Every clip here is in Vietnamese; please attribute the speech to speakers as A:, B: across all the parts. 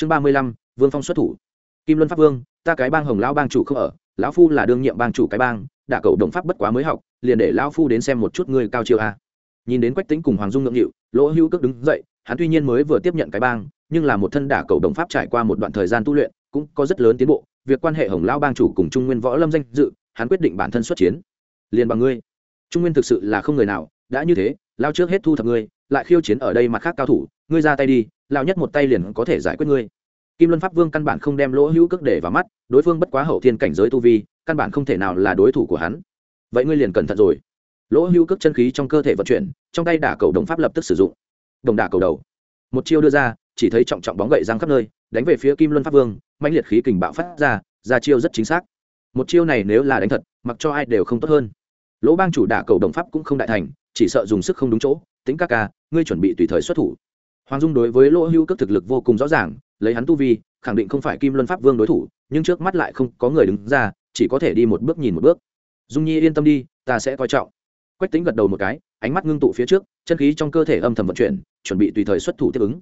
A: chương ba mươi lăm, vương phong xuất thủ. Kim luân pháp vương, ta cái bang hồng lão bang chủ không ở, lão phu là đương nhiệm bang chủ cái bang đả cầu động pháp bất quá mới học, liền để lão phu đến xem một chút ngươi cao chiêu a. Nhìn đến quách tính cùng hoàng dung ngượng nghịu, lỗ hữu cước đứng dậy, hắn tuy nhiên mới vừa tiếp nhận cái bang, nhưng là một thân đả cầu động pháp trải qua một đoạn thời gian tu luyện, cũng có rất lớn tiến bộ, việc quan hệ hồng lão bang chủ cùng trung nguyên võ lâm danh dự, hắn quyết định bản thân xuất chiến. Liền bằng ngươi. Trung nguyên thực sự là không người nào, đã như thế lao trước hết thu thập ngươi, lại khiêu chiến ở đây mặt khác cao thủ, ngươi ra tay đi lao nhất một tay liền có thể giải quyết ngươi. Kim luân pháp vương căn bản không đem lỗ hữu cước để vào mắt, đối phương bất quá hậu thiên cảnh giới tu vi, căn bản không thể nào là đối thủ của hắn. Vậy ngươi liền cẩn thận rồi. Lỗ hữu cước chân khí trong cơ thể vận chuyển, trong tay đả cầu đồng pháp lập tức sử dụng. Đồng đả cầu đầu. Một chiêu đưa ra, chỉ thấy trọng trọng bóng gậy giang khắp nơi, đánh về phía kim luân pháp vương mạnh liệt khí kình bạo phát ra ra chiêu rất chính xác. Một chiêu này nếu là đánh thật, mặc cho ai đều không tốt hơn. Lỗ bang chủ đả cầu đồng pháp cũng không đại thành, chỉ sợ dùng sức không đúng chỗ. Tính các ca, ngươi chuẩn bị tùy thời xuất thủ hoàng dung đối với lỗ hữu cước thực lực vô cùng rõ ràng, lấy hắn tu vi, khẳng định không phải kim luân pháp vương đối thủ, nhưng trước mắt lại không có người đứng ra, chỉ có thể đi một bước nhìn một bước. Dung nhi yên tâm đi, ta sẽ coi trọng. Quách tính gật đầu một cái, ánh mắt ngưng tụ phía trước, chân khí trong cơ thể âm thầm vận chuyển, chuẩn bị tùy thời xuất thủ tiếp ứng.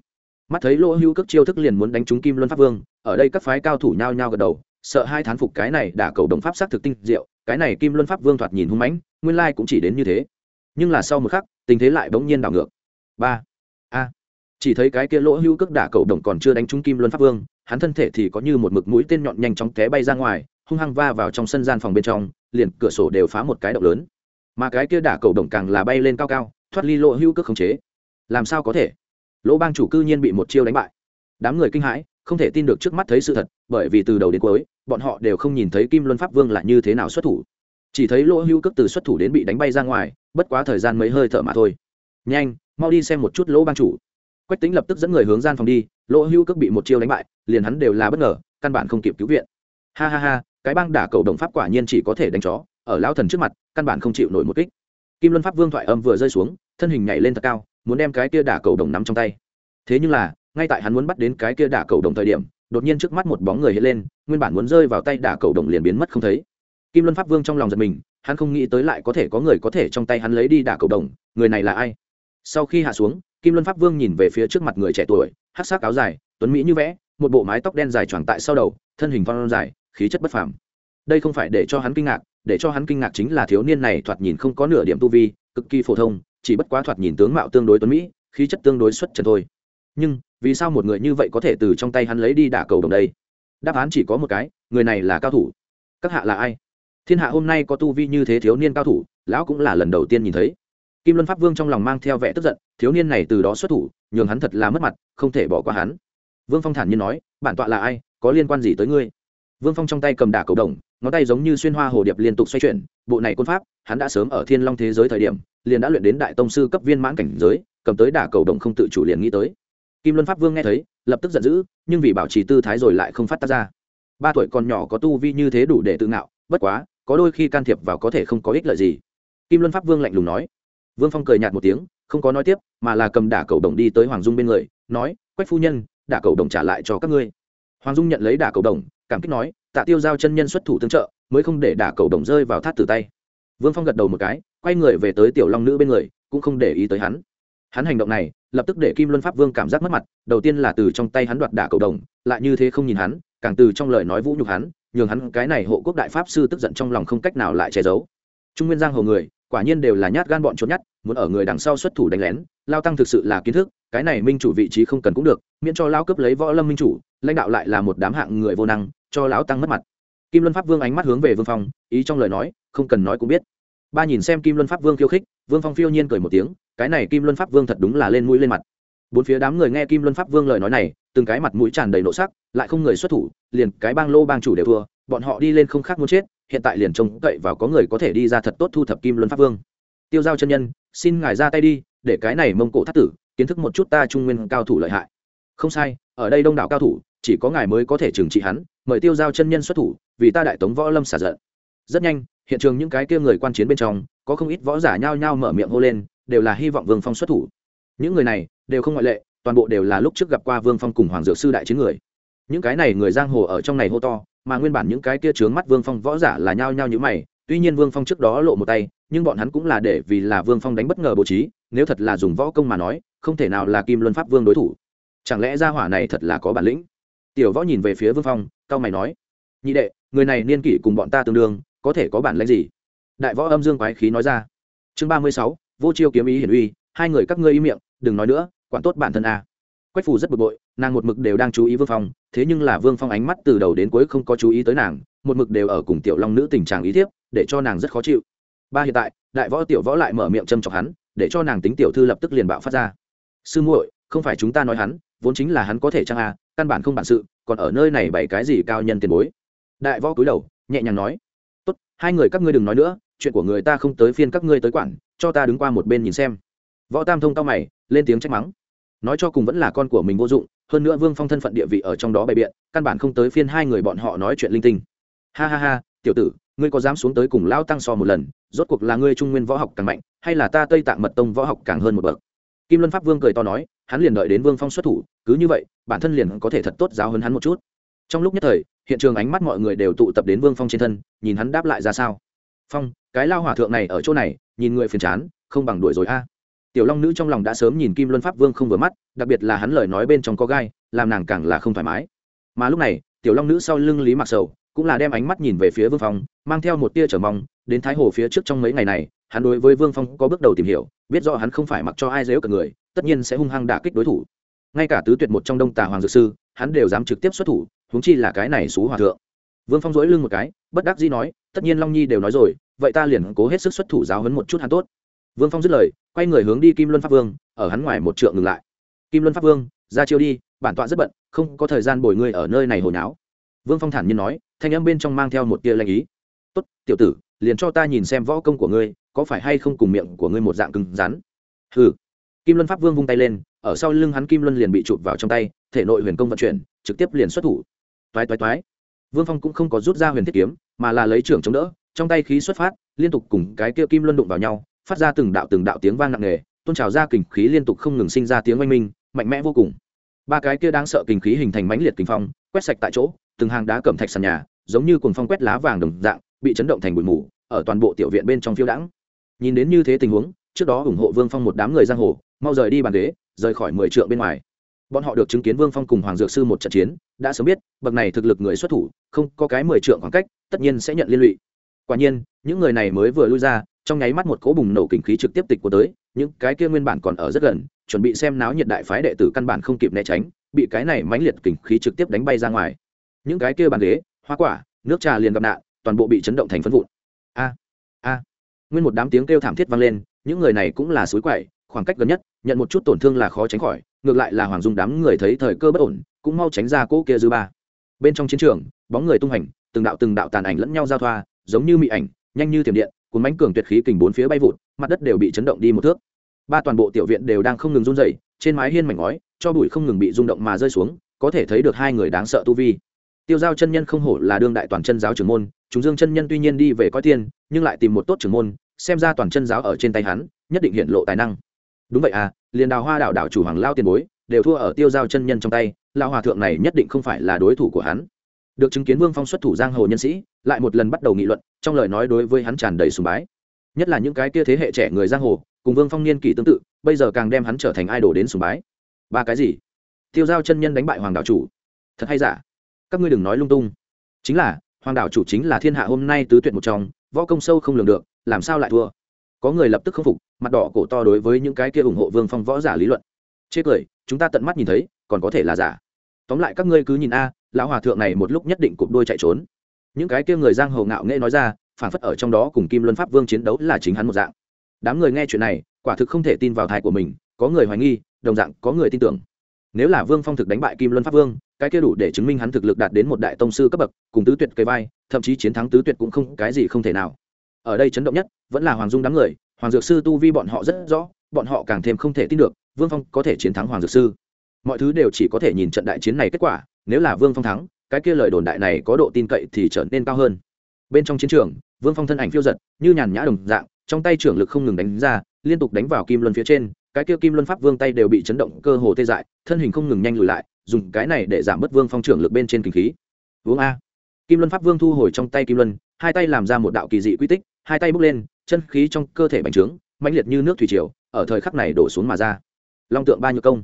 A: Mắt thấy lỗ hữu cước chiêu thức liền muốn đánh trúng kim luân pháp vương, ở đây các phái cao thủ nhao nhao gật đầu, sợ hai thán phục cái này đả cầu đồng pháp s thực tinh diệu, cái này kim luân pháp vương thoạt nhìn hung mãnh, nguyên lai cũng chỉ đến như thế. Nhưng là sau một khắc, tình thế lại bỗng nhiên đảo ngược. Ba chỉ thấy cái kia lỗ hưu cước đả cầu đồng còn chưa đánh trúng kim luân pháp vương, hắn thân thể thì có như một mực mũi tên nhọn nhanh chóng té bay ra ngoài, hung hăng va vào trong sân gian phòng bên trong, liền cửa sổ đều phá một cái động lớn. Mà cái kia đả cầu đồng càng là bay lên cao cao, thoát ly lỗ hưu cước khống chế. Làm sao có thể? Lỗ bang chủ cư nhiên bị một chiêu đánh bại. Đám người kinh hãi, không thể tin được trước mắt thấy sự thật, bởi vì từ đầu đến cuối, bọn họ đều không nhìn thấy kim luân pháp vương là như thế nào xuất thủ. Chỉ thấy lỗ hưu cước từ xuất thủ đến bị đánh bay ra ngoài, bất quá thời gian mấy hơi thở mà thôi. Nhanh, mau đi xem một chút lỗ bang chủ quách tính lập tức dẫn người hướng gian phòng đi, lỗ Hưu cước bị một chiêu đánh bại, liền hắn đều là bất ngờ, căn bản không kịp cứu viện. Ha ha ha, cái băng đả cầu đồng pháp quả nhiên chỉ có thể đánh chó, ở lão thần trước mặt, căn bản không chịu nổi một kích. Kim luân pháp vương thoại âm vừa rơi xuống, thân hình nhảy lên thật cao, muốn đem cái kia đả cầu đồng nắm trong tay. Thế nhưng là, ngay tại hắn muốn bắt đến cái kia đả cầu đồng thời điểm, đột nhiên trước mắt một bóng người hiện lên, nguyên bản muốn rơi vào tay đả cầu đồng liền biến mất không thấy. Kim luân pháp vương trong lòng giật mình, hắn không nghĩ tới lại có thể có người có thể trong tay hắn lấy đi đả cầu đồng, người này là ai? Sau khi hạ xuống kim luân pháp vương nhìn về phía trước mặt người trẻ tuổi hát sắc áo dài, tuấn mỹ như vẽ, một bộ mái tóc đen dài choàng tại sau đầu, thân hình phong dài, khí chất bất phàm. Đây không phải để cho hắn kinh ngạc, để cho hắn kinh ngạc chính là thiếu niên này thoạt nhìn không có nửa điểm tu vi, cực kỳ phổ thông, chỉ bất quá thoạt nhìn tướng mạo tương đối tuấn mỹ, khí chất tương đối xuất trần thôi. Nhưng, vì sao một người như vậy có thể từ trong tay hắn lấy đi đả cầu đồng đây? Đáp án chỉ có một cái, người này là cao thủ. Các hạ là ai? Thiên hạ hôm nay có tu vi như thế thiếu niên cao thủ, lão cũng là lần đầu tiên nhìn thấy kim luân pháp vương trong lòng mang theo vẻ tức giận, thiếu niên này từ đó xuất thủ, nhường hắn thật là mất mặt, không thể bỏ qua hắn. Vương phong thản nhiên nói, bản tọa là ai? Có liên quan gì tới ngươi? Vương phong trong tay cầm đả cầu đồng, ngón tay giống như xuyên hoa hồ điệp liên tục xoay chuyển, bộ này quân pháp, hắn đã sớm ở thiên long thế giới thời điểm, liền đã luyện đến đại tông sư cấp viên mãn cảnh giới, cầm tới đả cầu đồng không tự chủ liền nghĩ tới. Kim luân pháp vương nghe thấy, lập tức giận dữ, nhưng vì bảo trì tư thái rồi lại không phát tác ra. Ba tuổi còn nhỏ có tu vi như thế đủ để tự ngạo, bất quá, có đôi khi can thiệp vào có thể không có ích lợi gì. Kim luân pháp vương lạnh lùng nói vương phong cười nhạt một tiếng, không có nói tiếp, mà là cầm đả cầu đồng đi tới hoàng dung bên người, nói, quách phu nhân, đả cầu đồng trả lại cho các ngươi. Hoàng dung nhận lấy đả cầu đồng, cảm kích nói, tạ tiêu giao chân nhân xuất thủ tương trợ, mới không để đả cầu đồng rơi vào thắt tử tay. Vương phong gật đầu một cái, quay người về tới tiểu long nữ bên người, cũng không để ý tới hắn. Hắn hành động này, lập tức để kim luân pháp vương cảm giác mất mặt, đầu tiên là từ trong tay hắn đoạt đả cầu đồng, lại như thế không nhìn hắn, càng từ trong lời nói vũ nhục hắn, nhường hắn cái này hộ quốc đại pháp sư tức giận trong lòng không cách nào lại che giấu. Trung nguyên giang hồ người quả nhiên đều là nhát gan bọn trốn nhát muốn ở người đằng sau xuất thủ đánh lén, lao tăng thực sự là kiến thức, cái này minh chủ vị trí không cần cũng được, miễn cho lao cấp lấy võ lâm minh chủ, lãnh đạo lại là một đám hạng người vô năng, cho lão tăng mất mặt. Kim luân pháp vương ánh mắt hướng về vương phong, ý trong lời nói, không cần nói cũng biết. Ba nhìn xem kim luân pháp vương khiêu khích, vương phong phiêu nhiên cười một tiếng, cái này kim luân pháp vương thật đúng là lên mũi lên mặt. Bốn phía đám người nghe kim luân pháp vương lời nói này, từng cái mặt mũi tràn đầy nộ sắc, lại không người xuất thủ, liền cái bang lô bang chủ đều thua, bọn họ đi lên không khác muốn chết hiện tại liền trông cậy vào có người có thể đi ra thật tốt thu thập kim luân pháp vương. Tiêu giao chân nhân, xin ngài ra tay đi, để cái này mông cổ thắt tử, kiến thức một chút ta trung nguyên cao thủ lợi hại. Không sai, ở đây đông đảo cao thủ, chỉ có ngài mới có thể trừng trị hắn, mời tiêu giao chân nhân xuất thủ, vì ta đại tống võ lâm xả giận. Rất nhanh, hiện trường những cái kia người quan chiến bên trong, có không ít võ giả nhao nhao mở miệng hô lên, đều là hy vọng vương phong xuất thủ. Những người này, đều không ngoại lệ, toàn bộ đều là lúc trước gặp qua vương phong cùng hoàng dược sư đại chiến người. Những cái này người giang hồ ở trong này hô to mà nguyên bản những cái kia trướng mắt vương phong võ giả là nhao nhao như mày, tuy nhiên vương phong trước đó lộ một tay, nhưng bọn hắn cũng là để vì là vương phong đánh bất ngờ bố trí, nếu thật là dùng võ công mà nói, không thể nào là kim luân pháp vương đối thủ. Chẳng lẽ gia hỏa này thật là có bản lĩnh? Tiểu võ nhìn về phía vương phong cao mày nói, nhị đệ, người này niên kỷ cùng bọn ta tương đương, có thể có bản lĩnh gì? Đại võ âm dương quái khí nói ra. Chương ba mươi sáu, vô chiêu kiếm ý hiển uy, hai người các ngươi im miệng, đừng nói nữa, quản tốt bản thân a quách phù rất bực bội, nàng một mực đều đang chú ý vương phong, thế nhưng là vương phong ánh mắt từ đầu đến cuối không có chú ý tới nàng, một mực đều ở cùng tiểu long nữ tình trạng ý thiếp, để cho nàng rất khó chịu. Ba hiện tại, đại võ tiểu võ lại mở miệng châm chọc hắn, để cho nàng tính tiểu thư lập tức liền bạo phát ra. Sư muội, không phải chúng ta nói hắn, vốn chính là hắn có thể chăng a căn bản không bản sự, còn ở nơi này bày cái gì cao nhân tiền bối? Đại võ cúi đầu, nhẹ nhàng nói, tốt, hai người các ngươi đừng nói nữa, chuyện của người ta không tới phiên các ngươi tới quản, cho ta đứng qua một bên nhìn xem. Võ tam thông cao mày, lên tiếng trách mắng nói cho cùng vẫn là con của mình vô dụng, hơn nữa vương phong thân phận địa vị ở trong đó bày biện, căn bản không tới phiên hai người bọn họ nói chuyện linh tinh. Ha ha ha, tiểu tử, ngươi có dám xuống tới cùng lao tăng so một lần, rốt cuộc là ngươi trung nguyên võ học càng mạnh, hay là ta tây tạng mật tông võ học càng hơn một bậc? Kim luân pháp vương cười to nói, hắn liền đợi đến vương phong xuất thủ, cứ như vậy, bản thân liền có thể thật tốt giáo hơn hắn một chút. Trong lúc nhất thời, hiện trường ánh mắt mọi người đều tụ tập đến vương phong trên thân, nhìn hắn đáp lại ra sao. Phong, cái lao hòa thượng này ở chỗ này, nhìn người phiền chán, không bằng đuổi rồi a tiểu long nữ trong lòng đã sớm nhìn kim luân pháp vương không vừa mắt, đặc biệt là hắn lời nói bên trong có gai, làm nàng càng là không thoải mái. Mà lúc này, tiểu long nữ sau lưng lý mặc sầu cũng là đem ánh mắt nhìn về phía vương phong, mang theo một tia trở mong, đến thái hồ phía trước trong mấy ngày này, hắn đối với vương phong có bước đầu tìm hiểu, biết rõ hắn không phải mặc cho ai dếu cả người, tất nhiên sẽ hung hăng đả kích đối thủ. Ngay cả tứ tuyệt một trong đông tà hoàng dược sư, hắn đều dám trực tiếp xuất thủ, huống chi là cái này xú hòa thượng. Vương phong dỗi lưng một cái, bất đắc dĩ nói, tất nhiên long nhi đều nói rồi, vậy ta liền cố hết sức xuất thủ giáo hấn một chút hắn tốt. Vương phong dứt lời quay người hướng đi kim luân pháp vương, ở hắn ngoài một trượng ngừng lại. Kim luân pháp vương, ra chiêu đi, bản tọa rất bận, không có thời gian bồi ngươi ở nơi này hồi náo. Vương phong thản nhiên nói, thanh âm bên trong mang theo một tia lanh ý. Tốt, tiểu tử, liền cho ta nhìn xem võ công của ngươi, có phải hay không cùng miệng của ngươi một dạng cứng rắn? Hừ. Kim luân pháp vương vung tay lên, ở sau lưng hắn kim luân liền bị chụp vào trong tay, thể nội huyền công vận chuyển, trực tiếp liền xuất thủ. Toái toái toái. Vương phong cũng không có rút ra huyền thiết kiếm, mà là lấy trưởng chống đỡ, trong tay khí xuất phát, liên tục cùng cái kia kim luân đụng vào nhau phát ra từng đạo từng đạo tiếng vang nặng nề, tôn trào ra kình khí liên tục không ngừng sinh ra tiếng oanh minh, mạnh mẽ vô cùng. Ba cái kia đang sợ kình khí hình thành mãnh liệt kình phong, quét sạch tại chỗ, từng hàng đá cẩm thạch sàn nhà, giống như cuồng phong quét lá vàng đồng dạng, bị chấn động thành bụi mù, ở toàn bộ tiểu viện bên trong phiêu đãng. Nhìn đến như thế tình huống, trước đó ủng hộ vương phong một đám người giang hồ, mau rời đi bàn ghế, rời khỏi mười trượng bên ngoài. Bọn họ được chứng kiến vương phong cùng hoàng dược sư một trận chiến, đã sớm biết, bậc này thực lực người xuất thủ, không có cái mười trượng khoảng cách, tất nhiên sẽ nhận liên lụy. Quả nhiên, những người này mới vừa lui ra trong nháy mắt một cỗ bùng nổ kinh khí trực tiếp tịch của tới, những cái kia nguyên bản còn ở rất gần, chuẩn bị xem náo nhiệt đại phái đệ tử căn bản không kịp né tránh, bị cái này mãnh liệt kinh khí trực tiếp đánh bay ra ngoài. Những cái kia bàn ghế, hoa quả, nước trà liền gặp nạn, toàn bộ bị chấn động thành phân vụn. A a. Nguyên một đám tiếng kêu thảm thiết vang lên, những người này cũng là suối quậy, khoảng cách gần nhất, nhận một chút tổn thương là khó tránh khỏi, ngược lại là hoàng dung đám người thấy thời cơ bất ổn, cũng mau tránh ra cỗ kia dư ba. Bên trong chiến trường, bóng người tung hành, từng đạo từng đạo tàn ảnh lẫn nhau giao thoa, giống như mị ảnh, nhanh như thiểm điện cuốn bánh cường tuyệt khí kình bốn phía bay vụt, mặt đất đều bị chấn động đi một thước. Ba toàn bộ tiểu viện đều đang không ngừng run dày trên mái hiên mảnh ngói, cho bụi không ngừng bị rung động mà rơi xuống, có thể thấy được hai người đáng sợ tu vi. Tiêu giao chân nhân không hổ là đương đại toàn chân giáo trưởng môn, chúng dương chân nhân tuy nhiên đi về coi tiên, nhưng lại tìm một tốt trưởng môn, xem ra toàn chân giáo ở trên tay hắn, nhất định hiện lộ tài năng. Đúng vậy à liền đào hoa đảo đảo chủ hoàng lao tiền bối, đều thua ở tiêu giao chân nhân trong tay, lao hòa thượng này nhất định không phải là đối thủ của hắn được chứng kiến vương phong xuất thủ giang hồ nhân sĩ, lại một lần bắt đầu nghị luận, trong lời nói đối với hắn tràn đầy sùng bái. Nhất là những cái kia thế hệ trẻ người giang hồ, cùng vương phong niên kỷ tương tự, bây giờ càng đem hắn trở thành idol đến sùng bái. Ba cái gì? Tiêu giao chân nhân đánh bại hoàng đạo chủ. Thật hay giả? Các ngươi đừng nói lung tung. Chính là, hoàng đạo chủ chính là thiên hạ hôm nay tứ tuyệt một trong, võ công sâu không lường được, làm sao lại thua? Có người lập tức khâm phục, mặt đỏ cổ to đối với những cái kia ủng hộ vương phong võ giả lý luận. Chê cười, chúng ta tận mắt nhìn thấy, còn có thể là giả. Tóm lại các ngươi cứ nhìn a lão hòa thượng này một lúc nhất định cụp đôi chạy trốn. Những cái kia người giang hồ ngạo nghệ nói ra phản phất ở trong đó cùng kim luân pháp vương chiến đấu là chính hắn một dạng. Đám người nghe chuyện này, quả thực không thể tin vào thai của mình, có người hoài nghi, đồng dạng có người tin tưởng. Nếu là vương phong thực đánh bại kim luân pháp vương, cái kia đủ để chứng minh hắn thực lực đạt đến một đại tông sư cấp bậc, cùng tứ tuyệt cây vai, thậm chí chiến thắng tứ tuyệt cũng không, cái gì không thể nào. Ở đây chấn động nhất, vẫn là hoàng dung đám người, hoàng dược sư tu vi bọn họ rất rõ, bọn họ càng thêm không thể tin được, vương phong có thể chiến thắng hoàng dược sư. Mọi thứ đều chỉ có thể nhìn trận đại chiến này kết quả nếu là vương phong thắng, cái kia lời đồn đại này có độ tin cậy thì trở nên cao hơn. Bên trong chiến trường, vương phong thân ảnh phiêu giật, như nhàn nhã đồng dạng, trong tay trưởng lực không ngừng đánh ra, liên tục đánh vào kim luân phía trên, cái kia kim luân pháp vương tay đều bị chấn động cơ hồ tê dại, thân hình không ngừng nhanh lùi lại, dùng cái này để giảm bớt vương phong trưởng lực bên trên kinh khí. Vương a. Kim luân pháp vương thu hồi trong tay kim luân, hai tay làm ra một đạo kỳ dị quy tích, hai tay bốc lên, chân khí trong cơ thể bành trướng, mãnh liệt như nước thủy triều, ở thời khắc này đổ xuống mà ra. Long tượng ba nhược công.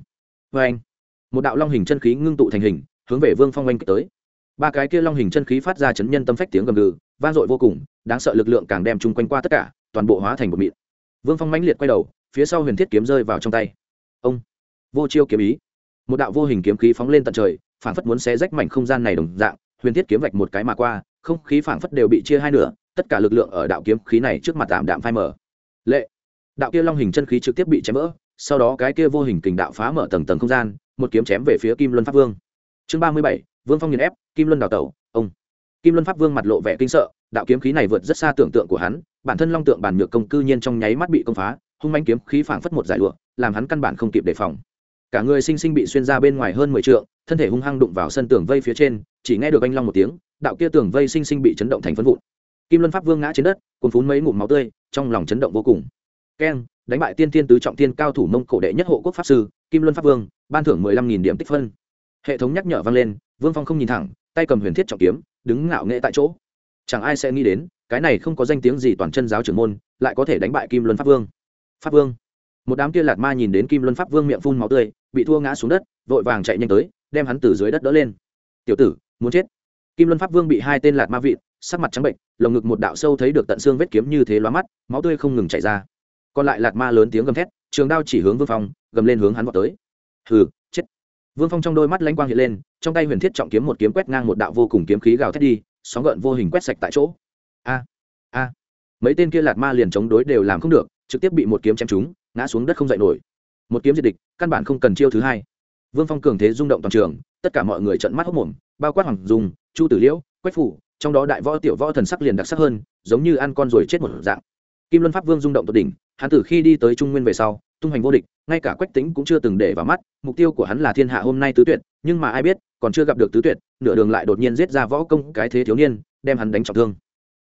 A: Vê anh một đạo long hình chân khí ngưng tụ thành hình hướng về vương phong oanh kích tới. Ba cái kia long hình chân khí phát ra chấn nhân tâm phách tiếng gầm gừ, vang dội vô cùng, đáng sợ lực lượng càng đem chung quanh qua tất cả, toàn bộ hóa thành một mịn. Vương phong mãnh liệt quay đầu, phía sau huyền thiết kiếm rơi vào trong tay. Ông! Vô chiêu kiếm ý. Một đạo vô hình kiếm khí phóng lên tận trời, phảng phất muốn xé rách mảnh không gian này đồng dạng, huyền thiết kiếm vạch một cái mà qua, không khí phảng phất đều bị chia hai nửa, tất cả lực lượng ở đạo kiếm khí này trước mặt tạm đạm phai mở lệ! Đạo kia long hình chân khí trực tiếp bị chém vỡ, sau đó cái kia vô hình kình đạo phá mở tầng tầng không gian, một kiếm chém về phía kim luân pháp vương chương ba mươi bảy, vương phong nghiền ép, kim luân đào tẩu, ông. Kim luân pháp vương mặt lộ vẻ kinh sợ, đạo kiếm khí này vượt rất xa tưởng tượng của hắn, bản thân long tượng bản nhược công cư nhiên trong nháy mắt bị công phá, hung manh kiếm khí phảng phất một giải lụa, làm hắn căn bản không kịp đề phòng. Cả người sinh sinh bị xuyên ra bên ngoài hơn mười trượng, thân thể hung hăng đụng vào sân tường vây phía trên, chỉ nghe được anh long một tiếng, đạo kia tường vây sinh sinh bị chấn động thành phân vụn. Kim luân pháp vương ngã trên đất, cuồn phún mấy ngụm máu tươi, trong lòng chấn động vô cùng. Keng, đánh bại tiên tiên tứ trọng tiên cao thủ mông cổ đệ nhất hộ quốc pháp sư, kim luân pháp vương, ban thưởng mười lăm nghìn điểm tích phân hệ thống nhắc nhở vang lên, vương phong không nhìn thẳng, tay cầm huyền thiết trọng kiếm, đứng ngạo nghệ tại chỗ. Chẳng ai sẽ nghĩ đến, cái này không có danh tiếng gì toàn chân giáo trưởng môn, lại có thể đánh bại kim luân pháp vương. Pháp vương. Một đám kia lạt ma nhìn đến kim luân pháp vương miệng phun máu tươi, bị thua ngã xuống đất, vội vàng chạy nhanh tới, đem hắn từ dưới đất đỡ lên. Tiểu tử, muốn chết? Kim luân pháp vương bị hai tên lạt ma vịn, sắc mặt trắng bệnh, lồng ngực một đạo sâu thấy được tận xương vết kiếm như thế lóa mắt, máu tươi không ngừng chảy ra. Còn lại lạt ma lớn tiếng gầm thét, trường đao chỉ hướng vương phong, gầm lên hướng hắn vào tới. Hừ vương phong trong đôi mắt lanh quang hiện lên, trong tay huyền thiết trọng kiếm một kiếm quét ngang một đạo vô cùng kiếm khí gào thét đi, sóng gợn vô hình quét sạch tại chỗ. A a. Mấy tên kia lạt ma liền chống đối đều làm không được, trực tiếp bị một kiếm chém trúng, ngã xuống đất không dậy nổi. Một kiếm diệt địch, căn bản không cần chiêu thứ hai. Vương phong cường thế rung động toàn trường, tất cả mọi người trận mắt hốc mồm, bao quát hoàng dùng chu tử liễu, quách phủ, trong đó đại võ tiểu võ thần sắc liền đặc sắc hơn, giống như ăn con rồi chết một dạng. Kim luân pháp vương rung động tột đỉnh, hắn từ khi đi tới trung nguyên về sau tung hành vô địch, ngay cả quách tính cũng chưa từng để vào mắt, mục tiêu của hắn là thiên hạ hôm nay tứ tuyệt, nhưng mà ai biết, còn chưa gặp được tứ tuyệt, nửa đường lại đột nhiên giết ra võ công cái thế thiếu niên, đem hắn đánh trọng thương.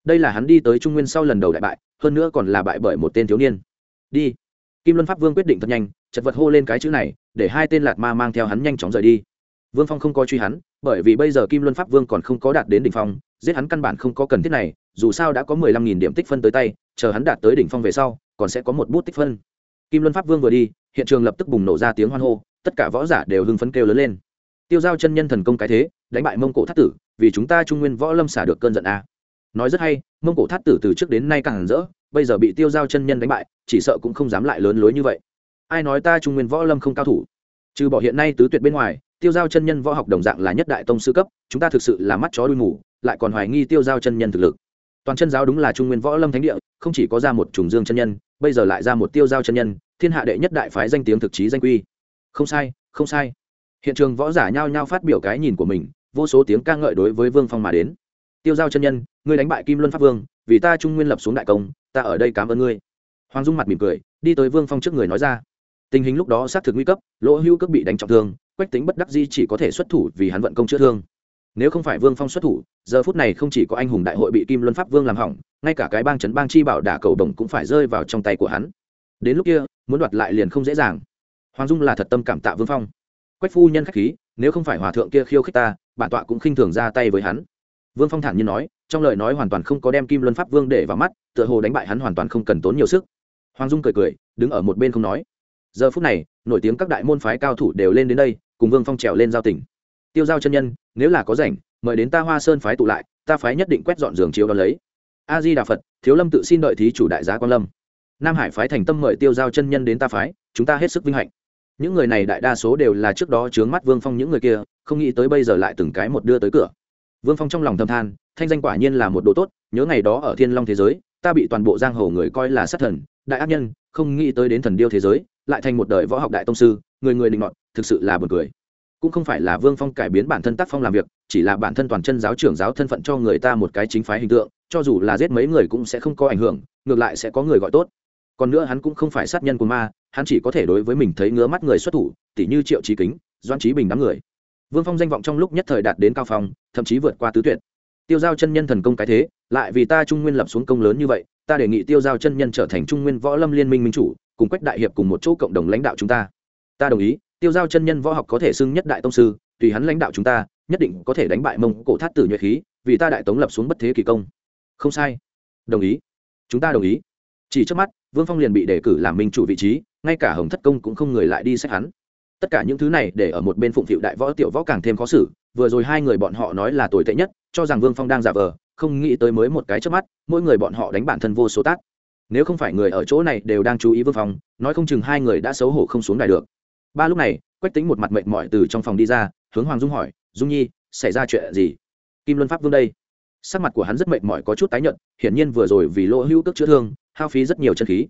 A: Đây là hắn đi tới trung nguyên sau lần đầu đại bại, hơn nữa còn là bại bởi một tên thiếu niên. Đi. Kim luân pháp vương quyết định thật nhanh, chật vật hô lên cái chữ này, để hai tên lạt ma mang theo hắn nhanh chóng rời đi. Vương phong không coi truy hắn, bởi vì bây giờ kim luân pháp vương còn không có đạt đến đỉnh phong, giết hắn căn bản không có cần thiết này, dù sao đã có mười lăm nghìn điểm tích phân tới tay, chờ hắn đạt tới đỉnh phong về sau, còn sẽ có một bút tích phân kim luân pháp vương vừa đi, hiện trường lập tức bùng nổ ra tiếng hoan hô, tất cả võ giả đều hưng phấn kêu lớn lên. Tiêu giao chân nhân thần công cái thế, đánh bại mông cổ thắt tử, vì chúng ta trung nguyên võ lâm xả được cơn giận a nói rất hay, mông cổ thắt tử từ trước đến nay càng hẳn rỡ, bây giờ bị tiêu giao chân nhân đánh bại, chỉ sợ cũng không dám lại lớn lối như vậy. Ai nói ta trung nguyên võ lâm không cao thủ? Trừ bỏ hiện nay tứ tuyệt bên ngoài, tiêu giao chân nhân võ học đồng dạng là nhất đại tông sư cấp, chúng ta thực sự là mắt chó đuôi mù, lại còn hoài nghi tiêu giao chân nhân thực lực. Toàn chân giáo đúng là trung nguyên võ lâm thánh địa, không chỉ có ra một trùng dương chân nhân bây giờ lại ra một tiêu giao chân nhân, thiên hạ đệ nhất đại phái danh tiếng thực chí danh quy. Không sai không sai. Hiện trường võ giả nhao nhao phát biểu cái nhìn của mình, vô số tiếng ca ngợi đối với vương phong mà đến. Tiêu giao chân nhân, ngươi đánh bại kim luân pháp vương, vì ta trung nguyên lập xuống đại công, ta ở đây cảm ơn ngươi. Hoàng dung mặt mỉm cười, đi tới vương phong trước người nói ra. Tình hình lúc đó xác thực nguy cấp, lỗ hữu cấp bị đánh trọng thương, quách tính bất đắc di chỉ có thể xuất thủ vì hắn vận công chữa thương nếu không phải vương phong xuất thủ, giờ phút này không chỉ có anh hùng đại hội bị kim luân pháp vương làm hỏng, ngay cả cái bang trấn bang chi bảo đả cầu đồng cũng phải rơi vào trong tay của hắn. Đến lúc kia, muốn đoạt lại liền không dễ dàng. Hoàng dung là thật tâm cảm tạ vương phong. Quách phu nhân k h á c h khí, nếu không phải hòa thượng kia khiêu khích ta, bản tọa cũng khinh thường ra tay với hắn. Vương phong thản nhiên nói, trong lời nói hoàn toàn không có đem kim luân pháp vương để vào mắt, tựa hồ đánh bại hắn hoàn toàn không cần tốn nhiều sức. Hoàng dung cười cười, đứng ở một bên không nói. Giờ phút này, nổi tiếng các đại môn phái cao thủ đều lên đến đây, cùng vương phong trèo lên giao tỉnh tiêu giao chân nhân, nếu là có rảnh, mời đến ta hoa sơn phái tụ lại, ta phái nhất định quét dọn giường chiếu đ ó lấy. A di đà phật, thiếu lâm tự xin đợi thí chủ đại giá quan lâm. Nam hải phái thành tâm mời tiêu giao chân nhân đến ta phái, chúng ta hết sức vinh hạnh. Những người này đại đa số đều là trước đó chướng mắt vương phong những người kia, không nghĩ tới bây giờ lại từng cái một đưa tới cửa. Vương phong trong lòng thâm than, thanh danh quả nhiên là một đồ tốt, nhớ ngày đó ở thiên long thế giới, ta bị toàn bộ giang hồ người coi là sát thần, đại ác nhân, không nghĩ tới đến thần điêu thế giới, lại thành một đời võ học đại tông sư, người người định mọn thực sự là buồn cười cũng không phải là vương phong cải biến bản thân tác phong làm việc, chỉ là bản thân toàn chân giáo trưởng giáo thân phận cho người ta một cái chính phái hình tượng, cho dù là giết mấy người cũng sẽ không có ảnh hưởng, ngược lại sẽ có người gọi tốt. Còn nữa hắn cũng không phải sát nhân của ma, hắn chỉ có thể đối với mình thấy ngứa mắt người xuất thủ, tỉ như triệu trí kính doan trí bình đám người. Vương phong danh vọng trong lúc nhất thời đạt đến cao phong, thậm chí vượt qua tứ tuyệt. Tiêu giao chân nhân thần công cái thế, lại vì ta trung nguyên lập xuống công lớn như vậy, ta đề nghị tiêu giao chân nhân trở thành trung nguyên võ lâm liên minh minh chủ, cùng quách đại hiệp cùng một chỗ cộng đồng lãnh đạo chúng ta. Ta đồng ý tiêu giao chân nhân võ học có thể xưng nhất đại tông sư, tùy hắn lãnh đạo chúng ta, nhất định có thể đánh bại mông cổ thát tử nhuệ khí, vì ta đại tống lập xuống bất thế kỳ công. Không sai. Đồng ý. Chúng ta đồng ý. Chỉ trước mắt, vương phong liền bị đề cử làm minh chủ vị trí, ngay cả hồng thất công cũng không người lại đi xét hắn. Tất cả những thứ này để ở một bên phụng phịu đại võ tiểu võ càng thêm khó xử, vừa rồi hai người bọn họ nói là tồi tệ nhất, cho rằng vương phong đang giả vờ, không nghĩ tới mới một cái trước mắt, mỗi người bọn họ đánh bản thân vô số tác. nếu không phải người ở chỗ này đều đang chú ý vương phong, nói không chừng hai người đã xấu hổ không xuống đài được ba lúc này, quách tính một mặt mệt mỏi từ trong phòng đi ra, hướng hoàng dung hỏi, dung nhi, xảy ra chuyện gì? Kim luân pháp vương đây. Sắc mặt của hắn rất mệt mỏi có chút tái nhợt, hiển nhiên vừa rồi vì lỗ hữu tức chữa thương, hao phí rất nhiều chân khí.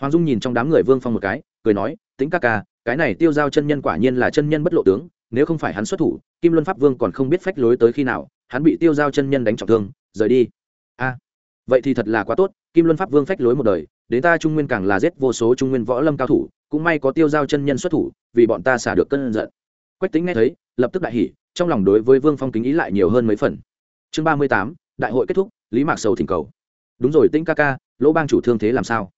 A: Hoàng dung nhìn trong đám người vương phong một cái, cười nói tính ca ca, cái này tiêu giao chân nhân quả nhiên là chân nhân bất lộ tướng, nếu không phải hắn xuất thủ, kim luân pháp vương còn không biết phách lối tới khi nào, hắn bị tiêu giao chân nhân đánh trọng thương, rời đi. A, vậy thì thật là quá tốt, kim luân pháp vương phách lối một đời, đến ta trung nguyên càng là giết vô số trung nguyên võ lâm cao thủ cũng may có tiêu giao chân nhân xuất thủ, vì bọn ta xả được cơn giận. Quách tính nghe thấy, lập tức đại hỉ, trong lòng đối với vương phong kính ý lại nhiều hơn mấy phần. Chương ba mươi tám, đại hội kết thúc, lý mạc sầu thỉnh cầu. Đúng rồi, tĩnh ca ca, lỗ bang chủ thương thế làm sao?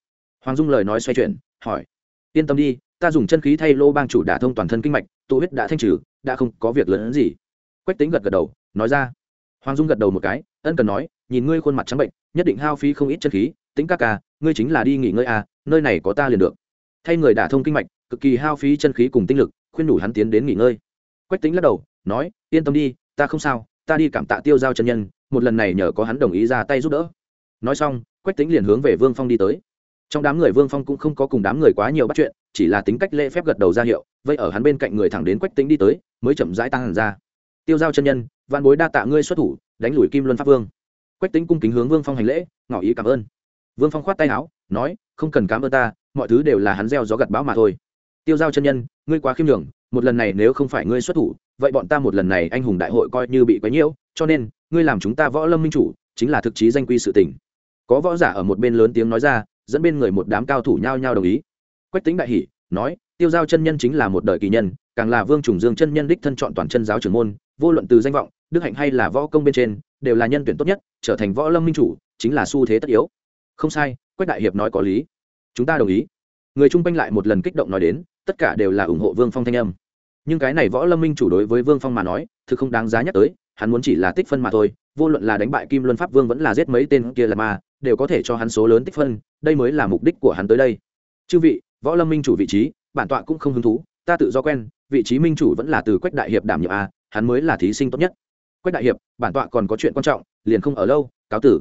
A: Hoàng dung lời nói xoay chuyển, hỏi. Yên tâm đi, ta dùng chân khí thay lỗ bang chủ đả thông toàn thân kinh mạch, tụ huyết đã thanh trừ, đã không có việc lớn gì. Quách tính gật gật đầu, nói ra. Hoàng dung gật đầu một cái, ân cần nói, nhìn ngươi khuôn mặt trắng bệnh, nhất định hao phí không ít chân khí. Tính ca ca, ngươi chính là đi nghỉ ngơi à nơi này có ta liền được thay người đả thông kinh mạch, cực kỳ hao phí chân khí cùng tinh lực, khuyên đủ hắn tiến đến nghỉ ngơi. Quách tính lắc đầu, nói, yên tâm đi, ta không sao, ta đi cảm tạ tiêu giao chân nhân, một lần này nhờ có hắn đồng ý ra tay giúp đỡ. Nói xong, quách tính liền hướng về vương phong đi tới. Trong đám người vương phong cũng không có cùng đám người quá nhiều bắt chuyện, chỉ là tính cách lễ phép gật đầu ra hiệu, vậy ở hắn bên cạnh người thẳng đến quách tính đi tới, mới chậm rãi tăng hẳn ra. Tiêu giao chân nhân văn bối đa tạ ngươi xuất thủ, đánh lùi kim luân pháp vương. Quách tính cung kính hướng vương phong hành lễ, ngỏ ý cảm ơn. Vương phong khoát tay áo, nói, không cần cảm ơn ta mọi thứ đều là hắn gieo gió gặt bão mà thôi. Tiêu giao chân nhân, ngươi quá khiêm nhường, một lần này nếu không phải ngươi xuất thủ, vậy bọn ta một lần này anh hùng đại hội coi như bị quấy nhiễu, cho nên, ngươi làm chúng ta võ lâm minh chủ, chính là thực chí danh quy sự tình. Có võ giả ở một bên lớn tiếng nói ra, dẫn bên người một đám cao thủ nhao nhao đồng ý. Quách tính đại hỷ nói, tiêu giao chân nhân chính là một đời kỳ nhân, càng là vương trùng dương chân nhân đích thân chọn toàn chân giáo trưởng môn, vô luận từ danh vọng, đức hạnh hay là võ công bên trên, đều là nhân tuyển tốt nhất, trở thành võ lâm minh chủ, chính là xu thế tất yếu. Không sai, quách đại hiệp nói có lý chúng ta đồng ý. Người chung quanh lại một lần kích động nói đến, tất cả đều là ủng hộ vương phong thanh âm. Nhưng cái này võ lâm minh chủ đối với vương phong mà nói, thực không đáng giá nhắc tới, hắn muốn chỉ là tích phân mà thôi, vô luận là đánh bại kim luân pháp vương vẫn là giết mấy tên kia là ma, đều có thể cho hắn số lớn tích phân, đây mới là mục đích của hắn tới đây. Chư vị, võ lâm minh chủ vị trí, bản tọa cũng không hứng thú, ta tự do quen, vị trí minh chủ vẫn là từ quách đại hiệp đảm nhiệm a, hắn mới là thí sinh tốt nhất. Quách đại hiệp, bản tọa còn có chuyện quan trọng, liền không ở lâu, cáo tử.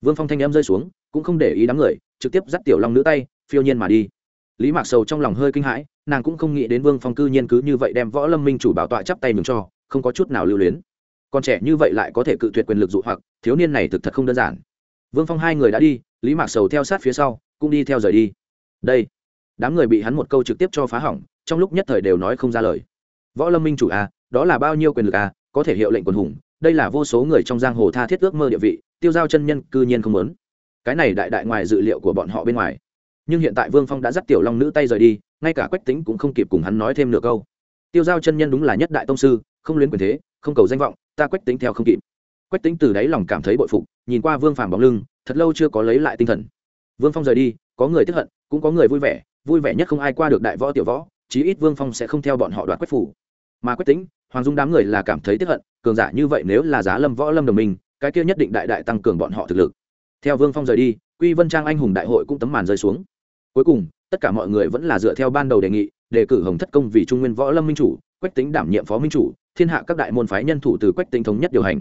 A: Vương phong thanh em rơi xuống, cũng không để ý đám người, trực tiếp dắt tiểu long nữ tay phiêu nhiên mà đi. Lý mạc sầu trong lòng hơi kinh hãi, nàng cũng không nghĩ đến vương phong cư nhiên cứ như vậy đem võ lâm minh chủ bảo tọa chắp tay mừng cho, không có chút nào lưu luyến. Còn trẻ như vậy lại có thể cự tuyệt quyền lực dụ hoặc, thiếu niên này thực thật không đơn giản. Vương phong hai người đã đi, lý mạc sầu theo sát phía sau, cũng đi theo rời đi. Đây, đám người bị hắn một câu trực tiếp cho phá hỏng, trong lúc nhất thời đều nói không ra lời. Võ lâm minh chủ à đó là bao nhiêu quyền lực à có thể hiệu lệnh quần hùng, đây là vô số người trong giang hồ tha thiết ước mơ địa vị, tiêu giao chân nhân cư nhiên không muốn. Cái này đại đại ngoài dự liệu của bọn họ bên ngoài nhưng hiện tại vương phong đã dắt tiểu long nữ tay rời đi ngay cả quách tính cũng không kịp cùng hắn nói thêm nửa câu tiêu giao chân nhân đúng là nhất đại tông sư không luyến quyền thế không cầu danh vọng ta quách tính theo không kịp quách tính từ đáy lòng cảm thấy bội phục nhìn qua vương phàm bóng lưng thật lâu chưa có lấy lại tinh thần vương phong rời đi có người tiếp hận cũng có người vui vẻ vui vẻ nhất không ai qua được đại võ tiểu võ chí ít vương phong sẽ không theo bọn họ đoạt quách phủ mà quách tính hoàng dung đám người là cảm thấy tiếp hận cường giả như vậy nếu là giá lâm võ lâm đồng minh cái kia nhất định đại đại tăng cường bọn họ thực lực theo vương phong rời đi quy vân trang anh hùng đại hội cũng tấm màn rơi xuống cuối cùng, tất cả mọi người vẫn là dựa theo ban đầu đề nghị, đề cử hồng thất công vì trung nguyên võ lâm minh chủ, quách tính đảm nhiệm phó minh chủ, thiên hạ các đại môn phái nhân thủ từ quách tính thống nhất điều hành.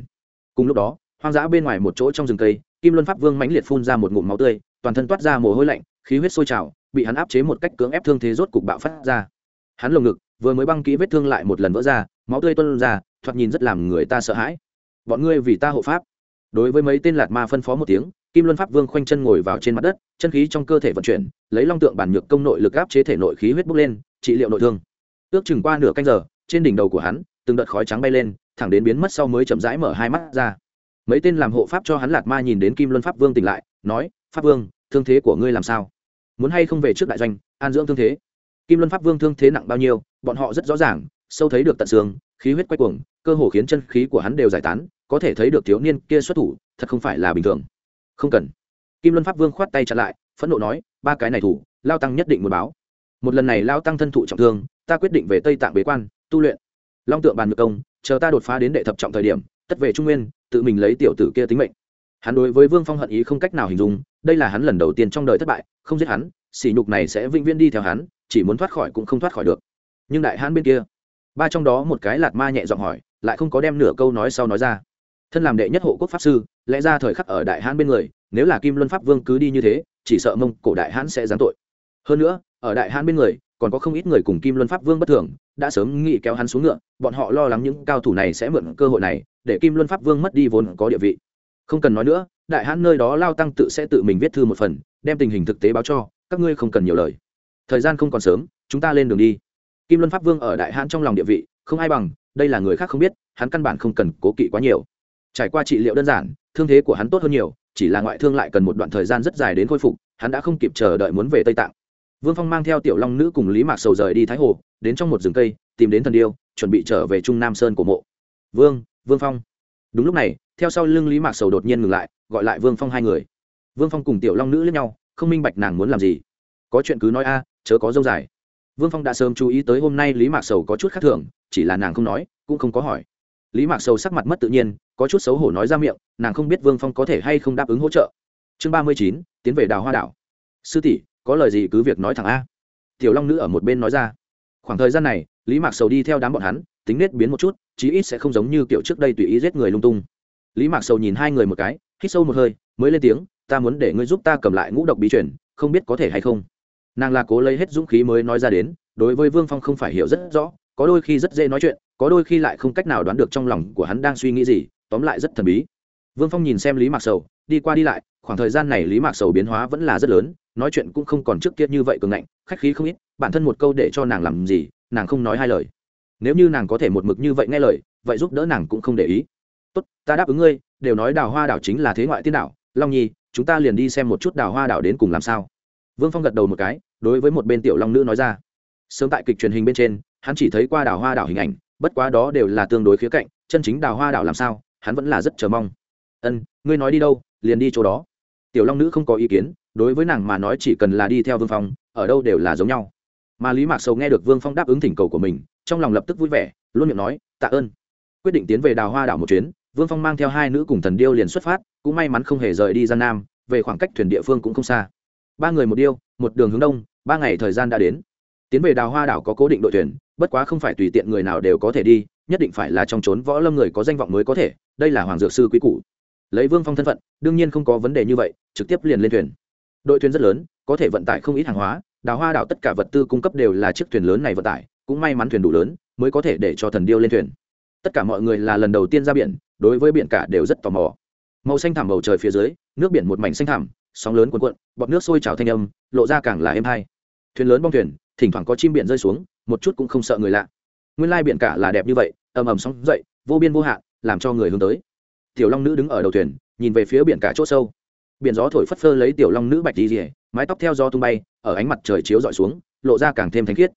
A: Cùng lúc đó, hoang dã bên ngoài một chỗ trong rừng cây, kim luân pháp vương mãnh liệt phun ra một ngụm máu tươi, toàn thân toát ra mồ hôi lạnh, khí huyết sôi trào, bị hắn áp chế một cách cưỡng ép thương thế rốt cục bạo phát ra. Hắn lồng ngực, vừa mới băng kỹ vết thương lại một lần vỡ ra, máu tươi tuôn ra, thoạt nhìn rất làm người ta sợ hãi. Bọn ngươi vì ta hộ pháp. Đối với mấy tên lạt ma phân phó một tiếng kim luân pháp vương khoanh chân ngồi vào trên mặt đất, chân khí trong cơ thể vận chuyển, lấy long tượng bản nhược công nội lực áp chế thể nội khí huyết bốc lên, trị liệu nội thương. Ước chừng qua nửa canh giờ, trên đỉnh đầu của hắn, từng đợt khói trắng bay lên, thẳng đến biến mất sau mới chậm rãi mở hai mắt ra. Mấy tên làm hộ pháp cho hắn lạt ma nhìn đến kim luân pháp vương tỉnh lại, nói, pháp vương, thương thế của ngươi làm sao? Muốn hay không về trước đại doanh, an dưỡng thương thế? Kim luân pháp vương thương thế nặng bao nhiêu, bọn họ rất rõ ràng, sâu thấy được tận xương, khí huyết quay cuồng, cơ hồ khiến chân khí của hắn đều giải tán, có thể thấy được thiếu niên kia xuất thủ, thật không phải là bình thường không cần. Kim luân pháp vương khoát tay chặn lại, phẫn nộ nói, ba cái này thủ, lao tăng nhất định muốn báo. Một lần này lao tăng thân thụ trọng thương, ta quyết định về tây tạng bế quan, tu luyện. Long tượng bàn ngược công, chờ ta đột phá đến đệ thập trọng thời điểm, tất về trung nguyên, tự mình lấy tiểu tử kia tính mệnh. Hắn đối với vương phong hận ý không cách nào hình dung, đây là hắn lần đầu tiên trong đời thất bại, không giết hắn, sỉ nhục này sẽ vĩnh viễn đi theo hắn, chỉ muốn thoát khỏi cũng không thoát khỏi được. Nhưng đại hãn bên kia, ba trong đó một cái lạt ma nhẹ giọng hỏi, lại không có đem nửa câu nói sau nói ra. Thân làm đệ nhất hộ quốc pháp sư lẽ ra thời khắc ở đại hãn bên người, nếu là kim luân pháp vương cứ đi như thế, chỉ sợ mông cổ đại hãn sẽ giáng tội. Hơn nữa, ở đại hãn bên người, còn có không ít người cùng kim luân pháp vương bất thường, đã sớm nghĩ kéo hắn xuống ngựa, bọn họ lo lắng những cao thủ này sẽ mượn cơ hội này, để kim luân pháp vương mất đi vốn có địa vị. Không cần nói nữa, đại hãn nơi đó lao tăng tự sẽ tự mình viết thư một phần, đem tình hình thực tế báo cho, các ngươi không cần nhiều lời. Thời gian không còn sớm, chúng ta lên đường đi. Kim luân pháp vương ở đại hãn trong lòng địa vị, không ai bằng, đây là người khác không biết, hắn căn bản không cần cố kỵ quá nhiều. Trải qua trị liệu đơn giản thương thế của hắn tốt hơn nhiều, chỉ là ngoại thương lại cần một đoạn thời gian rất dài đến khôi phục, hắn đã không kịp chờ đợi muốn về tây tạng. Vương phong mang theo tiểu long nữ cùng lý mạc sầu rời đi thái hồ, đến trong một rừng cây, tìm đến thần điêu, chuẩn bị trở về trung nam sơn của mộ. Vương vương phong. Đúng lúc này, theo sau lưng lý mạc sầu đột nhiên ngừng lại, gọi lại vương phong hai người. Vương phong cùng tiểu long nữ lẫn nhau, không minh bạch nàng muốn làm gì. Có chuyện cứ nói a, chớ có dâu dài. Vương phong đã sớm chú ý tới hôm nay lý mạc sầu có chút khác thường, chỉ là nàng không nói, cũng không có hỏi lý mạc sầu sắc mặt mất tự nhiên, có chút xấu hổ nói ra miệng, nàng không biết vương phong có thể hay không đáp ứng hỗ trợ. Chương ba mươi chín, tiến về đào hoa đảo. Sư tỷ, có lời gì cứ việc nói thẳng a. Tiểu long nữ ở một bên nói ra. Khoảng thời gian này, lý mạc sầu đi theo đám bọn hắn, tính nết biến một chút, chí ít sẽ không giống như kiểu trước đây tùy ý giết người lung tung. Lý mạc sầu nhìn hai người một cái, hít sâu một hơi, mới lên tiếng, ta muốn để ngươi giúp ta cầm lại ngũ độc bí truyền, không biết có thể hay không. Nàng là cố lấy hết dũng khí mới nói ra đến, đối với vương phong không phải hiểu rất rõ có đôi khi rất dễ nói chuyện, có đôi khi lại không cách nào đoán được trong lòng của hắn đang suy nghĩ gì, tóm lại rất thần bí. Vương phong nhìn xem lý mạc sầu, đi qua đi lại, khoảng thời gian này lý mạc sầu biến hóa vẫn là rất lớn, nói chuyện cũng không còn trước kia như vậy cường ngạnh, khách khí không ít, bản thân một câu để cho nàng làm gì, nàng không nói hai lời. Nếu như nàng có thể một mực như vậy nghe lời, vậy giúp đỡ nàng cũng không để ý. Tốt, ta đáp ứng ngươi, đều nói đào hoa đảo chính là thế ngoại tiên đảo, long nhi, chúng ta liền đi xem một chút đào hoa đảo đến cùng làm sao. Vương phong gật đầu một cái, đối với một bên tiểu long nữ nói ra. Sớm tại kịch truyền hình bên trên hắn chỉ thấy qua đào hoa đảo hình ảnh, bất quá đó đều là tương đối khía cạnh, chân chính đào hoa đảo làm sao, hắn vẫn là rất chờ mong. Ân, ngươi nói đi đâu, liền đi chỗ đó. Tiểu long nữ không có ý kiến, đối với nàng mà nói chỉ cần là đi theo vương phong, ở đâu đều là giống nhau. Mà lý mạc sầu nghe được vương phong đáp ứng thỉnh cầu của mình, trong lòng lập tức vui vẻ, luôn miệng nói, tạ ơn. Quyết định tiến về đào hoa đảo một chuyến, vương phong mang theo hai nữ cùng thần điêu liền xuất phát, cũng may mắn không hề rời đi gian nam, về khoảng cách thuyền địa phương cũng không xa. Ba người một điêu, một đường hướng đông, ba ngày thời gian đã đến. Tiến về đào hoa đảo có cố định đội thuyền bất quá không phải tùy tiện người nào đều có thể đi, nhất định phải là trong trốn võ lâm người có danh vọng mới có thể, đây là hoàng dược sư quý cũ lấy vương phong thân phận, đương nhiên không có vấn đề như vậy, trực tiếp liền lên thuyền. Đội thuyền rất lớn, có thể vận tải không ít hàng hóa, đào hoa đảo tất cả vật tư cung cấp đều là chiếc thuyền lớn này vận tải, cũng may mắn thuyền đủ lớn, mới có thể để cho thần điêu lên thuyền. Tất cả mọi người là lần đầu tiên ra biển, đối với biển cả đều rất tò mò. Màu xanh thảm bầu trời phía dưới, nước biển một mảnh xanh thảm sóng lớn cuộn cuộn, bọt nước sôi trào thanh âm, lộ ra càng là êm hay. Thuyền lớn bong thuyền, thỉnh thoảng có chim biển rơi xuống một chút cũng không sợ người lạ. Nguyên lai biển cả là đẹp như vậy, ầm ầm sóng dậy, vô biên vô hạn, làm cho người hướng tới. Tiểu long nữ đứng ở đầu thuyền, nhìn về phía biển cả chỗ sâu. Biển gió thổi phất phơ lấy tiểu long nữ bạch đi rỉa mái tóc theo gió tung bay, ở ánh mặt trời chiếu dọi xuống, lộ ra càng thêm thanh khiết.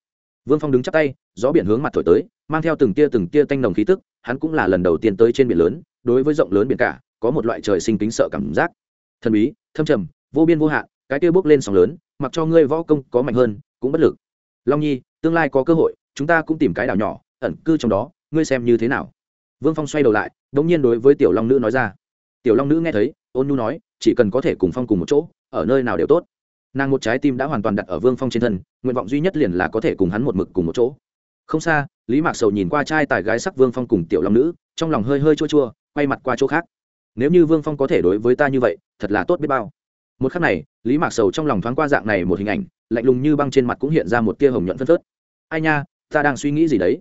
A: Vương phong đứng chắp tay, gió biển hướng mặt thổi tới, mang theo từng tia từng tia tanh nồng khí tức, hắn cũng là lần đầu tiên tới trên biển lớn, đối với rộng lớn biển cả, có một loại trời sinh kính sợ cảm giác. Thần bí, thâm trầm, vô biên vô hạn, cái kia bước lên sóng lớn, mặc cho ngươi võ công có mạnh hơn, cũng bất lực. Long nhi tương lai có cơ hội, chúng ta cũng tìm cái đảo nhỏ, ẩn cư trong đó, ngươi xem như thế nào? Vương phong xoay đầu lại đ ỗ n g nhiên đối với tiểu long nữ nói ra. Tiểu long nữ nghe thấy, ôn nhu nói, chỉ cần có thể cùng phong cùng một chỗ, ở nơi nào đều tốt. Nàng một trái tim đã hoàn toàn đặt ở vương phong trên thân, nguyện vọng duy nhất liền là có thể cùng hắn một mực cùng một chỗ. Không xa, lý mạc sầu nhìn qua trai tài gái sắc vương phong cùng tiểu long nữ, trong lòng hơi hơi chua chua, quay mặt qua chỗ khác. Nếu như vương phong có thể đối với ta như vậy, thật là tốt biết bao một khắc này, lý mạc sầu trong lòng thoáng qua dạng này một hình ảnh, lạnh lùng như băng trên mặt cũng hiện ra một tia hồng nhuận phân phớt. Ai nha, ta đang suy nghĩ gì đấy?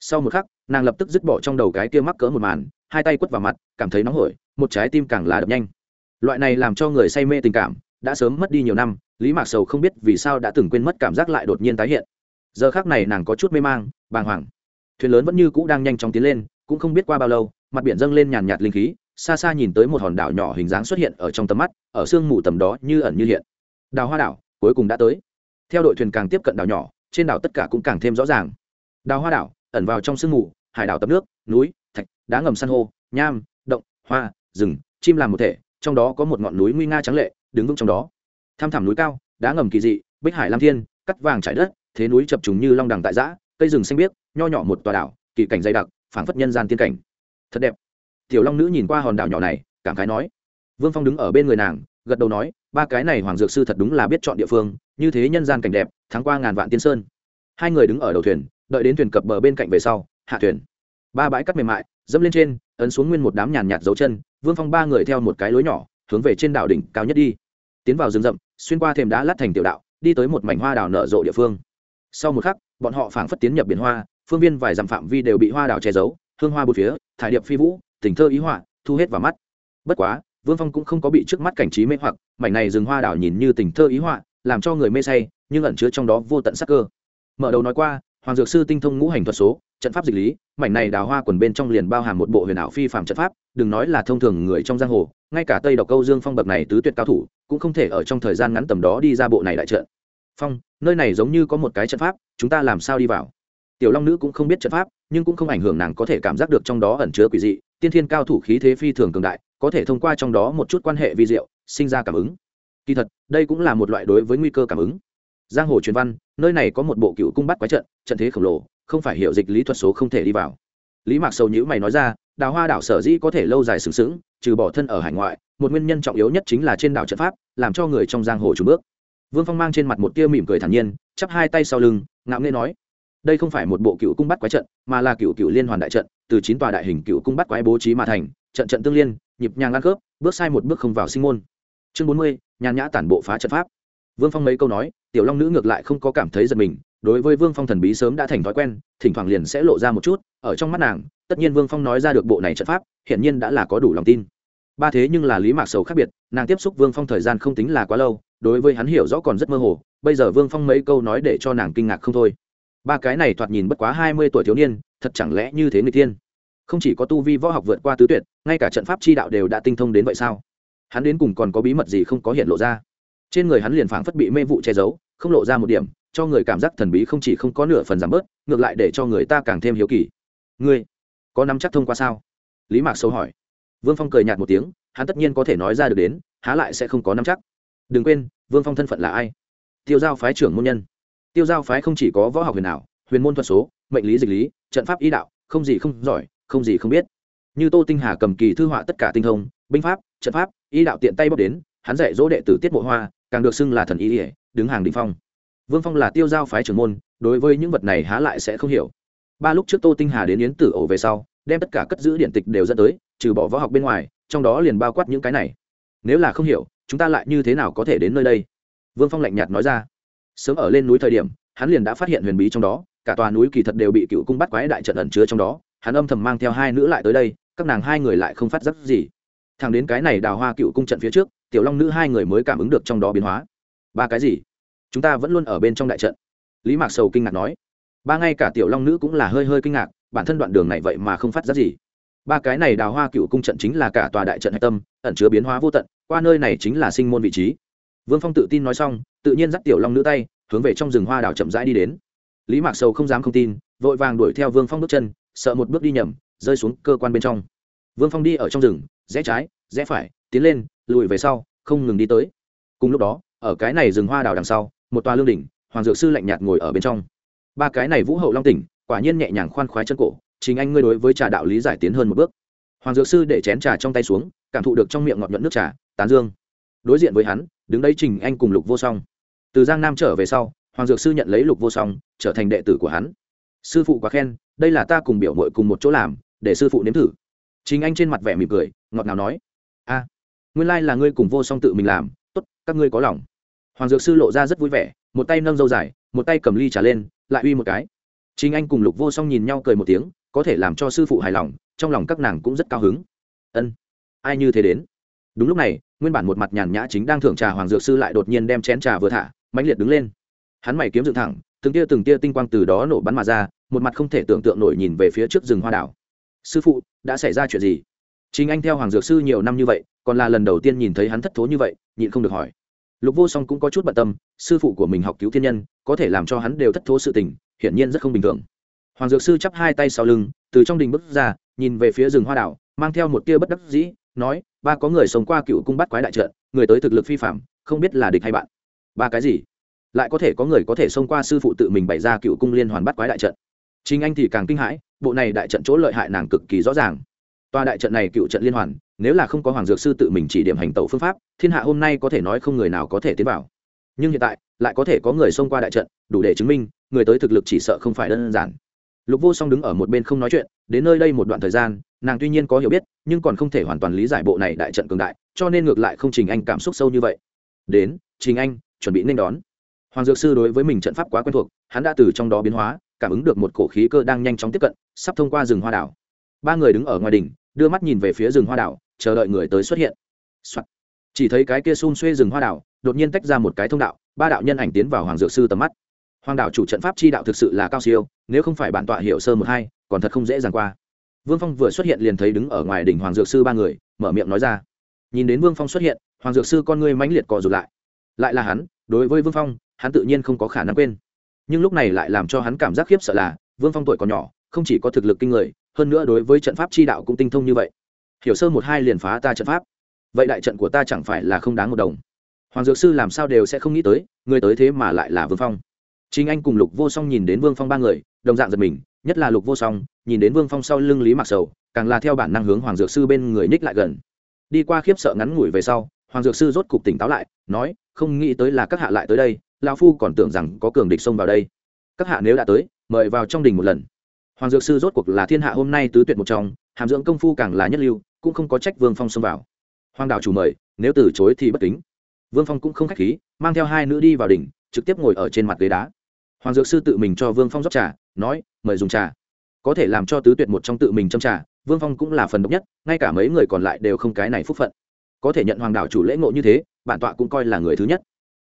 A: Sau một khắc, nàng lập tức dứt bỏ trong đầu cái kia mắc cỡ một màn, hai tay quất vào mặt, cảm thấy nóng hổi, một trái tim càng là đập nhanh. Loại này làm cho người say mê tình cảm, đã sớm mất đi nhiều năm, lý mạc sầu không biết vì sao đã từng quên mất cảm giác lại đột nhiên tái hiện. Giờ khác này nàng có chút mê mang, bàng hoàng. Thuyền lớn vẫn như cũ đang nhanh chóng tiến lên, cũng không biết qua bao lâu, mặt biển dâng lên nhàn nhạt linh khí xa xa nhìn tới một hòn đảo nhỏ hình dáng xuất hiện ở trong tầm mắt, ở sương mù tầm đó như ẩn như hiện. Đào hoa đảo, cuối cùng đã tới. Theo đội thuyền càng tiếp cận đảo nhỏ, trên đảo tất cả cũng càng thêm rõ ràng. Đào hoa đảo, ẩn vào trong sương mù, hải đảo tập nước, núi, thạch, đá ngầm san hô, nham, động, hoa, rừng, chim làm một thể, trong đó có một ngọn núi nguy nga trắng lệ, đứng vững trong đó. Tham thẳm núi cao, đá ngầm kỳ dị, bích hải lam thiên, cắt vàng trải đất, thế núi chập trùng như long đằng tại giã cây rừng xanh biếc, nho nhỏ một tòa đảo, kỳ cảnh dày đặc, phảng phất nhân gian tiên cảnh. Thật đẹp tiểu long nữ nhìn qua hòn đảo nhỏ này, cảm khái nói. Vương phong đứng ở bên người nàng, gật đầu nói, ba cái này hoàng dược sư thật đúng là biết chọn địa phương, như thế nhân gian cảnh đẹp tháng qua ngàn vạn tiên sơn. Hai người đứng ở đầu thuyền, đợi đến thuyền cập bờ bên cạnh về sau, hạ thuyền. Ba bãi cắt mềm mại, dẫm lên trên, ấn xuống nguyên một đám nhàn nhạt dấu chân, vương phong ba người theo một cái lối nhỏ, hướng về trên đảo đỉnh cao nhất đi. Tiến vào rừng rậm, xuyên qua thềm đá lát thành tiểu đạo, đi tới một mảnh hoa đảo nở rộ địa phương. Sau một khắc, bọn họ phảng phất tiến nhập biển hoa, phương viên vài dặm phạm vi đều bị hoa đảo che giấu, hương hoa bột phía, thải điệp phi vũ tình thơ ý họa, thu hết vào mắt. Bất quá, vương phong cũng không có bị trước mắt cảnh trí mê hoặc, mảnh này rừng hoa đảo nhìn như tình thơ ý họa, làm cho người mê say, nhưng ẩn chứa trong đó vô tận sắc cơ. Mở đầu nói qua, hoàng dược sư tinh thông ngũ hành thuật số, trận pháp dịch lý, mảnh này đào hoa quần bên trong liền bao hàm một bộ huyền ảo phi phạm trận pháp, đừng nói là thông thường người trong giang hồ, ngay cả tây độc câu dương phong bậc này tứ tuyệt cao thủ, cũng không thể ở trong thời gian ngắn tầm đó đi ra bộ này đại trận. Phong, nơi này giống như có một cái trận pháp, chúng ta làm sao đi vào? Tiểu long nữ cũng không biết trận pháp nhưng cũng không ảnh hưởng nàng có thể cảm giác được trong đó ẩn chứa quỷ dị, tiên thiên cao thủ khí thế phi thường cường đại, có thể thông qua trong đó một chút quan hệ vi diệu, sinh ra cảm ứng. Kỳ thật, đây cũng là một loại đối với nguy cơ cảm ứng. Giang hồ truyền văn, nơi này có một bộ cựu cung bắt quái trận trận thế khổng lồ, không phải hiểu dịch lý thuật số không thể đi vào. Lý mạc sầu nhữ mày nói ra, đào hoa đảo sở dĩ có thể lâu dài sừng sững, trừ bỏ thân ở hải ngoại, một nguyên nhân trọng yếu nhất chính là trên đảo trận pháp, làm cho người trong giang hồ trùn bước. Vương phong mang trên mặt một tia mỉm cười thản nhiên, chắp hai tay sau lưng, ngạo nghê nói đây không phải một bộ cựu cung bắt quái trận, mà là cựu cựu liên hoàn đại trận, từ chín tòa đại hình cựu cung bắt quái bố trí mà thành, trận trận tương liên, nhịp nhàng ăn khớp, bước sai một bước không vào sinh môn. Chương bốn mươi, nhàn nhã tản bộ phá trận pháp. Vương phong mấy câu nói, tiểu long nữ ngược lại không có cảm thấy giật mình, đối với vương phong thần bí sớm đã thành thói quen, thỉnh thoảng liền sẽ lộ ra một chút, ở trong mắt nàng, tất nhiên vương phong nói ra được bộ này trận pháp, hiển nhiên đã là có đủ lòng tin. Ba thế nhưng là lý mạc sầu khác biệt, nàng tiếp xúc vương phong thời gian không tính là quá lâu, đối với hắn hiểu rõ còn rất mơ hồ, bây giờ vương phong mấy câu nói để cho nàng kinh ngạc không thôi ba cái này thoạt nhìn bất quá hai mươi tuổi thiếu niên, thật chẳng lẽ như thế người tiên? Không chỉ có tu vi võ học vượt qua tứ tuyệt, ngay cả trận pháp chi đạo đều đã tinh thông đến vậy sao? Hắn đến cùng còn có bí mật gì không có hiện lộ ra? Trên người hắn liền phảng phất bị mê vụ che giấu, không lộ ra một điểm, cho người cảm giác thần bí không chỉ không có nửa phần giảm bớt, ngược lại để cho người ta càng thêm hiếu kỳ. Ngươi, có nắm chắc thông qua sao? Lý mạc sâu hỏi. Vương phong cười nhạt một tiếng, hắn tất nhiên có thể nói ra được đến, há lại sẽ không có nắm chắc. Đừng quên, vương phong thân phận là ai? Tiêu giao phái trưởng môn nhân tiêu giao phái không chỉ có võ học huyền ảo, huyền môn thuật số, mệnh lý dịch lý, trận pháp ý đạo, không gì không giỏi, không gì không biết. Như tô tinh hà cầm kỳ thư họa tất cả tinh thông, binh pháp, trận pháp ý đạo tiện tay bóc đến, hắn dạy dỗ đệ tử tiết mộ hoa, càng được xưng là thần ý ỉa đứng hàng đ phong. Vương phong là tiêu giao phái trưởng môn, đối với những vật này há lại sẽ không hiểu. Ba lúc trước tô tinh hà đến yến tử ổ về sau, đem tất cả cất giữ điện tịch đều dẫn tới, trừ bỏ võ học bên ngoài, trong đó liền bao quát những cái này. Nếu là không hiểu, chúng ta lại như thế nào có thể đến nơi đây? Vương phong lạnh nhạt nói ra sớm ở lên núi thời điểm, hắn liền đã phát hiện huyền bí trong đó, cả tòa núi kỳ thật đều bị cựu cung bắt quái đại trận ẩn chứa trong đó, hắn âm thầm mang theo hai nữ lại tới đây, các nàng hai người lại không phát giác gì. Thằng đến cái này đào hoa cựu cung trận phía trước, tiểu long nữ hai người mới cảm ứng được trong đó biến hóa. Ba cái gì? Chúng ta vẫn luôn ở bên trong đại trận. Lý mạc sầu kinh ngạc nói. Ba ngay cả tiểu long nữ cũng là hơi hơi kinh ngạc, bản thân đoạn đường này vậy mà không phát giác gì. Ba cái này đào hoa cựu cung trận chính là cả tòa đại trận hạch tâm, ẩn chứa biến hóa vô tận, qua nơi này chính là sinh môn vị trí vương phong tự tin nói xong, tự nhiên dắt tiểu long nữ tay, hướng về trong rừng hoa đào chậm rãi đi đến. Lý mạc sầu không dám không tin, vội vàng đuổi theo vương phong bước chân, sợ một bước đi nhầm, rơi xuống cơ quan bên trong. Vương phong đi ở trong rừng, rẽ trái, rẽ phải, tiến lên, lùi về sau, không ngừng đi tới. Cùng lúc đó, ở cái này rừng hoa đào đằng sau, một tòa lương đỉnh, hoàng dược sư lạnh nhạt ngồi ở bên trong. Ba cái này vũ hậu long tỉnh, quả nhiên nhẹ nhàng khoan khoái chân cổ, chính anh ngươi đối với trà đạo lý giải tiến hơn một bước. Hoàng dược sư để chén trà trong tay xuống, cảm thụ được trong miệng ngọt nhuận nước trà, tán dương. Đối diện với hắn đứng đấy trình anh cùng lục vô song. Từ giang nam trở về sau, hoàng dược sư nhận lấy lục vô song, trở thành đệ tử của hắn. Sư phụ quá khen, đây là ta cùng biểu mội cùng một chỗ làm, để sư phụ nếm thử. Chính anh trên mặt vẻ mỉm cười, ngọt ngào nói, a, nguyên lai là ngươi cùng vô song tự mình làm, tốt, các ngươi có lòng. Hoàng dược sư lộ ra rất vui vẻ, một tay nâng dâu dài, một tay cầm ly trả lên, lại uy một cái. Chính anh cùng lục vô song nhìn nhau cười một tiếng, có thể làm cho sư phụ hài lòng, trong lòng các nàng cũng rất cao hứng. Ân, ai như thế đến? Đúng lúc này nguyên bản một mặt nhàn nhã chính đang thưởng trà hoàng dược sư lại đột nhiên đem chén trà vừa thả, mãnh liệt đứng lên. Hắn mày kiếm dựng thẳng, từng tia từng tia tinh quang từ đó nổ bắn mà ra, một mặt không thể tưởng tượng nổi nhìn về phía trước rừng hoa đảo. Sư phụ, đã xảy ra chuyện gì? Chính anh theo hoàng dược sư nhiều năm như vậy, còn là lần đầu tiên nhìn thấy hắn thất thố như vậy, nhịn không được hỏi. Lục vô song cũng có chút bận tâm, sư phụ của mình học cứu thiên nhân, có thể làm cho hắn đều thất thố sự tình, hiển nhiên rất không bình thường. Hoàng dược sư chắp hai tay sau lưng, từ trong đình bước ra, nhìn về phía rừng hoa đảo, mang theo một tia bất đắc dĩ, nói ba có người sống qua cựu cung bắt quái đại trận, người tới thực lực phi phạm không biết là địch hay bạn. Ba cái gì? Lại có thể có người có thể xông qua sư phụ tự mình bày ra cựu cung liên hoàn bắt quái đại trận. Chính anh thì càng kinh hãi, bộ này đại trận chỗ lợi hại nàng cực kỳ rõ ràng. Tòa đại trận này cựu trận liên hoàn, nếu là không có hoàng dược sư tự mình chỉ điểm hành tẩu phương pháp, thiên hạ hôm nay có thể nói không người nào có thể tiến vào. Nhưng hiện tại, lại có thể có người xông qua đại trận, đủ để chứng minh, người tới thực lực chỉ sợ không phải đơn giản lục vô song đứng ở một bên không nói chuyện, đến nơi đây một đoạn thời gian, nàng tuy nhiên có hiểu biết, nhưng còn không thể hoàn toàn lý giải bộ này đại trận cường đại, cho nên ngược lại không trình anh cảm xúc sâu như vậy. Đến, trình anh, chuẩn bị nên đón. Hoàng dược sư đối với mình trận pháp quá quen thuộc, hắn đã từ trong đó biến hóa, cảm ứng được một cổ khí cơ đang nhanh chóng tiếp cận, sắp thông qua rừng hoa đảo. Ba người đứng ở ngoài đỉnh, đưa mắt nhìn về phía rừng hoa đảo, chờ đợi người tới xuất hiện、Soạn. chỉ thấy cái kia xun xuê rừng hoa đảo, đột nhiên tách ra một cái thông đạo, ba đạo nhân ảnh tiến vào hoàng dược sư tầm mắt hoàng đảo chủ trận pháp chi đạo thực sự là cao siêu, nếu không phải bản tọa hiểu sơ một hai, còn thật không dễ dàng qua. Vương phong vừa xuất hiện liền thấy đứng ở ngoài đỉnh hoàng dược sư ba người, mở miệng nói ra. Nhìn đến vương phong xuất hiện, hoàng dược sư con ngươi mãnh liệt cò rụt lại. Lại là hắn, đối với vương phong, hắn tự nhiên không có khả năng quên. Nhưng lúc này lại làm cho hắn cảm giác khiếp sợ là, vương phong tuổi còn nhỏ, không chỉ có thực lực kinh người, hơn nữa đối với trận pháp chi đạo cũng tinh thông như vậy. Hiểu sơ một hai liền phá ta trận pháp. Vậy đại trận của ta chẳng phải là không đáng một đồng. Hoàng dược sư làm sao đều sẽ không nghĩ tới, người tới thế mà lại là vương phong chính anh cùng lục vô song nhìn đến vương phong ba người đồng dạng giật mình nhất là lục vô song nhìn đến vương phong sau lưng lý mặc sầu càng là theo bản năng hướng hoàng dược sư bên người ních lại gần. Đi qua khiếp sợ ngắn ngủi về sau hoàng dược sư rốt cục tỉnh táo lại nói không nghĩ tới là các hạ lại tới đây lao phu còn tưởng rằng có cường địch xông vào đây. Các hạ nếu đã tới mời vào trong đình một lần. Hoàng dược sư rốt cuộc là thiên hạ hôm nay tứ tuyệt một trong hàm dưỡng công phu càng là nhất lưu cũng không có trách vương phong xông vào. Hoàng đạo chủ mời nếu từ chối thì bất kính. Vương phong cũng không k h á c h khí mang theo hai nữ đi vào đình, trực tiếp ngồi ở trên mặt ghế đá hoàng dược sư tự mình cho vương phong rót trà, nói, mời dùng trà. Có thể làm cho tứ tuyệt một trong tự mình châm trà, vương phong cũng là phần độc nhất, ngay cả mấy người còn lại đều không cái này phúc phận. Có thể nhận hoàng Đảo chủ lễ ngộ như thế, bản tọa cũng coi là người thứ nhất.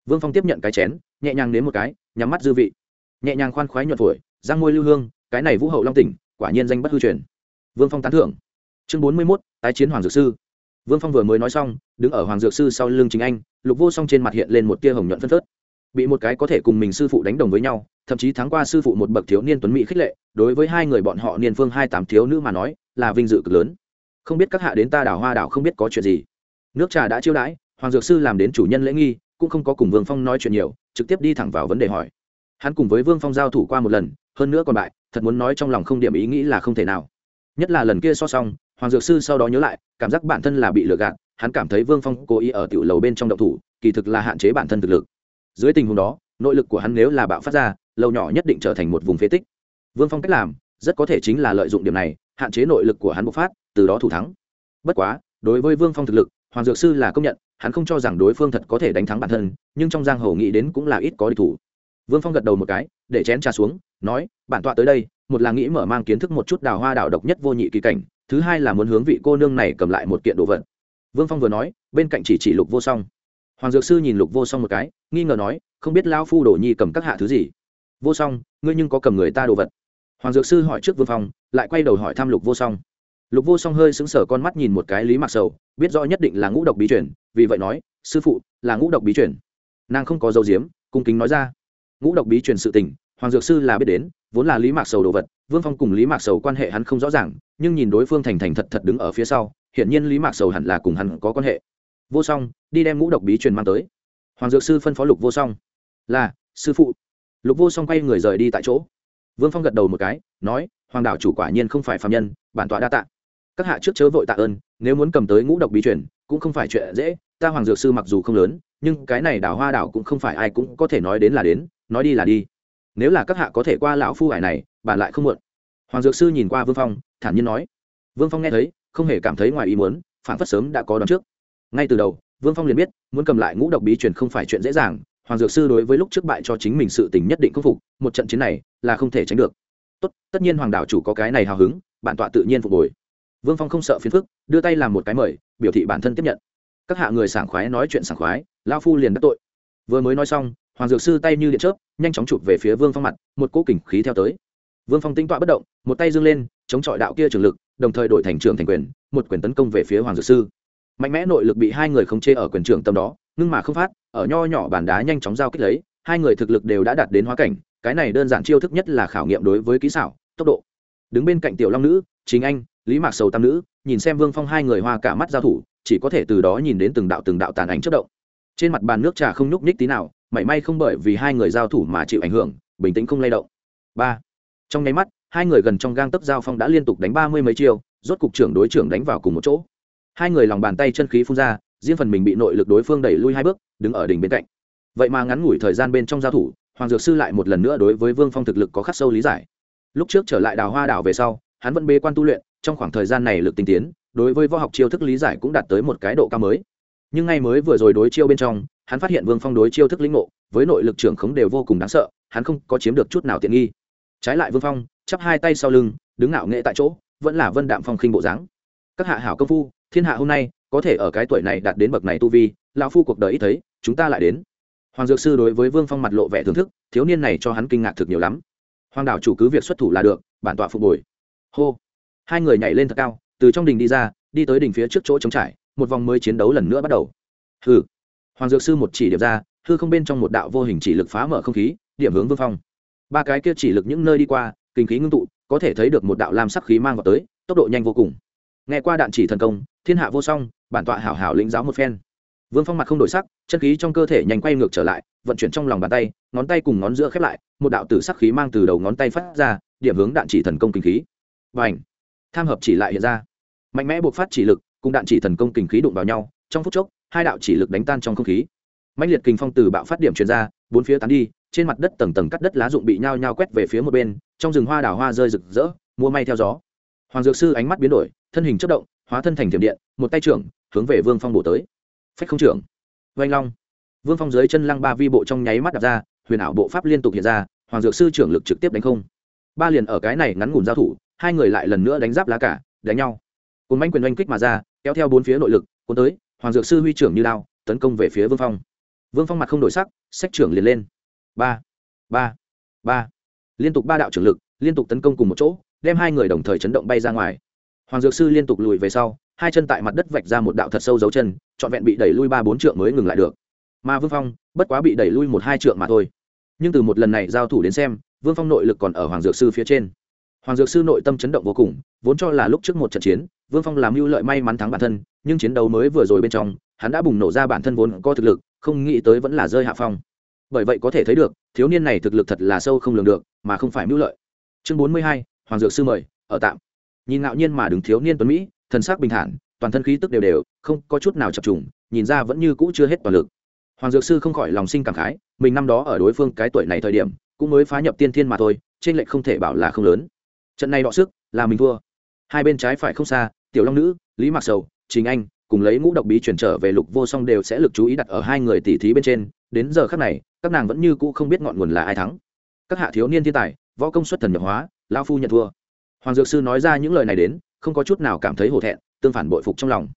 A: Vương phong tiếp nhận cái chén, nhẹ nhàng nếm một cái, nhắm mắt dư vị. Nhẹ nhàng khoan khoái nhuận phổi, răng môi lưu hương, cái này vũ hậu long tỉnh, quả nhiên danh bất hư truyền. Vương phong tán thưởng. Chương bốn mươi mốt, tái chiến hoàng dược sư. Vương phong vừa mới nói xong, đứng ở hoàng dược sư sau lưng chính anh, lục vô song trên mặt hiện lên một tia hồng nhuận phân phớt bị một cái có thể cùng mình sư phụ đánh đồng với nhau, thậm chí thắng qua sư phụ một bậc thiếu niên tuấn mỹ khích lệ, đối với hai người bọn họ niên phương hai tám thiếu nữ mà nói, là vinh dự cực lớn. Không biết các hạ đến ta đảo hoa đảo không biết có chuyện gì. Nước trà đã chiêu đãi, hoàng dược sư làm đến chủ nhân lễ nghi, cũng không có cùng vương phong nói chuyện nhiều, trực tiếp đi thẳng vào vấn đề hỏi. Hắn cùng với vương phong giao thủ qua một lần, hơn nữa còn bại, thật muốn nói trong lòng không điểm ý nghĩ là không thể nào. Nhất là lần kia so xong, hoàng dược sư sau đó nhớ lại, cảm giác bản thân là bị lừa gạt, hắn cảm thấy vương phong cố ý ở tiểu lầu bên trong động thủ, kỳ thực là hạn chế bản thân thực lực dưới tình huống đó, nội lực của hắn nếu là bạo phát ra, lâu nhỏ nhất định trở thành một vùng phế tích. Vương phong cách làm, rất có thể chính là lợi dụng điểm này, hạn chế nội lực của hắn bộc phát, từ đó thủ thắng. Bất quá, đối với vương phong thực lực, hoàng dược sư là công nhận, hắn không cho rằng đối phương thật có thể đánh thắng bản thân, nhưng trong giang hồ nghĩ đến cũng là ít có địch thủ. Vương phong gật đầu một cái, để chén trà xuống, nói, bản tọa tới đây, một là nghĩ mở mang kiến thức một chút đào hoa đảo độc nhất vô nhị kỳ cảnh, thứ hai là muốn hướng vị cô nương này cầm lại một kiện đồ vật. Vương phong vừa nói, bên cạnh chỉ chỉ lục vô song hoàng dược sư nhìn lục vô song một cái, nghi ngờ nói, không biết lao phu đổ nhi cầm các hạ thứ gì? Vô song, ngươi nhưng có cầm người ta đồ vật. Hoàng dược sư hỏi trước vương phong, lại quay đầu hỏi thăm lục vô song. Lục vô song hơi sững sờ con mắt nhìn một cái lý mặc sầu, biết rõ nhất định là ngũ độc bí chuyển vì vậy nói, sư phụ, là ngũ độc bí chuyển nàng không có dấu diếm, cung kính nói ra. Ngũ độc bí truyền sự tình, hoàng dược sư là biết đến, vốn là lý mạc sầu đồ vật, vương phong cùng lý mạc sầu quan hệ hắn không rõ ràng, nhưng nhìn đối phương thành thành thật thật đứng ở phía sau, hiển nhiên lý mạc sầu hẳn là cùng hắn có quan hệ vô song, đi đem ngũ độc bí truyền mang tới. Hoàng dược sư phân phó lục vô song. Là, sư phụ. Lục vô song quay người rời đi tại chỗ. Vương phong gật đầu một cái, nói, hoàng đảo chủ quả nhiên không phải phạm nhân, bản tọa đa tạ. Các hạ trước chớ vội tạ ơn, nếu muốn cầm tới ngũ độc bí truyền, cũng không phải chuyện dễ, ta hoàng dược sư mặc dù không lớn, nhưng cái này đảo hoa đảo cũng không phải ai cũng có thể nói đến là đến, nói đi là đi. Nếu là các hạ có thể qua lão phu hải này, bản lại không muộn. Hoàng dược sư nhìn qua vương phong, thản nhiên nói. Vương phong nghe thấy, không hề cảm thấy ngoài ý muốn phản phất sớm đã có đón trước ngay từ đầu, vương phong liền biết, muốn cầm lại ngũ độc bí truyền không phải chuyện dễ dàng, hoàng dược sư đối với lúc trước bại cho chính mình sự tình nhất định khắc phục, một trận chiến này là không thể tránh được. Tốt, tất nhiên hoàng đạo chủ có cái này hào hứng, bản tọa tự nhiên phục hồi. Vương phong không sợ phiền phức, đưa tay làm một cái mời, biểu thị bản thân tiếp nhận. Các hạ người sảng khoái nói chuyện sảng khoái, lao phu liền đắc tội. Vừa mới nói xong, hoàng dược sư tay như điện chớp, nhanh chóng chụp về phía vương phong mặt, một cỗ kình khí theo tới. Vương phong tinh tọa bất động, một tay dâng lên, chống chọi đạo kia trường lực, đồng thời đổi thành trường thành quyền, một quyền tấn công về phía hoàng dược sư mạnh mẽ nội lực bị hai người không chê ở quyền trưởng tâm đó, ngưng mà không phát, ở nho nhỏ bàn đá nhanh chóng giao kích lấy, hai người thực lực đều đã đạt đến hóa cảnh, cái này đơn giản chiêu thức nhất là khảo nghiệm đối với kỹ xảo, tốc độ. Đứng bên cạnh tiểu long nữ chính anh, lý mạc sầu tam nữ, nhìn xem vương phong hai người hoa cả mắt giao thủ, chỉ có thể từ đó nhìn đến từng đạo từng đạo tàn ảnh chất động. Trên mặt bàn nước trà không nhúc nhích tí nào, mảy may không bởi vì hai người giao thủ mà chịu ảnh hưởng, bình tĩnh không lay động. Ba. Trong nháy mắt, hai người gần trong gang tấc giao phong đã liên tục đánh ba mươi mấy chiêu, rốt cục trưởng đối trưởng đánh vào cùng một chỗ hai người lòng bàn tay chân khí phun ra, riêng phần mình bị nội lực đối phương đẩy lui hai bước, đứng ở đỉnh bên cạnh. Vậy mà ngắn ngủi thời gian bên trong giao thủ, hoàng dược sư lại một lần nữa đối với vương phong thực lực có khắc sâu lý giải. Lúc trước trở lại đào hoa đảo về sau, hắn vẫn bê quan tu luyện, trong khoảng thời gian này lực tinh tiến, đối với võ học chiêu thức lý giải cũng đạt tới một cái độ cao mới. Nhưng ngay mới vừa rồi đối chiêu bên trong, hắn phát hiện vương phong đối chiêu thức lĩnh ngộ, với nội lực trưởng khống đều vô cùng đáng sợ, hắn không có chiếm được chút nào tiện nghi. Trái lại vương phong, chắp hai tay sau lưng, đứng ngạo nghệ tại chỗ, vẫn là vân đạm phong khinh bộ dáng các hạ hảo công phu, thiên hạ hôm nay, có thể ở cái tuổi này đạt đến bậc này tu vi, lão phu cuộc đời ít thấy, chúng ta lại đến. Hoàng dược sư đối với vương phong mặt lộ vẻ thưởng thức, thiếu niên này cho hắn kinh ngạc thực nhiều lắm. Hoàng đảo chủ cứ việc xuất thủ là được, bản tọa phục bồi. Hô. Hai người nhảy lên thật cao, từ trong đình đi ra, đi tới đỉnh phía trước chỗ trống trải, một vòng mới chiến đấu lần nữa bắt đầu. Hư hoàng dược sư một chỉ điểm ra, hư không bên trong một đạo vô hình chỉ lực phá mở không khí, điểm hướng vương phong. Ba cái kia chỉ lực những nơi đi qua, kinh khí ngưng tụ, có thể thấy được một đạo lam sắc khí mang vào tới, tốc độ nhanh vô cùng nghe qua đạn chỉ thần công, thiên hạ vô song, bản tọa hảo hảo lĩnh giáo một phen. Vương phong mặt không đổi sắc, chân khí trong cơ thể nhanh quay ngược trở lại, vận chuyển trong lòng bàn tay, ngón tay cùng ngón giữa khép lại, một đạo tử sắc khí mang từ đầu ngón tay phát ra, điểm hướng đạn chỉ thần công kinh khí. Và ảnh tham hợp chỉ lại hiện ra. Mạnh mẽ buộc phát chỉ lực, cùng đạn chỉ thần công kinh khí đụng vào nhau, trong phút chốc, hai đạo chỉ lực đánh tan trong không khí. Mạnh liệt kinh phong từ bạo phát điểm truyền ra, bốn phía tán đi, trên mặt đất tầng tầng cắt đất lá rụng bị nhao nhao quét về phía một bên, trong rừng hoa đào hoa rơi rực rỡ mua may theo gió. Hoàng dược sư ánh mắt biến đổi thân hình chất động, hóa thân thành thiểm điện, một tay trưởng, hướng về vương phong bổ tới. Phách không trưởng. Vanh long. Vương phong dưới chân lăng ba vi bộ trong nháy mắt đặt ra, huyền ảo bộ pháp liên tục hiện ra, hoàng dược sư trưởng lực trực tiếp đánh không. Ba liền ở cái này ngắn ngủn giao thủ, hai người lại lần nữa đánh giáp lá cả, đánh nhau. Cùng manh quyền oanh kích mà ra, kéo theo bốn phía nội lực, cuốn tới, hoàng dược sư huy trưởng như lao, tấn công về phía vương phong. Vương phong mặt không đổi sắc sách trưởng liền lên. Ba. Ba. Ba. Liên tục ba đạo trưởng lực, liên tục tấn công cùng một chỗ, đem hai người đồng thời chấn động bay ra ngoài hoàng dược sư liên tục lùi về sau, hai chân tại mặt đất vạch ra một đạo thật sâu dấu chân, trọn vẹn bị đẩy lui ba bốn trượng mới ngừng lại được. Mà vương phong, bất quá bị đẩy lui một hai trượng mà thôi. Nhưng từ một lần này giao thủ đến xem, vương phong nội lực còn ở hoàng dược sư phía trên. Hoàng dược sư nội tâm chấn động vô cùng, vốn cho là lúc trước một trận chiến, vương phong làm mưu lợi may mắn thắng bản thân, nhưng chiến đấu mới vừa rồi bên trong, hắn đã bùng nổ ra bản thân vốn có thực lực, không nghĩ tới vẫn là rơi hạ phong. Bởi vậy có thể thấy được, thiếu niên này thực lực thật là sâu không lường được, mà không phải mưu lợi. Chương bốn mươi hai, hoàng dược sư mời, ở tạm nhìn ngạo nhiên mà đứng thiếu niên tuấn mỹ, thần sắc bình thản, toàn thân khí tức đều đều, không có chút nào chập trùng, nhìn ra vẫn như cũ chưa hết toàn lực. Hoàng dược sư không khỏi lòng sinh cảm khái, mình năm đó ở đối phương cái tuổi này thời điểm, cũng mới phá nhập tiên thiên mà thôi, trên lệnh không thể bảo là không lớn. Trận này đọ sức, là mình thua. Hai bên trái phải không xa, tiểu long nữ, lý mạc sầu chính anh, cùng lấy ngũ độc bí chuyển trở về lục vô song đều sẽ lực chú ý đặt ở hai người tỷ thí bên trên. Đến giờ khác này, các nàng vẫn như cũ không biết ngọn nguồn là ai thắng. Các hạ thiếu niên thiên tài, võ công xuất thần nhập hóa lao phu nhận thua hoàng dược sư nói ra những lời này đến, không có chút nào cảm thấy hổ thẹn, tương phản bội phục trong lòng.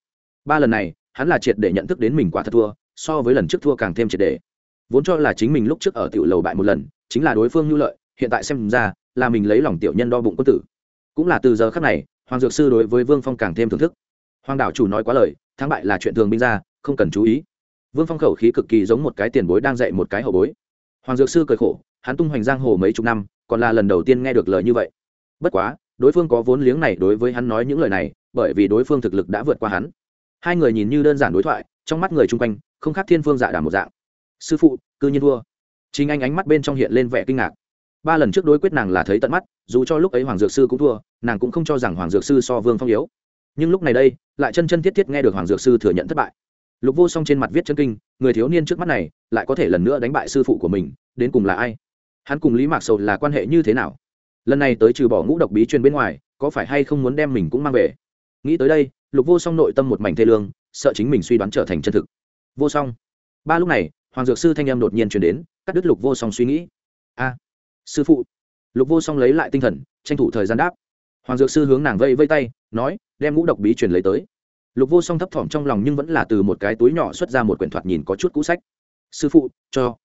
A: Ba lần này, hắn là triệt để nhận thức đến mình quả thật thua, so với lần trước thua càng thêm triệt để. Vốn cho là chính mình lúc trước ở tiểu lầu bại một lần, chính là đối phương nhu lợi, hiện tại xem ra, là mình lấy lòng tiểu nhân đo bụng quân tử. Cũng là từ giờ khắc này, hoàng dược sư đối với vương phong càng thêm thưởng thức. Hoàng đảo chủ nói quá lời, thắng bại là chuyện thường binh ra, không cần chú ý. Vương phong khẩu khí cực kỳ giống một cái tiền bối đang dạy một cái hậu bối. Hoàng dược sư cười khổ, hắn tung hoành giang hồ mấy chục năm, còn là lần đầu tiên nghe được lời như vậy. Bất quá đối phương có vốn liếng này đối với hắn nói những lời này, bởi vì đối phương thực lực đã vượt qua hắn. Hai người nhìn như đơn giản đối thoại, trong mắt người chung quanh, không khác thiên phương dạ đà một dạng. Sư phụ, cư nhiên thua. Chính anh ánh mắt bên trong hiện lên vẻ kinh ngạc. Ba lần trước đối quyết nàng là thấy tận mắt, dù cho lúc ấy hoàng dược sư cũng thua, nàng cũng không cho rằng hoàng dược sư so vương phong yếu. Nhưng lúc này đây, lại chân chân thiết thiết nghe được hoàng dược sư thừa nhận thất bại. Lục vô song trên mặt viết chân kinh, người thiếu niên trước mắt này, lại có thể lần nữa đánh bại sư phụ của mình, đến cùng là ai? Hắn cùng lý mạc sầu là quan hệ như thế nào? Lần này tới trừ bỏ ngũ độc bí truyền bên ngoài, có phải hay không muốn đem mình cũng mang về? Nghĩ tới đây, lục vô song nội tâm một mảnh thê lương, sợ chính mình suy đoán trở thành chân thực. Vô song. Ba lúc này, hoàng dược sư thanh em đột nhiên chuyển đến, cắt đứt lục vô song suy nghĩ. A, sư phụ. Lục vô song lấy lại tinh thần, tranh thủ thời gian đáp. Hoàng dược sư hướng nàng vây vây tay, nói, đem ngũ độc bí truyền lấy tới. Lục vô song thấp thỏm trong lòng nhưng vẫn là từ một cái túi nhỏ xuất ra một quyển thoạt nhìn có chút cũ sách. Sư phụ, cho.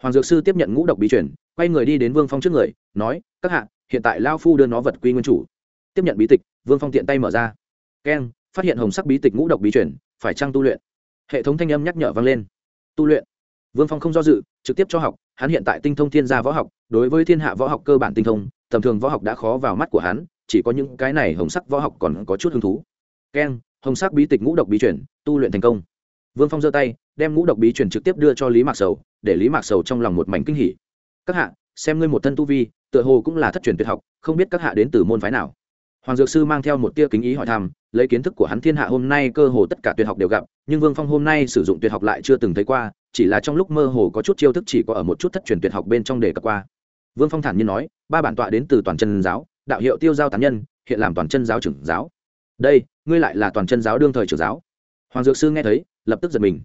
A: Hoàng dược sư tiếp nhận ngũ độc bí truyền, quay người đi đến vương phong trước người, nói, các hạ hiện tại lao phu đưa nó vật quy nguyên chủ. Tiếp nhận bí tịch, vương phong tiện tay mở ra. Keng, phát hiện hồng sắc bí tịch ngũ độc bí truyền, phải trăng tu luyện? Hệ thống thanh âm nhắc nhở vang lên. Tu luyện. Vương phong không do dự, trực tiếp cho học, hắn hiện tại tinh thông thiên gia võ học, đối với thiên hạ võ học cơ bản tinh thông, tầm thường võ học đã khó vào mắt của hắn, chỉ có những cái này hồng sắc võ học còn có chút hứng thú. Keng, hồng sắc bí tịch ngũ độc bí chuyển tu luyện thành công. Vương phong giơ tay, đem ngũ độc bí chuyển trực tiếp đưa cho lý mạc sầu, để lý mạc sầu trong lòng một mảnh kinh hỉ. Các hạ, xem ngươi một thân tu vi tựa hồ cũng là thất truyền tuyệt học, không biết các hạ đến từ môn phái nào. Hoàng dược sư mang theo một tia kính ý hỏi thăm, lấy kiến thức của hắn thiên hạ hôm nay cơ hồ tất cả tuyệt học đều gặp, nhưng vương phong hôm nay sử dụng tuyệt học lại chưa từng thấy qua, chỉ là trong lúc mơ hồ có chút chiêu thức chỉ có ở một chút thất truyền tuyệt học bên trong đề cập qua. Vương phong thản nhiên nói, ba bản tọa đến từ toàn chân giáo, đạo hiệu tiêu giao tán nhân, hiện làm toàn chân giáo trưởng giáo. Đây, ngươi lại là toàn chân giáo đương thời trưởng giáo? Hoàng dược sư nghe thấy, lập tức giật mình.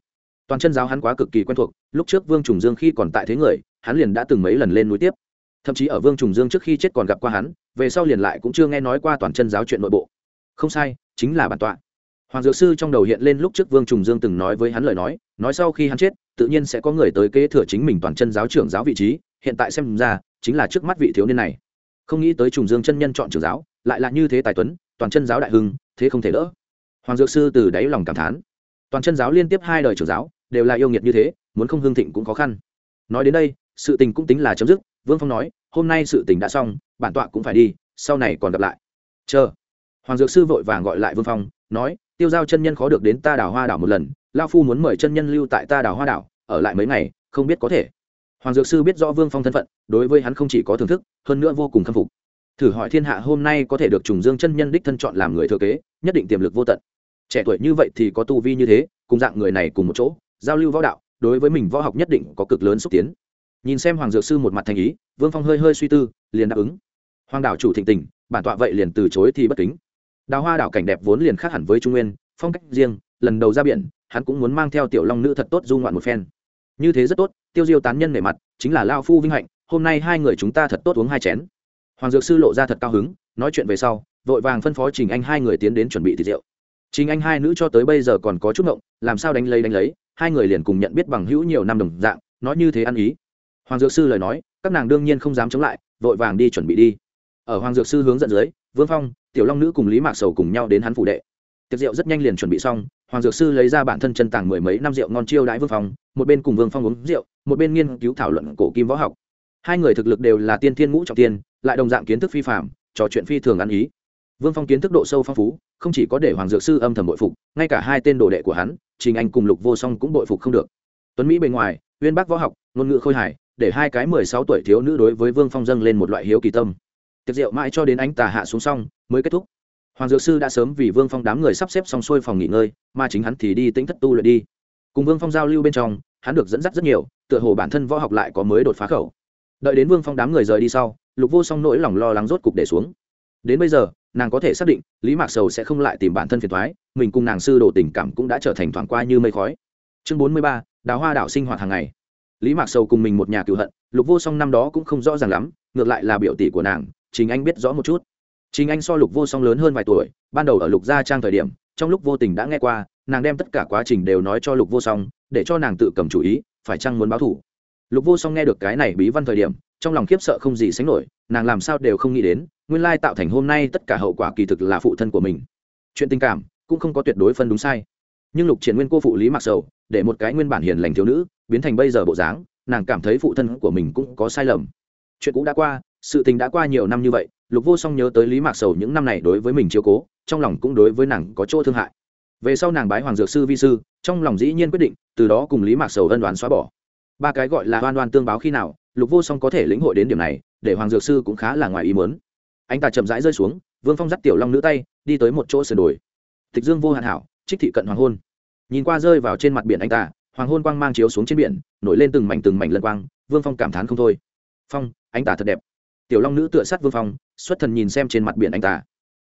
A: Toàn chân giáo hắn quá cực kỳ quen thuộc, lúc trước vương trùng dương khi còn tại thế người, hắn liền đã từng mấy lần lên núi tiếp thậm chí ở vương trùng dương trước khi chết còn gặp qua hắn, về sau liền lại cũng chưa nghe nói qua toàn chân giáo chuyện nội bộ. Không sai, chính là bản tọa. Hoàng dược sư trong đầu hiện lên lúc trước vương trùng dương từng nói với hắn lời nói nói sau khi hắn chết, tự nhiên sẽ có người tới kế thừa chính mình toàn chân giáo trưởng giáo vị trí, hiện tại xem ra, chính là trước mắt vị thiếu niên này. Không nghĩ tới trùng dương chân nhân chọn trưởng giáo, lại là như thế tài tuấn, toàn chân giáo đại hưng, thế không thể đỡ. Hoàng dược sư từ đáy lòng cảm thán. Toàn chân giáo liên tiếp hai đời trưởng giáo, đều là yêu nghiệt như thế, muốn không hương thịnh cũng khó khăn. Nói đến đây, sự tình cũng tính là chấm dứt vương phong nói, hôm nay sự tình đã xong, bản tọa cũng phải đi, sau này còn gặp lại. Chờ. Hoàng dược sư vội vàng gọi lại vương phong, nói, tiêu giao chân nhân khó được đến ta đảo hoa đảo một lần lao phu muốn mời chân nhân lưu tại ta đảo hoa đảo, ở lại mấy ngày, không biết có thể. Hoàng dược sư biết rõ vương phong thân phận, đối với hắn không chỉ có thưởng thức, hơn nữa vô cùng khâm phục. Thử hỏi thiên hạ hôm nay có thể được trùng dương chân nhân đích thân chọn làm người thừa kế, nhất định tiềm lực vô tận. Trẻ tuổi như vậy thì có tu vi như thế, cùng dạng người này cùng một chỗ, giao lưu võ đạo, đối với mình võ học nhất định có cực lớn xúc tiến nhìn xem hoàng dược sư một mặt thành ý, vương phong hơi hơi suy tư, liền đáp ứng. Hoàng đảo chủ thịnh tình, bản tọa vậy liền từ chối thì bất kính. Đào hoa đảo cảnh đẹp vốn liền khác hẳn với trung nguyên, phong cách riêng, lần đầu ra biển, hắn cũng muốn mang theo tiểu long nữ thật tốt du ngoạn một phen. Như thế rất tốt, tiêu diêu tán nhân nể mặt, chính là lao phu vinh hạnh, hôm nay hai người chúng ta thật tốt uống hai chén. Hoàng dược sư lộ ra thật cao hứng, nói chuyện về sau, vội vàng phân phó trình anh hai người tiến đến chuẩn bị thịt rượu. Trình anh hai nữ cho tới bây giờ còn có chút ngộng, làm sao đánh lấy đánh lấy, hai người liền cùng nhận biết bằng hữu nhiều năm đồng dạng, nói như thế ăn ý hoàng dược sư lời nói, các nàng đương nhiên không dám chống lại, vội vàng đi chuẩn bị đi. Ở hoàng dược sư hướng dẫn dưới, vương phong, tiểu long nữ cùng lý mạc sầu cùng nhau đến hắn phủ đệ. Tiệc rượu rất nhanh liền chuẩn bị xong, hoàng dược sư lấy ra bản thân chân tàng mười mấy năm rượu ngon chiêu đãi vương phong, một bên cùng vương phong uống rượu, một bên nghiên cứu thảo luận cổ kim võ học. Hai người thực lực đều là tiên thiên ngũ trọng tiên, lại đồng dạng kiến thức phi phạm trò chuyện phi thường ăn ý. Vương phong kiến thức độ sâu phong phú, không chỉ có để hoàng dược sư âm thầm bội phục, ngay cả hai tên đồ đệ của hắn, trình anh cùng lục vô song cũng bội phục không được. Tuấn mỹ bề ngoài, uyên bác võ học, ngôn ngữ khôi hài để hai cái mười sáu tuổi thiếu nữ đối với vương phong dâng lên một loại hiếu kỳ tâm. Tiệc rượu mãi cho đến ánh tà hạ xuống xong, mới kết thúc. Hoàng dược sư đã sớm vì vương phong đám người sắp xếp xong xuôi phòng nghỉ ngơi, mà chính hắn thì đi tính thất tu luyện đi. Cùng vương phong giao lưu bên trong, hắn được dẫn dắt rất nhiều, tựa hồ bản thân võ học lại có mới đột phá khẩu. Đợi đến vương phong đám người rời đi sau, lục vô song nỗi lòng lo lắng rốt cục để xuống. Đến bây giờ, nàng có thể xác định, lý mạc sầu sẽ không lại tìm bản thân phiền thoái mình cùng nàng sư đồ tình cảm cũng đã trở thành thoảng qua như mây khói. Chương bốn mươi ba, đào hoa đảo sinh hoạt hàng ngày lý mạc sầu cùng mình một nhà cựu hận, lục vô song năm đó cũng không rõ ràng lắm, ngược lại là biểu tỷ của nàng chính anh biết rõ một chút. Chính anh so lục vô song lớn hơn vài tuổi, ban đầu ở lục gia trang thời điểm, trong lúc vô tình đã nghe qua, nàng đem tất cả quá trình đều nói cho lục vô song, để cho nàng tự cầm chủ ý, phải chăng muốn báo thủ lục vô song nghe được cái này bí văn thời điểm, trong lòng khiếp sợ không gì sánh nổi, nàng làm sao đều không nghĩ đến, nguyên lai tạo thành hôm nay tất cả hậu quả kỳ thực là phụ thân của mình. Chuyện tình cảm cũng không có tuyệt đối phân đúng sai nhưng lục triển nguyên cô phụ lý mặc sầu, để một cái nguyên bản hiền lành thiếu nữ, biến thành bây giờ bộ dáng, nàng cảm thấy phụ thân của mình cũng có sai lầm. Chuyện cũng đã qua, sự tình đã qua nhiều năm như vậy, lục vô song nhớ tới lý mạc sầu những năm này đối với mình chiếu cố, trong lòng cũng đối với nàng có chỗ thương hại. Về sau nàng bái hoàng dược sư vi sư, trong lòng dĩ nhiên quyết định, từ đó cùng lý mạc sầu ân đoán xóa bỏ. Ba cái gọi là oan oan tương báo khi nào, lục vô song có thể lĩnh hội đến điểm này, để hoàng dược sư cũng khá là ngoài ý mớn anh ta chậm rãi rơi xuống, vương phong dắt tiểu long nữ tay, đi tới một chỗ sườn đồi. Tịch dương vô hạn hảo trích thị cận hoàng hôn. Nhìn qua rơi vào trên mặt biển anh ta hoàng hôn quang mang chiếu xuống trên biển, nổi lên từng mảnh từng mảnh lân quang, vương phong cảm thán không thôi. Phong, anh ta thật đẹp. Tiểu long nữ tựa sát vương phong, xuất thần nhìn xem trên mặt biển anh ta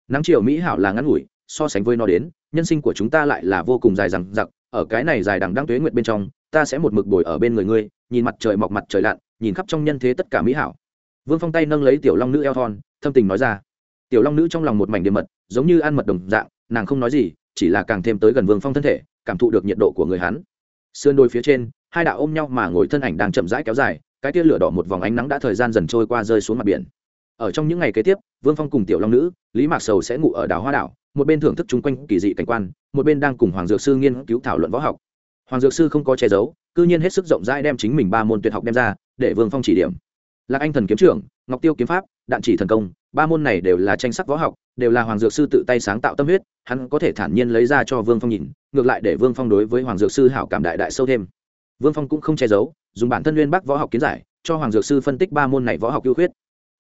A: nắng chiều mỹ hảo là ngắn ngủi, so sánh với nó đến, nhân sinh của chúng ta lại là vô cùng dài dằng dặc, ở cái này dài đằng đang tuế nguyệt bên trong, ta sẽ một mực bồi ở bên người ngươi, nhìn mặt trời mọc mặt trời lặn, nhìn khắp trong nhân thế tất cả mỹ hảo. Vương phong tay nâng lấy tiểu long nữ eo thon, thâm tình nói ra. Tiểu long nữ trong lòng một mảnh điểm mật, giống như ăn mật đồng dạng, nàng không nói gì chỉ là càng thêm tới gần vương phong thân thể, cảm thụ được nhiệt độ của người hắn. Sườn đôi phía trên, hai đạo ôm nhau mà ngồi thân ảnh đang chậm rãi kéo dài, cái tia lửa đỏ một vòng ánh nắng đã thời gian dần trôi qua rơi xuống mặt biển. Ở trong những ngày kế tiếp, vương phong cùng tiểu long nữ, lý mạc sầu sẽ ngủ ở đảo hoa đảo, một bên thưởng thức chung quanh kỳ dị cảnh quan, một bên đang cùng hoàng dược sư nghiên cứu thảo luận võ học. Hoàng dược sư không có che giấu, cư nhiên hết sức rộng rãi đem chính mình ba môn tuyệt học đem ra, để vương phong chỉ điểm lạc anh thần kiếm trưởng, ngọc tiêu kiếm pháp, đạn chỉ thần công, ba môn này đều là tranh sắc võ học, đều là hoàng dược sư tự tay sáng tạo tâm huyết, hắn có thể thản nhiên lấy ra cho vương phong nhìn, ngược lại để vương phong đối với hoàng dược sư hảo cảm đại đại sâu thêm. Vương phong cũng không che giấu, dùng bản thân nguyên bắc võ học kiến giải, cho hoàng dược sư phân tích ba môn này võ học ưu khuyết.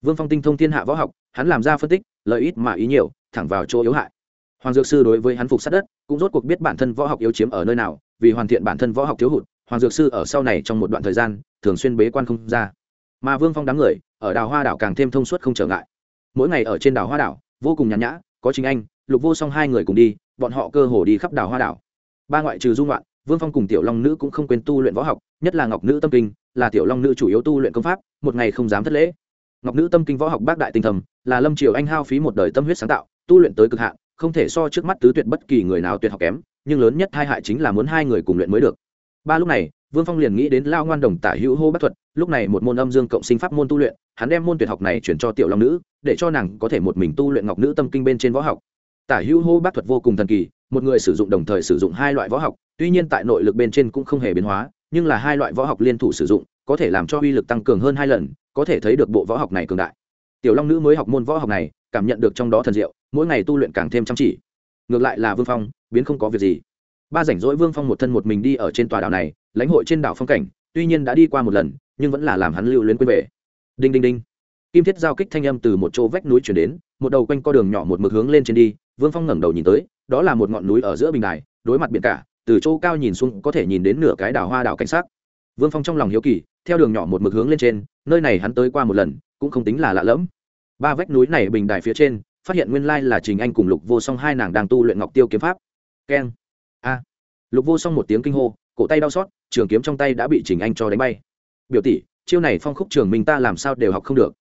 A: Vương phong tinh thông thiên hạ võ học, hắn làm ra phân tích, lợi ít mà ý nhiều, thẳng vào chỗ yếu hại. Hoàng dược sư đối với hắn phục sát đất, cũng rốt cuộc biết bản thân võ học yếu chiếm ở nơi nào, vì hoàn thiện bản thân võ học thiếu hụt, hoàng dược sư ở sau này trong một đoạn thời gian, thường xuyên bế quan không ra mà vương phong đám người ở đào hoa đảo càng thêm thông suốt không trở ngại mỗi ngày ở trên đảo hoa đảo vô cùng nhàn nhã có chính anh lục vô song hai người cùng đi bọn họ cơ hồ đi khắp đảo hoa đảo ba ngoại trừ dung loạn vương phong cùng tiểu long nữ cũng không quên tu luyện võ học nhất là ngọc nữ tâm kinh là tiểu long nữ chủ yếu tu luyện công pháp một ngày không dám thất lễ ngọc nữ tâm kinh võ học bác đại tinh thầm là lâm triều anh hao phí một đời tâm huyết sáng tạo tu luyện tới cực hạn không thể so trước mắt tứ tuyệt bất kỳ người nào tuyệt học kém nhưng lớn nhất hai hại chính là muốn hai người cùng luyện mới được ba lúc này vương phong liền nghĩ đến lao ngoan đồng tả hữu hô bắc thuật, lúc này một môn âm dương cộng sinh pháp môn tu luyện, hắn đem môn tuyệt học này chuyển cho tiểu long nữ, để cho nàng có thể một mình tu luyện ngọc nữ tâm kinh bên trên võ học. Tả hữu hô bắc thuật vô cùng thần kỳ, một người sử dụng đồng thời sử dụng hai loại võ học, tuy nhiên tại nội lực bên trên cũng không hề biến hóa, nhưng là hai loại võ học liên thủ sử dụng, có thể làm cho uy lực tăng cường hơn hai lần, có thể thấy được bộ võ học này cường đại. Tiểu long nữ mới học môn võ học này, cảm nhận được trong đó thần diệu, mỗi ngày tu luyện càng thêm chăm chỉ. Ngược lại là vương phong, biến không có việc gì ba rảnh rỗi vương phong một thân một mình đi ở trên tòa đảo này, lãnh hội trên đảo phong cảnh, tuy nhiên đã đi qua một lần, nhưng vẫn là làm hắn lưu luyến quên về. Đinh đinh đinh. Kim thiết giao kích thanh âm từ một chỗ vách núi chuyển đến, một đầu quanh co đường nhỏ một mực hướng lên trên đi, vương phong ngẩng đầu nhìn tới, đó là một ngọn núi ở giữa bình đài, đối mặt biển cả, từ chỗ cao nhìn xuống có thể nhìn đến nửa cái đảo hoa đảo cảnh sát vương phong trong lòng hiếu kỳ, theo đường nhỏ một mực hướng lên trên, nơi này hắn tới qua một lần, cũng không tính là lạ lẫm. Ba vách núi này bình đài phía trên, phát hiện nguyên lai là trình anh cùng lục vô song hai nàng đang tu luyện ngọc tiêu kiếm pháp. Keng a. Lục vô song một tiếng kinh hô, cổ tay đau xót, trường kiếm trong tay đã bị trình anh cho đánh bay. Biểu tỷ, chiêu này phong khúc trường mình ta làm sao đều học không được.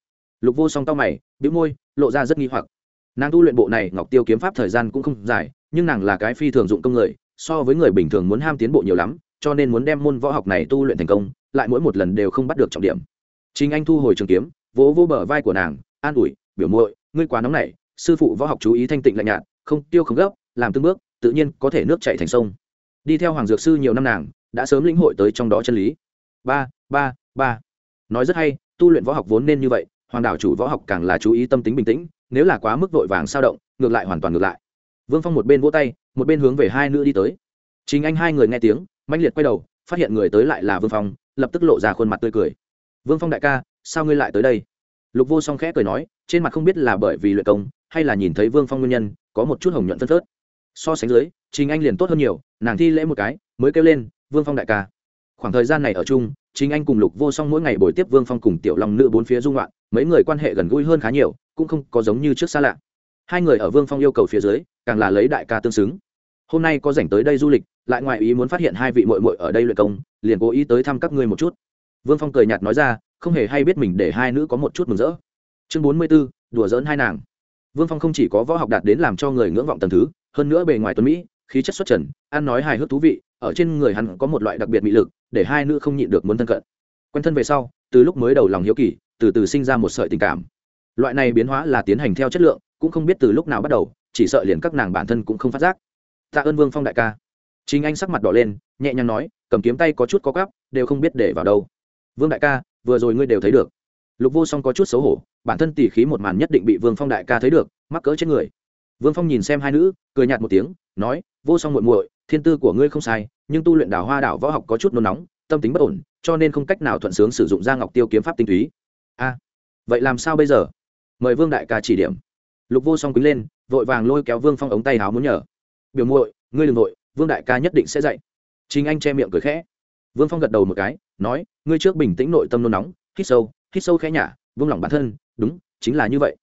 A: Lục vô song tao mày, bĩu môi, lộ ra rất nghi hoặc. Nàng tu luyện bộ này, ngọc tiêu kiếm pháp thời gian cũng không dài, nhưng nàng là cái phi thường dụng công người, so với người bình thường muốn ham tiến bộ nhiều lắm, cho nên muốn đem môn võ học này tu luyện thành công, lại mỗi một lần đều không bắt được trọng điểm. Chính anh thu hồi trường kiếm, vỗ vỗ bờ vai của nàng, an ủi, biểu muội, ngươi quá nóng nảy, sư phụ võ học chú ý thanh tịnh lạnh nhạt, không tiêu không gấp, làm từng bước tự nhiên có thể nước chảy thành sông. Đi theo hoàng dược sư nhiều năm nàng, đã sớm lĩnh hội tới trong đó chân lý. Ba ba ba. Nói rất hay, tu luyện võ học vốn nên như vậy, hoàng đảo chủ võ học càng là chú ý tâm tính bình tĩnh, nếu là quá mức vội vàng sao động, ngược lại hoàn toàn ngược lại. Vương phong một bên vỗ tay, một bên hướng về hai nữ đi tới. Chính anh hai người nghe tiếng mạnh liệt quay đầu, phát hiện người tới lại là vương phong, lập tức lộ ra khuôn mặt tươi cười. Vương phong đại ca, sao ngươi lại tới đây? Lục vô song khẽ cười nói, trên mặt không biết là bởi vì luyện công, hay là nhìn thấy vương phong nguyên nhân, có một chút hồng nhuận phân phớt so sánh dưới chính anh liền tốt hơn nhiều, nàng thi lễ một cái, mới kêu lên, vương phong đại ca. Khoảng thời gian này ở chung chính anh cùng lục vô song mỗi ngày buổi tiếp vương phong cùng tiểu long nữ bốn phía dung loạn, mấy người quan hệ gần gũi hơn khá nhiều, cũng không có giống như trước xa lạ. Hai người ở vương phong yêu cầu phía dưới, càng là lấy đại ca tương xứng. Hôm nay có rảnh tới đây du lịch, lại ngoại ý muốn phát hiện hai vị mội mội ở đây luyện công, liền cố ý tới thăm các ngươi một chút. Vương phong cười nhạt nói ra, không hề hay biết mình để hai nữ có một chút mừng rỡ. Chương bốn mươi b ố đùa dỡn hai nàng. Vương phong không chỉ có võ học đạt đến làm cho người ngưỡng vọng tầm thứ hơn nữa bề ngoài tuấn mỹ, khí chất xuất trần, ăn nói hài hước thú vị, ở trên người hắn có một loại đặc biệt mỹ lực, để hai nữ không nhịn được muốn thân cận. Quen thân về sau, từ lúc mới đầu lòng hiếu kỳ, từ từ sinh ra một sợi tình cảm. Loại này biến hóa là tiến hành theo chất lượng, cũng không biết từ lúc nào bắt đầu, chỉ sợ liền các nàng bản thân cũng không phát giác. Tạ ơn vương phong đại ca. Chính anh sắc mặt đỏ lên, nhẹ nhàng nói, cầm kiếm tay có chút có cắp đều không biết để vào đâu. Vương đại ca, vừa rồi ngươi đều thấy được. Lục vô song có chút xấu hổ, bản thân tỉ khí một màn nhất định bị vương phong đại ca thấy được, mắc cỡ trên người vương phong nhìn xem hai nữ, cười nhạt một tiếng, nói, vô song muội muội, thiên tư của ngươi không sai, nhưng tu luyện đảo hoa đảo võ học có chút nôn nóng, tâm tính bất ổn, cho nên không cách nào thuận sướng sử dụng ra ngọc tiêu kiếm pháp tinh túy. A, vậy làm sao bây giờ? Mời vương đại ca chỉ điểm. Lục vô song quýnh lên, vội vàng lôi kéo vương phong ống tay háo muốn nhờ. Biểu muội, ngươi đ ừ n g nội vương đại ca nhất định sẽ dạy. Chính anh che miệng cười khẽ. Vương phong gật đầu một cái, nói, ngươi trước bình tĩnh nội tâm nôn nóng, hít sâu hít sâu khẽ nhả vương lòng bản thân, đúng, chính là như vậy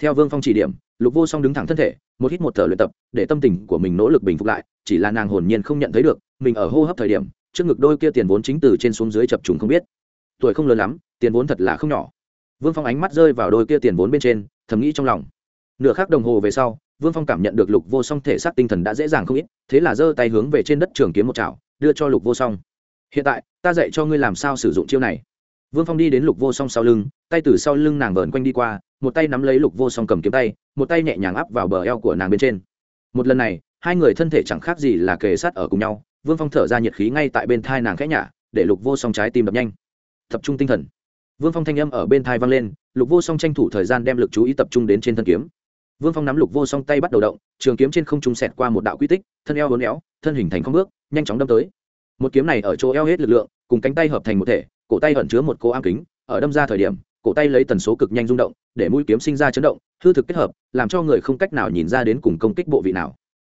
A: theo vương phong chỉ điểm, lục vô song đứng thẳng thân thể, một hít một thở luyện tập, để tâm tình của mình nỗ lực bình phục lại, chỉ là nàng hồn nhiên không nhận thấy được, mình ở hô hấp thời điểm, trước ngực đôi kia tiền vốn chính từ trên xuống dưới chập trùng không biết. Tuổi không lớn lắm, tiền vốn thật là không nhỏ. Vương phong ánh mắt rơi vào đôi kia tiền vốn bên trên, thầm nghĩ trong lòng. Nửa khắc đồng hồ về sau, vương phong cảm nhận được lục vô song thể xác tinh thần đã dễ dàng không ít, thế là giơ tay hướng về trên đất trường kiếm một chảo, đưa cho lục vô song. Hiện tại, ta dạy cho ngươi làm sao sử dụng chiêu này. Vương phong đi đến lục vô song sau lưng, tay từ sau lưng nàng vờn quanh đi qua một tay nắm lấy lục vô song cầm kiếm tay, một tay nhẹ nhàng áp vào bờ eo của nàng bên trên. Một lần này, hai người thân thể chẳng khác gì là kề sát ở cùng nhau, vương phong thở ra nhiệt khí ngay tại bên thai nàng khẽ nhả, để lục vô song trái tim đập nhanh. Tập trung tinh thần. Vương phong thanh âm ở bên thai vang lên, lục vô song tranh thủ thời gian đem lực chú ý tập trung đến trên thân kiếm. Vương phong nắm lục vô song tay bắt đầu động, trường kiếm trên không trung sẹt qua một đạo quy tích, thân eo hốn éo, thân hình thành không bước, nhanh chóng đâm tới. Một kiếm này ở chỗ eo hết lực lượng, cùng cánh tay hợp thành một thể, cổ tay ẩn chứa một cô am kính, ở đâm ra thời điểm, cổ tay lấy tần số cực nhanh rung động để mũi kiếm sinh ra chấn động, hư thực kết hợp, làm cho người không cách nào nhìn ra đến cùng công kích bộ vị nào.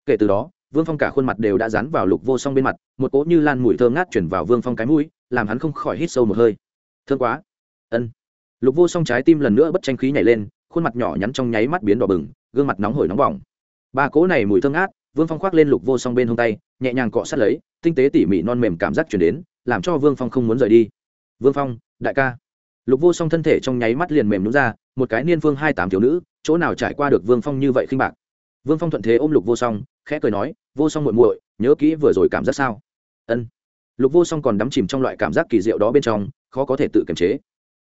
A: Kể từ đó, vương phong cả khuôn mặt đều đã dán vào lục vô song bên mặt, một cỗ như lan mùi thơm ngát chuyển vào vương phong cái mũi, làm hắn không khỏi hít sâu một hơi. Thương quá. Ân. Lục vô song trái tim lần nữa bất tranh khí nhảy lên, khuôn mặt nhỏ nhắn trong nháy mắt biến đỏ bừng, gương mặt nóng hổi nóng bỏng. Ba cỗ này mùi thơm ngát, vương phong khoác lên lục vô song bên hông tay, nhẹ nhàng cọ sát lấy, tinh tế tỉ mỉ non mềm cảm giác chuyển đến, làm cho vương phong không muốn rời đi. Vương phong, đại ca lục vô song thân thể trong nháy mắt liền mềm nhún ra, một cái niên phương hai tám thiếu nữ, chỗ nào trải qua được vương phong như vậy khinh bạc. Vương phong thuận thế ôm lục vô song, khẽ cười nói, vô song muội muội, nhớ kỹ vừa rồi cảm giác sao? Ân. Lục vô song còn đắm chìm trong loại cảm giác kỳ diệu đó bên trong, khó có thể tự kiềm chế.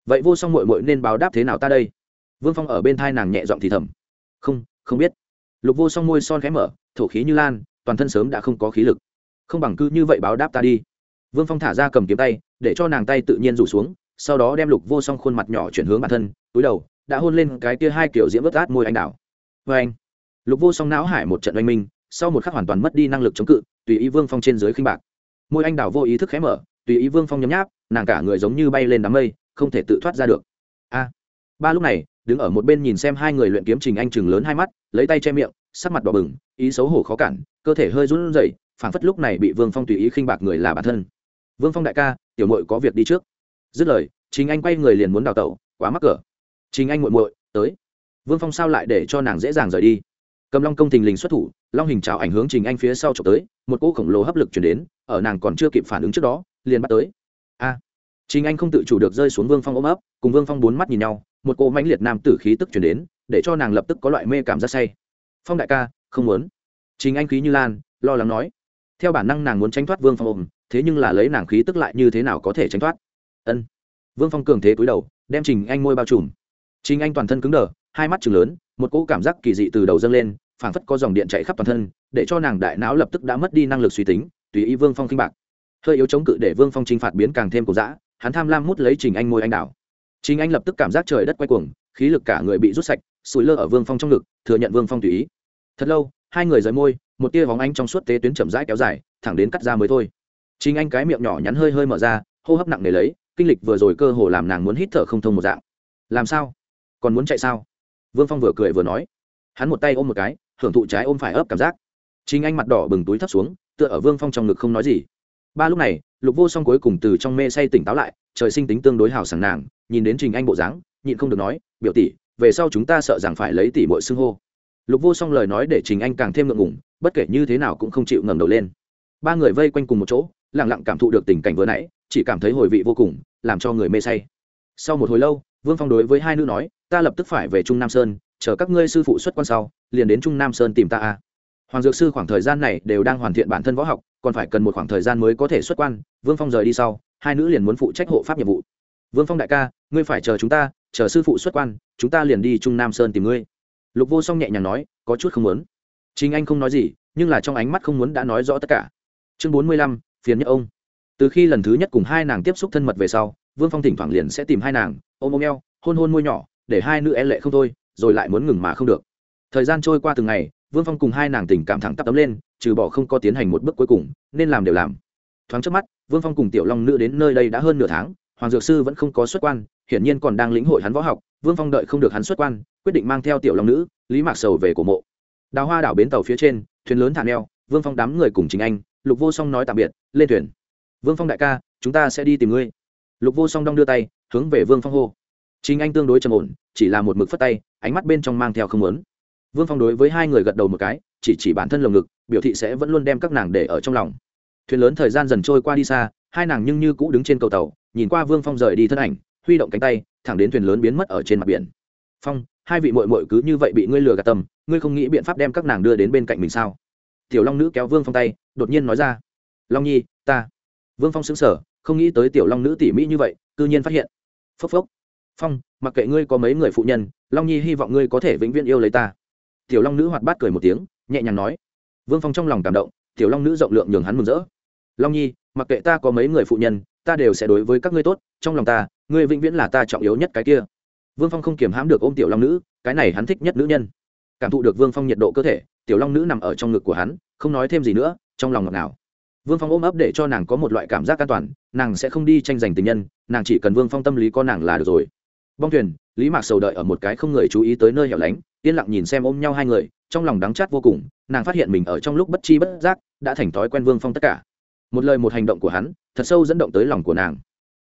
A: Vậy vô song muội muội nên báo đáp thế nào ta đây? Vương phong ở bên thai nàng nhẹ giọng thì thầm. Không không biết. Lục vô song môi son khẽ mở, thổ khí như lan, toàn thân sớm đã không có khí lực. Không bằng cứ như vậy báo đáp ta đi. Vương phong thả ra cầm kiếm tay, để cho nàng tay tự nhiên rủ xuống sau đó đem lục vô song khuôn mặt nhỏ chuyển hướng bản thân, túi đầu, đã hôn lên cái kia hai kiểu diễm vớt át môi anh đảo vê anh, lục vô song não hải một trận oanh minh, sau một khắc hoàn toàn mất đi năng lực chống cự, tùy ý vương phong trên dưới khinh bạc. Môi anh đảo vô ý thức khé mở, tùy ý vương phong nhấm nháp, nàng cả người giống như bay lên đám mây, không thể tự thoát ra được. A, ba lúc này, đứng ở một bên nhìn xem hai người luyện kiếm trình anh chừng lớn hai mắt, lấy tay che miệng, sắc mặt đỏ bừng, ý xấu hổ khó cản, cơ thể hơi run rẩy, phảng phất lúc này bị vương phong tùy ý khinh bạc người là bản thân. Vương phong đại ca, tiểu mội có việc đi trước dứt lời chính anh quay người liền muốn đào tẩu quá mắc cỡ. Chính anh muội muội tới. Vương phong sao lại để cho nàng dễ dàng rời đi? Cầm long công thình lình xuất thủ long hình trào ảnh hướng trình anh phía sau trộm tới một cỗ khổng lồ hấp lực chuyển đến ở nàng còn chưa kịp phản ứng trước đó liền bắt tới. A! À, trình anh không tự chủ được rơi xuống vương phong ôm ấp cùng vương phong bốn mắt nhìn nhau một cỗ mãnh liệt nam tử khí tức chuyển đến để cho nàng lập tức có loại mê cảm giác say. Phong đại ca không muốn. Trình anh khí như lan lo lắng nói. Theo bản năng nàng muốn tránh thoát vương phong ôm thế nhưng là lấy nàng khí tức lại như thế nào có thể tránh thoát? Ân. Vương phong cường thế cúi đầu, đem trình anh môi bao trùm. Trình anh toàn thân cứng đờ, hai mắt chừng lớn, một cỗ cảm giác kỳ dị từ đầu dâng lên, phảng phất có dòng điện chạy khắp toàn thân, để cho nàng đại não lập tức đã mất đi năng lực suy tính, tùy ý vương phong kinh bạc. Hơi yếu chống cự để vương phong t r i n h phạt biến càng thêm cổ dã, hắn tham lam mút lấy trình anh môi anh đảo. Trình anh lập tức cảm giác trời đất quay cuồng, khí lực cả người bị rút sạch, sủi lơ ở vương phong trong ngực, thừa nhận vương phong tùy ý. Thật lâu, hai người rời môi, một tia vóng anh trong suốt tế tuyến chậm rãi kéo dài, thẳng đến cắt ra mới thôi. Trình anh cái miệng nhỏ nhắn hơi hơi mở ra, hô hấp nặng nề lấy kinh lịch vừa rồi cơ hồ làm nàng muốn hít thở không thông một dạng. Làm sao? Còn muốn chạy sao? Vương phong vừa cười vừa nói. Hắn một tay ôm một cái, hưởng thụ trái ôm phải ấp cảm giác. Chính anh mặt đỏ bừng túi thấp xuống, tựa ở vương phong trong ngực không nói gì. Ba lúc này, lục vô song cuối cùng từ trong mê say tỉnh táo lại, trời sinh tính tương đối hào sảng nàng, nhìn đến trình anh bộ dáng, nhịn không được nói, biểu tỷ, về sau chúng ta sợ rằng phải lấy tỷ mọi xưng hô. Lục vô song lời nói để trình anh càng thêm ngượng ngủng bất kể như thế nào cũng không chịu ngẩng đầu lên. Ba người vây quanh cùng một chỗ lẳng lặng cảm thụ được tình cảnh vừa nãy chỉ cảm thấy hồi vị vô cùng, làm cho người mê say. Sau một hồi lâu, vương phong đối với hai nữ nói, ta lập tức phải về trung nam sơn, chờ các ngươi sư phụ xuất quan sau, liền đến trung nam sơn tìm ta a. Hoàng dược sư khoảng thời gian này đều đang hoàn thiện bản thân võ học, còn phải cần một khoảng thời gian mới có thể xuất quan, vương phong rời đi sau, hai nữ liền muốn phụ trách hộ pháp nhiệm vụ. Vương phong đại ca, ngươi phải chờ chúng ta, chờ sư phụ xuất quan, chúng ta liền đi trung nam sơn tìm ngươi. Lục vô song nhẹ nhàng nói, có chút không muốn. Chính anh không nói gì, nhưng là trong ánh mắt không muốn đã nói rõ tất cả. Chương bốn mươi lăm, phiền nhất ông từ khi lần thứ nhất cùng hai nàng tiếp xúc thân mật về sau, vương phong thỉnh thoảng liền sẽ tìm hai nàng, ôm ôm eo, hôn hôn môi nhỏ, để hai nữ e lệ không thôi, rồi lại muốn ngừng mà không được. Thời gian trôi qua từng ngày, vương phong cùng hai nàng tình cảm thẳng tắp tấm lên, trừ bỏ không có tiến hành một bước cuối cùng, nên làm đều làm. Thoáng trước mắt, vương phong cùng tiểu long nữ đến nơi đây đã hơn nửa tháng, hoàng dược sư vẫn không có xuất quan, hiển nhiên còn đang lĩnh hội hắn võ học, vương phong đợi không được hắn xuất quan, quyết định mang theo tiểu long nữ, lý mạc sầu về cổ mộ. Đào hoa đảo bến tàu phía trên, thuyền lớn thả neo, vương phong đám người cùng chính anh, lục vô song nói tạm biệt, lên thuyền vương phong đại ca, chúng ta sẽ đi tìm ngươi. Lục vô song đong đưa tay, hướng về vương phong hô. Chính anh tương đối trầm ổn, chỉ là một mực phất tay, ánh mắt bên trong mang theo không lớn vương phong đối với hai người gật đầu một cái, chỉ chỉ bản thân lồng ngực, biểu thị sẽ vẫn luôn đem các nàng để ở trong lòng. Thuyền lớn thời gian dần trôi qua đi xa, hai nàng nhưng như cũ đứng trên cầu tàu, nhìn qua vương phong rời đi thân ảnh, huy động cánh tay, thẳng đến thuyền lớn biến mất ở trên mặt biển. Phong, hai vị mội mội cứ như vậy bị ngươi lừa gạt tâm, ngươi không nghĩ biện pháp đem các nàng đưa đến bên cạnh mình sao? Tiểu long nữ kéo vương phong tay, đột nhiên nói ra. Long nhi, ta vương phong xứng sở không nghĩ tới tiểu long nữ tỉ mỹ như vậy, cư nhiên phát hiện. Phốc phốc. Phong, mặc kệ ngươi có mấy người phụ nhân, long nhi hy vọng ngươi có thể vĩnh viễn yêu lấy ta. Tiểu long nữ hoạt bát cười một tiếng, nhẹ nhàng nói. Vương phong trong lòng cảm động, tiểu long nữ rộng lượng nhường hắn mừng rỡ. Long nhi, mặc kệ ta có mấy người phụ nhân, ta đều sẽ đối với các ngươi tốt, trong lòng ta, ngươi vĩnh viễn là ta trọng yếu nhất cái kia. Vương phong không kiềm hãm được ôm tiểu long nữ, cái này hắn thích nhất nữ nhân. Cảm thụ được vương phong nhiệt độ cơ thể, tiểu long nữ nằm ở trong ngực của hắn, không nói thêm gì nữa, trong lòng ngọt ngào vương phong ôm ấp để cho nàng có một loại cảm giác an toàn, nàng sẽ không đi tranh giành tình nhân, nàng chỉ cần vương phong tâm lý có nàng là được rồi. Bong thuyền, lý mạc sầu đợi ở một cái không người chú ý tới nơi hẻo lánh, yên lặng nhìn xem ôm nhau hai người, trong lòng đắng chát vô cùng, nàng phát hiện mình ở trong lúc bất chi bất giác, đã thành thói quen vương phong tất cả. Một lời một hành động của hắn, thật sâu dẫn động tới lòng của nàng.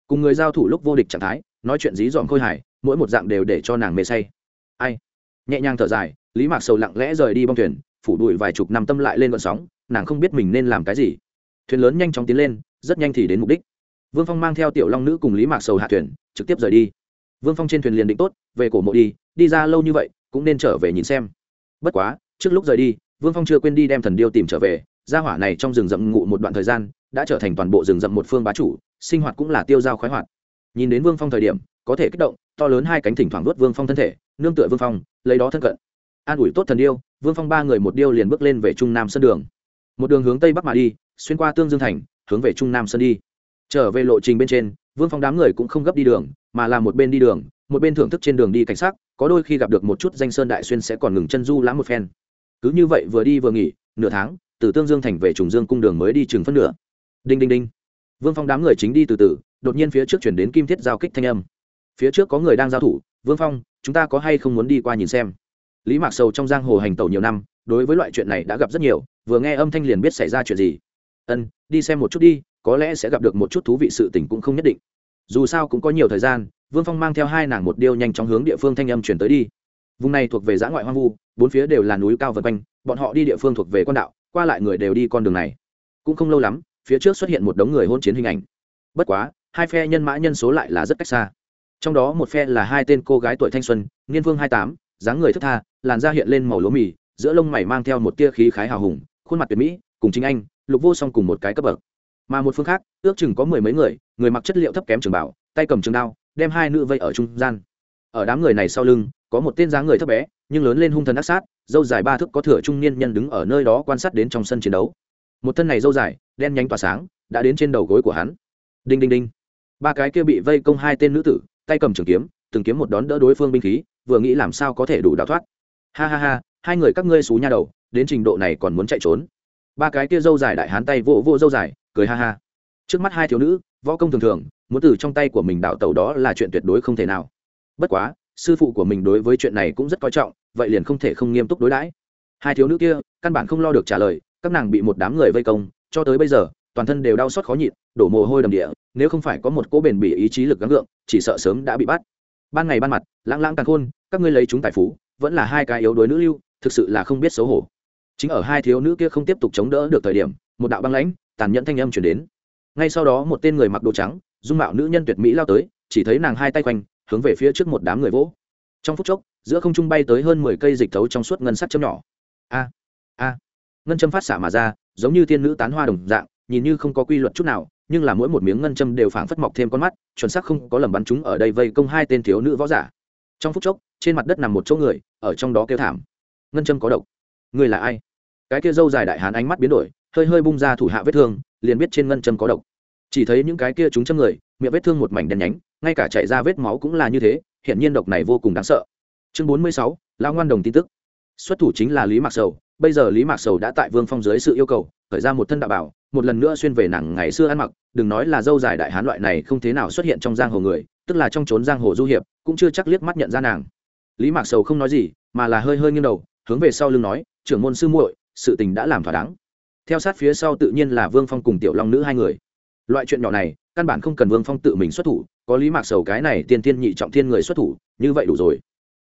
A: Cùng người giao thủ lúc vô địch trạng thái, nói chuyện dí dòm khôi hài, mỗi một dạng đều để cho nàng mê say. Ai? Nhẹ nhàng thở dài, lý mạc sầu lặng lẽ rời đi bong thuyền, phủ đuổi vài chục năm tâm lại lên vận sóng, nàng không biết mình nên làm cái gì thuyền lớn nhanh chóng tiến lên, rất nhanh thì đến mục đích. Vương phong mang theo tiểu long nữ cùng lý mạc sầu hạ thuyền, trực tiếp rời đi. Vương phong trên thuyền liền định tốt, về cổ mộ đi đi ra lâu như vậy, cũng nên trở về nhìn xem. Bất quá, trước lúc rời đi, vương phong chưa quên đi đem thần điêu tìm trở về, gia hỏa này trong rừng rậm ngụ một đoạn thời gian, đã trở thành toàn bộ rừng rậm một phương bá chủ, sinh hoạt cũng là tiêu dao khoái hoạt. Nhìn đến vương phong thời điểm, có thể kích động, to lớn hai cánh thỉnh thoảng vớt vương phong thân thể, nương tựa vương phong, lấy đó thân cận. An ủi tốt thần điêu, vương phong ba người một điêu liền bước lên về trung nam sân đường một đường hướng tây bắc mà đi, xuyên qua tương dương thành, hướng về trung nam Sơn đi. Trở về lộ trình bên trên, vương phong đám người cũng không gấp đi đường, mà là một bên đi đường, một bên thưởng thức trên đường đi cảnh sát có đôi khi gặp được một chút danh sơn đại xuyên sẽ còn ngừng chân du lãm một phen. Cứ như vậy vừa đi vừa nghỉ, nửa tháng, từ tương dương thành về trùng dương cung đường mới đi chừng phân nửa. Đinh đinh đinh. Vương phong đám người chính đi từ từ, đột nhiên phía trước chuyển đến kim thiết giao kích thanh âm. Phía trước có người đang giao thủ, vương phong chúng ta có hay không muốn đi qua nhìn xem? Lý mạc sầu trong giang hồ hành tẩu nhiều năm đối với loại chuyện này đã gặp rất nhiều, vừa nghe âm thanh liền biết xảy ra chuyện gì. Ân, đi xem một chút đi, có lẽ sẽ gặp được một chút thú vị sự tình cũng không nhất định. Dù sao cũng có nhiều thời gian, vương phong mang theo hai nàng một điêu nhanh chóng hướng địa phương thanh âm chuyển tới đi. Vùng này thuộc về giã ngoại hoang vu, bốn phía đều là núi cao vân quanh, bọn họ đi địa phương thuộc về quan đạo, qua lại người đều đi con đường này. Cũng không lâu lắm, phía trước xuất hiện một đống người hôn chiến hình ảnh. Bất quá, hai phe nhân mã nhân số lại là rất cách xa. Trong đó một phe là hai tên cô gái tuổi thanh xuân, niên vương hai tám, dáng người thức tha, làn da hiện lên màu lúa mì giữa lông mày mang theo một tia khí khái hào hùng, khuôn mặt tuyệt mỹ, cùng chính anh, lục vô song cùng một cái cấp bậc. Mà một phương khác, ước chừng có mười mấy người người mặc chất liệu thấp kém trường bảo, tay cầm trường đao, đem hai nữ vây ở trung gian. Ở đám người này sau lưng, có một tên dáng người thấp bé, nhưng lớn lên hung thần ác sát, dâu dài ba thước có thửa trung niên nhân đứng ở nơi đó quan sát đến trong sân chiến đấu. Một thân này dâu dài, đen nhánh tỏa sáng, đã đến trên đầu gối của hắn. Đinh đinh đinh. Ba cái kia bị vây công hai tên nữ tử, tay cầm trường kiếm, từng kiếm một đón đỡ đối phương binh khí, vừa nghĩ làm sao có thể đủ đào thoát. Ha ha ha hai người các ngươi xú nha đầu, đến trình độ này còn muốn chạy trốn. Ba cái kia dâu dài đại hán tay vỗ vỗ dâu dài, cười ha ha. Trước mắt hai thiếu nữ, võ công thường thường, muốn từ trong tay của mình đạo tàu đó là chuyện tuyệt đối không thể nào. Bất quá, sư phụ của mình đối với chuyện này cũng rất coi trọng, vậy liền không thể không nghiêm túc đối đãi. Hai thiếu nữ kia, căn bản không lo được trả lời, các nàng bị một đám người vây công, cho tới bây giờ, toàn thân đều đau xót khó nhịn, đổ mồ hôi đầm địa, nếu không phải có một cỗ bền bỉ ý chí lực gắng gượng, chỉ sợ sớm đã bị bắt. Ban ngày ban mặt, lãng lãng càng khôn, các ngươi lấy chúng tài phú, vẫn là hai cái yếu đuối nữ lưu thực sự là không biết xấu hổ. Chính ở hai thiếu nữ kia không tiếp tục chống đỡ được thời điểm, một đạo băng lãnh, tàn nhẫn thanh âm chuyển đến. Ngay sau đó một tên người mặc đồ trắng, dung mạo nữ nhân tuyệt mỹ lao tới, chỉ thấy nàng hai tay quanh, hướng về phía trước một đám người vỗ. Trong phút chốc, giữa không trung bay tới hơn mười cây dịch thấu trong suốt ngân sắc châm nhỏ. A a. Ngân châm phát xả mà ra, giống như thiên nữ tán hoa đồng dạng, nhìn như không có quy luật chút nào, nhưng là mỗi một miếng ngân châm đều phảng phất mọc thêm con mắt, chuẩn xác không có lầm bắn chúng ở đây vây công hai tên thiếu nữ võ giả. Trong phút chốc, trên mặt đất nằm một chỗ người, ở trong đó kêu thảm ngân châm có độc. Người là ai? Cái kia dâu dài đại hán ánh mắt biến đổi, hơi hơi bung ra thủ hạ vết thương, liền biết trên ngân châm có độc. Chỉ thấy những cái kia chúng châm người, miệng vết thương một mảnh đen nhánh, ngay cả chạy ra vết máu cũng là như thế hiện nhiên độc này vô cùng đáng sợ. Chương bốn mươi sáu lao ngoan đồng tin tức. Xuất thủ chính là lý mạc sầu, bây giờ lý mạc sầu đã tại vương phong dưới sự yêu cầu, khởi ra một thân đạo bảo, một lần nữa xuyên về nàng ngày xưa ăn mặc, đừng nói là dâu dài đại hán loại này không thế nào xuất hiện trong giang hồ người, tức là trong trốn giang hồ du hiệp, cũng chưa chắc liếc mắt nhận ra nàng. Lý mạc sầu không nói gì, mà là hơi hơi nghiêng đầu hướng về sau lưng nói, trưởng môn sư muội, sự tình đã làm thỏa đáng. Theo sát phía sau tự nhiên là vương phong cùng tiểu long nữ hai người. Loại chuyện nhỏ này, căn bản không cần vương phong tự mình xuất thủ, có lý mạc sầu cái này tiên tiên nhị trọng thiên người xuất thủ, như vậy đủ rồi.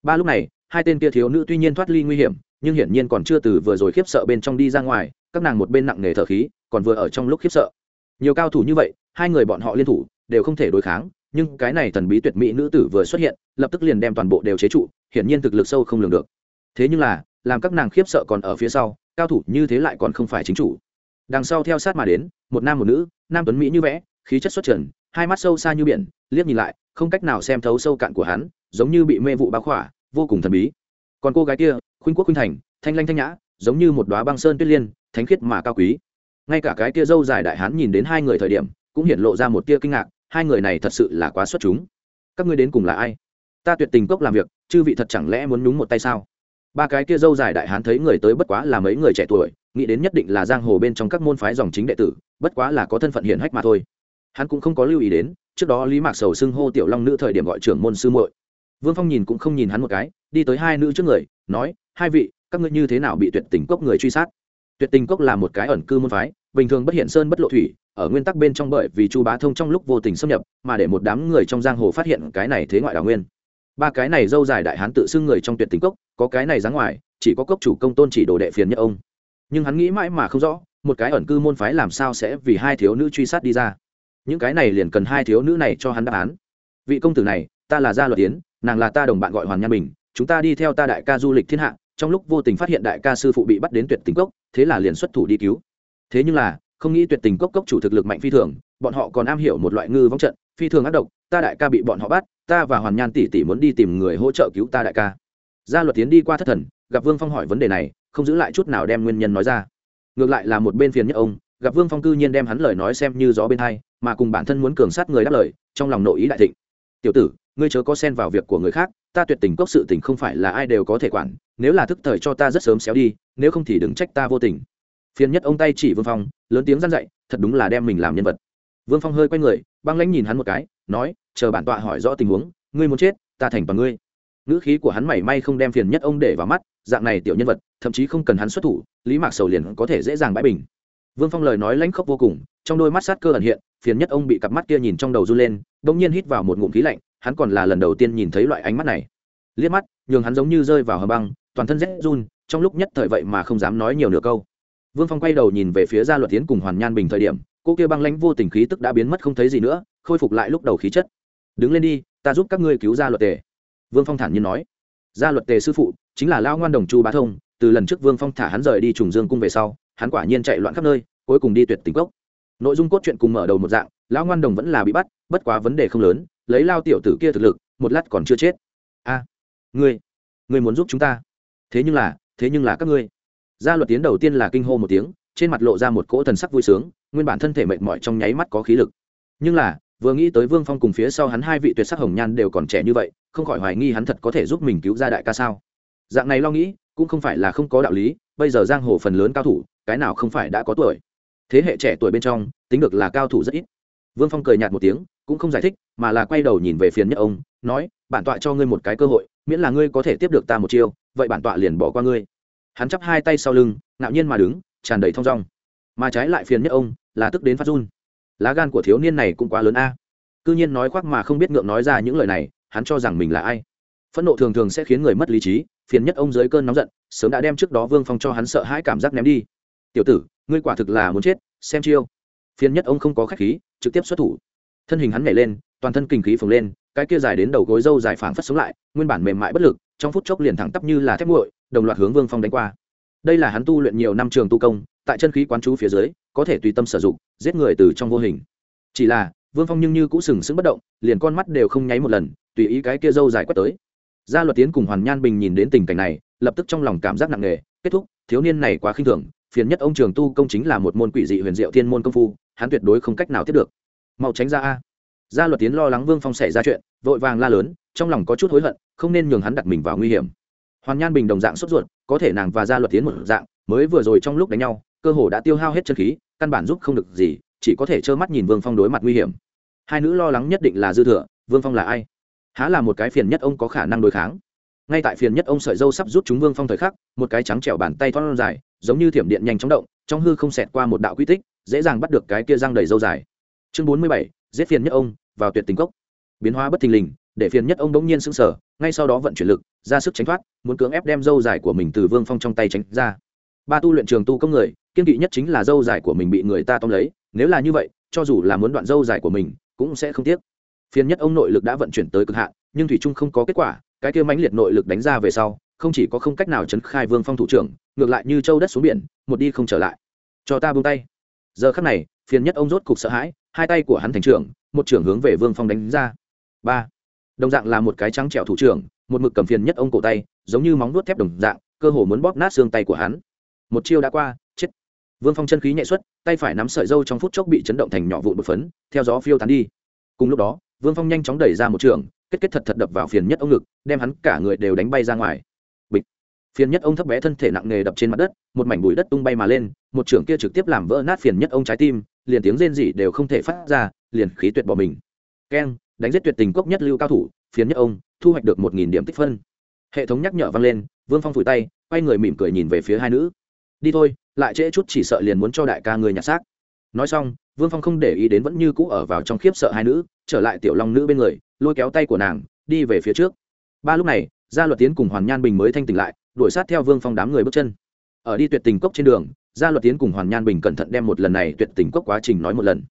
A: Ba lúc này, hai tên kia thiếu nữ tuy nhiên thoát ly nguy hiểm, nhưng hiển nhiên còn chưa từ vừa rồi khiếp sợ bên trong đi ra ngoài, các nàng một bên nặng nề thở khí, còn vừa ở trong lúc khiếp sợ. Nhiều cao thủ như vậy, hai người bọn họ liên thủ, đều không thể đối kháng, nhưng cái này thần bí tuyệt mỹ nữ tử vừa xuất hiện, lập tức liền đem toàn bộ đều chế trụ, hiển nhiên thực lực sâu không lường được thế nhưng là, làm các nàng khiếp sợ còn ở phía sau, cao thủ như thế lại còn không phải chính chủ. Đằng sau theo sát mà đến, một nam một nữ, nam tuấn mỹ như vẽ, khí chất xuất trần, hai mắt sâu xa như biển, liếc nhìn lại, không cách nào xem thấu sâu cạn của hắn, giống như bị mê vụ báo khỏa, vô cùng thần bí. Còn cô gái kia, khuynh quốc khuynh thành, thanh lanh thanh nhã, giống như một đoá băng sơn tuyết liên, thánh khiết mà cao quý. Ngay cả cái kia dâu dài đại hán nhìn đến hai người thời điểm, cũng hiện lộ ra một tia kinh ngạc, hai người này thật sự là quá xuất chúng. Các ngươi đến cùng là ai? Ta tuyệt tình cốc làm việc, chư vị thật chẳng lẽ muốn nhúng một tay sao? Ba cái kia dâu dài đại hán thấy người tới bất quá là mấy người trẻ tuổi, nghĩ đến nhất định là giang hồ bên trong các môn phái dòng chính đệ tử, bất quá là có thân phận hiển hách mà thôi. Hắn cũng không có lưu ý đến, trước đó lý mạc sầu xưng hô tiểu long nữ thời điểm gọi trưởng môn sư muội. Vương phong nhìn cũng không nhìn hắn một cái, đi tới hai nữ trước người, nói, hai vị, các ngươi như thế nào bị tuyệt tình cốc người truy sát? Tuyệt tình cốc là một cái ẩn cư môn phái, bình thường bất hiện sơn bất lộ thủy, ở nguyên tắc bên trong bởi vì chu bá thông trong lúc vô tình xâm nhập, mà để một đám người trong giang hồ phát hiện cái này thế ngoại đào nguyên ba cái này dâu dài đại hán tự xưng người trong tuyệt tình cốc, có cái này dáng ngoài, chỉ có cốc chủ công tôn chỉ đồ đệ phiền nhất ông. Nhưng hắn nghĩ mãi mà không rõ, một cái ẩn cư môn phái làm sao sẽ vì hai thiếu nữ truy sát đi ra. Những cái này liền cần hai thiếu nữ này cho hắn đáp án. Vị công tử này, ta là gia luật tiến nàng là ta đồng bạn gọi hoàn nhan bình, chúng ta đi theo ta đại ca du lịch thiên hạ, trong lúc vô tình phát hiện đại ca sư phụ bị bắt đến tuyệt tình cốc, thế là liền xuất thủ đi cứu. Thế nhưng là, không nghĩ tuyệt tình cốc cốc chủ thực lực mạnh phi thường, bọn họ còn am hiểu một loại ngư vong trận, phi thường ác độc ta đại ca bị bọn họ bắt, ta và hoàn nhan tỷ tỷ muốn đi tìm người hỗ trợ cứu ta đại ca. Gia luật tiến đi qua thất thần, gặp vương phong hỏi vấn đề này, không giữ lại chút nào đem nguyên nhân nói ra. Ngược lại là một bên phiền nhất ông, gặp vương phong cư nhiên đem hắn lời nói xem như gió bên hai, mà cùng bản thân muốn cường sát người đáp lời, trong lòng nội ý đại thịnh. Tiểu tử, ngươi chớ có xen vào việc của người khác, ta tuyệt tình cốc sự tình không phải là ai đều có thể quản, nếu là thức thời cho ta rất sớm xéo đi, nếu không thì đừng trách ta vô tình. Phiền nhất ông tay chỉ vương phong, lớn tiếng răn dậy thật đúng là đem mình làm nhân vật. Vương phong hơi quay người, băng lãnh nhìn hắn một cái nói, chờ bản tọa hỏi rõ tình huống, ngươi muốn chết, ta thành toàn ngươi. Ngữ khí của hắn mảy may không đem phiền nhất ông để vào mắt, dạng này tiểu nhân vật, thậm chí không cần hắn xuất thủ, lý mạc sầu liền có thể dễ dàng bãi bình. Vương phong lời nói lãnh khốc vô cùng, trong đôi mắt sát cơ ẩn hiện, phiền nhất ông bị cặp mắt kia nhìn trong đầu run lên đ ỗ n g nhiên hít vào một ngụm khí lạnh, hắn còn là lần đầu tiên nhìn thấy loại ánh mắt này. Liếc mắt, nhường hắn giống như rơi vào hầm băng, toàn thân rét run, trong lúc nhất thời vậy mà không dám nói nhiều nửa câu. Vương phong quay đầu nhìn về phía gia luật tiến cùng hoàn nhan bình thời điểm, cô kia băng lãnh vô tình khí tức đã biến mất không thấy gì nữa khôi phục lại lúc đầu khí chất. Đứng lên đi, ta giúp các ngươi cứu gia luật tề. Vương phong thản nhiên nói. Gia luật tề sư phụ, chính là lao ngoan đồng chu bá thông, từ lần trước vương phong thả hắn rời đi trùng dương cung về sau, hắn quả nhiên chạy loạn khắp nơi, cuối cùng đi tuyệt tình cốc. Nội dung cốt truyện cùng mở đầu một dạng lão ngoan đồng vẫn là bị bắt, bất quá vấn đề không lớn, lấy lao tiểu tử kia thực lực, một lát còn chưa chết. A, ngươi ngươi muốn giúp chúng ta? Thế nhưng là, thế nhưng là các ngươi. Gia luật tiến đầu tiên là kinh hô một tiếng, trên mặt lộ ra một cỗ thần sắc vui sướng, nguyên bản thân thể mệt mỏi trong nháy mắt có khí lực. Nhưng là vừa nghĩ tới vương phong cùng phía sau hắn hai vị tuyệt sắc hồng nhan đều còn trẻ như vậy, không khỏi hoài nghi hắn thật có thể giúp mình cứu ra đại ca sao. Dạng này lo nghĩ, cũng không phải là không có đạo lý, bây giờ giang hồ phần lớn cao thủ, cái nào không phải đã có tuổi? Thế hệ trẻ tuổi bên trong, tính được là cao thủ rất ít. Vương phong cười nhạt một tiếng, cũng không giải thích, mà là quay đầu nhìn về phiền nhất ông, nói, bản tọa cho ngươi một cái cơ hội, miễn là ngươi có thể tiếp được ta một chiêu, vậy bản tọa liền bỏ qua ngươi. Hắn chắp hai tay sau lưng, ngạo nhiên mà đứng, tràn đầy thong dong. Mà trái lại phiền nhất ông, là tức đến phát run lá gan của thiếu niên này cũng quá lớn a. À. nhiên nói khoác mà không biết ngượng nói ra những lời này, hắn cho rằng mình là ai. Phẫn nộ thường thường sẽ khiến người mất lý trí, phiền nhất ông dưới cơn nóng giận, sớm đã đem trước đó vương phong cho hắn sợ hãi cảm giác ném đi. Tiểu tử, ngươi quả thực là muốn chết, xem chiêu. Phiền nhất ông không có khách khí, trực tiếp xuất thủ. Thân hình hắn nhảy lên, toàn thân kinh khí phồng lên, cái kia dài đến đầu gối râu dài phảng phất sống lại, nguyên bản mềm mại bất lực, trong phút chốc liền thẳng tắp như là thép nguội, đồng loạt hướng vương phong đánh qua. Đây là hắn tu luyện nhiều năm trường tu công tại chân khí quán chú phía dưới, có thể tùy tâm sử dụng, giết người từ trong vô hình. Chỉ là, vương phong nhưng như cũng sừng sững bất động, liền con mắt đều không nháy một lần, tùy ý cái kia dâu dài quét tới. Gia luật tiến cùng hoàn nhan bình nhìn đến tình cảnh này, lập tức trong lòng cảm giác nặng nề, kết thúc, thiếu niên này quá khinh thường, phiền nhất ông trường tu công chính là một môn quỷ dị huyền diệu thiên môn công phu, hắn tuyệt đối không cách nào tiếp được. Mau tránh ra a. Gia luật tiến lo lắng vương phong xảy ra chuyện, vội vàng la lớn, trong lòng có chút hối hận, không nên nhường hắn đặt mình vào nguy hiểm. Hoàn nhan bình đồng dạng sốt ruột, có thể nàng và gia luật tiến một dạng, mới vừa rồi trong lúc đánh nhau cơ hồ đã tiêu hao hết chân khí, căn bản giúp không được gì, chỉ có thể trơ mắt nhìn vương phong đối mặt nguy hiểm. Hai nữ lo lắng nhất định là dư thừa, vương phong là ai? Há là một cái phiền nhất ông có khả năng đối kháng. Ngay tại phiền nhất ông sợi dâu sắp rút chúng vương phong thời khắc, một cái trắng trẻo bàn tay thon dài, giống như thiểm điện nhanh chóng động, trong hư không xẹt qua một đạo quy tích, dễ dàng bắt được cái kia răng đầy dâu dài. Chương bốn mươi bảy, giết phiền nhất ông, vào tuyệt tình cốc. Biến hóa bất thình lình, để phiền nhất ông đống nhiên sững sờ, ngay sau đó vận chuyển lực, ra sức tránh thoát, muốn cưỡng ép đem dâu dài của mình từ vương phong trong tay tránh ra. Ba tu luyện trường tu công người kiên kỵ nhất chính là dâu dài của mình bị người ta tóm lấy, nếu là như vậy, cho dù là muốn đoạn dâu dài của mình, cũng sẽ không tiếc. Phiền nhất ông nội lực đã vận chuyển tới cực hạn, nhưng thủy trung không có kết quả, cái kia mãnh liệt nội lực đánh ra về sau, không chỉ có không cách nào chấn khai vương phong thủ trưởng, ngược lại như châu đất xuống biển, một đi không trở lại. Cho ta buông tay. Giờ khắc này, phiền nhất ông rốt cục sợ hãi, hai tay của hắn thành trưởng, một trưởng hướng về vương phong đánh ra. Ba. Đồng dạng là một cái trắng trẹo thủ trưởng, một mực cầm phiền nhất ông cổ tay, giống như móng nuốt thép đồng dạng, cơ hồ muốn bóp nát xương tay của hắn. Một chiêu đã qua, chết vương phong chân khí nhẹ xuất, tay phải nắm sợi dâu trong phút chốc bị chấn động thành nhỏ vụn bột phấn, theo gió phiêu tán đi. Cùng lúc đó, vương phong nhanh chóng đẩy ra một trường, kết kết thật thật đập vào phiền nhất ông ngực, đem hắn cả người đều đánh bay ra ngoài. Bịch. Phiền nhất ông thấp bé thân thể nặng nề đập trên mặt đất, một mảnh bụi đất tung bay mà lên, một trưởng kia trực tiếp làm vỡ nát phiền nhất ông trái tim, liền tiếng rên rỉ đều không thể phát ra, liền khí tuyệt bỏ mình. Keng, đánh giết tuyệt tình cốc nhất lưu cao thủ, phiền nhất ông, thu hoạch được một nghìn điểm tích phân. Hệ thống nhắc nhở vang lên, vương phong phủi tay, quay người mỉm cười nhìn về phía hai nữ đi thôi lại trễ chút chỉ sợ liền muốn cho đại ca người nhặt xác. Nói xong vương phong không để ý đến vẫn như cũ ở vào trong khiếp sợ hai nữ trở lại tiểu long nữ bên người lôi kéo tay của nàng đi về phía trước. Ba lúc này gia luật tiến cùng hoàn nhan bình mới thanh tỉnh lại đuổi sát theo vương phong đám người bước chân. Ở đi tuyệt tình cốc trên đường gia luật tiến cùng hoàn nhan bình cẩn thận đem một lần này tuyệt tình cốc quá trình nói một lần.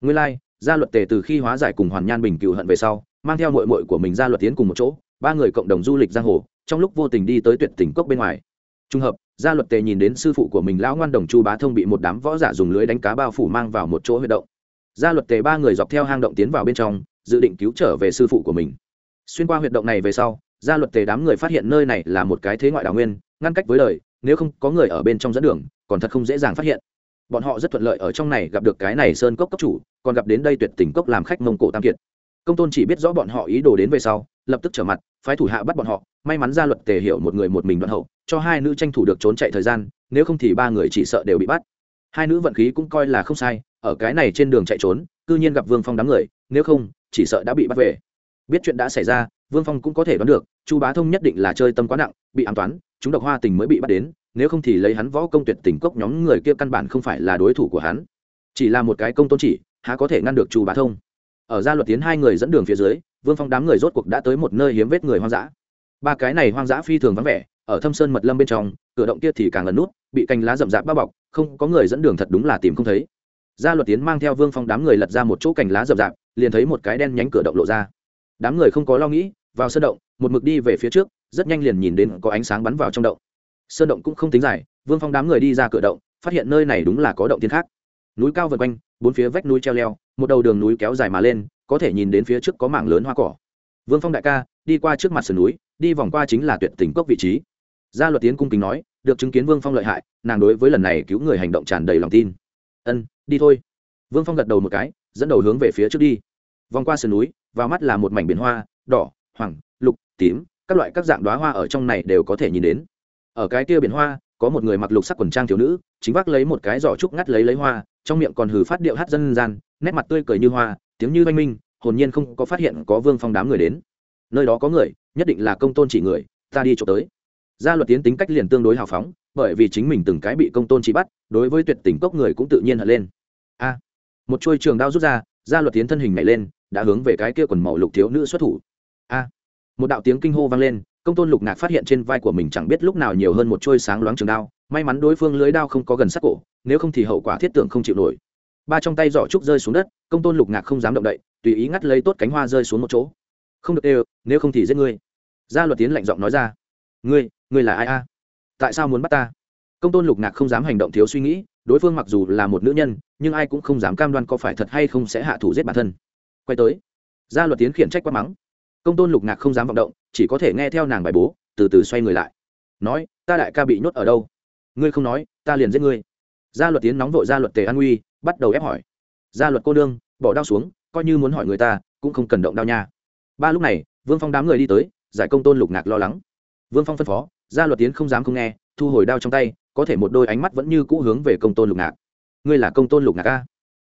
A: Nguyên lai、like, gia luật tề từ khi hóa giải cùng hoàn nhan bình cựu hận về sau mang theo mội mội của mình gia luật tiến cùng một chỗ ba người cộng đồng du lịch giang hồ trong lúc vô tình đi tới tuyệt tình cốc bên ngoài. Trùng hợp gia luật tề nhìn đến sư phụ của mình lão ngoan đồng chu bá thông bị một đám võ giả dùng lưới đánh cá bao phủ mang vào một chỗ huy động. Gia luật tề ba người dọc theo hang động tiến vào bên trong, dự định cứu trở về sư phụ của mình. Xuyên qua huyệt động này về sau, gia luật tề đám người phát hiện nơi này là một cái thế ngoại đào nguyên, ngăn cách với đời, nếu không có người ở bên trong dẫn đường, còn thật không dễ dàng phát hiện. Bọn họ rất thuận lợi ở trong này gặp được cái này sơn cốc cốc chủ, còn gặp đến đây tuyệt tình cốc làm khách mông cổ tam kiệt. Công tôn chỉ biết rõ bọn họ ý đồ đến về sau, lập tức trở mặt, phái thủ hạ bắt bọn họ. May mắn gia luật tề hiểu một người một mình đoạn hậu cho hai nữ tranh thủ được trốn chạy thời gian, nếu không thì ba người chỉ sợ đều bị bắt. Hai nữ vận khí cũng coi là không sai, ở cái này trên đường chạy trốn, cư nhiên gặp vương phong đám người, nếu không, chỉ sợ đã bị bắt về. Biết chuyện đã xảy ra, vương phong cũng có thể đoán được, chu bá thông nhất định là chơi tâm quá nặng, bị an toán, chúng độc hoa tình mới bị bắt đến, nếu không thì lấy hắn võ công tuyệt tình cốc nhóm người kia căn bản không phải là đối thủ của hắn. Chỉ là một cái công tôn chỉ, há có thể ngăn được chu bá thông. Ở gia luật tiến hai người dẫn đường phía dưới, vương phong đám người rốt cuộc đã tới một nơi hiếm vết người hoang dã ba cái này hoang dã phi thường vắng vẻ, ở thâm sơn mật lâm bên trong, cửa động kia thì càng lần nút, bị cành lá rậm rạp bao bọc, không có người dẫn đường thật đúng là tìm không thấy. Gia luật tiến mang theo vương phong đám người lật ra một chỗ cành lá rậm rạp, liền thấy một cái đen nhánh cửa động lộ ra. Đám người không có lo nghĩ, vào sơn động, một mực đi về phía trước, rất nhanh liền nhìn đến có ánh sáng bắn vào trong động. Sơn động cũng không tính dài, vương phong đám người đi ra cửa động, phát hiện nơi này đúng là có động tiên khác. Núi cao vượt quanh, bốn phía vách núi treo leo, một đầu đường núi kéo dài mà lên, có thể nhìn đến phía trước có mảng lớn hoa cỏ. Vương phong đại ca, đi qua trước mặt sườn núi đi vòng qua chính là tuyệt tình cốc vị trí. Gia luật tiến cung kính nói, được chứng kiến vương phong lợi hại, nàng đối với lần này cứu người hành động tràn đầy lòng tin. Ân, đi thôi. Vương phong gật đầu một cái, dẫn đầu hướng về phía trước đi. Vòng qua sườn núi, vào mắt là một mảnh biển hoa, đỏ, hoàng, lục, tím, các loại các dạng đoá hoa ở trong này đều có thể nhìn đến. Ở cái kia biển hoa, có một người mặc lục sắc quần trang thiếu nữ, chính vác lấy một cái giỏ trúc ngắt lấy lấy hoa, trong miệng còn hừ phát điệu hát dân gian, nét mặt tươi cười như hoa, tiếng như oanh minh, hồn nhiên không có phát hiện có vương phong đám người đến. Nơi đó có người nhất định là công tôn chỉ người, ta đi trộm tới. Gia luật tiến tính cách liền tương đối hào phóng, bởi vì chính mình từng cái bị công tôn chỉ bắt, đối với tuyệt tình cốc người cũng tự nhiên hận lên. A, một chuôi trường đao rút ra, gia luật tiến thân hình nhảy lên, đã hướng về cái kia quần màu lục thiếu nữ xuất thủ. A, một đạo tiếng kinh hô vang lên, công tôn lục ngạc phát hiện trên vai của mình chẳng biết lúc nào nhiều hơn một chuôi sáng loáng trường đao, may mắn đối phương lưới đao không có gần sát cổ, nếu không thì hậu quả thiết tưởng không chịu nổi. Ba trong tay giỏ trúc rơi xuống đất, công tôn lục ngạc không dám động đậy, tùy ý ngắt lấy tốt cánh hoa rơi xuống một chỗ không được đều nếu không thì giết ngươi. Gia luật tiến lạnh giọng nói ra. Ngươi ngươi là ai a? Tại sao muốn bắt ta? Công tôn lục ngạc không dám hành động thiếu suy nghĩ, đối phương mặc dù là một nữ nhân, nhưng ai cũng không dám cam đoan có phải thật hay không sẽ hạ thủ giết bản thân. Quay tới, gia luật tiến khiển trách quát mắng. Công tôn lục ngạc không dám vọng động, chỉ có thể nghe theo nàng bài bố, từ từ xoay người lại. Nói, ta đại ca bị nhốt ở đâu? Ngươi không nói, ta liền giết ngươi. Gia luật tiến nóng vội gia luật tề an uy, bắt đầu ép hỏi. Gia luật cô nương, bỏ đao xuống, coi như muốn hỏi người ta, cũng không cần động đao nha ba lúc này, vương phong đám người đi tới, giải công tôn lục ngạc lo lắng. Vương phong phân phó, gia luật tiến không dám không nghe, thu hồi đao trong tay, có thể một đôi ánh mắt vẫn như cũ hướng về công tôn lục ngạc. Ngươi là công tôn lục ngạc a?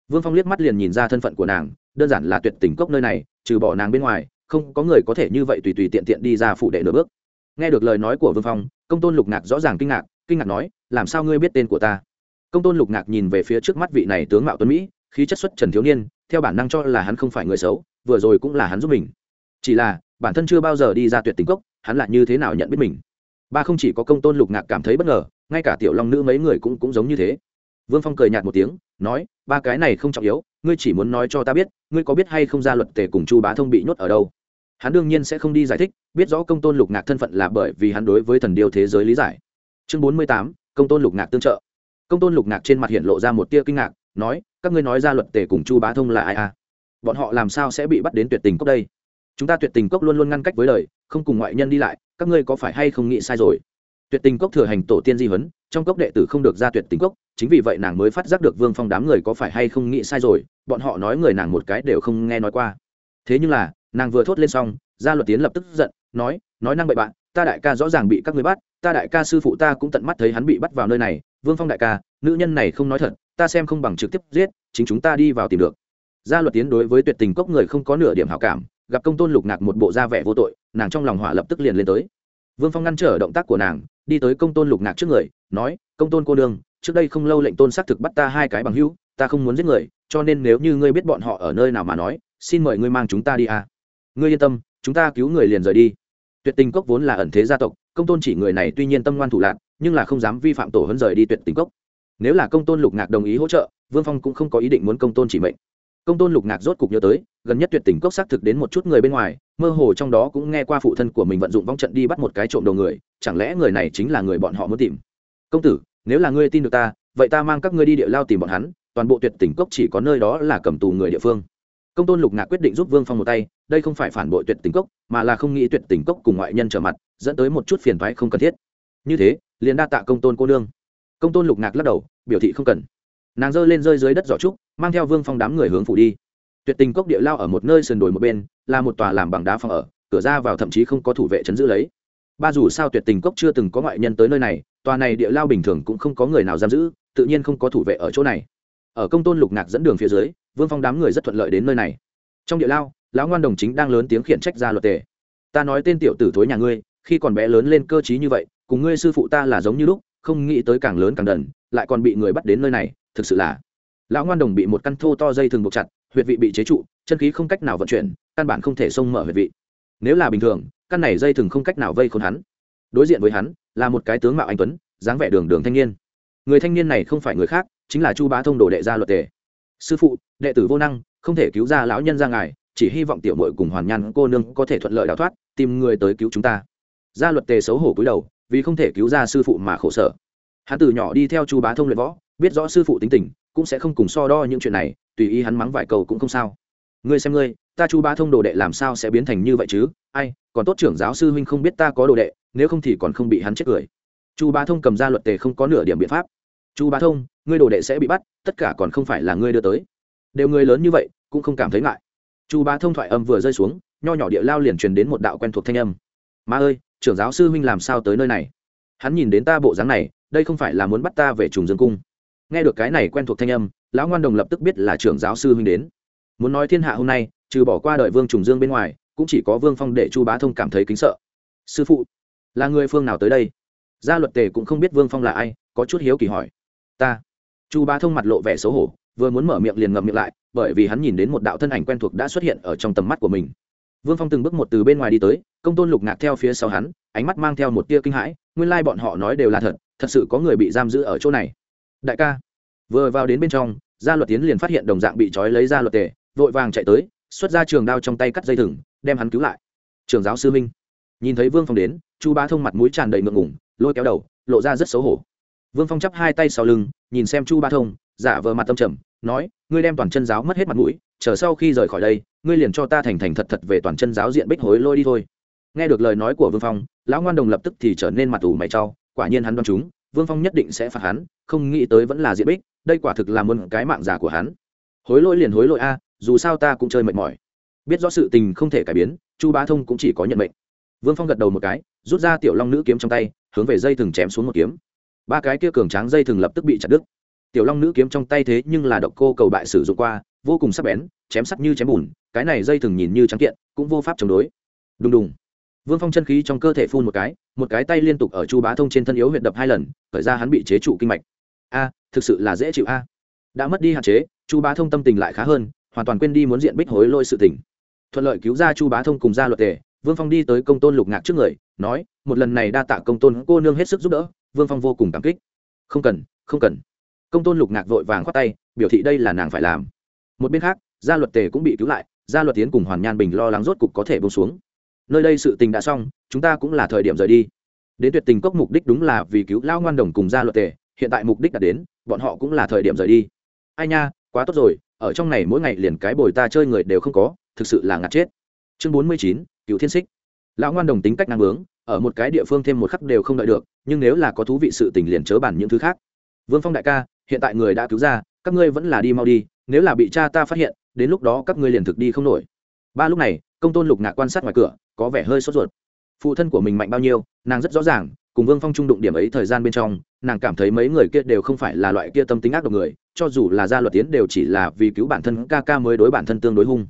A: Vương phong liếc mắt liền nhìn ra thân phận của nàng, đơn giản là tuyệt tình cốc nơi này, trừ bỏ nàng bên ngoài, không có người có thể như vậy tùy tùy tiện tiện đi ra phụ đệ nửa bước. Nghe được lời nói của vương phong, công tôn lục ngạc rõ ràng kinh ngạc kinh ngạc nói, làm sao ngươi biết tên của ta? Công tôn lục ngạc nhìn về phía trước mắt vị này tướng mạo tuấn mỹ, khí chất xuất trần thiếu niên, theo bản năng cho là hắn không phải người xấu, vừa rồi cũng là hắn giúp mình chỉ là, bản thân chưa bao giờ đi ra tuyệt tình cốc, hắn lại như thế nào nhận biết mình? Ba không chỉ có công tôn lục ngạc cảm thấy bất ngờ, ngay cả tiểu long nữ mấy người cũng cũng giống như thế. Vương phong cười nhạt một tiếng, nói, ba cái này không trọng yếu, ngươi chỉ muốn nói cho ta biết, ngươi có biết hay không ra luật tề cùng chu bá thông bị nhốt ở đâu? Hắn đương nhiên sẽ không đi giải thích, biết rõ công tôn lục ngạc thân phận là bởi vì hắn đối với thần điêu thế giới lý giải. Chương bốn mươi tám, công tôn lục ngạc tương trợ. Công tôn lục ngạc trên mặt hiện lộ ra một tia kinh ngạc, nói, các ngươi nói ra luật tề cùng chu bá thông là ai à? Bọn họ làm sao sẽ bị bắt đến tuyệt tình cốc đây? Chúng ta tuyệt tình cốc luôn luôn ngăn cách với lời không cùng ngoại nhân đi lại, các ngươi có phải hay không nghĩ sai rồi? Tuyệt tình cốc thừa hành tổ tiên di huấn, trong cốc đệ tử không được ra tuyệt tình cốc, chính vì vậy nàng mới phát giác được vương phong đám người có phải hay không nghĩ sai rồi, bọn họ nói người nàng một cái đều không nghe nói qua. Thế nhưng là, nàng vừa thốt lên xong, gia luật tiến lập tức giận, nói nói năng bậy bạn, ta đại ca rõ ràng bị các người bắt, ta đại ca sư phụ ta cũng tận mắt thấy hắn bị bắt vào nơi này, vương phong đại ca, nữ nhân này không nói thật, ta xem không bằng trực tiếp giết, chính chúng ta đi vào tìm được. Gia luật tiến đối với tuyệt tình cốc người không có nửa điểm hảo cảm gặp công tôn lục ngạc một bộ da vẻ vô tội, nàng trong lòng hỏa lập tức liền lên tới. Vương phong ngăn trở động tác của nàng, đi tới công tôn lục ngạc trước người, nói, công tôn cô đương trước đây không lâu lệnh tôn xác thực bắt ta hai cái bằng hữu, ta không muốn giết người, cho nên nếu như ngươi biết bọn họ ở nơi nào mà nói, xin mời ngươi mang chúng ta đi à. ngươi yên tâm, chúng ta cứu người liền rời đi. Tuyệt tình cốc vốn là ẩn thế gia tộc, công tôn chỉ người này tuy nhiên tâm ngoan thủ lạc nhưng là không dám vi phạm tổ hấn rời đi tuyệt tình cốc. Nếu là công tôn lục ngạc đồng ý hỗ trợ, vương phong cũng không có ý định muốn công tôn chỉ mệnh công tôn lục ngạc rốt cục nhớ tới, gần nhất tuyệt tình cốc xác thực đến một chút người bên ngoài, mơ hồ trong đó cũng nghe qua phụ thân của mình vận dụng vong trận đi bắt một cái trộm đầu người, chẳng lẽ người này chính là người bọn họ muốn tìm? Công tử, nếu là ngươi tin được ta, vậy ta mang các ngươi đi địa lao tìm bọn hắn, toàn bộ tuyệt tình cốc chỉ có nơi đó là cầm tù người địa phương. Công tôn lục ngạc quyết định giúp vương phong một tay, đây không phải phản bội tuyệt tình cốc, mà là không nghĩ tuyệt tình cốc cùng ngoại nhân trở mặt, dẫn tới một chút phiền thoái không cần thiết. Như thế, liền đa tạ công tôn cô nương. Công tôn lục ngạc lắc đầu, biểu thị không cần nàng giơ lên rơi dưới đất giỏ trúc, mang theo vương phong đám người hướng phủ đi. Tuyệt tình cốc địa lao ở một nơi sườn đồi một bên, là một tòa làm bằng đá phòng ở, cửa ra vào thậm chí không có thủ vệ chấn giữ lấy. Ba dù sao tuyệt tình cốc chưa từng có ngoại nhân tới nơi này, tòa này địa lao bình thường cũng không có người nào giam giữ, tự nhiên không có thủ vệ ở chỗ này. Ở công tôn lục ngạc dẫn đường phía dưới, vương phong đám người rất thuận lợi đến nơi này. Trong địa lao, lão ngoan đồng chính đang lớn tiếng khiển trách ra luật tề. Ta nói tên tiểu tử thối nhà ngươi, khi còn bé lớn lên cơ t như vậy, cùng ngươi sư phụ ta là giống như lúc, không nghĩ tới càng lớn càng đần, lại còn bị người bắt đến nơi này thực sự là. Lão ngoan đồng bị một căn thô to dây thường buộc chặt, huyệt vị bị chế trụ, chân khí không cách nào vận chuyển, căn bản không thể xông mở huyệt vị. Nếu là bình thường, căn này dây thường không cách nào vây khốn hắn. Đối diện với hắn, là một cái tướng mạo anh tuấn, dáng vẻ đường đường thanh niên. Người thanh niên này không phải người khác, chính là chu bá thông đồ đệ gia luật tề. Sư phụ, đệ tử vô năng, không thể cứu ra lão nhân ra ngài, chỉ hy vọng tiểu mội cùng hoàn nhan cô nương có thể thuận lợi đào thoát, tìm người tới cứu chúng ta. Gia luật tề xấu hổ cúi đầu, vì không thể cứu ra sư phụ mà khổ sở. Hắn từ nhỏ đi theo chu bá thông luyện võ biết rõ sư phụ tính tình, cũng sẽ không cùng so đo những chuyện này, tùy ý hắn mắng vài câu cũng không sao. Ngươi xem ngươi, ta chu bá thông đồ đệ làm sao sẽ biến thành như vậy chứ? Ai, còn tốt trưởng giáo sư huynh không biết ta có đồ đệ, nếu không thì còn không bị hắn chết cười. Chu bá thông cầm ra luật tề không có nửa điểm biện pháp. Chu bá thông, ngươi đồ đệ sẽ bị bắt, tất cả còn không phải là ngươi đưa tới. Đều người lớn như vậy, cũng không cảm thấy ngại. Chu bá thông thoại âm vừa rơi xuống, nho nhỏ địa lao liền truyền đến một đạo quen thuộc thanh âm. Ma ơi, trưởng giáo sư huynh làm sao tới nơi này? Hắn nhìn đến ta bộ dáng này, đây không phải là muốn bắt ta về trùng dương cung nghe được cái này quen thuộc thanh âm, lão ngoan đồng lập tức biết là trưởng giáo sư huynh đến. Muốn nói thiên hạ hôm nay, trừ bỏ qua đợi vương trùng dương bên ngoài, cũng chỉ có vương phong để chu bá thông cảm thấy kính sợ. Sư phụ, là người phương nào tới đây? Gia luật tề cũng không biết vương phong là ai, có chút hiếu kỳ hỏi. Ta. Chu bá thông mặt lộ vẻ xấu hổ, vừa muốn mở miệng liền ngậm miệng lại, bởi vì hắn nhìn đến một đạo thân ảnh quen thuộc đã xuất hiện ở trong tầm mắt của mình. Vương phong từng bước một từ bên ngoài đi tới, công tôn lục ngạc theo phía sau hắn, ánh mắt mang theo một tia kinh hãi, nguyên lai bọn họ nói đều là thật thật sự có người bị giam giữ ở chỗ này đại ca. Vừa vào đến bên trong, gia luật tiến liền phát hiện đồng dạng bị trói lấy ra luật tề, vội vàng chạy tới, xuất ra trường đao trong tay cắt dây thừng, đem hắn cứu lại. Trường giáo sư minh. Nhìn thấy vương phong đến, chu bá thông mặt mũi tràn đầy ngượng ngủng lôi kéo đầu, lộ ra rất xấu hổ. Vương phong chắp hai tay sau lưng, nhìn xem chu bá thông, giả vờ mặt tâm trầm, nói, ngươi đem toàn chân giáo mất hết mặt mũi, chờ sau khi rời khỏi đây, ngươi liền cho ta thành thành thật thật về toàn chân giáo diện bích hối lôi đi thôi. Nghe được lời nói của vương phong, lão ngoan đồng lập tức thì trở nên mặt ủ mày trau quả nhiên hắn đoán chúng vương phong nhất định sẽ phạt hắn, không nghĩ tới vẫn là diện bích, đây quả thực là muốn cái mạng giả của hắn. Hối lỗi liền hối lỗi a, dù sao ta cũng chơi mệt mỏi. Biết rõ sự tình không thể cải biến, chu bá thông cũng chỉ có nhận mệnh. Vương phong gật đầu một cái, rút ra tiểu long nữ kiếm trong tay, hướng về dây thừng chém xuống một kiếm. Ba cái kia cường tráng dây thừng lập tức bị chặt đứt. Tiểu long nữ kiếm trong tay thế nhưng là độc cô cầu bại sử dụng qua, vô cùng sắc bén, chém sắc như chém bùn, cái này dây thừng nhìn như trắng kiện, cũng vô pháp chống đối. Đùng đùng vương phong chân khí trong cơ thể phun một cái một cái tay liên tục ở chu bá thông trên thân yếu huyện đập hai lần, khởi ra hắn bị chế trụ kinh mạch. A, thực sự là dễ chịu a. Đã mất đi hạn chế, chu bá thông tâm tình lại khá hơn, hoàn toàn quên đi muốn diện bích hối lôi sự tình. Thuận lợi cứu ra chu bá thông cùng ra luật tề, vương phong đi tới công tôn lục ngạc trước người, nói, một lần này đa tạ công tôn cô nương hết sức giúp đỡ, vương phong vô cùng cảm kích. Không cần không cần. Công tôn lục ngạc vội vàng khoát tay, biểu thị đây là nàng phải làm. Một bên khác, gia luật tề cũng bị cứu lại, gia luật tiến cùng hoàn nhan bình lo lắng rốt cục có thể bông xuống nơi đây sự tình đã xong, chúng ta cũng là thời điểm rời đi. Đến tuyệt tình cốc mục đích đúng là vì cứu Lão ngoan đồng cùng gia luật tề, hiện tại mục đích đã đến, bọn họ cũng là thời điểm rời đi. Ai nha, quá tốt rồi, ở trong này mỗi ngày liền cái bồi ta chơi người đều không có, thực sự là ngạt chết. Chương bốn mươi chín cựu thiên xích lão ngoan đồng tính cách năng bướng, ở một cái địa phương thêm một khắc đều không đợi được, nhưng nếu là có thú vị sự tình liền chớ bản những thứ khác. Vương phong đại ca, hiện tại người đã cứu ra, các ngươi vẫn là đi mau đi, nếu là bị cha ta phát hiện, đến lúc đó các ngươi liền thực đi không nổi. Ba lúc này công tôn lục ngạc quan sát ngoài cửa, có vẻ hơi sốt ruột. Phụ thân của mình mạnh bao nhiêu, nàng rất rõ ràng, cùng vương phong trung đụng điểm ấy thời gian bên trong, nàng cảm thấy mấy người kia đều không phải là loại kia tâm tính ác độc người, cho dù là gia luật tiến đều chỉ là vì cứu bản thân ca ca mới đối bản thân tương đối hung.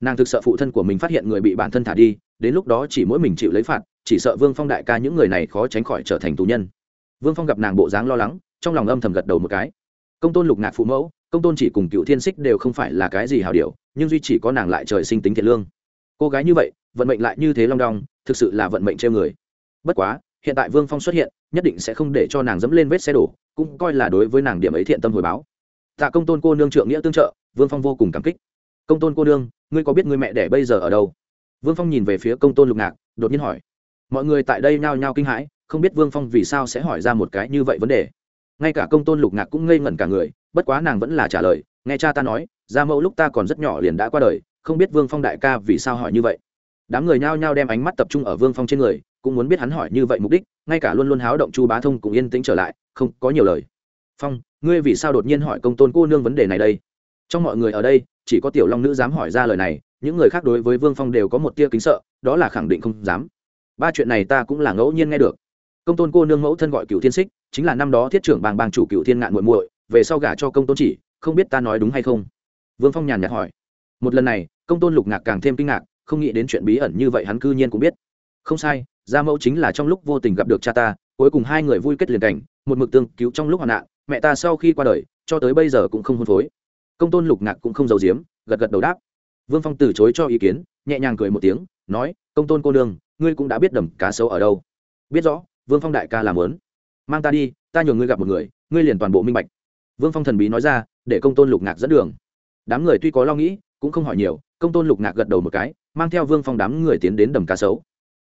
A: Nàng thực sợ phụ thân của mình phát hiện người bị bản thân thả đi, đến lúc đó chỉ mỗi mình chịu lấy phạt, chỉ sợ vương phong đại ca những người này khó tránh khỏi trở thành tù nhân. Vương phong gặp nàng bộ dáng lo lắng, trong lòng âm thầm gật đầu một cái. Công tôn lục ngạc phụ mẫu, công tôn chỉ cùng cựu thiên xích đều không phải là cái gì hào điều, nhưng duy chỉ có nàng lại trời sinh tính thiện lương cô gái như vậy, vận mệnh lại như thế long đong, thực sự là vận mệnh treo người. Bất quá, hiện tại vương phong xuất hiện, nhất định sẽ không để cho nàng dẫm lên vết xe đổ, cũng coi là đối với nàng điểm ấy thiện tâm hồi báo. Tạ công tôn cô nương trượng nghĩa tương trợ, vương phong vô cùng cảm kích. Công tôn cô nương, ngươi có biết người mẹ đẻ bây giờ ở đâu? Vương phong nhìn về phía công tôn lục ngạc, đột nhiên hỏi. Mọi người tại đây nhao nhao kinh hãi, không biết vương phong vì sao sẽ hỏi ra một cái như vậy vấn đề. Ngay cả công tôn lục ngạc cũng ngây ngẩn cả người, bất quá nàng vẫn là trả lời, nghe cha ta nói gia mẫu lúc ta còn rất nhỏ liền đã qua đời không biết vương phong đại ca vì sao hỏi như vậy. Đám người nhao nhao đem ánh mắt tập trung ở vương phong trên người, cũng muốn biết hắn hỏi như vậy mục đích, ngay cả luôn luôn háo động chu bá thông cũng yên tĩnh trở lại, không có nhiều lời. Phong, ngươi vì sao đột nhiên hỏi công tôn cô nương vấn đề này đây? Trong mọi người ở đây, chỉ có tiểu long nữ dám hỏi ra lời này, những người khác đối với vương phong đều có một tia kính sợ, đó là khẳng định không dám. Ba chuyện này ta cũng là ngẫu nhiên nghe được. Công tôn cô nương mẫu thân gọi cựu thiên xích chính là năm đó thiết trưởng bang bang chủ cựu thiên ngạn muội muội, về sau gả cho công tôn chỉ, không biết ta nói đúng hay không? Vương phong nhàn nhạt hỏi một lần này, công tôn lục ngạc càng thêm kinh ngạc, không nghĩ đến chuyện bí ẩn như vậy hắn cư nhiên cũng biết. Không sai, gia mẫu chính là trong lúc vô tình gặp được cha ta, cuối cùng hai người vui kết liền cảnh, một mực tương cứu trong lúc hoạn nạn, mẹ ta sau khi qua đời, cho tới bây giờ cũng không hôn phối. Công tôn lục ngạc cũng không giấu giếm, gật gật đầu đáp. Vương phong từ chối cho ý kiến, nhẹ nhàng cười một tiếng, nói, công tôn cô nương, ngươi cũng đã biết đầm cá sấu ở đâu. Biết rõ, vương phong đại ca làm lớn. Mang ta đi, ta nhường ngươi gặp một người, ngươi liền toàn bộ minh bạch. Vương phong thần bí nói ra, để công tôn lục ngạc dẫn đường. Đám người tuy có lo nghĩ cũng không hỏi nhiều, công tôn lục ngạc gật đầu một cái, mang theo vương phong đám người tiến đến đầm cá sấu.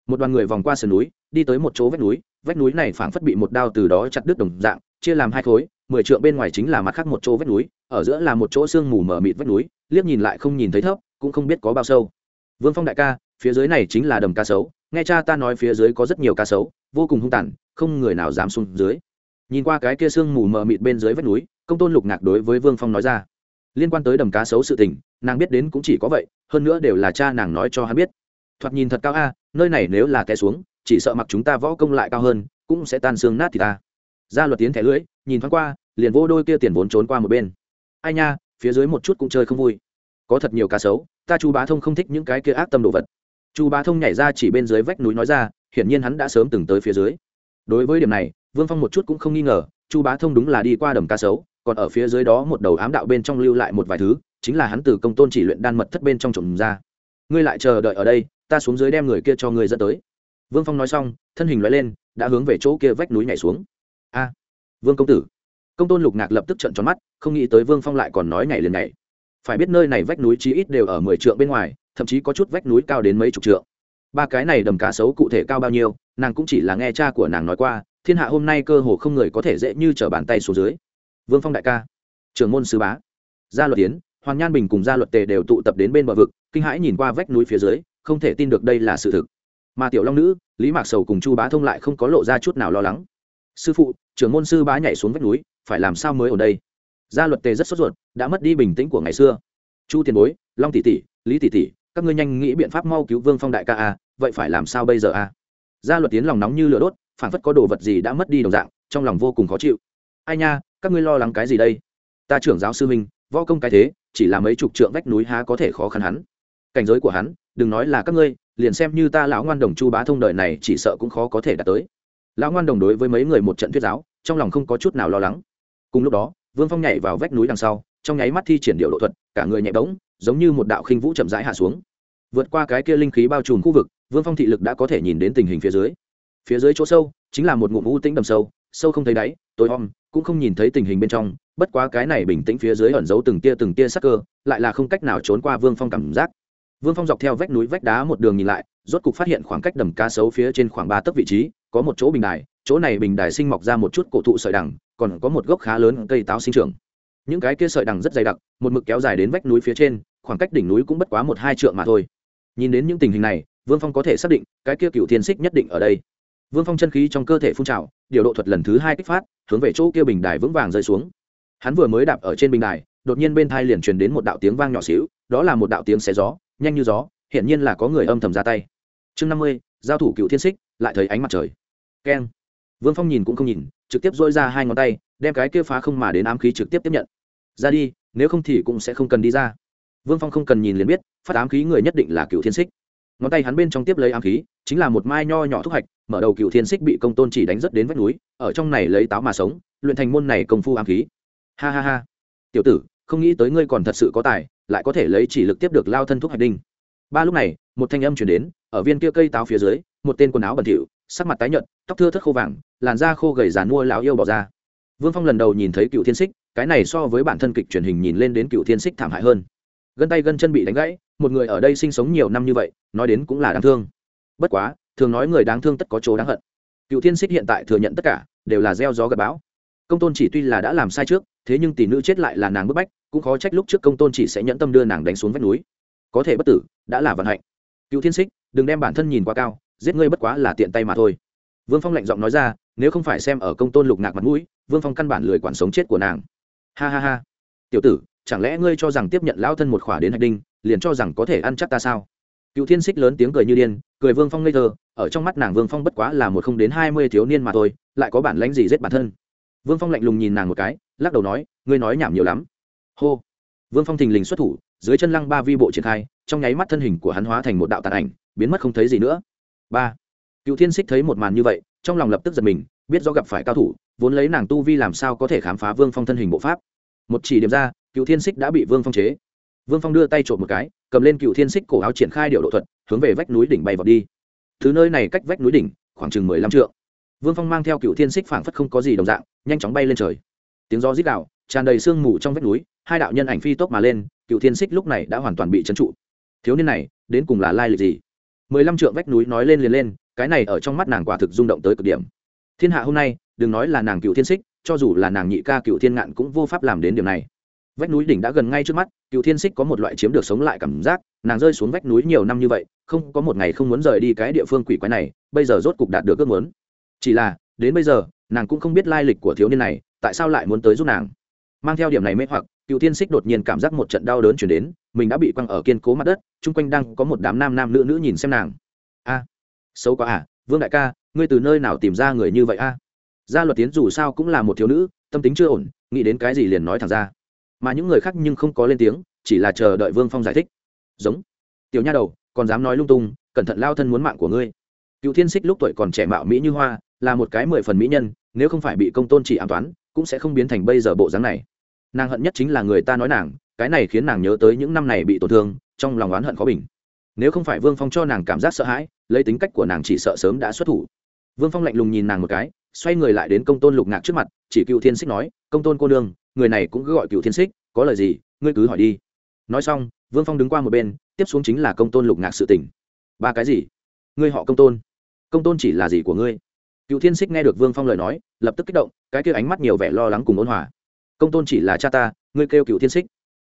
A: Một đoàn người vòng qua sườn núi, đi tới một chỗ vách núi vách núi này phảng phất bị một đao từ đó chặt đứt đồng dạng, chia làm hai khối, mười trượng bên ngoài chính là mặt khác một chỗ vách núi, ở giữa là một chỗ sương mù mờ mịt vách núi, liếc nhìn lại không nhìn thấy thấp, cũng không biết có bao sâu. Vương phong đại ca, phía dưới này chính là đầm cá sấu, nghe cha ta nói phía dưới có rất nhiều cá sấu, vô cùng hung tàn, không người nào dám xuống dưới. Nhìn qua cái kia sương mù mờ mịt bên dưới vách núi, công tôn lục ngạc đối với vương phong nói ra liên quan tới đầm cá sấu sự tình, nàng biết đến cũng chỉ có vậy, hơn nữa đều là cha nàng nói cho hắn biết. Thoạt nhìn thật cao a, nơi này nếu là té xuống, chỉ sợ mặc chúng ta võ công lại cao hơn, cũng sẽ tan xương nát thì ta. Ra luật tiến thẻ lưỡi, nhìn thoáng qua, liền vô đôi kia tiền vốn trốn qua một bên. Ai nha, phía dưới một chút cũng chơi không vui. Có thật nhiều cá sấu, ta chu bá thông không thích những cái kia ác tâm đồ vật. Chu bá thông nhảy ra chỉ bên dưới vách núi nói ra, hiển nhiên hắn đã sớm từng tới phía dưới. Đối với điểm này, vương phong một chút cũng không nghi ngờ, chu bá thông đúng là đi qua đầm cá sấu còn ở phía dưới đó một đầu ám đạo bên trong lưu lại một vài thứ, chính là hắn từ công tôn chỉ luyện đan mật thất bên trong trộm ra. Ngươi lại chờ đợi ở đây, ta xuống dưới đem người kia cho ngươi dẫn tới. Vương phong nói xong, thân hình loại lên, đã hướng về chỗ kia vách núi nhảy xuống. A, vương công tử. Công tôn lục ngạc lập tức trận tròn mắt, không nghĩ tới vương phong lại còn nói nhảy liền nhảy. Phải biết nơi này vách núi chí ít đều ở mười trượng bên ngoài, thậm chí có chút vách núi cao đến mấy chục trượng. Ba cái này đầm cá sấu cụ thể cao bao nhiêu, nàng cũng chỉ là nghe cha của nàng nói qua, thiên hạ hôm nay cơ hồ không người có thể dễ như t r ở bàn tay xuống dưới vương phong đại ca, trưởng môn sứ bá. Gia luật tiến hoàng nhan bình cùng gia luật tề đều tụ tập đến bên bờ vực, kinh hãi nhìn qua vách núi phía dưới, không thể tin được đây là sự thực. Mà tiểu long nữ, lý mạc sầu cùng chu bá thông lại không có lộ ra chút nào lo lắng. Sư phụ, trưởng môn sư bá nhảy xuống vách núi, phải làm sao mới ở đây? Gia luật tề rất sốt ruột, đã mất đi bình tĩnh của ngày xưa. Chu tiền bối, long tỷ tỷ, lý tỷ tỷ, các ngươi nhanh nghĩ biện pháp mau cứu vương phong đại ca a vậy phải làm sao bây giờ a gia luật tiến lòng nóng như lửa đốt phản phất có đồ vật gì đã mất đi đồng dạng, trong lòng vô cùng khó chịu. Ai nha các ngươi lo lắng cái gì đây? Ta trưởng giáo sư minh võ công cái thế, chỉ là mấy chục trượng vách núi há có thể khó khăn hắn. Cảnh giới của hắn, đừng nói là các ngươi, liền xem như ta lão ngoan đồng chu bá thông đời này chỉ sợ cũng khó có thể đạt tới. Lão ngoan đồng đối với mấy người một trận thuyết giáo, trong lòng không có chút nào lo lắng. Cùng lúc đó, vương phong nhảy vào vách núi đằng sau, trong nháy mắt thi triển điệu độ thuật, cả người nhẹ bỗng, giống như một đạo khinh vũ chậm rãi hạ xuống. Vượt qua cái kia linh khí bao trùm khu vực, vương phong thị lực đã có thể nhìn đến tình hình phía dưới. Phía dưới chỗ sâu, chính là một ngụm u tĩnh đầm sâu sâu không thấy đáy, tối om cũng không nhìn thấy tình hình bên trong, bất quá cái này bình tĩnh phía dưới ẩn giấu từng tia từng tia sắc cơ, lại là không cách nào trốn qua vương phong cảm giác. Vương phong dọc theo vách núi vách đá một đường nhìn lại, rốt cục phát hiện khoảng cách đầm cá sấu phía trên khoảng ba tấc vị trí, có một chỗ bình đài, chỗ này bình đài sinh mọc ra một chút cổ thụ sợi đằng, còn có một gốc khá lớn cây táo sinh trưởng. Những cái kia sợi đằng rất dày đặc, một mực kéo dài đến vách núi phía trên, khoảng cách đỉnh núi cũng bất quá một hai trượng mà thôi. Nhìn đến những tình hình này, vương phong có thể xác định, cái kia cựu thiên xích nhất định ở đây vương phong chân khí trong cơ thể phun trào, điều độ thuật lần thứ hai kích phát, hướng về chỗ kia bình đài vững vàng rơi xuống. Hắn vừa mới đạp ở trên bình đài, đột nhiên bên thai liền truyền đến một đạo tiếng vang nhỏ xíu, đó là một đạo tiếng xé gió, nhanh như gió, hiển nhiên là có người âm thầm ra tay. Chương năm mươi, giao thủ cựu thiên xích, lại thấy ánh mặt trời. Keng. Vương phong nhìn cũng không nhìn, trực tiếp dôi ra hai ngón tay, đem cái kia phá không mà đến ám khí trực tiếp tiếp nhận. Ra đi, nếu không thì cũng sẽ không cần đi ra. Vương phong không cần nhìn liền biết, phát ám khí người nhất định là cựu thiên xích ngón tay hắn bên trong tiếp lấy ám khí, chính là một mai nho nhỏ thúc hạch, mở đầu cựu thiên xích bị công tôn chỉ đánh rất đến vách núi, ở trong này lấy táo mà sống, luyện thành môn này công phu ám khí. Ha ha ha. Tiểu tử, không nghĩ tới ngươi còn thật sự có tài, lại có thể lấy chỉ lực tiếp được lao thân thúc hạch đinh. Ba lúc này, một thanh âm chuyển đến, ở viên kia cây táo phía dưới, một tên quần áo bẩn thỉu, sắc mặt tái nhợt, tóc thưa thất khô vàng, làn da khô gầy dàn mua lão yêu bỏ ra. Vương phong lần đầu nhìn thấy cựu thiên xích, cái này so với bản thân kịch truyền hình nhìn lên đến cựu thiên xích thảm hại hơn. Gân tay gân chân bị đánh gãy một người ở đây sinh sống nhiều năm như vậy, nói đến cũng là đáng thương. Bất quá, thường nói người đáng thương tất có chỗ đáng hận. Cựu thiên xích hiện tại thừa nhận tất cả, đều là gieo gió gặp bão. Công tôn chỉ tuy là đã làm sai trước, thế nhưng tỷ nữ chết lại là nàng bức bách, cũng khó trách lúc trước công tôn chỉ sẽ nhẫn tâm đưa nàng đánh xuống vách núi. Có thể bất tử, đã là vận hạnh. Cựu thiên xích đừng đem bản thân nhìn quá cao, giết ngươi bất quá là tiện tay mà thôi. Vương phong lạnh giọng nói ra, nếu không phải xem ở công tôn lục ngạc mặt mũi, vương phong căn bản lười quản sống chết của nàng. Ha ha ha. Tiểu tử, chẳng lẽ ngươi cho rằng tiếp nhận lão thân một khỏa đến hạch đinh liền cho rằng có thể ăn chắc ta sao? Cựu thiên xích lớn tiếng cười như điên, cười vương phong ngây thơ, ở trong mắt nàng vương phong bất quá là một không đến hai mươi thiếu niên mà thôi, lại có bản lánh gì giết bản thân? Vương phong lạnh lùng nhìn nàng một cái, lắc đầu nói, ngươi nói nhảm nhiều lắm. Hô. Vương phong thình lình xuất thủ, dưới chân lăng ba vi bộ triển khai, trong nháy mắt thân hình của hắn hóa thành một đạo tàn ảnh, biến mất không thấy gì nữa. Ba. Cựu thiên xích thấy một màn như vậy, trong lòng lập tức giật mình, biết do gặp phải cao thủ, vốn lấy nàng tu vi làm sao có thể khám phá vương phong thân hình bộ pháp. Một chỉ điểm ra, cựu thiên xích đã bị vương phong chế vương phong đưa tay trộm một cái, cầm lên cựu thiên xích cổ áo triển khai điệu độ thuật, hướng về vách núi đỉnh bay vào đi. Thứ nơi này cách vách núi đỉnh khoảng chừng mười lăm trượng. Vương phong mang theo cựu thiên xích phảng phất không có gì đồng dạng, nhanh chóng bay lên trời. Tiếng gió rít đạo tràn đầy sương mù trong vách núi, hai đạo nhân ảnh phi tốc mà lên cựu thiên xích lúc này đã hoàn toàn bị trấn trụ. Thiếu niên này, đến cùng là lai lịch gì? Mười lăm trượng vách núi nói lên liền lên, cái này ở trong mắt nàng quả thực rung động tới cực điểm. Thiên hạ hôm nay, đừng nói là nàng cựu thiên xích cho dù là nàng nhị ca cựu thiên ngạn cũng vô pháp làm đến điểm này vách núi đỉnh đã gần ngay trước mắt cựu thiên xích có một loại chiếm được sống lại cảm giác, nàng rơi xuống vách núi nhiều năm như vậy, không, có một ngày không muốn rời đi cái địa phương quỷ quái này, bây giờ rốt cục đạt được ước muốn. Chỉ là, đến bây giờ, nàng cũng không biết lai lịch của thiếu niên này, tại sao lại muốn tới giúp nàng. Mang theo điểm này mê hoặc cựu thiên xích đột nhiên cảm giác một trận đau đớn chuyển đến, mình đã bị quăng ở kiên cố mặt đất, chung quanh đang có một đám nam nam nữ nữ nhìn xem nàng. A, xấu quá à vương đại ca, ngươi từ nơi nào tìm ra người như vậy a? Gia luật tiến dù sao cũng là một thiếu nữ, tâm tính chưa ổn, nghĩ đến cái gì liền nói thẳng ra mà những người khác nhưng không có lên tiếng, chỉ là chờ đợi vương phong giải thích. Giống. Tiểu nha đầu, còn dám nói lung tung, cẩn thận lao thân muốn mạng của ngươi. Cựu thiên xích lúc tuổi còn trẻ mạo mỹ như hoa, là một cái mười phần mỹ nhân, nếu không phải bị công tôn chỉ an toán, cũng sẽ không biến thành bây giờ bộ dáng này. Nàng hận nhất chính là người ta nói nàng, cái này khiến nàng nhớ tới những năm này bị tổn thương, trong lòng oán hận khó bình. Nếu không phải vương phong cho nàng cảm giác sợ hãi, lấy tính cách của nàng chỉ sợ sớm đã xuất thủ. Vương phong lạnh lùng nhìn nàng một cái, xoay người lại đến công tôn lục ngạc trước mặt, chỉ cựu thiên xích nói, công tôn cô nương người này cũng cứ gọi cựu thiên xích, có lời gì, ngươi cứ hỏi đi. Nói xong, vương phong đứng qua một bên, tiếp xuống chính là công tôn lục ngạc sự tỉnh ba cái gì? Ngươi họ công tôn. Công tôn chỉ là gì của ngươi? Cựu thiên xích nghe được vương phong lời nói, lập tức kích động, cái kia ánh mắt nhiều vẻ lo lắng cùng ôn hòa. Công tôn chỉ là cha ta, ngươi kêu cựu thiên xích.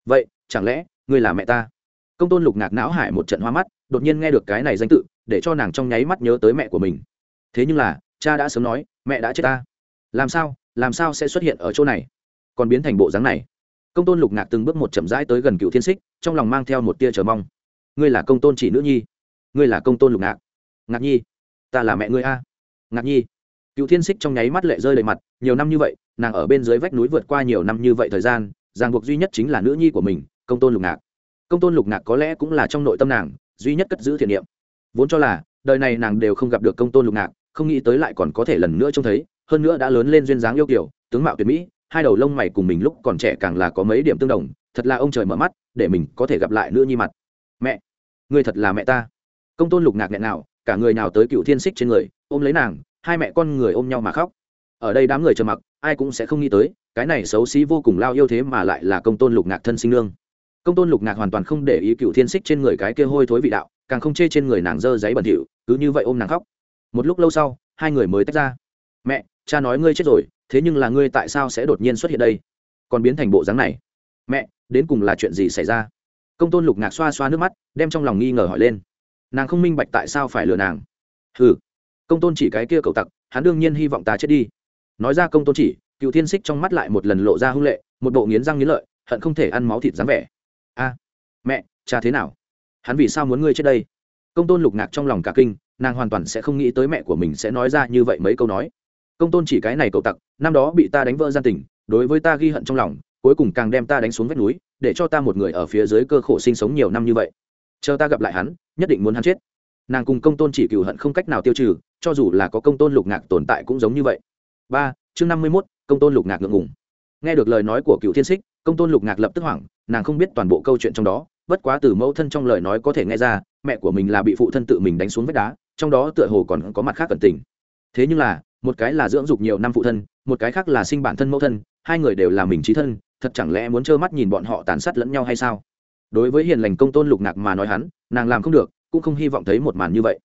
A: Vậy, chẳng lẽ, ngươi là mẹ ta? Công tôn lục ngạc não hải một trận hoa mắt, đột nhiên nghe được cái này danh tự, để cho nàng trong nháy mắt nhớ tới mẹ của mình. Thế nhưng là, cha đã sớm nói, mẹ đã chết ta. Làm sao làm sao sẽ xuất hiện ở chỗ này? Còn biến thành bộ dáng này. Công tôn lục ngạc từng bước một chậm rãi tới gần cựu thiên xích trong lòng mang theo một tia chờ mong. Ngươi là công tôn chỉ nữ nhi. Ngươi là công tôn lục ngạc. Ngạc nhi, ta là mẹ ngươi a. Ngạc nhi. Cựu thiên xích trong nháy mắt lệ rơi lệ mặt, nhiều năm như vậy, nàng ở bên dưới vách núi vượt qua nhiều năm như vậy thời gian, ràng buộc duy nhất chính là nữ nhi của mình, công tôn lục ngạc. Công tôn lục ngạc có lẽ cũng là trong nội tâm nàng, duy nhất cất giữ thiện niệm. Vốn cho là, đời này nàng đều không gặp được công tôn lục ngạc, không nghĩ tới lại còn có thể lần nữa trông thấy, hơn nữa đã lớn lên duyên dáng yêu kiểu tướng mạo tuyệt mỹ hai đầu lông mày cùng mình lúc còn trẻ càng là có mấy điểm tương đồng, thật là ông trời mở mắt, để mình có thể gặp lại nữ nhi mặt. Mẹ người thật là mẹ ta. Công tôn lục ngạc nghẹn nào cả người nào tới cựu thiên xích trên người, ôm lấy nàng, hai mẹ con người ôm nhau mà khóc. Ở đây đám người trầm mặc, ai cũng sẽ không nghĩ tới, cái này xấu xí vô cùng lao yêu thế mà lại là công tôn lục ngạc thân sinh nương. Công tôn lục ngạc hoàn toàn không để ý cựu thiên xích trên người cái kia hôi thối vị đạo, càng không chê trên người nàng dơ giấy bẩn thỉu, cứ như vậy ôm nàng khóc. Một lúc lâu sau, hai người mới tách ra. Mẹ cha nói ngươi chết rồi, thế nhưng là ngươi tại sao sẽ đột nhiên xuất hiện đây? Còn biến thành bộ dáng này. Mẹ, đến cùng là chuyện gì xảy ra? Công tôn lục ngạc xoa xoa nước mắt, đem trong lòng nghi ngờ hỏi lên. Nàng không minh bạch tại sao phải lừa nàng. Ừ công tôn chỉ cái kia cầu tặc, hắn đương nhiên hy vọng ta chết đi. Nói ra công tôn chỉ, cựu thiên xích trong mắt lại một lần lộ ra hưng lệ, một bộ nghiến răng nghiến lợi, hận không thể ăn máu thịt dáng vẻ. A. Mẹ, cha thế nào? Hắn vì sao muốn ngươi chết đây? Công tôn lục ngạc trong lòng cả kinh, nàng hoàn toàn sẽ không nghĩ tới mẹ của mình sẽ nói ra như vậy mấy câu nói công tôn chỉ cái này cậu tặc, năm đó bị ta đánh vỡ gian tình, đối với ta ghi hận trong lòng, cuối cùng càng đem ta đánh xuống vách núi, để cho ta một người ở phía dưới cơ khổ sinh sống nhiều năm như vậy. Chờ ta gặp lại hắn, nhất định muốn hắn chết. Nàng cùng công tôn chỉ cựu hận không cách nào tiêu trừ, cho dù là có công tôn lục ngạc tồn tại cũng giống như vậy. Ba, chương năm mươi mốt, công tôn lục ngạc ngượng ngùng. Nghe được lời nói của cựu thiên xích, công tôn lục ngạc lập tức hoảng, nàng không biết toàn bộ câu chuyện trong đó, bất quá từ mẫu thân trong lời nói có thể nghe ra, mẹ của mình là bị phụ thân tự mình đánh xuống vách đá, trong đó tựa hồ còn có mặt khác cẩn tình. Thế nhưng là một cái là dưỡng dục nhiều năm phụ thân, một cái khác là sinh bản thân mẫu thân, hai người đều là mình trí thân, thật chẳng lẽ muốn trơ mắt nhìn bọn họ tàn sát lẫn nhau hay sao? Đối với hiền lành công tôn lục nạc mà nói hắn, nàng làm không được, cũng không hy vọng thấy một màn như vậy.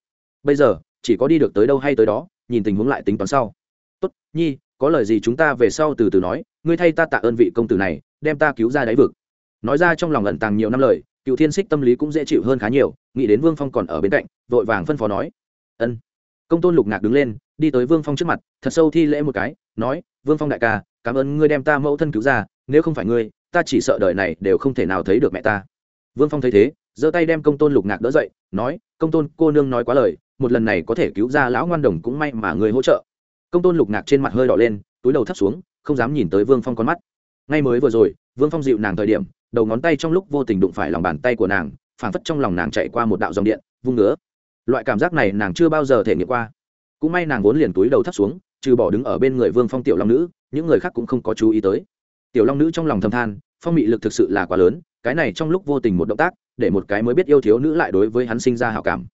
A: Bây giờ, chỉ có đi được tới đâu hay tới đó, nhìn tình huống lại tính toán sau. Tốt, nhi, có lời gì chúng ta về sau từ từ nói, ngươi thay ta tạ ơn vị công tử này, đem ta cứu ra đáy vực. Nói ra trong lòng ẩn tàng nhiều năm lời, cựu thiên xích tâm lý cũng dễ chịu hơn khá nhiều, nghĩ đến vương phong còn ở bên cạnh, vội vàng phân phó nói. Ân. Công tôn lục ngạc đứng lên đi tới vương phong trước mặt, thật sâu thi lễ một cái, nói, vương phong đại ca, cảm ơn ngươi đem ta mẫu thân cứu ra, nếu không phải ngươi, ta chỉ sợ đời này đều không thể nào thấy được mẹ ta. Vương phong thấy thế, giơ tay đem công tôn lục ngạc đỡ dậy, nói, công tôn, cô nương nói quá lời, một lần này có thể cứu ra lão ngoan đồng cũng may mà người hỗ trợ. Công tôn lục ngạc trên mặt hơi đỏ lên, túi đầu thấp xuống, không dám nhìn tới vương phong con mắt. Ngay mới vừa rồi, vương phong dịu nàng thời điểm, đầu ngón tay trong lúc vô tình đụng phải lòng bàn tay của nàng, phảng phất trong lòng nàng chạy qua một đạo dòng điện, vung ngứa. Loại cảm giác này nàng chưa bao giờ thể nghiệm qua cũng may nàng vốn liền túi đầu thắt xuống, trừ bỏ đứng ở bên người vương phong tiểu long nữ, những người khác cũng không có chú ý tới. Tiểu long nữ trong lòng thầm than, phong mị lực thực sự là quá lớn, cái này trong lúc vô tình một động tác, để một cái mới biết yêu thiếu nữ lại đối với hắn sinh ra hào cảm.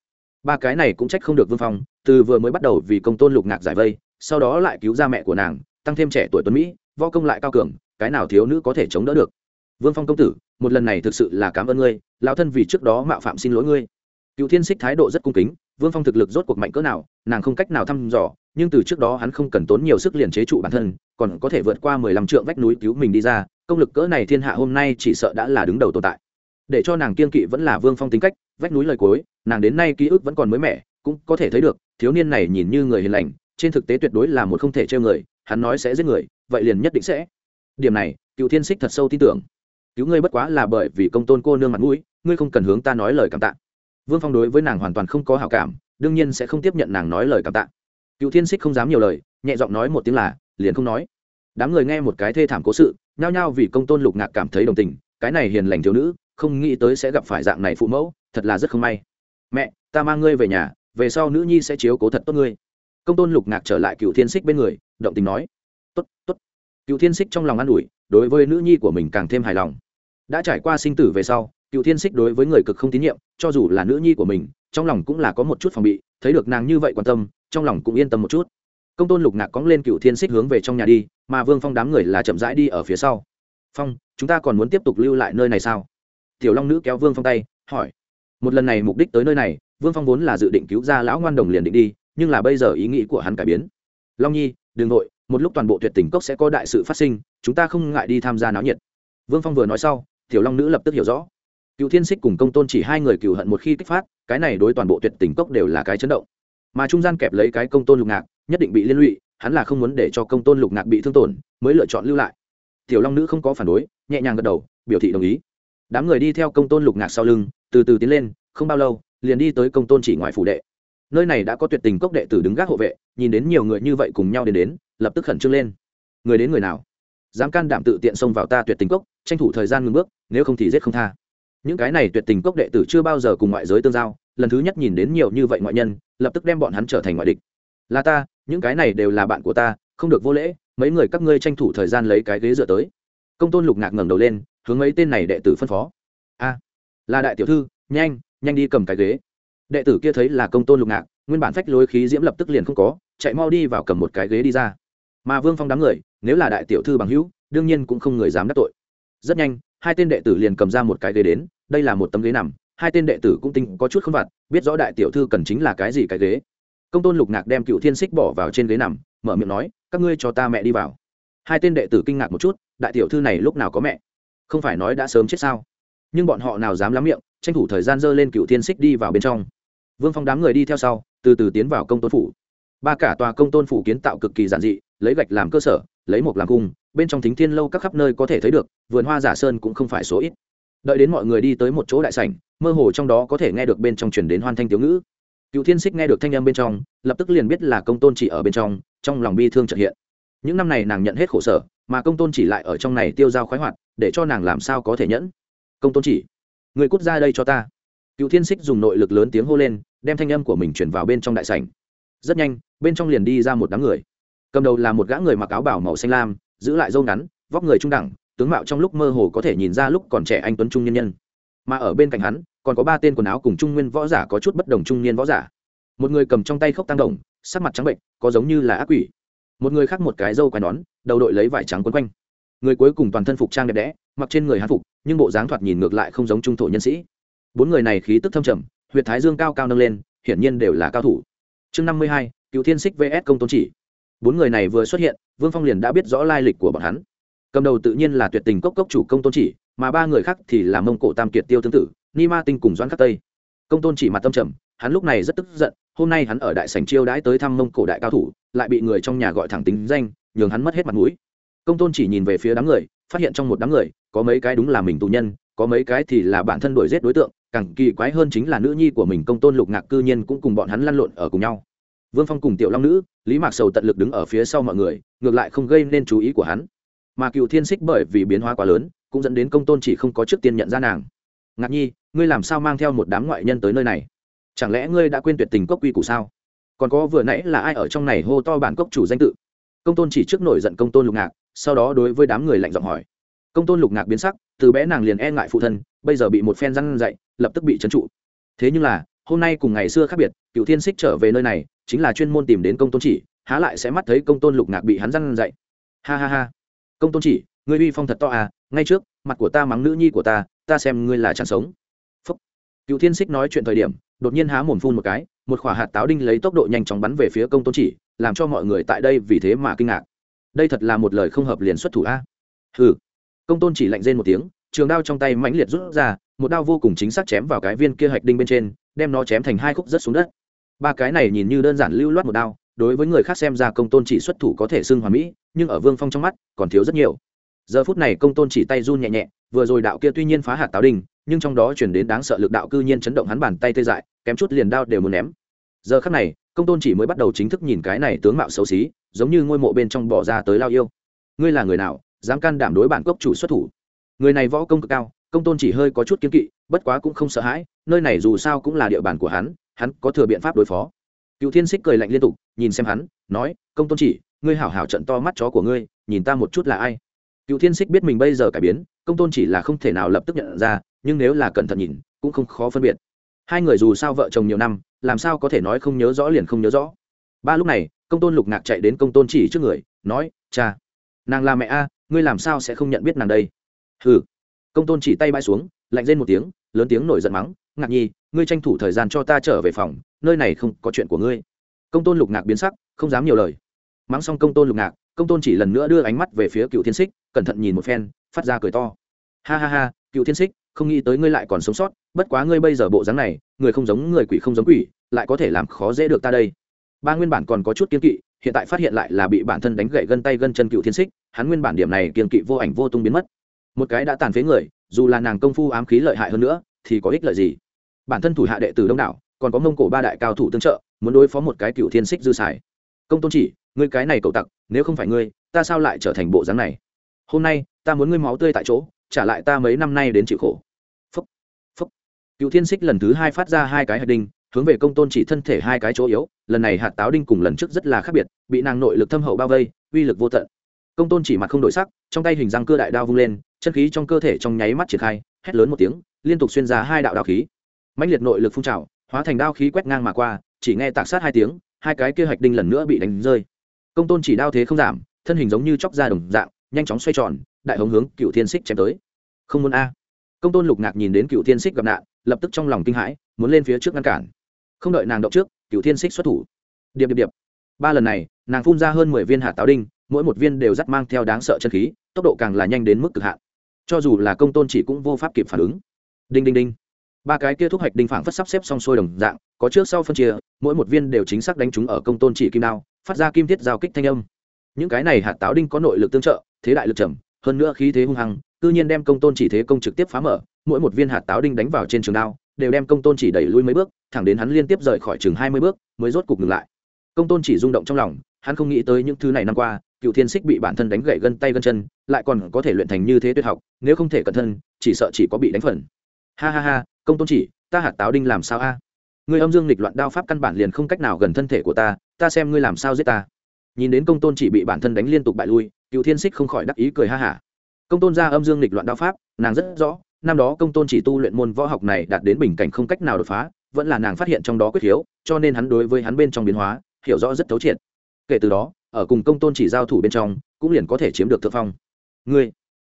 A: Ba cái này cũng trách không được vương phong, từ vừa mới bắt đầu vì công tôn lục ngạc giải vây, sau đó lại cứu ra mẹ của nàng, tăng thêm trẻ tuổi tuấn mỹ, võ công lại cao cường, cái nào thiếu nữ có thể chống đỡ được? Vương phong công tử, một lần này thực sự là cảm ơn ngươi lao thân vì trước đó mạo phạm xin lỗi ngươi. Cựu thiên xích thái độ rất cung kính, vương phong thực lực rốt cuộc mạnh cỡ nào nàng không cách nào thăm dò, nhưng từ trước đó hắn không cần tốn nhiều sức liền chế trụ bản thân, còn có thể vượt qua mười lăm trượng vách núi cứu mình đi ra, công lực cỡ này thiên hạ hôm nay chỉ sợ đã là đứng đầu tồn tại. Để cho nàng kiên kỵ vẫn là vương phong tính cách, vách núi lời cuối, nàng đến nay ký ức vẫn còn mới mẻ, cũng có thể thấy được, thiếu niên này nhìn như người hiền lành, trên thực tế tuyệt đối là một không thể trêu người, hắn nói sẽ giết người, vậy liền nhất định sẽ. Điểm này, cựu thiên xích thật sâu tin tưởng. Cứu ngươi bất quá là bởi vì công tôn cô nương mặt mũi, ngươi không cần hướng ta nói lời cảm tạ. Vương phong đối với nàng hoàn toàn không có hảo cảm đương nhiên sẽ không tiếp nhận nàng nói lời cảm tạ. Cựu thiên xích không dám nhiều lời, nhẹ giọng nói một tiếng là, liền không nói. Đám người nghe một cái thê thảm cố sự, nhao nhao vì công tôn lục ngạc cảm thấy đồng tình, cái này hiền lành thiếu nữ, không nghĩ tới sẽ gặp phải dạng này phụ mẫu, thật là rất không may. Mẹ, ta mang ngươi về nhà, về sau nữ nhi sẽ chiếu cố thật tốt ngươi. Công tôn lục ngạc trở lại cựu thiên xích bên người, động tình nói. Tốt tốt. Cựu thiên xích trong lòng an ủi, đối với nữ nhi của mình càng thêm hài lòng. Đã trải qua sinh tử về sau, cựu thiên xích đối với người cực không tín nhiệm, cho dù là nữ nhi của mình trong lòng cũng là có một chút phòng bị, thấy được nàng như vậy quan tâm, trong lòng cũng yên tâm một chút. Công tôn lục ngạc cóng lên cựu thiên xích hướng về trong nhà đi, mà vương phong đám người là chậm rãi đi ở phía sau. Phong, chúng ta còn muốn tiếp tục lưu lại nơi này sao? Tiểu long nữ kéo vương phong tay, hỏi. Một lần này mục đích tới nơi này, vương phong vốn là dự định cứu ra lão ngoan đồng liền định đi, nhưng là bây giờ ý nghĩ của hắn cải biến. Long nhi đ ừ n g nội một lúc toàn bộ tuyệt tình cốc sẽ có đại sự phát sinh, chúng ta không ngại đi tham gia náo nhiệt. Vương phong vừa nói sau, tiểu long nữ lập tức hiểu rõ cựu thiên xích cùng công tôn chỉ hai người cựu hận một khi kích phát, cái này đối toàn bộ tuyệt tình cốc đều là cái chấn động. Mà trung gian kẹp lấy cái công tôn lục ngạc, nhất định bị liên lụy, hắn là không muốn để cho công tôn lục ngạc bị thương tổn, mới lựa chọn lưu lại. Tiểu long nữ không có phản đối, nhẹ nhàng gật đầu, biểu thị đồng ý. Đám người đi theo công tôn lục ngạc sau lưng, từ từ tiến lên, không bao lâu, liền đi tới công tôn chỉ ngoài phủ đệ. Nơi này đã có tuyệt tình cốc đệ tử đứng gác hộ vệ, nhìn đến nhiều người như vậy cùng nhau đến đến, lập tức khẩn trương lên. Người đến người nào? Dám can đảm tự tiện xông vào ta tuyệt tình cốc, tranh thủ thời gian ngừng bước, nếu không thì giết không tha những cái này tuyệt tình cốc đệ tử chưa bao giờ cùng ngoại giới tương giao, lần thứ nhất nhìn đến nhiều như vậy ngoại nhân, lập tức đem bọn hắn trở thành ngoại địch. Là ta, những cái này đều là bạn của ta, không được vô lễ, mấy người các ngươi tranh thủ thời gian lấy cái ghế dựa tới. Công tôn lục ngạc ngẩng đầu lên, hướng mấy tên này đệ tử phân phó. A, là đại tiểu thư, nhanh nhanh đi cầm cái ghế. Đệ tử kia thấy là công tôn lục ngạc, nguyên bản phách lối khí diễm lập tức liền không có, chạy mau đi vào cầm một cái ghế đi ra. Mà vương phong đám người, nếu là đại tiểu thư bằng hữu, đương nhiên cũng không người dám đắc tội. Rất nhanh hai tên đệ tử liền cầm ra một cái ghế đến, đây là một tấm ghế nằm, hai tên đệ tử cũng tinh có chút không vặt, biết rõ đại tiểu thư cần chính là cái gì cái ghế. Công tôn lục ngạc đem cựu thiên xích bỏ vào trên ghế nằm, mở miệng nói, các ngươi cho ta mẹ đi vào. Hai tên đệ tử kinh ngạc một chút, đại tiểu thư này lúc nào có mẹ? Không phải nói đã sớm chết sao? Nhưng bọn họ nào dám lắm miệng, tranh thủ thời gian dơ lên cựu thiên xích đi vào bên trong. Vương phong đám người đi theo sau, từ từ tiến vào công tôn phủ. Ba cả tòa công tôn phủ kiến tạo cực kỳ giản dị, lấy gạch làm cơ sở lấy một làm cung, bên trong thính thiên lâu các khắp nơi có thể thấy được, vườn hoa giả sơn cũng không phải số ít. Đợi đến mọi người đi tới một chỗ đại sảnh, mơ hồ trong đó có thể nghe được bên trong chuyển đến hoan thanh tiểu ngữ. Cựu thiên xích nghe được thanh âm bên trong, lập tức liền biết là công tôn chỉ ở bên trong trong lòng bi thương trợ hiện. Những năm này nàng nhận hết khổ sở, mà công tôn chỉ lại ở trong này tiêu dao khoái hoạt, để cho nàng làm sao có thể nhẫn. Công tôn chỉ, người cút ra đây cho ta. Cựu thiên xích dùng nội lực lớn tiếng hô lên, đem thanh âm của mình chuyển vào bên trong đại sảnh. Rất nhanh, bên trong liền đi ra một đám người cầm đầu là một gã người mặc áo bảo màu xanh lam, giữ lại dâu ngắn, vóc người trung đẳng, tướng mạo trong lúc mơ hồ có thể nhìn ra lúc còn trẻ anh tuấn trung nhân nhân. Mà ở bên cạnh hắn, còn có ba tên quần áo cùng trung nguyên võ giả có chút bất đồng trung niên võ giả. Một người cầm trong tay khốc tăng đồng, sắc mặt trắng bệnh, có giống như là ác quỷ. Một người khác một cái râu quai nón, đầu đội lấy vải trắng quấn quanh. Người cuối cùng toàn thân phục trang đẹp đẽ, mặc trên người hán phục, nhưng bộ dáng thoạt nhìn ngược lại không giống trung thổ nhân sĩ. Bốn người này khí tức thâm trầm, huyệt thái dương cao cao nâng lên, hiển nhiên đều là cao thủ. Chương năm mươi hai, cựu thiên xích vs công tôn chỉ bốn người này vừa xuất hiện, vương phong liền đã biết rõ lai lịch của bọn hắn. Cầm đầu tự nhiên là tuyệt tình cốc cốc chủ công tôn chỉ, mà ba người khác thì là mông cổ tam kiệt tiêu tương tự ni ma tinh cùng doãn khắc tây. Công tôn chỉ mặt tâm trầm, hắn lúc này rất tức giận, hôm nay hắn ở đại sảnh chiêu đãi tới thăm mông cổ đại cao thủ, lại bị người trong nhà gọi thẳng tính danh, nhường hắn mất hết mặt mũi. Công tôn chỉ nhìn về phía đám người, phát hiện trong một đám người, có mấy cái đúng là mình tù nhân, có mấy cái thì là bản thân đuổi giết đối tượng, càng kỳ quái hơn chính là nữ nhi của mình công tôn lục ngạc cư nhiên cũng cùng bọn hắn lăn lộn ở cùng nhau vương phong cùng tiểu long nữ, lý mạc sầu tận lực đứng ở phía sau mọi người, ngược lại không gây nên chú ý của hắn. Mà cựu thiên xích bởi vì biến hóa quá lớn, cũng dẫn đến công tôn chỉ không có trước tiên nhận ra nàng. Ngạc nhi, ngươi làm sao mang theo một đám ngoại nhân tới nơi này? Chẳng lẽ ngươi đã quên tuyệt tình cốc quy củ sao? Còn có vừa nãy là ai ở trong này hô to bản cốc chủ danh tự? Công tôn chỉ trước nổi giận công tôn lục ngạc, sau đó đối với đám người lạnh giọng hỏi. Công tôn lục ngạc biến sắc, từ bé nàng liền e ngại phụ thân, bây giờ bị một phen răn dậy lập tức bị trấn trụ. Thế nhưng là, hôm nay cùng ngày xưa khác biệt, cựu thiên xích trở về nơi này chính là chuyên môn tìm đến công tôn chỉ, há lại sẽ mắt thấy công tôn lục ngạc bị hắn răn dậy ha ha ha. Công tôn chỉ, ngươi uy phong thật to à ngay trước, mặt của ta mắng nữ nhi của ta ta xem ngươi là chẳng sống. Phúc. cựu thiên xích nói chuyện thời điểm, đột nhiên há mồm phun một cái, một khỏa hạt táo đinh lấy tốc độ nhanh chóng bắn về phía công tôn chỉ, làm cho mọi người tại đây vì thế mà kinh ngạc. Đây thật là một lời không hợp liền xuất thủ a. Hừ. Công tôn chỉ lạnh rên một tiếng, trường đao trong tay mãnh liệt rút ra, một đao vô cùng chính xác chém vào cái viên kia hạch đinh bên trên, đem nó chém thành hai khúc rất xuống đất ba cái này nhìn như đơn giản lưu loát một đao, đối với người khác xem ra công tôn chỉ xuất thủ có thể xưng hòa mỹ, nhưng ở vương phong trong mắt còn thiếu rất nhiều. Giờ phút này công tôn chỉ tay run nhẹ nhẹ, vừa rồi đạo kia tuy nhiên phá hạt táo đình nhưng trong đó chuyển đến đáng sợ lực đạo cư nhiên chấn động hắn bàn tay tê dại, kém chút liền đao đều muốn ném. Giờ khắc này, công tôn chỉ mới bắt đầu chính thức nhìn cái này tướng mạo xấu xí, giống như ngôi mộ bên trong bỏ ra tới lao yêu. Ngươi là người nào, dám can đảm đối bản cốc chủ xuất thủ? Người này võ công cực cao, công tôn chỉ hơi có chút kiếm kỵ, bất quá cũng không sợ hãi, nơi này dù sao cũng là địa bàn của hắn hắn có thừa biện pháp đối phó. Cựu thiên xích cười lạnh liên tục, nhìn xem hắn, nói, công tôn chỉ, ngươi hảo hảo trận to mắt chó của ngươi, nhìn ta một chút là ai? Cựu thiên xích biết mình bây giờ cải biến, công tôn chỉ là không thể nào lập tức nhận ra, nhưng nếu là cẩn thận nhìn, cũng không khó phân biệt. Hai người dù sao vợ chồng nhiều năm, làm sao có thể nói không nhớ rõ liền không nhớ rõ. Ba lúc này, công tôn lục ngạc chạy đến công tôn chỉ trước người, nói, cha, nàng là mẹ a, ngươi làm sao sẽ không nhận biết nàng đây? Hừ. Công tôn chỉ tay bãi xuống, lạnh lên một tiếng, lớn tiếng nổi giận mắng, ngạc nhi ngươi tranh thủ thời gian cho ta trở về phòng, nơi này không có chuyện của ngươi. Công tôn lục ngạc biến sắc, không dám nhiều lời. Mắng xong công tôn lục ngạc, công tôn chỉ lần nữa đưa ánh mắt về phía cựu thiên xích, cẩn thận nhìn một phen, phát ra cười to. Ha ha ha, cựu thiên xích, không nghĩ tới ngươi lại còn sống sót, bất quá ngươi bây giờ bộ dáng này, người không giống người quỷ không giống quỷ, lại có thể làm khó dễ được ta đây. Ba nguyên bản còn có chút kiên kỵ, hiện tại phát hiện lại là bị bản thân đánh gậy gân tay gân chân cựu thiên xích, hắn nguyên bản điểm này kiên kỵ vô ảnh vô tung biến mất. Một cái đã tàn phế người, dù là nàng công phu ám khí lợi hại hơn nữa, thì có ích lợi gì? Bản thân thủ hạ đệ tử đông đảo, còn có mông cổ ba đại cao thủ tương trợ, muốn đối phó một cái cựu thiên xích dư xài công tôn chỉ, ngươi cái này cậu tặc, nếu không phải ngươi, ta sao lại trở thành bộ dáng này? Hôm nay, ta muốn ngươi máu tươi tại chỗ, trả lại ta mấy năm nay đến chịu khổ. Phúc phúc. Cựu thiên xích lần thứ hai phát ra hai cái hạt đinh, hướng về công tôn chỉ thân thể hai cái chỗ yếu, lần này hạt táo đinh cùng lần trước rất là khác biệt, bị nàng nội lực thâm hậu bao vây, uy lực vô tận. Công tôn chỉ mặt không đổi sắc, trong tay hình răng cơ đại đao vung lên, chân khí trong cơ thể trong nháy mắt triển khai, hét lớn một tiếng, liên tục xuyên ra hai đạo đao khí mãnh liệt nội lực phun trào, hóa thành đao khí quét ngang mà qua, chỉ nghe tạc sát hai tiếng, hai cái kia hạch đinh lần nữa bị đánh rơi. Công tôn chỉ đao thế không giảm, thân hình giống như chóc ra đồng dạng, nhanh chóng xoay tròn, đại hống hướng cựu thiên xích chém tới. Không muốn a. Công tôn lục ngạc nhìn đến cựu thiên xích gặp nạn, lập tức trong lòng kinh hãi, muốn lên phía trước ngăn cản. Không đợi nàng động trước, cựu thiên xích xuất thủ. Điệp điệp điệp. Ba lần này, nàng phun ra hơn mười viên hạt táo đinh, mỗi một viên đều dắt mang theo đáng sợ chân khí, tốc độ càng là nhanh đến mức cực hạn. Cho dù là công tôn chỉ cũng vô pháp kịp phản ứng. Đinh đinh đinh ba cái kia thuốc hạch đinh phảng phất sắp xếp xong xuôi đồng dạng, có trước sau phân chia, mỗi một viên đều chính xác đánh trúng ở công tôn chỉ kim đao, phát ra kim thiết giao kích thanh âm. Những cái này hạt táo đinh có nội lực tương trợ, thế đại lực trầm, hơn nữa khí thế hung hăng tự nhiên đem công tôn chỉ thế công trực tiếp phá mở, mỗi một viên hạt táo đinh đánh vào trên trường đao, đều đem công tôn chỉ đẩy lui mấy bước, thẳng đến hắn liên tiếp rời khỏi chừng hai mươi bước, mới rốt cục ngừng lại. Công tôn chỉ rung động trong lòng, hắn không nghĩ tới những thứ này năm qua, cựu thiên xích bị bản thân đánh gậy gân tay gân chân, lại còn có thể luyện thành như thế tuyệt học, nếu không thể cẩn thân, chỉ sợ chỉ có bị đánh phần. Ha ha ha công tôn chỉ, ta hạt táo đinh làm sao a? Người âm dương lịch loạn đao pháp căn bản liền không cách nào gần thân thể của ta ta xem ngươi làm sao giết ta. Nhìn đến công tôn chỉ bị bản thân đánh liên tục bại lui cựu thiên xích không khỏi đắc ý cười ha hả. Công tôn ra âm dương lịch loạn đao pháp, nàng rất rõ, năm đó công tôn chỉ tu luyện môn võ học này đạt đến bình cảnh không cách nào đột phá, vẫn là nàng phát hiện trong đó quyết hiếu, cho nên hắn đối với hắn bên trong biến hóa, hiểu rõ rất thấu triệt. Kể từ đó, ở cùng công tôn chỉ giao thủ bên trong, cũng liền có thể chiếm được thượng phong. Ngươi,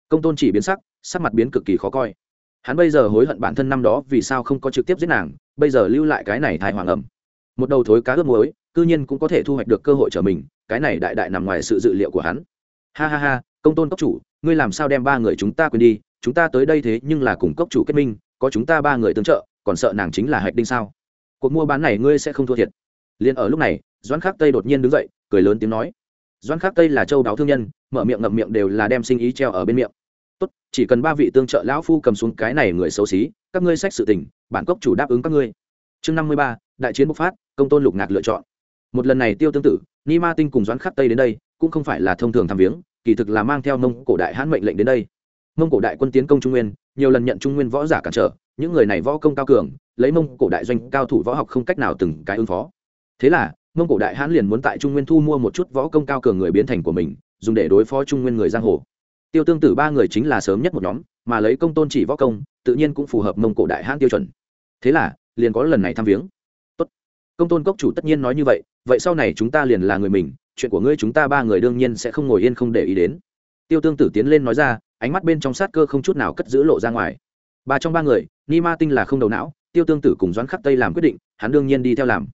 A: công tôn chỉ biến sắc sắc mặt biến cực kỳ khó coi hắn bây giờ hối hận bản thân năm đó vì sao không có trực tiếp giết nàng, bây giờ lưu lại cái này thai hoàng ẩm. Một đầu thối cá ướp muối, cư nhiên cũng có thể thu hoạch được cơ hội trở mình, cái này đại đại nằm ngoài sự dự liệu của hắn. Ha ha ha, công tôn cốc chủ, ngươi làm sao đem ba người chúng ta quên đi, chúng ta tới đây thế nhưng là cùng cốc chủ kết minh, có chúng ta ba người tương trợ, còn sợ nàng chính là hạch đinh sao? Cuộc mua bán này ngươi sẽ không thua thiệt. Liền ở lúc này, doãn khắc tây đột nhiên đứng dậy, cười lớn tiếng nói. Doãn khắc tây là châu đáo thương nhân, mở miệng ngậm miệng đều là đem sinh ý treo ở bên miệng tốt, chỉ cần ba vị tương trợ lão phu cầm xuống cái này người xấu xí, các ngươi sách sự tình, bản cốc chủ đáp ứng các ngươi. Chương năm mươi ba, đại chiến bộc phát, công tôn lục ngạc lựa chọn. Một lần này tiêu tương tự ni ma tinh cùng doãn khắc tây đến đây, cũng không phải là thông thường thăm viếng, kỳ thực là mang theo mông cổ đại hãn mệnh lệnh đến đây. Mông cổ đại quân tiến công trung nguyên, nhiều lần nhận trung nguyên võ giả cản trở, những người này võ công cao cường, lấy mông cổ đại doanh cao thủ võ học không cách nào từng cái ứng phó. Thế là, mông cổ đại hãn liền muốn tại trung nguyên thu mua một chút võ công cao cường người biến thành của mình, dùng để đối phó trung nguyên người giang hồ tiêu tương tử ba người chính là sớm nhất một nhóm, mà lấy công tôn chỉ võ công, tự nhiên cũng phù hợp mông cổ đại hãn tiêu chuẩn. Thế là, liền có lần này thăm viếng. Tốt. Công tôn cốc chủ tất nhiên nói như vậy vậy sau này chúng ta liền là người mình, chuyện của ngươi chúng ta ba người đương nhiên sẽ không ngồi yên không để ý đến. Tiêu tương tử tiến lên nói ra, ánh mắt bên trong sát cơ không chút nào cất giữ lộ ra ngoài. Ba trong ba người, ni ma tinh là không đầu não, tiêu tương tử cùng doãn khắc tây làm quyết định, hắn đương nhiên đi theo làm.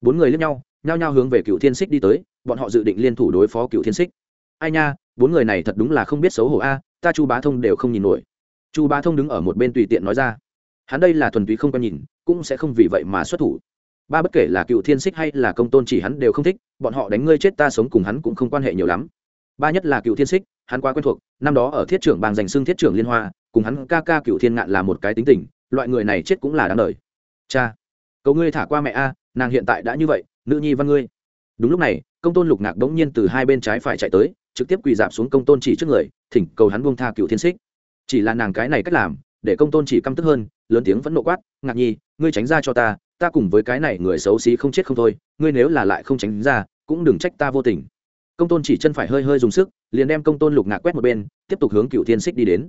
A: Bốn người lướt nhau, nhao nhao hướng về cựu thiên xích đi tới, bọn họ dự định liên thủ đối phó cựu thiên xích ai nha bốn người này thật đúng là không biết xấu hổ a, ta chu bá thông đều không nhìn nổi. Chu bá thông đứng ở một bên tùy tiện nói ra, hắn đây là thuần túy không có nhìn, cũng sẽ không vì vậy mà xuất thủ. Ba bất kể là cựu thiên xích hay là công tôn chỉ hắn đều không thích, bọn họ đánh ngươi chết ta sống cùng hắn cũng không quan hệ nhiều lắm. Ba nhất là cựu thiên xích hắn quá quen thuộc, năm đó ở thiết trưởng bang giành xưng thiết trưởng liên hoa, cùng hắn ca ca cựu thiên ngạn là một cái tính tình, loại người này chết cũng là đáng đời. Cha cậu ngươi thả qua mẹ a, nàng hiện tại đã như vậy, nữ nhi văn ngươi. Đúng lúc này, công tôn lục ngạc đống nhiên từ hai bên trái phải chạy tới trực tiếp quỳ dạp xuống công tôn chỉ trước người, thỉnh cầu hắn buông tha cựu thiên xích. Chỉ là nàng cái này cách làm, để công tôn chỉ căm tức hơn, lớn tiếng vẫn nộ quát, ngạc nhi, ngươi tránh ra cho ta ta cùng với cái này người xấu xí không chết không thôi, ngươi nếu là lại không tránh ra, cũng đừng trách ta vô tình. Công tôn chỉ chân phải hơi hơi dùng sức, liền đem công tôn lục ngạc quét một bên, tiếp tục hướng cựu thiên xích đi đến.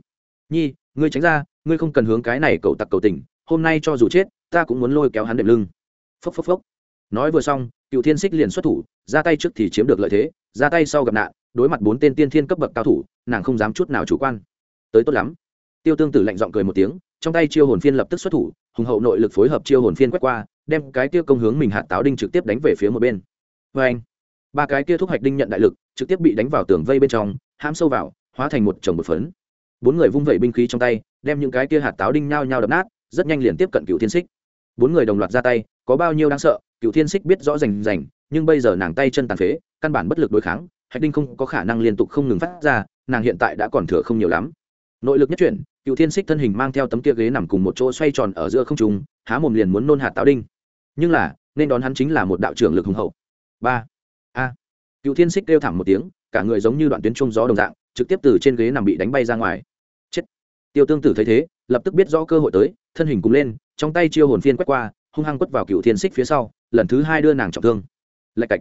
A: Nhi, ngươi tránh ra, ngươi không cần hướng cái này cầu tặc cầu tình, hôm nay cho dù chết, ta cũng muốn lôi kéo hắn đệm lưng. Phốc phốc phốc. Nói vừa xong, cựu thiên xích liền xuất thủ, ra tay trước thì chiếm được lợi thế, ra tay sau gặp nạn đối mặt bốn tên tiên thiên cấp bậc cao thủ, nàng không dám chút nào chủ quan. Tới tốt lắm. Tiêu tương tử lạnh giọng cười một tiếng, trong tay chiêu hồn phiên lập tức xuất thủ, hùng hậu nội lực phối hợp chiêu hồn phiên quét qua, đem cái kia công hướng mình hạt táo đinh trực tiếp đánh về phía một bên. Vê anh, ba cái kia thúc hạch đinh nhận đại lực, trực tiếp bị đánh vào tường vây bên trong, hãm sâu vào, hóa thành một chồng một phấn. Bốn người vung vẩy binh khí trong tay, đem những cái kia hạt táo đinh nhao nhao đập nát, rất nhanh liền tiếp cận cựu thiên xích bốn người đồng loạt ra tay, có bao nhiêu đáng sợ cựu thiên xích biết rõ rành rành, nhưng bây giờ nàng tay chân tàn phế, căn bản bất lực đối kháng hạch đinh không có khả năng liên tục không ngừng phát ra, nàng hiện tại đã còn thừa không nhiều lắm. Nội lực nhất chuyển, cựu thiên xích thân hình mang theo tấm kia ghế nằm cùng một chỗ xoay tròn ở giữa không trung, há mồm liền muốn nôn hạt táo đinh. Nhưng là, nên đón hắn chính là một đạo trưởng lực hùng hậu. Ba. A. Cựu thiên xích kêu thảm một tiếng, cả người giống như đoạn tuyến trung gió đồng dạng, trực tiếp từ trên ghế nằm bị đánh bay ra ngoài. Chết. Tiêu tương tử thấy thế, lập tức biết rõ cơ hội tới, thân hình cùng lên, trong tay chiêu hồn phiên quét qua, hung hăng quất vào cựu thiên xích phía sau, lần thứ hai đưa nàng trọng thương. Lạch cạch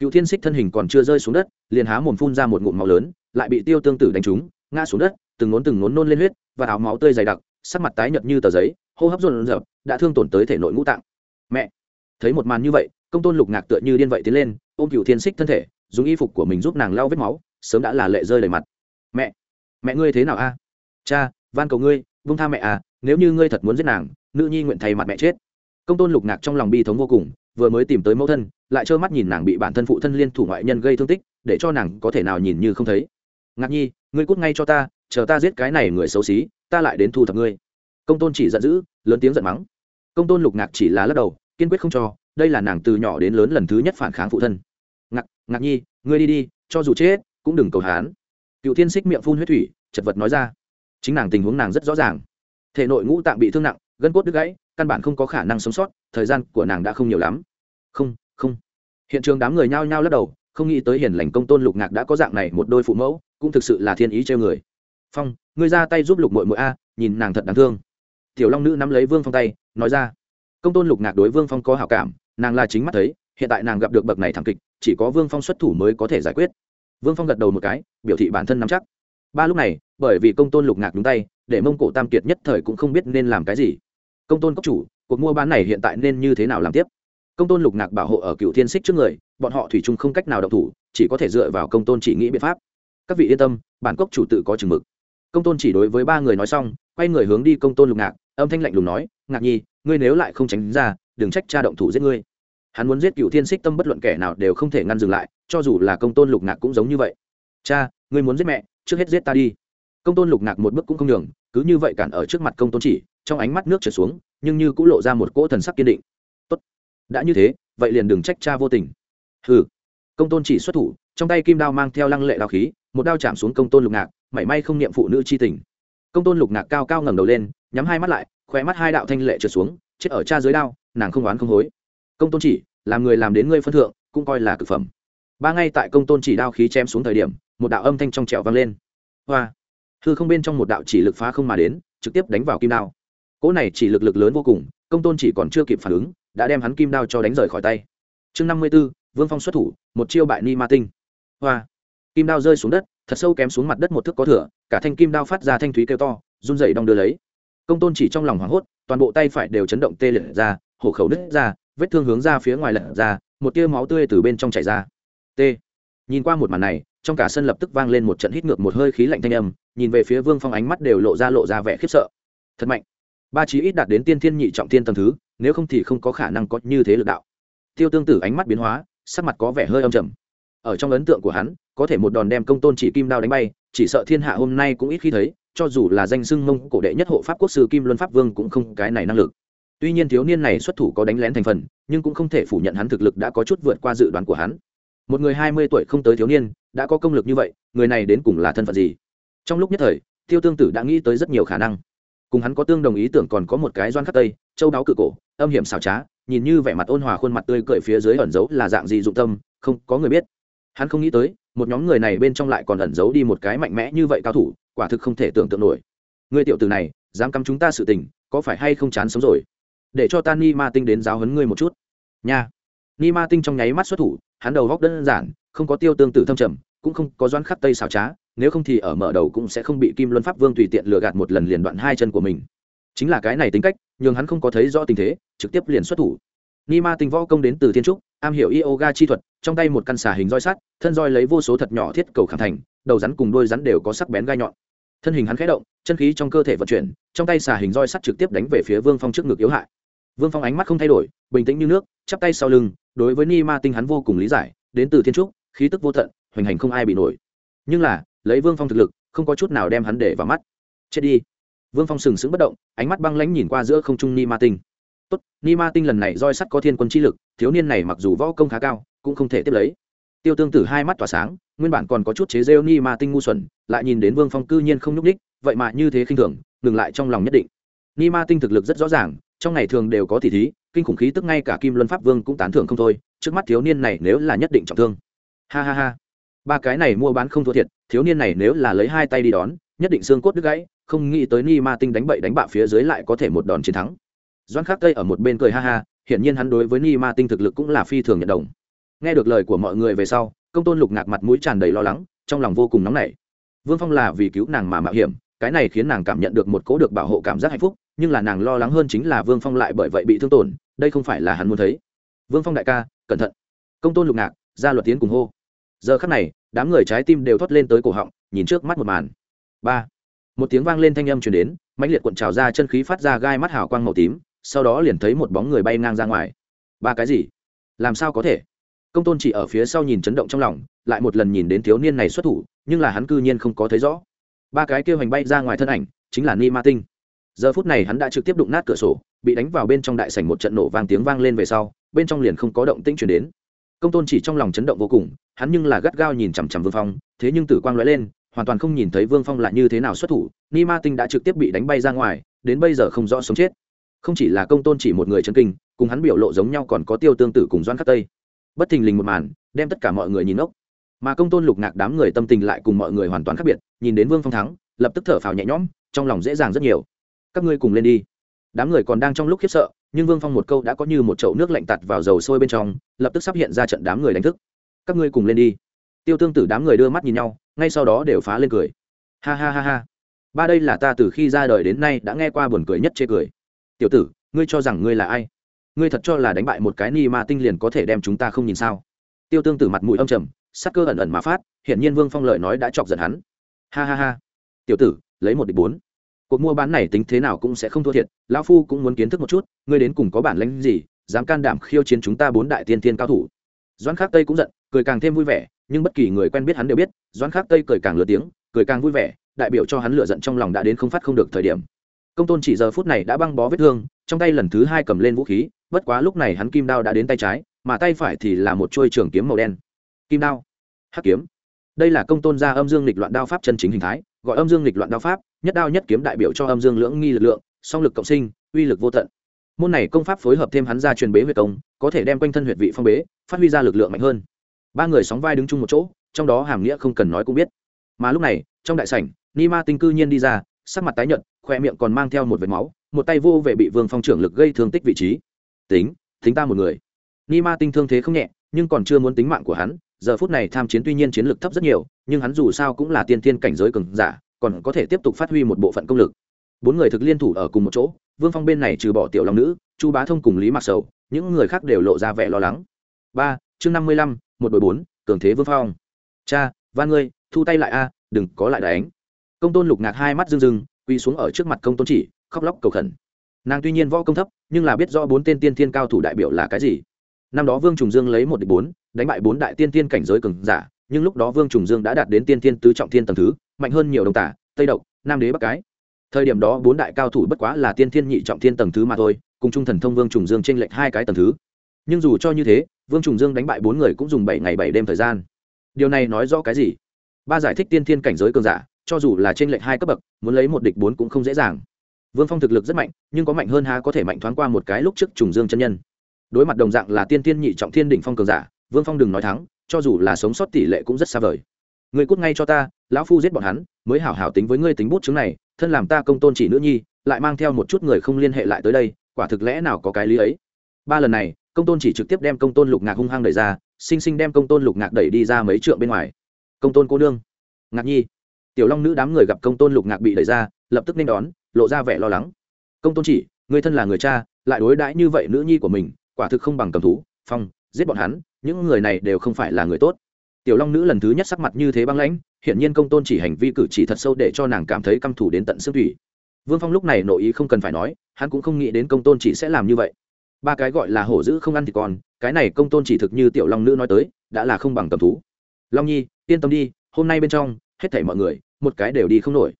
A: cựu thiên xích thân hình còn chưa rơi xuống đất, liền há mồm phun ra một ngụm máu lớn, lại bị tiêu tương tử đánh trúng, ngã xuống đất, từng ngốn từng ngốn nôn lên huyết, và áo máu tươi dày đặc, sắc mặt tái nhợt như tờ giấy, hô hấp rộn rợp đã thương tổn tới thể nội ngũ tạng. Mẹ! Thấy một màn như vậy, công tôn lục ngạc tựa như điên vậy tiến lên, ôm cựu thiên xích thân thể, dùng y phục của mình giúp nàng lau vết máu, sớm đã là lệ rơi đầy mặt. Mẹ! Mẹ ngươi thế nào a? Cha, van cầu ngươi vung tha mẹ à nếu như ngươi thật muốn giết nàng, nữ nhi nguyện thay mặt mẹ chết. Công tôn lục ngạc trong lòng bi thống vô cùng vừa mới tìm tới mẫu thân, lại trơ mắt nhìn nàng bị bản thân phụ thân liên thủ ngoại nhân gây thương tích, để cho nàng có thể nào nhìn như không thấy. Ngạc nhi, ngươi cút ngay cho ta, chờ ta giết cái này người xấu xí, ta lại đến thu thập ngươi. Công tôn chỉ giận dữ, lớn tiếng giận mắng. Công tôn lục ngạc chỉ là lắc đầu, kiên quyết không cho, đây là nàng từ nhỏ đến lớn lần thứ nhất phản kháng phụ thân. Ngạc ngạc nhi, ngươi đi đi, cho dù chết, cũng đừng cầu hán. Cựu thiên xích miệng phun huyết thủy, chật vật nói ra. Chính nàng tình huống nàng rất rõ ràng. Thể nội ngũ tạng bị thương nặng, gân cốt đứt gãy, căn bản không có khả năng sống sót, thời gian của nàng đã không nhiều lắm không không. Hiện trường đám người nhao nhao lắc đầu, không nghĩ tới hiền lành công tôn lục ngạc đã có dạng này một đôi phụ mẫu, cũng thực sự là thiên ý treo người. Phong, ngươi ra tay giúp lục mội mội a, nhìn nàng thật đáng thương. Tiểu long nữ nắm lấy vương phong tay, nói ra. Công tôn lục ngạc đối vương phong có hảo cảm, nàng là chính mắt thấy, hiện tại nàng gặp được bậc này thảm kịch, chỉ có vương phong xuất thủ mới có thể giải quyết. Vương phong gật đầu một cái, biểu thị bản thân nắm chắc. Ba lúc này, bởi vì công tôn lục ngạc đúng tay, để mông cổ tam kiệt nhất thời cũng không biết nên làm cái gì. Công tôn cốc chủ, cuộc mua bán này hiện tại nên như thế nào làm tiếp? Công tôn lục ngạc bảo hộ ở cựu thiên xích trước người, bọn họ thủy chung không cách nào động thủ, chỉ có thể dựa vào công tôn chỉ nghĩ biện pháp. Các vị yên tâm, bản cốc chủ tự có chừng mực. Công tôn chỉ đối với ba người nói xong, quay người hướng đi công tôn lục ngạc, âm thanh lạnh lùng nói, ngạc nhi, ngươi nếu lại không tránh ra, đừng trách cha động thủ giết ngươi. Hắn muốn giết cựu thiên xích tâm bất luận kẻ nào đều không thể ngăn dừng lại, cho dù là công tôn lục ngạc cũng giống như vậy. Cha, ngươi muốn giết mẹ, trước hết giết ta đi. Công tôn lục ngạc một bước cũng không nhường, cứ như vậy cản ở trước mặt công tôn chỉ, trong ánh mắt nước trượt xuống, nhưng như cũng lộ ra một cỗ thần sắc kiên định đã như thế, vậy liền đừng trách cha vô tình. Hừ. Công tôn chỉ xuất thủ, trong tay kim đao mang theo lăng lệ đao khí, một đao chạm xuống công tôn lục ngạc, mảy may không niệm phụ nữ chi tình. Công tôn lục ngạc cao cao ngẩng đầu lên, nhắm hai mắt lại, khóe mắt hai đạo thanh lệ trượt xuống, chết ở cha dưới đao, nàng không oán không hối. Công tôn chỉ, làm người làm đến ngươi phân thượng, cũng coi là cực phẩm. Ba ngay tại công tôn chỉ đao khí chém xuống thời điểm, một đạo âm thanh trong trẻo vang lên. Hoa. Hư không bên trong một đạo chỉ lực phá không mà đến, trực tiếp đánh vào kim đao. Cỗ này chỉ lực lực lớn vô cùng, công tôn chỉ còn chưa kịp phản ứng đã đem hắn kim đao cho đánh rời khỏi tay. Chương năm mươi b ố vương phong xuất thủ, một chiêu bại ni ma tinh. Hoa. Kim đao rơi xuống đất, thật sâu kém xuống mặt đất một thước có thửa cả thanh kim đao phát ra thanh thúy kêu to, run dậy đong đưa lấy. Công tôn chỉ trong lòng hoảng hốt, toàn bộ tay phải đều chấn động tê liệt ra, hổ khẩu nứt ra, vết thương hướng ra phía ngoài lật ra, một tia máu tươi từ bên trong chảy ra. T. Nhìn qua một màn này, trong cả sân lập tức vang lên một trận hít ngược một hơi khí lạnh thanh âm, nhìn về phía vương phong ánh mắt đều lộ ra lộ ra vẻ khiếp sợ. Thật mạnh. Ba chí ít đạt đến tiên thiên nhị trọng thiên tầm thứ nếu không thì không có khả năng có như thế lực đạo. Tiêu tương tử ánh mắt biến hóa, sắc mặt có vẻ hơi âm trầm. Ở trong ấn tượng của hắn, có thể một đòn đem công tôn chỉ kim đao đánh bay, chỉ sợ thiên hạ hôm nay cũng ít khi thấy, cho dù là danh xưng mông cổ đệ nhất hộ pháp quốc sư kim luân pháp vương cũng không cái này năng lực. Tuy nhiên thiếu niên này xuất thủ có đánh lén thành phần, nhưng cũng không thể phủ nhận hắn thực lực đã có chút vượt qua dự đoán của hắn. Một người hai mươi tuổi không tới thiếu niên, đã có công lực như vậy, người này đến cùng là thân phận gì? Trong lúc nhất thời, tiêu tương tử đã nghĩ tới rất nhiều khả năng cùng hắn có tương đồng ý tưởng còn có một cái doan khắc tây, châu đáo cự cổ, âm hiểm xảo trá, nhìn như vẻ mặt ôn hòa khuôn mặt tươi cười phía dưới ẩn giấu là dạng gì dụng tâm, không có người biết. Hắn không nghĩ tới, một nhóm người này bên trong lại còn ẩn giấu đi một cái mạnh mẽ như vậy cao thủ, quả thực không thể tưởng tượng nổi. Người tiểu tử này, dám cắm chúng ta sự tình, có phải hay không chán sống rồi? Để cho ta ni ma tinh đến giáo hấn ngươi một chút. Nha. Ni ma tinh trong nháy mắt xuất thủ, hắn đầu góc đơn giản, không có tiêu tương tự thâm trầm, cũng không có doan khắc tây xảo trá nếu không thì ở mở đầu cũng sẽ không bị kim luân pháp vương tùy tiện lừa gạt một lần liền đoạn hai chân của mình. Chính là cái này tính cách nhưng hắn không có thấy rõ tình thế, trực tiếp liền xuất thủ. Ni ma tinh võ công đến từ thiên trúc, am hiểu yoga chi thuật, trong tay một căn xà hình roi sắt, thân roi lấy vô số thật nhỏ thiết cầu khảm thành, đầu rắn cùng đôi rắn đều có sắc bén gai nhọn. Thân hình hắn khẽ động, chân khí trong cơ thể vận chuyển, trong tay xà hình roi sắt trực tiếp đánh về phía vương phong trước ngực yếu hại. Vương phong ánh mắt không thay đổi, bình tĩnh như nước, chắp tay sau lưng, đối với ni ma tinh hắn vô cùng lý giải, đến từ thiên trúc, khí tức vô tận, hoành hành không ai bị nổi. Nhưng là lấy vương phong thực lực, không có chút nào đem hắn để vào mắt. Chết đi. Vương phong sừng sững bất động, ánh mắt băng lãnh nhìn qua giữa không trung ni ma tinh. Tốt, ni ma tinh lần này roi sắt có thiên quân chi lực, thiếu niên này mặc dù võ công khá cao, cũng không thể tiếp lấy. Tiêu tương tử hai mắt tỏa sáng, nguyên bản còn có chút chế rêu ni ma tinh ngu xuẩn, lại nhìn đến vương phong cư nhiên không nhúc ních vậy mà như thế khinh thường, ngừng lại trong lòng nhất định. Ni ma tinh thực lực rất rõ ràng, trong ngày thường đều có thị thí, kinh khủng khí tức ngay cả kim luân pháp vương cũng tán thưởng không thôi, trước mắt thiếu niên này nếu là nhất định trọng thương. Ha ha ha ba cái này mua bán không thua thiệt, thiếu niên này nếu là lấy hai tay đi đón, nhất định xương cốt đứt gãy, không nghĩ tới ni ma tinh đánh bậy đánh bạ phía dưới lại có thể một đòn chiến thắng. Doan khắc tây ở một bên cười ha ha, hiển nhiên hắn đối với ni ma tinh thực lực cũng là phi thường nhận đồng. Nghe được lời của mọi người về sau, công tôn lục ngạc mặt mũi tràn đầy lo lắng, trong lòng vô cùng nóng nảy. Vương phong là vì cứu nàng mà mạo hiểm, cái này khiến nàng cảm nhận được một cố được bảo hộ cảm giác hạnh phúc, nhưng là nàng lo lắng hơn chính là vương phong lại bởi vậy bị thương tổn, đây không phải là hắn muốn thấy. Vương phong đại ca, cẩn thận. Công tôn lục ngạc, ra luật tiến cùng hô giờ khắc này, đám người trái tim đều thoát lên tới cổ họng, nhìn trước mắt một màn. Ba. Một tiếng vang lên thanh âm chuyển đến, mãnh liệt cuộn trào ra chân khí phát ra gai mắt hào quang màu tím, sau đó liền thấy một bóng người bay ngang ra ngoài. Ba cái gì? Làm sao có thể? Công tôn chỉ ở phía sau nhìn chấn động trong lòng, lại một lần nhìn đến thiếu niên này xuất thủ, nhưng là hắn cư nhiên không có thấy rõ. Ba cái kêu hành bay ra ngoài thân ảnh, chính là ni ma tinh. Giờ phút này hắn đã trực tiếp đụng nát cửa sổ, bị đánh vào bên trong đại sảnh một trận nổ vang tiếng vang lên về sau, bên trong liền không có động tĩnh chuyển đến công tôn chỉ trong lòng chấn động vô cùng, hắn nhưng là gắt gao nhìn chằm chằm vương phong, thế nhưng tử quang lóe lên, hoàn toàn không nhìn thấy vương phong lại như thế nào xuất thủ, ni ma tinh đã trực tiếp bị đánh bay ra ngoài, đến bây giờ không rõ sống chết. Không chỉ là công tôn chỉ một người chân kinh, cùng hắn biểu lộ giống nhau còn có tiêu tương tự cùng doan khắc tây. Bất thình lình một màn, đem tất cả mọi người nhìn ốc mà công tôn lục ngạc đám người tâm tình lại cùng mọi người hoàn toàn khác biệt, nhìn đến vương phong thắng, lập tức thở phào nhẹ nhõm, trong lòng dễ dàng rất nhiều. Các ngươi cùng lên đi đám người còn đang trong lúc khiếp sợ, nhưng vương phong một câu đã có như một chậu nước lạnh tạt vào dầu sôi bên trong, lập tức sắp hiện ra trận đám người đánh thức. Các ngươi cùng lên đi. Tiêu tương tử đám người đưa mắt nhìn nhau, ngay sau đó đều phá lên cười. Ha ha ha ha. Ba đây là ta từ khi ra đời đến nay đã nghe qua buồn cười nhất chê cười. Tiểu tử, ngươi cho rằng ngươi là ai? Ngươi thật cho là đánh bại một cái ni ma tinh liền có thể đem chúng ta không nhìn sao? Tiêu tương tử mặt mũi âm trầm, sắc cơ ẩn ẩn mà phát, hiển nhiên vương phong lợi nói đã chọc giận hắn. Ha ha ha. Tiểu tử, lấy một địch bốn cuộc mua bán này tính thế nào cũng sẽ không thua thiệt, lão phu cũng muốn kiến thức một chút, ngươi đến cùng có bản lãnh gì, dám can đảm khiêu chiến chúng ta bốn đại tiên tiên cao thủ. Doãn khắc tây cũng giận, cười càng thêm vui vẻ, nhưng bất kỳ người quen biết hắn đều biết, doãn khắc tây cười càng lừa tiếng, cười càng vui vẻ, đại biểu cho hắn lựa giận trong lòng đã đến không phát không được thời điểm. Công tôn chỉ giờ phút này đã băng bó vết thương, trong tay lần thứ hai cầm lên vũ khí, bất quá lúc này hắn kim đao đã đến tay trái, mà tay phải thì là một chuôi trường kiếm màu đen. Kim đao, hắc kiếm. Đây là công tôn gia âm dương lịch loạn đao pháp chân chính hình thái, gọi âm dương lịch loạn đao pháp nhất đao nhất kiếm đại biểu cho âm dương lưỡng nghi lực lượng, song lực cộng sinh, uy lực vô tận. Môn này công pháp phối hợp thêm hắn ra truyền bế huyệt công, có thể đem quanh thân huyệt vị phong bế, phát huy ra lực lượng mạnh hơn. Ba người sóng vai đứng chung một chỗ, trong đó hàm nghĩa không cần nói cũng biết. Mà lúc này, trong đại sảnh, ni ma tinh cư nhiên đi ra, sắc mặt tái nhợt khoe miệng còn mang theo một vệt máu, một tay vô về bị vương phong trưởng lực gây thương tích vị trí. Tính tính ta một người. Ni ma tinh thương thế không nhẹ, nhưng còn chưa muốn tính mạng của hắn, giờ phút này tham chiến tuy nhiên chiến lực thấp rất nhiều, nhưng hắn dù sao cũng là tiên thiên cảnh giới cường giả còn có thể tiếp tục phát huy một bộ phận công lực. Bốn người thực liên thủ ở cùng một chỗ, vương phong bên này trừ bỏ tiểu long nữ, chu bá thông cùng lý mặc sầu, những người khác đều lộ ra vẻ lo lắng. Ba, chương năm mươi lăm, một đội bốn, cường thế vương phong. Cha, van ngươi, thu tay lại a, đừng có lại đánh. Công tôn lục ngạc hai mắt rưng rưng, quỳ xuống ở trước mặt công tôn chỉ, khóc lóc cầu khẩn. Nàng tuy nhiên võ công thấp, nhưng là biết rõ bốn tên tiên thiên cao thủ đại biểu là cái gì. Năm đó vương trùng dương lấy một địch bốn, đánh bại bốn đại tiên thiên cảnh giới cường giả nhưng lúc đó vương trùng dương đã đạt đến tiên thiên tứ trọng thiên tầng thứ, mạnh hơn nhiều đồng tả, tây độc, nam đế bắc cái. Thời điểm đó bốn đại cao thủ bất quá là tiên thiên nhị trọng thiên tầng thứ mà thôi, cùng trung thần thông vương trùng dương t r ê n lệch hai cái tầng thứ. Nhưng dù cho như thế, vương trùng dương đánh bại bốn người cũng dùng bảy ngày bảy đêm thời gian. Điều này nói rõ cái gì? Ba giải thích tiên thiên cảnh giới cường giả, cho dù là trên lệch hai cấp bậc, muốn lấy một địch bốn cũng không dễ dàng. Vương phong thực lực rất mạnh, nhưng có mạnh hơn há có thể mạnh thoáng qua một cái lúc trước trùng dương chân nhân. Đối mặt đồng dạng là tiên tiên nhị trọng thiên đỉnh phong cường giả, vương phong đừng nói thắng cho dù là sống sót tỷ lệ cũng rất xa vời. Người cút ngay cho ta, lão phu giết bọn hắn, mới hảo hảo tính với ngươi tính bút chứng này, thân làm ta công tôn chỉ nữ nhi, lại mang theo một chút người không liên hệ lại tới đây, quả thực lẽ nào có cái lý ấy? Ba lần này, công tôn chỉ trực tiếp đem công tôn lục ngạc hung hăng đẩy ra sinh sinh đem công tôn lục ngạc đẩy đi ra mấy trượng bên ngoài. Công tôn cô nương, ngạc nhi. Tiểu long nữ đám người gặp công tôn lục ngạc bị đẩy ra, lập tức nên đón, lộ ra vẻ lo lắng. Công tôn chỉ người thân là người cha, lại đối đãi như vậy nữ nhi của mình, quả thực không bằng cầm thú, phong giết bọn hắn, những người này đều không phải là người tốt. Tiểu long nữ lần thứ nhất sắc mặt như thế băng lãnh, hiển nhiên công tôn chỉ hành vi cử chỉ thật sâu để cho nàng cảm thấy căm thù đến tận xương thủy. Vương phong lúc này nội ý không cần phải nói, hắn cũng không nghĩ đến công tôn chỉ sẽ làm như vậy. Ba cái gọi là hổ dữ không ăn thì còn cái này công tôn chỉ thực như tiểu long nữ nói tới, đã là không bằng cầm thú. Long nhi, yên tâm đi, hôm nay bên trong, hết thảy mọi người, một cái đều đi không nổi.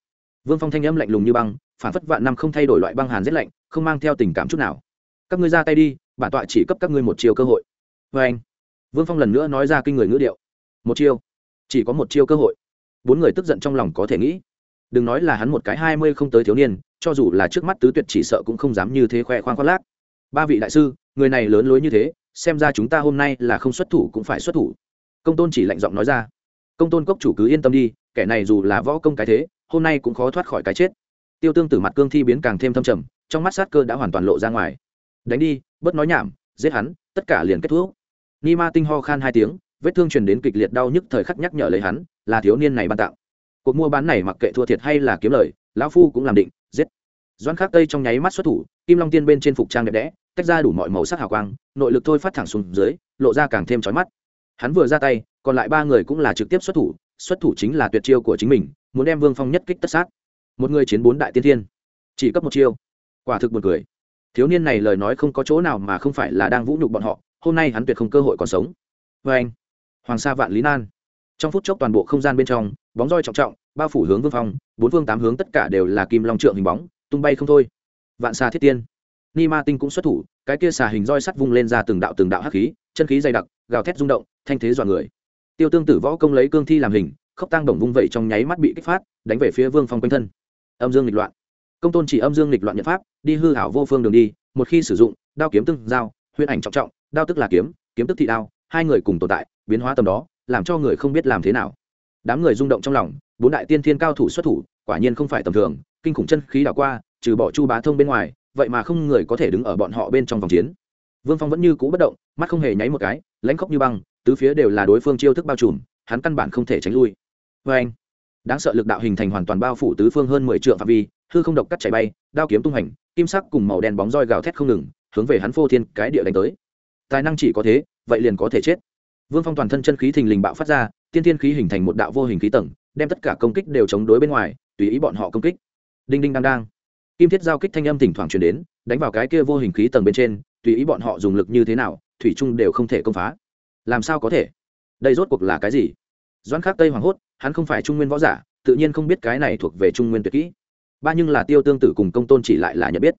A: Vương phong thanh âm lạnh lùng như băng, phản phất vạn năm không thay đổi loại băng hàn rét lạnh, không mang theo tình cảm chút nào. Các ngươi ra tay đi, bản tọa chỉ cấp các ngươi một chiều cơ hội vê anh. Vương phong lần nữa nói ra kinh người ngữ điệu. Một chiêu. Chỉ có một chiêu cơ hội. Bốn người tức giận trong lòng có thể nghĩ. Đừng nói là hắn một cái hai mươi không tới thiếu niên, cho dù là trước mắt tứ tuyệt chỉ sợ cũng không dám như thế khoe khoang khoác lác. Ba vị đại sư, người này lớn lối như thế, xem ra chúng ta hôm nay là không xuất thủ cũng phải xuất thủ. Công tôn chỉ lạnh giọng nói ra. Công tôn cốc chủ cứ yên tâm đi, kẻ này dù là võ công cái thế, hôm nay cũng khó thoát khỏi cái chết. Tiêu tương tử mặt cương thi biến càng thêm thâm trầm, trong mắt sát cơ đã hoàn toàn lộ ra ngoài. Đánh đi, bớt nói nhảm, giết hắn, tất cả liền kết thúc ni ma tinh ho khan hai tiếng, vết thương truyền đến kịch liệt đau nhức thời khắc nhắc nhở lấy hắn, là thiếu niên này ban tặng. cuộc mua bán này mặc kệ thua thiệt hay là kiếm lời, lão phu cũng làm định, giết. Doan khắc tây trong nháy mắt xuất thủ, kim long tiên bên trên phục trang đẹp đẽ, tách ra đủ mọi màu sắc hào quang, nội lực thôi phát thẳng xuống dưới, lộ ra càng thêm trói mắt. Hắn vừa ra tay, còn lại ba người cũng là trực tiếp xuất thủ xuất thủ chính là tuyệt chiêu của chính mình, muốn đem vương phong nhất kích tất sát. Một người chiến bốn đại tiên thiên, chỉ cấp một chiêu. Quả thực một cười. Thiếu niên này lời nói không có chỗ nào mà không phải là đang vũ nhục bọn họ hôm nay hắn tuyệt không cơ hội còn sống. Vê anh, hoàng sa vạn lý nan. Trong phút chốc toàn bộ không gian bên trong, bóng roi trọng trọng, bao phủ hướng vương phong, bốn phương tám hướng tất cả đều là kim long trượng hình bóng, tung bay không thôi. Vạn xa thiết tiên. Ni ma tinh cũng xuất thủ, cái kia xà hình roi sắt vung lên ra từng đạo từng đạo hắc khí, chân khí dày đặc, gào thét rung động, thanh thế dọa người. Tiêu tương tử võ công lấy cương thi làm hình khốc tăng đồng vung vẩy trong nháy mắt bị kích phát, đánh về phía vương phong quanh thân. Âm dương nghịch loạn. Công tôn chỉ âm dương nghịch loạn nhận pháp, đi hư hảo vô phương đường đi, một khi sử dụng, đao kiếm tương giao, huyễn ảnh trọng trọng đao tức là kiếm kiếm tức thị đao, hai người cùng tồn tại, biến hóa tầm đó, làm cho người không biết làm thế nào. Đám người rung động trong lòng, bốn đại tiên thiên cao thủ xuất thủ, quả nhiên không phải tầm thường, kinh khủng chân khí đảo qua, trừ bỏ chu bá thông bên ngoài, vậy mà không người có thể đứng ở bọn họ bên trong vòng chiến. Vương phong vẫn như cũ bất động, mắt không hề nháy một cái, lãnh khóc như băng, tứ phía đều là đối phương chiêu thức bao trùm, hắn căn bản không thể tránh lui. Vê anh, đáng sợ lực đạo hình thành hoàn toàn bao phủ tứ phương hơn mười trượng phạm vi, hư không độc cắt chạy bay, đao kiếm tung hành, kim sắc cùng màu đen bóng roi gào thét không ngừng, hướng về hắn phô thiên cái địa đánh tới tài năng chỉ có thế, vậy liền có thể chết. Vương phong toàn thân chân khí thình lình bạo phát ra, tiên thiên khí hình thành một đạo vô hình khí tầng, đem tất cả công kích đều chống đối bên ngoài, tùy ý bọn họ công kích. Đinh đinh đang đang kim thiết giao kích thanh âm thỉnh thoảng truyền đến, đánh vào cái kia vô hình khí tầng bên trên, tùy ý bọn họ dùng lực như thế nào, thủy trung đều không thể công phá. Làm sao có thể? Đây rốt cuộc là cái gì? Doãn khắc tây hoảng hốt, hắn không phải trung nguyên võ giả, tự nhiên không biết cái này thuộc về trung nguyên tuyệt kỹ. Ba nhưng là tiêu tương tử cùng công tôn chỉ lại là nhận biết.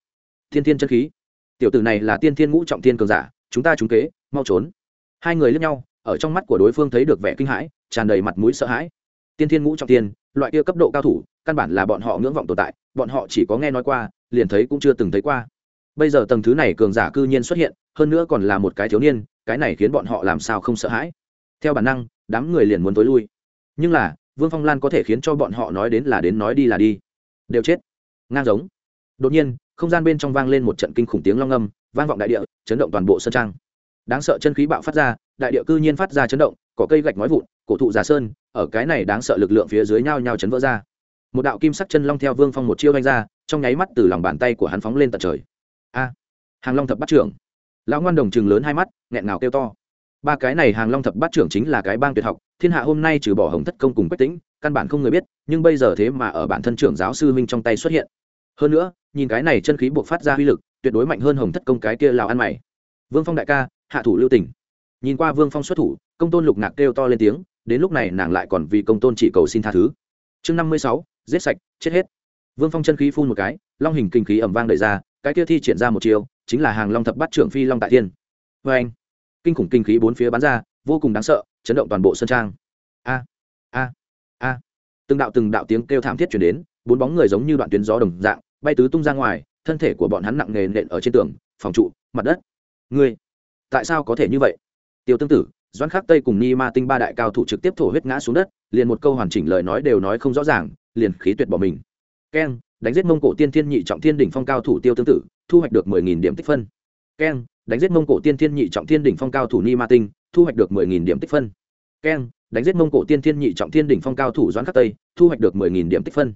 A: Thiên thiên chân khí. Tiểu tử này là tiên thiên ngũ trọng thiên cường giả chúng ta trúng kế, mau trốn. Hai người lướt nhau, ở trong mắt của đối phương thấy được vẻ kinh hãi, tràn đầy mặt mũi sợ hãi. Tiên thiên ngũ trọng thiên loại kia cấp độ cao thủ, căn bản là bọn họ ngưỡng vọng tồn tại, bọn họ chỉ có nghe nói qua, liền thấy cũng chưa từng thấy qua. Bây giờ tầng thứ này cường giả cư nhiên xuất hiện, hơn nữa còn là một cái thiếu niên, cái này khiến bọn họ làm sao không sợ hãi. Theo bản năng, đám người liền muốn tối lui. Nhưng là, vương phong lan có thể khiến cho bọn họ nói đến là đến nói đi là đi. Đều chết. Ngang giống. Đột nhiên, không gian bên trong vang lên một trận kinh khủng tiếng long âm, vang vọng đại địa chấn động toàn bộ sân trang. Đáng sợ chân khí bạo phát ra, đại địa cư nhiên phát ra chấn động, cỏ cây gạch nói vụn, cổ thụ giả sơn, ở cái này đáng sợ lực lượng phía dưới nhau nhau chấn vỡ ra. Một đạo kim sắc chân long theo vương phong một chiêu đánh ra, trong nháy mắt từ lòng bàn tay của hắn phóng lên tận trời. A! Hàng long thập bắt trưởng. Lão ngoan đồng chừng lớn hai mắt, nghẹn ngào kêu to. Ba cái này hàng long thập bát trưởng chính là cái bang tuyệt học, thiên hạ hôm nay trừ bỏ hồng thất công cùng quách tĩnh, căn bản không người biết, nhưng bây giờ thế mà ở bản thân trưởng giáo sư minh trong tay xuất hiện. Hơn nữa, nhìn cái này chân khí buộc phát ra uy lực tuyệt đối mạnh hơn hồng thất công cái kia lào ăn mày. Vương phong đại ca, hạ thủ lưu tỉnh nhìn qua vương phong xuất thủ, công tôn lục ngạc kêu to lên tiếng, đến lúc này nàng lại còn vì công tôn chỉ cầu xin tha thứ. Chương năm mươi sáu, giết sạch, chết hết. Vương phong chân khí phun một cái, long hình kinh khí ẩm vang đẩy ra, cái kia thi triển ra một chiều chính là hàng long thập bát trưởng phi long tại thiên. Vê anh, kinh khủng kinh khí bốn phía bắn ra, vô cùng đáng sợ, chấn động toàn bộ sân trang. A a a. Từng đạo từng đạo tiếng kêu thảm thiết chuyển đến, bốn bóng người giống như đoạn tuyến gió đồng dạng, bay tứ tung ra ngoài thân thể của bọn hắn nặng nề nện ở trên tường, phòng trụ, mặt đất. Ngươi, tại sao có thể như vậy? Tiêu tương tử, doãn khắc tây cùng ni ma tinh ba đại cao thủ trực tiếp thổ huyết ngã xuống đất, liền một câu hoàn chỉnh lời nói đều nói không rõ ràng, liền khí tuyệt bỏ mình. Keng, đánh giết mông cổ tiên thiên nhị trọng thiên đỉnh phong cao thủ tiêu tương tử, thu hoạch được mười nghìn điểm tích phân. Keng, đánh giết mông cổ tiên thiên nhị trọng thiên đỉnh phong cao thủ ni ma tinh, thu hoạch được mười nghìn điểm tích phân. Keng, đánh giết mông cổ tiên thiên nhị trọng thiên đỉnh phong cao thủ doãn khắc tây, thu hoạch được mười nghìn điểm tích phân.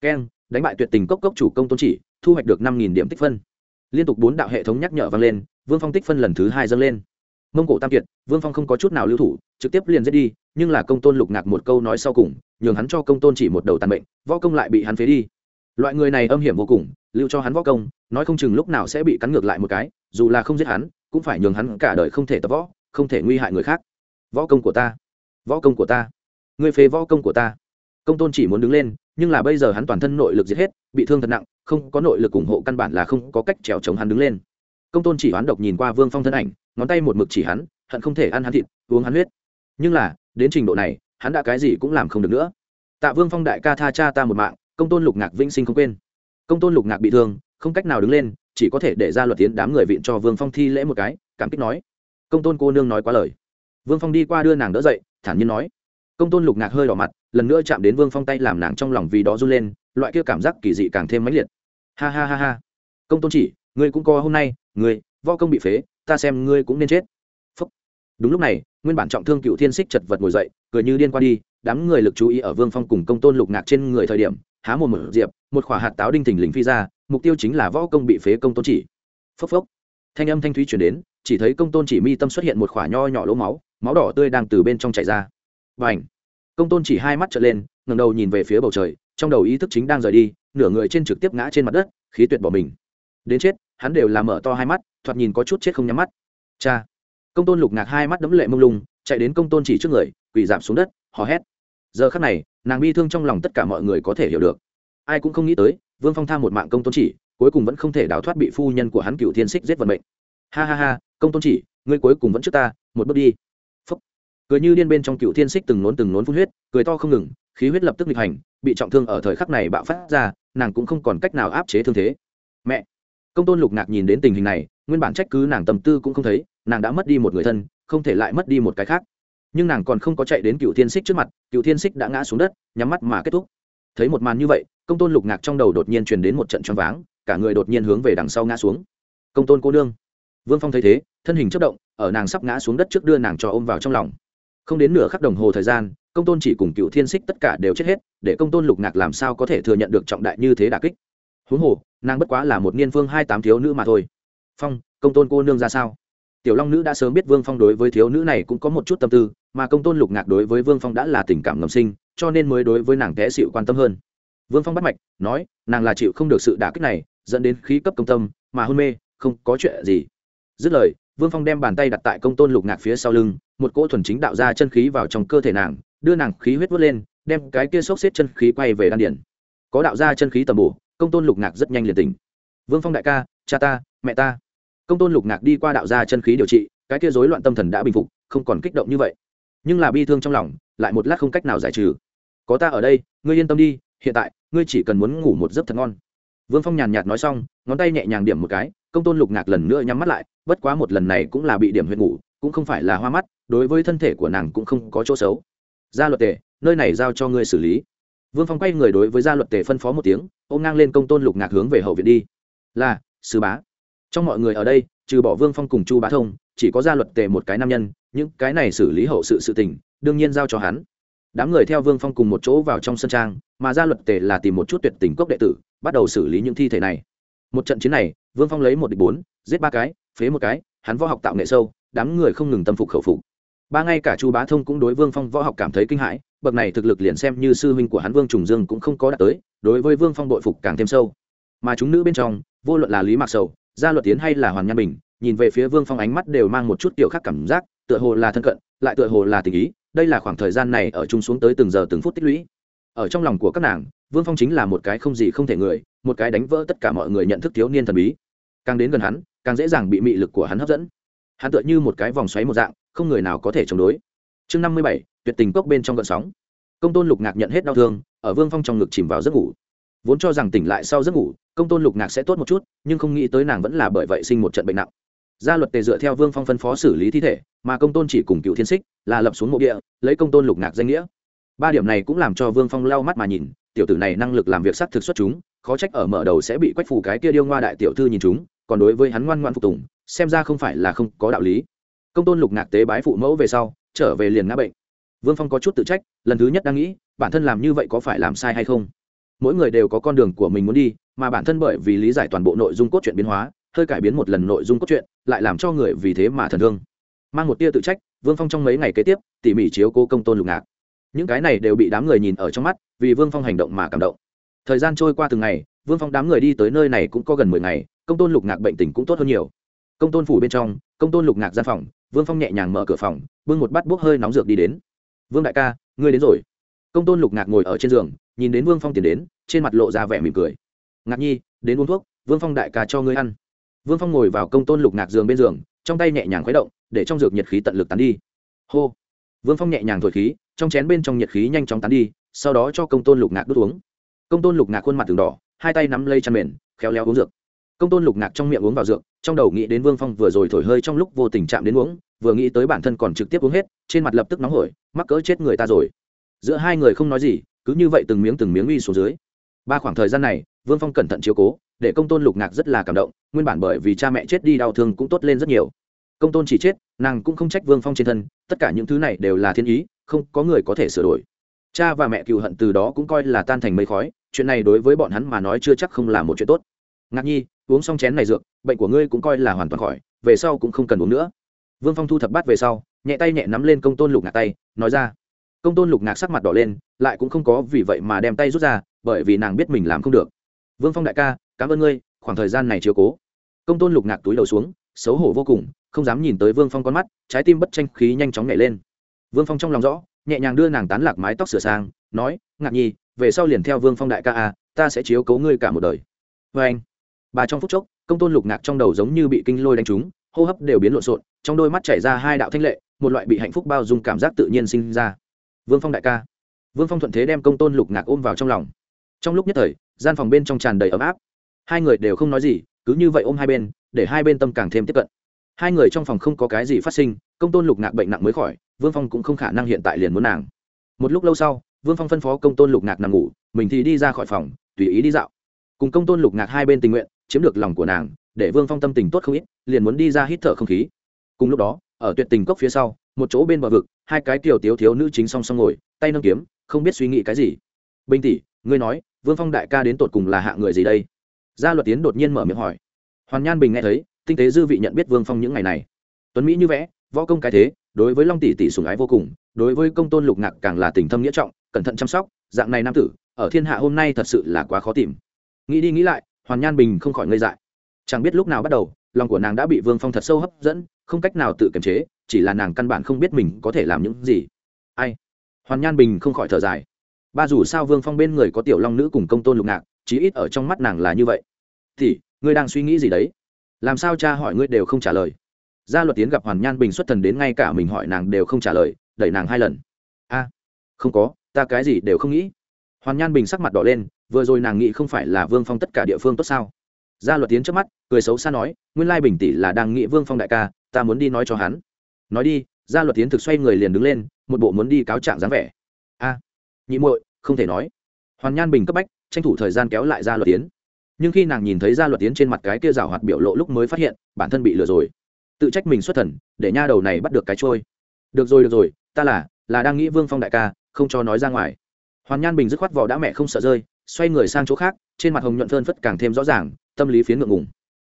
A: Keng, đánh bại tuyệt tình cốc cốc chủ công tôn chỉ thu hoạch được năm nghìn điểm tích phân. Liên tục bốn đạo hệ thống nhắc nhở vang lên, vương phong tích phân lần thứ hai dâng lên. Mông cổ tam kiệt, vương phong không có chút nào lưu thủ, trực tiếp liền giết đi, nhưng là công tôn lục ngạc một câu nói sau cùng, nhường hắn cho công tôn chỉ một đầu tàn bệnh võ công lại bị hắn phế đi. Loại người này âm hiểm vô cùng, lưu cho hắn võ công, nói không chừng lúc nào sẽ bị cắn ngược lại một cái, dù là không giết hắn, cũng phải nhường hắn cả đời không thể tập võ, không thể nguy hại người khác. Võ công của ta, võ công của ta người phế võ công của ta. Công tôn chỉ muốn đứng lên, nhưng là bây giờ hắn toàn thân nội lực giết hết, bị thương thật nặng không có nội lực ủng hộ căn bản là không có cách trèo chống hắn đứng lên. Công tôn chỉ hoán độc nhìn qua vương phong thân ảnh, ngón tay một mực chỉ hắn, hận không thể ăn hắn thịt, uống hắn huyết. Nhưng là, đến trình độ này, hắn đã cái gì cũng làm không được nữa. Tạ vương phong đại ca tha cha ta một mạng, công tôn lục ngạc vĩnh sinh không quên. Công tôn lục ngạc bị thương, không cách nào đứng lên, chỉ có thể để ra luật tiến đám người viện cho vương phong thi lễ một cái, cảm kích nói. Công tôn cô nương nói quá lời. Vương phong đi qua đưa nàng đỡ dậy, thản nhiên nói. Công tôn lục ngạc hơi đỏ mặt, lần nữa chạm đến vương phong tay làm nàng trong lòng vì đó run lên, loại kia cảm giác kỳ dị càng thêm mãnh liệt ha ha ha ha. Công tôn chỉ, ngươi cũng có hôm nay, ngươi vo công bị phế, ta xem ngươi cũng nên chết. Phúc. đúng lúc này, nguyên bản trọng thương cựu thiên xích chật vật ngồi dậy, cười như điên qua đi, đám người lực chú ý ở vương phong cùng công tôn lục ngạc trên người thời điểm, há một mở diệp, một khỏa hạt táo đinh thình lình phi ra, mục tiêu chính là võ công bị phế công tôn chỉ. Phốc phốc. Thanh âm thanh thúy chuyển đến, chỉ thấy công tôn chỉ mi tâm xuất hiện một khỏa nho nhỏ lỗ máu máu đỏ tươi đang từ bên trong chảy ra. Và ảnh công tôn chỉ hai mắt trở lên ngầm đầu nhìn về phía bầu trời, trong đầu ý thức chính đang rời đi nửa người trên trực tiếp ngã trên mặt đất, khí tuyệt bỏ mình. Đến chết, hắn đều làm mở to hai mắt, thoạt nhìn có chút chết không nhắm mắt. Cha! Công tôn lục ngạc hai mắt đấm lệ mông lung, chạy đến công tôn chỉ trước người, quỳ giảm xuống đất, hò hét. Giờ khắc này, nàng bi thương trong lòng tất cả mọi người có thể hiểu được. Ai cũng không nghĩ tới, vương phong tham một mạng công tôn chỉ, cuối cùng vẫn không thể đào thoát bị phu nhân của hắn cựu thiên xích giết vận mệnh. Ha ha ha, công tôn chỉ, ngươi cuối cùng vẫn trước ta, một bước đi cười như điên bên trong cựu thiên xích từng nốn từng nốn phun huyết, cười to không ngừng, khí huyết lập tức nghịch hành, bị trọng thương ở thời khắc này bạo phát ra, nàng cũng không còn cách nào áp chế thương thế. Mẹ! Công tôn lục ngạc nhìn đến tình hình này, nguyên bản trách cứ nàng tâm tư cũng không thấy, nàng đã mất đi một người thân, không thể lại mất đi một cái khác. Nhưng nàng còn không có chạy đến cựu thiên xích trước mặt, cựu thiên xích đã ngã xuống đất, nhắm mắt mà kết thúc. Thấy một màn như vậy, công tôn lục ngạc trong đầu đột nhiên truyền đến một trận choáng váng, cả người đột nhiên hướng về đằng sau ngã xuống. Công tôn cô nương! Vương phong thấy thế, thân hình chất động, ở nàng sắp ngã xuống đất trước đưa nàng cho ôm vào trong lòng không đến nửa khắc đồng hồ thời gian, công tôn chỉ cùng cựu thiên xích tất cả đều chết hết, để công tôn lục ngạc làm sao có thể thừa nhận được trọng đại như thế đà kích. Huống hồ, nàng bất quá là một niên phương hai tám thiếu nữ mà thôi. Phong, công tôn cô nương ra sao? Tiểu long nữ đã sớm biết vương phong đối với thiếu nữ này cũng có một chút tâm tư, mà công tôn lục ngạc đối với vương phong đã là tình cảm ngầm sinh, cho nên mới đối với nàng té xịu quan tâm hơn. Vương phong bắt mạch, nói, nàng là chịu không được sự đả kích này, dẫn đến khí cấp công tâm, mà hôn mê, không có chuyện gì. Dứt lời vương phong đem bàn tay đặt tại công tôn lục ngạc phía sau lưng, một cỗ thuần chính đạo ra chân khí vào trong cơ thể nàng, đưa nàng khí huyết vớt lên, đem cái kia xốc xếp chân khí quay về đan điển có đạo ra chân khí tầm bổ, công tôn lục ngạc rất nhanh liền tình vương phong đại ca, cha ta, mẹ ta. Công tôn lục ngạc đi qua đạo ra chân khí điều trị, cái kia rối loạn tâm thần đã bình phục, không còn kích động như vậy. Nhưng là bi thương trong lòng, lại một lát không cách nào giải trừ. Có ta ở đây, ngươi yên tâm đi, hiện tại, ngươi chỉ cần muốn ngủ một giấc thật ngon. Vương phong nhàn nhạt nói xong, ngón tay nhẹ nhàng điểm một cái công tôn lục ngạc lần nữa nhắm mắt lại, bất quá một lần này cũng là bị điểm huyện ngủ, cũng không phải là hoa mắt, đối với thân thể của nàng cũng không có chỗ xấu. Gia luật tề, nơi này giao cho ngươi xử lý. Vương phong quay người đối với gia luật tề phân phó một tiếng, ôm ngang lên công tôn lục ngạc hướng về hậu viện đi. Là, sư bá. Trong mọi người ở đây, trừ bỏ vương phong cùng chu bá thông, chỉ có gia luật tề một cái nam nhân, những cái này xử lý hậu sự sự tình, đương nhiên giao cho hắn. Đám người theo vương phong cùng một chỗ vào trong sân trang, mà gia luật tề là tìm một chút tuyệt tình cốc đệ tử, bắt đầu xử lý những thi thể này một trận chiến này, vương phong lấy một địch bốn, giết ba cái, phế một cái, hắn võ học tạo nghệ sâu, đám người không ngừng tâm phục khẩu phục. Ba ngay cả chu bá thông cũng đối vương phong võ học cảm thấy kinh hãi, bậc này thực lực liền xem như sư huynh của hắn vương trùng dương cũng không có đạt tới, đối với vương phong đội phục càng thêm sâu. Mà chúng nữ bên trong, vô luận là lý mạc sầu, gia luật tiến hay là hoàng nhan bình, nhìn về phía vương phong ánh mắt đều mang một chút kiểu khác cảm giác, tựa hồ là thân cận, lại tựa hồ là tình ý, đây là khoảng thời gian này ở chung xuống tới từng giờ từng phút tích lũy. Ở trong lòng của các nàng, vương phong chính là một cái không gì không thể người một cái đánh vỡ tất cả mọi người nhận thức thiếu niên thần bí. Càng đến gần hắn, càng dễ dàng bị mị lực của hắn hấp dẫn. Hắn tựa như một cái vòng xoáy một dạng, không người nào có thể chống đối. Chương năm mươi bảy, tuyệt tình cốc bên trong gợn sóng. Công tôn lục ngạc nhận hết đau thương, ở vương phong trong ngực chìm vào giấc ngủ. Vốn cho rằng tỉnh lại sau giấc ngủ, công tôn lục ngạc sẽ tốt một chút, nhưng không nghĩ tới nàng vẫn là bởi vậy sinh một trận bệnh nặng. Gia luật tề dựa theo vương phong phân phó xử lý thi thể, mà công tôn chỉ cùng cựu thiên xích là lập xuống mộ địa, lấy công tôn lục ngạc danh nghĩa. Ba điểm này cũng làm cho vương phong lau mắt mà nhìn, tiểu tử này năng lực làm việc s thực xuất chúng khó trách ở mở đầu sẽ bị quách phủ cái kia điêu ngoa đại tiểu thư nhìn chúng, còn đối với hắn ngoan ngoan phục tùng, xem ra không phải là không có đạo lý. Công tôn lục ngạc tế bái phụ mẫu về sau, trở về liền ngã bệnh. Vương phong có chút tự trách, lần thứ nhất đang nghĩ, bản thân làm như vậy có phải làm sai hay không? Mỗi người đều có con đường của mình muốn đi, mà bản thân bởi vì lý giải toàn bộ nội dung cốt truyện biến hóa, hơi cải biến một lần nội dung cốt truyện, lại làm cho người vì thế mà thần thương. Mang một tia tự trách, vương phong trong mấy ngày kế tiếp, tỉ mỉ chiếu cố công tôn lục ngạc. Những cái này đều bị đám người nhìn ở trong mắt, vì vương phong hành động mà cảm động thời gian trôi qua từng ngày, vương phong đám người đi tới nơi này cũng có gần mười ngày, công tôn lục ngạc bệnh tình cũng tốt hơn nhiều. Công tôn phủ bên trong, công tôn lục ngạc gian phòng, vương phong nhẹ nhàng mở cửa phòng, bưng một bát bốc hơi nóng dược đi đến. Vương đại ca, ngươi đến rồi. Công tôn lục ngạc ngồi ở trên giường, nhìn đến vương phong tiến đến, trên mặt lộ ra vẻ mỉm cười. Ngạc nhi, đến uống thuốc, vương phong đại ca cho ngươi ăn. Vương phong ngồi vào công tôn lục ngạc giường bên giường, trong tay nhẹ nhàng khuấy động, để trong dược nhiệt khí tận lực tán đi. Hô. Vương phong nhẹ nhàng thổi khí, trong chén bên trong nhiệt khí nhanh chóng tán đi, sau đó cho công tôn lục ngạc đốt uống công tôn lục ngạc khuôn mặt từng đỏ, hai tay nắm lây chăn mền, khéo léo uống dược. Công tôn lục ngạc trong miệng uống vào dược, trong đầu nghĩ đến vương phong vừa rồi thổi hơi trong lúc vô tình chạm đến uống, vừa nghĩ tới bản thân còn trực tiếp uống hết, trên mặt lập tức nóng hổi, mắc cỡ chết người ta rồi. Giữa hai người không nói gì, cứ như vậy từng miếng từng miếng uy xuống dưới. Ba khoảng thời gian này, vương phong cẩn thận chiếu cố, để công tôn lục ngạc rất là cảm động, nguyên bản bởi vì cha mẹ chết đi đau thương cũng tốt lên rất nhiều. Công tôn chỉ chết, nàng cũng không trách vương phong trên thân, tất cả những thứ này đều là thiên ý, không có người có thể sửa đổi. Cha và mẹ cựu hận từ đó cũng coi là tan thành mây khói chuyện này đối với bọn hắn mà nói chưa chắc không là một chuyện tốt. Ngạc nhi, uống xong chén này dược, bệnh của ngươi cũng coi là hoàn toàn khỏi, về sau cũng không cần uống nữa. Vương phong thu thập bát về sau, nhẹ tay nhẹ nắm lên công tôn lục ngạc tay, nói ra. Công tôn lục ngạc sắc mặt đỏ lên, lại cũng không có vì vậy mà đem tay rút ra, bởi vì nàng biết mình làm không được. Vương phong đại ca, cảm ơn ngươi, khoảng thời gian này chiếu cố. Công tôn lục ngạc túi đầu xuống, xấu hổ vô cùng, không dám nhìn tới vương phong con mắt, trái tim bất tranh khí nhanh chóng nhảy lên. Vương phong trong lòng rõ, nhẹ nhàng đưa nàng tán lạc mái tóc sửa sang, nói, ngạc nhi về sau liền theo vương phong đại ca a, ta sẽ chiếu cố ngươi cả một đời. Vê anh, bà trong phút chốc, công tôn lục ngạc trong đầu giống như bị kinh lôi đánh trúng, hô hấp đều biến lộn xộn, trong đôi mắt chảy ra hai đạo thanh lệ, một loại bị hạnh phúc bao dung cảm giác tự nhiên sinh ra. Vương phong đại ca, vương phong thuận thế đem công tôn lục ngạc ôm vào trong lòng. Trong lúc nhất thời, gian phòng bên trong tràn đầy ấm áp. Hai người đều không nói gì, cứ như vậy ôm hai bên, để hai bên tâm càng thêm tiếp cận. Hai người trong phòng không có cái gì phát sinh, công tôn lục ngạc bệnh nặng mới khỏi, vương phong cũng không khả năng hiện tại liền muốn nàng. Một lúc lâu sau vương phong phân phó công tôn lục ngạc nằm ngủ, mình thì đi ra khỏi phòng, tùy ý đi dạo. Cùng công tôn lục ngạc hai bên tình nguyện, chiếm được lòng của nàng, để vương phong tâm tình tốt không ít, liền muốn đi ra hít thở không khí. Cùng lúc đó, ở tuyệt tình cốc phía sau, một chỗ bên bờ vực, hai cái tiểu tiếu thiếu nữ chính song song ngồi, tay nâng kiếm, không biết suy nghĩ cái gì. Bình tỷ, ngươi nói, vương phong đại ca đến tột cùng là hạ người gì đây? Gia luật tiến đột nhiên mở miệng hỏi. Hoàn nhan bình nghe thấy, tinh tế dư vị nhận biết vương phong những ngày này. Tuấn mỹ như vẽ, võ công cái thế, đối với long tỷ tỷ sùng ái vô cùng, đối với công tôn lục ngạc càng là tình thâm nghĩa trọng cẩn thận chăm sóc, dạng này nam tử, ở thiên hạ hôm nay thật sự là quá khó tìm. Nghĩ đi nghĩ lại, hoàn nhan bình không khỏi ngây dại. Chẳng biết lúc nào bắt đầu, lòng của nàng đã bị vương phong thật sâu hấp dẫn, không cách nào tự kiềm chế, chỉ là nàng căn bản không biết mình có thể làm những gì. Ai? Hoàn nhan bình không khỏi thở dài. Ba dù sao vương phong bên người có tiểu long nữ cùng công tôn lục ngạc, chí ít ở trong mắt nàng là như vậy. Thì, ngươi đang suy nghĩ gì đấy? Làm sao cha hỏi ngươi đều không trả lời? Gia luật tiến gặp hoàn nhan bình xuất thần đến ngay cả mình hỏi nàng đều không trả lời, đẩy nàng hai lần. A, không có ta cái gì đều không nghĩ. Hoàn nhan bình sắc mặt đỏ lên, vừa rồi nàng nghĩ không phải là vương phong tất cả địa phương tốt sao? Gia luật tiến trước mắt, cười xấu xa nói, nguyên lai bình tỷ là đang nghĩ vương phong đại ca, ta muốn đi nói cho hắn. Nói đi, gia luật tiến thực xoay người liền đứng lên, một bộ muốn đi cáo trạng dáng vẻ. A, nhị muội, không thể nói. Hoàn nhan bình cấp bách, tranh thủ thời gian kéo lại gia luật tiến nhưng khi nàng nhìn thấy gia luật tiến trên mặt cái kia rào hoạt biểu lộ lúc mới phát hiện, bản thân bị lừa rồi. Tự trách mình xuất thần, để nha đầu này bắt được cái trôi. Được rồi được rồi, ta là là đang nghĩ vương phong đại ca không cho nói ra ngoài. Hoàn nhan bình dứt khoát vỏ đã mẹ không sợ rơi, xoay người sang chỗ khác, trên mặt hồng nhuận phơn phất càng thêm rõ ràng, tâm lý phiến ngượng ngùng.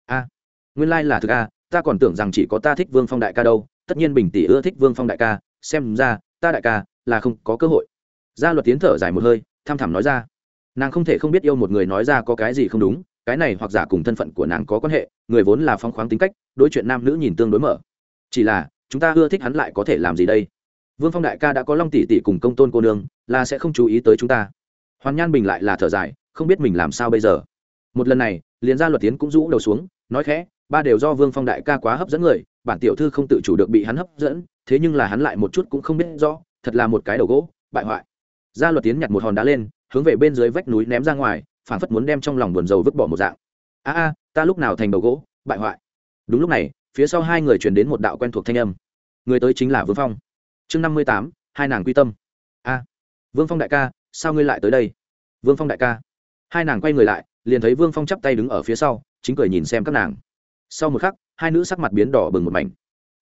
A: A, nguyên lai là thực a, ta còn tưởng rằng chỉ có ta thích vương phong đại ca đâu, tất nhiên bình tỷ ưa thích vương phong đại ca, xem ra, ta đại ca là không có cơ hội. Gia luật tiến thở dài một hơi, tham thẳm nói ra. Nàng không thể không biết yêu một người nói ra có cái gì không đúng, cái này hoặc giả cùng thân phận của nàng có quan hệ, người vốn là phong khoáng tính cách, đối chuyện nam nữ nhìn tương đối mở. Chỉ là, chúng ta ưa thích hắn lại có thể làm gì đây? Vương phong đại ca đã có long tỷ tỷ cùng công tôn cô nương, là sẽ không chú ý tới chúng ta. Hoàn nhan bình lại là thở dài, không biết mình làm sao bây giờ. Một lần này, liền gia luật tiến cũng rũ đầu xuống, nói khẽ, ba đều do vương phong đại ca quá hấp dẫn người, bản tiểu thư không tự chủ được bị hắn hấp dẫn, thế nhưng là hắn lại một chút cũng không biết rõ, thật là một cái đầu gỗ, bại hoại. Gia luật tiến nhặt một hòn đá lên, hướng về bên dưới vách núi ném ra ngoài phản phất muốn đem trong lòng buồn dầu vứt bỏ một dạng. A a, ta lúc nào thành đầu gỗ, bại hoại. Đúng lúc này, phía sau hai người truyền đến một đạo quen thuộc thanh âm. Người tới chính là vương phong chương năm mươi tám, hai nàng quy tâm. A, vương phong đại ca, sao ngươi lại tới đây? Vương phong đại ca. Hai nàng quay người lại, liền thấy vương phong chắp tay đứng ở phía sau, chính cười nhìn xem các nàng. Sau một khắc, hai nữ sắc mặt biến đỏ bừng một mảnh.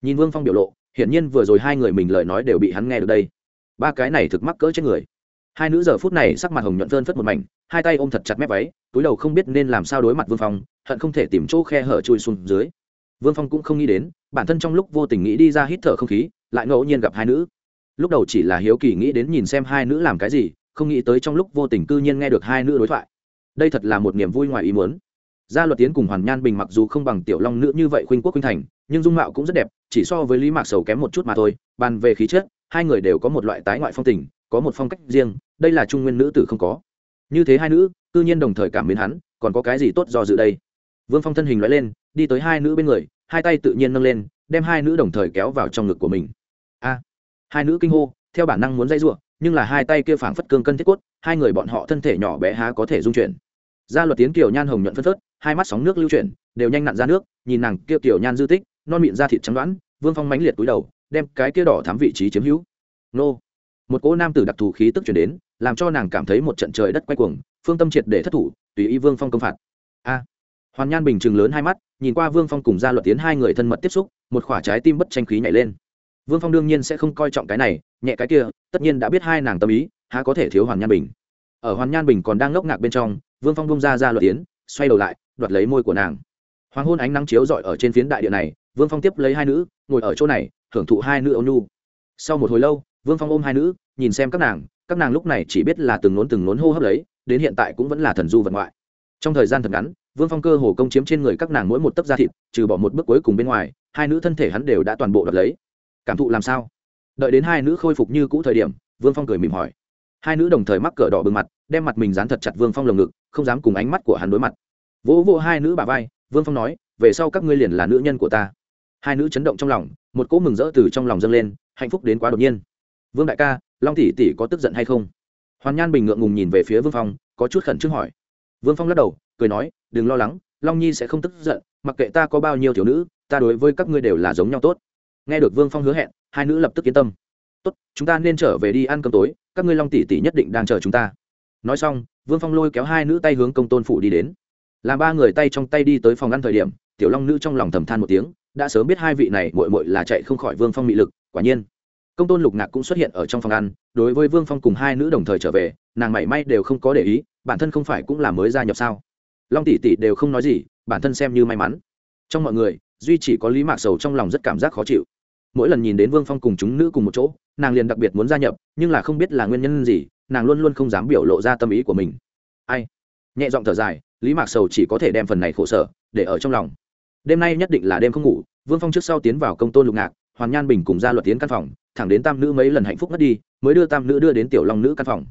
A: Nhìn vương phong biểu lộ, hiển nhiên vừa rồi hai người mình lời nói đều bị hắn nghe được đây. Ba cái này thực mắc cỡ trên người. Hai nữ giờ phút này sắc mặt hồng nhuận phơn phất một mảnh, hai tay ôm thật chặt mép váy, túi đầu không biết nên làm sao đối mặt vương phong, hận không thể tìm chỗ khe hở chui xuống dưới. Vương phong cũng không nghĩ đến, bản thân trong lúc vô tình nghĩ đi ra hít thở không khí lại ngẫu nhiên gặp hai nữ. Lúc đầu chỉ là hiếu kỳ nghĩ đến nhìn xem hai nữ làm cái gì, không nghĩ tới trong lúc vô tình cư nhiên nghe được hai nữ đối thoại. Đây thật là một niềm vui ngoài ý muốn. Gia luật tiến cùng hoàn nhan bình mặc dù không bằng tiểu long nữ như vậy khuynh quốc khuynh thành, nhưng dung mạo cũng rất đẹp, chỉ so với lý mạc sầu kém một chút mà thôi, bàn về khí chất, hai người đều có một loại tái ngoại phong tình, có một phong cách riêng, đây là trung nguyên nữ tử không có. Như thế hai nữ, cư nhiên đồng thời cảm mến hắn, còn có cái gì tốt do dự đây? Vương phong thân hình loại lên, đi tới hai nữ bên người, hai tay tự nhiên nâng lên, đem hai nữ đồng thời kéo vào trong ngực của mình a hai nữ kinh hô, theo bản năng muốn dây giụa nhưng là hai tay kia phảng phất cương cân thiết cốt, hai người bọn họ thân thể nhỏ bé há có thể dung chuyển. Gia luật tiến kiều nhan hồng nhuận phân phớt, hai mắt sóng nước lưu chuyển, đều nhanh nặn ra nước, nhìn nàng kia kiều nhan dư tích, non mịn da thịt trắng đoán, vương phong mãnh liệt túi đầu, đem cái kia đỏ thắm vị trí chiếm hữu. Nô. Một cỗ nam tử đặc thù khí tức chuyển đến, làm cho nàng cảm thấy một trận trời đất quay cuồng, phương tâm triệt để thất thủ, tùy ý vương phong công phạt. A. Hoàn nhan bình chừng lớn hai mắt, nhìn qua vương phong cùng gia luật tiến hai người thân mật tiếp xúc, một khỏa trái tim bất tranh khí nhảy lên vương phong đương nhiên sẽ không coi trọng cái này, nhẹ cái kia, tất nhiên đã biết hai nàng tâm ý, há có thể thiếu hoàn nhan bình. Ở hoàn nhan bình còn đang ngốc ngạc bên trong, vương phong bông ra ra luật tiến xoay đầu lại, đoạt lấy môi của nàng. Hoàng hôn ánh nắng chiếu rọi ở trên phiến đại địa này, vương phong tiếp lấy hai nữ, ngồi ở chỗ này hưởng thụ hai nữ ôn nhu. Sau một hồi lâu, vương phong ôm hai nữ, nhìn xem các nàng các nàng lúc này chỉ biết là từng nốn từng nốn hô hấp lấy, đến hiện tại cũng vẫn là thần du vật ngoại. Trong thời gian thật ngắn, vương phong cơ hồ công chiếm trên người các nàng mỗi một tấc da thịt, trừ bỏ một bước cuối cùng bên ngoài, hai nữ thân thể hắn đều đã toàn bộ đập lấy cảm thụ làm sao? Đợi đến hai nữ khôi phục như cũ thời điểm, vương phong cười mỉm hỏi. Hai nữ đồng thời mắc cỡ đỏ bừng mặt, đem mặt mình dán thật chặt vương phong lồng ngực, không dám cùng ánh mắt của hắn đối mặt. Vỗ vỗ hai nữ bà vai, vương phong nói, về sau các ngươi liền là nữ nhân của ta. Hai nữ chấn động trong lòng, một cỗ mừng rỡ từ trong lòng dâng lên, hạnh phúc đến quá đột nhiên. Vương đại ca, long tỷ tỷ có tức giận hay không? Hoàn nhan bình ngượng ngùng nhìn về phía vương phong, có chút khẩn trương hỏi. Vương phong lắc đầu, cười nói, đừng lo lắng, long nhi sẽ không tức giận, mặc kệ ta có bao nhiêu thiếu nữ, ta đối với các ngươi đều là giống nhau tốt nghe được vương phong hứa hẹn, hai nữ lập tức yên tâm. Tốt, chúng ta nên trở về đi ăn cơm tối, các ngươi long tỷ tỷ nhất định đang chờ chúng ta. Nói xong, vương phong lôi kéo hai nữ tay hướng công tôn phủ đi đến. Làm ba người tay trong tay đi tới phòng ăn thời điểm, tiểu long nữ trong lòng thầm than một tiếng, đã sớm biết hai vị này mội mội là chạy không khỏi vương phong mị lực, quả nhiên. Công tôn lục ngạc cũng xuất hiện ở trong phòng ăn, đối với vương phong cùng hai nữ đồng thời trở về, nàng mảy may đều không có để ý, bản thân không phải cũng là mới gia nhập sao? Long tỷ tỷ đều không nói gì, bản thân xem như may mắn. Trong mọi người, duy chỉ có lý mạc sầu trong lòng rất cảm giác khó chịu mỗi lần nhìn đến vương phong cùng chúng nữ cùng một chỗ, nàng liền đặc biệt muốn gia nhập, nhưng là không biết là nguyên nhân gì, nàng luôn luôn không dám biểu lộ ra tâm ý của mình. Ai? Nhẹ giọng thở dài, lý mạc sầu chỉ có thể đem phần này khổ sở để ở trong lòng. Đêm nay nhất định là đêm không ngủ, vương phong trước sau tiến vào công tôn lục ngạc, hoàn nhan bình cùng ra luật tiến căn phòng, thẳng đến tam nữ mấy lần hạnh phúc ngất đi, mới đưa tam nữ đưa đến tiểu long nữ căn phòng.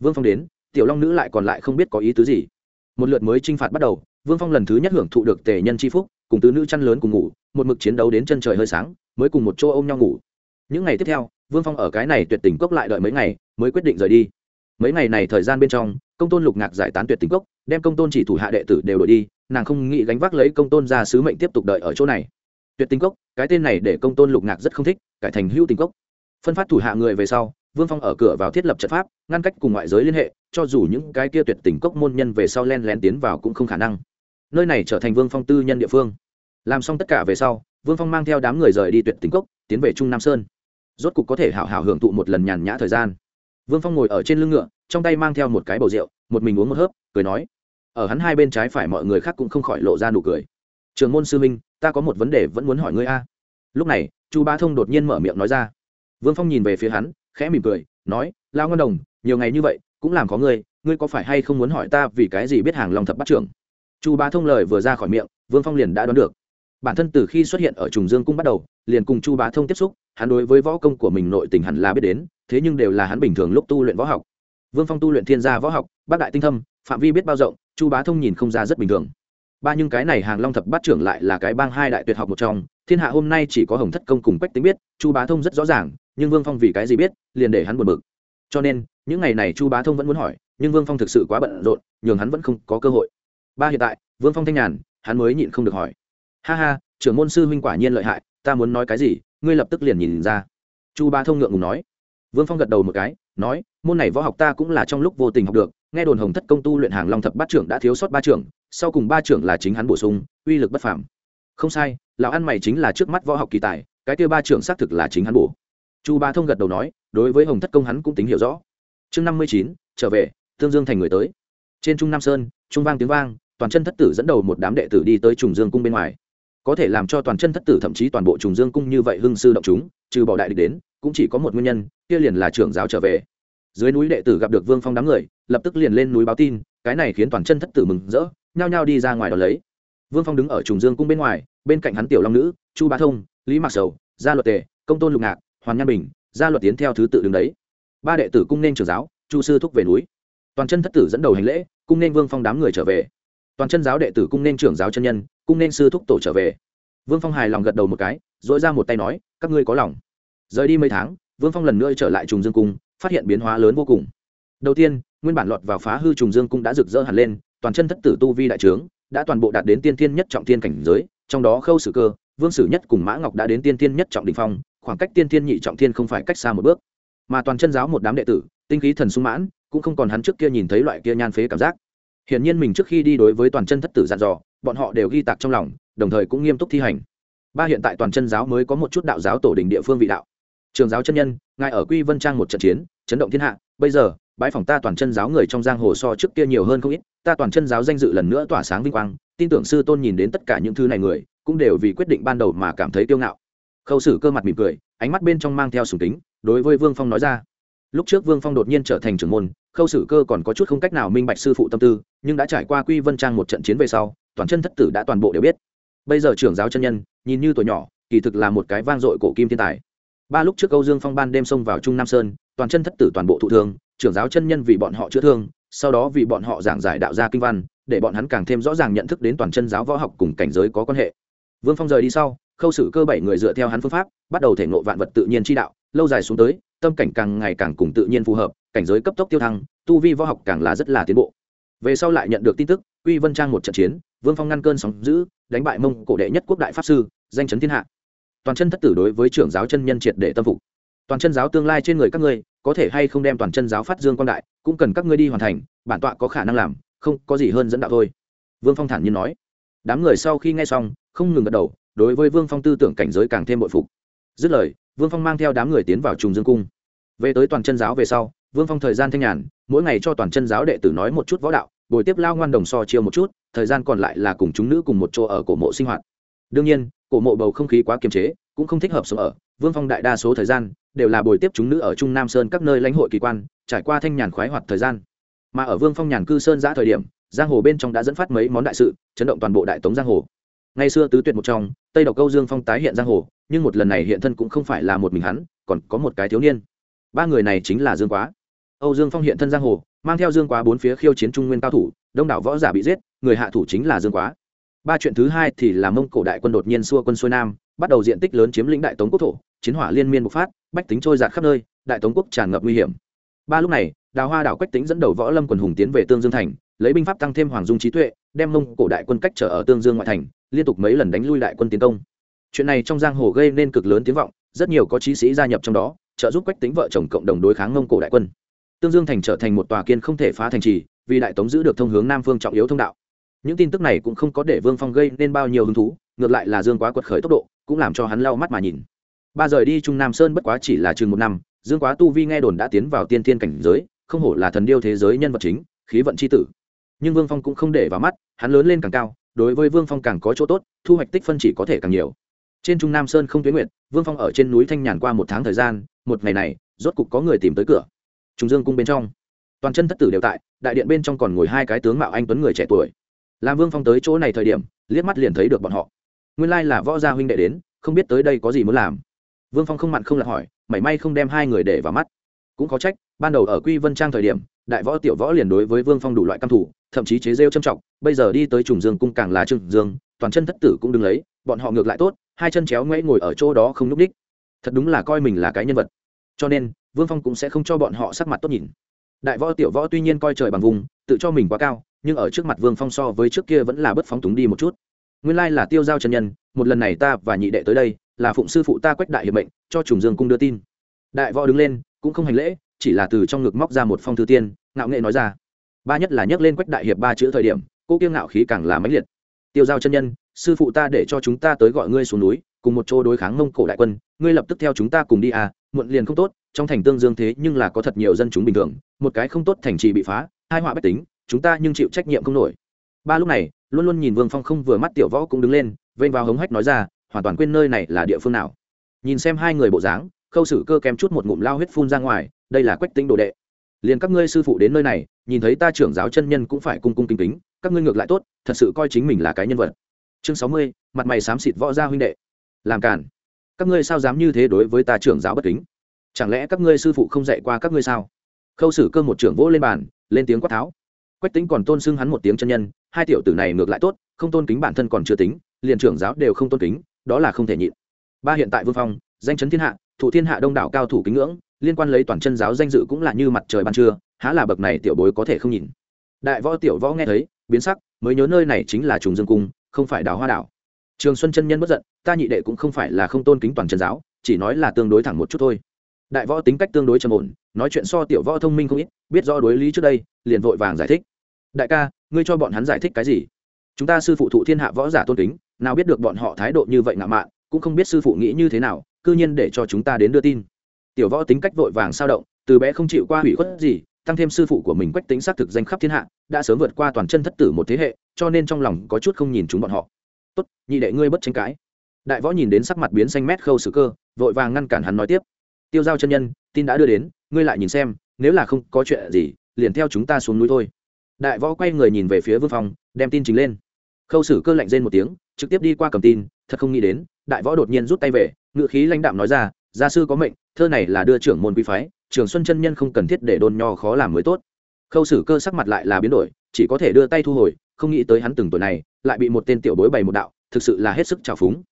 A: Vương phong đến, tiểu long nữ lại còn lại không biết có ý tứ gì. Một lượt mới t r i n h phạt bắt đầu, vương phong lần thứ nhất hưởng thụ được tề nhân c h i phúc, cùng tứ nữ chăn lớn cùng ngủ, một mực chiến đấu đến chân trời hơi sáng mới cùng một chỗ ôm nhau ngủ. Những ngày tiếp theo, vương phong ở cái này tuyệt tình cốc lại đợi mấy ngày, mới quyết định rời đi. Mấy ngày này thời gian bên trong, công tôn lục ngạc giải tán tuyệt tình cốc, đem công tôn chỉ thủ hạ đệ tử đều đổi đi, nàng không nghĩ gánh vác lấy công tôn ra sứ mệnh tiếp tục đợi ở chỗ này. Tuyệt tình cốc, cái tên này để công tôn lục ngạc rất không thích, cải thành hữu tình cốc. Phân phát thủ hạ người về sau, vương phong ở cửa vào thiết lập trận pháp, ngăn cách cùng ngoại giới liên hệ, cho dù những cái kia tuyệt tình cốc môn nhân về sau len lén tiến vào cũng không khả năng. Nơi này trở thành vương phong tư nhân địa phương. Làm xong tất cả về sau vương phong mang theo đám người rời đi tuyệt tình cốc, tiến về trung nam sơn. Rốt cục có thể hảo hảo hưởng thụ một lần nhàn nhã thời gian. Vương phong ngồi ở trên lưng ngựa, trong tay mang theo một cái bầu rượu, một mình uống một hớp, cười nói. Ở hắn hai bên trái phải mọi người khác cũng không khỏi lộ ra nụ cười. Trường môn sư minh, ta có một vấn đề vẫn muốn hỏi ngươi a. Lúc này, chu ba thông đột nhiên mở miệng nói ra. Vương phong nhìn về phía hắn, khẽ mỉm cười, nói lao ngân đồng, nhiều ngày như vậy, cũng làm có ngươi ngươi có phải hay không muốn hỏi ta vì cái gì biết hàng long thập bắt trưởng? Chu ba thông lời vừa ra khỏi miệng, vương phong liền đã đoán được bản thân từ khi xuất hiện ở trùng dương cung bắt đầu, liền cùng chu bá thông tiếp xúc, hắn đối với võ công của mình nội tình hẳn là biết đến, thế nhưng đều là hắn bình thường lúc tu luyện võ học. Vương phong tu luyện thiên gia võ học, bác đại tinh thâm, phạm vi biết bao rộng, chu bá thông nhìn không ra rất bình thường. Ba nhưng cái này hàng long thập bát trưởng lại là cái bang hai đại tuyệt học một trong, thiên hạ hôm nay chỉ có hồng thất công cùng quách tính biết, chu bá thông rất rõ ràng, nhưng vương phong vì cái gì biết, liền để hắn buồn bực. Cho nên, những ngày này chu bá thông vẫn muốn hỏi, nhưng vương phong thực sự quá bận rộn, nhường hắn vẫn không có cơ hội. Ba hiện tại, vương phong thanh nhàn, hắn mới nhịn không được hỏi ha ha, trưởng môn sư huynh quả nhiên lợi hại, ta muốn nói cái gì, ngươi lập tức liền nhìn ra. Chu Ba thông ngượng ngùng nói. Vương phong gật đầu một cái, nói, môn này võ học ta cũng là trong lúc vô tình học được, nghe đồn hồng thất công tu luyện hàng long thập bát trưởng đã thiếu sót ba trưởng, sau cùng ba trưởng là chính hắn bổ sung, uy lực bất phàm. Không sai, lão ăn mày chính là trước mắt võ học kỳ tài, cái tiêu ba trưởng xác thực là chính hắn bổ. Chu ba thông gật đầu nói, đối với hồng thất công hắn cũng tính hiểu rõ. Chương năm mươi chín, trở về, tương dương thành người tới. Trên trung nam sơn, trung vang tiếng vang, toàn chân thất tử dẫn đầu một đám đệ tử đi tới trùng dương cung bên ngoài có thể làm cho toàn chân thất tử thậm chí toàn bộ trùng dương cung như vậy hưng sư động chúng, trừ bỏ đại địch đến, cũng chỉ có một nguyên nhân, kia liền là trưởng giáo trở về. Dưới núi đệ tử gặp được vương phong đám người, lập tức liền lên núi báo tin, cái này khiến toàn chân thất tử mừng rỡ, nhao nhao đi ra ngoài đón lấy. Vương phong đứng ở trùng dương cung bên ngoài, bên cạnh hắn tiểu long nữ, chu ba thông, lý mạc sầu, gia luật tề, công tôn lục ngạc, hoàn nhan bình, gia luật tiến theo thứ tự đứng đấy. Ba đệ tử cung nên trưởng giáo, chu sư thúc về núi. Toàn chân thất tử dẫn đầu hành lễ, cung nên vương phong đám người trở về. Toàn chân giáo đệ tử cung nên trưởng giáo chân nhân cung nên sư thúc tổ trở về. Vương phong hài lòng gật đầu một cái dội ra một tay nói, các ngươi có lòng. Rời đi mấy tháng, vương phong lần nữa trở lại trùng dương cung, phát hiện biến hóa lớn vô cùng. Đầu tiên, nguyên bản lọt vào phá hư trùng dương cung đã rực rỡ hẳn lên, toàn chân thất tử tu vi đại trướng, đã toàn bộ đạt đến tiên thiên nhất trọng thiên cảnh giới, trong đó khâu sử cơ, vương sử nhất cùng mã ngọc đã đến tiên thiên nhất trọng đình phong, khoảng cách tiên thiên nhị trọng thiên không phải cách xa một bước. Mà toàn chân giáo một đám đệ tử, tinh khí thần sung mãn, cũng không còn hắn trước kia nhìn thấy loại kia nhan phế cảm giác. Hiển nhiên mình trước khi đi đối với toàn chân thất tử dặn dò bọn họ đều ghi tạc trong lòng, đồng thời cũng nghiêm túc thi hành. Ba hiện tại toàn chân giáo mới có một chút đạo giáo tổ đình địa phương vị đạo. Trường giáo chân nhân, ngài ở quy vân trang một trận chiến, chấn động thiên hạ, bây giờ bãi phòng ta toàn chân giáo người trong giang hồ so trước kia nhiều hơn không ít, ta toàn chân giáo danh dự lần nữa tỏa sáng vinh quang, tin tưởng sư tôn nhìn đến tất cả những thứ này người, cũng đều vì quyết định ban đầu mà cảm thấy kiêu ngạo. Khâu sử cơ mặt mỉm cười, ánh mắt bên trong mang theo sùng tính đối với vương phong nói ra. Lúc trước vương phong đột nhiên trở thành trưởng môn, khâu sử cơ còn có chút không cách nào minh bạch sư phụ tâm tư, nhưng đã trải qua quy vân trang một trận chiến về sau toàn chân thất tử đã toàn bộ đều biết. Bây giờ trưởng giáo chân nhân, nhìn như tuổi nhỏ, kỳ thực là một cái vang dội cổ kim thiên tài. Ba lúc trước câu dương phong ban đêm xông vào trung nam sơn, toàn chân thất tử toàn bộ thụ thương, trưởng giáo chân nhân vì bọn họ chữa thương, sau đó vì bọn họ giảng giải đạo gia kinh văn, để bọn hắn càng thêm rõ ràng nhận thức đến toàn chân giáo võ học cùng cảnh giới có quan hệ. Vương phong rời đi sau, khâu sử cơ bảy người dựa theo hắn phương pháp, bắt đầu thể ngộ vạn vật tự nhiên chi đạo, lâu dài xuống tới, tâm cảnh càng ngày càng cùng tự nhiên phù hợp, cảnh giới cấp tốc tiêu thăng, tu vi võ học càng là rất là tiến bộ về sau lại nhận được tin tức, quy vân trang một trận chiến, vương phong ngăn cơn sóng giữ đánh bại mông cổ đệ nhất quốc đại pháp sư, danh chấn thiên hạ. Toàn chân thất tử đối với trưởng giáo chân nhân triệt để tâm phục. Toàn chân giáo tương lai trên người các ngươi, có thể hay không đem toàn chân giáo phát dương quan đại, cũng cần các ngươi đi hoàn thành, bản tọa có khả năng làm, không, có gì hơn dẫn đạo thôi. Vương phong thản nhiên nói. Đám người sau khi nghe xong, không ngừng gật đầu, đối với vương phong tư tưởng cảnh giới càng thêm bội phục. Dứt lời, vương phong mang theo đám người tiến vào trùng dương cung. Về tới toàn chân giáo về sau, vương phong thời gian thanh nhàn, mỗi ngày cho toàn chân giáo đệ tử nói một chút võ đạo buổi tiếp lao ngoan đồng so chiêu một chút, thời gian còn lại là cùng chúng nữ cùng một chỗ ở cổ mộ sinh hoạt. Đương nhiên, cổ mộ bầu không khí quá kiềm chế, cũng không thích hợp sống ở. Vương phong đại đa số thời gian, đều là buổi tiếp chúng nữ ở trung nam sơn các nơi lãnh hội kỳ quan, trải qua thanh nhàn khoái hoạt thời gian. Mà ở vương phong nhàn cư sơn giã thời điểm, giang hồ bên trong đã dẫn phát mấy món đại sự, chấn động toàn bộ đại tống giang hồ. Ngày xưa tứ tuyệt một trong, tây độc câu dương phong tái hiện giang hồ, nhưng một lần này hiện thân cũng không phải là một mình hắn, còn có một cái thiếu niên. Ba người này chính là dương quá âu dương phong hiện thân giang hồ, mang theo dương quá bốn phía khiêu chiến trung nguyên cao thủ, đông đảo võ giả bị giết, người hạ thủ chính là dương quá. Ba chuyện thứ hai thì là mông cổ đại quân đột nhiên xua quân xuôi nam, bắt đầu diện tích lớn chiếm lĩnh đại tống quốc thổ, chiến hỏa liên miên bộc phát, bách tính trôi dạt khắp nơi, đại tống quốc tràn ngập nguy hiểm. Ba lúc này, đào hoa đảo quách tính dẫn đầu võ lâm quần hùng tiến về tương dương thành, lấy binh pháp tăng thêm hoàng dung trí tuệ, đem mông cổ đại quân cách trở ở tương dương ngoại thành, liên tục mấy lần đánh lui đại quân tiến công. Chuyện này trong giang hồ gây nên cực lớn tiếng vọng, rất nhiều có trí sĩ gia nhập trong đó, trợ giúp quách tính vợ chồng cộng đồng đối kháng mông cổ đại quân tương dương thành trở thành một tòa kiên không thể phá thành trì, vì đại tống giữ được thông hướng nam phương trọng yếu thông đạo. Những tin tức này cũng không có để vương phong gây nên bao nhiêu hứng thú, ngược lại là dương quá quật khởi tốc độ, cũng làm cho hắn lau mắt mà nhìn. Ba rời đi trung nam sơn bất quá chỉ là chừng một năm, dương quá tu vi nghe đồn đã tiến vào tiên thiên cảnh giới, không hổ là thần điêu thế giới nhân vật chính, khí vận c h i tử. Nhưng vương phong cũng không để vào mắt, hắn lớn lên càng cao, đối với vương phong càng có chỗ tốt, thu hoạch tích phân chỉ có thể càng nhiều. Trên trung nam sơn không tuyến nguyện vương phong ở trên núi thanh nhàn qua một tháng thời gian, một ngày này, rốt cục có người tìm tới cửa. Trùng dương cung bên trong. Toàn chân thất tử đều tại, đại điện bên trong còn ngồi hai cái tướng mạo anh tuấn người trẻ tuổi. Làm vương phong tới chỗ này thời điểm, liếc mắt liền thấy được bọn họ. Nguyên lai là võ gia huynh đệ đến, không biết tới đây có gì muốn làm. Vương phong không mặn không lặn hỏi, mảy may không đem hai người để vào mắt. Cũng có trách, ban đầu ở quy vân trang thời điểm, đại võ tiểu võ liền đối với vương phong đủ loại căm thủ thậm chí chế rêu châm trọng, bây giờ đi tới trùng dương cung càng là trừng dương, toàn chân thất tử cũng đứng lấy, bọn họ ngược lại tốt, hai chân chéo ngoáy ngồi ở chỗ đó không n ú c đích thật đúng là coi mình là cái nhân vật. Cho nên vương phong cũng sẽ không cho bọn họ sắc mặt tốt nhìn. Đại võ tiểu võ tuy nhiên coi trời bằng vùng, tự cho mình quá cao, nhưng ở trước mặt vương phong so với trước kia vẫn là bất phóng túng đi một chút. Nguyên lai là tiêu giao chân nhân, một lần này ta và nhị đệ tới đây, là phụng sư phụ ta quách đại hiệp mệnh, cho trùng dương cung đưa tin. Đại võ đứng lên, cũng không hành lễ, chỉ là từ trong ngực móc ra một phong thư tiên, ngạo nghệ nói ra. Ba nhất là nhắc lên quách đại hiệp ba chữ thời điểm, cô kiêng ngạo khí càng là mãnh liệt. Tiêu giao chân nhân, sư phụ ta để cho chúng ta tới gọi ngươi xuống núi, cùng một chỗ đối kháng mông cổ đại quân, ngươi lập tức theo chúng ta cùng đi à muộn liền không tốt trong thành tương dương thế nhưng là có thật nhiều dân chúng bình thường, một cái không tốt thành trì bị phá hai họa bách tính, chúng ta nhưng chịu trách nhiệm không nổi. Ba lúc này, luôn luôn nhìn vương phong không vừa mắt tiểu võ cũng đứng lên, vênh vào hống hách nói ra, hoàn toàn quên nơi này là địa phương nào. Nhìn xem hai người bộ dáng, khâu xử cơ kém chút một ngụm lao huyết phun ra ngoài, đây là quách tính đồ đệ. Liền các ngươi sư phụ đến nơi này, nhìn thấy ta trưởng giáo chân nhân cũng phải cung cung kính kính, các ngươi ngược lại tốt, thật sự coi chính mình là cái nhân vật. Chương sáu mươi, mặt mày xám xịt võ gia huynh đệ. Làm cản các ngươi sao dám như thế đối với ta trưởng giáo bất kính? Chẳng lẽ các ngươi sư phụ không dạy qua các ngươi sao? Khâu sử cơ một trưởng vỗ lên bàn, lên tiếng quát tháo. Quách tính còn tôn xưng hắn một tiếng chân nhân, hai tiểu tử này ngược lại tốt, không tôn kính bản thân còn chưa tính, liền trưởng giáo đều không tôn kính, đó là không thể nhịn. Ba hiện tại vương phong, danh chấn thiên hạ, thủ thiên hạ đông đảo cao thủ kính ngưỡng, liên quan lấy toàn chân giáo danh dự cũng là như mặt trời ban trưa, há là bậc này tiểu bối có thể không nhìn đại võ tiểu võ nghe thấy, biến sắc, mới nhớ nơi này chính là trùng dương cung, không phải đào hoa đảo. Trường xuân chân nhân bất giận, ta nhị đệ cũng không phải là không tôn kính toàn chân giáo, chỉ nói là tương đối thẳng một chút thôi đại võ tính cách tương đối trầm ổn, nói chuyện so tiểu võ thông minh không ít, biết do đối lý trước đây, liền vội vàng giải thích. Đại ca, ngươi cho bọn hắn giải thích cái gì? Chúng ta sư phụ thụ thiên hạ võ giả tôn kính, nào biết được bọn họ thái độ như vậy ngạo mạn, cũng không biết sư phụ nghĩ như thế nào, cư nhiên để cho chúng ta đến đưa tin. Tiểu võ tính cách vội vàng sao động, từ bé không chịu qua hủy khuất gì, tăng thêm sư phụ của mình quách tính xác thực danh khắp thiên hạ, đã sớm vượt qua toàn chân thất tử một thế hệ, cho nên trong lòng có chút không nhìn chúng bọn họ. Tốt, nhị đệ ngươi bất tranh cãi. Đại võ nhìn đến sắc mặt biến xanh mét khâu sử cơ, vội vàng ngăn cản hắn nói tiếp tiêu giao chân nhân, tin đã đưa đến, ngươi lại nhìn xem, nếu là không có chuyện gì, liền theo chúng ta xuống núi thôi. Đại võ quay người nhìn về phía vương phong, đem tin trình lên. Khâu sử cơ lạnh rên một tiếng, trực tiếp đi qua cầm tin, thật không nghĩ đến, đại võ đột nhiên rút tay về ngự khí lãnh đạm nói ra, gia sư có mệnh, thơ này là đưa trưởng môn quy phái trường xuân chân nhân không cần thiết để đôn nho khó làm mới tốt. Khâu sử cơ sắc mặt lại là biến đổi, chỉ có thể đưa tay thu hồi, không nghĩ tới hắn từng tuổi này, lại bị một tên tiểu bối bày một đạo, thực sự là hết sức trào phúng.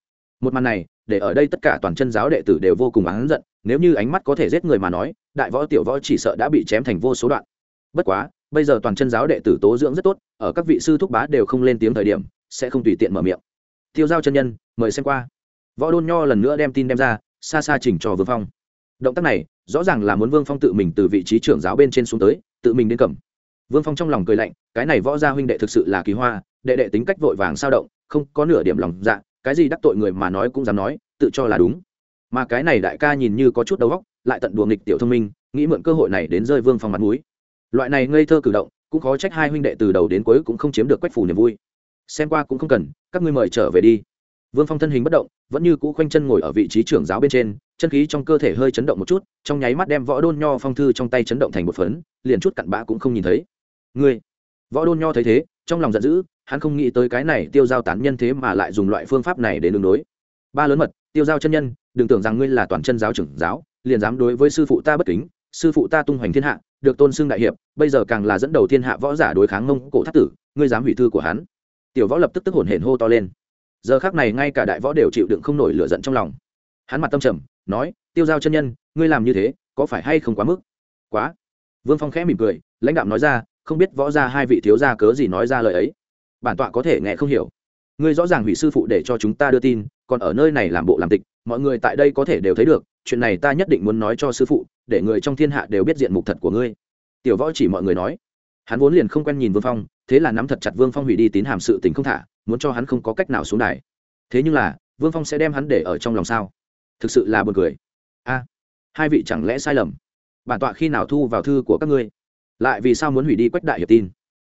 A: Một màn này, để ở đây tất cả toàn chân giáo đệ tử đều vô cùng oán giận nếu như ánh mắt có thể giết người mà nói, đại võ tiểu võ chỉ sợ đã bị chém thành vô số đoạn. Bất quá, bây giờ toàn chân giáo đệ tử tố dưỡng rất tốt, ở các vị sư thúc bá đều không lên tiếng thời điểm, sẽ không tùy tiện mở miệng. Tiêu giao chân nhân, mời xem qua. Võ đôn nho lần nữa đem tin đem ra, xa xa chỉnh cho vương phong. Động tác này, rõ ràng là muốn vương phong tự mình từ vị trí trưởng giáo bên trên xuống tới, tự mình đến cầm. Vương phong trong lòng cười lạnh, cái này võ gia huynh đệ thực sự là kỳ hoa, đệ đệ tính cách vội vàng sao động, không có nửa điểm lòng dạ cái gì đắc tội người mà nói cũng dám nói, tự cho là đúng mà cái này đại ca nhìn như có chút đầu óc, lại tận đùa nghịch tiểu thông minh, nghĩ mượn cơ hội này đến rơi vương phong mặt mũi. Loại này ngây thơ cử động, cũng khó trách hai huynh đệ từ đầu đến cuối cũng không chiếm được quách phủ niềm vui. Xem qua cũng không cần, các ngươi mời trở về đi. Vương phong thân hình bất động, vẫn như cũ khoanh chân ngồi ở vị trí trưởng giáo bên trên, chân khí trong cơ thể hơi chấn động một chút, trong nháy mắt đem võ đôn nho phong thư trong tay chấn động thành một phấn, liền chút cặn bã cũng không nhìn thấy. Ngươi, võ đôn nho thấy thế, trong lòng giận dữ, hắn không nghĩ tới cái này tiêu giao tán nhân thế mà lại dùng loại phương pháp này để đường đối. Ba lớn mật tiêu giao chân nhân, đừng tưởng rằng ngươi là toàn chân giáo trưởng giáo, liền dám đối với sư phụ ta bất kính, sư phụ ta tung hoành thiên hạ, được tôn xưng đại hiệp, bây giờ càng là dẫn đầu thiên hạ võ giả đối kháng mông cổ thất tử, ngươi dám hủy thư của hắn. Tiểu võ lập tức tức hổn hển hô to lên. Giờ khác này ngay cả đại võ đều chịu đựng không nổi lửa giận trong lòng. Hắn mặt tâm trầm, nói, tiêu giao chân nhân, ngươi làm như thế, có phải hay không quá mức? Quá. Vương phong khẽ mỉm cười, lãnh đạo nói ra, không biết võ ra hai vị thiếu gia cớ gì nói ra lời ấy. Bản tọa có thể nghe không hiểu. Ngươi rõ ràng hủy sư phụ để cho chúng ta đưa tin còn ở nơi này làm bộ làm tịch, mọi người tại đây có thể đều thấy được, chuyện này ta nhất định muốn nói cho sư phụ, để người trong thiên hạ đều biết diện mục thật của ngươi. Tiểu võ chỉ mọi người nói. Hắn vốn liền không quen nhìn vương phong, thế là nắm thật chặt vương phong hủy đi tín hàm sự tình không thả, muốn cho hắn không có cách nào xuống đài. Thế nhưng là, vương phong sẽ đem hắn để ở trong lòng sao? Thực sự là buồn cười. A, hai vị chẳng lẽ sai lầm? Bản tọa khi nào thu vào thư của các ngươi? Lại vì sao muốn hủy đi quách đại hiệp tin?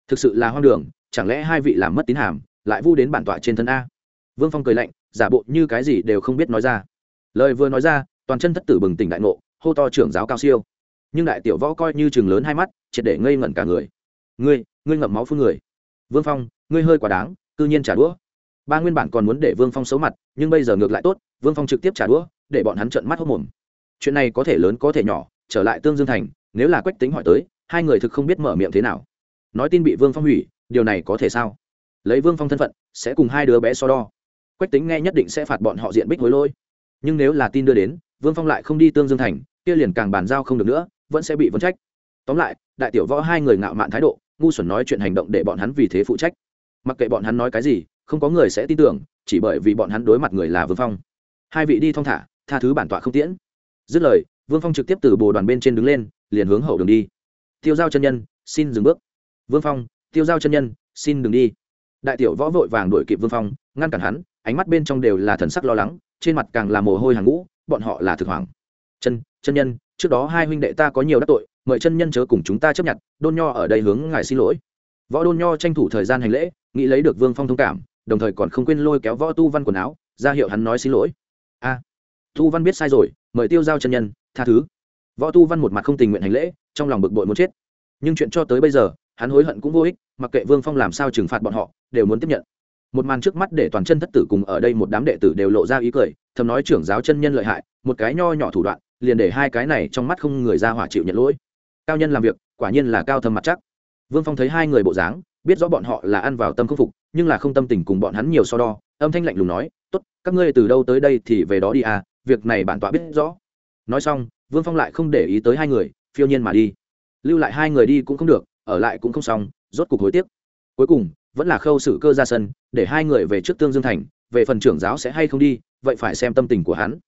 A: Thực sự là hoang đường, chẳng lẽ hai vị làm mất tín hàm, lại vu đến bản tọa trên thân a? Vương phong cười lạnh giả bộ như cái gì đều không biết nói ra. Lời vừa nói ra, toàn chân thất tử bừng tỉnh đại ngộ, hô to trưởng giáo cao siêu. Nhưng đại tiểu võ coi như chừng lớn hai mắt, triệt để ngây ngẩn cả người. Ngươi ngươi ngậm máu phun người. Vương phong, ngươi hơi quả đáng, cư nhiên trả đũa. Ba nguyên bản còn muốn để vương phong xấu mặt, nhưng bây giờ ngược lại tốt, vương phong trực tiếp trả đũa, để bọn hắn trợn mắt hốc mồm. Chuyện này có thể lớn có thể nhỏ, trở lại tương dương thành, nếu là quách tính hỏi tới, hai người thực không biết mở miệng thế nào. Nói tin bị vương phong hủy, điều này có thể sao? Lấy vương phong thân phận, sẽ cùng hai đứa bé so đo quách tính nghe nhất định sẽ phạt bọn họ diện bích hối lôi nhưng nếu là tin đưa đến, vương phong lại không đi tương dương thành, kia liền càng bàn giao không được nữa, vẫn sẽ bị vấn trách. Tóm lại, đại tiểu võ hai người ngạo mạn thái độ, ngu xuẩn nói chuyện hành động để bọn hắn vì thế phụ trách. Mặc kệ bọn hắn nói cái gì, không có người sẽ tin tưởng, chỉ bởi vì bọn hắn đối mặt người là vương phong. Hai vị đi thong thả, tha thứ bản tọa không tiễn. Dứt lời, vương phong trực tiếp từ bồ đoàn bên trên đứng lên, liền hướng hậu đường đi. Tiêu giao chân nhân, xin dừng bước. Vương phong, tiêu giao chân nhân, xin đừng đi. Đại tiểu võ vội vàng đuổi kịp vương phong, ngăn cản hắn ánh mắt bên trong đều là thần sắc lo lắng, trên mặt càng là mồ hôi hàng ngũ, bọn họ là thực hoàng. Chân chân nhân, trước đó hai huynh đệ ta có nhiều đắc tội, mời chân nhân chớ cùng chúng ta chấp nhận, đôn nho ở đây hướng ngài xin lỗi. Võ đôn nho tranh thủ thời gian hành lễ, nghĩ lấy được vương phong thông cảm, đồng thời còn không quên lôi kéo võ tu văn quần áo, ra hiệu hắn nói xin lỗi. A, tu văn biết sai rồi, mời tiêu giao chân nhân, tha thứ. Võ tu văn một mặt không tình nguyện hành lễ, trong lòng bực bội muốn chết. Nhưng chuyện cho tới bây giờ, hắn hối hận cũng vô ích, mặc kệ vương phong làm sao trừng phạt bọn họ, đều muốn tiếp nhận một màn trước mắt để toàn chân thất tử cùng ở đây một đám đệ tử đều lộ ra ý cười, thầm nói trưởng giáo chân nhân lợi hại, một cái nho nhỏ thủ đoạn, liền để hai cái này trong mắt không người ra hỏa chịu nhận lỗi. Cao nhân làm việc, quả nhiên là cao thâm mặt chắc. Vương phong thấy hai người bộ dáng, biết rõ bọn họ là ăn vào tâm khâm phục, nhưng là không tâm tình cùng bọn hắn nhiều so đo, âm thanh lạnh lùng nói, tốt, các ngươi từ đâu tới đây thì về đó đi à việc này bản tọa biết rõ. Nói xong, vương phong lại không để ý tới hai người, phiêu nhiên mà đi. Lưu lại hai người đi cũng không được, ở lại cũng không xong, rốt cục hối tiếc. Cuối cùng vẫn là khâu xử cơ ra sân để hai người về trước tương dương thành về phần trưởng giáo sẽ hay không đi vậy phải xem tâm tình của hắn.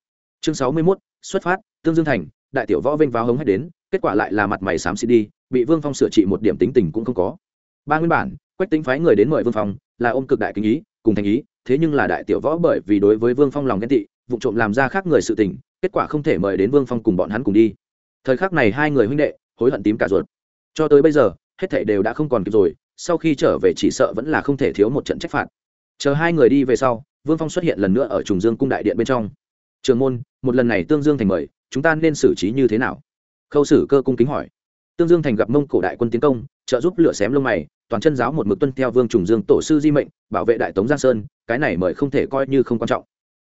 A: Chương sáu mươi 61, xuất phát tương dương thành đại tiểu võ vênh vào hống hết đến kết quả lại là mặt mày xám xịt đi bị vương phong sửa trị một điểm tính tình cũng không có. Ba nguyên bản quách tính phái người đến mời vương phong là ôm cực đại kinh ý cùng thành ý thế nhưng là đại tiểu võ bởi vì đối với vương phong lòng ghen tị vụ trộm làm ra khác người sự tình kết quả không thể mời đến vương phong cùng bọn hắn cùng đi. Thời khắc này hai người huynh đệ hối hận tím cả ruột. Cho tới bây giờ hết thảy đều đã không còn kịp rồi sau khi trở về chỉ sợ vẫn là không thể thiếu một trận trách phạt. Chờ hai người đi về sau, vương phong xuất hiện lần nữa ở trùng dương cung đại điện bên trong. Trường môn, một lần này tương dương thành mời, chúng ta nên xử trí như thế nào? Khâu sử cơ cung kính hỏi. Tương dương thành gặp mông cổ đại quân tiến công, trợ giúp lửa xém lông mày, toàn chân giáo một mực tuân theo vương trùng dương tổ sư di mệnh, bảo vệ đại tống giang sơn, cái này mời không thể coi như không quan trọng.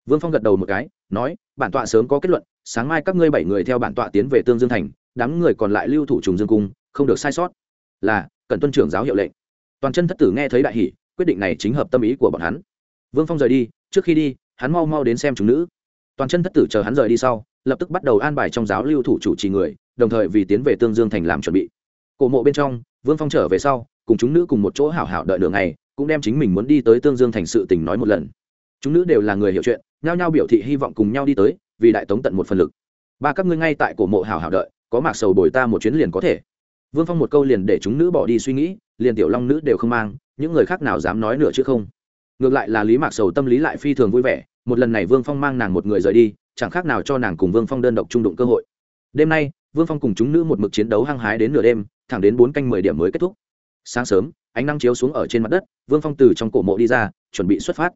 A: Vương phong gật đầu một cái, nói, bản tọa sớm có kết luận, sáng mai các ngươi bảy người theo bản tọa tiến về tương dương thành, đám người còn lại lưu thủ trùng dương cung, không được sai sót. Là cần tuân trưởng giáo hiệu lệnh toàn chân thất tử nghe thấy đại hỷ, quyết định này chính hợp tâm ý của bọn hắn. Vương phong rời đi, trước khi đi, hắn mau mau đến xem chúng nữ. Toàn chân thất tử chờ hắn rời đi sau, lập tức bắt đầu an bài trong giáo lưu thủ chủ trì người, đồng thời vì tiến về tương dương thành làm chuẩn bị. Cổ mộ bên trong, vương phong trở về sau, cùng chúng nữ cùng một chỗ hảo hảo đợi đường này cũng đem chính mình muốn đi tới tương dương thành sự tình nói một lần. Chúng nữ đều là người hiểu chuyện, nhao nhao biểu thị hy vọng cùng nhau đi tới, vì đại tống tận một phần lực. Ba các ngươi ngay tại cổ mộ hảo hảo đợi, có mạc sầu bồi ta một chuyến liền có thể vương phong một câu liền để chúng nữ bỏ đi suy nghĩ, liền tiểu long nữ đều không mang, những người khác nào dám nói nữa chứ không. Ngược lại là lý mạc sầu tâm lý lại phi thường vui vẻ, một lần này vương phong mang nàng một người rời đi, chẳng khác nào cho nàng cùng vương phong đơn độc trung đụng cơ hội. Đêm nay, vương phong cùng chúng nữ một mực chiến đấu hăng hái đến nửa đêm, thẳng đến bốn canh mười điểm mới kết thúc. Sáng sớm, ánh nắng chiếu xuống ở trên mặt đất, vương phong từ trong cổ mộ đi ra, chuẩn bị xuất phát.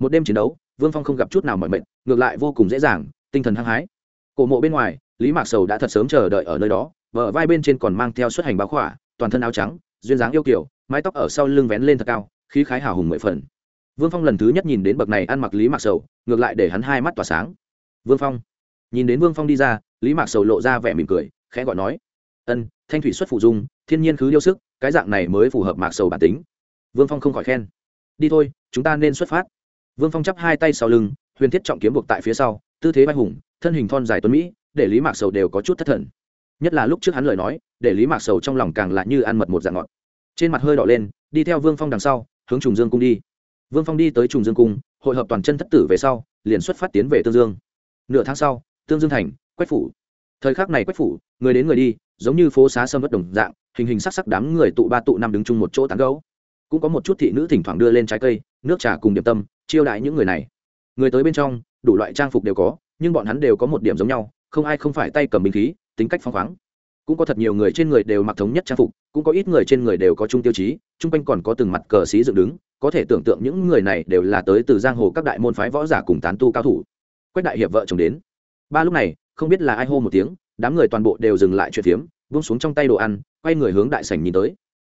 A: Một đêm chiến đấu, vương phong không gặp chút nào mọi mệnh ngược lại vô cùng dễ dàng, tinh thần hăng hái. Cổ mộ bên ngoài, lý mạc sầu đã thật sớm chờ đợi ở nơi đó vợ vai bên trên còn mang theo xuất hành báo khỏa, toàn thân áo trắng, duyên dáng yêu kiểu mái tóc ở sau lưng vén lên thật cao, khí khái hào hùng mười phần. Vương phong lần thứ nhất nhìn đến bậc này ăn mặc lý mạc sầu, ngược lại để hắn hai mắt tỏa sáng. Vương phong. Nhìn đến vương phong đi ra, lý mạc sầu lộ ra vẻ mỉm cười, khẽ gọi nói, ân, thanh thủy xuất phụ dung, thiên nhiên khứ yêu sức, cái dạng này mới phù hợp mạc sầu bản tính. Vương phong không khỏi khen, đi thôi, chúng ta nên xuất phát. Vương phong chắp hai tay sau lưng, huyền thiết trọng kiếm buộc tại phía sau, tư thế vai hùng, thân hình thon dài tuấn mỹ, để lý mạc sầu đều có chút thất thần nhất là lúc trước hắn lời nói, để lý mạc sầu trong lòng càng lại như ăn mật một dạng ngọt. Trên mặt hơi đỏ lên, đi theo vương phong đằng sau, hướng trùng dương cung đi. Vương phong đi tới trùng dương cung, hội hợp toàn chân thất tử về sau, liền xuất phát tiến về tương dương. Nửa tháng sau, tương dương thành, quách phủ. Thời khắc này quách phủ, người đến người đi, giống như phố xá sâm bất đồng dạng, hình hình sắc sắc đám người tụ ba tụ năm đứng chung một chỗ tán gấu cũng có một chút thị nữ thỉnh thoảng đưa lên trái cây, nước trà cùng điểm tâm, chiêu đãi những người này. Người tới bên trong, đủ loại trang phục đều có, nhưng bọn hắn đều có một điểm giống nhau, không ai không phải tay cầm binh khí tính cách phóng khoáng. Cũng có thật nhiều người trên người đều mặc thống nhất trang phục, cũng có ít người trên người đều có chung tiêu chí, chung quanh còn có từng mặt cờ xí dựng đứng, có thể tưởng tượng những người này đều là tới từ giang hồ các đại môn phái võ giả cùng tán tu cao thủ. Quách đại hiệp vợ chồng đến. Ba lúc này, không biết là ai hô một tiếng, đám người toàn bộ đều dừng lại chuyện phiếm vung xuống trong tay đồ ăn, quay người hướng đại sảnh nhìn tới.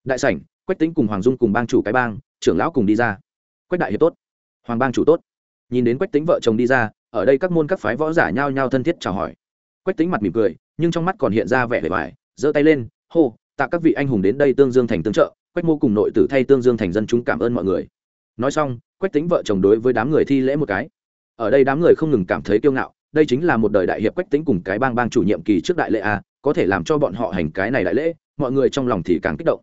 A: Đại sảnh, quách tính cùng hoàng dung cùng bang chủ cái bang, trưởng lão cùng đi ra. Quách đại hiệp tốt. Hoàng bang chủ tốt. Nhìn đến quách tính vợ chồng đi ra, ở đây các môn các phái võ giả nhao nhao thân thiết chào hỏi. Quách tính mặt mỉm cười nhưng trong mắt còn hiện ra vẻ vẻ vải giơ tay lên, hô, tạ các vị anh hùng đến đây tương dương thành tương trợ, quách mô cùng nội tử thay tương dương thành dân chúng cảm ơn mọi người. Nói xong, quách tính vợ chồng đối với đám người thi lễ một cái. Ở đây đám người không ngừng cảm thấy kiêu ngạo, đây chính là một đời đại hiệp quách tính cùng cái bang bang chủ nhiệm kỳ trước đại lễ a, có thể làm cho bọn họ hành cái này đại lễ, mọi người trong lòng thì càng kích động.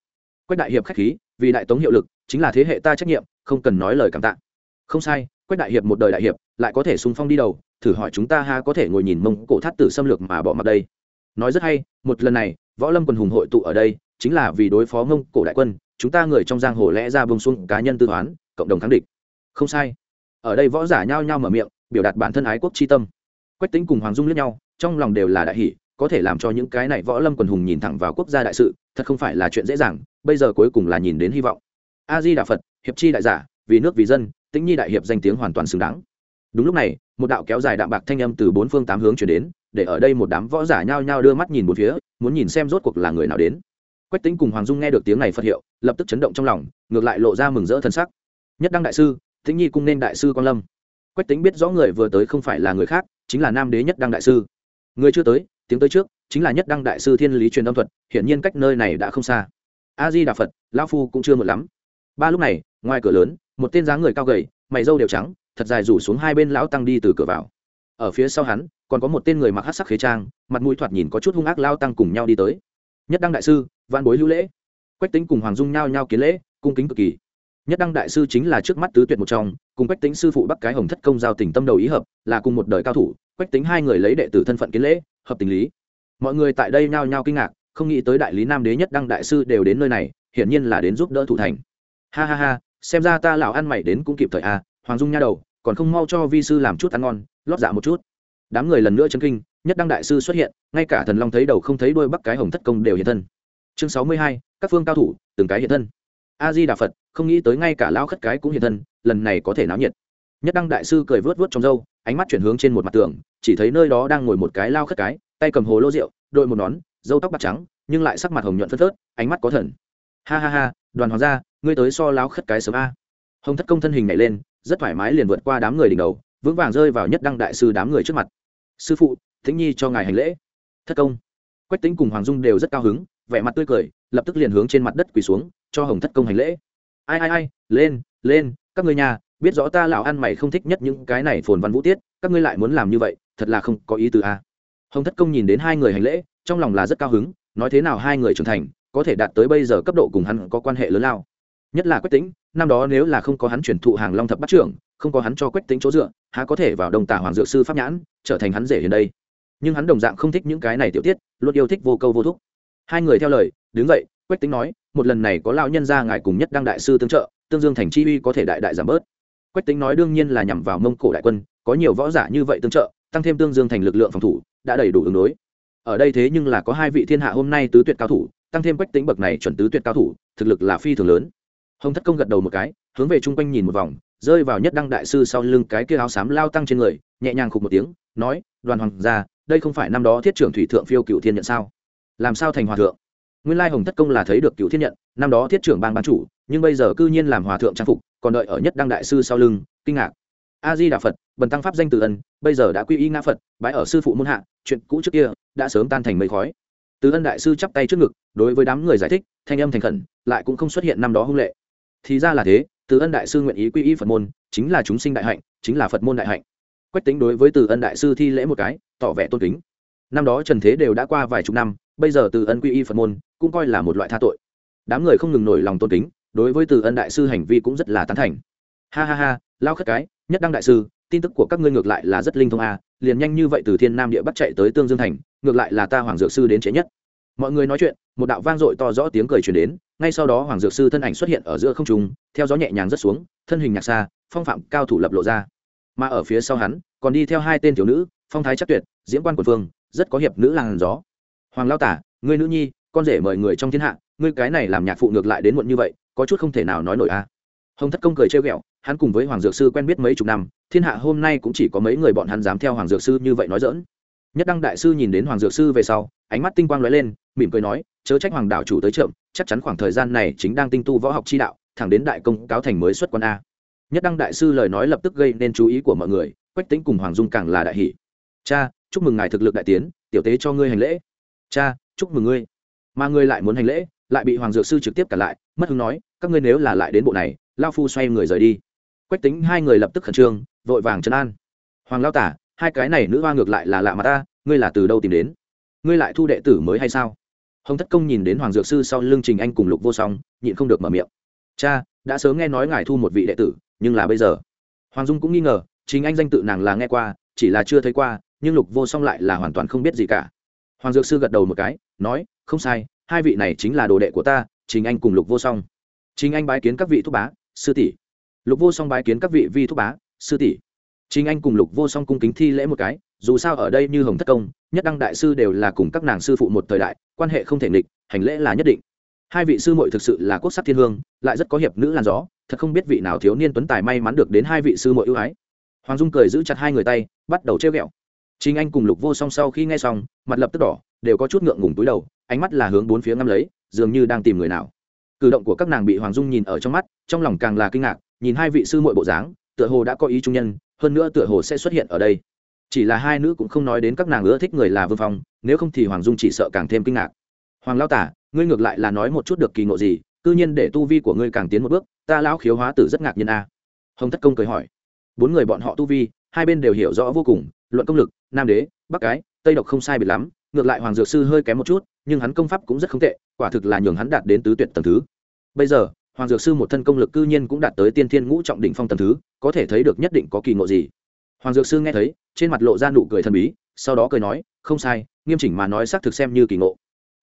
A: Quách đại hiệp khách khí, vì đại tống hiệu lực, chính là thế hệ ta trách nhiệm, không cần nói lời cảm tạ. Không sai, quách đại hiệp một đời đại hiệp, lại có thể sung phong đi đầu, thử hỏi chúng ta ha có thể ngồi nhìn mông cổ thắt tử xâm lược mà bỏ mặt đây nói rất hay, một lần này, võ lâm quần hùng hội tụ ở đây, chính là vì đối phó mông cổ đại quân, chúng ta người trong giang hồ lẽ ra bông xuống cá nhân tư toán, cộng đồng thắng địch. Không sai. Ở đây võ giả nhao nhao mở miệng, biểu đạt bản thân ái quốc chi tâm. Quách tính cùng hoàng dung lẫn nhau, trong lòng đều là đại hỷ có thể làm cho những cái này võ lâm quần hùng nhìn thẳng vào quốc gia đại sự, thật không phải là chuyện dễ dàng, bây giờ cuối cùng là nhìn đến hy vọng. A di đà phật, hiệp chi đại giả, vì nước vì dân, tĩnh nhi đại hiệp danh tiếng hoàn toàn xứng đáng. Đúng lúc này, một đạo kéo dài đạm bạc thanh âm từ bốn phương tám hướng chuyển đến để ở đây một đám võ giả nhao nhao đưa mắt nhìn một phía, muốn nhìn xem rốt cuộc là người nào đến. Quách tính cùng hoàng dung nghe được tiếng này phật hiệu, lập tức chấn động trong lòng, ngược lại lộ ra mừng rỡ thân sắc. Nhất đăng đại sư, tĩnh nhi cung nên đại sư quan lâm. Quách tính biết rõ người vừa tới không phải là người khác, chính là nam đế nhất đăng đại sư. Người chưa tới, tiếng tới trước, chính là nhất đăng đại sư thiên lý truyền âm thuật, hiển nhiên cách nơi này đã không xa. A di đà phật, lão phu cũng chưa một lắm. Ba lúc này, ngoài cửa lớn, một tên dáng người cao gầy, mày râu đều trắng, thật dài rủ xuống hai bên lão tăng đi từ cửa vào ở phía sau hắn còn có một tên người mặc hát sắc khế trang mặt mũi thoạt nhìn có chút hung ác lao tăng cùng nhau đi tới. Nhất đăng đại sư văn bối hữu lễ. Quách tính cùng hoàng dung nhao nhao kiến lễ cung kính cực kỳ. Nhất đăng đại sư chính là trước mắt tứ tuyệt một trong cùng quách tính sư phụ bắc cái hồng thất công giao tình tâm đầu ý hợp là cùng một đời cao thủ quách tính hai người lấy đệ tử thân phận kiến lễ hợp tình lý. Mọi người tại đây nhao nhao kinh ngạc không nghĩ tới đại lý nam đế nhất đăng đại sư đều đến nơi này hiển nhiên là đến giúp đỡ thủ thành. Ha ha ha xem ra ta lão ăn mày đến cũng kịp thời à, hoàng dung nha đầu còn không mau cho vi sư làm chút ăn ngon lót dạ một chút. Đám người lần nữa chân kinh, nhất đăng đại sư xuất hiện, ngay cả thần long thấy đầu không thấy đuôi bắc cái hồng thất công đều hiện thân. Chương sáu mươi hai, các phương cao thủ, từng cái hiện thân. A di đà phật, không nghĩ tới ngay cả lão khất cái cũng hiện thân, lần này có thể náo nhiệt. Nhất đăng đại sư cười vớt vớt trong râu, ánh mắt chuyển hướng trên một mặt tường, chỉ thấy nơi đó đang ngồi một cái lao khất cái, tay cầm hồ lô rượu, đội một nón, râu tóc bạc trắng, nhưng lại sắc mặt hồng nhuận phất phớt, ánh mắt có thần. Ha ha ha, đoàn hoàng gia, ngươi tới so lao khất cái sớm a. Hồng thất công thân hình nhảy lên, rất thoải mái liền vượt qua đám người đỉnh đầu vững vàng rơi vào nhất đăng đại sư đám người trước mặt. Sư phụ, thính nhi cho ngài hành lễ. Thất công. Quách tính cùng hoàng dung đều rất cao hứng, vẻ mặt tươi cười, lập tức liền hướng trên mặt đất quỳ xuống, cho hồng thất công hành lễ. Ai ai ai, lên lên, các ngươi nhà, biết rõ ta lão ăn mày không thích nhất những cái này phồn văn vũ tiết, các ngươi lại muốn làm như vậy, thật là không có ý từ a. Hồng thất công nhìn đến hai người hành lễ, trong lòng là rất cao hứng, nói thế nào hai người trưởng thành, có thể đạt tới bây giờ cấp độ cùng hắn có quan hệ lớn lao. Nhất là quách tính năm đó nếu là không có hắn chuyển thụ hàng long thập bắt trưởng không có hắn cho quách tính chỗ dựa, há có thể vào đồng tả hoàng dược sư pháp nhãn, trở thành hắn rể hiền đây. Nhưng hắn đồng dạng không thích những cái này tiểu tiết, luôn yêu thích vô câu vô thúc. Hai người theo lời, đứng dậy, quách tính nói, một lần này có lao nhân ra ngài cùng nhất đăng đại sư tương trợ, tương dương thành chi uy có thể đại đại giảm bớt. Quách tính nói, đương nhiên là nhằm vào mông cổ đại quân, có nhiều võ giả như vậy tương trợ, tăng thêm tương dương thành lực lượng phòng thủ, đã đầy đủ ứng đối. Ở đây thế nhưng là có hai vị thiên hạ hôm nay tứ tuyệt cao thủ, tăng thêm quách tính bậc này chuẩn tứ tuyệt cao thủ, thực lực là phi thường lớn. Hồng thất công gật đầu một cái, hướng về chung quanh nhìn một vòng rơi vào nhất đăng đại sư sau lưng cái kia áo xám lao tăng trên người, nhẹ nhàng khục một tiếng, nói, đoàn hoàng gia, đây không phải năm đó thiết trưởng thủy thượng phiêu cựu thiên nhận sao? Làm sao thành hòa thượng? Nguyên lai hồng thất công là thấy được cựu thiên nhận, năm đó thiết trưởng bang ban chủ, nhưng bây giờ cư nhiên làm hòa thượng trang phục, còn đợi ở nhất đăng đại sư sau lưng, kinh ngạc. A di đà phật, bần tăng pháp danh từ ân, bây giờ đã quy y ngã phật bãi ở sư phụ môn hạ, chuyện cũ trước kia đã sớm tan thành mây khói. Từ ân đại sư chắp tay trước ngực, đối với đám người giải thích, thanh âm thành khẩn, lại cũng không xuất hiện năm đó hung lệ. Thì ra là thế từ ân đại sư nguyện ý quy y phật môn, chính là chúng sinh đại hạnh, chính là phật môn đại hạnh. Quách tính đối với từ ân đại sư thi lễ một cái, tỏ vẻ tôn kính. Năm đó trần thế đều đã qua vài chục năm, bây giờ từ ân quy y phật môn cũng coi là một loại tha tội. Đám người không ngừng nổi lòng tôn kính, đối với từ ân đại sư hành vi cũng rất là tán thành. Ha ha ha, lao khất cái, nhất đăng đại sư, tin tức của các ngươi ngược lại là rất linh thông a, liền nhanh như vậy từ thiên nam địa bắt chạy tới tương dương thành, ngược lại là ta hoàng dược sư đến chế nhất mọi người nói chuyện, một đạo vang dội to rõ tiếng cười truyền đến, ngay sau đó hoàng dược sư thân ảnh xuất hiện ở giữa không trung, theo gió nhẹ nhàng rất xuống, thân hình nhạc xa, phong phạm cao thủ lập lộ ra. Mà ở phía sau hắn, còn đi theo hai tên thiếu nữ, phong thái chắc tuyệt diễn quan quần phương rất có hiệp nữ làng gió. Hoàng lao tả, ngươi nữ nhi, con rể mời người trong thiên hạ, ngươi cái này làm nhạc phụ ngược lại đến muộn như vậy, có chút không thể nào nói nổi a. Hồng thất công cười trêu ghẹo, hắn cùng với hoàng dược sư quen biết mấy chục năm, thiên hạ hôm nay cũng chỉ có mấy người bọn hắn dám theo hoàng dược sư như vậy nói dỡn nhất đăng đại sư nhìn đến hoàng dược sư về sau, ánh mắt tinh quang lóe lên, mỉm cười nói, chớ trách hoàng đạo chủ tới chậm, chắc chắn khoảng thời gian này chính đang tinh tu võ học chi đạo, thẳng đến đại công cáo thành mới xuất quan a. Nhất đăng đại sư lời nói lập tức gây nên chú ý của mọi người, quách tính cùng hoàng dung càng là đại hỷ cha, chúc mừng ngài thực lực đại tiến, tiểu tế cho ngươi hành lễ. Cha, chúc mừng ngươi. Mà ngươi lại muốn hành lễ, lại bị hoàng dược sư trực tiếp cả lại, mất hứng nói, các ngươi nếu là lại đến bộ này, lao phu xoay người rời đi. Quách tính hai người lập tức khẩn trương, vội vàng trấn an. Hoàng lao tả hai cái này nữ hoa ngược lại là lạ mặt ta, ngươi là từ đâu tìm đến? Ngươi lại thu đệ tử mới hay sao? Hồng thất công nhìn đến hoàng dược sư sau lưng trình anh cùng lục vô song, nhịn không được mở miệng. Cha, đã sớm nghe nói ngài thu một vị đệ tử, nhưng là bây giờ. Hoàng dung cũng nghi ngờ chính anh danh tự nàng là nghe qua, chỉ là chưa thấy qua, nhưng lục vô song lại là hoàn toàn không biết gì cả. Hoàng dược sư gật đầu một cái, nói, không sai, hai vị này chính là đồ đệ của ta chính anh cùng lục vô song. Chính anh bái kiến các vị thúc bá, sư tỷ. Lục vô song bái kiến các vị vi thúc bá, sư tỷ chính anh cùng lục vô song cung kính thi lễ một cái, dù sao ở đây như hồng thất công, nhất đăng đại sư đều là cùng các nàng sư phụ một thời đại, quan hệ không thể nghịch, hành lễ là nhất định. Hai vị sư muội thực sự là quốc sắc thiên hương, lại rất có hiệp nữ làn gió, thật không biết vị nào thiếu niên tuấn tài may mắn được đến hai vị sư muội ưu ái. Hoàng dung cười giữ chặt hai người tay, bắt đầu treo ghẹo. Chính anh cùng lục vô song sau khi nghe xong, mặt lập tức đỏ, đều có chút ngượng ngùng túi đầu, ánh mắt là hướng bốn phía ngắm lấy, dường như đang tìm người nào. Cử động của các nàng bị hoàng dung nhìn ở trong mắt, trong lòng càng là kinh ngạc, nhìn hai vị sư muội bộ dáng, tựa hồ đã có ý trung nhân hơn nữa tựa hồ sẽ xuất hiện ở đây. Chỉ là hai nữ cũng không nói đến các nàng ưa thích người là vương phong, nếu không thì hoàng dung chỉ sợ càng thêm kinh ngạc. Hoàng lao tả, ngươi ngược lại là nói một chút được kỳ ngộ gì tự nhiên để tu vi của ngươi càng tiến một bước, ta lão khiếu hóa tử rất ngạc nhiên a. Hồng thất công cười hỏi. Bốn người bọn họ tu vi, hai bên đều hiểu rõ vô cùng, luận công lực, nam đế, bắc cái, tây độc không sai biệt lắm, ngược lại hoàng dược sư hơi kém một chút, nhưng hắn công pháp cũng rất không tệ, quả thực là nhường hắn đạt đến tứ tuyệt tầng thứ. Bây giờ hoàng dược sư một thân công lực cư nhiên cũng đạt tới tiên thiên ngũ trọng đỉnh phong tầm thứ, có thể thấy được nhất định có kỳ ngộ gì. Hoàng dược sư nghe thấy, trên mặt lộ ra nụ cười thần bí, sau đó cười nói, không sai, nghiêm chỉnh mà nói xác thực xem như kỳ ngộ.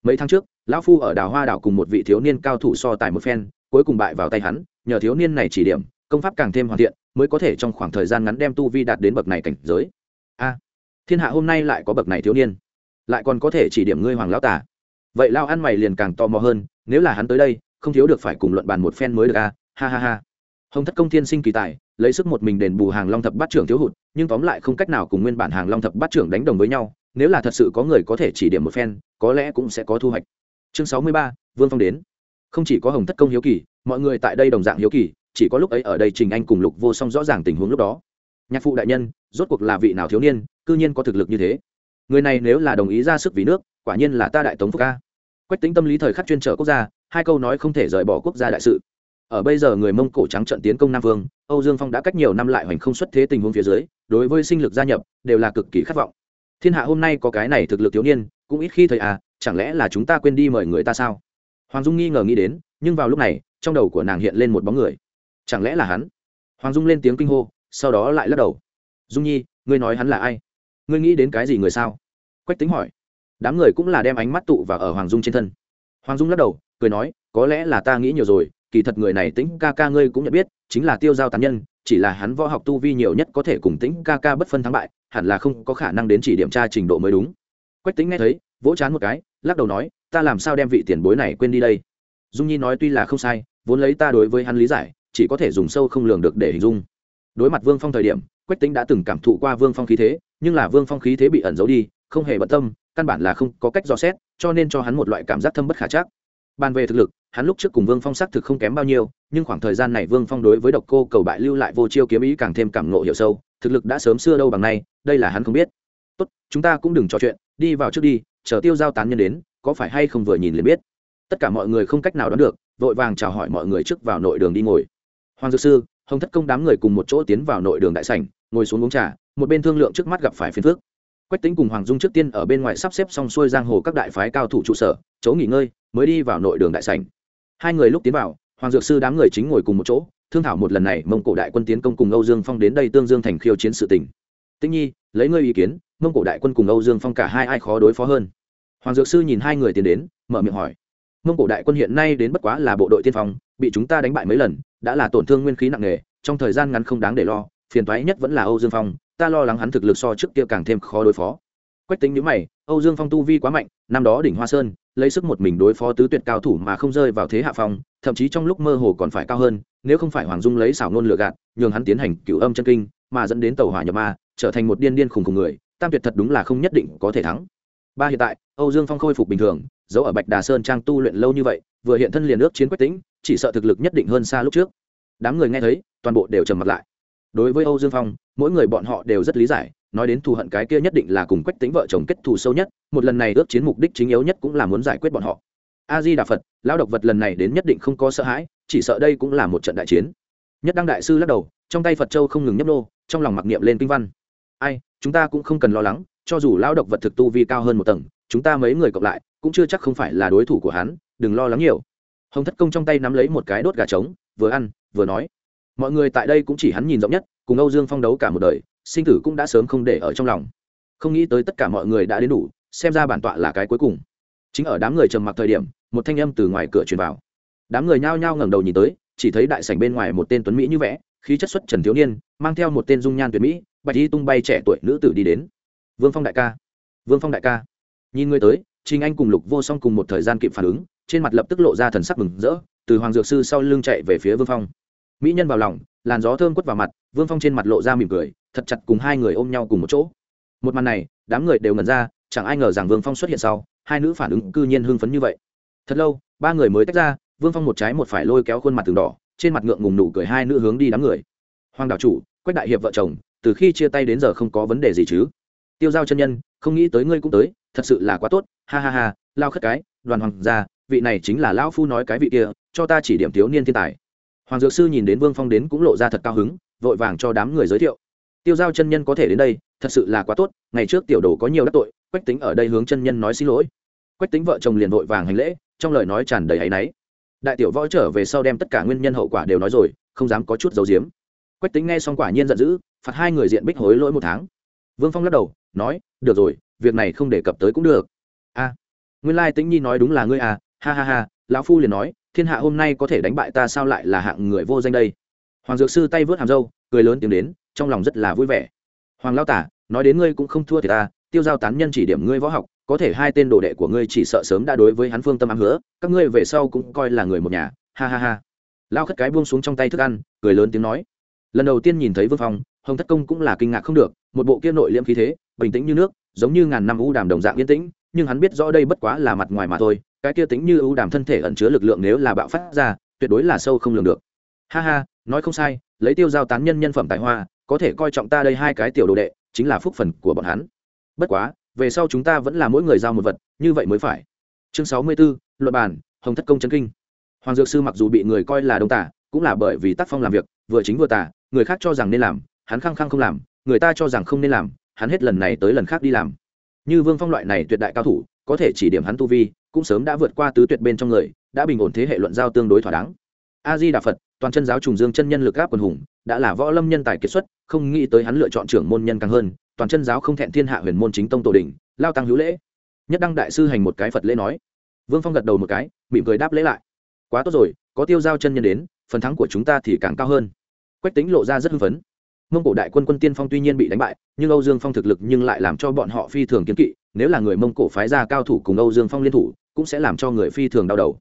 A: Mấy tháng trước, lão phu ở đào hoa đảo cùng một vị thiếu niên cao thủ so tài một phen, cuối cùng bại vào tay hắn, nhờ thiếu niên này chỉ điểm, công pháp càng thêm hoàn thiện, mới có thể trong khoảng thời gian ngắn đem tu vi đạt đến bậc này cảnh giới. A, thiên hạ hôm nay lại có bậc này thiếu niên, lại còn có thể chỉ điểm ngươi hoàng lão tả vậy lao ăn mày liền càng tò mò hơn, nếu là hắn tới đây không thiếu được phải cùng luận bàn một phen mới được a ha ha ha. Hồng thất công thiên sinh kỳ tài, lấy sức một mình đền bù hàng long thập bát trưởng thiếu hụt, nhưng tóm lại không cách nào cùng nguyên bản hàng long thập bát trưởng đánh đồng với nhau, nếu là thật sự có người có thể chỉ điểm một phen, có lẽ cũng sẽ có thu hoạch. Chương sáu mươi ba, vương phong đến. Không chỉ có hồng thất công hiếu kỳ, mọi người tại đây đồng dạng hiếu kỳ, chỉ có lúc ấy ở đây trình anh cùng lục vô song rõ ràng tình huống lúc đó. Nhạc phụ đại nhân, rốt cuộc là vị nào thiếu niên, cư nhiên có thực lực như thế. Người này nếu là đồng ý ra sức vì nước, quả nhiên là ta đại tống phúc ca. Quách tính tâm lý thời khắc chuyên trở quốc gia hai câu nói không thể rời bỏ quốc gia đại sự. Ở bây giờ người mông cổ trắng trận tiến công nam vương, âu dương phong đã cách nhiều năm lại hoành không xuất thế tình huống phía dưới, đối với sinh lực gia nhập, đều là cực kỳ khát vọng. Thiên hạ hôm nay có cái này thực lực thiếu niên, cũng ít khi thời à chẳng lẽ là chúng ta quên đi mời người ta sao? Hoàng dung nghi ngờ nghĩ đến, nhưng vào lúc này, trong đầu của nàng hiện lên một bóng người. Chẳng lẽ là hắn? Hoàng dung lên tiếng kinh hô, sau đó lại lắc đầu. Dung nhi, ngươi nói hắn là ai? Ngươi nghĩ đến cái gì người sao? Quách tính hỏi. Đám người cũng là đem ánh mắt tụ vào ở hoàng dung trên thân. Hoàng dung lắc đầu cười nói, có lẽ là ta nghĩ nhiều rồi, kỳ thật người này tính ca ca ngươi cũng nhận biết, chính là tiêu giao tán nhân, chỉ là hắn võ học tu vi nhiều nhất có thể cùng tính ca ca bất phân thắng bại, hẳn là không có khả năng đến chỉ điểm tra trình độ mới đúng. Quách tính nghe thấy, vỗ chán một cái, lắc đầu nói, ta làm sao đem vị tiền bối này quên đi đây? Dung nhi nói tuy là không sai, vốn lấy ta đối với hắn lý giải, chỉ có thể dùng sâu không lường được để hình dung. Đối mặt vương phong thời điểm, quách tính đã từng cảm thụ qua vương phong khí thế, nhưng là vương phong khí thế bị ẩn giấu đi, không hề bận tâm, căn bản là không có cách dò xét, cho nên cho hắn một loại cảm giác thâm bất khả chắc bàn về thực lực, hắn lúc trước cùng vương phong xác thực không kém bao nhiêu, nhưng khoảng thời gian này vương phong đối với độc cô cầu bại lưu lại vô chiêu kiếm ý càng thêm cảm nộ hiểu sâu, thực lực đã sớm xưa đâu bằng nay, đây là hắn không biết. Tốt, chúng ta cũng đừng trò chuyện, đi vào trước đi, chờ tiêu giao tán nhân đến, có phải hay không vừa nhìn liền biết. Tất cả mọi người không cách nào đoán được, vội vàng chào hỏi mọi người trước vào nội đường đi ngồi. Hoàng dược sư, hồng thất công đám người cùng một chỗ tiến vào nội đường đại sảnh, ngồi xuống uống trà, một bên thương lượng trước mắt gặp phải phiền phước quách tính cùng hoàng dung trước tiên ở bên ngoài sắp xếp xong xuôi giang hồ các đại phái cao thủ trụ sở, chỗ nghỉ ngơi, mới đi vào nội đường đại sảnh. Hai người lúc tiến vào, hoàng dược sư đám người chính ngồi cùng một chỗ, thương thảo một lần này mông cổ đại quân tiến công cùng âu dương phong đến đây tương dương thành khiêu chiến sự tình. Tĩnh nhi, lấy ngươi ý kiến, mông cổ đại quân cùng âu dương phong cả hai ai khó đối phó hơn? Hoàng dược sư nhìn hai người tiến đến, mở miệng hỏi. Mông cổ đại quân hiện nay đến bất quá là bộ đội tiên phong, bị chúng ta đánh bại mấy lần, đã là tổn thương nguyên khí nặng nề, trong thời gian ngắn không đáng để lo, phiền toái nhất vẫn là âu dương phong ta lo lắng hắn thực lực so trước kia càng thêm khó đối phó. Quách tính nhữ mày, âu dương phong tu vi quá mạnh, năm đó đỉnh hoa sơn, lấy sức một mình đối phó tứ tuyệt cao thủ mà không rơi vào thế hạ phong, thậm chí trong lúc mơ hồ còn phải cao hơn, nếu không phải hoàng dung lấy xảo nôn lừa gạt, nhường hắn tiến hành cửu âm chân kinh, mà dẫn đến tàu hỏa nhập ma, trở thành một điên điên khùng khùng người, tam tuyệt thật đúng là không nhất định có thể thắng. Ba hiện tại, âu dương phong khôi phục bình thường giấu ở bạch đà sơn trang tu luyện lâu như vậy, vừa hiện thân liền ước chiến quách tính chỉ sợ thực lực nhất định hơn xa lúc trước. Đám người nghe thấy, toàn bộ đều trầm mặt lại đối với âu dương phong, mỗi người bọn họ đều rất lý giải, nói đến thù hận cái kia nhất định là cùng quách tính vợ chồng kết thù sâu nhất, một lần này ước chiến mục đích chính yếu nhất cũng là muốn giải quyết bọn họ. A di đà phật lao độc vật lần này đến nhất định không có sợ hãi, chỉ sợ đây cũng là một trận đại chiến. Nhất đăng đại sư lắc đầu, trong tay phật châu không ngừng nhấp nô, trong lòng mặc niệm lên kinh văn. Ai, chúng ta cũng không cần lo lắng, cho dù lao độc vật thực tu vi cao hơn một tầng, chúng ta mấy người cộng lại, cũng chưa chắc không phải là đối thủ của hắn, đừng lo lắng nhiều. Hồng thất công trong tay nắm lấy một cái đốt gà trống, vừa ăn, vừa nói mọi người tại đây cũng chỉ hắn nhìn rộng nhất, cùng âu dương phong đấu cả một đời, sinh tử cũng đã sớm không để ở trong lòng. Không nghĩ tới tất cả mọi người đã đến đủ, xem ra bản tọa là cái cuối cùng. Chính ở đám người trầm mặc thời điểm, một thanh âm từ ngoài cửa truyền vào. Đám người nhao nhao ngẩng đầu nhìn tới, chỉ thấy đại sảnh bên ngoài một tên tuấn mỹ như vẽ, khí chất xuất trần thiếu niên, mang theo một tên dung nhan tuyệt mỹ, bạch y tung bay trẻ tuổi nữ tử đi đến. Vương phong đại ca, vương phong đại ca. Nhìn người tới, trình anh cùng lục vô song cùng một thời gian kịp phản ứng, trên mặt lập tức lộ ra thần sắc mừng rỡ, từ hoàng dược sư sau lưng chạy về phía vương phong mỹ nhân vào lòng, làn gió thơm quất vào mặt, vương phong trên mặt lộ ra mỉm cười, thật chặt cùng hai người ôm nhau cùng một chỗ. Một màn này, đám người đều ngần ra, chẳng ai ngờ rằng vương phong xuất hiện sau, hai nữ phản ứng cư nhiên hưng phấn như vậy. Thật lâu, ba người mới tách ra, vương phong một trái một phải lôi kéo khuôn mặt từng đỏ, trên mặt ngượng ngùng nụ cười hai nữ hướng đi đám người. Hoàng đảo chủ, quách đại hiệp vợ chồng, từ khi chia tay đến giờ không có vấn đề gì chứ? Tiêu giao chân nhân, không nghĩ tới ngươi cũng tới, thật sự là quá tốt, ha ha ha, lao khất cái, đoàn hoàng gia, vị này chính là lão phu nói cái vị kia, cho ta chỉ điểm thiếu niên thiên tài hoàng dược sư nhìn đến vương phong đến cũng lộ ra thật cao hứng, vội vàng cho đám người giới thiệu. Tiêu giao chân nhân có thể đến đây, thật sự là quá tốt, ngày trước tiểu đồ có nhiều đắc tội, quách tính ở đây hướng chân nhân nói xin lỗi. Quách tính vợ chồng liền vội vàng hành lễ, trong lời nói tràn đầy áy náy. Đại tiểu võ trở về sau đem tất cả nguyên nhân hậu quả đều nói rồi, không dám có chút dấu diếm quách tính nghe xong quả nhiên giận dữ, phạt hai người diện bích hối lỗi một tháng. Vương phong lắc đầu, nói, được rồi, việc này không đề cập tới cũng được. A, nguyên lai tĩnh nhi nói đúng là ngươi à ha ha ha, lão phu liền nói thiên hạ hôm nay có thể đánh bại ta sao lại là hạng người vô danh đây? Hoàng dược sư tay vớt hàm râu, cười lớn tiếng đến, trong lòng rất là vui vẻ. Hoàng lao tả, nói đến ngươi cũng không thua thì ta, tiêu giao tán nhân chỉ điểm ngươi võ học, có thể hai tên đồ đệ của ngươi chỉ sợ sớm đã đối với hắn phương tâm ám hứa, các ngươi về sau cũng coi là người một nhà, ha ha ha. Lao khất cái buông xuống trong tay thức ăn, cười lớn tiếng nói. Lần đầu tiên nhìn thấy vương phong, hồng thất công cũng là kinh ngạc không được, một bộ kia nội liễm khí thế, bình tĩnh như nước, giống như ngàn năm u đàm đồng dạng yên tĩnh nhưng hắn biết rõ đây bất quá là mặt ngoài mà thôi cái kia tính như ưu đàm thân thể ẩn chứa lực lượng nếu là bạo phát ra tuyệt đối là sâu không lường được. Ha ha nói không sai lấy tiêu giao tán nhân nhân phẩm tài hoa có thể coi trọng ta đây hai cái tiểu đồ đệ chính là phúc phần của bọn hắn. Bất quá về sau chúng ta vẫn là mỗi người giao một vật như vậy mới phải. Chương sáu mươi 64, luật bản hồng thất công chân kinh. Hoàng dược sư mặc dù bị người coi là đông tả cũng là bởi vì tác phong làm việc vừa chính vừa tả người khác cho rằng nên làm hắn khăng khăng không làm người ta cho rằng không nên làm hắn hết lần này tới lần khác đi làm như vương phong loại này tuyệt đại cao thủ, có thể chỉ điểm hắn tu vi, cũng sớm đã vượt qua tứ tuyệt bên trong người, đã bình ổn thế hệ luận giao tương đối thỏa đáng. A di đà phật, toàn chân giáo trùng dương chân nhân lực gáp quần hùng, đã là võ lâm nhân tài kiệt xuất, không nghĩ tới hắn lựa chọn trưởng môn nhân càng hơn, toàn chân giáo không thẹn thiên hạ huyền môn chính tông tổ đình lao tăng hữu lễ. Nhất đăng đại sư hành một cái phật lễ nói. Vương phong gật đầu một cái, mỉm cười đáp lễ lại. Quá tốt rồi, có tiêu giao chân nhân đến, phần thắng của chúng ta thì càng cao hơn. Quách tính lộ ra rất hưng phấn mông cổ đại quân quân tiên phong tuy nhiên bị đánh bại, nhưng âu dương phong thực lực nhưng lại làm cho bọn họ phi thường kiến kỵ, nếu là người mông cổ phái ra cao thủ cùng âu dương phong liên thủ, cũng sẽ làm cho người phi thường đau đầu.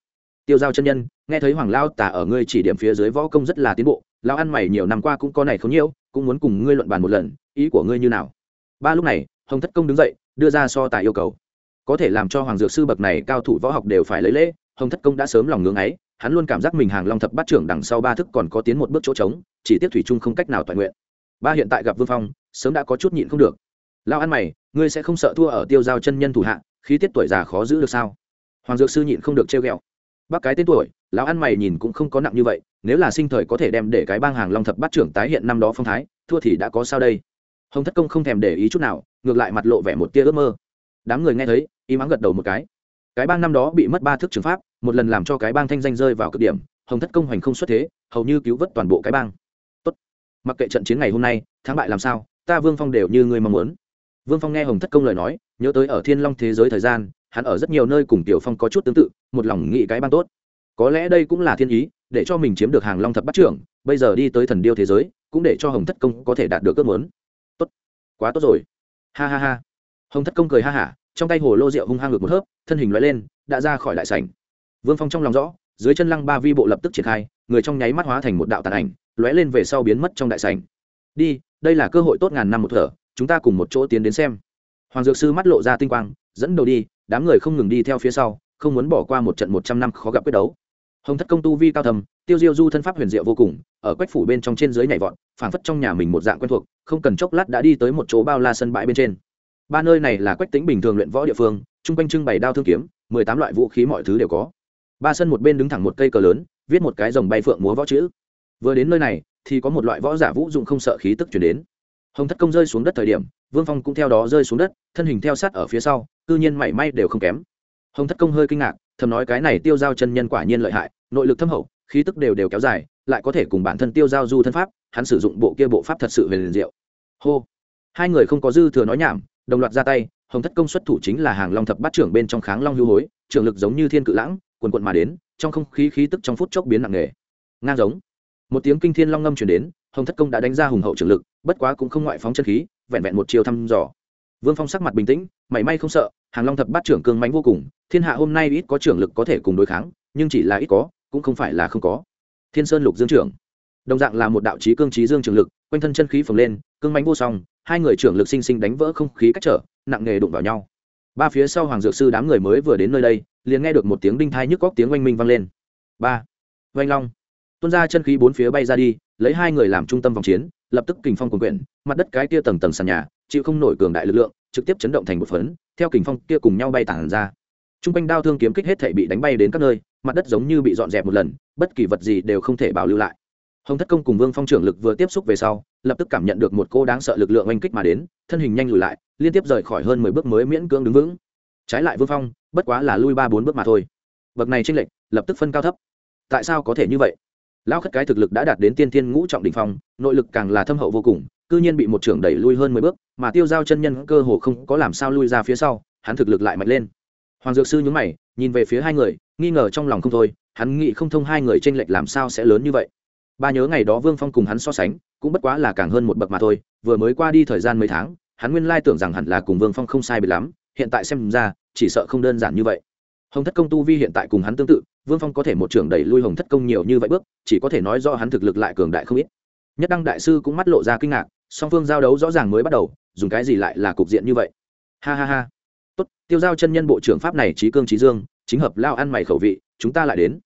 A: Tiêu giao chân nhân, nghe thấy hoàng lao tả ở ngươi chỉ điểm phía dưới võ công rất là tiến bộ lao ăn mày nhiều năm qua cũng có này không nhiễu cũng muốn cùng ngươi luận bàn một lần, ý của ngươi như nào? Ba lúc này, hồng thất công đứng dậy, đưa ra so tài yêu cầu. Có thể làm cho hoàng dược sư bậc này cao thủ võ học đều phải lấy lễ, hồng thất công đã sớm lòng ngưng ấy, hắn luôn cảm giác mình hàng long thập bát trưởng đằng sau ba thức còn có tiến một bước chỗ trống, chỉ tiếc thủy trung không cách nào toàn nguyện ba hiện tại gặp vương phong, sớm đã có chút nhịn không được. Lao ăn mày, ngươi sẽ không sợ thua ở tiêu giao chân nhân thủ hạ, khí tiết tuổi già khó giữ được sao? Hoàng dược sư nhịn không được trêu ghẹo. Bác cái tên tuổi, lão ăn mày nhìn cũng không có nặng như vậy, nếu là sinh thời có thể đem để cái bang hàng long thập bát trưởng tái hiện năm đó phong thái, thua thì đã có sao đây? Hồng thất công không thèm để ý chút nào, ngược lại mặt lộ vẻ một tia ước mơ. Đám người nghe thấy y mắng gật đầu một cái. Cái bang năm đó bị mất ba thước trường pháp, một lần làm cho cái bang thanh danh rơi vào cực điểm, hồng thất công hoành không xuất thế, hầu như cứu vớt toàn bộ cái bang mặc kệ trận chiến ngày hôm nay, thắng bại làm sao, ta vương phong đều như ngươi mong muốn. Vương phong nghe hồng thất công lời nói, nhớ tới ở thiên long thế giới thời gian, hắn ở rất nhiều nơi cùng tiểu phong có chút tương tự, một lòng nghĩ cái băng tốt. Có lẽ đây cũng là thiên ý, để cho mình chiếm được hàng long thập bắt trưởng, bây giờ đi tới thần điêu thế giới, cũng để cho hồng thất công có thể đạt được ước muốn. Tốt. Quá tốt rồi. Ha ha ha. Hồng thất công cười ha hả, trong tay hồ lô rượu hung hăng ngược một hớp, thân hình loại lên, đã ra khỏi đại sảnh. Vương phong trong lòng rõ, dưới chân lăng ba vi bộ lập tức triển khai, người trong nháy mắt hóa thành một đạo tàn ảnh lóe lên về sau biến mất trong đại sảnh. Đi, đây là cơ hội tốt ngàn năm một thở, chúng ta cùng một chỗ tiến đến xem. Hoàng dược sư mắt lộ ra tinh quang, dẫn đầu đi, đám người không ngừng đi theo phía sau, không muốn bỏ qua một trận một trăm năm khó gặp quyết đấu. Hồng thất công tu vi cao thầm tiêu diêu du thân pháp huyền diệu vô cùng, ở quách phủ bên trong trên dưới nhảy vọt, phảng phất trong nhà mình một dạng quen thuộc, không cần chốc lát đã đi tới một chỗ bao la sân bãi bên trên. Ba nơi này là quách tính bình thường luyện võ địa phương, chung quanh trưng bày đao thương kiếm, mười tám loại vũ khí mọi thứ đều có. Ba sân một bên đứng thẳng một cây cờ lớn, viết một cái dòng bay phượng múa võ chữ vừa đến nơi này, thì có một loại võ giả vũ dụng không sợ khí tức chuyển đến. Hồng thất công rơi xuống đất thời điểm, vương phong cũng theo đó rơi xuống đất, thân hình theo sát ở phía sau, cư nhiên mảy may đều không kém. Hồng thất công hơi kinh ngạc, thầm nói cái này tiêu giao chân nhân quả nhiên lợi hại, nội lực thâm hậu, khí tức đều đều kéo dài, lại có thể cùng bản thân tiêu giao du thân pháp, hắn sử dụng bộ kia bộ pháp thật sự về liền diệu. Hô. Hai người không có dư thừa nói nhảm, đồng loạt ra tay, hồng thất công xuất thủ chính là hàng long thập bát trưởng bên trong kháng long hưu hối trường lực giống như thiên cự lãng quần quận mà đến, trong không khí khí tức trong phút chốc biến nặng nề. Ngang giống một tiếng kinh thiên long ngâm chuyển đến, hồng thất công đã đánh ra hùng hậu trường lực, bất quá cũng không ngoại phóng chân khí, vẹn vẹn một chiều thăm dò. Vương phong sắc mặt bình tĩnh, mảy may không sợ, hàng long thập bát trưởng cương mánh vô cùng, thiên hạ hôm nay ít có trưởng lực có thể cùng đối kháng, nhưng chỉ là ít có, cũng không phải là không có. Thiên sơn lục dương trưởng. Đồng dạng là một đạo chí cương trí dương trường lực, quanh thân chân khí phồng lên, cương mánh vô song, hai người trưởng lực sinh sinh đánh vỡ không khí cách trở, nặng nghề đụng vào nhau. Ba phía sau hoàng dược sư đám người mới vừa đến nơi đây, liền nghe được một tiếng đinh thai nhức góc tiếng oanh minh vang lên. Ba. Oanh long tuôn ra chân khí bốn phía bay ra đi, lấy hai người làm trung tâm vòng chiến, lập tức kình phong cuồng quyển mặt đất cái kia tầng tầng sàn nhà, chịu không nổi cường đại lực lượng, trực tiếp chấn động thành một phấn, theo kình phong kia cùng nhau bay tản ra. T r u n g quanh đao thương kiếm kích hết thể bị đánh bay đến các nơi, mặt đất giống như bị dọn dẹp một lần, bất kỳ vật gì đều không thể bảo lưu lại. Hồng thất công cùng vương phong trưởng lực vừa tiếp xúc về sau, lập tức cảm nhận được một cô đáng sợ lực lượng oanh kích mà đến, thân hình nhanh lùi lại, liên tiếp rời khỏi hơn mười bước mới miễn cưỡng đứng vững. Trái lại vương phong, bất quá là lui ba bốn bước mà thôi. Bậc này tranh lệch, lập tức phân cao thấp. Tại sao có thể như vậy? Lão khất cái thực lực đã đạt đến tiên thiên ngũ trọng đỉnh phong, nội lực càng là thâm hậu vô cùng, cư nhiên bị một trưởng đẩy lui hơn mười bước, mà tiêu giao chân nhân cơ hồ không có làm sao lui ra phía sau, hắn thực lực lại mạnh lên. Hoàng dược sư nhúng mày, nhìn về phía hai người, nghi ngờ trong lòng không thôi, hắn nghĩ không thông hai người t r ê n lệch làm sao sẽ lớn như vậy. Ba nhớ ngày đó vương phong cùng hắn so sánh, cũng bất quá là càng hơn một bậc mà thôi, vừa mới qua đi thời gian mấy tháng, hắn nguyên lai tưởng rằng hẳn là cùng vương phong không sai bị lắm, hiện tại xem ra, chỉ sợ không đơn giản như vậy hồng thất công tu vi hiện tại cùng hắn tương tự, vương phong có thể một trưởng đẩy lui hồng thất công nhiều như vậy bước, chỉ có thể nói do hắn thực lực lại cường đại không ít. Nhất đăng đại sư cũng mắt lộ ra kinh ngạc, song phương giao đấu rõ ràng mới bắt đầu, dùng cái gì lại là cục diện như vậy? Ha ha ha. Tốt, tiêu giao chân nhân bộ trưởng pháp này trí cương trí dương, chính hợp lao ăn mày khẩu vị, chúng ta lại đến.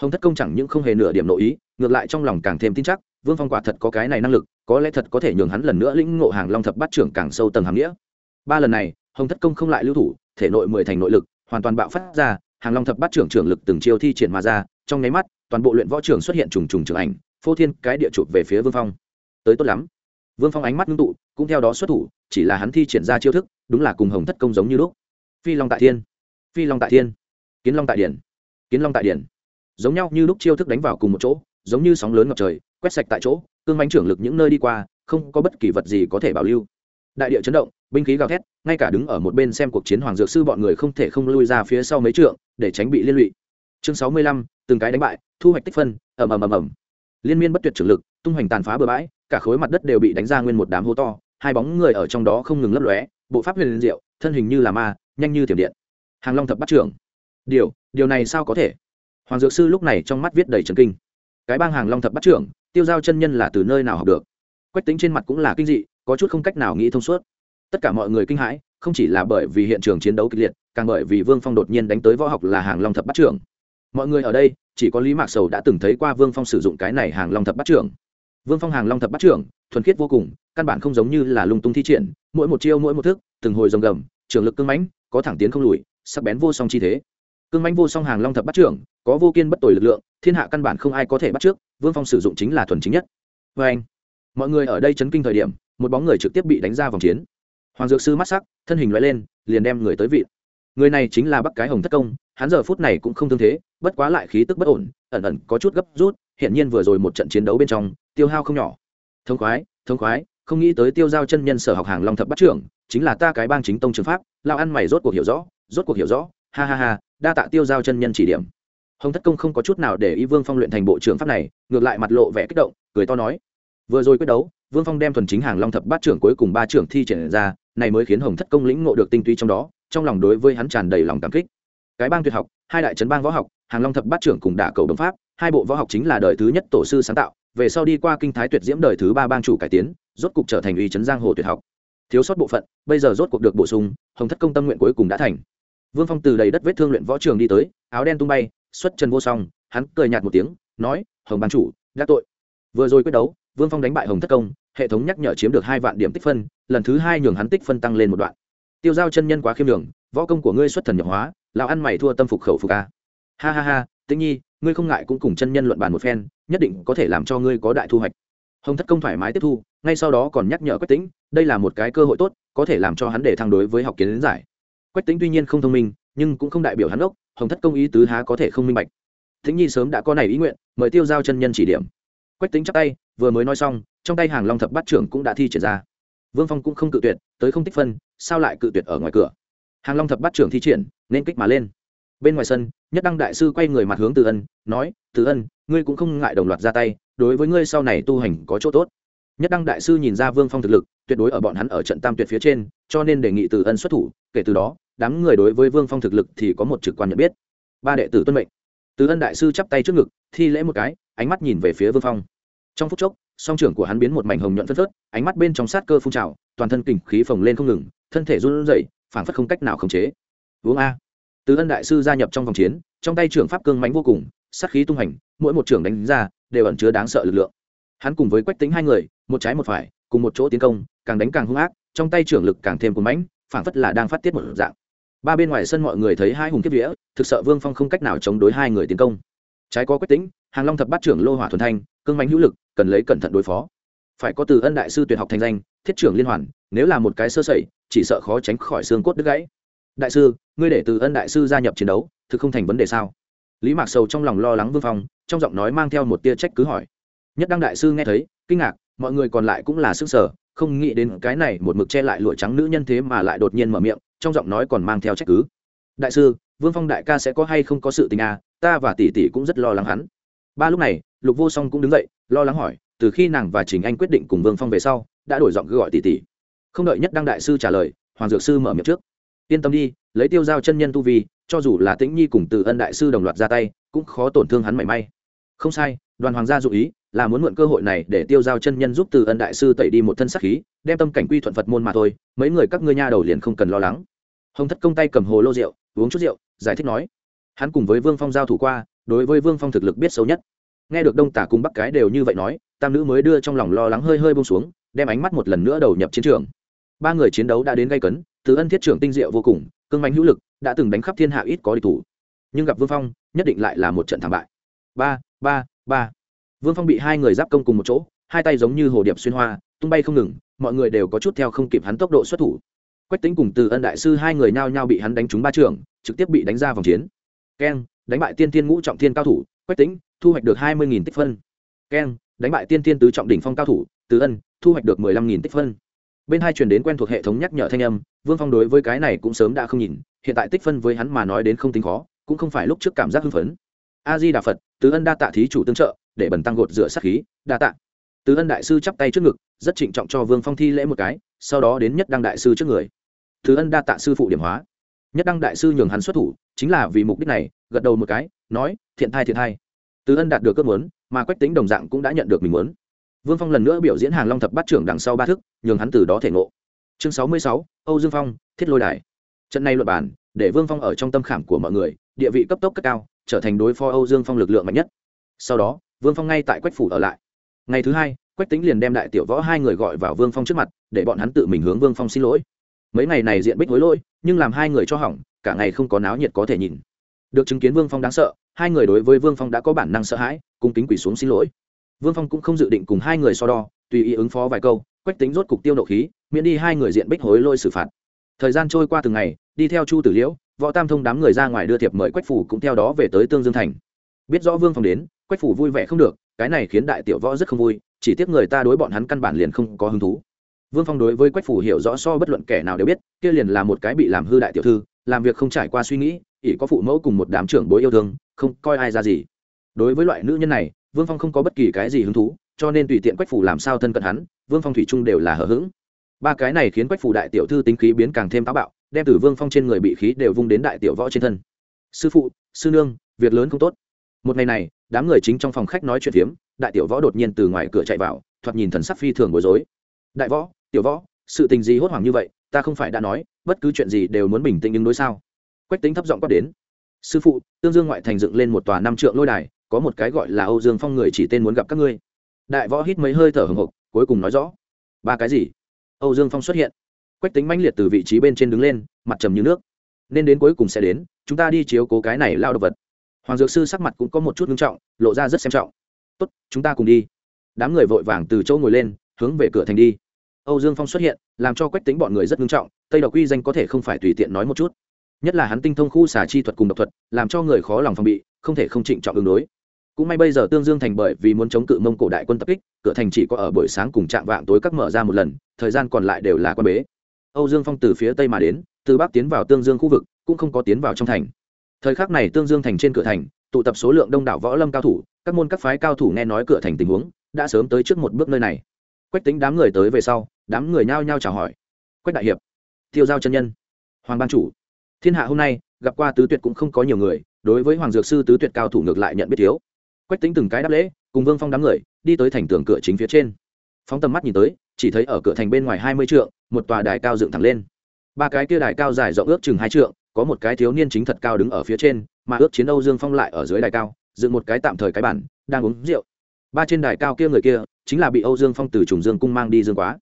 A: Hồng thất công chẳng những không hề nửa điểm nội ý, ngược lại trong lòng càng thêm tin chắc, vương phong quả thật có cái này năng lực, có lẽ thật có thể nhường hắn lần nữa lĩnh ngộ hàng long thập bắt trưởng càng sâu tầng hàm nghĩa. Ba lần này, hồng thất công không lại lưu thủ, thể nội mười thành nội lực hoàn toàn bạo phát ra, hàng long thập bát trưởng trưởng lực từng chiêu thi triển mà ra, trong nháy mắt, toàn bộ luyện võ trưởng xuất hiện trùng trùng trưởng ảnh, phô thiên cái địa chụp về phía vương phong. Tới tốt lắm. Vương phong ánh mắt ngưng tụ, cũng theo đó xuất thủ, chỉ là hắn thi triển ra chiêu thức, đúng là cùng hồng thất công giống như lúc. Phi long tại thiên. Phi long tại thiên. Kiến long tại điển. Kiến long tại điển. Giống nhau như lúc chiêu thức đánh vào cùng một chỗ, giống như sóng lớn ngập trời, quét sạch tại chỗ, cương bánh trưởng lực những nơi đi qua, không có bất kỳ vật gì có thể bảo lưu. Đại địa chấn động binh khí gào thét, ngay cả đứng ở một bên xem cuộc chiến hoàng dược sư bọn người không thể không lui ra phía sau mấy trượng, để tránh bị liên lụy. Chương sáu mươi lăm, từng cái đánh bại, thu hoạch tích phân, ầm ầm ầm ầm. Liên miên bất tuyệt trưởng lực, tung hoành tàn phá bừa bãi, cả khối mặt đất đều bị đánh ra nguyên một đám hố to, hai bóng người ở trong đó không ngừng lấp lóe, bộ pháp huyền diệu, thân hình như là ma, nhanh như tiềm điện. Hàng long thập bắt trưởng. Điều điều này sao có thể? Hoàng dược sư lúc này trong mắt viết đầy trần kinh. Cái bang hàng long thập bắt trưởng, tiêu giao chân nhân là từ nơi nào học được? Quách tính trên mặt cũng là kinh dị, có chút không cách nào nghĩ thông suốt tất cả mọi người kinh hãi, không chỉ là bởi vì hiện trường chiến đấu kịch liệt, càng bởi vì vương phong đột nhiên đánh tới võ học là hàng long thập bắt trưởng. Mọi người ở đây, chỉ có lý mạc sầu đã từng thấy qua vương phong sử dụng cái này hàng long thập bắt trưởng. Vương phong hàng long thập bắt trưởng, thuần khiết vô cùng, căn bản không giống như là lung tung thi triển, mỗi một chiêu mỗi một thức, từng hồi rồng gầm, trường lực cưng mãnh, có thẳng tiến không lùi, sắc bén vô song chi thế. Cưng mãnh vô song hàng long thập bắt trưởng, có vô kiên bất tồi lực lượng, thiên hạ căn bản không ai có thể bắt trước, vương phong sử dụng chính là thuần chính nhất. Vê anh mọi người ở đây chấn kinh thời điểm, một bóng người trực tiếp bị đánh ra vòng chiến hoàng dược sư mắt sắc, thân hình loại lên, liền đem người tới vị. Người này chính là bắc cái hồng thất công, hắn giờ phút này cũng không thương thế, bất quá lại khí tức bất ổn, ẩn ẩn có chút gấp rút hiện nhiên vừa rồi một trận chiến đấu bên trong, tiêu hao không nhỏ. Thông khoái thông khoái, không nghĩ tới tiêu giao chân nhân sở học hàng long thập bắt trưởng, chính là ta cái bang chính tông trường pháp lao ăn mày rốt cuộc hiểu rõ, rốt cuộc hiểu rõ, ha ha ha, đa tạ tiêu giao chân nhân chỉ điểm. Hồng thất công không có chút nào để ý vương phong luyện thành bộ trưởng pháp này, ngược lại mặt lộ vẻ kích động, cười to nói, vừa rồi quyết đấu vương phong đem thuần chính hàng long thập bát trưởng cuối cùng ba trưởng thi triển ra, này mới khiến hồng thất công lĩnh ngộ được tinh túy trong đó, trong lòng đối với hắn tràn đầy lòng cảm kích. Cái bang tuyệt học, hai đại trấn bang võ học, hàng long thập bát trưởng cùng đả cầu đồng pháp, hai bộ võ học chính là đời thứ nhất tổ sư sáng tạo, về sau đi qua kinh thái tuyệt diễm đời thứ ba bang chủ cải tiến, rốt cục trở thành uy trấn giang hồ tuyệt học. Thiếu sót bộ phận, bây giờ rốt cuộc được bổ sung, hồng thất công tâm nguyện cuối cùng đã thành. Vương phong từ đầy đất vết thương luyện võ trường đi tới, áo đen tung bay, xuất chân vô song, hắn cười nhạt một tiếng, nói, hồng ban chủ gác tội. Vừa rồi quyết đấu vương phong đánh bại hồng thất công, hệ thống nhắc nhở chiếm được hai vạn điểm tích phân, lần thứ hai nhường hắn tích phân tăng lên một đoạn. Tiêu giao chân nhân quá khiêm đường võ công của ngươi xuất thần nhập hóa lào ăn mày thua tâm phục khẩu phục a. Ha ha ha, tĩnh nhi, ngươi không ngại cũng cùng chân nhân luận bàn một phen, nhất định có thể làm cho ngươi có đại thu hoạch. Hồng thất công thoải mái tiếp thu, ngay sau đó còn nhắc nhở quách tính đây là một cái cơ hội tốt, có thể làm cho hắn để thăng đối với học kiến giải. Quách tính tuy nhiên không thông minh, nhưng cũng không đại biểu hắn ốc, hồng thất công ý tứ há có thể không minh bạch. Thính nhi sớm đã có này ý nguyện, mời tiêu giao chân nhân chỉ điểm. Quách tính chắc tay vừa mới nói xong, trong tay hàng long thập bát trưởng cũng đã thi triển ra. Vương phong cũng không cự tuyệt, tới không tích phân, sao lại cự tuyệt ở ngoài cửa? Hàng long thập bát trưởng thi triển, nên kích mà lên. Bên ngoài sân, nhất đăng đại sư quay người mặt hướng từ ân, nói, từ ân, ngươi cũng không ngại đồng loạt ra tay, đối với ngươi sau này tu hành có chỗ tốt. Nhất đăng đại sư nhìn ra vương phong thực lực, tuyệt đối ở bọn hắn ở trận tam tuyệt phía trên, cho nên đề nghị từ ân xuất thủ, kể từ đó, đám người đối với vương phong thực lực thì có một trực quan nhận biết. Ba đệ tử tuân mệnh. Từ ân đại sư chắp tay trước ngực, thi lễ một cái, ánh mắt nhìn về phía vương phong trong phút chốc, song trưởng của hắn biến một mảnh hồng nhuận phân phớt, ánh mắt bên trong sát cơ phun trào, toàn thân kình khí phồng lên không ngừng, thân thể run rẩy, phảng phất không cách nào khống chế. Uống a. Từ ân đại sư gia nhập trong vòng chiến, trong tay trưởng pháp cương mãnh vô cùng, sát khí tung hành, mỗi một trưởng đánh ra, đều ẩn chứa đáng sợ lực lượng. Hắn cùng với quách tính hai người, một trái một phải, cùng một chỗ tiến công, càng đánh càng hung ác, trong tay trưởng lực càng thêm cuốn mãnh, phảng phất là đang phát tiết một dạng. Ba bên ngoài sân mọi người thấy hai hùng kiếp vía, thực sợ vương phong không cách nào chống đối hai người tiến công trái có quyết tính hàng long thập bát trưởng lô hỏa thuần thanh, cương mạnh hữu lực, cần lấy cẩn thận đối phó. Phải có từ ân đại sư tuyệt học thành danh, thiết trưởng liên hoàn, nếu là một cái sơ sẩy, chỉ sợ khó tránh khỏi xương cốt đứt gãy. Đại sư, ngươi để từ ân đại sư gia nhập chiến đấu, thực không thành vấn đề sao? Lý mạc sầu trong lòng lo lắng vương phong, trong giọng nói mang theo một tia trách cứ hỏi. Nhất đăng đại sư nghe thấy, kinh ngạc, mọi người còn lại cũng là sức sở không nghĩ đến cái này một mực che lại lụa trắng nữ nhân thế mà lại đột nhiên mở miệng, trong giọng nói còn mang theo trách cứ. Đại sư, vương phong đại ca sẽ có hay không có sự tình à ta và tỷ tỷ cũng rất lo lắng hắn. Ba lúc này, lục vô song cũng đứng dậy, lo lắng hỏi, từ khi nàng và trình anh quyết định cùng vương phong về sau, đã đổi giọng gọi tỷ tỷ. Không đợi nhất đăng đại sư trả lời, hoàng dược sư mở miệng trước. Yên tâm đi, lấy tiêu giao chân nhân tu vi, cho dù là tĩnh nhi cùng từ ân đại sư đồng loạt ra tay, cũng khó tổn thương hắn mảy may. Không sai, đoàn hoàng gia dụ ý, là muốn mượn cơ hội này để tiêu giao chân nhân giúp từ ân đại sư tẩy đi một thân sắc khí, đem tâm cảnh quy thuận phật môn mà thôi, mấy người các ngươi nha đầu liền không cần lo lắng. Hồng thất công tay cầm hồ lô rượu, uống chút rượu, giải thích nói hắn cùng với vương phong giao thủ qua, đối với vương phong thực lực biết sâu nhất. Nghe được đông tả cùng bắc cái đều như vậy nói, tam nữ mới đưa trong lòng lo lắng hơi hơi bông xuống, đem ánh mắt một lần nữa đầu nhập chiến trường. Ba người chiến đấu đã đến gây cấn, từ ân thiết trưởng tinh diệu vô cùng cưng mạnh hữu lực, đã từng đánh khắp thiên hạ ít có địch thủ. Nhưng gặp vương phong, nhất định lại là một trận thảm bại. Ba ba ba. Vương phong bị hai người giáp công cùng một chỗ, hai tay giống như hồ điệp xuyên hoa, tung bay không ngừng, mọi người đều có chút theo không kịp hắn tốc độ xuất thủ. Quách tính cùng từ ân đại sư hai người nhao nhao bị hắn đánh trúng ba trường, trực tiếp bị đánh ra vòng chiến keng, đánh bại tiên tiên ngũ trọng thiên cao thủ, quách tính thu hoạch được hai mươi tích phân. Keng, đánh bại tiên tiên tứ trọng đỉnh phong cao thủ, từ ân, thu hoạch được mười lăm tích phân. Bên hai truyền đến quen thuộc hệ thống nhắc nhở thanh âm, vương phong đối với cái này cũng sớm đã không nhìn, hiện tại tích phân với hắn mà nói đến không tính khó, cũng không phải lúc trước cảm giác hưng phấn. A di đà phật tứ ân đa tạ thí chủ tương trợ, để bần tăng gột rửa sát khí, đa tạ. Từ ân đại sư chắp tay trước ngực, rất trịnh trọng cho vương phong thi lễ một cái, sau đó đến nhất đăng đại sư trước người. Từ ân đa tạ sư phụ điểm hóa nhất đăng đại sư nhường hắn xuất thủ, chính là vì mục đích này, gật đầu một cái, nói, thiện thai thiện thai. Từ ân đạt được cơn muốn, mà quách tính đồng dạng cũng đã nhận được mình muốn. Vương phong lần nữa biểu diễn hàng long thập bát trưởng đằng sau ba thức, nhường hắn từ đó thể ngộ. Chương sáu mươi sáu, âu dương phong, thiết lôi đài. Trận này luật bản để vương phong ở trong tâm khảm của mọi người, địa vị cấp tốc cất cao, trở thành đối phó âu dương phong lực lượng mạnh nhất. Sau đó, vương phong ngay tại quách phủ ở lại. Ngày thứ hai, quách tính liền đem đại tiểu võ hai người gọi vào vương phong trước mặt, để bọn hắn tự mình hướng vương phong xin lỗi mấy ngày này diện bích hối lỗi, nhưng làm hai người cho hỏng, cả ngày không có náo nhiệt có thể nhìn. Được chứng kiến vương phong đáng sợ, hai người đối với vương phong đã có bản năng sợ hãi, cung kính quỷ xuống xin lỗi. Vương phong cũng không dự định cùng hai người so đo, tùy ý ứng phó vài câu, quách tính rốt cục tiêu nộ khí, miễn đi hai người diện bích hối lôi xử phạt. Thời gian trôi qua từng ngày, đi theo chu tử liễu, võ tam thông đám người ra ngoài đưa thiệp mời quách phủ cũng theo đó về tới tương dương thành. Biết rõ vương phong đến, quách phủ vui vẻ không được, cái này khiến đại tiểu võ rất không vui, chỉ tiếc người ta đối bọn hắn căn bản liền không có hứng thú vương phong đối với quách phủ hiểu rõ so bất luận kẻ nào đều biết, kia liền là một cái bị làm hư đại tiểu thư, làm việc không trải qua suy nghĩ, ỷ có phụ mẫu cùng một đám trưởng bối yêu thương, không coi ai ra gì. Đối với loại nữ nhân này, vương phong không có bất kỳ cái gì hứng thú, cho nên tùy tiện quách phủ làm sao thân cận hắn, vương phong thủy trung đều là hở h ữ g ba cái này khiến quách phủ đại tiểu thư tính khí biến càng thêm táo bạo, đem từ vương phong trên người bị khí đều vung đến đại tiểu võ trên thân. Sư phụ, sư nương, việc lớn không tốt. Một ngày này, đám người chính trong phòng khách nói chuyện phiếm, đại tiểu võ đột nhiên từ ngoài cửa chạy vào, thoạt nhìn thần sắc phi thường bối rối. Đại võ tiểu võ, sự tình gì hốt hoảng như vậy? Ta không phải đã nói, bất cứ chuyện gì đều muốn bình tĩnh nhưng đối sao? Quách tính thấp giọng quát đến. Sư phụ, tương dương ngoại thành dựng lên một tòa năm trượng lôi đài, có một cái gọi là âu dương phong người chỉ tên muốn gặp các ngươi. Đại võ hít mấy hơi thở hồng hộc cuối cùng nói rõ. Ba cái gì? Âu dương phong xuất hiện. Quách tính mãnh liệt từ vị trí bên trên đứng lên, mặt trầm như nước. Nên đến cuối cùng sẽ đến, chúng ta đi chiếu cố cái này lao động vật. Hoàng dược sư sắc mặt cũng có một chút nghiêm trọng, lộ ra rất xem trọng. Tốt, chúng ta cùng đi. Đám người vội vàng từ chỗ ngồi lên, hướng về cửa thành đi âu dương phong xuất hiện, làm cho quách Tĩnh bọn người rất nghiêm trọng, tây độc quy danh có thể không phải tùy tiện nói một chút. Nhất là hắn tinh thông khu xà chi thuật cùng độc thuật, làm cho người khó lòng phòng bị, không thể không trịnh trọng ứng đối. Cũng may bây giờ tương dương thành bởi vì muốn chống cự mông cổ đại quân tập kích, cửa thành chỉ có ở buổi sáng cùng trạm vạng tối các mở ra một lần, thời gian còn lại đều là quan bế. Âu dương phong từ phía tây mà đến, từ bắc tiến vào tương dương khu vực, cũng không có tiến vào trong thành. Thời khắc này tương dương thành trên cửa thành, tụ tập số lượng đông đảo võ lâm cao thủ, các môn các phái cao thủ nghe nói cửa thành tình huống, đã sớm tới trước một bước nơi này. Quách Tĩnh đám người tới về sau đám người nhao nhao chào hỏi. Quách đại hiệp, tiêu giao chân nhân, hoàng ban chủ. Thiên hạ hôm nay, gặp qua tứ tuyệt cũng không có nhiều người, đối với hoàng dược sư tứ tuyệt cao thủ ngược lại nhận biết thiếu. Quách tính từng cái đáp lễ, cùng vương phong đám người, đi tới thành tường cửa chính phía trên. Phóng tầm mắt nhìn tới, chỉ thấy ở cửa thành bên ngoài hai mươi trượng, một tòa đài cao dựng thẳng lên. Ba cái kia đài cao dài rộng ước chừng hai trượng, có một cái thiếu niên chính thật cao đứng ở phía trên, mà ước chiến âu dương phong lại ở dưới đài cao, dựng một cái tạm thời cái bản đang uống rượu. Ba trên đài cao kia người kia, chính là bị âu dương phong từ trùng dương cung mang đi dương quá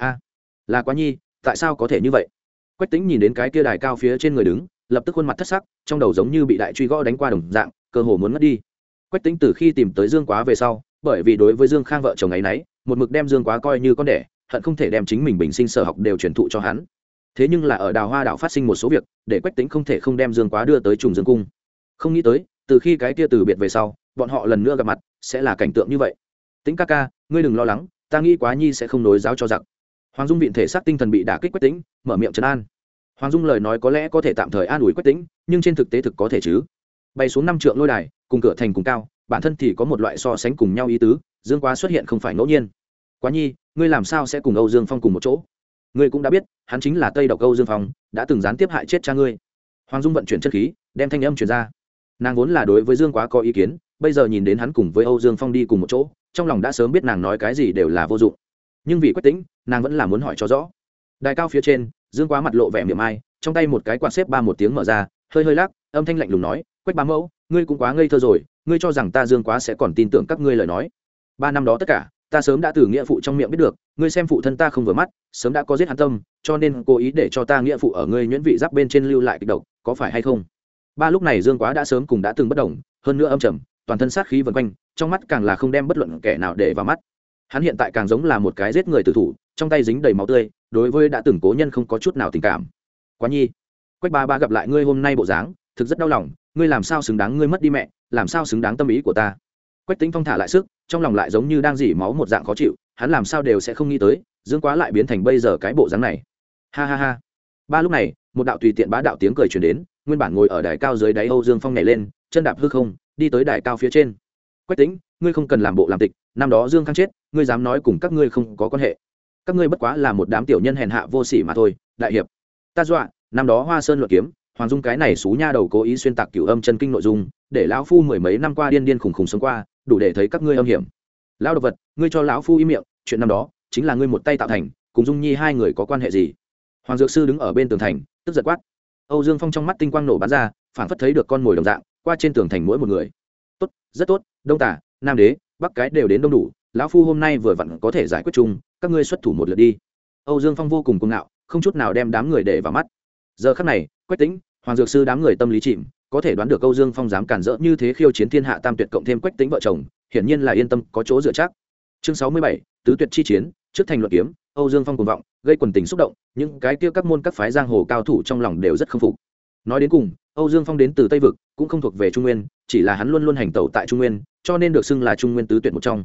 A: a là quá nhi, tại sao có thể như vậy? Quách tính nhìn đến cái kia đài cao phía trên người đứng, lập tức khuôn mặt thất sắc, trong đầu giống như bị đại truy gõ đánh qua đồng dạng, cơ hồ muốn mất đi. Quách tính từ khi tìm tới dương quá về sau, bởi vì đối với dương khang vợ chồng ấy nấy, một mực đem dương quá coi như con đẻ, hận không thể đem chính mình bình sinh sở học đều truyền thụ cho hắn. Thế nhưng là ở đào hoa đảo phát sinh một số việc, để quách tính không thể không đem dương quá đưa tới trùng dương cung. Không nghĩ tới, từ khi cái kia từ biệt về sau, bọn họ lần nữa gặp mặt, sẽ là cảnh tượng như vậy. Tính ca ca, ngươi đừng lo lắng, ta nghĩ quá nhi sẽ không nối giáo cho giặc hoàng dung viện thể xác tinh thần bị đả kích quách tính mở miệng trấn an. Hoàng dung lời nói có lẽ có thể tạm thời an ủi quách tính nhưng trên thực tế thực có thể chứ. Bay xuống năm trượng lôi đài, cùng cửa thành cùng cao, bản thân thì có một loại so sánh cùng nhau ý tứ, dương quá xuất hiện không phải ngẫu nhiên. Quá nhi, ngươi làm sao sẽ cùng âu dương phong cùng một chỗ? Ngươi cũng đã biết, hắn chính là tây độc âu dương phong, đã từng gián tiếp hại chết cha ngươi. Hoàng dung vận chuyển chất khí, đem thanh âm chuyển ra. Nàng vốn là đối với dương quá có ý kiến, bây giờ nhìn đến hắn cùng với âu dương phong đi cùng một chỗ, trong lòng đã sớm biết nàng nói cái gì đều là vô dụng nhưng vì quách tính nàng vẫn là muốn hỏi cho rõ. Đài cao phía trên, dương quá mặt lộ vẻ miệng ai trong tay một cái quạt xếp ba một tiếng mở ra, hơi hơi lắc, âm thanh lạnh lùng nói, quách ba mẫu, ngươi cũng quá ngây thơ rồi, ngươi cho rằng ta dương quá sẽ còn tin tưởng các ngươi lời nói. Ba năm đó tất cả, ta sớm đã từ nghĩa phụ trong miệng biết được, ngươi xem phụ thân ta không vừa mắt, sớm đã có giết hắn tâm, cho nên cố ý để cho ta nghĩa phụ ở ngươi nhuyễn vị giáp bên trên lưu lại kịch độc, có phải hay không? Ba lúc này dương quá đã sớm cùng đã từng bất đồng, hơn nữa âm trầm, toàn thân sát khí vần quanh, trong mắt càng là không đem bất luận kẻ nào để vào mắt hắn hiện tại càng giống là một cái giết người tử thủ, trong tay dính đầy máu tươi, đối với đã từng cố nhân không có chút nào tình cảm. Quá nhi, quách ba ba gặp lại ngươi hôm nay bộ dáng, thực rất đau lòng, ngươi làm sao xứng đáng ngươi mất đi mẹ, làm sao xứng đáng tâm ý của ta? Quách tính phong thả lại sức, trong lòng lại giống như đang dỉ máu một dạng khó chịu, hắn làm sao đều sẽ không nghĩ tới, dương quá lại biến thành bây giờ cái bộ dáng này. Ha ha ha. Ba lúc này, một đạo tùy tiện bá đạo tiếng cười truyền đến, nguyên bản ngồi ở đài cao dưới đáy âu dương phong nhảy lên, chân đạp hư không, đi tới đài cao phía trên. Quách tính ngươi không cần làm bộ làm tịch, năm đó dương khang chết ngươi dám nói cùng các ngươi không có quan hệ. Các ngươi bất quá là một đám tiểu nhân hèn hạ vô sỉ mà thôi, đại hiệp. Ta dọa, năm đó hoa sơn luận kiếm, hoàng dung cái này xú nha đầu cố ý xuyên tạc cửu âm chân kinh nội dung, để lão phu mười mấy năm qua điên điên khùng khùng sống qua, đủ để thấy các ngươi âm hiểm. Lão độc vật, ngươi cho lão phu im miệng, chuyện năm đó chính là ngươi một tay tạo thành, cùng dung nhi hai người có quan hệ gì? Hoàng dược sư đứng ở bên tường thành, tức giật quát. Âu dương phong trong mắt tinh quang nổ bắn ra phản phất thấy được con mồi đồng dạng, qua trên tường thành mỗi một người. Tốt, rất tốt, đông tả nam đế, bắc cái đều đến đông đủ lão phu hôm nay vừa vặn có thể giải quyết chung, các ngươi xuất thủ một lượt đi. Âu dương phong vô cùng cuồng ngạo, không chút nào đem đám người để vào mắt. Giờ khắc này, quách tĩnh, hoàng dược sư đám người tâm lý chìm, có thể đoán được âu dương phong dám cản rỡ như thế khiêu chiến thiên hạ tam tuyệt cộng thêm quách tĩnh vợ chồng, hiển nhiên là yên tâm, có chỗ dựa chắc. Chương sáu mươi bảy, tứ tuyệt chi chiến, trước thành luận kiếm, âu dương phong cuồng vọng, gây quần tình xúc động, những cái kia các môn các phái giang hồ cao thủ trong lòng đều rất khâm phục. Nói đến cùng, âu dương phong đến từ tây vực, cũng không thuộc về trung nguyên, chỉ là hắn luôn luôn hành tẩu tại trung nguyên, cho nên được xưng là trung nguyên tứ tuyệt một trong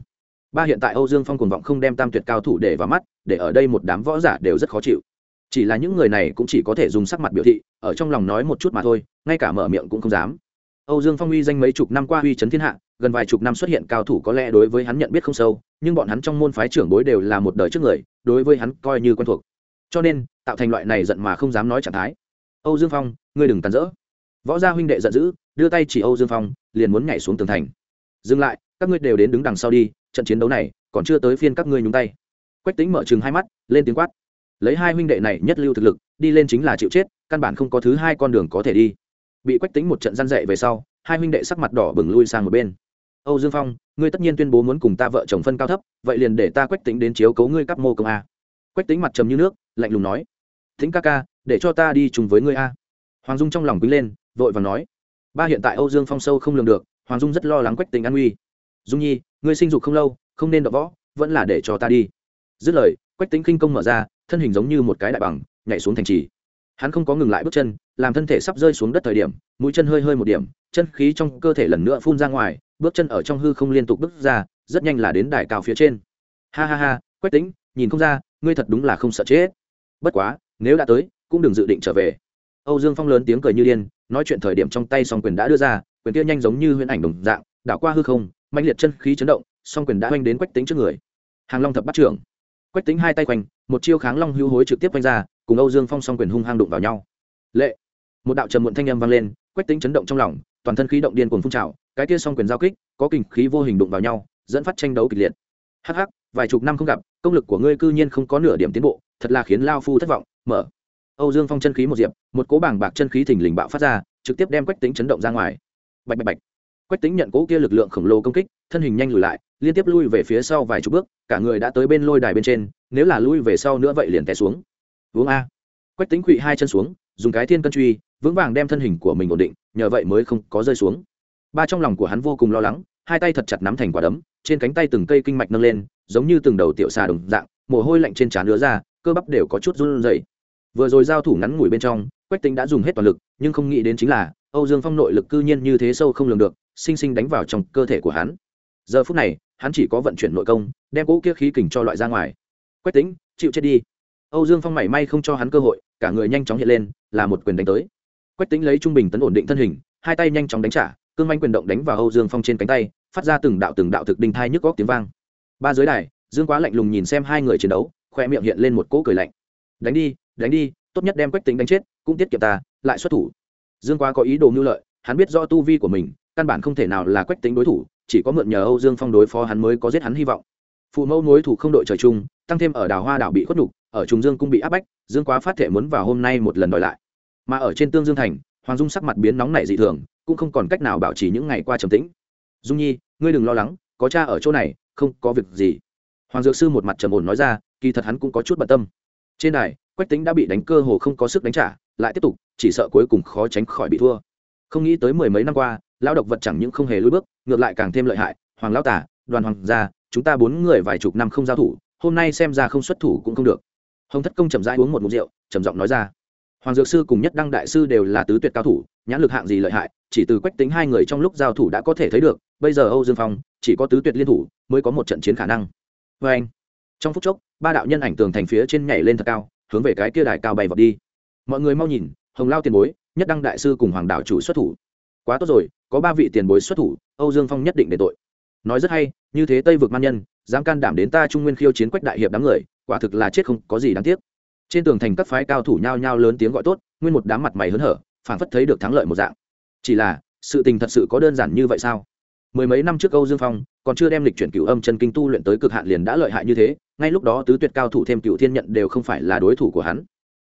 A: ba hiện tại âu dương phong cuồng vọng không đem tam tuyệt cao thủ để vào mắt, để ở đây một đám võ giả đều rất khó chịu. Chỉ là những người này cũng chỉ có thể dùng sắc mặt biểu thị, ở trong lòng nói một chút mà thôi, ngay cả mở miệng cũng không dám. Âu dương phong uy danh mấy chục năm qua uy chấn thiên hạ, gần vài chục năm xuất hiện cao thủ có lẽ đối với hắn nhận biết không sâu, nhưng bọn hắn trong môn phái trưởng bối đều là một đời trước người, đối với hắn coi như quen thuộc. Cho nên, tạo thành loại này giận mà không dám nói trạng thái. Âu dương phong, ngươi đừng tàn rỡ. Võ gia huynh đệ giận dữ, đưa tay chỉ âu dương phong, liền muốn nhảy xuống tường thành. Dừng lại, các ngươi đều đến đứng đằng sau đi trận chiến đấu này, còn chưa tới phiên các ngươi nhúng tay. Quách tính mở chừng hai mắt, lên tiếng quát. Lấy hai huynh đệ này nhất lưu thực lực, đi lên chính là chịu chết, căn bản không có thứ hai con đường có thể đi. Bị quách tính một trận gian dậy về sau, hai huynh đệ sắc mặt đỏ bừng lui sang một bên. Âu dương phong, ngươi tất nhiên tuyên bố muốn cùng ta vợ chồng phân cao thấp, vậy liền để ta quách tính đến chiếu cấu ngươi cắp mô công a. Quách tính mặt trầm như nước, lạnh lùng nói. Thính ca ca, để cho ta đi chung với ngươi a. Hoàng dung trong lòng quý lên, vội và nói. Ba hiện tại âu dương phong sâu không lường được, hoàng dung rất lo lắng quách tính an nguy. Dung nhi ngươi sinh dục không lâu, không nên đọ võ, vẫn là để cho ta đi. Dứt lời, quách tính khinh công mở ra, thân hình giống như một cái đại bằng, nhảy xuống thành trì. Hắn không có ngừng lại bước chân, làm thân thể sắp rơi xuống đất thời điểm, mũi chân hơi hơi một điểm, chân khí trong cơ thể lần nữa phun ra ngoài, bước chân ở trong hư không liên tục bước ra, rất nhanh là đến đài cao phía trên. Ha ha ha, quách tính nhìn không ra, ngươi thật đúng là không sợ chết. Bất quá, nếu đã tới, cũng đừng dự định trở về. Âu dương phong lớn tiếng cười như điên, nói chuyện thời điểm trong tay song quyền đã đưa ra, quyền kia nhanh giống như huyễn ảnh đồng dạng, đảo qua hư không mạnh liệt chân khí chấn động, song quyền đã oanh đến quách tính trước người. Hàng long thập bắt trưởng. Quách tính hai tay quanh, một chiêu kháng long hưu hối trực tiếp quanh ra, cùng âu dương phong song quyền hung hăng đụng vào nhau. Lệ. Một đạo trầm muộn thanh âm vang lên, quách tính chấn động trong lòng, toàn thân khí động điên cuồng phun trào, cái kia song quyền giao kích, có kình khí vô hình đụng vào nhau, dẫn phát tranh đấu kịch liệt. Hắc vài chục năm không gặp, công lực của ngươi cư nhiên không có nửa điểm tiến bộ, thật là khiến lao phu thất vọng, mở. Âu dương phong chân khí một diệp, một cố bảng bạc chân khí thình lình bạo phát ra, trực tiếp đem quách tính chấn động ra ngoài. Bạch bạch bạch quách tính nhận cố kia lực lượng khổng lồ công kích, thân hình nhanh lùi lại, liên tiếp lui về phía sau vài chục bước, cả người đã tới bên lôi đài bên trên, nếu là lui về sau nữa vậy liền té xuống. Uống a. Quách tính quỵ hai chân xuống, dùng cái thiên cân truy, vững vàng đem thân hình của mình ổn định, nhờ vậy mới không có rơi xuống. Ba trong lòng của hắn vô cùng lo lắng, hai tay thật chặt nắm thành quả đấm, trên cánh tay từng cây kinh mạch nâng lên, giống như từng đầu tiểu xà đồng dạng, mồ hôi lạnh trên trán lứa ra, cơ bắp đều có chút run rẩy. Vừa rồi giao thủ ngắn ngủi bên trong, quách tính đã dùng hết toàn lực, nhưng không nghĩ đến chính là, âu dương phong nội lực cư nhiên như thế sâu không lường được sinh sinh đánh vào trong cơ thể của hắn. Giờ phút này, hắn chỉ có vận chuyển nội công, đem cỗ kia khí kình cho loại ra ngoài. Quách tính chịu chết đi. Âu dương phong mảy may không cho hắn cơ hội, cả người nhanh chóng hiện lên, là một quyền đánh tới. Quách tính lấy trung bình tấn ổn định thân hình, hai tay nhanh chóng đánh trả, cương manh quyền động đánh vào âu dương phong trên cánh tay, phát ra từng đạo từng đạo thực đinh thai nhức góc tiếng vang. Ba giới đài, dương quá lạnh lùng nhìn xem hai người chiến đấu khoe miệng hiện lên một cỗ cười lạnh. Đánh đi đánh đi, tốt nhất đem quách tính đánh chết, cũng tiết kiệm ta, lại xuất thủ. Dương quá có ý đồ mưu lợi, hắn biết do tu vi của mình căn bản không thể nào là quách tính đối thủ, chỉ có mượn nhờ âu dương phong đối phó hắn mới có giết hắn hy vọng. Phụ mẫu mối thủ không đội trời chung, tăng thêm ở đào hoa đảo bị khuất nhục, ở trùng dương cũng bị áp bách, dương quá phát thể muốn vào hôm nay một lần đòi lại. Mà ở trên tương dương thành, hoàng dung sắc mặt biến nóng nảy dị thường, cũng không còn cách nào bảo trì những ngày qua trầm tĩnh. Dung nhi, ngươi đừng lo lắng, có cha ở chỗ này, không có việc gì. Hoàng dược sư một mặt trầm ổn nói ra, kỳ thật hắn cũng có chút bận tâm. Trên đài, quách tính đã bị đánh cơ hồ không có sức đánh trả, lại tiếp tục, chỉ sợ cuối cùng khó tránh khỏi bị thua. Không nghĩ tới mười mấy năm qua lão độc vật chẳng những không hề lùi bước, ngược lại càng thêm lợi hại. Hoàng lão tả đoàn hoàng gia, chúng ta bốn người vài chục năm không giao thủ, hôm nay xem ra không xuất thủ cũng không được. Hồng thất công chậm rãi uống một mục rượu, trầm giọng nói ra. Hoàng dược sư cùng nhất đăng đại sư đều là tứ tuyệt cao thủ, nhãn lực hạng gì lợi hại, chỉ từ quách tính hai người trong lúc giao thủ đã có thể thấy được, bây giờ âu dương phong chỉ có tứ tuyệt liên thủ mới có một trận chiến khả năng. Vê anh, trong phút chốc, ba đạo nhân ảnh tường thành phía trên nhảy lên thật cao, hướng về cái kia đài cao bay vọt đi. Mọi người mau nhìn, hồng lao tiền bối, nhất đăng đại sư cùng hoàng đạo chủ xuất thủ. Quá tốt rồi có ba vị tiền bối xuất thủ, âu dương phong nhất định để tội. Nói rất hay, như thế tây vực man nhân, dám can đảm đến ta trung nguyên khiêu chiến quách đại hiệp đám người, quả thực là chết không có gì đáng tiếc. Trên tường thành các phái cao thủ nhao nhao lớn tiếng gọi tốt, nguyên một đám mặt mày hớn hở, phảng phất thấy được thắng lợi một dạng. Chỉ là, sự tình thật sự có đơn giản như vậy sao? Mười mấy năm trước âu dương phong, còn chưa đem lịch chuyển cửu âm chân kinh tu luyện tới cực hạn liền đã lợi hại như thế, ngay lúc đó tứ tuyệt cao thủ thêm cửu thiên nhận đều không phải là đối thủ của hắn.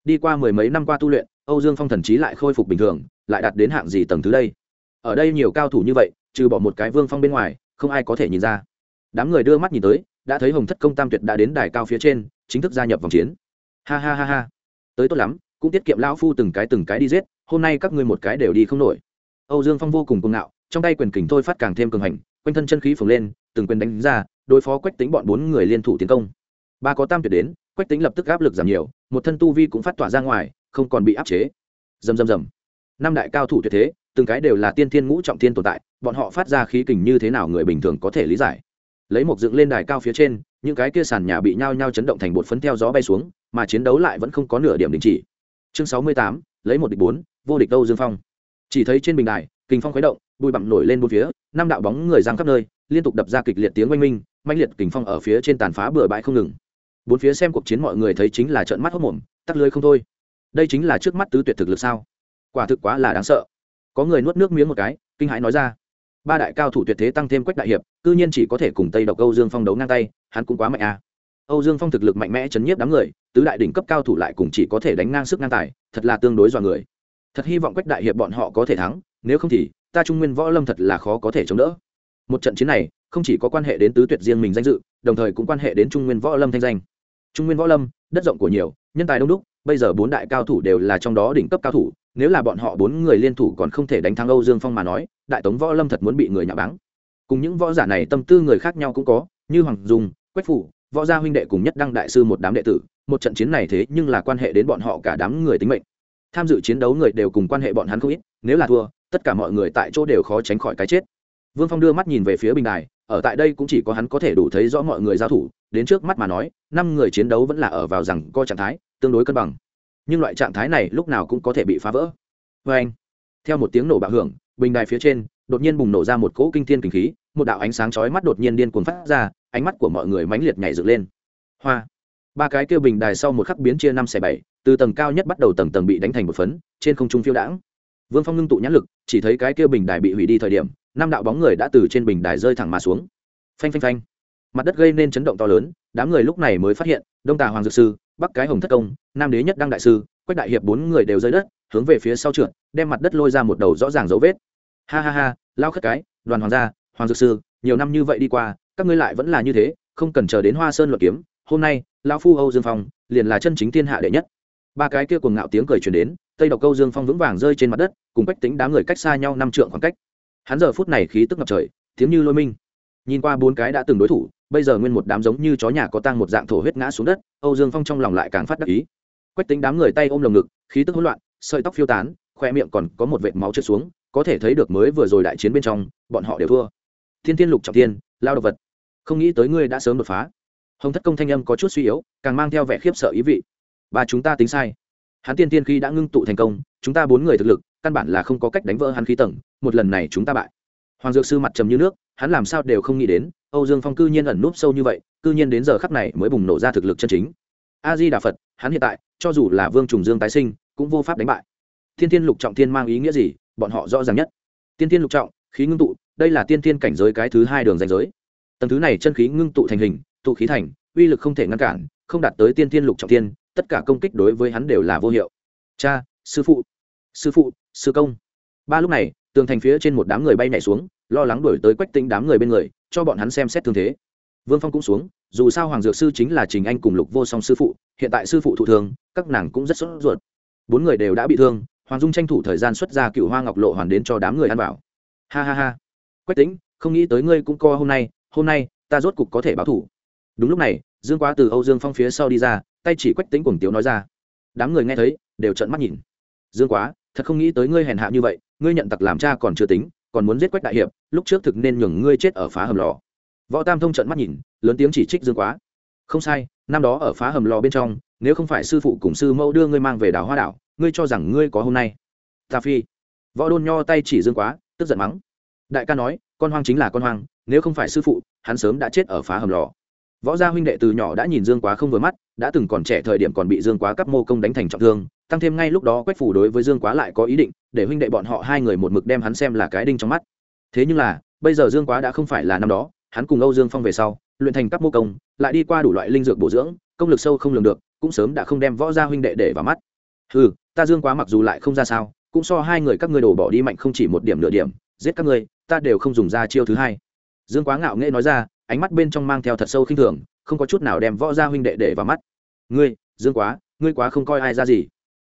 A: Đi qua mười mấy năm qua tu luyện, âu dương phong thần trí lại khôi phục bình thường, lại đạt đến hạng gì tầng thứ đây? Ở đây nhiều cao thủ như vậy, trừ bỏ một cái vương phong bên ngoài, không ai có thể nhìn ra. Đám người đưa mắt nhìn tới, đã thấy hồng thất công tam tuyệt đã đến đài cao phía trên, chính thức gia nhập vòng chiến. Ha ha ha ha. Tới tốt lắm, cũng tiết kiệm lão phu từng cái từng cái đi giết, hôm nay các ngươi một cái đều đi không nổi. Âu dương phong vô cùng cuồng ngạo, trong tay quyền kình thôi phát càng thêm cường hành, quanh thân chân khí phồng lên, từng quyền đánh ra, đối phó quách tính bọn bốn người liên thủ tiến công. Ba có tam tuyệt đến, quách tính lập tức áp lực giảm nhiều, một thân tu vi cũng phát tỏa ra ngoài, không còn bị áp chế. Dầm dầm dầm năm đại cao thủ tuyệt thế từng cái đều là tiên thiên ngũ trọng thiên tồn tại, bọn họ phát ra khí kình như thế nào người bình thường có thể lý giải. Lấy một dựng lên đài cao phía trên, những cái kia sàn nhà bị nhao nhao chấn động thành bột phấn theo gió bay xuống, mà chiến đấu lại vẫn không có nửa điểm đình chỉ. Chương sáu mươi tám, lấy một địch bốn, vô địch đâu dương phong. Chỉ thấy trên bình đài kinh phong khuấy động, bụi bặm nổi lên bốn phía, năm đạo bóng người giang khắp nơi, liên tục đập ra kịch liệt tiếng oanh minh mạnh liệt kình phong ở phía trên tàn phá bừa bãi không ngừng. Bốn phía xem cuộc chiến mọi người thấy chính là trợn mắt hốc mồm, tắt lưới không thôi. Đây chính là trước mắt tứ tuyệt thực lực sao? Quả thực quá là đáng sợ có người nuốt nước miếng một cái, kinh hãi nói ra. Ba đại cao thủ tuyệt thế tăng thêm quách đại hiệp, cư nhiên chỉ có thể cùng tây độc âu dương phong đấu ngang tay, hắn cũng quá mạnh à. âu dương phong thực lực mạnh mẽ chấn nhiếp đám người, tứ đại đỉnh cấp cao thủ lại cùng chỉ có thể đánh ngang sức ngang tài, thật là tương đối dọa người. Thật hy vọng quách đại hiệp bọn họ có thể thắng, nếu không thì, ta trung nguyên võ lâm thật là khó có thể chống đỡ. Một trận chiến này, không chỉ có quan hệ đến tứ tuyệt riêng mình danh dự, đồng thời cũng quan hệ đến trung nguyên võ lâm thanh danh. Trung nguyên võ lâm, đất rộng của nhiều, nhân tài đông đúc, bây giờ bốn đại cao thủ đều là trong đó đỉnh cấp cao thủ nếu là bọn họ bốn người liên thủ còn không thể đánh thắng âu dương phong mà nói, đại tống võ lâm thật muốn bị người nhà báng. Cùng những võ giả này tâm tư người khác nhau cũng có, như hoàng dung, quách phủ, võ gia huynh đệ cùng nhất đăng đại sư một đám đệ tử, một trận chiến này thế nhưng là quan hệ đến bọn họ cả đám người tính mệnh. Tham dự chiến đấu người đều cùng quan hệ bọn hắn không ít, nếu là thua, tất cả mọi người tại chỗ đều khó tránh khỏi cái chết. Vương phong đưa mắt nhìn về phía bình đài, ở tại đây cũng chỉ có hắn có thể đủ thấy rõ mọi người giao thủ, đến trước mắt mà nói, năm người chiến đấu vẫn là ở vào rằng co trạng thái, tương đối cân bằng nhưng loại trạng thái này lúc nào cũng có thể bị phá vỡ. Vê anh, theo một tiếng nổ bạo hưởng, bình đài phía trên, đột nhiên bùng nổ ra một cỗ kinh thiên kinh khí, một đạo ánh sáng chói mắt đột nhiên điên cuồng phát ra, ánh mắt của mọi người mãnh liệt nhảy dựng lên. Hoa, ba cái kêu bình đài sau một khắc biến chia năm xẻ bảy, từ tầng cao nhất bắt đầu tầng tầng bị đánh thành một phấn, trên không trung phiêu đãng. Vương phong ngưng tụ nhãn lực, chỉ thấy cái kêu bình đài bị hủy đi thời điểm, năm đạo bóng người đã từ trên bình đài rơi thẳng mà xuống. Phanh phanh phanh. Mặt đất gây nên chấn động to lớn, đám người lúc này mới phát hiện, đông tà hoàng dược sư bắc cái hồng thất công, nam đế nhất đăng đại sư, quách đại hiệp bốn người đều rơi đất, hướng về phía sau trượt, đem mặt đất lôi ra một đầu rõ ràng dấu vết. Ha ha ha, lao khất cái, đoàn hoàng gia, hoàng dược sư, nhiều năm như vậy đi qua, các ngươi lại vẫn là như thế, không cần chờ đến hoa sơn luật kiếm, hôm nay lao phu âu dương phong, liền là chân chính thiên hạ đệ nhất. Ba cái kia cùng ngạo tiếng cười truyền đến, tây độc câu dương phong vững vàng rơi trên mặt đất, cùng cách tính đám người cách xa nhau năm trượng khoảng cách. Hắn giờ phút này khí tức ngập trời, tiếng như lôi minh. Nhìn qua bốn cái đã từng đối thủ bây giờ nguyên một đám giống như chó nhà có tang một dạng thổ huyết ngã xuống đất, âu dương phong trong lòng lại càng phát đắc ý. Quách tính đám người tay ôm lồng ngực, khí tức hỗn loạn, sợi tóc phiêu tán, khoe miệng còn có một vệt máu trượt xuống, có thể thấy được mới vừa rồi đại chiến bên trong, bọn họ đều thua. Thiên thiên lục trọng thiên lao đ vật, không nghĩ tới ngươi đã sớm đột phá. Hồng thất công thanh âm có chút suy yếu, càng mang theo vẻ khiếp sợ ý vị. Ba chúng ta tính sai. Hắn tiên tiên khi đã ngưng tụ thành công, chúng ta bốn người thực lực, căn bản là không có cách đánh vỡ hắn khí tầng, một lần này chúng ta bại. Hoàng dược sư mặt trầm như nước, hắn làm sao đều không nghĩ đến âu dương phong cư nhiên ẩn núp sâu như vậy, cư nhiên đến giờ khắc này mới bùng nổ ra thực lực chân chính. A di đà phật, hắn hiện tại, cho dù là vương trùng dương tái sinh, cũng vô pháp đánh bại. Thiên thiên lục trọng thiên mang ý nghĩa gì, bọn họ rõ ràng nhất. Tiên thiên lục trọng, khí ngưng tụ, đây là tiên thiên cảnh giới cái thứ hai đường danh giới. Tầng thứ này chân khí ngưng tụ thành hình, tụ khí thành, uy lực không thể ngăn cản, không đạt tới tiên thiên lục trọng thiên, tất cả công kích đối với hắn đều là vô hiệu. Cha, sư phụ sư phụ, sư công. Ba lúc này, tường thành phía trên một đám người bay nhảy xuống, lo lắng đuổi tới quách tính đám người bên người cho bọn hắn xem xét thương thế. Vương phong cũng xuống, dù sao hoàng dược sư chính là trình anh cùng lục vô song sư phụ, hiện tại sư phụ thụ thương, các nàng cũng rất sốt ruột. Bốn người đều đã bị thương, hoàng dung tranh thủ thời gian xuất ra cựu hoa ngọc lộ hoàn đến cho đám người ăn bảo ha ha ha. Quách tính không nghĩ tới ngươi cũng co hôm nay hôm nay, ta rốt cục có thể báo thủ. Đúng lúc này, dương quá từ âu dương phong phía sau đi ra, tay chỉ quách tính cùng tiếu nói ra. Đám người nghe thấy, đều trợn mắt nhìn. Dương quá, thật không nghĩ tới ngươi hèn hạ như vậy, ngươi nhận tặc làm cha còn chưa tính còn muốn giết quách đại hiệp, lúc trước thực nên nhường ngươi chết ở phá hầm lò. Võ tam thông trận mắt nhìn, lớn tiếng chỉ trích dương quá. Không sai, năm đó ở phá hầm lò bên trong, nếu không phải sư phụ cùng sư mẫu đưa ngươi mang về đảo hoa đảo, ngươi cho rằng ngươi có hôm nay. Ta phi. Võ đôn nho tay chỉ dương quá, tức giận mắng. Đại ca nói, con hoang chính là con hoang, nếu không phải sư phụ, hắn sớm đã chết ở phá hầm lò. Võ gia huynh đệ từ nhỏ đã nhìn dương quá không vừa mắt, đã từng còn trẻ thời điểm còn bị dương quá cắp mô công đánh thành trọng thương tăng thêm ngay lúc đó quách phủ đối với dương quá lại có ý định, để huynh đệ bọn họ hai người một mực đem hắn xem là cái đinh trong mắt. Thế nhưng là, bây giờ dương quá đã không phải là năm đó, hắn cùng âu dương phong về sau, luyện thành các mô công, lại đi qua đủ loại linh dược bổ dưỡng, công lực sâu không lường được, cũng sớm đã không đem võ gia huynh đệ để vào mắt. Ừ ta dương quá mặc dù lại không ra sao, cũng so hai người các ngươi đổ bỏ đi mạnh không chỉ một điểm nửa điểm, giết các ngươi, ta đều không dùng ra chiêu thứ hai. Dương quá ngạo nghễ nói ra, ánh mắt bên trong mang theo thật sâu khinh thường, không có chút nào đem võ gia huynh đệ để vào mắt. Ngươi, dương quá, ngươi quá không coi ai ra gì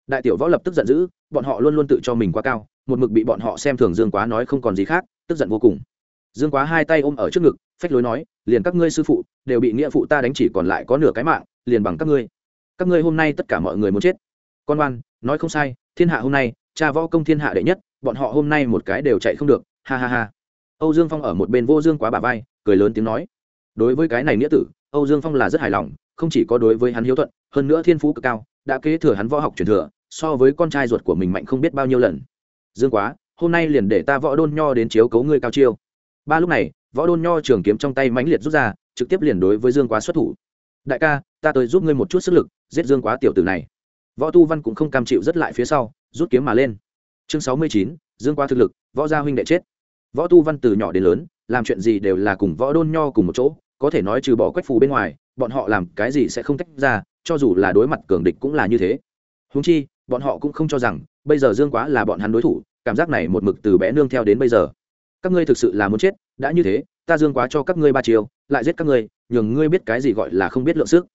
A: đại tiểu võ lập tức giận dữ, bọn họ luôn luôn tự cho mình quá cao, một mực bị bọn họ xem thường dương quá nói không còn gì khác, tức giận vô cùng. Dương quá hai tay ôm ở trước ngực, phách lối nói, liền các ngươi sư phụ, đều bị nghĩa phụ ta đánh chỉ còn lại có nửa cái mạng, liền bằng các ngươi. Các ngươi hôm nay tất cả mọi người muốn chết. Con oan, nói không sai, thiên hạ hôm nay, cha võ công thiên hạ đệ nhất, bọn họ hôm nay một cái đều chạy không được, ha ha ha. Âu dương phong ở một bên vô dương quá bà vai, cười lớn tiếng nói, đối với cái này nghĩa tử, âu dương phong là rất hài lòng không chỉ có đối với hắn hiếu thuận, hơn nữa thiên phú cực cao, đã kế thừa hắn võ học truyền thừa, so với con trai ruột của mình mạnh không biết bao nhiêu lần. Dương quá, hôm nay liền để ta võ đôn nho đến chiếu cấu ngươi cao chiêu. Ba lúc này, võ đôn nho trường kiếm trong tay mãnh liệt rút ra, trực tiếp liền đối với dương quá xuất thủ. Đại ca, ta tới giúp ngươi một chút sức lực, giết dương quá tiểu tử này. Võ tu văn cũng không cam chịu rất lại phía sau, rút kiếm mà lên. Chương sáu mươi chín, dương quá thực lực, võ gia huynh đệ chết. Võ tu văn từ nhỏ đến lớn, làm chuyện gì đều là cùng võ đôn nho cùng một chỗ có thể nói trừ bỏ quách phù bên ngoài, bọn họ làm cái gì sẽ không tách ra, cho dù là đối mặt cường địch cũng là như thế. Húng chi, bọn họ cũng không cho rằng, bây giờ dương quá là bọn hắn đối thủ, cảm giác này một mực từ bé nương theo đến bây giờ. Các ngươi thực sự là muốn chết, đã như thế, ta dương quá cho các ngươi ba chiều lại giết các ngươi, nhường ngươi biết cái gì gọi là không biết lượng sức.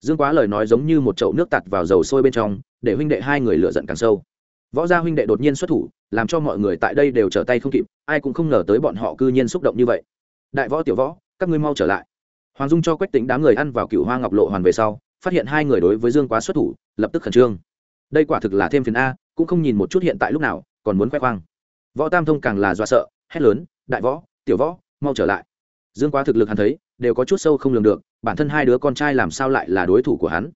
A: Dương quá lời nói giống như một chậu nước tạt vào dầu sôi bên trong, để huynh đệ hai người lựa giận càng sâu. Võ gia huynh đệ đột nhiên xuất thủ, làm cho mọi người tại đây đều trở tay không kịp, ai cũng không ngờ tới bọn họ cư nhiên xúc động như vậy. Đại võ, tiểu võ, các ngươi mau trở lại hoàng dung cho quách tính đám người ăn vào cựu hoa ngọc lộ hoàn về sau, phát hiện hai người đối với dương quá xuất thủ, lập tức khẩn trương. Đây quả thực là thêm phiền a, cũng không nhìn một chút hiện tại lúc nào, còn muốn khoe khoang. Võ tam thông càng là do sợ, hét lớn, đại võ, tiểu võ, mau trở lại. Dương quá thực lực hắn thấy, đều có chút sâu không lường được, bản thân hai đứa con trai làm sao lại là đối thủ của hắn?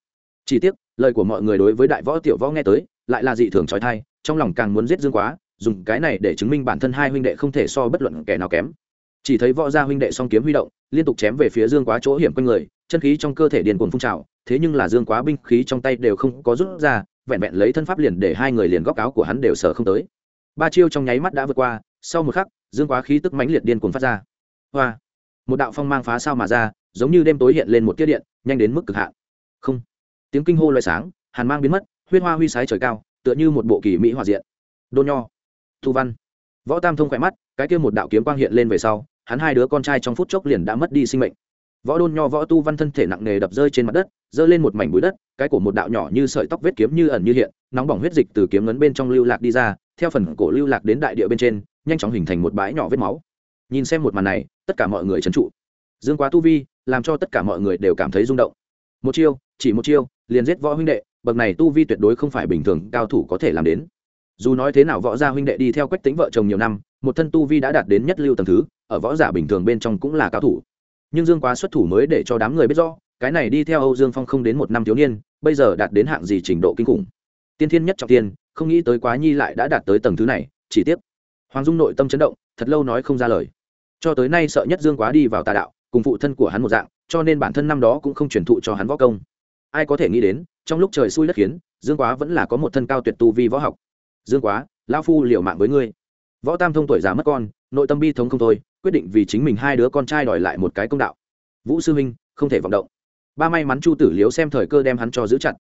A: Chỉ tiếc, lời của mọi người đối với đại võ, tiểu võ nghe tới, lại là dị thường trói thai trong lòng càng muốn giết dương quá, dùng cái này để chứng minh bản thân hai huynh đệ không thể so bất luận kẻ nào kém. Chỉ thấy võ gia huynh đệ song kiếm huy động liên tục chém về phía dương quá chỗ hiểm quanh người, chân khí trong cơ thể điền cuồng phun trào, thế nhưng là dương quá binh khí trong tay đều không có rút ra, vẹn vẹn lấy thân pháp liền để hai người liền góc áo của hắn đều sờ không tới. Ba chiêu trong nháy mắt đã vượt qua, sau một khắc, dương quá khí tức mãnh liệt điên cuồng phát ra. Hoa! Một đạo phong mang phá sao mà ra, giống như đêm tối hiện lên một tiết điện, nhanh đến mức cực hạn. Không! Tiếng kinh hô loại sáng, hàn mang biến mất, huyết hoa huy sái trời cao, tựa như một bộ kỳ mỹ hòa diện. Đô nho! Thu văn! Võ tam thông khỏe mắt, cái kia một đạo kiếm quang hiện lên về sau hắn hai đứa con trai trong phút chốc liền đã mất đi sinh mệnh. Võ đôn nho võ tu văn thân thể nặng nề đập rơi trên mặt đất, giơ lên một mảnh bụi đất, cái của một đạo nhỏ như sợi tóc vết kiếm như ẩn như hiện, nóng bỏng huyết dịch từ kiếm ngấn bên trong lưu lạc đi ra, theo phần cổ lưu lạc đến đại địa bên trên, nhanh chóng hình thành một bãi nhỏ vết máu. Nhìn xem một màn này, tất cả mọi người trấn trụ. Dương quá tu vi, làm cho tất cả mọi người đều cảm thấy rung động. Một chiêu, chỉ một chiêu, liền giết võ huynh đệ, bậc này tu vi tuyệt đối không phải bình thường cao thủ có thể làm đến. Dù nói thế nào võ gia huynh đệ đi theo quách tính vợ chồng nhiều năm một thân tu vi đã đạt đến nhất lưu tầng thứ, ở võ giả bình thường bên trong cũng là cao thủ. Nhưng dương quá xuất thủ mới để cho đám người biết rõ, cái này đi theo âu dương phong không đến một năm thiếu niên, bây giờ đạt đến hạng gì trình độ kinh khủng. Tiên thiên nhất trọng tiên, không nghĩ tới quá nhi lại đã đạt tới tầng thứ này, chỉ tiếc. Hoàng dung nội tâm chấn động, thật lâu nói không ra lời. Cho tới nay sợ nhất dương quá đi vào tà đạo, cùng phụ thân của hắn một dạng, cho nên bản thân năm đó cũng không truyền thụ cho hắn võ công. Ai có thể nghĩ đến, trong lúc trời xui đất khiến, dương quá vẫn là có một thân cao tuyệt tu vi võ học. Dương quá lao phu liệu mạng với ngươi võ tam thông tuổi già mất con, nội tâm bi thống không thôi, quyết định vì chính mình hai đứa con trai đòi lại một cái công đạo. Vũ sư huynh, không thể vọng động. Ba may mắn chu tử liếu xem thời cơ đem hắn cho giữ chặt.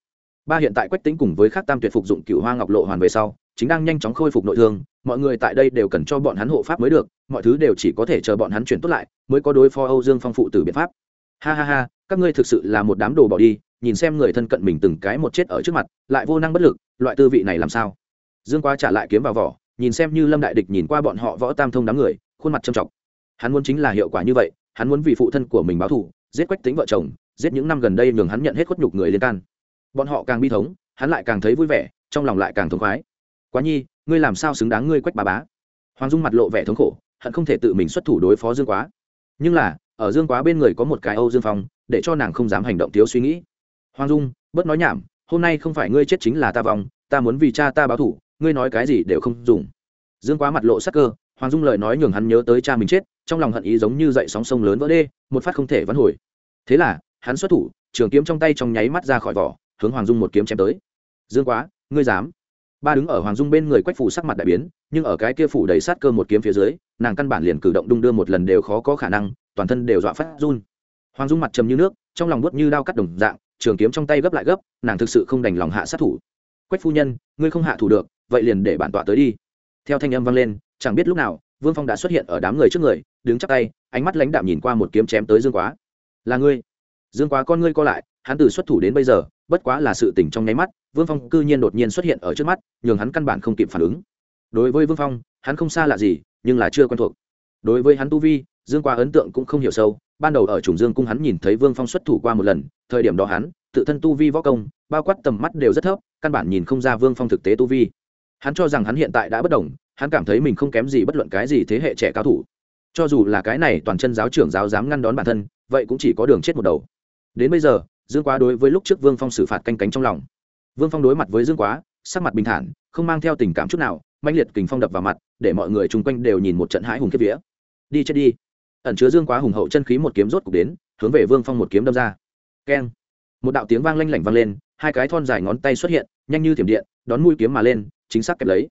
A: Ba hiện tại quách tính cùng với khác tam tuyệt phục dụng cựu hoa ngọc lộ hoàn về sau, chính đang nhanh chóng khôi phục nội thương, mọi người tại đây đều cần cho bọn hắn hộ pháp mới được, mọi thứ đều chỉ có thể chờ bọn hắn chuyển tốt lại, mới có đối phó âu dương phong phụ tử biện pháp. Ha ha ha, các ngươi thực sự là một đám đồ bỏ đi, nhìn xem người thân cận mình từng cái một chết ở trước mặt, lại vô năng bất lực, loại tư vị này làm sao? Dương quá trả lại kiếm vào vỏ nhìn xem như lâm đại địch nhìn qua bọn họ võ tam thông đám người, khuôn mặt trầm trọng. Hắn muốn chính là hiệu quả như vậy, hắn muốn vì phụ thân của mình báo thù, giết quách tính vợ chồng, giết những năm gần đây nhường hắn nhận hết khuất nhục người liên can. Bọn họ càng bi thống, hắn lại càng thấy vui vẻ, trong lòng lại càng thống khoái. Quá nhi, ngươi làm sao xứng đáng ngươi quách bà bá? Hoàng dung mặt lộ vẻ thống khổ, hận không thể tự mình xuất thủ đối phó dương quá. Nhưng là, ở dương quá bên người có một cái âu dương phong, để cho nàng không dám hành động thiếu suy nghĩ. Hoàng dung, bớt nói nhảm, hôm nay không phải ngươi chết chính là ta vòng ta muốn vì cha ta báo thủ ngươi nói cái gì đều không dùng. Dương quá mặt lộ sắc cơ, hoàng dung lời nói nhường hắn nhớ tới cha mình chết, trong lòng hận ý giống như dậy sóng sông lớn vỡ đê, một phát không thể vãn hồi. Thế là, hắn xuất thủ, trường kiếm trong tay trong nháy mắt ra khỏi vỏ, hướng hoàng dung một kiếm chém tới. Dương quá, ngươi dám? Ba đứng ở hoàng dung bên người quách phủ sắc mặt đại biến, nhưng ở cái kia phủ đầy sát cơ một kiếm phía dưới, nàng căn bản liền cử động đung đưa một lần đều khó có khả năng, toàn thân đều dọa phát run. Hoàng dung mặt trầm như nước, trong lòng nuốt như đao cắt đồng dạng, trường kiếm trong tay gấp lại gấp, nàng thực sự không đành lòng hạ sát thủ. Quách phu nhân, ngươi không hạ thủ được vậy liền để bản tọa tới đi. Theo thanh âm vang lên, chẳng biết lúc nào, vương phong đã xuất hiện ở đám người trước người, đứng chắc tay, ánh mắt lãnh đạm nhìn qua một kiếm chém tới dương quá. Là ngươi. Dương quá con ngươi co lại, hắn từ xuất thủ đến bây giờ, bất quá là sự tỉnh trong nháy mắt, vương phong cư nhiên đột nhiên xuất hiện ở trước mắt, nhường hắn căn bản không kịp phản ứng. Đối với vương phong, hắn không xa lạ gì, nhưng là chưa quen thuộc. Đối với hắn tu vi, dương quá ấn tượng cũng không hiểu sâu, ban đầu ở trùng dương cung hắn nhìn thấy vương phong xuất thủ qua một lần, thời điểm đó hắn, tự thân tu vi võ công, bao quát tầm mắt đều rất thấp, căn bản nhìn không ra vương phong thực tế tu vi hắn cho rằng hắn hiện tại đã bất đồng, hắn cảm thấy mình không kém gì bất luận cái gì thế hệ trẻ cao thủ. Cho dù là cái này toàn chân giáo trưởng giáo dám ngăn đón bản thân, vậy cũng chỉ có đường chết một đầu. Đến bây giờ, dương quá đối với lúc trước vương phong xử phạt canh cánh trong lòng. Vương phong đối mặt với dương quá, sắc mặt bình thản, không mang theo tình cảm chút nào manh liệt kình phong đập vào mặt, để mọi người chung quanh đều nhìn một trận hãi hùng kiếp vía. Đi chết đi. Ẩn chứa dương quá hùng hậu chân khí một kiếm rốt cục đến, hướng về vương phong một kiếm đâm ra. Keng. Một đạo tiếng vang lanh lảnh vang lên, hai cái thon dài ngón tay xuất hiện, nhanh như thiểm điện, đón mũi kiếm mà lên chính xác kẹp lấy.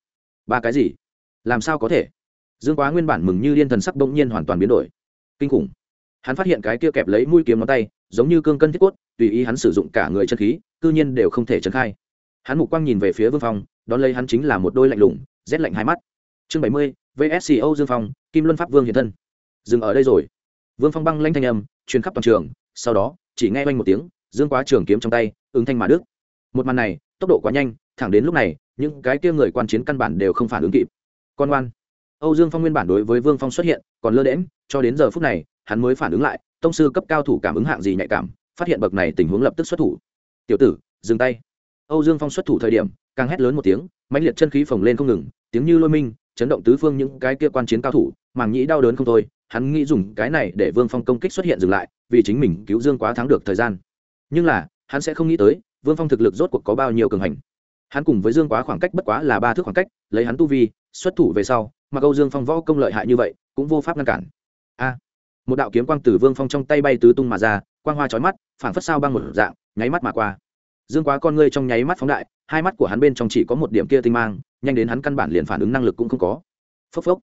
A: Ba cái gì? Làm sao có thể? Dương quá nguyên bản mừng như liên thần sắc bỗng nhiên hoàn toàn biến đổi. Kinh khủng. Hắn phát hiện cái kia kẹp lấy mũi kiếm ngón tay, giống như cương cân thiết cốt, tùy ý hắn sử dụng cả người chân khí, cư nhiên đều không thể trấn khai. Hắn mục quang nhìn về phía vương phong, đón lấy hắn chính là một đôi lạnh lùng, rét lạnh hai mắt. Chương bảy mươi vsco dương phong, kim luân pháp vương hiện thân. Dừng ở đây rồi. Vương phong băng lanh thanh âm, truyền khắp toàn trường, sau đó, chỉ nghe oanh một tiếng, dương quá trường kiếm trong tay, ứng thanh mà đức một màn này, tốc độ quá nhanh thẳng đến lúc này, những cái kia người quan chiến căn bản đều không phản ứng kịp. Con ngoan. Âu dương phong nguyên bản đối với vương phong xuất hiện, còn lơ đễm cho đến giờ phút này, hắn mới phản ứng lại, tông sư cấp cao thủ cảm ứng hạng gì nhạy cảm, phát hiện bậc này tình huống lập tức xuất thủ. Tiểu tử, dừng tay. Âu dương phong xuất thủ thời điểm, càng hét lớn một tiếng, mãnh liệt chân khí phồng lên không ngừng, tiếng như lôi minh, chấn động tứ phương những cái kia quan chiến cao thủ, màng nhĩ đau đớn không thôi, hắn nghĩ dùng cái này để vương phong công kích xuất hiện dừng lại, vì chính mình cứu dương quá thắng được thời gian. Nhưng là, hắn sẽ không nghĩ tới, vương phong thực lực rốt cuộc có bao nhiêu cường hành hắn cùng với dương quá khoảng cách bất quá là ba thước khoảng cách, lấy hắn tu vi, xuất thủ về sau, mà Âu dương phong võ công lợi hại như vậy, cũng vô pháp ngăn cản. A! Một đạo kiếm quang tử vương phong trong tay bay tứ tung mà ra, quang hoa trói mắt, phảng phất sao băng một dạng, nháy mắt mà qua. Dương quá con ngươi trong nháy mắt phóng đại, hai mắt của hắn bên trong chỉ có một điểm kia tinh mang, nhanh đến hắn căn bản liền phản ứng năng lực cũng không có. Phốc phốc.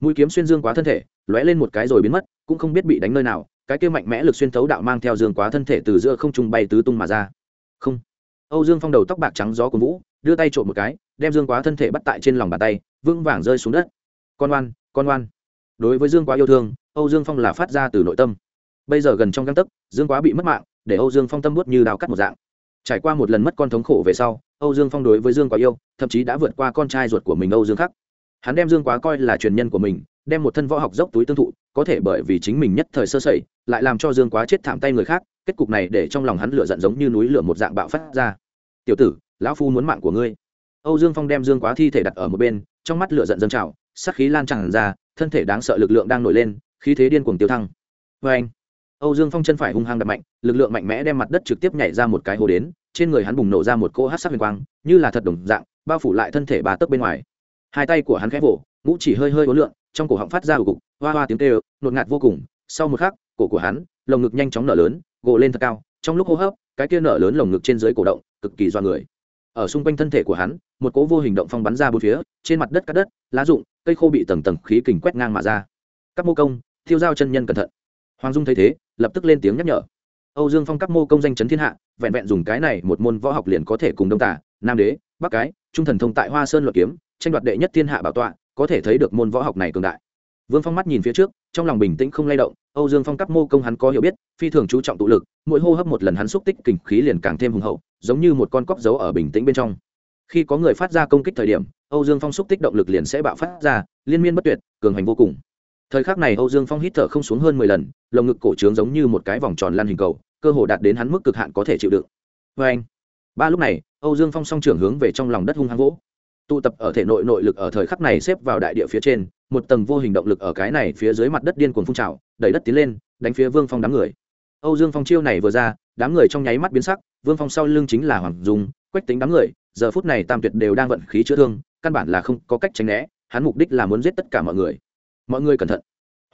A: Mũi kiếm xuyên dương quá thân thể, lóe lên một cái rồi biến mất, cũng không biết bị đánh nơi nào, cái kia mạnh mẽ lực xuyên thấu đạo mang theo dương quá thân thể từ giữa không trung bay tứ tung mà ra. Không âu dương phong đầu tóc bạc trắng gió của vũ, đưa tay trộm một cái, đem dương quá thân thể bắt tại trên lòng bàn tay, vững vàng rơi xuống đất. Con oan con oan. Đối với dương quá yêu thương, âu dương phong là phát ra từ nội tâm. Bây giờ gần trong găng tấc, dương quá bị mất mạng, để âu dương phong tâm bút như đào cắt một dạng. Trải qua một lần mất con thống khổ về sau, âu dương phong đối với dương quá yêu, thậm chí đã vượt qua con trai ruột của mình âu dương khắc. Hắn đem dương quá coi là truyền nhân của mình, đem một thân võ học dốc túi tương thụ, có thể bởi vì chính mình nhất thời sơ sẩy, lại làm cho dương quá chết thảm tay người khác, kết cục này để trong lòng hắn lửa giận giống như núi lửa một dạng bạo phát ra tiểu tử, lão phu muốn mạng của ngươi. Âu dương phong đem dương quá thi thể đặt ở một bên, trong mắt lửa giận dâng trào sắc khí lan tràn ra, thân thể đáng sợ lực lượng đang nổi lên, khí thế điên cuồng tiêu thăng. Vê anh âu dương phong chân phải hung hăng đập mạnh, lực lượng mạnh mẽ đem mặt đất trực tiếp nhảy ra một cái hồ đến, trên người hắn bùng nổ ra một cỗ hát sắc huyền quang, như là thật đồng dạng, bao phủ lại thân thể bà tấc bên ngoài. Hai tay của hắn khẽ vỗ, ngũ chỉ hơi hơi ố lượn, trong cổ họng phát ra ủ cục, hoa hoa tiếng tê nột ngạt vô cùng. Sau một khắc, cổ của hắn, lồng ngực nhanh chóng nở lớn gộ lên thật cao, trong lúc hô hấp, cái kia nở lớn lồng ngực trên dưới cổ động cực kỳ do người. Ở xung quanh thân thể của hắn, một cỗ vô hình động phong bắn ra bốn phía, trên mặt đất cắt đất, lá rụng, cây khô bị tầng tầng khí kình quét ngang mà ra. Các mô công, thiêu giao chân nhân cẩn thận. Hoàng dung thấy thế, lập tức lên tiếng nhắc nhở. Âu dương phong các mô công danh chấn thiên hạ, vẹn vẹn dùng cái này một môn võ học liền có thể cùng đông tả, nam đế, bắc cái, trung thần thông tại hoa sơn luật kiếm, tranh đoạt đệ nhất thiên hạ bảo tọa, có thể thấy được môn võ học này cường đại. Vương phong mắt nhìn phía trước, trong lòng bình tĩnh không lay động, âu dương phong các mô công hắn có hiểu biết, phi thường chú trọng tụ lực, mỗi hô hấp một lần hắn xúc tích kình khí liền càng thêm hùng hậu giống như một con cóc giấu ở bình tĩnh bên trong. Khi có người phát ra công kích thời điểm, âu dương phong xúc tích động lực liền sẽ bạo phát ra, liên miên bất tuyệt, cường hành vô cùng. Thời khắc này âu dương phong hít thở không xuống hơn mười lần, lồng ngực cổ trướng giống như một cái vòng tròn lan hình cầu, cơ hồ đạt đến hắn mức cực hạn có thể chịu đựng. Vê anh, ba lúc này, âu dương phong song trưởng hướng về trong lòng đất hung hăng vỗ. Tụ tập ở thể nội nội lực ở thời khắc này xếp vào đại địa phía trên, một tầng vô hình động lực ở cái này phía dưới mặt đất điên cuồng phun trào, đẩy đất tiến lên, đánh phía vương phong đám người. Âu dương phong chiêu này vừa ra, đám người trong nháy mắt biến sắc vương phong sau lưng chính là hoàng dung, quách tính đám người, giờ phút này tam tuyệt đều đang vận khí chữa thương, căn bản là không có cách tránh né, hắn mục đích là muốn giết tất cả mọi người. Mọi người cẩn thận.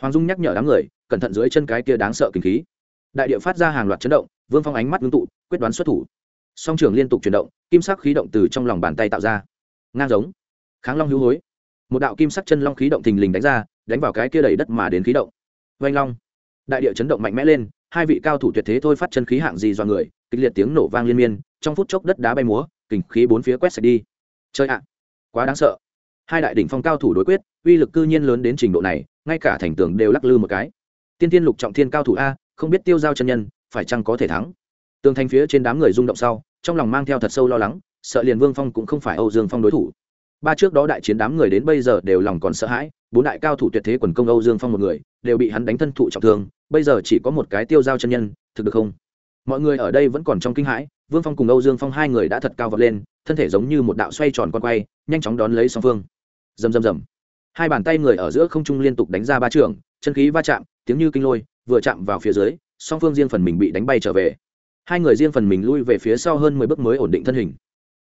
A: Hoàng dung nhắc nhở đám người, cẩn thận dưới chân cái kia đáng sợ kinh khí. Đại địa phát ra hàng loạt chấn động, vương phong ánh mắt ngưng tụ, quyết đoán xuất thủ. Song trường liên tục chuyển động, kim sắc khí động từ trong lòng bàn tay tạo ra. Ngang giống. Kháng long hữu hối. Một đạo kim sắc chân long khí động thình lình đánh ra, đánh vào cái kia đầy đất mà đến khí động. Vanh long. Đại địa chấn động mạnh mẽ lên, hai vị cao thủ tuyệt thế thôi phát chân khí hạng gì do người kịch liệt tiếng nổ vang liên miên, trong phút chốc đất đá bay múa, kình khí bốn phía quét sạch đi. Chơi ạ, quá đáng sợ. Hai đại đỉnh phong cao thủ đối quyết, uy lực cư nhiên lớn đến trình độ này, ngay cả thành tường đều lắc lư một cái. Tiên tiên lục trọng thiên cao thủ a, không biết tiêu giao chân nhân, phải chăng có thể thắng? Tường thành phía trên đám người rung động sau, trong lòng mang theo thật sâu lo lắng, sợ liền vương phong cũng không phải âu dương phong đối thủ. Ba trước đó đại chiến đám người đến bây giờ đều lòng còn sợ hãi, bốn đại cao thủ tuyệt thế quần công âu dương phong một người, đều bị hắn đánh thân thụ trọng thương, bây giờ chỉ có một cái tiêu giao chân nhân, thực được không? Mọi người ở đây vẫn còn trong kinh hãi, vương phong cùng âu dương phong hai người đã thật cao vọt lên, thân thể giống như một đạo xoay tròn con quay, nhanh chóng đón lấy song phương. Rầm rầm rầm. Hai bàn tay người ở giữa không trung liên tục đánh ra ba trường, chân khí va chạm, tiếng như kinh lôi, vừa chạm vào phía dưới, song phương riêng phần mình bị đánh bay trở về. Hai người riêng phần mình lui về phía sau hơn mười bước mới ổn định thân hình.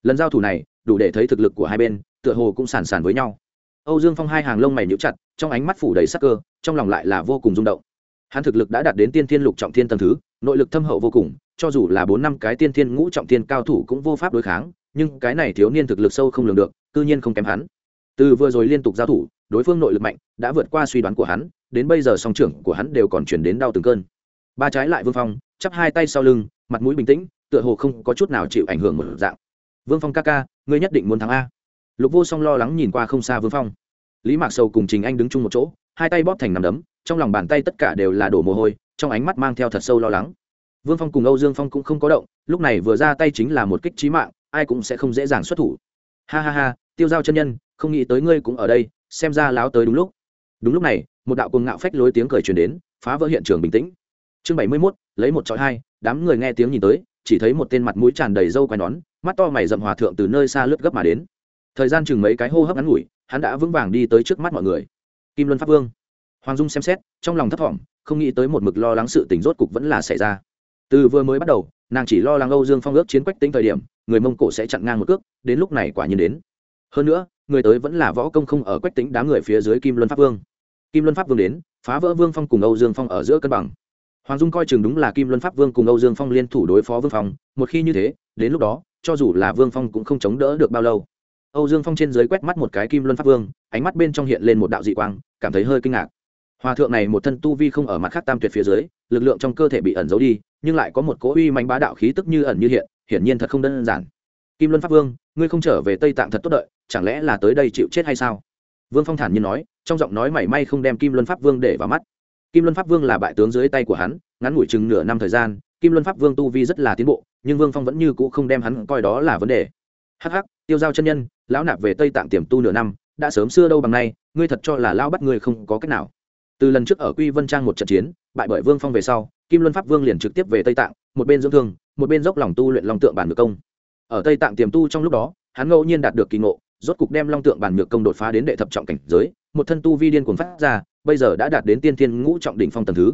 A: Lần giao thủ này, đủ để thấy thực lực của hai bên, tựa hồ cũng sàn sàn với nhau. Âu dương phong hai hàng lông mày nhíu chặt, trong ánh mắt phủ đầy sắc cơ, trong lòng lại là vô cùng rung động hắn thực lực đã đạt đến tiên thiên lục trọng thiên tầng thứ, nội lực thâm hậu vô cùng, cho dù là bốn năm cái tiên thiên ngũ trọng thiên cao thủ cũng vô pháp đối kháng, nhưng cái này thiếu niên thực lực sâu không lường được tự nhiên không kém hắn. Từ vừa rồi liên tục giao thủ, đối phương nội lực mạnh, đã vượt qua suy đoán của hắn, đến bây giờ song trưởng của hắn đều còn chuyển đến đau từng cơn. Ba trái lại vương phong, chắp hai tay sau lưng, mặt mũi bình tĩnh, tựa hồ không có chút nào chịu ảnh hưởng một dạng. Vương phong ca ca, ngươi nhất định muốn thắng a. Lục vô song lo lắng nhìn qua không xa vương phong. Lý mạc sầu cùng trình anh đứng chung một chỗ, hai tay bóp thành nằm đấm trong lòng bàn tay tất cả đều là đổ mồ hôi, trong ánh mắt mang theo thật sâu lo lắng. Vương phong cùng âu dương phong cũng không có động, lúc này vừa ra tay chính là một kích trí mạng, ai cũng sẽ không dễ dàng xuất thủ. Ha ha ha, tiêu giao chân nhân, không nghĩ tới ngươi cũng ở đây, xem ra láo tới đúng lúc. Đúng lúc này, một đạo cuồng ngạo phách lối tiếng cười truyền đến, phá vỡ hiện trường bình tĩnh. Chương bảy mươi mốt, lấy một trọi hai, đám người nghe tiếng nhìn tới, chỉ thấy một tên mặt mũi tràn đầy râu quai nón, mắt to mày rậm hòa thượng từ nơi xa lướt gấp mà đến. Thời gian chừng mấy cái hô hấp ngắn ngủi, hắn đã vững vàng đi tới trước mắt mọi người. Kim luân pháp vương hoàng dung xem xét, trong lòng thấp thỏm, không nghĩ tới một mực lo lắng sự tình rốt cục vẫn là xảy ra. Từ vừa mới bắt đầu, nàng chỉ lo lắng âu dương phong ước chiến quách tính thời điểm, người mông cổ sẽ chặn ngang một cước, đến lúc này quả nhiên đến. Hơn nữa, người tới vẫn là võ công không ở quách tính đám người phía dưới kim luân pháp vương. Kim luân pháp vương đến, phá vỡ vương phong cùng âu dương phong ở giữa cân bằng. Hoàng dung coi chừng đúng là kim luân pháp vương cùng âu dương phong liên thủ đối phó vương phong, một khi như thế, đến lúc đó, cho dù là vương phong cũng không chống đỡ được bao lâu. Âu dương phong trên dưới quét mắt một cái kim luân pháp vương, ánh mắt bên trong hiện lên một đạo dị quang, cảm thấy hơi kinh ngạc hòa thượng này một thân tu vi không ở mặt khác tam tuyệt phía dưới, lực lượng trong cơ thể bị ẩn giấu đi, nhưng lại có một cỗ uy mạnh bá đạo khí tức như ẩn như hiện, hiển nhiên thật không đơn giản. Kim luân pháp vương, ngươi không trở về tây tạng thật tốt đợi, chẳng lẽ là tới đây chịu chết hay sao? Vương phong thản nhiên nói, trong giọng nói mảy may không đem kim luân pháp vương để vào mắt. Kim luân pháp vương là bại tướng dưới tay của hắn, ngắn ngủi chừng nửa năm thời gian, kim luân pháp vương tu vi rất là tiến bộ, nhưng vương phong vẫn như cũ không đem hắn coi đó là vấn đề. Hh tiêu giao chân nhân, lão nạp về tây tạng tiềm tu nửa năm, đã sớm xưa đâu bằng nay, ngươi thật cho là lão bắt ngươi không có cách nào từ lần trước ở quy vân trang một trận chiến bại bởi vương phong về sau kim luân pháp vương liền trực tiếp về tây tạng một bên dưỡng thương một bên dốc lòng tu luyện long tượng bản ngược công. Ở tây tạng tiềm tu trong lúc đó hắn ngẫu nhiên đạt được kỳ ngộ rốt cục đem long tượng bản ngược công đột phá đến đệ thập trọng cảnh giới một thân tu vi điên cuồng phát ra bây giờ đã đạt đến tiên thiên ngũ trọng đỉnh phong tầng thứ.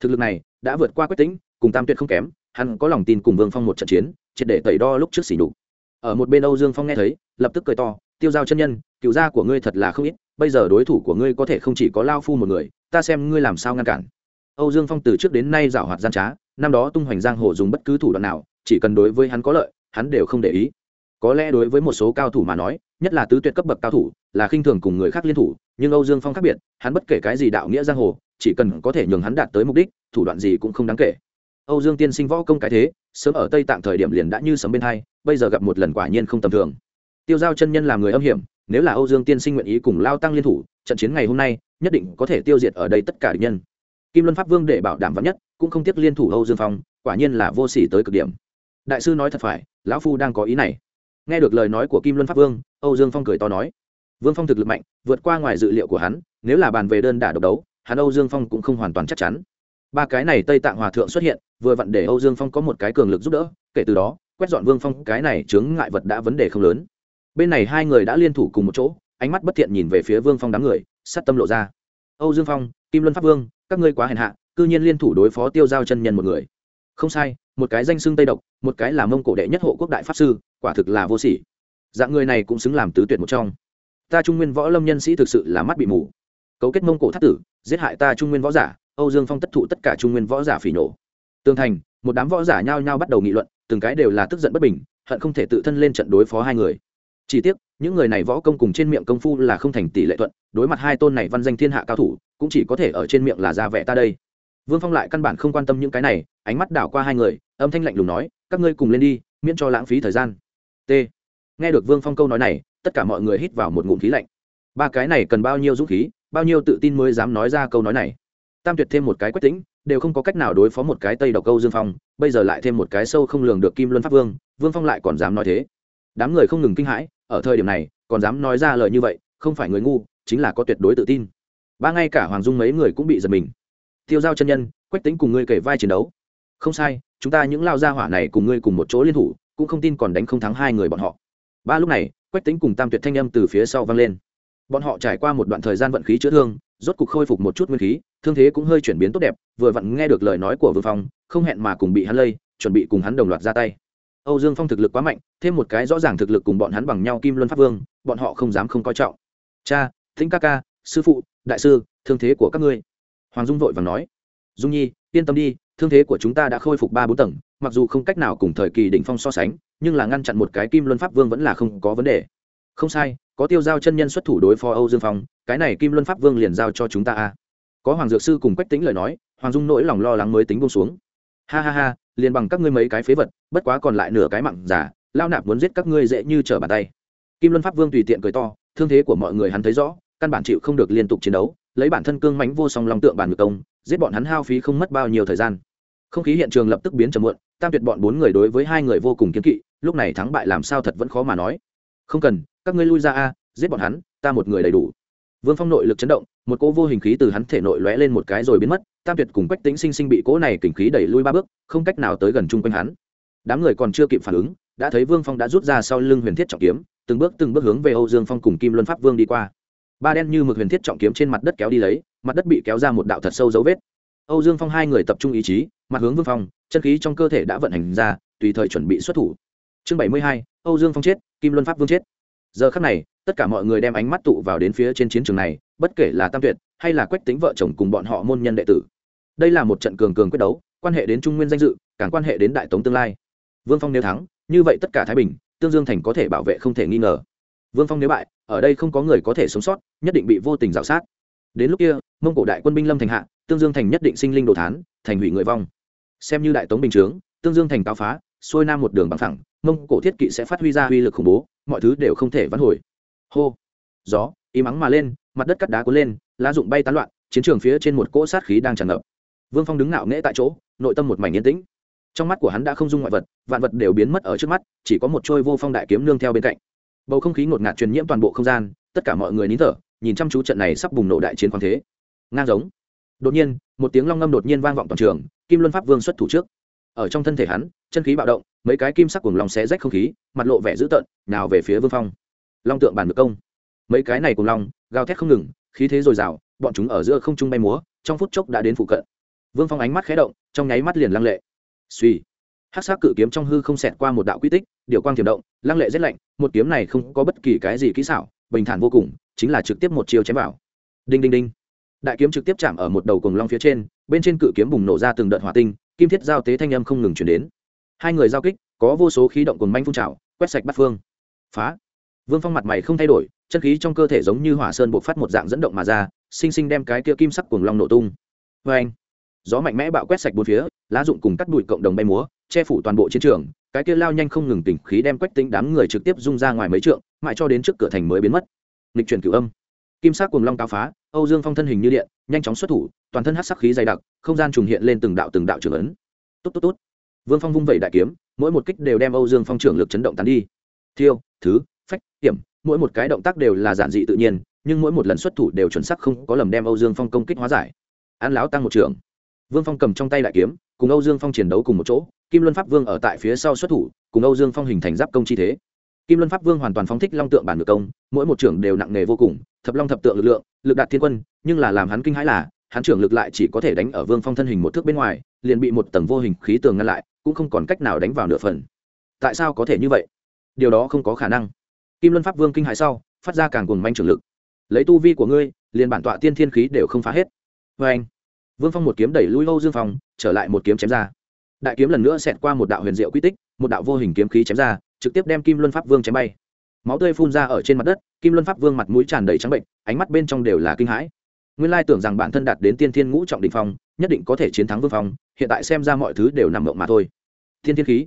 A: Thực lực này đã vượt qua quyết tính, cùng tam tuyệt không kém hắn có lòng tin cùng vương phong một trận chiến triệt để tẩy đo lúc trước xỉ nhục. Ở một bên âu dương phong nghe thấy lập tức cười to tiêu giao chân nhân cựu gia của ngươi thật là không ít bây giờ đối thủ của ngươi có thể không chỉ có lao phu một người ta xem ngươi làm sao ngăn cản. Âu dương phong từ trước đến nay giảo hoạt gian trá, năm đó tung hoành giang hồ dùng bất cứ thủ đoạn nào, chỉ cần đối với hắn có lợi, hắn đều không để ý. Có lẽ đối với một số cao thủ mà nói, nhất là tứ tuyệt cấp bậc cao thủ, là khinh thường cùng người khác liên thủ, nhưng âu dương phong khác biệt, hắn bất kể cái gì đạo nghĩa giang hồ, chỉ cần có thể nhường hắn đạt tới mục đích, thủ đoạn gì cũng không đáng kể. Âu dương tiên sinh võ công cái thế, sớm ở tây tạng thời điểm liền đã như sấm bên hai, bây giờ gặp một lần quả nhiên không tầm thường. Tiêu giao chân nhân làm người âm hiểm nếu là âu dương tiên sinh nguyện ý cùng lao tăng liên thủ, trận chiến ngày hôm nay nhất định có thể tiêu diệt ở đây tất cả địch nhân. Kim luân pháp vương để bảo đảm vững nhất, cũng không tiếc liên thủ âu dương phong, quả nhiên là vô sỉ tới cực điểm. Đại sư nói thật phải, lão phu đang có ý này. Nghe được lời nói của kim luân pháp vương, âu dương phong cười to nói. Vương phong thực lực mạnh, vượt qua ngoài dự liệu của hắn, nếu là bàn về đơn đả độc đấu, hắn âu dương phong cũng không hoàn toàn chắc chắn. Ba cái này tây tạng hòa thượng xuất hiện, vừa vặn để âu dương phong có một cái cường lực giúp đỡ, kể từ đó, quét dọn vương phong, cái này chướng ngại vật đã vấn đề không lớn bên này hai người đã liên thủ cùng một chỗ, ánh mắt bất thiện nhìn về phía vương phong đám người sắt tâm lộ ra. Âu dương phong, kim luân pháp vương, các ngươi quá hèn hạ, cư nhiên liên thủ đối phó tiêu giao chân nhân một người. Không sai, một cái danh xưng tây độc, một cái là mông cổ đệ nhất hộ quốc đại pháp sư, quả thực là vô sỉ. Dạng người này cũng xứng làm tứ tuyệt một trong. Ta trung nguyên võ lâm nhân sĩ thực sự là mắt bị mù. Cấu kết mông cổ thắt tử, giết hại ta trung nguyên võ giả, âu dương phong tất thụ tất cả trung nguyên võ giả phỉ nổ tương thành, một đám võ giả nhao nhao bắt đầu nghị luận, từng cái đều là tức giận bất bình, hận không thể tự thân lên trận đối phó hai người chỉ tiếc, những người này võ công cùng trên miệng công phu là không thành tỷ lệ thuận, đối mặt hai tôn này văn danh thiên hạ cao thủ, cũng chỉ có thể ở trên miệng là ra vẻ ta đây. Vương phong lại căn bản không quan tâm những cái này, ánh mắt đảo qua hai người, âm thanh lạnh lùng nói, các ngươi cùng lên đi, miễn cho lãng phí thời gian. T. Nghe được vương phong câu nói này, tất cả mọi người hít vào một ngụm khí lạnh. Ba cái này cần bao nhiêu dũng khí, bao nhiêu tự tin mới dám nói ra câu nói này? Tam tuyệt thêm một cái quách tính đều không có cách nào đối phó một cái tây độc câu dương phong, bây giờ lại thêm một cái sâu không lường được kim luân pháp vương vương phong lại còn dám nói thế. Đám người không ngừng kinh hãi ở thời điểm này, còn dám nói ra lời như vậy, không phải người ngu, chính là có tuyệt đối tự tin. Ba ngay cả hoàng dung mấy người cũng bị giật mình. Tiêu giao chân nhân, quách tính cùng ngươi kể vai chiến đấu. Không sai, chúng ta những lao gia hỏa này cùng ngươi cùng một chỗ liên thủ, cũng không tin còn đánh không thắng hai người bọn họ. Ba lúc này, quách tính cùng tam tuyệt thanh âm từ phía sau vang lên. Bọn họ trải qua một đoạn thời gian vận khí chữa thương, rốt cục khôi phục một chút nguyên khí, thương thế cũng hơi chuyển biến tốt đẹp, vừa vặn nghe được lời nói của vương phong, không hẹn mà cùng bị hắn lây, chuẩn bị cùng hắn đồng loạt ra tay âu dương phong thực lực quá mạnh, thêm một cái rõ ràng thực lực cùng bọn hắn bằng nhau kim luân pháp vương, bọn họ không dám không coi trọng. Cha, thính ca ca, sư phụ, đại sư, thương thế của các ngươi. Hoàng dung vội vàng nói. Dung nhi, yên tâm đi, thương thế của chúng ta đã khôi phục ba bốn tầng, mặc dù không cách nào cùng thời kỳ đỉnh phong so sánh, nhưng là ngăn chặn một cái kim luân pháp vương vẫn là không có vấn đề. Không sai, có tiêu giao chân nhân xuất thủ đối phó âu dương phong, cái này kim luân pháp vương liền giao cho chúng ta a. Có hoàng dược sư cùng quách tính lời nói, hoàng dung nỗi lòng lo lắng mới tính buông xuống. Ha ha ha liền bằng các ngươi mấy cái phế vật, bất quá còn lại nửa cái mặn giả lao nạp muốn giết các ngươi dễ như trở bàn tay. Kim luân pháp vương tùy tiện cười to, thương thế của mọi người hắn thấy rõ, căn bản chịu không được liên tục chiến đấu, lấy bản thân cương mánh vô song long tượng bàn ngược công, giết bọn hắn hao phí không mất bao nhiêu thời gian. Không khí hiện trường lập tức biến trầm muộn, tam tuyệt bọn bốn người đối với hai người vô cùng kiến kỵ, lúc này thắng bại làm sao thật vẫn khó mà nói. Không cần, các ngươi lui ra a, giết bọn hắn, ta một người đầy đủ. Vương phong nội lực chấn động, một cỗ vô hình khí từ hắn thể nội lóe lên một cái rồi biến mất tam tuyệt cùng quách tính sinh sinh bị cỗ này kình khí đẩy lui ba bước, không cách nào tới gần chung quanh hắn. Đám người còn chưa kịp phản ứng, đã thấy vương phong đã rút ra sau lưng huyền thiết trọng kiếm, từng bước từng bước hướng về âu dương phong cùng kim luân pháp vương đi qua. Ba đen như mực huyền thiết trọng kiếm trên mặt đất kéo đi lấy, mặt đất bị kéo ra một đạo thật sâu dấu vết. Âu dương phong hai người tập trung ý chí, mặt hướng vương phong, chân khí trong cơ thể đã vận hành ra, tùy thời chuẩn bị xuất thủ. Chương bảy mươi hai, âu dương phong chết, kim luân pháp vương chết. Giờ khắc này, tất cả mọi người đem ánh mắt tụ vào đến phía trên chiến trường này, bất kể là tam tuyệt hay là quách tính vợ chồng cùng bọn họ môn nhân đệ tử đây là một trận cường cường quyết đấu, quan hệ đến trung nguyên danh dự, càng quan hệ đến đại tống tương lai. Vương phong nếu thắng, như vậy tất cả thái bình, tương dương thành có thể bảo vệ không thể nghi ngờ. Vương phong nếu bại, ở đây không có người có thể sống sót, nhất định bị vô tình g sát. Đến lúc kia, mông cổ đại quân binh lâm thành hạ, tương dương thành nhất định sinh linh đồ thán, thành hủy người vong. Xem như đại tống bình chướng tương dương thành cao phá, xuôi nam một đường bằng thẳng mông cổ thiết kỵ sẽ phát huy ra uy lực khủng bố, mọi thứ đều không thể vãn hồi. Hô! Gió, im ắng mà lên, mặt đất cắt đá cuốn lên, lá rụng bay tán loạn, chiến trường phía trên một cỗ sát khí đang tràn ngập vương phong đứng ngạo nghễ tại chỗ, nội tâm một mảnh yên tĩnh. Trong mắt của hắn đã không dung ngoại vật, vạn vật đều biến mất ở trước mắt, chỉ có một trôi vô phong đại kiếm nương theo bên cạnh. Bầu không khí ngột ngạt truyền nhiễm toàn bộ không gian, tất cả mọi người nín thở, nhìn chăm chú trận này sắp bùng nổ đại chiến khoáng thế. Ngang giống. Đột nhiên, một tiếng long ngâm đột nhiên vang vọng toàn trường, kim luân pháp vương xuất thủ trước. Ở trong thân thể hắn, chân khí bạo động, mấy cái kim sắc cùng lòng xé rách không khí, mặt lộ vẻ dữ tợn, nào về phía vương phong. Long tượng bàn ngược công. Mấy cái này cùng long, gào thét không ngừng, khí thế dồi dào, bọn chúng ở giữa không trung bay múa, trong phút chốc đã đến phụ cận vương phong ánh mắt khé động, trong nháy mắt liền lăng lệ. Suy hát s á c cự kiếm trong hư không xẹt qua một đạo quy tích điều quang tiềm động, lăng lệ rét lạnh, một kiếm này không có bất kỳ cái gì kỹ xảo, bình thản vô cùng, chính là trực tiếp một chiều chém vào. Đinh đinh đinh. Đại kiếm trực tiếp chạm ở một đầu cùng long phía trên, bên trên cự kiếm bùng nổ ra từng đợt hỏa tinh, kim thiết giao tế thanh âm không ngừng chuyển đến. Hai người giao kích, có vô số khí động cùng manh phun trào, quét sạch bắt phương. Phá. Vương phong mặt mày không thay đổi, chân khí trong cơ thể giống như hỏa sơn buộc phát một dạng dẫn động mà ra, sinh sinh đem cái kia kim sắc cuồng long nổ tung. Vê anh gió mạnh mẽ bạo quét sạch bốn phía, lá dụng cùng cắt đùi cộng đồng bay múa, che phủ toàn bộ chiến trường. Cái kia lao nhanh không ngừng tỉnh khí đem quách tính đám người trực tiếp rung ra ngoài mấy trượng, mãi cho đến trước cửa thành mới biến mất. Nghịch chuyển cửu âm. Kim sắc cuồng long cao phá, âu dương phong thân hình như điện, nhanh chóng xuất thủ, toàn thân hát sắc khí dày đặc, không gian trùng hiện lên từng đạo từng đạo trường ấn. Tốt tốt tốt. Vương phong vung vẩy đại kiếm, mỗi một kích đều đem âu dương phong trưởng lực chấn động tán đi. Thiêu, thứ, phách, hiểm, mỗi một cái động tác đều là giản dị tự nhiên, nhưng mỗi một lần xuất thủ đều chuẩn xác không có lầm đem âu dương phong công kích hóa giải. An láo tăng một trường vương phong cầm trong tay đại kiếm, cùng âu dương phong chiến đấu cùng một chỗ, kim luân pháp vương ở tại phía sau xuất thủ, cùng âu dương phong hình thành giáp công chi thế. Kim luân pháp vương hoàn toàn phóng thích long tượng bản ngược công, mỗi một trưởng đều nặng nề vô cùng, thập long thập tượng lực lượng, lực đạt thiên quân, nhưng là làm hắn kinh hãi là, hắn trưởng lực lại chỉ có thể đánh ở vương phong thân hình một thước bên ngoài, liền bị một tầng vô hình khí tường ngăn lại, cũng không còn cách nào đánh vào nửa phần. Tại sao có thể như vậy? Điều đó không có khả năng. Kim luân pháp vương kinh hãi sau, phát ra càng cuồng manh trưởng lực. Lấy tu vi của ngươi, liền bản tọa tiên thiên khí đều không phá hết. Vê anh vương phong một kiếm đẩy lui âu dương phong, trở lại một kiếm chém ra. Đại kiếm lần nữa xẹt qua một đạo huyền diệu quy tích, một đạo vô hình kiếm khí chém ra, trực tiếp đem kim luân pháp vương chém bay. Máu tươi phun ra ở trên mặt đất, kim luân pháp vương mặt mũi tràn đầy trắng bệnh, ánh mắt bên trong đều là kinh hãi. Nguyên lai tưởng rằng bản thân đạt đến tiên thiên ngũ trọng định phong, nhất định có thể chiến thắng vương phong, hiện tại xem ra mọi thứ đều nằm mộng mà thôi. Thiên thiên khí,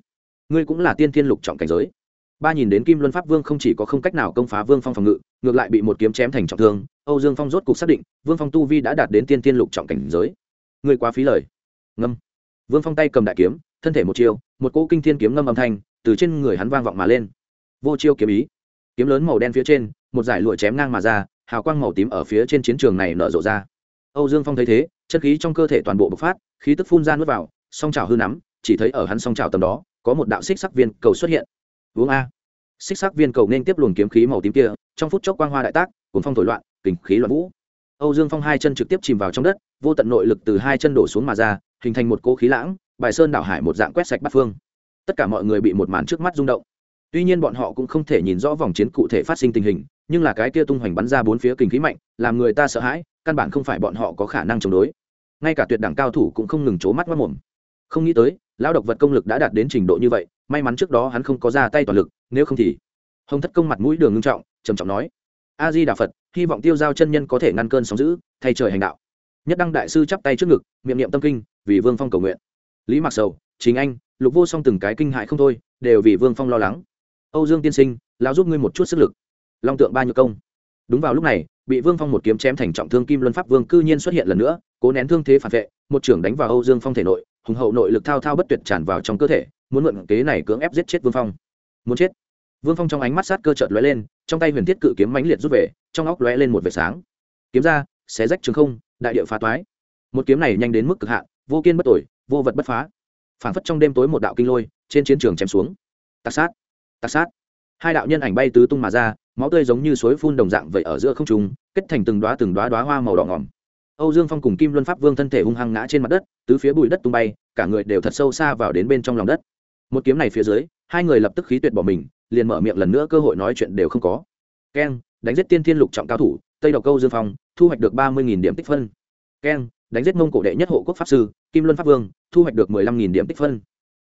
A: ngươi cũng là tiên thiên lục trọng cảnh giới. Ba nhìn đến kim luân pháp vương không chỉ có không cách nào công phá vương phong phòng ngự, ngược lại bị một kiếm chém thành trọng thương, âu dương phong rốt cục xác định, vương phong tu vi đã đạt đến tiên Thiên lục trọng cảnh giới ngươi quá phí lời. Ngâm. Vương phong tay cầm đại kiếm, thân thể một chiêu một cỗ kinh thiên kiếm ngâm âm thanh từ trên người hắn vang vọng mà lên. Vô chiêu kiếm ý. Kiếm lớn màu đen phía trên, một giải lụa chém ngang mà ra, hào quang màu tím ở phía trên chiến trường này nở rộ ra. Âu dương phong thấy thế chất khí trong cơ thể toàn bộ bộc phát, khí tức phun ra nuốt vào, song trào hư nắm, chỉ thấy ở hắn song trào tầm đó, có một đạo xích sắc viên cầu xuất hiện. Uống a. Xích sắc viên cầu nên tiếp luồng kiếm khí màu tím kia, trong phút chốc quang hoa đại tác cuốn phong thổi loạn kình khí loạn vũ âu dương phong hai chân trực tiếp chìm vào trong đất, vô tận nội lực từ hai chân đổ xuống mà ra, hình thành một cỗ khí lãng, bài sơn đảo hải một dạng quét sạch bát phương. Tất cả mọi người bị một màn trước mắt rung động. Tuy nhiên bọn họ cũng không thể nhìn rõ vòng chiến cụ thể phát sinh tình hình, nhưng là cái kia tung hoành bắn ra bốn phía kinh khí mạnh, làm người ta sợ hãi, căn bản không phải bọn họ có khả năng chống đối. Ngay cả tuyệt đẳng cao thủ cũng không ngừng chố mắt mắt mồm. Không nghĩ tới, lão độc vật công lực đã đạt đến trình độ như vậy, may mắn trước đó hắn không có ra tay toàn lực, nếu không thì hồng thất công mặt mũi đường ngưng trọng, trầm trọng nói a di đà phật, hy vọng tiêu giao chân nhân có thể ngăn cơn sóng giữ thay trời hành đạo. Nhất đăng đại sư chắp tay trước ngực, miệng niệm tâm kinh, vì vương phong cầu nguyện. Lý mặc sầu chính anh, lục vô song từng cái kinh hại không thôi, đều vì vương phong lo lắng. Âu dương tiên sinh lao giúp ngươi một chút sức lực. Long tượng ba nhược công. Đúng vào lúc này, bị vương phong một kiếm chém thành trọng thương kim luân pháp vương cư nhiên xuất hiện lần nữa, cố nén thương thế phản vệ, một trưởng đánh vào âu dương phong thể nội, hùng hậu nội lực thao thao bất tuyệt tràn vào trong cơ thể, muốn mượn kế này cưỡng ép giết chết vương phong. Muốn chết vương phong trong ánh mắt sát cơ trợt lóe lên, trong tay huyền thiết cự kiếm mãnh liệt rút về, trong óc lóe lên một vệt sáng. Kiếm ra, xé rách trường không, đại địa phá toái. Một kiếm này nhanh đến mức cực hạn, vô kiên bất tội vô vật bất phá. Phản phất trong đêm tối một đạo kinh lôi, trên chiến trường chém xuống. Tạc sát tạc sát. Hai đạo nhân ảnh bay tứ tung mà ra, máu tươi giống như suối phun đồng dạng vậy ở giữa không trung, kết thành từng đoá từng đoá đoá hoa màu đỏ ngỏm âu dương phong cùng kim luân pháp vương thân thể hung hăng ngã trên mặt đất, tứ phía bụi đất tung bay, cả người đều thật sâu xa vào đến bên trong lòng đất. Một kiếm này phía dưới, hai người lập tức khí tuyệt bỏ mình liền mở miệng lần nữa cơ hội nói chuyện đều không có. Keng, đánh giết tiên thiên lục trọng cao thủ, tây độc câu dương phong, thu hoạch được ba mươi điểm tích phân. Keng, đánh giết mông cổ đệ nhất hộ quốc pháp sư, kim luân pháp vương, thu hoạch được mười lăm điểm tích phân.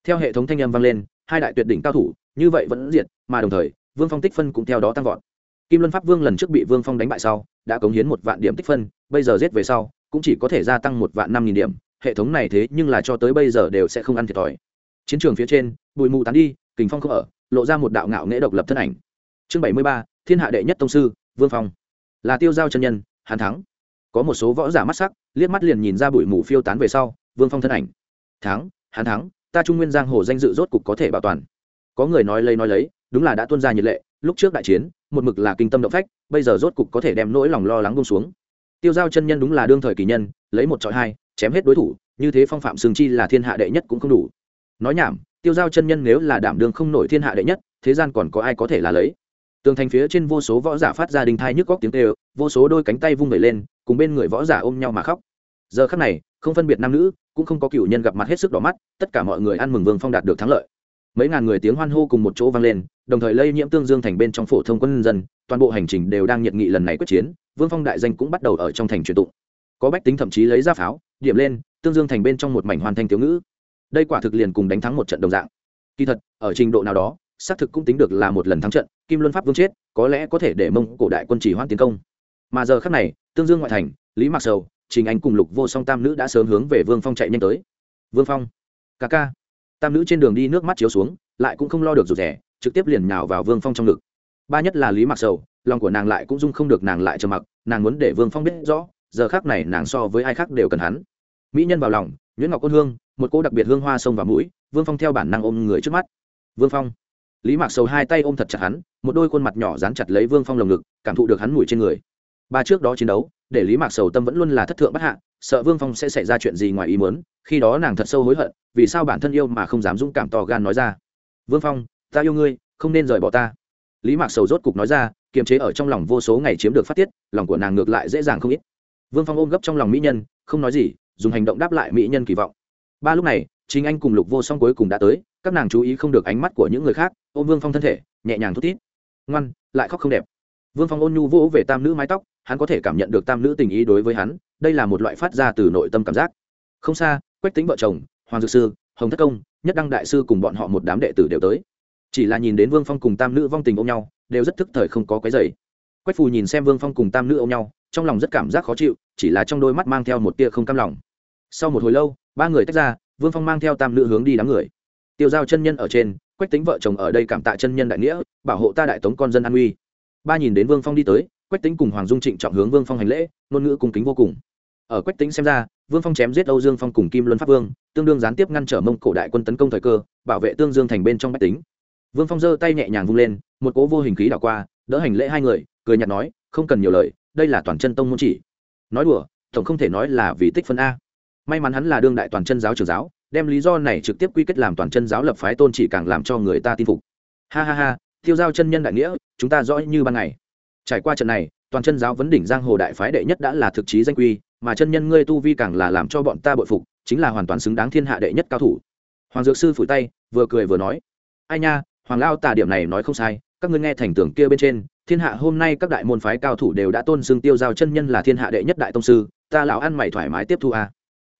A: Theo hệ thống thanh âm vang lên, hai đại tuyệt đỉnh cao thủ, như vậy vẫn diệt, mà đồng thời, vương phong tích phân cũng theo đó tăng vọt. Kim luân pháp vương lần trước bị vương phong đánh bại sau, đã cống hiến một vạn điểm tích phân, bây giờ giết về sau, cũng chỉ có thể gia tăng một vạn năm nghìn điểm. Hệ thống này thế nhưng là cho tới bây giờ đều sẽ không ăn thiệt thòi. Chiến trường phía trên, bụi mù tán đi, kình phong không ở lộ ra một đạo ngạo nghệ độc lập thân ảnh. Chương bảy mươi ba, thiên hạ đệ nhất tông sư, vương phong. Là tiêu giao chân nhân hàn thắng. Có một số võ giả mắt sắc, liếc mắt liền nhìn ra bụi mù phiêu tán về sau, vương phong thân ảnh. Thắng hàn thắng, ta trung nguyên giang hồ danh dự rốt cục có thể bảo toàn. Có người nói lấy nói lấy, đúng là đã tuân ra nhiệt lệ, lúc trước đại chiến, một mực là kinh tâm động phách, bây giờ rốt cục có thể đem nỗi lòng lo lắng bông xuống. Tiêu giao chân nhân đúng là đương thời kỳ nhân, lấy một trọi hai, chém hết đối thủ, như thế phong phạm sừng chi là thiên hạ đệ nhất cũng không đủ. Nói nhảm tiêu giao chân nhân nếu là đảm đương không nổi thiên hạ đệ nhất, thế gian còn có ai có thể là lấy? Tường thành phía trên vô số võ giả phát ra đình thai nhức góc tiếng tê vô số đôi cánh tay vung vẩy lên, cùng bên người võ giả ôm nhau mà khóc. Giờ khắc này, không phân biệt nam nữ, cũng không có cựu nhân gặp mặt hết sức đỏ mắt, tất cả mọi người ăn mừng vương phong đạt được thắng lợi. Mấy ngàn người tiếng hoan hô cùng một chỗ vang lên, đồng thời lây nhiễm tương dương thành bên trong phổ thông quân dân, toàn bộ hành trình đều đang nhiệt nghị lần này quyết chiến, vương phong đại danh cũng bắt đầu ở trong thành truyền tụng. Có bách tính thậm chí lấy ra pháo, điểm lên, tương dương thành bên trong một mảnh hoàn thành tiểu ngữ đây quả thực liền cùng đánh thắng một trận đồng dạng. Kỳ thật, ở trình độ nào đó, xác thực cũng tính được là một lần thắng trận, kim luân pháp vương chết, có lẽ có thể để mông cổ đại quân chỉ hoãn tiến công. Mà giờ khác này, tương dương ngoại thành, lý mạc sầu, trình anh cùng lục vô song tam nữ đã sớm hướng về vương phong chạy nhanh tới. Vương phong, ca ca. Tam nữ trên đường đi nước mắt chiếu xuống, lại cũng không lo được rụt rẻ trực tiếp liền nhào vào vương phong trong ngực. Ba nhất là lý mặc sầu, lòng của nàng lại cũng dung không được nàng lại trầm mặc, nàng muốn để vương phong biết rõ, giờ khác này nàng so với ai khác đều cần hắn. Mỹ nhân vào lòng nhuyễn ngọc ôn hương một cô đặc biệt hương hoa sông vào mũi, vương phong theo bản năng ôm người trước mắt. Vương phong. Lý mạc sầu hai tay ôm thật chặt hắn, một đôi khuôn mặt nhỏ dán chặt lấy vương phong lồng ngực, cảm thụ được hắn mùi trên người. Ba trước đó chiến đấu, để lý mạc sầu tâm vẫn luôn là thất thượng bất hạ, sợ vương phong sẽ xảy ra chuyện gì ngoài ý muốn, khi đó nàng thật sâu hối hận, vì sao bản thân yêu mà không dám dũng cảm to gan nói ra. Vương phong, ta yêu ngươi, không nên rời bỏ ta. Lý mạc sầu rốt cục nói ra, kiềm chế ở trong lòng vô số ngày chiếm được phát tiết, lòng của nàng ngược lại dễ dàng không ít. Vương phong ôm gấp trong lòng mỹ nhân, không nói gì, dùng hành động đáp lại mỹ nhân kỳ vọng ba lúc này chính anh cùng lục vô song cuối cùng đã tới, các nàng chú ý không được ánh mắt của những người khác, ôm vương phong thân thể, nhẹ nhàng thút thít. Ngoan, lại khóc không đẹp. Vương phong ôn nhu vỗ về tam nữ mái tóc, hắn có thể cảm nhận được tam nữ tình ý đối với hắn, đây là một loại phát ra từ nội tâm cảm giác. Không xa, quách tính vợ chồng, hoàng dược sư, hồng thất công, nhất đăng đại sư cùng bọn họ một đám đệ tử đều tới. Chỉ là nhìn đến vương phong cùng tam nữ vong tình ôm nhau, đều rất thức thời không có cái dày quách phù nhìn xem vương phong cùng tam nữ ôm nhau, trong lòng rất cảm giác khó chịu, chỉ là trong đôi mắt mang theo một tia không cam lòng. Sau một hồi lâu ba người tách ra, vương phong mang theo tam nữ hướng đi đám người. Tiêu giao chân nhân ở trên, quách tính vợ chồng ở đây cảm tạ chân nhân đại nghĩa, bảo hộ ta đại tống con dân an uy ba nhìn đến vương phong đi tới, quách tính cùng hoàng dung trịnh trọng hướng vương phong hành lễ, ngôn ngữ cung kính vô cùng. Ở quách tính xem ra, vương phong chém giết âu dương phong cùng kim luân pháp vương, tương đương gián tiếp ngăn trở mông cổ đại quân tấn công thời cơ, bảo vệ tương dương thành bên trong bách tính vương phong giơ tay nhẹ nhàng vung lên, một cố vô hình khí đảo qua, đỡ hành lễ hai người, cười nhạt nói, không cần nhiều lời, đây là toàn chân tông môn chỉ. Nói đùa, tổng không thể nói là vì tích phân a may mắn hắn là đương đại toàn chân giáo trưởng giáo, đem lý do này trực tiếp quy kết làm toàn chân giáo lập phái tôn chỉ càng làm cho người ta tin phục. Ha ha ha tiêu giao chân nhân đại nghĩa, chúng ta rõ như ban ngày. Trải qua trận này, toàn chân giáo vấn đỉnh giang hồ đại phái đệ nhất đã là thực chí danh quy, mà chân nhân ngươi tu vi càng là làm cho bọn ta bội phục, chính là hoàn toàn xứng đáng thiên hạ đệ nhất cao thủ. Hoàng dược sư phủi tay, vừa cười vừa nói, ai nha, hoàng lao tà điểm này nói không sai, các ngươi nghe thành tưởng kia bên trên, thiên hạ hôm nay các đại môn phái cao thủ đều đã tôn xưng tiêu giao chân nhân là thiên hạ đệ nhất đại tông sư, ta lão ăn mày thoải mái tiếp thu a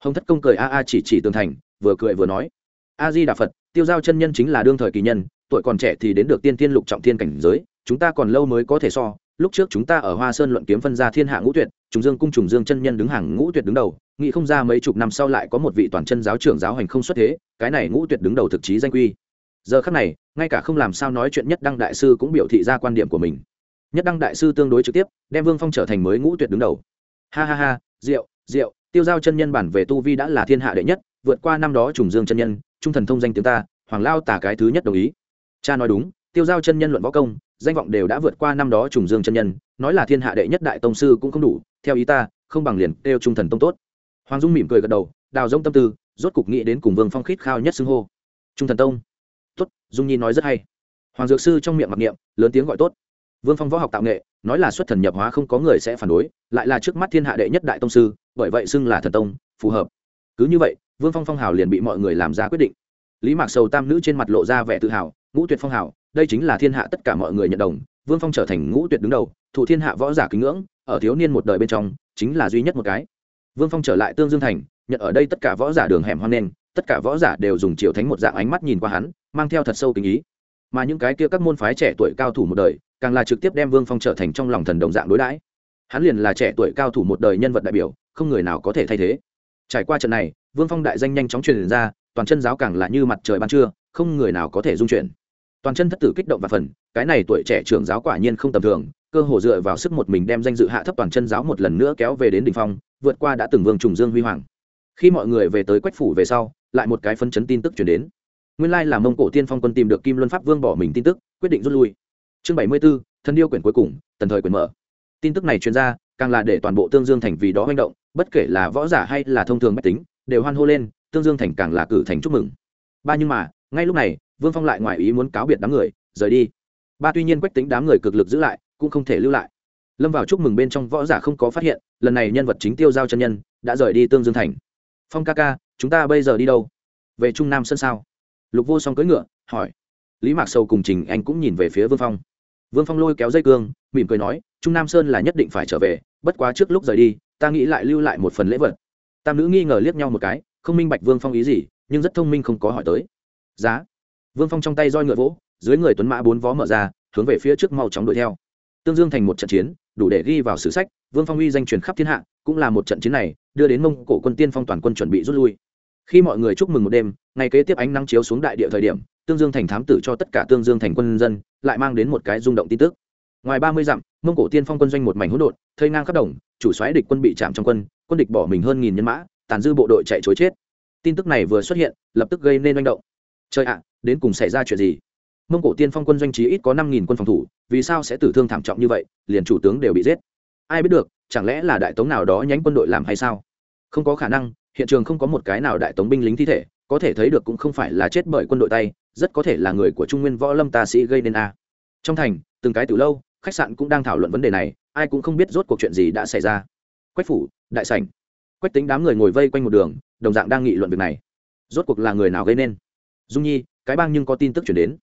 A: hồng thất công cười a a chỉ chỉ tường thành, vừa cười vừa nói. A di đà phật, tiêu giao chân nhân chính là đương thời kỳ nhân, tuổi còn trẻ thì đến được tiên tiên lục trọng thiên cảnh giới, chúng ta còn lâu mới có thể so, lúc trước chúng ta ở hoa sơn luận kiếm phân ra thiên hạ ngũ tuyệt, trùng dương cung trùng dương chân nhân đứng hàng ngũ tuyệt đứng đầu, nghĩ không ra mấy chục năm sau lại có một vị toàn chân giáo trưởng giáo hành không xuất thế, cái này ngũ tuyệt đứng đầu thực chí danh quy. Giờ khắc này, ngay cả không làm sao nói chuyện nhất đăng đại sư cũng biểu thị ra quan điểm của mình. Nhất đăng đại sư tương đối trực tiếp, đem vương phong trở thành mới ngũ tuyệt đứng đầu. Ha ha ha, rượu rượu, tiêu giao chân nhân bản về tu vi đã là thiên hạ đệ nhất, vượt qua năm đó trùng dương chân nhân, trung thần thông danh tiếng ta, hoàng lao tả cái thứ nhất đồng ý. Cha nói đúng, tiêu giao chân nhân luận võ công, danh vọng đều đã vượt qua năm đó trùng dương chân nhân, nói là thiên hạ đệ nhất đại tông sư cũng không đủ, theo ý ta, không bằng liền kêu trung thần tông tốt. Hoàng dung mỉm cười gật đầu, đào rông tâm tư, rốt cục nghĩ đến cùng vương phong khít khao nhất xưng hô. Trung thần tông. Tốt, dung nhi nói rất hay. Hoàng dược sư trong miệng mặc niệm, lớn tiếng gọi tốt vương phong võ học tạo nghệ nói là xuất thần nhập hóa không có người sẽ phản đối lại là trước mắt thiên hạ đệ nhất đại tông sư bởi vậy xưng là thần tông phù hợp. Cứ như vậy vương phong phong hào liền bị mọi người làm ra quyết định. Lý mạc sầu tam nữ trên mặt lộ ra vẻ tự hào ngũ tuyệt phong hào đây chính là thiên hạ tất cả mọi người nhận đồng vương phong trở thành ngũ tuyệt đứng đầu thủ thiên hạ võ giả kính ngưỡng ở thiếu niên một đời bên trong chính là duy nhất một cái. Vương phong trở lại tương dương thành nhận ở đây tất cả võ giả đường hẻm hoang nên, tất cả võ giả đều dùng chiều thánh một dạng ánh mắt nhìn qua hắn mang theo thật sâu kính ý. Mà những cái kia các môn phái trẻ tuổi cao thủ một đời càng là trực tiếp đem vương phong trở thành trong lòng thần đồng dạng đối đãi. Hắn liền là trẻ tuổi cao thủ một đời nhân vật đại biểu, không người nào có thể thay thế. Trải qua trận này, vương phong đại danh nhanh chóng truyền ra, toàn chân giáo càng là như mặt trời ban trưa, không người nào có thể dung chuyển. Toàn chân thất tử kích động và phần, cái này tuổi trẻ trưởng giáo quả nhiên không tầm thường, cơ hồ dựa vào sức một mình đem danh dự hạ thấp toàn chân giáo một lần nữa kéo về đến đỉnh phong, vượt qua đã từng vương trùng dương huy hoàng. Khi mọi người về tới quách phủ về sau, lại một cái phân chấn tin tức chuyển đến. Nguyên lai là mông cổ tiên phong quân tìm được kim luân pháp vương bỏ mình tin tức, quyết định rút lui chương bảy mươi b ố thân điêu quyển cuối cùng, tần thời quyển mở. Tin tức này chuyên ra, càng là để toàn bộ tương dương thành vì đó manh động, bất kể là võ giả hay là thông thường mách tính, đều hoan hô lên, tương dương thành càng là cử thành chúc mừng. Ba nhưng mà, ngay lúc này, vương phong lại ngoài ý muốn cáo biệt đám người, rời đi. Ba tuy nhiên quách tính đám người cực lực giữ lại, cũng không thể lưu lại. Lâm vào chúc mừng bên trong võ giả không có phát hiện, lần này nhân vật chính tiêu giao chân nhân, đã rời đi tương dương thành. Phong ca ca, chúng ta bây giờ đi đâu? Về trung nam sân sao? Lục vô song cưỡi ngựa, hỏi. Lý mạc sầu cùng trình anh cũng nhìn về phía vương phong vương phong lôi kéo dây cương, mỉm cười nói, trung nam sơn là nhất định phải trở về, bất quá trước lúc rời đi, ta nghĩ lại lưu lại một phần lễ vật. Tam nữ nghi ngờ liếc nhau một cái, không minh bạch vương phong ý gì, nhưng rất thông minh không có hỏi tới. Giá. Vương phong trong tay roi ngựa vỗ, dưới người tuấn mã bốn vó mở ra, hướng về phía trước mau chóng đuổi theo. Tương dương thành một trận chiến, đủ để ghi vào sử sách, vương phong uy danh truyền khắp thiên hạ, cũng là một trận chiến này, đưa đến mông cổ quân tiên phong toàn quân chuẩn bị rút lui. Khi mọi người chúc mừng một đêm, ngày kế tiếp ánh nắng chiếu xuống đại địa thời điểm tương dương thành thám tử cho tất cả tương dương thành quân dân, lại mang đến một cái rung động tin tức. Ngoài ba mươi dặm, mông cổ tiên phong quân doanh một mảnh hỗn độn, thây ngang khắp đồng, chủ xoáy địch quân bị chạm trong quân quân địch bỏ mình hơn nghìn nhân mã, tàn dư bộ đội chạy chối chết. Tin tức này vừa xuất hiện, lập tức gây nên manh động. Trời ạ, đến cùng xảy ra chuyện gì? Mông cổ tiên phong quân doanh trí ít có năm nghìn quân phòng thủ, vì sao sẽ tử thương thảm trọng như vậy, liền chủ tướng đều bị giết. Ai biết được, chẳng lẽ là đại tống nào đó nhánh quân đội làm hay sao? Không có khả năng, hiện trường không có một cái nào đại tống binh lính thi thể có thể thấy được cũng không phải là chết bởi quân đội tay, rất có thể là người của trung nguyên võ lâm ta sĩ gây nên a. Trong thành, từng cái từ lâu, khách sạn cũng đang thảo luận vấn đề này, ai cũng không biết rốt cuộc chuyện gì đã xảy ra. Quách phủ, đại sảnh. Quách tính đám người ngồi vây quanh một đường, đồng dạng đang nghị luận việc này. Rốt cuộc là người nào gây nên? Dung nhi, cái bang nhưng có tin tức chuyển đến.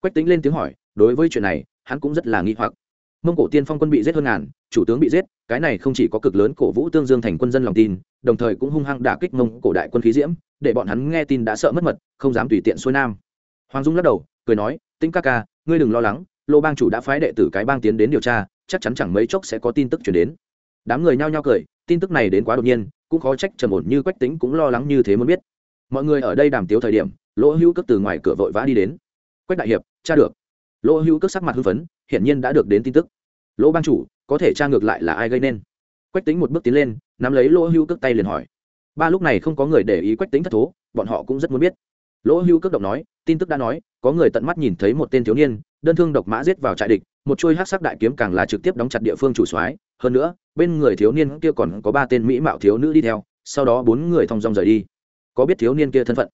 A: Quách tính lên tiếng hỏi, đối với chuyện này, hắn cũng rất là nghi hoặc. Mông cổ tiên phong quân bị giết hơn ngàn, chủ tướng bị giết, cái này không chỉ có cực lớn cổ vũ tương dương thành quân dân lòng tin, đồng thời cũng hung hăng đả kích mông cổ đại quân khí diễm để bọn hắn nghe tin đã sợ mất mật, không dám tùy tiện xuôi nam. Hoàng dung lắc đầu, cười nói, Tĩnh ca ca, ngươi đừng lo lắng, lô bang chủ đã phái đệ tử cái bang tiến đến điều tra, chắc chắn chẳng mấy chốc sẽ có tin tức chuyển đến. Đám người nhao nhao cười, tin tức này đến quá đột nhiên, cũng khó trách trầm ổn như quách tính cũng lo lắng như thế muốn biết. Mọi người ở đây đàm tiếu thời điểm, lỗ hữu cước từ ngoài cửa vội vã đi đến. Quách đại hiệp, cha được. Lỗ hữu cước sắc mặt hưng phấn, hiển nhiên đã được đến tin tức. Lỗ bang chủ, có thể tra ngược lại là ai gây nên? Quách tính một bước tiến lên, nắm lấy lỗ hữu cước tay liền hỏi ba lúc này không có người để ý quách tính thất thố, bọn họ cũng rất muốn biết. Lỗ Hưu cước động nói, tin tức đã nói, có người tận mắt nhìn thấy một tên thiếu niên, đơn thương độc mã giết vào trại địch, một chuôi hát sắc đại kiếm càng là trực tiếp đóng chặt địa phương chủ soái. Hơn nữa, bên người thiếu niên kia còn có ba tên mỹ mạo thiếu nữ đi theo, sau đó bốn người thong dong rời đi. Có biết thiếu niên kia thân phận?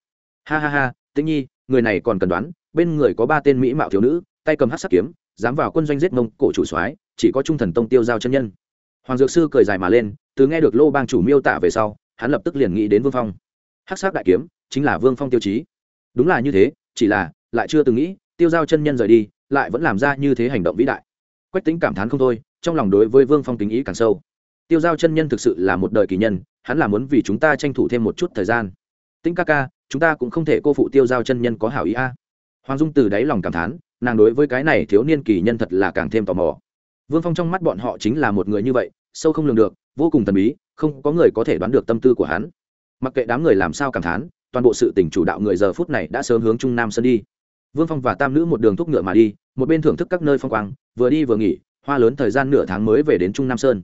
A: Ha ha ha, tĩnh nhi, người này còn cần đoán, bên người có ba tên mỹ mạo thiếu nữ, tay cầm hát sắc kiếm, dám vào quân doanh giết mông cổ chủ soái, chỉ có trung thần tông tiêu giao chân nhân. Hoàng dược sư cười dài mà lên, từ nghe được lô bang chủ miêu tả về sau hắn lập tức liền nghĩ đến vương phong. Hắc sắc đại kiếm chính là vương phong tiêu chí. Đúng là như thế, chỉ là lại chưa từng nghĩ, tiêu giao chân nhân rời đi, lại vẫn làm ra như thế hành động vĩ đại. Quách tính cảm thán không thôi, trong lòng đối với vương phong tính ý càng sâu. Tiêu giao chân nhân thực sự là một đời kỳ nhân, hắn là muốn vì chúng ta tranh thủ thêm một chút thời gian. Tính ca ca, chúng ta cũng không thể cô phụ tiêu giao chân nhân có hảo ý a. Hoàng dung từ đáy lòng cảm thán, nàng đối với cái này thiếu niên kỳ nhân thật là càng thêm tò mò. Vương phong trong mắt bọn họ chính là một người như vậy, sâu không lường được vô cùng thần bí, không có người có thể đoán được tâm tư của hắn. Mặc kệ đám người làm sao cảm thán, toàn bộ sự tỉnh chủ đạo người giờ phút này đã sớm hướng trung nam sân đi. Vương phong và tam nữ một đường thúc ngựa mà đi, một bên thưởng thức các nơi phong quang, vừa đi vừa nghỉ, hoa lớn thời gian nửa tháng mới về đến trung nam sơn.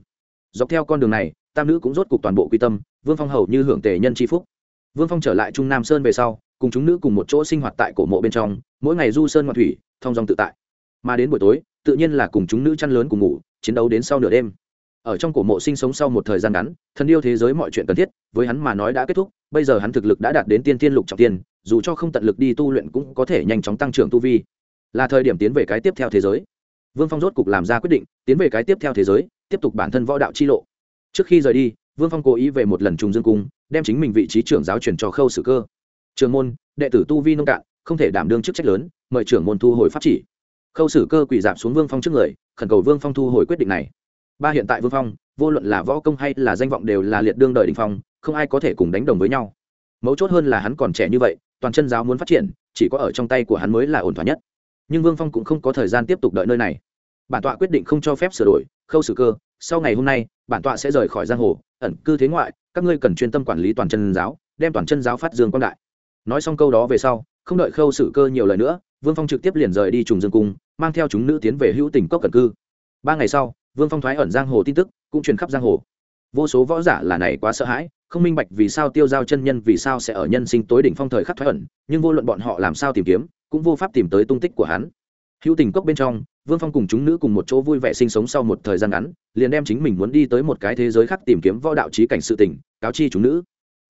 A: Dọc theo con đường này, tam nữ cũng rốt cục toàn bộ quy tâm, vương phong hầu như hưởng tề nhân c phúc. Vương phong trở lại trung nam sơn về sau, cùng chúng nữ cùng một chỗ sinh hoạt tại cổ mộ bên trong, mỗi ngày du sơn ngoạn thủy thong dong tự tại. Mà đến buổi tối, tự nhiên là cùng chúng nữ chăn lớn cùng ngủ, chiến đấu đến sau nửa đêm ở trong cổ mộ sinh sống sau một thời gian ngắn, thần yêu thế giới mọi chuyện cần thiết, với hắn mà nói đã kết thúc, bây giờ hắn thực lực đã đạt đến tiên tiên lục trọng tiên, dù cho không tận lực đi tu luyện cũng có thể nhanh chóng tăng trưởng tu vi. Là thời điểm tiến về cái tiếp theo thế giới. Vương phong rốt cục làm ra quyết định, tiến về cái tiếp theo thế giới, tiếp tục bản thân võ đạo chi lộ. Trước khi rời đi, vương phong cố ý về một lần trùng dương cung, đem chính mình vị trí trưởng giáo truyền cho khâu sử cơ. Trường môn, đệ tử tu vi nông cạn, không thể đảm đương chức trách lớn, mời trưởng môn thu hồi pháp chỉ. Khâu sử cơ quỳ dạp xuống vương phong trước người, khẩn cầu vương phong thu hồi quyết định này ba hiện tại vương phong, vô luận là võ công hay là danh vọng đều là liệt đương đời đình phong, không ai có thể cùng đánh đồng với nhau. Mấu chốt hơn là hắn còn trẻ như vậy, toàn chân giáo muốn phát triển, chỉ có ở trong tay của hắn mới là ổn thỏa nhất. Nhưng vương phong cũng không có thời gian tiếp tục đợi nơi này. Bản tọa quyết định không cho phép sửa đổi, khâu xử cơ, sau ngày hôm nay, bản tọa sẽ rời khỏi giang hồ, ẩn cư thế ngoại, các ngươi cần chuyên tâm quản lý toàn chân giáo, đem toàn chân giáo phát dương quang đại. Nói xong câu đó về sau, không đợi khâu xử cơ nhiều lời nữa, vương phong trực tiếp liền rời đi trùng dương cung, mang theo chúng nữ tiến về hữu tỉnh cốc cẩn cư. Ba ngày sau vương phong thoái ẩn giang hồ tin tức, cũng truyền khắp giang hồ. Vô số võ giả là này quá sợ hãi, không minh bạch vì sao tiêu giao chân nhân vì sao sẽ ở nhân sinh tối đỉnh phong thời khắc thoái ẩn, nhưng vô luận bọn họ làm sao tìm kiếm, cũng vô pháp tìm tới tung tích của hắn. Hữu tình cốc bên trong, vương phong cùng chúng nữ cùng một chỗ vui vẻ sinh sống sau một thời gian ngắn, liền đem chính mình muốn đi tới một cái thế giới khác tìm kiếm võ đạo trí cảnh sự tỉnh cáo chi chúng nữ.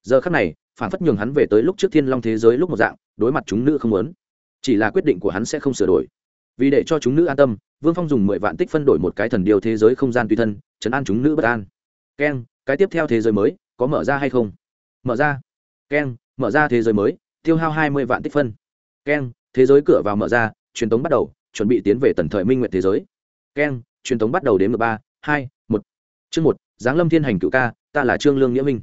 A: Giờ khắc này, phản phất nhường hắn về tới lúc trước thiên long thế giới lúc một dạng, đối mặt chúng nữ không muốn. Chỉ là quyết định của hắn sẽ không sửa đổi vì để cho chúng nữ an tâm, vương phong dùng mười vạn tích phân đổi một cái thần điều thế giới không gian tùy thân, chấn an chúng nữ bất an. Keng, cái tiếp theo thế giới mới, có mở ra hay không? Mở ra. Keng, mở ra thế giới mới, tiêu hao hai mươi vạn tích phân. Keng, thế giới cửa vào mở ra, truyền thống bắt đầu, chuẩn bị tiến về tần thời minh nguyện thế giới. Keng, truyền thống bắt đầu đến mười ba, hai, một. Chương một, giáng lâm thiên hành cựu ca, ta là trương lương nghĩa minh.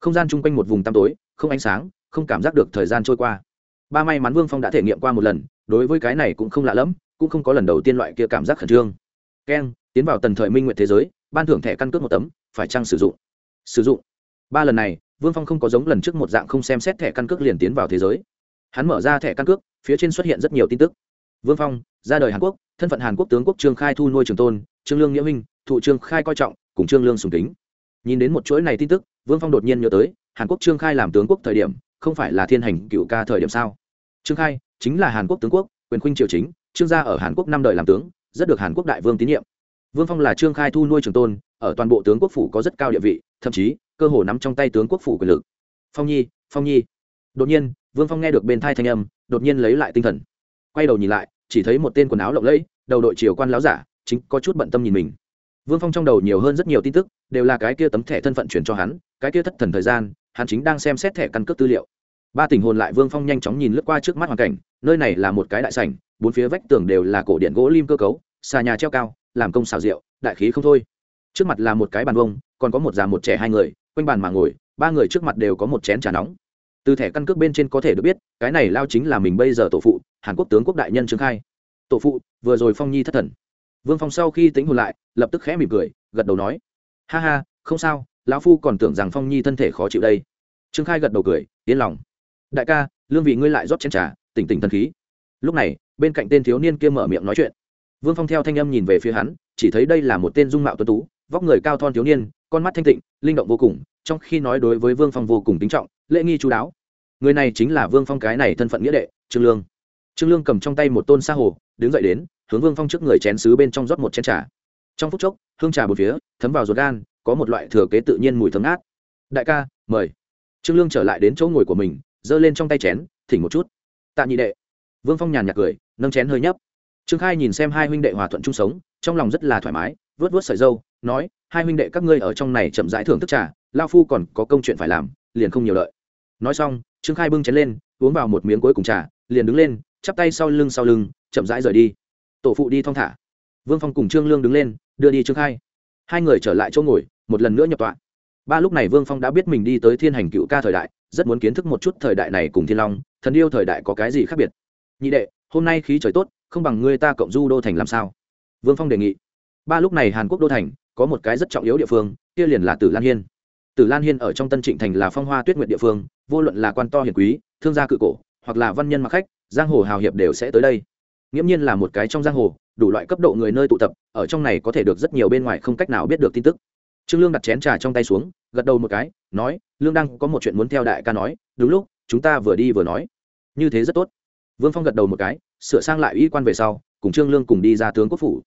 A: Không gian chung quanh một vùng tăm tối, không ánh sáng, không cảm giác được thời gian trôi qua. Ba may mắn vương phong đã thể nghiệm qua một lần, đối với cái này cũng không lạ lẫm cũng không có lần đầu tiên loại kia cảm giác khẩn trương. Keng tiến vào tần thời minh nguyện thế giới, ban thưởng thẻ căn cước một tấm, phải chăng sử dụng? Sử dụng. Ba lần này, vương phong không có giống lần trước một dạng không xem xét thẻ căn cước liền tiến vào thế giới. Hắn mở ra thẻ căn cước, phía trên xuất hiện rất nhiều tin tức. Vương phong, ra đời hàn quốc, thân phận hàn quốc tướng quốc trương khai thu nuôi trường tôn, trương lương nghĩa minh thụ trương khai coi trọng, cùng trương lương sùng kính. Nhìn đến một chuỗi này tin tức, vương phong đột nhiên nhớ tới, hàn quốc trương khai làm tướng quốc thời điểm, không phải là thiên hành cựu ca thời điểm sao? Trương khai, chính là hàn quốc tướng quốc, quyền khuynh triều chính trương gia ở hàn quốc năm đời làm tướng, rất được hàn quốc đại vương tín nhiệm. Vương phong là trương khai thu nuôi trường tôn, ở toàn bộ tướng quốc phủ có rất cao địa vị, thậm chí, cơ hồ nắm trong tay tướng quốc phủ quyền lực. Phong nhi phong nhi. Đột nhiên, vương phong nghe được bên thai thanh âm, đột nhiên lấy lại tinh thần. Quay đầu nhìn lại, chỉ thấy một tên quần áo lộng lẫy, đầu đội triều quan láo giả, chính có chút bận tâm nhìn mình. Vương phong trong đầu nhiều hơn rất nhiều tin tức, đều là cái kia tấm thẻ thân phận chuyển cho hắn, cái kia thất thần thời gian, hắn chính đang xem xét thẻ căn cước tư liệu. Ba tình hồn lại vương phong nhanh chóng nhìn lướt qua trước mắt hoàn cảnh, nơi này là một cái đại sảnh bốn phía vách tường đều là cổ điện gỗ lim cơ cấu, xà nhà treo cao, làm công xào rượu, đại khí không thôi. Trước mặt là một cái bàn vông còn có một già một trẻ hai người, quanh bàn mà ngồi, ba người trước mặt đều có một chén trà nóng. Từ thẻ căn cước bên trên có thể được biết, cái này lao chính là mình bây giờ tổ phụ, hàn quốc tướng quốc đại nhân trương khai. Tổ phụ, vừa rồi phong nhi thất thần. Vương phong sau khi tính hồn lại, lập tức khẽ mỉm cười, gật đầu nói, ha ha, không sao, lão phu còn tưởng rằng phong nhi thân thể khó chịu đây. Trương khai gật đầu cười, yên lòng. Đại ca, lương vị ngươi lại rót chén trà, tỉnh tỉnh thần khí. Lúc này bên cạnh tên thiếu niên kia mở miệng nói chuyện. Vương phong theo thanh âm nhìn về phía hắn, chỉ thấy đây là một tên dung mạo tuấn tú, vóc người cao thon thiếu niên, con mắt thanh tịnh, linh động vô cùng, trong khi nói đối với vương phong vô cùng kính trọng, lễ nghi chú đáo. Người này chính là vương phong cái này thân phận nghĩa đệ, trương lương. Trương lương cầm trong tay một tôn sa hồ, đứng dậy đến, hướng vương phong trước người chén xứ bên trong rót một chén trà. Trong phút chốc, hương trà một phía, thấm vào ruột gan, có một loại thừa kế tự nhiên mùi thấm át đại ca, mời. Trương lương trở lại đến chỗ ngồi của mình, giơ lên trong tay chén, thỉnh một chút. Tạ nhị đệ. Vương phong nhàn nhạt cười nâng chén hơi nhấp. Trương khai nhìn xem hai huynh đệ hòa thuận chung sống, trong lòng rất là thoải mái vớt vớt sợi dâu, nói, hai huynh đệ các ngươi ở trong này chậm rãi thưởng thức trà lao phu còn có công chuyện phải làm, liền không nhiều lợi. Nói xong, trương khai bưng chén lên, uống vào một miếng cuối cùng trà, liền đứng lên, chắp tay sau lưng sau lưng, chậm rãi rời đi. Tổ phụ đi thong thả. Vương phong cùng trương lương đứng lên, đưa đi trương khai. Hai người trở lại chỗ ngồi, một lần nữa nhập tọa. Ba lúc này vương phong đã biết mình đi tới thiên hành cựu ca thời đại, rất muốn kiến thức một chút thời đại này cùng thiên long, thần yêu thời đại có cái gì khác biệt. Nhị đệ hôm nay khí trời tốt, không bằng ngươi ta cộng du đô thành làm sao? Vương phong đề nghị. Ba lúc này hàn quốc đô thành, có một cái rất trọng yếu địa phương, kia liền là tử lan hiên. Tử lan hiên ở trong tân trịnh thành là phong hoa tuyết nguyện địa phương, vô luận là quan to hiền quý, thương gia cự cổ, hoặc là văn nhân mặc khách, giang hồ hào hiệp đều sẽ tới đây. Nghiễm nhiên là một cái trong giang hồ, đủ loại cấp độ người nơi tụ tập, ở trong này có thể được rất nhiều bên ngoài không cách nào biết được tin tức. Trương lương đặt chén trà trong tay xuống, gật đầu một cái, nói, lương đang có một chuyện muốn theo đại ca nói, đúng lúc, chúng ta vừa đi vừa nói. Như thế rất tốt vương phong gật đầu một cái, sửa sang lại y quan về sau, cùng trương lương cùng đi ra tướng quốc phủ.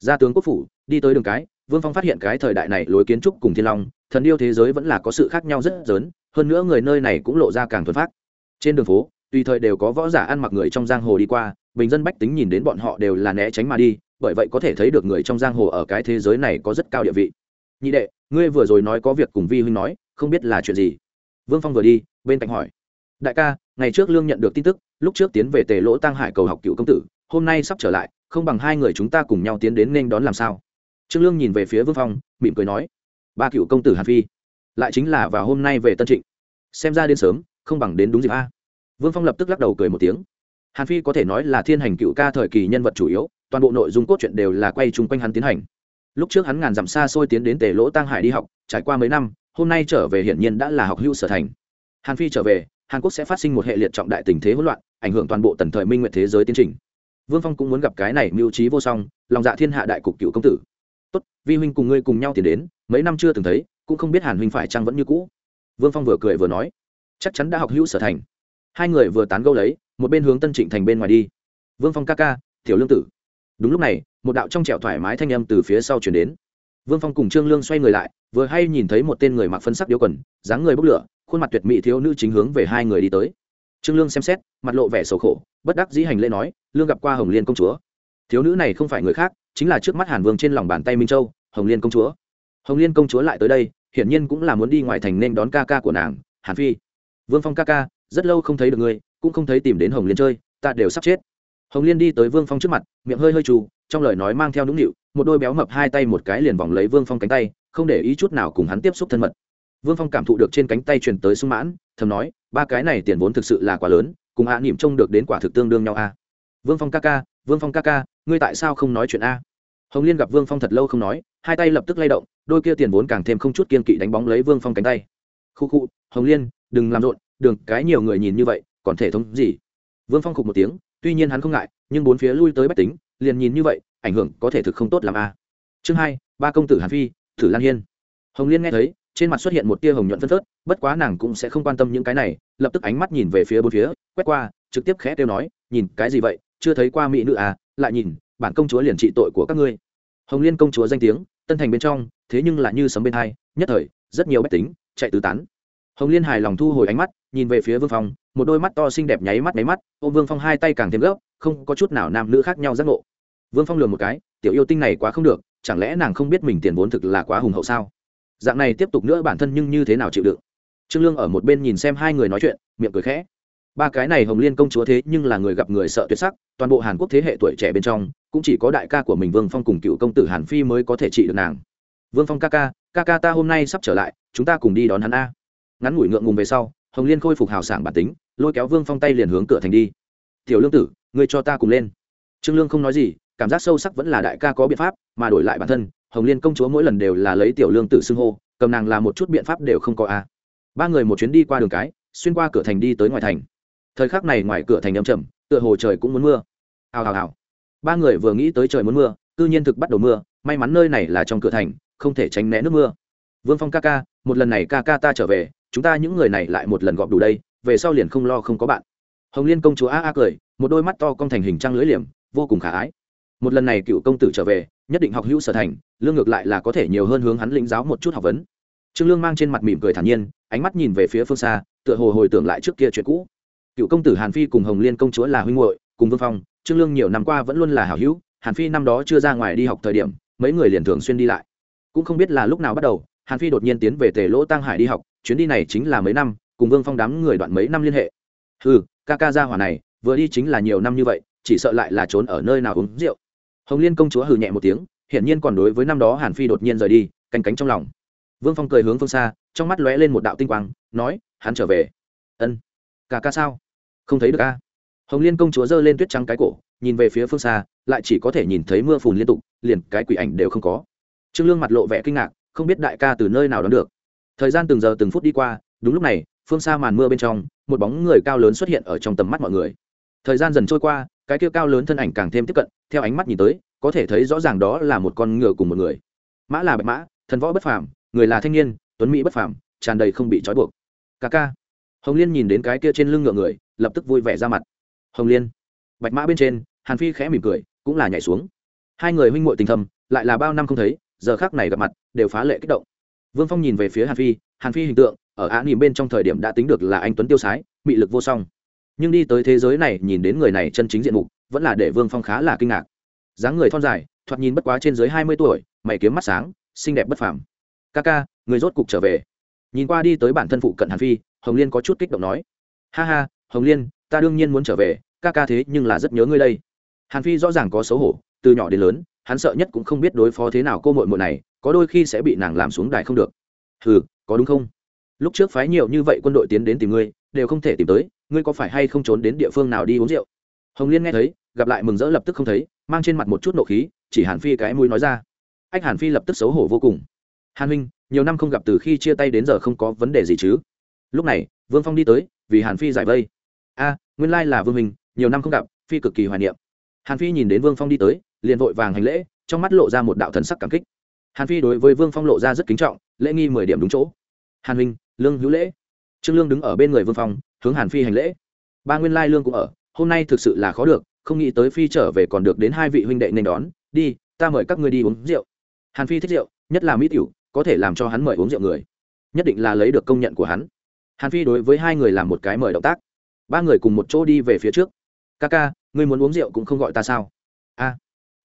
A: Ra tướng quốc phủ, đi tới đường cái, vương phong phát hiện cái thời đại này lối kiến trúc cùng thiên long, thần yêu thế giới vẫn là có sự khác nhau rất lớn, hơn nữa người nơi này cũng lộ ra càng thuần phát. Trên đường phố, tùy thời đều có võ giả ăn mặc người trong giang hồ đi qua, bình dân bách tính nhìn đến bọn họ đều là né tránh mà đi, bởi vậy có thể thấy được người trong giang hồ ở cái thế giới này có rất cao địa vị. Nhị đệ, ngươi vừa rồi nói có việc cùng vi huynh nói, không biết là chuyện gì? Vương phong vừa đi, bên cạnh hỏi. Đại ca, ngày trước lương nhận được tin tức lúc trước tiến về tề lỗ tăng hải cầu học cựu công tử, hôm nay sắp trở lại, không bằng hai người chúng ta cùng nhau tiến đến nên đón làm sao? Trương lương nhìn về phía vương phong, mỉm cười nói, ba cựu công tử hàn phi, lại chính là vào hôm nay về tân trịnh. Xem ra đến sớm, không bằng đến đúng dịp a. Vương phong lập tức lắc đầu cười một tiếng. Hàn phi có thể nói là thiên hành cựu ca thời kỳ nhân vật chủ yếu, toàn bộ nội dung cốt truyện đều là quay chung quanh hắn tiến hành. Lúc trước hắn ngàn dặm xa xôi tiến đến tề lỗ tăng hải đi học, trải qua mấy năm, hôm nay trở về hiển nhiên đã là học hưu sở thành. Hàn phi trở về hàn quốc sẽ phát sinh một hệ liệt trọng đại tình thế hỗn loạn, ảnh hưởng toàn bộ tần thời minh nguyện thế giới tiến trình. Vương phong cũng muốn gặp cái này mưu trí vô song, lòng dạ thiên hạ đại cục cựu công tử. Tốt, vi huynh cùng ngươi cùng nhau tiến đến, mấy năm chưa từng thấy, cũng không biết hàn huynh phải chăng vẫn như cũ. Vương phong vừa cười vừa nói. Chắc chắn đã học hữu sở thành. Hai người vừa tán gẫu lấy, một bên hướng tân trịnh thành bên ngoài đi. Vương phong ca ca, tiểu lương tử. Đúng lúc này, một đạo trong trẻo thoải mái thanh âm từ phía sau chuyển đến. Vương phong cùng trương lương xoay người lại, vừa hay nhìn thấy một tên người mặc phân sắc điếu quần, dáng người bốc lửa khuôn mặt tuyệt mỹ thiếu nữ chính hướng về hai người đi tới. Trương lương xem xét, mặt lộ vẻ sầu khổ, bất đắc dĩ hành lễ nói, lương gặp qua hồng liên công chúa. Thiếu nữ này không phải người khác, chính là trước mắt hàn vương trên lòng bàn tay minh châu, hồng liên công chúa. Hồng liên công chúa lại tới đây, hiển nhiên cũng là muốn đi ngoài thành nên đón ca ca của nàng, hàn phi. Vương phong ca ca, rất lâu không thấy được ngươi, cũng không thấy tìm đến hồng liên chơi, ta đều sắp chết. Hồng liên đi tới vương phong trước mặt, miệng hơi hơi trù, trong lời nói mang theo nũng nịu, một đôi béo mập hai tay một cái liền vòng lấy vương phong cánh tay, không để ý chút nào cùng hắn tiếp xúc thân mật vương phong cảm thụ được trên cánh tay truyền tới sung mãn, thầm nói, ba cái này tiền vốn thực sự là quá lớn, cùng hạ niệm trông được đến quả thực tương đương nhau a. Vương phong ca ca, vương phong ca ca, ngươi tại sao không nói chuyện a? Hồng liên gặp vương phong thật lâu không nói, hai tay lập tức lay động, đôi kia tiền vốn càng thêm không chút kiên kỵ đánh bóng lấy vương phong cánh tay. Khu khu, hồng liên, đừng làm rộn đường cái nhiều người nhìn như vậy, còn thể thống gì? Vương phong khục một tiếng, tuy nhiên hắn không ngại, nhưng bốn phía lui tới bách tính, liền nhìn như vậy, ảnh hưởng có thể thực không tốt làm a. Chương hai, ba công tử hàn phi, thử lan hiên. Hồng liên nghe thấy trên mặt xuất hiện một tia hồng nhuận phân phớt, bất quá nàng cũng sẽ không quan tâm những cái này, lập tức ánh mắt nhìn về phía bốn phía, quét qua, trực tiếp khẽ kêu nói, nhìn, cái gì vậy? Chưa thấy qua mỹ nữ à? Lại nhìn, bản công chúa liền trị tội của các ngươi. Hồng liên công chúa danh tiếng, tân thành bên trong, thế nhưng là như sấm bên hai, nhất thời, rất nhiều bách tính chạy tứ tán. Hồng liên hài lòng thu hồi ánh mắt, nhìn về phía vương phong, một đôi mắt to xinh đẹp nháy mắt nháy mắt ô vương phong hai tay càng thêm gấp, không có chút nào nam nữ khác nhau giác ngộ. Vương phong lừa một cái, tiểu yêu tinh này quá không được, chẳng lẽ nàng không biết mình tiền vốn thực là quá hùng hậu sao? Dạng này tiếp tục nữa bản thân nhưng như thế nào chịu đựng? Trương lương ở một bên nhìn xem hai người nói chuyện, miệng cười khẽ. Ba cái này hồng liên công chúa thế nhưng là người gặp người sợ tuyệt sắc, toàn bộ hàn quốc thế hệ tuổi trẻ bên trong, cũng chỉ có đại ca của mình vương phong cùng cựu công tử hàn phi mới có thể trị được nàng. Vương phong ca ca ca ca ta hôm nay sắp trở lại, chúng ta cùng đi đón hắn a. Ngắn ngủi ngượng ngùng về sau, hồng liên khôi phục hào sảng bản tính, lôi kéo vương phong tay liền hướng cửa thành đi. Tiểu lương tử, ngươi cho ta cùng lên. Trương lương không nói gì, cảm giác sâu sắc vẫn là đại ca có biện pháp, mà đổi lại bản thân hồng liên công chúa mỗi lần đều là lấy tiểu lương tử xưng hô, cầm nàng làm một chút biện pháp đều không có a. Ba người một chuyến đi qua đường cái, xuyên qua cửa thành đi tới ngoài thành. Thời khắc này ngoài cửa thành âm trầm, tựa hồ trời cũng muốn mưa. Hào hào hào. Ba người vừa nghĩ tới trời muốn mưa, cư nhiên thực bắt đầu mưa, may mắn nơi này là trong cửa thành, không thể tránh né nước mưa. Vương phong ca ca, một lần này ca ca ta trở về, chúng ta những người này lại một lần gọp đủ đây, về sau liền không lo không có bạn. Hồng liên công chúa a a cười, một đôi mắt to cong thành hình trăng lưỡi liềm, vô cùng khả ái một lần này cựu công tử trở về, nhất định học hữu sở thành, lương ngược lại là có thể nhiều hơn hướng hắn lĩnh giáo một chút học vấn. Trương lương mang trên mặt mỉm cười thản nhiên, ánh mắt nhìn về phía phương xa, tựa hồ hồi tưởng lại trước kia chuyện cũ. Cựu công tử hàn phi cùng hồng liên công chúa là huynh hội cùng vương phong, trương lương nhiều năm qua vẫn luôn là hảo hữu, hàn phi năm đó chưa ra ngoài đi học thời điểm, mấy người liền thường xuyên đi lại. Cũng không biết là lúc nào bắt đầu, hàn phi đột nhiên tiến về tề lỗ tăng hải đi học, chuyến đi này chính là mấy năm, cùng vương phong đám người đoạn mấy năm liên hệ. Ừ ca ca gia hỏa này, vừa đi chính là nhiều năm như vậy, chỉ sợ lại là trốn ở nơi nào uống rượu hồng liên công chúa hừ nhẹ một tiếng, hiển nhiên còn đối với năm đó hàn phi đột nhiên rời đi, canh cánh trong lòng. Vương phong cười hướng phương xa, trong mắt lóe lên một đạo tinh quang, nói, hắn trở về. Ân Cả ca sao? Không thấy được ca hồng liên công chúa giơ lên tuyết trắng cái cổ, nhìn về phía phương xa, lại chỉ có thể nhìn thấy mưa phùn liên tục, liền cái quỷ ảnh đều không có. Trương lương mặt lộ vẻ kinh ngạc, không biết đại ca từ nơi nào đón được. Thời gian từng giờ từng phút đi qua, đúng lúc này, phương xa màn mưa bên trong, một bóng người cao lớn xuất hiện ở trong tầm mắt mọi người. Thời gian dần trôi qua cái kia cao lớn thân ảnh càng thêm tiếp cận, theo ánh mắt nhìn tới, có thể thấy rõ ràng đó là một con ngựa cùng một người. Mã là bạch mã, thần võ bất phàm, người là thanh niên, tuấn mỹ bất phàm, tràn đầy không bị trói buộc. Ca ca. Hồng liên nhìn đến cái kia trên lưng ngựa người, lập tức vui vẻ ra mặt. Hồng liên. Bạch mã bên trên, hàn phi khẽ mỉm cười, cũng là nhảy xuống. Hai người huynh muội tình thầm lại là bao năm không thấy, giờ khác này gặp mặt, đều phá lệ kích động. Vương phong nhìn về phía hàn phi hàn phi hình tượng, ở á nỉm bên trong thời điểm đã tính được là anh tuấn tiêu sái, mị lực vô song nhưng đi tới thế giới này nhìn đến người này chân chính diện mục, vẫn là để vương phong khá là kinh ngạc. Dáng người thon dài, thoạt nhìn bất quá trên dưới hai mươi tuổi, mày kiếm mắt sáng, xinh đẹp bất phàm. Ca ca, người rốt cục trở về. Nhìn qua đi tới bản thân phụ cận hàn phi, hồng liên có chút kích động nói. Ha ha, hồng liên, ta đương nhiên muốn trở về, ca ca thế nhưng là rất nhớ ngươi đây. Hàn phi rõ ràng có xấu hổ, từ nhỏ đến lớn, hắn sợ nhất cũng không biết đối phó thế nào cô mội mội này, có đôi khi sẽ bị nàng làm xuống đài không được. Ừ có đúng không? Lúc trước phái nhiều như vậy quân đội tiến đến tìm ngươi, đều không thể tìm tới ngươi có phải hay không trốn đến địa phương nào đi uống rượu? Hồng liên nghe thấy, gặp lại mừng rỡ lập tức không thấy, mang trên mặt một chút nộ khí, chỉ hàn phi cái mũi nói ra. Anh hàn phi lập tức xấu hổ vô cùng. Hàn huynh, nhiều năm không gặp từ khi chia tay đến giờ không có vấn đề gì chứ? Lúc này, vương phong đi tới, vì hàn phi giải vây. A, nguyên lai là vương minh nhiều năm không gặp, phi cực kỳ hoài niệm. Hàn phi nhìn đến vương phong đi tới, liền vội vàng hành lễ, trong mắt lộ ra một đạo thần sắc cảm kích. Hàn phi đối với vương phong lộ ra rất kính trọng, lễ nghi mười điểm đúng chỗ. Hàn huynh, lương hữu lễ. Trương lương đứng ở bên người vương phong hướng hàn phi hành lễ. Ba nguyên lai lương cũng ở, hôm nay thực sự là khó được, không nghĩ tới phi trở về còn được đến hai vị huynh đệ nên đón. Đi, ta mời các ngươi đi uống rượu. Hàn phi thích rượu, nhất là mỹ tiểu có thể làm cho hắn mời uống rượu người. Nhất định là lấy được công nhận của hắn. Hàn phi đối với hai người làm một cái mời động tác. Ba người cùng một chỗ đi về phía trước. Ca ca, ngươi muốn uống rượu cũng không gọi ta sao? A,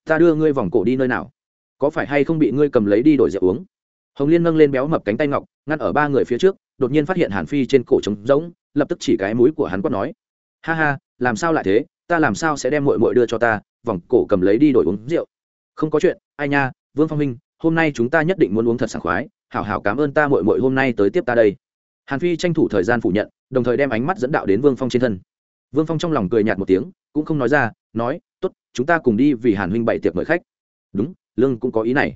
A: ta đưa ngươi vòng cổ đi nơi nào? Có phải hay không bị ngươi cầm lấy đi đổi rượu uống? Hồng liên nâng lên béo mập cánh tay ngọc, ngăn ở ba người phía trước, đột nhiên phát hiện hàn phi trên cổ trống rỗng lập tức chỉ cái mũi của hắn quát nói, ha ha, làm sao lại thế? Ta làm sao sẽ đem mội mội đưa cho ta? Vòng cổ cầm lấy đi đổi uống rượu. Không có chuyện, ai nha, vương phong minh hôm nay chúng ta nhất định muốn uống thật sảng khoái, hảo hảo cảm ơn ta mội mội hôm nay tới tiếp ta đây. Hàn phi tranh thủ thời gian phủ nhận, đồng thời đem ánh mắt dẫn đạo đến vương phong trên thân. Vương phong trong lòng cười nhạt một tiếng, cũng không nói ra, nói t ố t chúng ta cùng đi vì hàn huynh bày tiệc mời khách. Đúng, lương cũng có ý này.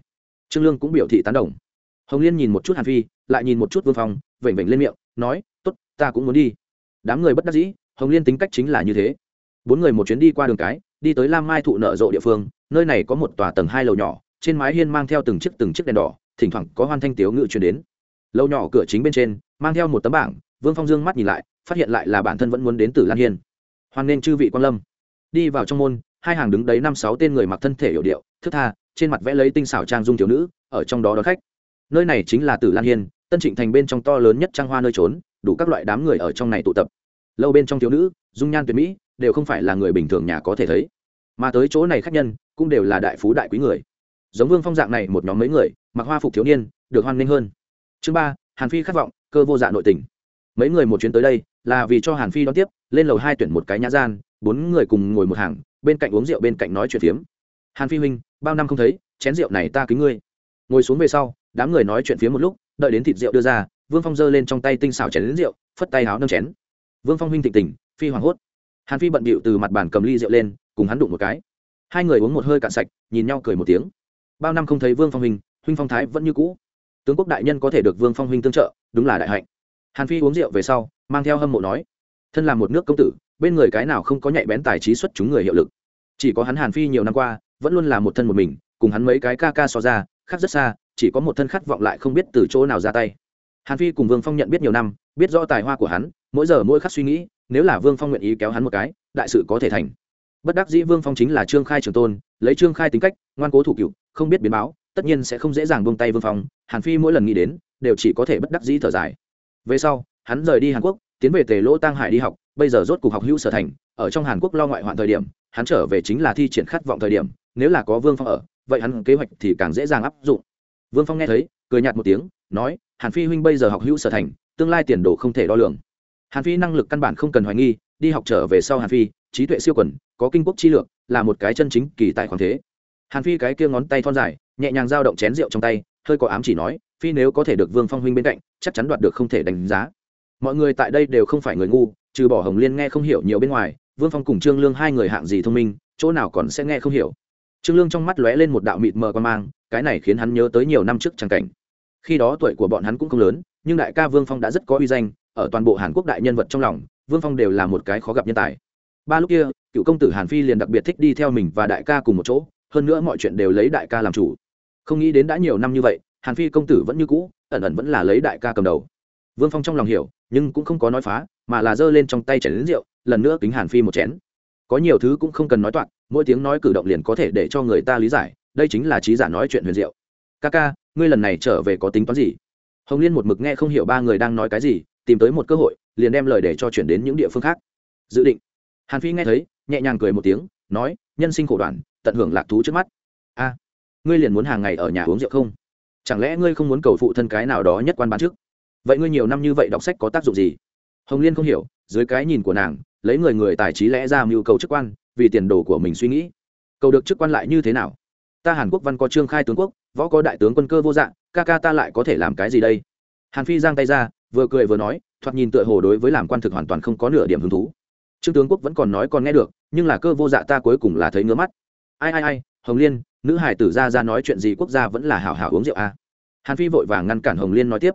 A: Trương lương cũng biểu thị tán đồng. Hồng liên nhìn một chút hàn phi, lại nhìn một chút vương phong, vểnh vểnh lên miệng, nói t ố t ta cũng muốn đi. Đám người bất đắc dĩ, hồng liên tính cách chính là như thế. Bốn người một chuyến đi qua đường cái, đi tới lam mai thụ nợ rộ địa phương, nơi này có một tòa tầng hai lầu nhỏ, trên mái hiên mang theo từng chiếc từng chiếc đèn đỏ, thỉnh thoảng có hoan thanh tiếu ngự chuyển đến. Lâu nhỏ cửa chính bên trên, mang theo một tấm bảng, vương phong dương mắt nhìn lại, phát hiện lại là bản thân vẫn muốn đến từ lan hiên. Hoan nên chư vị quan lâm. Đi vào trong môn, hai hàng đứng đấy năm sáu tên người mặc thân thể hiệu điệu, thức tha, trên mặt vẽ lấy tinh xảo trang dung thiếu nữ, ở trong đó đón khách. Nơi này chính là tử lan hiên, tân trịnh thành bên trong to lớn nhất trang hoa nơi trốn đủ các loại đám người ở trong này tụ tập. Lâu bên trong thiếu nữ, dung nhan tuyệt mỹ, đều không phải là người bình thường nhà có thể thấy. Mà tới chỗ này khách nhân, cũng đều là đại phú đại quý người. Giống vương phong dạng này một nhóm mấy người, mặc hoa phục thiếu niên, được hoan nghênh hơn. Chương ba, hàn phi khát vọng, cơ vô dạ nội tình. Mấy người một chuyến tới đây, là vì cho hàn phi đón tiếp, lên lầu hai tuyển một cái nhã gian, bốn người cùng ngồi một hàng, bên cạnh uống rượu bên cạnh nói chuyện phiếm. Hàn phi huynh, bao năm không thấy, chén rượu này ta kính ngươi. Ngồi xuống về sau, đám người nói chuyện phía một lúc, đợi đến thịt rượu đưa ra vương phong giơ lên trong tay tinh xảo chén lính rượu, phất tay háo nâng chén. Vương phong huynh thịnh tình, phi hoảng hốt. Hàn phi bận bịu từ mặt bàn cầm ly rượu lên, cùng hắn đụng một cái. Hai người uống một hơi cạn sạch, nhìn nhau cười một tiếng. Bao năm không thấy vương phong huynh huynh phong thái vẫn như cũ. Tướng quốc đại nhân có thể được vương phong huynh tương trợ, đúng là đại hạnh. Hàn phi uống rượu về sau, mang theo hâm mộ nói, thân là một nước công tử, bên người cái nào không có nhạy bén tài trí xuất chúng người hiệu lực. Chỉ có hắn hàn phi nhiều năm qua, vẫn luôn là một thân một mình, cùng hắn mấy cái ca ca so ra, khác rất xa, chỉ có một thân khát vọng lại không biết từ chỗ nào ra tay hàn phi cùng vương phong nhận biết nhiều năm, biết rõ tài hoa của hắn, mỗi giờ mỗi khắc suy nghĩ, nếu là vương phong nguyện ý kéo hắn một cái, đại sự có thể thành. Bất đắc dĩ vương phong chính là trương khai trường tôn, lấy trương khai tính cách, ngoan cố thủ cựu, không biết biến báo, tất nhiên sẽ không dễ dàng buông tay vương phong, hàn phi mỗi lần nghĩ đến, đều chỉ có thể bất đắc dĩ thở dài. Về sau, hắn rời đi hàn quốc, tiến về tề lỗ tăng hải đi học, bây giờ rốt cuộc học hữu sở thành, ở trong hàn quốc lo ngoại hoạn thời điểm, hắn trở về chính là thi triển khát vọng thời điểm, nếu là có vương phong ở, vậy hắn kế hoạch thì càng dễ dàng áp dụng. Vương phong nghe thấy cười nhạt một tiếng, nói, hàn phi huynh bây giờ học hữu sở thành, tương lai tiền đồ không thể đo lường. Hàn phi năng lực căn bản không cần hoài nghi, đi học trở về sau hàn phi, trí tuệ siêu quần, có kinh quốc chi lược, là một cái chân chính kỳ tài khoáng thế. Hàn phi cái kia ngón tay thon dài, nhẹ nhàng giao động chén rượu trong tay, hơi có ám chỉ nói, phi nếu có thể được vương phong huynh bên cạnh, chắc chắn đoạt được không thể đánh giá. Mọi người tại đây đều không phải người ngu, trừ bỏ hồng liên nghe không hiểu nhiều bên ngoài, vương phong cùng trương lương hai người hạng gì thông minh, chỗ nào còn sẽ nghe không hiểu trương lương trong mắt lóe lên một đạo mịt mờ quan mang, cái này khiến hắn nhớ tới nhiều năm trước trang cảnh. Khi đó tuổi của bọn hắn cũng không lớn, nhưng đại ca vương phong đã rất có uy danh, ở toàn bộ hàn quốc đại nhân vật trong lòng, vương phong đều là một cái khó gặp nhân tài. Ba lúc kia, cựu công tử hàn phi liền đặc biệt thích đi theo mình và đại ca cùng một chỗ, hơn nữa mọi chuyện đều lấy đại ca làm chủ. Không nghĩ đến đã nhiều năm như vậy, hàn phi công tử vẫn như cũ, ẩn ẩn vẫn là lấy đại ca cầm đầu. Vương phong trong lòng hiểu, nhưng cũng không có nói phá, mà là giơ lên trong tay chén lính rượu, lần nữa kính hàn phi một chén. Có nhiều thứ cũng không cần nói toạc mỗi tiếng nói cử động liền có thể để cho người ta lý giải, đây chính là trí giả nói chuyện huyền diệu. Ca ca ngươi lần này trở về có tính toán gì? Hồng liên một mực nghe không hiểu ba người đang nói cái gì, tìm tới một cơ hội, liền đem lời để cho chuyển đến những địa phương khác. Dự định. Hàn phi nghe thấy, nhẹ nhàng cười một tiếng, nói, nhân sinh khổ đoạn, tận hưởng lạc thú trước mắt. A, ngươi liền muốn hàng ngày ở nhà uống rượu không? Chẳng lẽ ngươi không muốn cầu phụ thân cái nào đó nhất quan bán trước vậy ngươi nhiều năm như vậy đọc sách có tác dụng gì? Hồng liên không hiểu, dưới cái nhìn của nàng, lấy người người tài trí lẽ ra mưu cầu chức quan vì tiền đồ của mình suy nghĩ. Cầu được chức quan lại như thế nào? Ta hàn quốc văn có trương khai tướng quốc, võ có đại tướng quân cơ vô dạng, ca ca ta lại có thể làm cái gì đây? Hàn phi giang tay ra, vừa cười vừa nói, thoạt nhìn tựa hồ đối với làm quan thực hoàn toàn không có nửa điểm hứng thú. Trương tướng quốc vẫn còn nói còn nghe được, nhưng là cơ vô dạ ta cuối cùng là thấy ngứa mắt. Ai ai ai, hồng liên, nữ hải tử ra ra nói chuyện gì quốc gia vẫn là hảo hảo uống rượu à. hàn phi vội vàng ngăn cản hồng liên nói tiếp.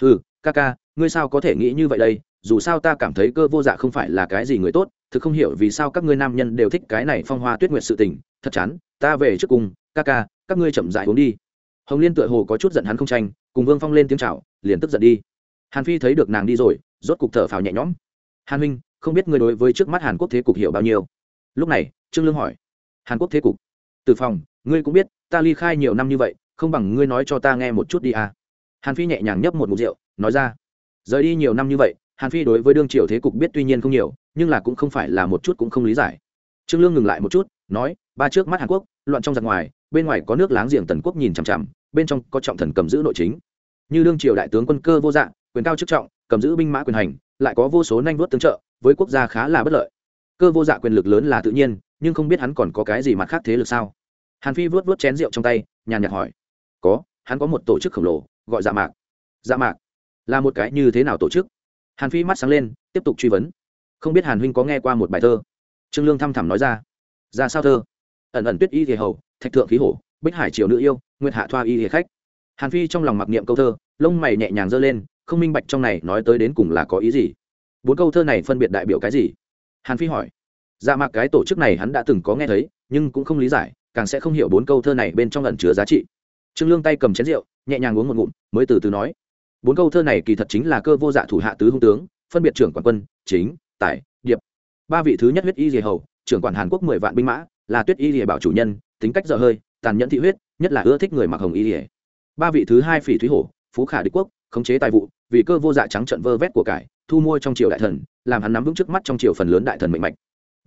A: Ừ ca ca, ngươi sao có thể nghĩ như vậy đây? Dù sao ta cảm thấy cơ vô dạ không phải là cái gì người tốt thực không hiểu vì sao các ngươi nam nhân đều thích cái này phong hoa tuyết nguyệt sự tình, thật chán, ta về trước cùng, ca ca, các ngươi chậm dại uống đi. Hồng liên tựa hồ có chút giận hắn không tranh, cùng vương phong lên tiếng chào, liền tức giận đi. Hàn phi thấy được nàng đi rồi, rốt cục thở phào nhẹ nhõm. Hàn huynh, không biết ngươi đối với trước mắt hàn quốc thế cục hiểu bao nhiêu? Lúc này, trương lương hỏi. Hàn quốc thế cục? Từ phòng, ngươi cũng biết, ta ly khai nhiều năm như vậy, không bằng ngươi nói cho ta nghe một chút đi à. Hàn phi nhẹ nhàng nhấp một mục rượu, nói ra. Rời đi nhiều năm như vậy, hàn phi đối với đương triều thế cục biết tuy nhiên không nhiều nhưng là cũng không phải là một chút cũng không lý giải. Trương lương ngừng lại một chút, nói, ba trước mắt hàn quốc, loạn trong giặc ngoài, bên ngoài có nước láng giềng tần quốc nhìn chằm chằm, bên trong có trọng thần cầm giữ nội chính. Như đương triều đại tướng quân cơ vô dạng quyền cao chức trọng, cầm giữ binh mã quyền hành, lại có vô số nanh vuốt tương trợ, với quốc gia khá là bất lợi. Cơ vô dạ quyền lực lớn là tự nhiên, nhưng không biết hắn còn có cái gì mặt khác thế lực sao? Hàn phi vuốt vuốt chén rượu trong tay, nhàn nhạt hỏi, có, hắn có một tổ chức khổng lồ, gọi dạ mạc. Dạ mạc? Là một cái như thế nào tổ chức? Hàn phi mắt sáng lên, tiếp tục truy vấn không biết hàn huynh có nghe qua một bài thơ? Trương lương thăm thẳm nói ra. Ra sao thơ? Ẩn ẩn tuyết y thì hầu, thạch thượng khí hổ, bích hải triều nữ yêu, nguyệt hạ thoa y thì khách. Hàn phi trong lòng mặc niệm câu thơ, lông mày nhẹ nhàng giơ lên, không minh bạch trong này nói tới đến cùng là có ý gì. Bốn câu thơ này phân biệt đại biểu cái gì? Hàn phi hỏi. Dạ mạc cái tổ chức này hắn đã từng có nghe thấy, nhưng cũng không lý giải, càng sẽ không hiểu bốn câu thơ này bên trong ẩn chứa giá trị. Trương lương tay cầm chén rượu, nhẹ nhàng uống một ngụm, mới từ từ nói. Bốn câu thơ này kỳ thật chính là cơ vô dạ thủ hạ tứ hung tướng, phân biệt trưởng quản quân, chính tài, điệp. Ba vị thứ nhất huyết y dì hầu, trưởng quản hàn quốc mười vạn binh mã, là tuyết y dì bảo chủ nhân, tính cách dở hơi, tàn nhẫn thị huyết, nhất là ưa thích người mặc hồng y dì ba vị thứ hai phỉ thúy hổ, phú khả đế quốc, khống chế tài vụ, vì cơ vô dạ trắng trận vơ vét của cải, thu mua trong triều đại thần, làm hắn nắm vững trước mắt trong triều phần lớn đại thần mạnh mạnh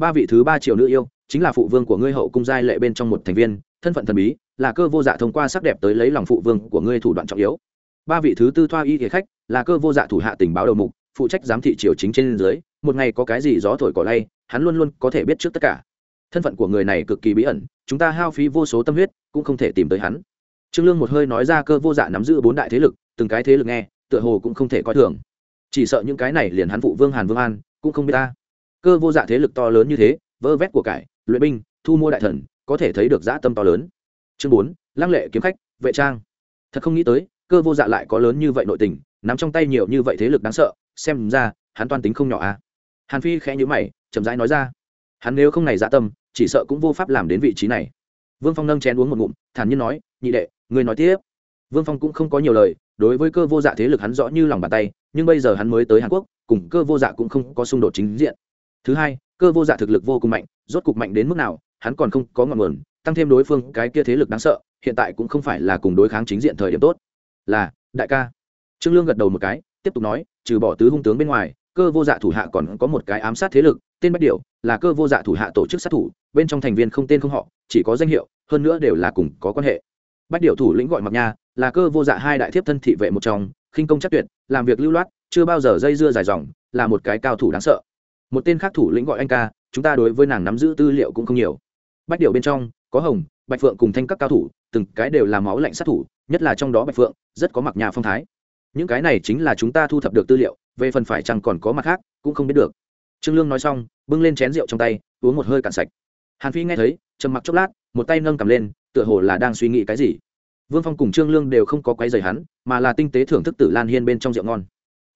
A: ba vị thứ ba triều nữ yêu, chính là phụ vương của ngươi hậu cung giai lệ bên trong một thành viên, thân phận thần bí, là cơ vô dạ thông qua sắc đẹp tới lấy lòng phụ vương của ngươi thủ đoạn trọng yếu. Ba vị thứ tư thoa y kế khách, là cơ vô dạ thủ hạ tình báo đầu mục phụ trách giám thị triều chính trên dưới, một ngày có cái gì gió thổi cỏ lay, hắn luôn luôn có thể biết trước tất cả. Thân phận của người này cực kỳ bí ẩn, chúng ta hao phí vô số tâm huyết, cũng không thể tìm tới hắn. Trương lương một hơi nói ra cơ vô dạ nắm giữ bốn đại thế lực, từng cái thế lực nghe, tựa hồ cũng không thể coi thường. Chỉ sợ những cái này liền hắn phụ vương hàn vương an, cũng không biết ta. Cơ vô dạ thế lực to lớn như thế, vơ vét của cải, luyện binh, thu mua đại thần, có thể thấy được dã tâm to lớn. Chương bốn, lăng lệ kiếm khách, vệ trang. Thật không nghĩ tới, cơ vô dạ lại có lớn như vậy nội tình, nắm trong tay nhiều như vậy thế lực đáng sợ xem ra, hắn toan tính không nhỏ à. Hàn phi khẽ nhữ mày, chậm rãi nói ra. Hắn nếu không này dạ tâm, chỉ sợ cũng vô pháp làm đến vị trí này. Vương phong nâng chén uống một ngụm, thản nhiên nói, nhị đệ người nói tiếp. Vương phong cũng không có nhiều lời, đối với cơ vô dạ thế lực hắn rõ như lòng bàn tay, nhưng bây giờ hắn mới tới hàn quốc, cùng cơ vô dạ cũng không có xung đột chính diện. Thứ hai, cơ vô dạ thực lực vô cùng mạnh, rốt cục mạnh đến mức nào, hắn còn không có ngọn nguồn, tăng thêm đối phương cái kia thế lực đáng sợ, hiện tại cũng không phải là cùng đối kháng chính diện thời điểm tốt. Là, đại ca. Trương lương gật đầu một cái tiếp tục nói, trừ bỏ tứ hung tướng bên ngoài, cơ vô dạ thủ hạ còn có một cái ám sát thế lực, tên bách điệu là cơ vô dạ thủ hạ tổ chức sát thủ, bên trong thành viên không tên không họ, chỉ có danh hiệu, hơn nữa đều là cùng có quan hệ. Bách điệu thủ lĩnh gọi mặc nha, là cơ vô dạ hai đại thiếp thân thị vệ một trong, khinh công chắc tuyệt, làm việc lưu loát, chưa bao giờ dây dưa dài dòng, là một cái cao thủ đáng sợ. Một tên khác thủ lĩnh gọi anh ca, chúng ta đối với nàng nắm giữ tư liệu cũng không nhiều. Bách điệu bên trong, có hồng, bạch phượng cùng thanh các cao thủ, từng cái đều là máu lạnh sát thủ, nhất là trong đó bạch phượng, rất có mặc nhà phong thái những cái này chính là chúng ta thu thập được tư liệu, về phần phải chăng còn có mặt khác, cũng không biết được. Trương lương nói xong, bưng lên chén rượu trong tay, uống một hơi cạn sạch. Hàn phi nghe thấy, trầm mặc chốc lát, một tay nâng cầm lên, tựa hồ là đang suy nghĩ cái gì. Vương phong cùng trương lương đều không có quấy rầy hắn, mà là tinh tế thưởng thức tử lan hiên bên trong rượu ngon.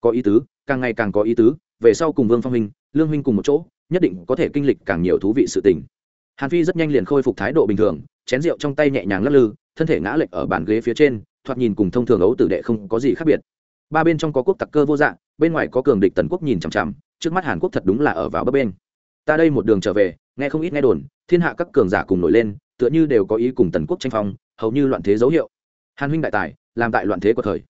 A: Có ý tứ, càng ngày càng có ý tứ, về sau cùng vương phong huynh, lương huynh cùng một chỗ, nhất định có thể kinh lịch càng nhiều thú vị sự tình. Hàn phi rất nhanh liền khôi phục thái độ bình thường, chén rượu trong tay nhẹ nhàng lắc lư, thân thể ngã lệch ở bàn ghế phía trên thoạt nhìn cùng thông thường ấu tử đệ không có gì khác biệt. Ba bên trong có quốc tặc cơ vô dạng, bên ngoài có cường địch tần quốc nhìn chằm chằm, trước mắt hàn quốc thật đúng là ở vào bấp bên ta đây một đường trở về, nghe không ít nghe đồn, thiên hạ các cường giả cùng nổi lên, tựa như đều có ý cùng tần quốc tranh phong, hầu như loạn thế dấu hiệu. Hàn huynh đại tài, làm tại loạn thế của thời.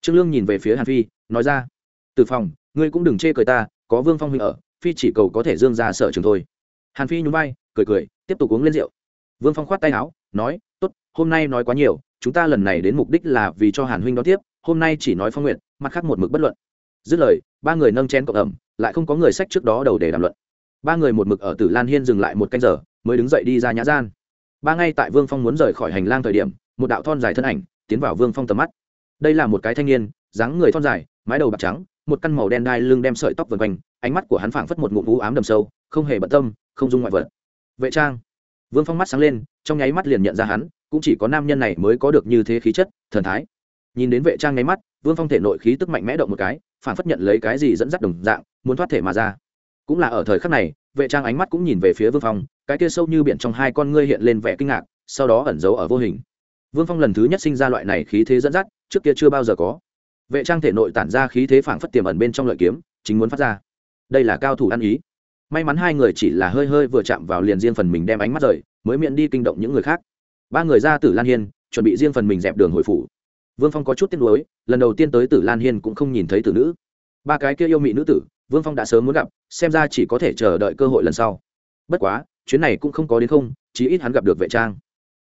A: Trương lương nhìn về phía hàn phi, nói ra, từ phòng, ngươi cũng đừng chê cười ta, có vương phong huynh ở, phi chỉ cầu có thể dương ra sở trường thôi. Hàn phi nhún vai, cười cười, tiếp tục uống lên rượu. Vương phong khoát tay áo, nói, tốt, hôm nay nói quá nhiều chúng ta lần này đến mục đích là vì cho hàn huynh đón tiếp, hôm nay chỉ nói phong nguyện, mặt khác một mực bất luận. Dứt lời, ba người nâng chén cộng ẩm, lại không có người sách trước đó đầu để đàm luận. Ba người một mực ở tử lan hiên dừng lại một canh giờ, mới đứng dậy đi ra nhã gian. Ba ngay tại vương phong muốn rời khỏi hành lang thời điểm, một đạo thon dài thân ảnh tiến vào vương phong tầm mắt. Đây là một cái thanh niên, dáng người thon dài, mái đầu bạc trắng, một căn màu đen đai lưng đem sợi tóc vần quanh, ánh mắt của hắn phảng phất một ngụm vũ ám đầm sâu, không hề bận tâm, không dung ngoại vật. Vệ trang. Vương phong mắt sáng lên, trong nháy mắt liền nhận ra hắn cũng chỉ có nam nhân này mới có được như thế khí chất, thần thái. Nhìn đến vệ trang ngay mắt, vương phong thể nội khí tức mạnh mẽ động một cái, phản phất nhận lấy cái gì dẫn dắt đồng dạng, muốn thoát thể mà ra. Cũng là ở thời khắc này, vệ trang ánh mắt cũng nhìn về phía vương phong, cái kia sâu như biển trong hai con ngươi hiện lên vẻ kinh ngạc, sau đó ẩn giấu ở vô hình. Vương phong lần thứ nhất sinh ra loại này khí thế dẫn dắt, trước kia chưa bao giờ có. Vệ trang thể nội tản ra khí thế phảng phất tiềm ẩn bên trong lợi kiếm, chính muốn phát ra. Đây là cao thủ ăn ý. May mắn hai người chỉ là hơi hơi vừa chạm vào liền riêng phần mình đem ánh mắt rời, mới miệng đi kinh động những người khác ba người ra tử lan hiên, chuẩn bị riêng phần mình dẹp đường hồi phủ. Vương phong có chút tiếc nuối, lần đầu tiên tới tử lan hiên cũng không nhìn thấy tử nữ. Ba cái kia yêu mị nữ tử, vương phong đã sớm muốn gặp, xem ra chỉ có thể chờ đợi cơ hội lần sau. Bất quá, chuyến này cũng không có đến không, chí ít hắn gặp được vệ trang.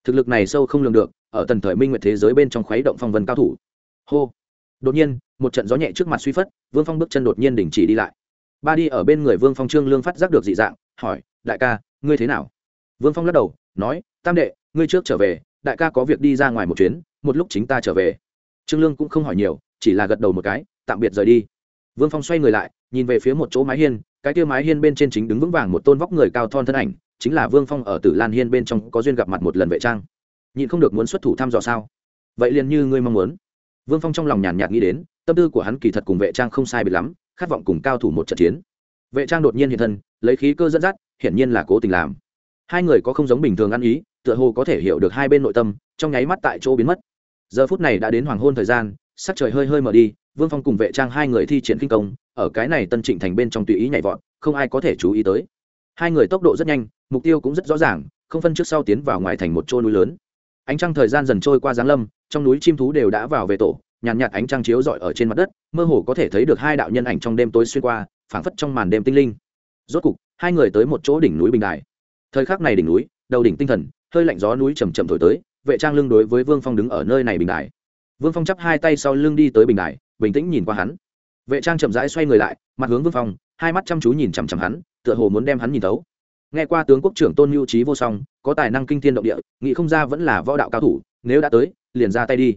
A: Thực lực này sâu không lường được, ở tần thời minh nguyệt thế giới bên trong khuấy động phong vân cao thủ. Hô! Đột nhiên, một trận gió nhẹ trước mặt suy phất, vương phong bước chân đột nhiên đình chỉ đi lại. Ba đi ở bên người vương phong trương lương phát giác được dị dạng, hỏi, đại ca, ngươi thế nào? Vương phong lắc đầu, nói, tam đệ ngươi trước trở về, đại ca có việc đi ra ngoài một chuyến, một lúc chính ta trở về. Trương lương cũng không hỏi nhiều, chỉ là gật đầu một cái, tạm biệt rời đi. Vương phong xoay người lại, nhìn về phía một chỗ mái hiên, cái kia mái hiên bên trên chính đứng vững vàng một tôn vóc người cao thon thân ảnh, chính là vương phong ở tử lan hiên bên trong có duyên gặp mặt một lần vệ trang. Nhịn không được muốn xuất thủ thăm dò sao? Vậy liền như ngươi mong muốn. Vương phong trong lòng nhàn nhạt nghĩ đến, tâm tư của hắn kỳ thật cùng vệ trang không sai bị lắm, khát vọng cùng cao thủ một trận chiến. Vệ trang đột nhiên hiện thân, lấy khí cơ dẫn dắt, hiển nhiên là cố tình làm. Hai người có không giống bình thường ăn ý tựa hồ có thể hiểu được hai bên nội tâm trong nháy mắt tại chỗ biến mất. Giờ phút này đã đến hoàng hôn thời gian sắc trời hơi hơi mở đi vương phong cùng vệ trang hai người thi triển kinh công ở cái này tân trịnh thành bên trong tùy ý nhảy vọt không ai có thể chú ý tới. Hai người tốc độ rất nhanh mục tiêu cũng rất rõ ràng không phân trước sau tiến vào ngoài thành một chỗ núi lớn. Ánh trăng thời gian dần trôi qua giáng lâm trong núi chim thú đều đã vào về tổ nhàn nhạt, nhạt ánh trăng chiếu rọi ở trên mặt đất mơ hồ có thể thấy được hai đạo nhân ảnh trong đêm tối xuyên qua phảng phất trong màn đêm tinh linh. Rốt cục hai người tới một chỗ đỉnh núi bình đài. Thời khắc này đỉnh núi đầu đỉnh tinh thần hơi lạnh gió núi chầm chậm thổi tới, vệ trang lưng đối với vương phong đứng ở nơi này bình đài. Vương phong chắp hai tay sau lưng đi tới bình đài, bình tĩnh nhìn qua hắn. Vệ trang chậm rãi xoay người lại, mặt hướng vương phong, hai mắt chăm chú nhìn chằm chằm hắn, tựa hồ muốn đem hắn nhìn thấu. nghe qua tướng quốc trưởng tôn mưu trí vô song, có tài năng kinh thiên động địa, nghĩ không ra vẫn là võ đạo cao thủ, nếu đã tới, liền ra tay đi.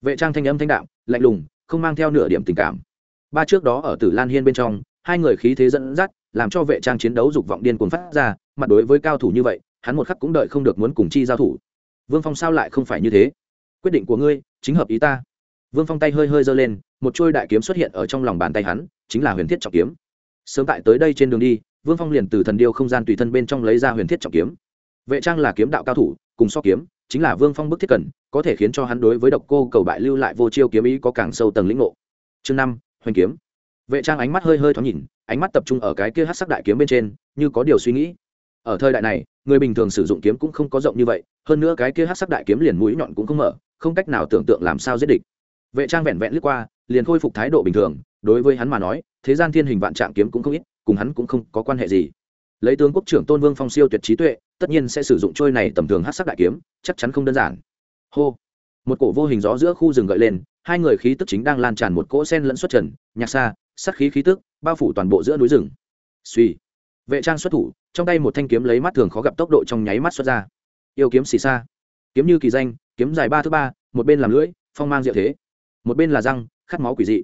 A: Vệ trang thanh âm thanh đạm, lạnh lùng, không mang theo nửa điểm tình cảm. Ba trước đó ở tử lan hiên bên trong, hai người khí thế dẫn dắt, làm cho vệ trang chiến đấu dục vọng điên cuồng phát ra, mặt đối với cao thủ như vậy hắn một khắc cũng đợi không được muốn cùng chi giao thủ. Vương phong sao lại không phải như thế? Quyết định của ngươi chính hợp ý ta. Vương phong tay hơi hơi giơ lên, một trôi đại kiếm xuất hiện ở trong lòng bàn tay hắn, chính là huyền thiết trọng kiếm. Sớm tại tới đây trên đường đi, vương phong liền từ thần điêu không gian tùy thân bên trong lấy ra huyền thiết trọng kiếm. Vệ trang là kiếm đạo cao thủ, cùng so kiếm, chính là vương phong bức thiết cần, có thể khiến cho hắn đối với độc cô cầu bại lưu lại vô chiêu kiếm ý có càng sâu tầng lĩnh ngộ. Chương năm, hoành kiếm. Vệ trang ánh mắt hơi hơi thoáng nhìn, ánh mắt tập trung ở cái kia hát sắc đại kiếm bên trên, như có điều suy nghĩ ở thời đại này, người bình thường sử dụng kiếm cũng không có rộng như vậy, hơn nữa cái kia hát sắc đại kiếm liền mũi nhọn cũng không mở, không cách nào tưởng tượng làm sao giết địch. Vệ trang vẹn vẹn lướt qua, liền khôi phục thái độ bình thường, đối với hắn mà nói, thế gian thiên hình vạn trạng kiếm cũng không ít, cùng hắn cũng không có quan hệ gì. Lấy tướng quốc trưởng tôn vương phong siêu tuyệt trí tuệ, tất nhiên sẽ sử dụng trôi này tầm thường hát sắc đại kiếm, chắc chắn không đơn giản. Hô. Một cổ vô hình gió giữa khu rừng gợi lên, hai người khí tức chính đang lan tràn một cỗ sen lẫn xuất trần, nhạc xa sắc khí khí tức, bao phủ toàn bộ giữa núi rừng. Suy vệ trang xuất thủ, trong tay một thanh kiếm lấy mắt thường khó gặp tốc độ trong nháy mắt xuất ra. Yêu kiếm xì xa. Kiếm như kỳ danh, kiếm dài ba thứ ba, một bên làm lưỡi, phong mang diệu thế. Một bên là răng, khát máu quỷ dị.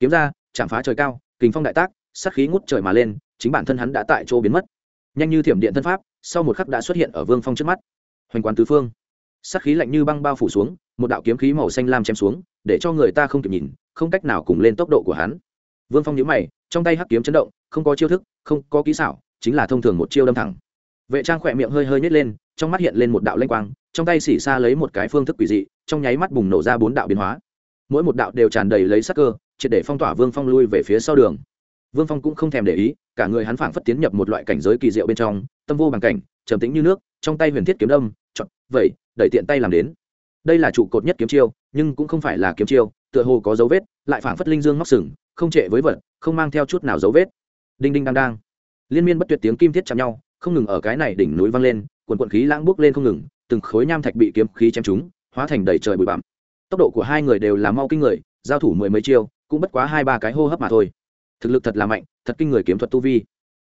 A: Kiếm ra, chạm phá trời cao, kình phong đại tác, sát khí ngút trời mà lên, chính bản thân hắn đã tại chỗ biến mất. Nhanh như thiểm điện thân pháp, sau một khắc đã xuất hiện ở vương phong trước mắt. Hoành quán tứ phương. Sát khí lạnh như băng bao phủ xuống, một đạo kiếm khí màu xanh lam chém xuống, để cho người ta không kịp nhìn, không cách nào cùng lên tốc độ của hắn. Vương phong nhíu mày, trong tay hắc kiếm chấn động, không có chiêu thức, không có kỹ xảo chính là thông thường một chiêu đâm thẳng. Vệ trang khỏe miệng hơi hơi nhét lên, trong mắt hiện lên một đạo lanh quang, trong tay xỉ xa lấy một cái phương thức quỷ dị, trong nháy mắt bùng nổ ra bốn đạo biến hóa. Mỗi một đạo đều tràn đầy lấy sắc cơ, triệt để phong tỏa vương phong lui về phía sau đường. Vương phong cũng không thèm để ý, cả người hắn phảng phất tiến nhập một loại cảnh giới kỳ diệu bên trong, tâm vô bằng cảnh, trầm tĩnh như nước, trong tay huyền thiết kiếm đâm, chọn, vậy, đẩy tiện tay làm đến. Đây là trụ cột nhất kiếm chiêu, nhưng cũng không phải là kiếm chiêu, tựa hồ có dấu vết, lại phảng phất linh dương móc sừng, không trệ với vật, không mang theo chút nào dấu vết. Đinh đinh đang đang liên miên bất tuyệt tiếng kim thiết chạm nhau, không ngừng ở cái này đỉnh núi vang lên quần quận khí lãng bước lên không ngừng, từng khối nham thạch bị kiếm khí chém trúng, hóa thành đầy trời bụi bặm. Tốc độ của hai người đều là mau kinh người, giao thủ mười mấy chiêu, cũng bất quá hai ba cái hô hấp mà thôi. Thực lực thật là mạnh, thật kinh người kiếm thuật tu vi.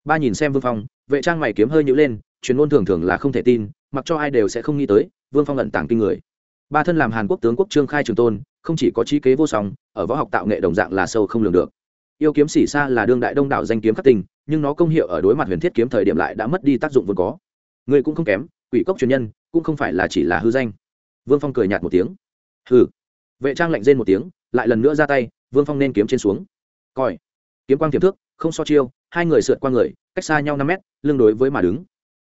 A: Ba nhìn xem vương phong, vệ trang mày kiếm hơi nhữ lên chuyên ngôn thường thường là không thể tin, mặc cho ai đều sẽ không nghĩ tới, vương phong lận tảng kinh người. Ba thân làm hàn quốc tướng quốc trương khai trường tôn, không chỉ có trí kế vô song, ở võ học tạo nghệ đồng dạng là sâu không lường được yêu kiếm xỉ xa là đương đại đông đảo danh kiếm khắc tình nhưng nó công hiệu ở đối mặt huyền thiết kiếm thời điểm lại đã mất đi tác dụng vốn có. Người cũng không kém, quỷ cốc truyền nhân, cũng không phải là chỉ là hư danh. Vương phong cười nhạt một tiếng. Hừ. Vệ trang lạnh rên một tiếng, lại lần nữa ra tay, vương phong nên kiếm trên xuống. Coi kiếm quang tiềm thước không so chiêu, hai người sượt qua người, cách xa nhau năm mét, lưng đối với mà đứng.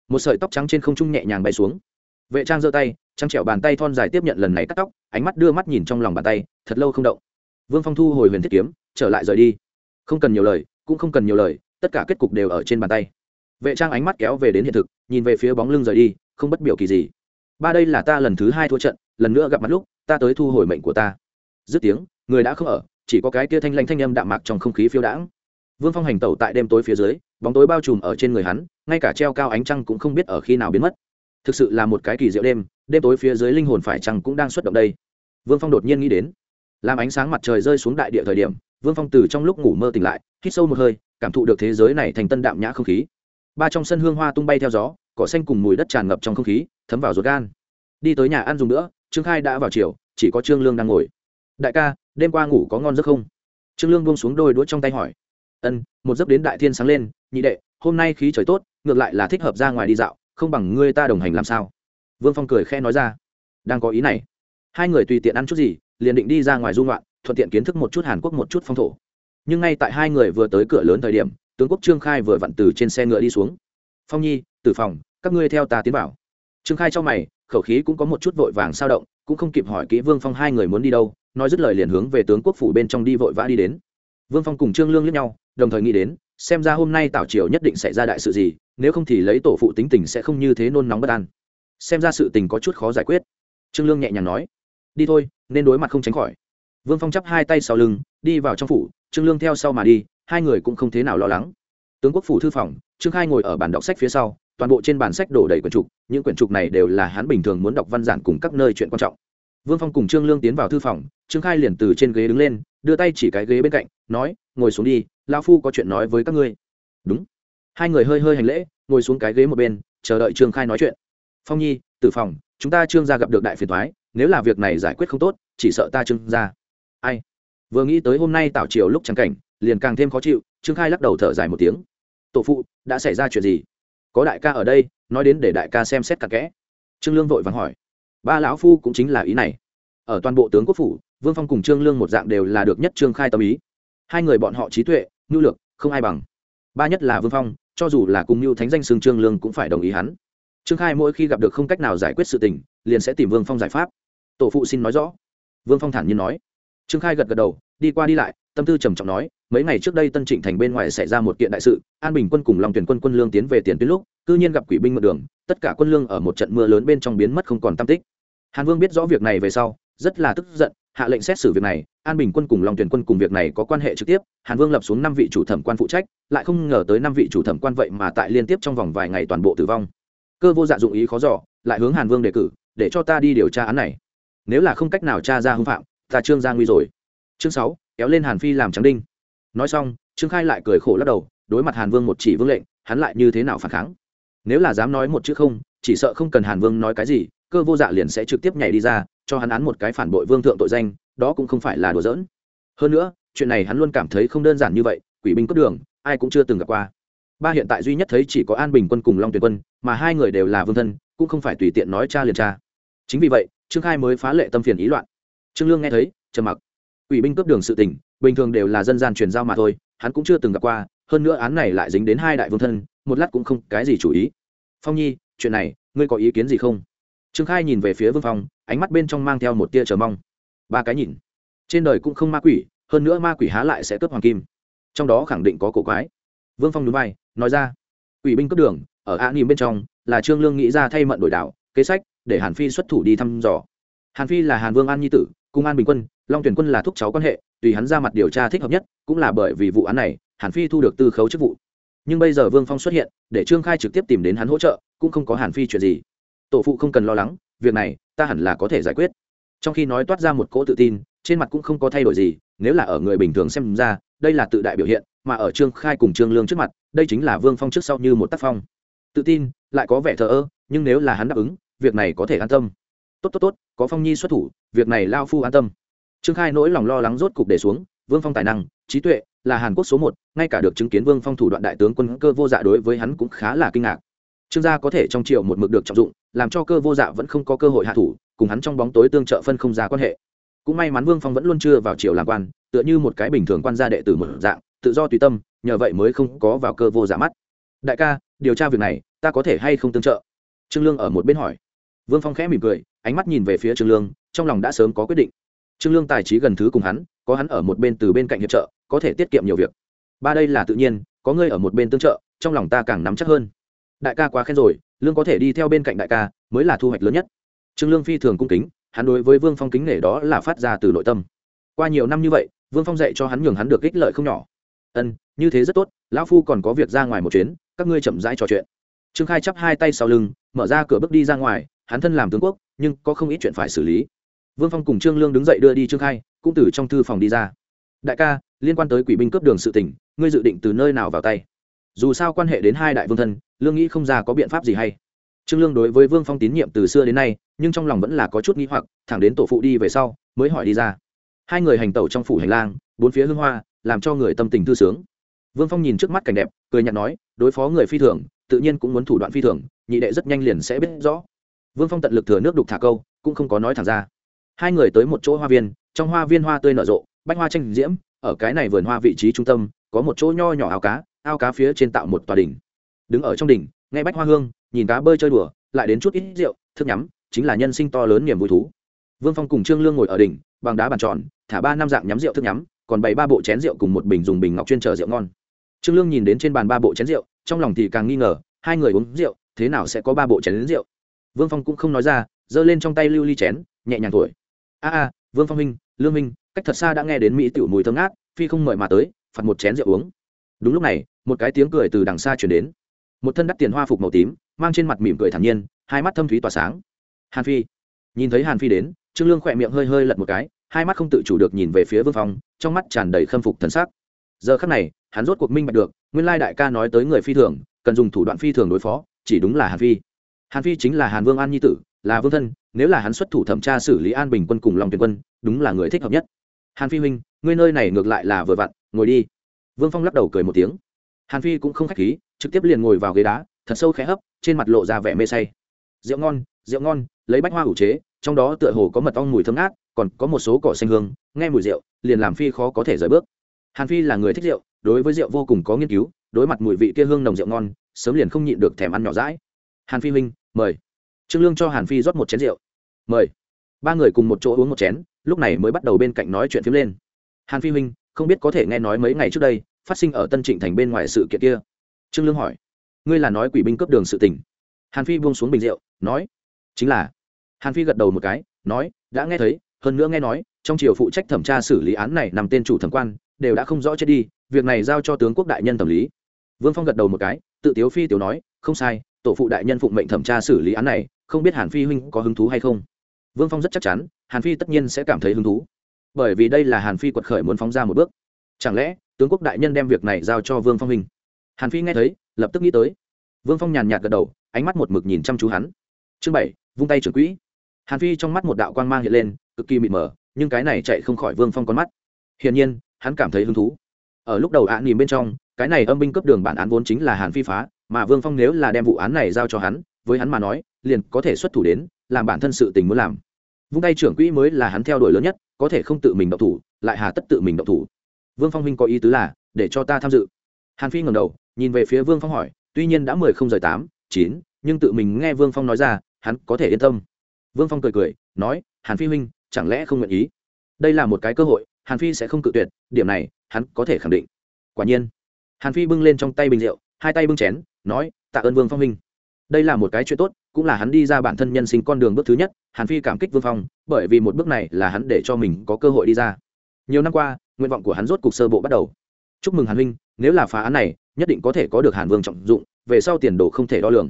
A: Một sợi tóc trắng trên không trung nhẹ nhàng bay xuống. Vệ trang giơ tay trăng trẻo bàn tay thon dài tiếp nhận lần này cắt tóc, ánh mắt đưa mắt nhìn trong lòng bàn tay, thật lâu không động. Vương phong thu hồi huyền thiết kiếm, trở lại rời đi không cần nhiều lời, cũng không cần nhiều lời, tất cả kết cục đều ở trên bàn tay. Vệ trang ánh mắt kéo về đến hiện thực, nhìn về phía bóng lưng rời đi, không bất biểu kỳ gì. Ba đây là ta lần thứ hai thua trận, lần nữa gặp mặt lúc, ta tới thu hồi mệnh của ta. Dứt tiếng, người đã không ở, chỉ có cái kia thanh lanh thanh âm đạm mạc trong không khí phiêu đãng. Vương phong hành tẩu tại đêm tối phía dưới, bóng tối bao trùm ở trên người hắn, ngay cả treo cao ánh trăng cũng không biết ở khi nào biến mất. Thực sự là một cái kỳ diệu đêm đêm tối phía dưới linh hồn phải chăng cũng đang xuất động đây. Vương phong đột nhiên nghĩ đến, làm ánh sáng mặt trời rơi xuống đại địa thời điểm vương phong từ trong lúc ngủ mơ tỉnh lại, hít sâu một hơi, cảm thụ được thế giới này thành tân đạm nhã không khí. Ba trong sân hương hoa tung bay theo gió, cỏ xanh cùng mùi đất tràn ngập trong không khí, thấm vào ruột gan. Đi tới nhà ăn dùng nữa, trương khai đã vào chiều, chỉ có trương lương đang ngồi. Đại ca, đêm qua ngủ có ngon giấc không? Trương lương buông xuống đôi đũa trong tay hỏi. Ân, một giấc đến đại thiên sáng lên, nhị đệ, hôm nay khí trời tốt, ngược lại là thích hợp ra ngoài đi dạo, không bằng ngươi ta đồng hành làm sao? Vương phong cười khe nói ra. Đang có ý này. Hai người tùy tiện ăn chút gì, liền định đi ra ngoài dung loạn thuận tiện kiến thức một chút hàn quốc một chút phong thổ. Nhưng ngay tại hai người vừa tới cửa lớn thời điểm, tướng quốc trương khai vừa vặn từ trên xe ngựa đi xuống. Phong nhi tử phòng, các ngươi theo ta tiến vào. Trương khai cho mày, khẩu khí cũng có một chút vội vàng sao động, cũng không kịp hỏi kỹ vương phong hai người muốn đi đâu, nói dứt lời liền hướng về tướng quốc phủ bên trong đi vội vã đi đến. Vương phong cùng trương lương liếc nhau, đồng thời nghĩ đến, xem ra hôm nay tảo triều nhất định sẽ ra đại sự gì, nếu không thì lấy tổ phụ tính tình sẽ không như thế nôn nóng bất an. Xem ra sự tình có chút khó giải quyết. Trương lương nhẹ nhàng nói, đi thôi, nên đối mặt không tránh khỏi vương phong chắp hai tay sau lưng, đi vào trong phủ, trương lương theo sau mà đi, hai người cũng không thế nào lo lắng. Tướng quốc phủ thư phòng, trương khai ngồi ở bàn đọc sách phía sau, toàn bộ trên bàn sách đổ đầy quyển trục, những quyển trục này đều là hắn bình thường muốn đọc văn giản cùng các nơi chuyện quan trọng. Vương phong cùng trương lương tiến vào thư phòng, trương khai liền từ trên ghế đứng lên, đưa tay chỉ cái ghế bên cạnh, nói, ngồi xuống đi lao phu có chuyện nói với các ngươi. Đúng. Hai người hơi hơi hành lễ, ngồi xuống cái ghế một bên, chờ đợi trương khai nói chuyện. Phong nhi tử phòng, chúng ta trương gia gặp được đại phiền thoái nếu là việc này giải quyết không tốt, chỉ sợ ta trương gia ai? Vừa nghĩ tới hôm nay tảo chiều lúc trắng cảnh, liền càng thêm khó chịu, trương khai lắc đầu thở dài một tiếng. Tổ phụ, đã xảy ra chuyện gì? Có đại ca ở đây, nói đến để đại ca xem xét cặn kẽ. Trương lương vội vàng hỏi. Ba lão phu cũng chính là ý này. Ở toàn bộ tướng quốc phủ, vương phong cùng trương lương một dạng đều là được nhất trương khai tâm ý. Hai người bọn họ trí tuệ, nhu lược không ai bằng. Ba nhất là vương phong, cho dù là cùng mưu thánh danh xương trương lương cũng phải đồng ý hắn. Trương khai mỗi khi gặp được không cách nào giải quyết sự tình, liền sẽ tìm vương phong giải pháp. Tổ phụ xin nói rõ. Vương phong thản nhiên nói trương khai gật gật đầu, đi qua đi lại, tâm tư trầm trọng nói, mấy ngày trước đây tân trịnh thành bên ngoài xảy ra một kiện đại sự, an bình quân cùng lòng tuyển quân quân lương tiến về tiền tuyến lúc, cư nhiên gặp quỷ binh mượn đường, tất cả quân lương ở một trận mưa lớn bên trong biến mất không còn tam tích. Hàn vương biết rõ việc này về sau, rất là tức giận, hạ lệnh xét xử việc này, an bình quân cùng lòng tuyển quân cùng việc này có quan hệ trực tiếp, hàn vương lập xuống năm vị chủ thẩm quan phụ trách, lại không ngờ tới năm vị chủ thẩm quan vậy mà tại liên tiếp trong vòng vài ngày toàn bộ tử vong. Cơ vô dạ dụng ý khó giỏ lại hướng hàn vương đề cử, để cho ta đi điều tra án này. Nếu là không cách nào tra ra hưng phạm ta trương ra nguy rồi. Chương sáu, kéo lên hàn phi làm trắng đinh. Nói xong, trương khai lại cười khổ lắc đầu, đối mặt hàn vương một chỉ vương lệnh, hắn lại như thế nào phản kháng? Nếu là dám nói một chữ không, chỉ sợ không cần hàn vương nói cái gì, cơ vô dạ liền sẽ trực tiếp nhảy đi ra, cho hắn án một cái phản bội vương thượng tội danh, đó cũng không phải là đùa giỡn. Hơn nữa, chuyện này hắn luôn cảm thấy không đơn giản như vậy, quỷ binh cướp đường, ai cũng chưa từng gặp qua. Ba hiện tại duy nhất thấy chỉ có an bình quân cùng long tuyệt quân, mà hai người đều là vương thân, cũng không phải tùy tiện nói cha liền cha. Chính vì vậy, trương khai mới phá lệ tâm phiền ý loạn trương lương nghe thấy trầm mặc. Ủy binh cướp đường sự tình bình thường đều là dân gian truyền giao mà thôi hắn cũng chưa từng gặp qua hơn nữa án này lại dính đến hai đại vương thân một lát cũng không cái gì chủ ý. Phong nhi chuyện này ngươi có ý kiến gì không? Trương khai nhìn về phía vương phong ánh mắt bên trong mang theo một tia chờ mong. Ba cái nhìn. Trên đời cũng không ma quỷ hơn nữa ma quỷ há lại sẽ cướp hoàng kim. Trong đó khẳng định có cổ quái. Vương phong núi bay, nói ra. Ủy binh cướp đường ở a nìm bên trong là trương lương nghĩ ra thay mận đổi đảo kế sách để hàn phi xuất thủ đi thăm dò. Hàn phi là hàn vương an nhi tử cung an bình quân, long tuyển quân là thúc cháu quan hệ, tùy hắn ra mặt điều tra thích hợp nhất, cũng là bởi vì vụ án này, hàn phi thu được tư khấu chức vụ. Nhưng bây giờ vương phong xuất hiện, để trương khai trực tiếp tìm đến hắn hỗ trợ, cũng không có hàn phi chuyện gì. Tổ phụ không cần lo lắng, việc này, ta hẳn là có thể giải quyết. Trong khi nói toát ra một cỗ tự tin, trên mặt cũng không có thay đổi gì, nếu là ở người bình thường xem ra, đây là tự đại biểu hiện, mà ở trương khai cùng trương lương trước mặt, đây chính là vương phong trước sau như một tác phong. Tự tin, lại có vẻ thờ ơ, nhưng nếu là hắn đáp ứng, việc này có thể an tâm tốt tốt tốt, có phong nhi xuất thủ, việc này lao phu an tâm. Trương khai nỗi lòng lo lắng rốt cục để xuống, vương phong tài năng, trí tuệ, là hàn quốc số một, ngay cả được chứng kiến vương phong thủ đoạn đại tướng quân cơ vô dạ đối với hắn cũng khá là kinh ngạc. Trương gia có thể trong triệu một mực được trọng dụng, làm cho cơ vô dạ vẫn không có cơ hội hạ thủ, cùng hắn trong bóng tối tương trợ phân không ra quan hệ. Cũng may mắn vương phong vẫn luôn chưa vào triều làm quan, tựa như một cái bình thường quan gia đệ tử một dạng, tự do tùy tâm, nhờ vậy mới không có vào cơ vô dạ mắt. Đại ca, điều tra việc này, ta có thể hay không tương trợ? Trương lương ở một bên hỏi vương phong khẽ mỉm cười, ánh mắt nhìn về phía trương lương, trong lòng đã sớm có quyết định. Trương lương tài trí gần thứ cùng hắn, có hắn ở một bên từ bên cạnh hiệp trợ, có thể tiết kiệm nhiều việc. Ba đây là tự nhiên, có ngươi ở một bên tương trợ, trong lòng ta càng nắm chắc hơn. Đại ca quá khen rồi, lương có thể đi theo bên cạnh đại ca, mới là thu hoạch lớn nhất. Trương lương phi thường cung kính, hắn đối với vương phong kính nể đó là phát ra từ nội tâm. Qua nhiều năm như vậy, vương phong dạy cho hắn nhường hắn được ích lợi không nhỏ. Ân, như thế rất tốt, lão phu còn có việc ra ngoài một chuyến, các ngươi chậm rãi trò chuyện. Trương khai chắp hai tay sau lưng, mở ra cửa bước đi ra ngoài hắn thân làm tướng quốc, nhưng có không ít chuyện phải xử lý. Vương phong cùng trương lương đứng dậy đưa đi trương khai, cũng từ trong thư phòng đi ra. Đại ca, liên quan tới quỷ binh cướp đường sự tỉnh ngươi dự định từ nơi nào vào tay? Dù sao quan hệ đến hai đại vương thân, lương nghĩ không ra có biện pháp gì hay. Trương lương đối với vương phong tín nhiệm từ xưa đến nay, nhưng trong lòng vẫn là có chút nghĩ hoặc, thẳng đến tổ phụ đi về sau, mới hỏi đi ra. Hai người hành tẩu trong phủ hành lang, bốn phía hương hoa, làm cho người tâm tình thư sướng. Vương phong nhìn trước mắt cảnh đẹp, cười nhạt nói, đối phó người phi thường, tự nhiên cũng muốn thủ đoạn phi thường, nhị đệ rất nhanh liền sẽ biết rõ vương phong tận lực thừa nước đục thả câu, cũng không có nói thẳng ra. Hai người tới một chỗ hoa viên, trong hoa viên hoa tươi nở rộ, bách hoa tranh diễm, ở cái này vườn hoa vị trí trung tâm, có một chỗ nho nhỏ ao cá ao cá phía trên tạo một tòa đỉnh. Đứng ở trong đỉnh, nghe bách hoa hương, nhìn cá bơi chơi đùa, lại đến chút ít rượu, thức nhắm, chính là nhân sinh to lớn niềm vui thú. Vương phong cùng trương lương ngồi ở đỉnh, bằng đá bàn tròn, thả ba năm dạng nhắm rượu thức nhắm, còn bày ba bộ chén rượu cùng một bình dùng bình ngọc chuyên chở rượu ngon. Trương lương nhìn đến trên bàn ba bộ chén rượu, trong lòng thì càng nghi ngờ, hai người uống rượu, thế nào sẽ có ba bộ chén rượu? Vương phong cũng không nói ra, giơ lên trong tay lưu ly chén, nhẹ nhàng thổi. A a, vương phong minh lương minh cách thật xa đã nghe đến mỹ tiểu mùi thơm ngát, phi không mời mà tới, phạt một chén rượu uống. Đúng lúc này, một cái tiếng cười từ đằng xa chuyển đến. Một thân đắt tiền hoa phục màu tím, mang trên mặt mỉm cười thản nhiên, hai mắt thâm thúy tỏa sáng. Hàn phi. Nhìn thấy hàn phi đến, trương lương khỏe miệng hơi hơi lật một cái, hai mắt không tự chủ được nhìn về phía vương phong, trong mắt tràn đầy khâm phục thần sắc. Giờ khắc này, hắn rốt cuộc minh bạch được, nguyên lai đại ca nói tới người phi thường, cần dùng thủ đoạn phi thường đối phó, chỉ đúng là hàn phi hàn phi chính là hàn vương an nhi tử, là vương thân, nếu là hắn xuất thủ thẩm tra xử lý an bình quân cùng lòng tuyển quân, đúng là người thích hợp nhất. Hàn phi huynh, ngươi nơi này ngược lại là vừa vặn, ngồi đi. Vương phong lắc đầu cười một tiếng. Hàn phi cũng không k h á c h khí, trực tiếp liền ngồi vào ghế đá, thật sâu khẽ hấp, trên mặt lộ ra vẻ mê say. Rượu ngon rượu ngon, lấy bách hoa ủ chế, trong đó tựa hồ có mật ong mùi thơm ngát, còn có một số cỏ xanh hương, nghe mùi rượu, liền làm phi khó có thể rời bước. Hàn phi là người thích rượu, đối với rượu vô cùng có nghiên cứu, đối mặt mùi vị kia hương nồng rượu ngon, sớm liền không nhịn được thèm ăn nhỏ rãi hàn phi huynh mời. Trương lương cho hàn phi rót một chén rượu. Mời. Ba người cùng một chỗ uống một chén, lúc này mới bắt đầu bên cạnh nói chuyện phím lên. Hàn phi huynh, không biết có thể nghe nói mấy ngày trước đây, phát sinh ở tân trịnh thành bên ngoài sự kiện kia. Trương lương hỏi. Ngươi là nói quỷ binh cướp đường sự tình. Hàn phi buông xuống bình rượu, nói. Chính là. Hàn phi gật đầu một cái, nói, đã nghe thấy, hơn nữa nghe nói, trong triều phụ trách thẩm tra xử lý án này nằm tên chủ thẩm quan, đều đã không rõ chết đi, việc này giao cho tướng quốc đại nhân thẩm lý. Vương phong gật đầu một cái, tự tiếu phi tiểu nói, không sai tổ phụ đại nhân phụng mệnh thẩm tra xử lý án này, không biết hàn phi huynh có hứng thú hay không? Vương phong rất chắc chắn, hàn phi tất nhiên sẽ cảm thấy hứng thú. Bởi vì đây là hàn phi quật khởi muốn phóng ra một bước. Chẳng lẽ, tướng quốc đại nhân đem việc này giao cho vương phong huynh? Hàn phi nghe thấy, lập tức nghĩ tới. Vương phong nhàn nhạt gật đầu, ánh mắt một mực nhìn chăm chú hắn. Chương bảy, vung tay trưởng quỹ. Hàn phi trong mắt một đạo quang mang hiện lên, cực kỳ mịt mờ, nhưng cái này chạy không khỏi vương phong con mắt. Hiển nhiên, hắn cảm thấy hứng thú. Ở lúc đầu ạ nhìn bên trong, cái này âm binh cấp đường bản án vốn chính là hàn phi phá mà vương phong nếu là đem vụ án này giao cho hắn, với hắn mà nói, liền có thể xuất thủ đến, làm bản thân sự tình muốn làm. Vung tay trưởng quỹ mới là hắn theo đuổi lớn nhất, có thể không tự mình động thủ, lại hà tất tự mình động thủ. Vương phong huynh có ý tứ là, để cho ta tham dự. Hàn phi ngầm đầu, nhìn về phía vương phong hỏi, tuy nhiên đã mười không rời tám, chín, nhưng tự mình nghe vương phong nói ra, hắn có thể yên tâm. Vương phong cười cười, nói, hàn phi huynh, chẳng lẽ không nguyện ý? Đây là một cái cơ hội, hàn phi sẽ không cự tuyệt, điểm này, hắn có thể khẳng định. Quả nhiên. Hàn phi bưng lên trong tay bình rượu, hai tay bưng chén nói, tạ ơn vương phong Minh. đây là một cái chuyện tốt, cũng là hắn đi ra bản thân nhân sinh con đường bước thứ nhất, hàn phi cảm kích vương phong, bởi vì một bước này là hắn để cho mình có cơ hội đi ra. Nhiều năm qua, nguyện vọng của hắn rốt cục sơ bộ bắt đầu. Chúc mừng hàn huynh, nếu là phá án này, nhất định có thể có được hàn vương trọng dụng, về sau tiền đồ không thể đo lường.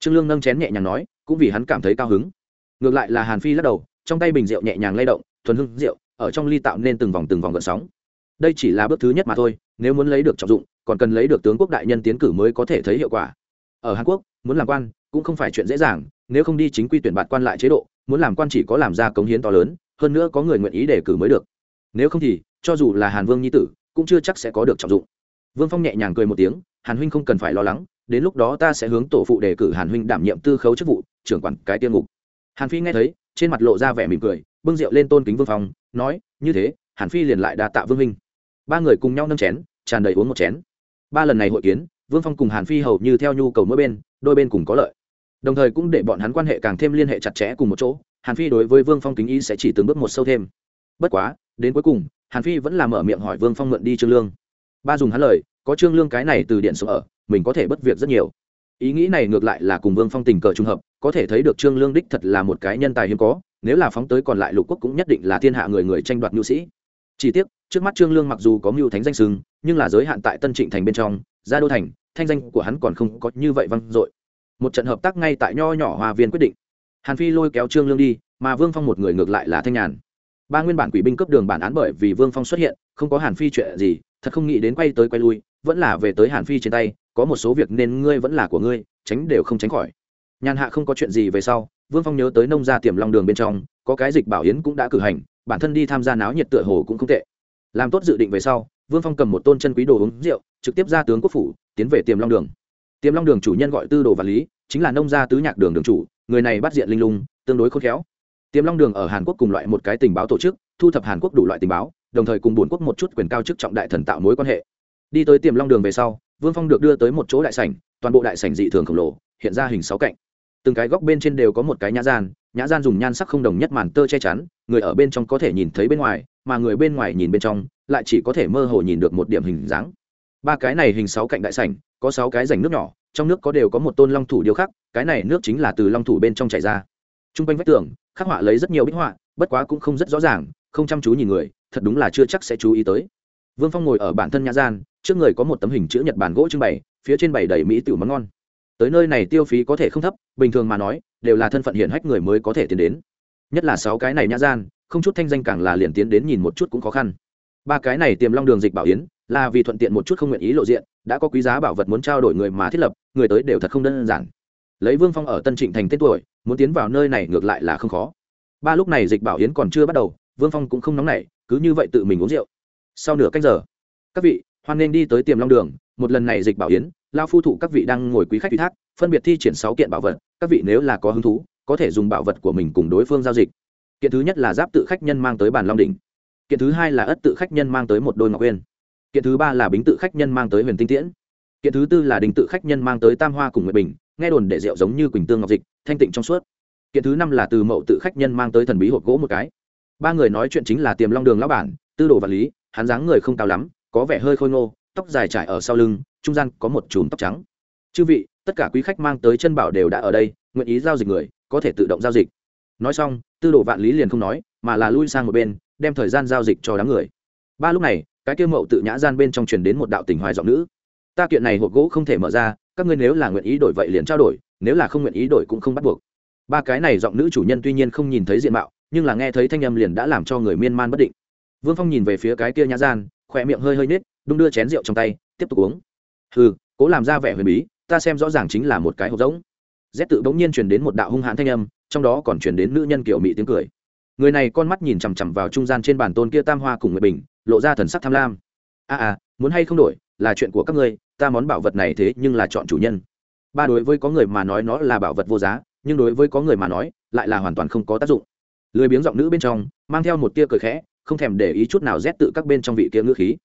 A: Trương lương nâng chén nhẹ nhàng nói, cũng vì hắn cảm thấy cao hứng. Ngược lại là hàn phi lắc đầu, trong tay bình rượu nhẹ nhàng lay động, thuần hưng rượu, ở trong ly tạo nên từng vòng từng vòng gợn sóng. Đây chỉ là bước thứ nhất mà thôi nếu muốn lấy được trọng dụng, còn cần lấy được tướng quốc đại nhân tiến cử mới có thể thấy hiệu quả. Ở hàn quốc, muốn làm quan cũng không phải chuyện dễ dàng, nếu không đi chính quy tuyển bạt quan lại chế độ, muốn làm quan chỉ có làm ra cống hiến to lớn, hơn nữa có người nguyện ý đề cử mới được. Nếu không thì, cho dù là hàn vương nhi tử, cũng chưa chắc sẽ có được trọng dụng. Vương phong nhẹ nhàng cười một tiếng, hàn huynh không cần phải lo lắng, đến lúc đó ta sẽ hướng tổ phụ đề cử hàn huynh đảm nhiệm tư khấu chức vụ, trưởng quản cái tiên ngục. Hàn phi nghe thấy, trên mặt lộ ra vẻ mỉm cười, bưng rượu lên tôn kính vương phong, nói, như thế, hàn phi liền lại đa tạ vương huynh ba người cùng nhau nâng chén, tràn đầy uống một chén. Ba lần này hội kiến, vương phong cùng hàn phi hầu như theo nhu cầu mỗi bên, đôi bên cùng có lợi. Đồng thời cũng để bọn hắn quan hệ càng thêm liên hệ chặt chẽ cùng một chỗ, hàn phi đối với vương phong kính ý sẽ chỉ từng bước một sâu thêm. Bất quá, đến cuối cùng, hàn phi vẫn làm mở miệng hỏi vương phong mượn đi trương lương. Ba dùng hắn lời, có trương lương cái này từ điện số ở, mình có thể bất việc rất nhiều. Ý nghĩ này ngược lại là cùng vương phong tình cờ trung hợp, có thể thấy được trương lương đích thật là một cái nhân tài hiếm có, nếu là phóng tới còn lại lục quốc cũng nhất định là thiên hạ người người tranh đoạt nhu sĩ. Chỉ tiếc trước mắt trương lương mặc dù có mưu thánh danh sừng nhưng là giới hạn tại tân trịnh thành bên trong, gia đô thành, thanh danh của hắn còn không có như vậy văng dội. Một trận hợp tác ngay tại nho nhỏ hòa viên quyết định. Hàn phi lôi kéo trương lương đi, mà vương phong một người ngược lại là thanh nhàn. Ba nguyên bản quỷ binh cấp đường bản án bởi vì vương phong xuất hiện, không có hàn phi chuyện gì, thật không nghĩ đến quay tới quay lui, vẫn là về tới hàn phi trên tay, có một số việc nên ngươi vẫn là của ngươi, tránh đều không tránh khỏi. Nhàn hạ không có chuyện gì về sau, vương phong nhớ tới nông gia tiềm long đường bên trong, có cái dịch bảo yến cũng đã cử hành, bản thân đi tham gia náo nhiệt tựa hồ cũng không tệ làm tốt dự định về sau, vương phong cầm một tôn chân quý đồ uống rượu, trực tiếp ra tướng quốc phủ, tiến về tiềm long đường. Tiềm long đường chủ nhân gọi tư đồ và lý, chính là nông gia tứ nhạc đường đường chủ, người này bắt diện linh lung, tương đối khôn khéo. Tiềm long đường ở hàn quốc cùng loại một cái tình báo tổ chức, thu thập hàn quốc đủ loại tình báo, đồng thời cùng bổn quốc một chút quyền cao chức trọng đại thần tạo mối quan hệ. Đi tới tiềm long đường về sau, vương phong được đưa tới một chỗ đại sảnh, toàn bộ đại sảnh dị thường khổng lồ, hiện ra hình sáu cạnh. Từng cái góc bên trên đều có một cái nhã gian nhã gian dùng nhan sắc không đồng nhất màn tơ che chắn, người ở bên trong có thể nhìn thấy bên ngoài mà người bên ngoài nhìn bên trong, lại chỉ có thể mơ hồ nhìn được một điểm hình dáng. Ba cái này hình sáu cạnh đại sảnh, có sáu cái rảnh nước nhỏ, trong nước có đều có một tôn long thủ điêu khắc, cái này nước chính là từ long thủ bên trong chảy ra. T r u n g quanh vách tường, khắc họa lấy rất nhiều bích họa, bất quá cũng không rất rõ ràng, không chăm chú nhìn người, thật đúng là chưa chắc sẽ chú ý tới. Vương phong ngồi ở bản thân nhã gian, trước người có một tấm hình chữ nhật bản gỗ trưng bày, phía trên bày đầy mỹ tiểu món ngon. Tới nơi này tiêu phí có thể không thấp, bình thường mà nói, đều là thân phận hiển hách người mới có thể tiến đến. Nhất là sáu cái này nhã gian không chút thanh danh càng là liền tiến đến nhìn một chút cũng khó khăn. Ba cái này tiềm long đường dịch bảo yến, là vì thuận tiện một chút không nguyện ý lộ diện, đã có quý giá bảo vật muốn trao đổi người mà thiết lập, người tới đều thật không đơn giản. Lấy vương phong ở tân trịnh thành tên tuổi, muốn tiến vào nơi này ngược lại là không khó. Ba lúc này dịch bảo yến còn chưa bắt đầu, vương phong cũng không nóng nảy, cứ như vậy tự mình uống rượu. Sau nửa cách giờ, các vị, hoan nên đi tới tiềm long đường, một lần này dịch bảo yến lao phu thụ các vị đang ngồi quý khách ủy thác, phân biệt thi triển sáu kiện bảo vật, các vị nếu là có hứng thú, có thể dùng bảo vật của mình cùng đối phương giao dịch kiện thứ nhất là giáp tự khách nhân mang tới bàn long đỉnh. Kiện thứ hai là ất tự khách nhân mang tới một đôi ngọc uyên. Kiện thứ ba là bính tự khách nhân mang tới huyền tinh tiễn. Kiện thứ tư là đình tự khách nhân mang tới tam hoa cùng nguyệt bình, nghe đồn để rượu giống như quỳnh tương ngọc dịch, thanh tịnh trong suốt. Kiện thứ năm là từ mậu tự khách nhân mang tới thần bí hộp gỗ một cái. Ba người nói chuyện chính là tiềm long đường lão bản, tư đồ vật lý, hắn dáng người không cao lắm, có vẻ hơi khôi ngô, tóc dài trải ở sau lưng, trung gian có một chùm tóc trắng. Chư vị, tất cả quý khách mang tới chân bảo đều đã ở đây, nguyện ý giao dịch người, có thể tự động giao dịch nói xong, tư đồ vạn lý liền không nói, mà là lui sang một bên, đem thời gian giao dịch cho đám người. Ba lúc này, cái kia mậu tự nhã gian bên trong truyền đến một đạo tình hoài giọng nữ. Ta kiện này hộp gỗ không thể mở ra, các ngươi nếu là nguyện ý đổi vậy liền trao đổi, nếu là không nguyện ý đổi cũng không bắt buộc. Ba cái này giọng nữ chủ nhân tuy nhiên không nhìn thấy diện mạo, nhưng là nghe thấy thanh âm liền đã làm cho người miên man bất định. Vương phong nhìn về phía cái kia nhã gian, khỏe miệng hơi hơi nết đung đưa chén rượu trong tay, tiếp tục uống. Ừ cố làm ra vẻ huyền bí, ta xem rõ ràng chính là một cái hộp rỗng rét tự bỗng nhiên truyền đến một đạo hung hãn thanh âm trong đó còn truyền đến nữ nhân kiểu mỹ tiếng cười. Người này con mắt nhìn chằm chằm vào trung gian trên bàn tôn kia tam hoa cùng người bình lộ ra thần sắc tham lam. A à, à muốn hay không đổi là chuyện của các ngươi ta món bảo vật này thế nhưng là chọn chủ nhân. Ba đối với có người mà nói nó là bảo vật vô giá nhưng đối với có người mà nói lại là hoàn toàn không có tác dụng. Lười biếng giọng nữ bên trong mang theo một tia cười khẽ không thèm để ý chút nào rét tự các bên trong vị kia ngữ khí.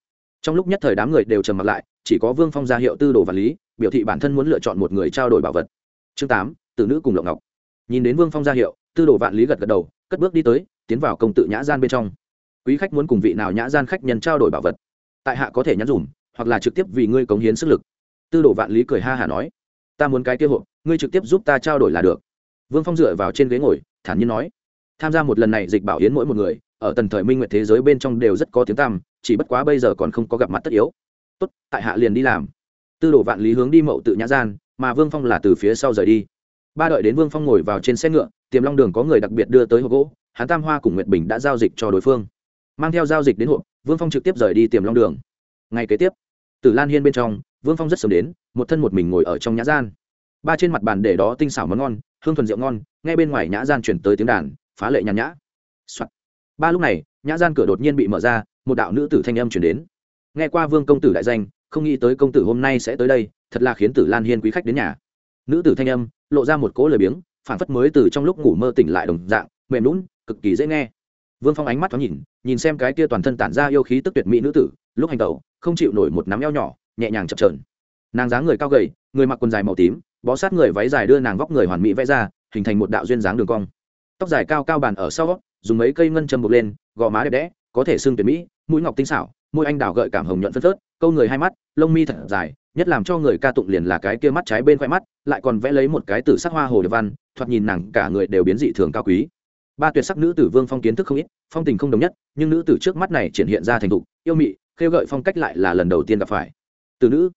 A: Trong lúc nhất thời đám người đều trầm mặc lại chỉ có vương phong ra hiệu tư đồ vật lý biểu thị bản thân muốn lựa chọn một người trao đổi bảo vật chương tám, tử nữ cùng lộng ngọc. Nhìn đến vương phong ra hiệu, tư đồ vạn lý gật gật đầu, cất bước đi tới, tiến vào công tự nhã gian bên trong. Quý khách muốn cùng vị nào nhã gian khách nhân trao đổi bảo vật? Tại hạ có thể nhắn dùm, hoặc là trực tiếp vì ngươi cống hiến sức lực. Tư đồ vạn lý cười ha hả nói, ta muốn cái kia hộp ngươi trực tiếp giúp ta trao đổi là được. Vương phong dựa vào trên ghế ngồi, thản nhiên nói, tham gia một lần này dịch bảo hiến mỗi một người, ở tần thời minh nguyệt thế giới bên trong đều rất có tiếng tăm, chỉ bất quá bây giờ còn không có gặp mặt tất yếu. Tốt, tại hạ liền đi làm. Tư đồ vạn lý hướng đi mậu tự nhã gian mà vương phong là từ phía sau rời đi. Ba đợi đến vương phong ngồi vào trên xe ngựa, tiềm long đường có người đặc biệt đưa tới hộp gỗ, hắn tam hoa cùng nguyệt bình đã giao dịch cho đối phương. Mang theo giao dịch đến hộp, vương phong trực tiếp rời đi tiềm long đường. Ngày kế tiếp từ lan hiên bên trong, vương phong rất sớm đến, một thân một mình ngồi ở trong nhã gian. Ba trên mặt bàn để đó tinh xảo món ngon, hương thuần rượu ngon, ngay bên ngoài nhã gian chuyển tới tiếng đàn, phá lệ nhàn nhã、Soạn. ba lúc này, nhã gian cửa đột nhiên bị mở ra, một đạo nữ tử thanh âm chuyển đến. Nghe qua vương công tử đại danh không nghĩ tới công tử hôm nay sẽ tới đây, thật là khiến tử lan hiên quý khách đến nhà. Nữ tử thanh âm, lộ ra một cỗ lời biếng phản phất mới từ trong lúc ngủ mơ tỉnh lại đồng dạng, mềm lún cực kỳ dễ nghe. Vương phong ánh mắt thoáng nhìn nhìn xem cái kia toàn thân tản ra yêu khí tức tuyệt mỹ nữ tử, lúc hành tẩu, không chịu nổi một nắm eo nhỏ, nhẹ nhàng chập trờn nàng dáng người cao gầy, người mặc quần dài màu tím, bó sát người váy dài đưa nàng vóc người hoàn mỹ vẽ ra, hình thành một đạo duyên dáng đường cong. Tóc dài cao cao bàn ở sau, dùng mấy cây ngân châm buộc lên, gò má đẹp đẽ, có thể xương tuyệt mỹ, mũi ngọc tinh xảo, môi anh đào gợi cảm hồng nhuận phân phớt câu người hai mắt, lông mi thật dài, nhất làm cho người ca tụng liền là cái kia mắt trái bên khoe mắt, lại còn vẽ lấy một cái tử sắc hoa hồ điệp văn, thoạt nhìn nàng cả người đều biến dị thường cao quý. Ba tuyệt sắc nữ tử vương phong kiến thức không ít, phong tình không đồng nhất, nhưng nữ tử trước mắt này triển hiện ra thành thục, yêu mị, khêu gợi phong cách lại là lần đầu tiên gặp phải. Từ nữ.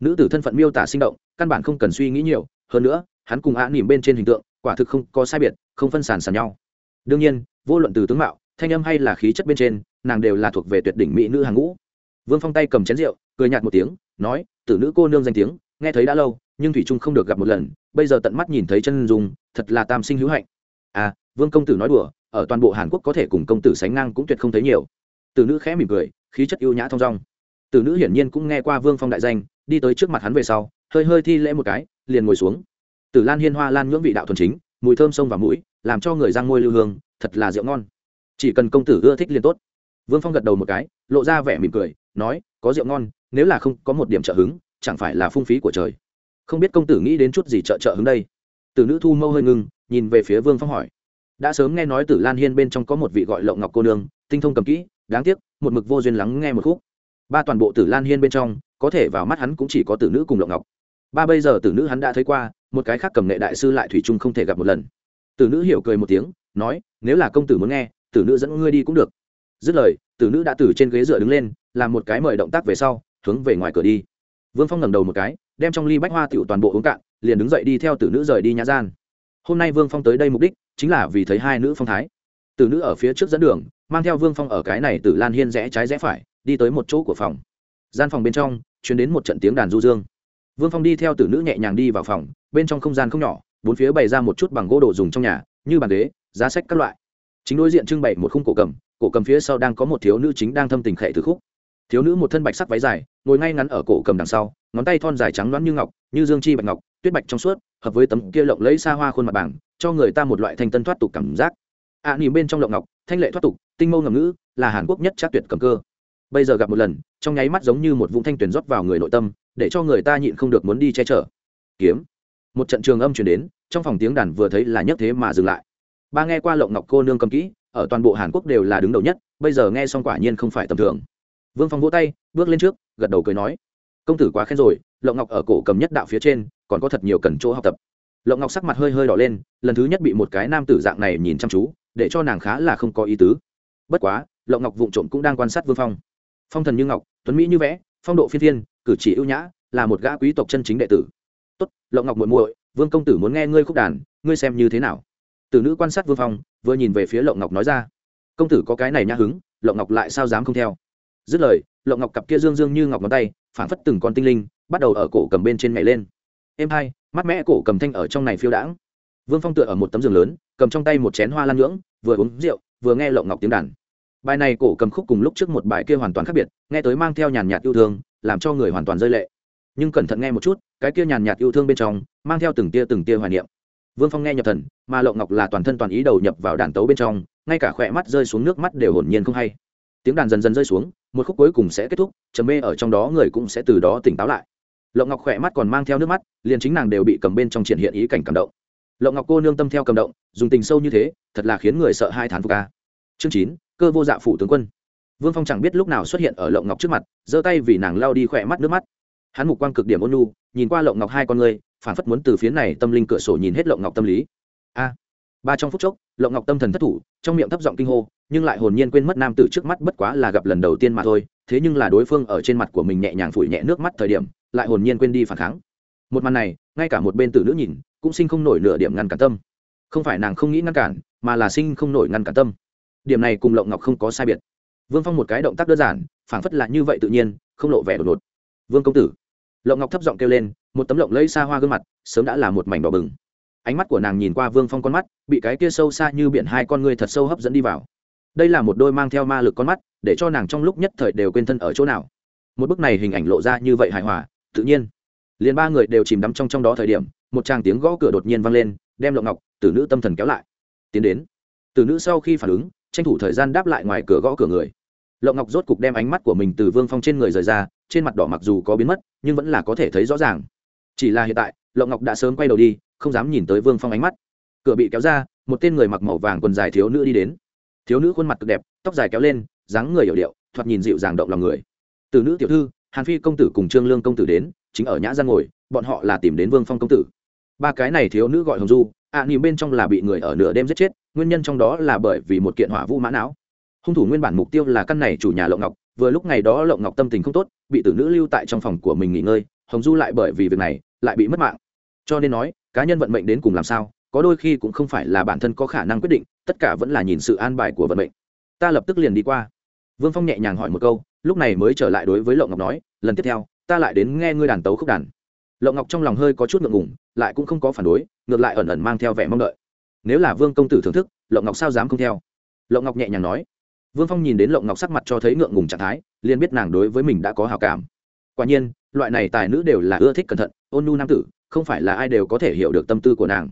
A: Nữ tử thân phận miêu tả sinh động, căn bản không cần suy nghĩ nhiều, hơn nữa, hắn cùng á nỉm bên trên hình tượng, quả thực không có sai biệt, không phân sàn sàn nhau. Đương nhiên, vô luận từ tướng mạo, thanh âm hay là khí chất bên trên, nàng đều là thuộc về tuyệt đỉnh mỹ nữ hàng ngũ vương phong tay cầm chén rượu, cười nhạt một tiếng, nói, tử nữ cô nương danh tiếng, nghe thấy đã lâu, nhưng thủy trung không được gặp một lần, bây giờ tận mắt nhìn thấy chân dung, thật là tam sinh hữu hạnh. À vương công tử nói đùa, ở toàn bộ hàn quốc có thể cùng công tử sánh ngang cũng tuyệt không thấy nhiều. Tử nữ khẽ mỉm cười, khí chất ưu nhã thong dong. Tử nữ hiển nhiên cũng nghe qua vương phong đại danh, đi tới trước mặt hắn về sau, hơi hơi thi lễ một cái, liền ngồi xuống. Tử lan hiên hoa lan nhưỡng vị đạo thuần chính, mùi thơm sông và mũi, làm cho người răng môi lưu hương, thật là rượu ngon. Chỉ cần công tử ưa thích liền tốt. Vương phong gật đầu một cái, lộ ra vẻ mỉm cười nói, có rượu ngon, nếu là không có một điểm trợ hứng, chẳng phải là phung phí của trời. Không biết công tử nghĩ đến chút gì trợ trợ hứng đây. Tử nữ thu mâu hơi ngưng, nhìn về phía vương phong hỏi. Đã sớm nghe nói tử lan hiên bên trong có một vị gọi lộng ngọc cô nương, tinh thông cầm kỹ, đáng tiếc, một mực vô duyên lắng nghe một khúc. Ba toàn bộ tử lan hiên bên trong, có thể vào mắt hắn cũng chỉ có tử nữ cùng lộng ngọc. Ba bây giờ tử nữ hắn đã thấy qua, một cái khác cầm nghệ đại sư lại thủy trung không thể gặp một lần. Tử nữ hiểu cười một tiếng, nói, nếu là công tử muốn nghe, tử nữ dẫn ngươi đi cũng được. Dứt lời, tử nữ đã từ trên ghế dựa đứng lên làm một cái mời động tác về sau, hướng về ngoài cửa đi. Vương phong ngẩng đầu một cái, đem trong ly bách hoa tiểu toàn bộ uống cạn, liền đứng dậy đi theo tử nữ rời đi nhã gian. Hôm nay vương phong tới đây mục đích, chính là vì thấy hai nữ phong thái. Tử nữ ở phía trước dẫn đường, mang theo vương phong ở cái này tử lan hiên rẽ trái rẽ phải, đi tới một chỗ của phòng. Gian phòng bên trong chuyển đến một trận tiếng đàn du dương. Vương phong đi theo tử nữ nhẹ nhàng đi vào phòng, bên trong không gian không nhỏ, bốn phía bày ra một chút bằng gỗ đồ dùng trong nhà, như bàn ghế, giá sách các loại. Chính đối diện trưng bày một khung cổ cầm cổ cầm phía sau đang có một thiếu nữ chính đang thâm tình khệ từ khúc thiếu nữ một thân bạch sắc váy dài ngồi ngay ngắn ở cổ cầm đằng sau ngón tay thon dài trắng loãng như ngọc như dương chi bạch ngọc tuyết bạch trong suốt hợp với tấm kia lộng lấy xa hoa khuôn mặt bảng cho người ta một loại thanh tân thoát tục cảm giác. Ạ à, bên trong lộng ngọc thanh lệ thoát tục tinh mâu ngầm ngữ là hàn quốc nhất chắc tuyệt cầm cơ. Bây giờ gặp một lần trong nháy mắt giống như một vũng thanh tuyển rót vào người nội tâm để cho người ta nhịn không được muốn đi che chở. Kiếm. Một trận trường âm chuyển đến trong phòng tiếng đàn vừa thấy là nhất thế mà dừng lại. Ba nghe qua lộng ngọc cô nương cầm kỹ ở toàn bộ hàn quốc đều là đứng đầu nhất bây giờ nghe xong quả nhiên không phải tầm thường vương phong vỗ tay, bước lên trước, gật đầu cười nói, công tử quá khen rồi, lộng ngọc ở cổ cầm nhất đạo phía trên, còn có thật nhiều cần chỗ học tập. Lộng ngọc sắc mặt hơi hơi đỏ lên, lần thứ nhất bị một cái nam tử dạng này nhìn chăm chú, để cho nàng khá là không có ý tứ. Bất quá, lộng ngọc vụng trộm cũng đang quan sát vương phong. Phong thần như ngọc, tuấn mỹ như vẽ, phong độ phi thiên, cử chỉ ưu nhã, là một gã quý tộc chân chính đệ tử. Tốt, lộng ngọc muội muội, vương công tử muốn nghe ngươi khúc đàn, ngươi xem như thế nào? Tử nữ quan sát vương phong, vừa nhìn về phía lộng ngọc nói ra. Công tử có cái này nhã hứng, lộng ngọc lại sao dám không theo? Dứt lời, lộng ngọc cặp kia dương dương như ngọc ngón tay, phảng phất từng con tinh linh, bắt đầu ở cổ cầm bên trên nhảy lên. Em hai mắt mẽ cổ cầm thanh ở trong này phiêu đãng. Vương phong tựa ở một tấm giường lớn, cầm trong tay một chén hoa lan nhưỡng, vừa uống rượu, vừa nghe lộng ngọc tiếng đàn. Bài này cổ cầm khúc cùng lúc trước một bài kia hoàn toàn khác biệt, nghe tới mang theo nhàn nhạt yêu thương, làm cho người hoàn toàn rơi lệ. Nhưng cẩn thận nghe một chút, cái kia nhàn nhạt yêu thương bên trong, mang theo từng tia từng tia hoài niệm. Vương phong nghe nhập thần, mà lộng ngọc là toàn thân toàn ý đầu nhập vào đàn tấu bên trong, ngay cả khỏe mắt rơi xuống nước mắt đều hồn nhiên không hay. Tiếng đàn dần dần rơi xuống một khúc cuối cùng sẽ kết thúc, trầm mê ở trong đó người cũng sẽ từ đó tỉnh táo lại. Lộng ngọc khỏe mắt còn mang theo nước mắt, liền chính nàng đều bị cầm bên trong triển hiện ý cảnh cảm động. Lộng ngọc cô nương tâm theo cầm động, dùng tình sâu như thế, thật là khiến người sợ hai thán phục ca chương chín, cơ vô dạ phủ tướng quân. Vương phong chẳng biết lúc nào xuất hiện ở lộng ngọc trước mặt, giơ tay vì nàng lao đi khỏe mắt nước mắt. Hắn mục quang cực điểm ôn nu nhìn qua lộng ngọc hai con người phản phất muốn từ phía này tâm linh cửa sổ nhìn hết lộng ngọc tâm lý. A ba trong phút chốc, lộng ngọc tâm thần thất thủ, trong miệng thấp giọng kinh hô, nhưng lại hồn nhiên quên mất nam tử trước mắt bất quá là gặp lần đầu tiên mà thôi, thế nhưng là đối phương ở trên mặt của mình nhẹ nhàng phủi nhẹ nước mắt thời điểm, lại hồn nhiên quên đi phản kháng. Một màn này, ngay cả một bên tử nữ nhìn, cũng sinh không nổi nửa điểm ngăn cản tâm. Không phải nàng không nghĩ ngăn cản, mà là sinh không nổi ngăn cản tâm. Điểm này cùng lộng ngọc không có sai biệt. Vương phong một cái động tác đơn giản, phảng phất là như vậy tự nhiên, không lộ vẻ đột ngột. Vương công tử. Lộng ngọc thấp giọng kêu lên, một tấm lộng lấy xa hoa gương mặt, sớm đã là một mảnh đỏ bừng ánh mắt của nàng nhìn qua vương phong con mắt, bị cái kia sâu xa như biển hai con người thật sâu hấp dẫn đi vào. Đây là một đôi mang theo ma lực con mắt, để cho nàng trong lúc nhất thời đều quên thân ở chỗ nào. Một bức này hình ảnh lộ ra như vậy hài hòa, tự nhiên. Liền ba người đều chìm đắm trong trong đó thời điểm, một tràng tiếng gõ cửa đột nhiên vang lên, đem lộng ngọc, tử nữ tâm thần kéo lại. Tiến đến. Tử nữ sau khi phản ứng, tranh thủ thời gian đáp lại ngoài cửa gõ cửa người. Lộng ngọc rốt cục đem ánh mắt của mình từ vương phong trên người rời ra, trên mặt đỏ mặc dù có biến mất, nhưng vẫn là có thể thấy rõ ràng. Chỉ là hiện tại, lộng ngọc đã sớm quay đầu đi không dám nhìn tới vương phong ánh mắt. Cửa bị kéo ra một tên người mặc màu vàng quần dài thiếu nữ đi đến. Thiếu nữ khuôn mặt cực đẹp tóc dài kéo lên dáng người hiểu điệu thoạt nhìn dịu dàng động lòng người. Từ nữ tiểu thư hàn phi công tử cùng trương lương công tử đến chính ở nhã gian ngồi bọn họ là tìm đến vương phong công tử. Ba cái này thiếu nữ gọi hồng du ạ à, bên trong là bị người ở nửa đêm giết chết nguyên nhân trong đó là bởi vì một kiện hỏa vũ mã não. Hung thủ nguyên bản mục tiêu là căn này chủ nhà lộng ngọc vừa lúc ngày đó lộng ngọc tâm tình không tốt bị tử nữ lưu tại trong phòng của mình nghỉ ngơi hồng du lại bởi vì việc này lại bị mất mạng. Cho nên nói cá nhân vận mệnh đến cùng làm sao, có đôi khi cũng không phải là bản thân có khả năng quyết định, tất cả vẫn là nhìn sự an bài của vận mệnh. Ta lập tức liền đi qua. Vương phong nhẹ nhàng hỏi một câu, lúc này mới trở lại đối với lộng ngọc nói, lần tiếp theo, ta lại đến nghe ngươi đàn tấu khúc đàn. Lộng ngọc trong lòng hơi có chút ngượng ngùng, lại cũng không có phản đối, ngược lại ẩn ẩn mang theo vẻ mong đợi. Nếu là vương công tử thưởng thức, lộng ngọc sao dám không theo? Lộng ngọc nhẹ nhàng nói. Vương phong nhìn đến lộng ngọc sắc mặt cho thấy ngượng ngùng trạng thái, liền biết nàng đối với mình đã có hào cảm. Quả nhiên, loại này tài nữ đều là ưa thích cẩn thận, ôn nhu nam tử không phải là ai đều có thể hiểu được tâm tư của nàng.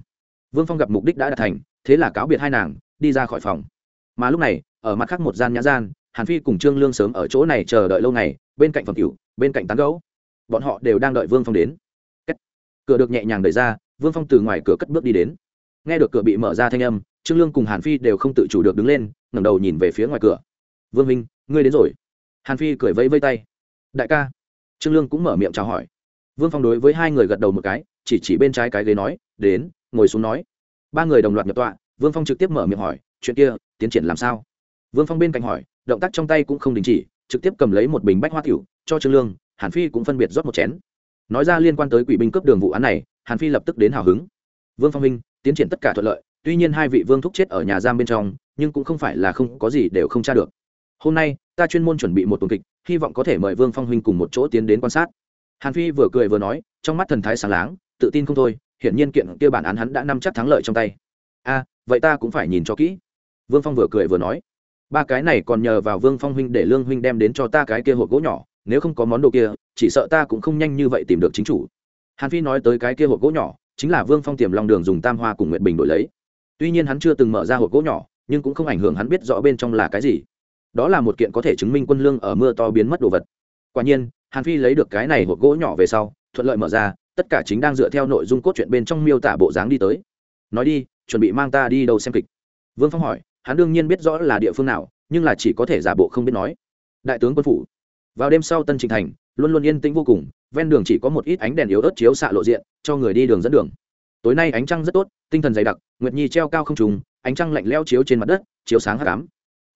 A: Vương phong gặp mục đích đã đạt thành, thế là cáo biệt hai nàng, đi ra khỏi phòng. Mà lúc này, ở mặt khác một gian nhã gian, hàn phi cùng trương lương sớm ở chỗ này chờ đợi lâu ngày, bên cạnh phòng cửu bên cạnh tán gấu bọn họ đều đang đợi vương phong đến. Cửa được nhẹ nhàng đẩy ra, vương phong từ ngoài cửa cất bước đi đến. Nghe được cửa bị mở ra thanh âm, trương lương cùng hàn phi đều không tự chủ được đứng lên, ngẩng đầu nhìn về phía ngoài cửa. Vương minh ngươi đến rồi. Hàn phi cười vẫy vây tay. Đại ca. Trương lương cũng mở miệng chào hỏi vương phong đối với hai người gật đầu một cái, chỉ chỉ bên trái cái ghế nói, đến, ngồi xuống nói. Ba người đồng loạt nhập tọa, vương phong trực tiếp mở miệng hỏi, chuyện kia, tiến triển làm sao? Vương phong bên cạnh hỏi, động tác trong tay cũng không đình chỉ, trực tiếp cầm lấy một bình bách hoa tiểu, cho trương lương, hàn phi cũng phân biệt rót một chén. Nói ra liên quan tới quỷ binh cướp đường vụ án này, hàn phi lập tức đến hào hứng. Vương phong minh tiến triển tất cả thuận lợi, tuy nhiên hai vị vương thúc chết ở nhà giam bên trong, nhưng cũng không phải là không có gì đều không tra được. Hôm nay, ta chuyên môn chuẩn bị một tuần kịch, hy vọng có thể mời vương phong huynh cùng một chỗ tiến đến quan sát hàn phi vừa cười vừa nói, trong mắt thần thái sáng láng, tự tin không thôi, hiển nhiên kiện kia bản án hắn đã nắm chắc thắng lợi trong tay. A, vậy ta cũng phải nhìn cho kỹ. Vương phong vừa cười vừa nói, ba cái này còn nhờ vào vương phong huynh để lương huynh đem đến cho ta cái kia hộp gỗ nhỏ, nếu không có món đồ kia, chỉ sợ ta cũng không nhanh như vậy tìm được chính chủ. Hàn phi nói tới cái kia hộp gỗ nhỏ, chính là vương phong tiềm long đường dùng tam hoa cùng nguyệt bình đổi lấy. Tuy nhiên hắn chưa từng mở ra hộp gỗ nhỏ, nhưng cũng không ảnh hưởng hắn biết rõ bên trong là cái gì. Đó là một kiện có thể chứng minh quân lương ở mưa to biến mất đồ vật quả nhiên, hàn phi lấy được cái này hộp gỗ nhỏ về sau, thuận lợi mở ra, tất cả chính đang dựa theo nội dung cốt truyện bên trong miêu tả bộ dáng đi tới. Nói đi, chuẩn bị mang ta đi đâu xem kịch? Vương phong hỏi, hắn đương nhiên biết rõ là địa phương nào, nhưng là chỉ có thể giả bộ không biết nói. Đại tướng quân phủ. Vào đêm sau tân trình thành, luôn luôn yên tĩnh vô cùng, ven đường chỉ có một ít ánh đèn yếu ớt chiếu xạ lộ diện, cho người đi đường dẫn đường. Tối nay ánh trăng rất tốt, tinh thần dày đặc, nguyệt nhi treo cao không trùng, ánh trăng lạnh leo chiếu trên mặt đất, chiếu sáng hạ ám.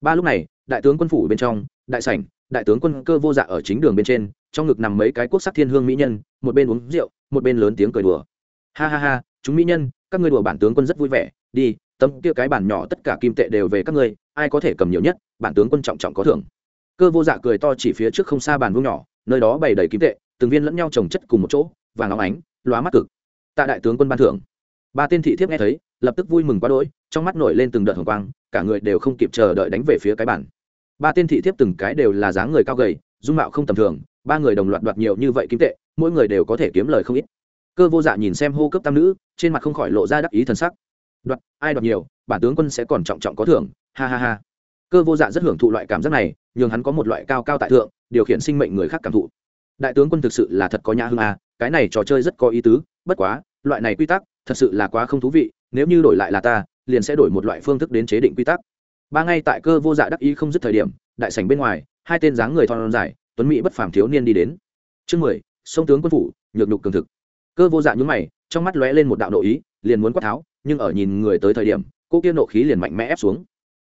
A: Ba lúc này, đại tướng quân phủ bên trong, đại sảnh đại tướng quân cơ vô dạ ở chính đường bên trên, trong ngực nằm mấy cái quốc sắc thiên hương mỹ nhân, một bên uống rượu, một bên lớn tiếng cười đùa. Ha ha ha, chúng mỹ nhân, các ngươi đùa bản tướng quân rất vui vẻ, đi, tấm kia cái bản nhỏ tất cả kim tệ đều về các ngươi, ai có thể cầm nhiều nhất, bản tướng quân trọng trọng có thưởng. Cơ vô dạ cười to chỉ phía trước không xa bàn vuông nhỏ, nơi đó bày đầy kim tệ, từng viên lẫn nhau trồng chất cùng một chỗ, vàng óng ánh, lóa mắt cực. Tạ đại tướng quân ban thưởng. Ba tên thị thiếp nghe thấy, lập tức vui mừng quá đỗi, trong mắt nổi lên từng đợt hồng quang, cả người đều không kịp chờ đợi đánh về phía cái bản ba tên thị thiếp từng cái đều là dáng người cao gầy, dung mạo không tầm thường, ba người đồng loạt đoạt nhiều như vậy kim tệ, mỗi người đều có thể kiếm lời không ít. Cơ vô dạ nhìn xem hô cấp tam nữ, trên mặt không khỏi lộ ra đắc ý thần sắc. Đoạt, ai đoạt nhiều, bản tướng quân sẽ còn trọng trọng có thưởng, ha ha ha. Cơ vô dạ rất hưởng thụ loại cảm giác này, nhường hắn có một loại cao cao tại thượng, điều khiển sinh mệnh người khác cảm thụ. Đại tướng quân thực sự là thật có nhã hương à cái này trò chơi rất có ý tứ, bất quá, loại này quy tắc, thật sự là quá không thú vị, nếu như đổi lại là ta, liền sẽ đổi một loại phương thức đến chế định quy tắc ba ngay tại cơ vô dạ đắc ý không dứt thời điểm, đại sảnh bên ngoài, hai tên dáng người thon dài, tuấn mỹ bất phàm thiếu niên đi đến. Chương mười, sông tướng quân phủ, nhược nhục cường thực. Cơ vô dạ nhún mày, trong mắt lóe lên một đạo nội ý, liền muốn quát tháo, nhưng ở nhìn người tới thời điểm, cô kia nộ khí liền mạnh mẽ ép xuống.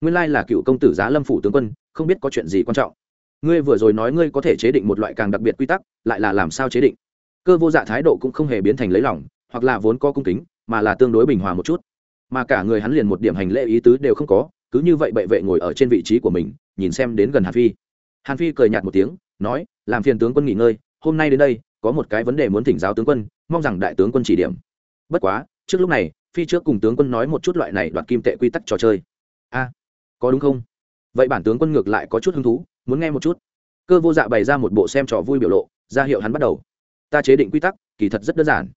A: Nguyên lai là cựu công tử giá lâm phủ tướng quân, không biết có chuyện gì quan trọng. Ngươi vừa rồi nói ngươi có thể chế định một loại càng đặc biệt quy tắc, lại là làm sao chế định? Cơ vô dạ thái độ cũng không hề biến thành lấy lòng, hoặc là vốn có cung kính, mà là tương đối bình hòa một chút. Mà cả người hắn liền một điểm hành lễ ý tứ đều không có cứ như vậy bệ vệ ngồi ở trên vị trí của mình, nhìn xem đến gần hàn phi. Hàn phi cười nhạt một tiếng, nói, làm phiền tướng quân nghỉ ngơi, hôm nay đến đây, có một cái vấn đề muốn thỉnh giáo tướng quân, mong rằng đại tướng quân chỉ điểm. Bất quá, trước lúc này, phi trước cùng tướng quân nói một chút loại này đoạt kim tệ quy tắc trò chơi. A, có đúng không? Vậy bản tướng quân ngược lại có chút hứng thú, muốn nghe một chút. Cơ vô dạ bày ra một bộ xem trò vui biểu lộ, ra hiệu hắn bắt đầu. Ta chế định quy tắc, kỳ thật rất đơn giản.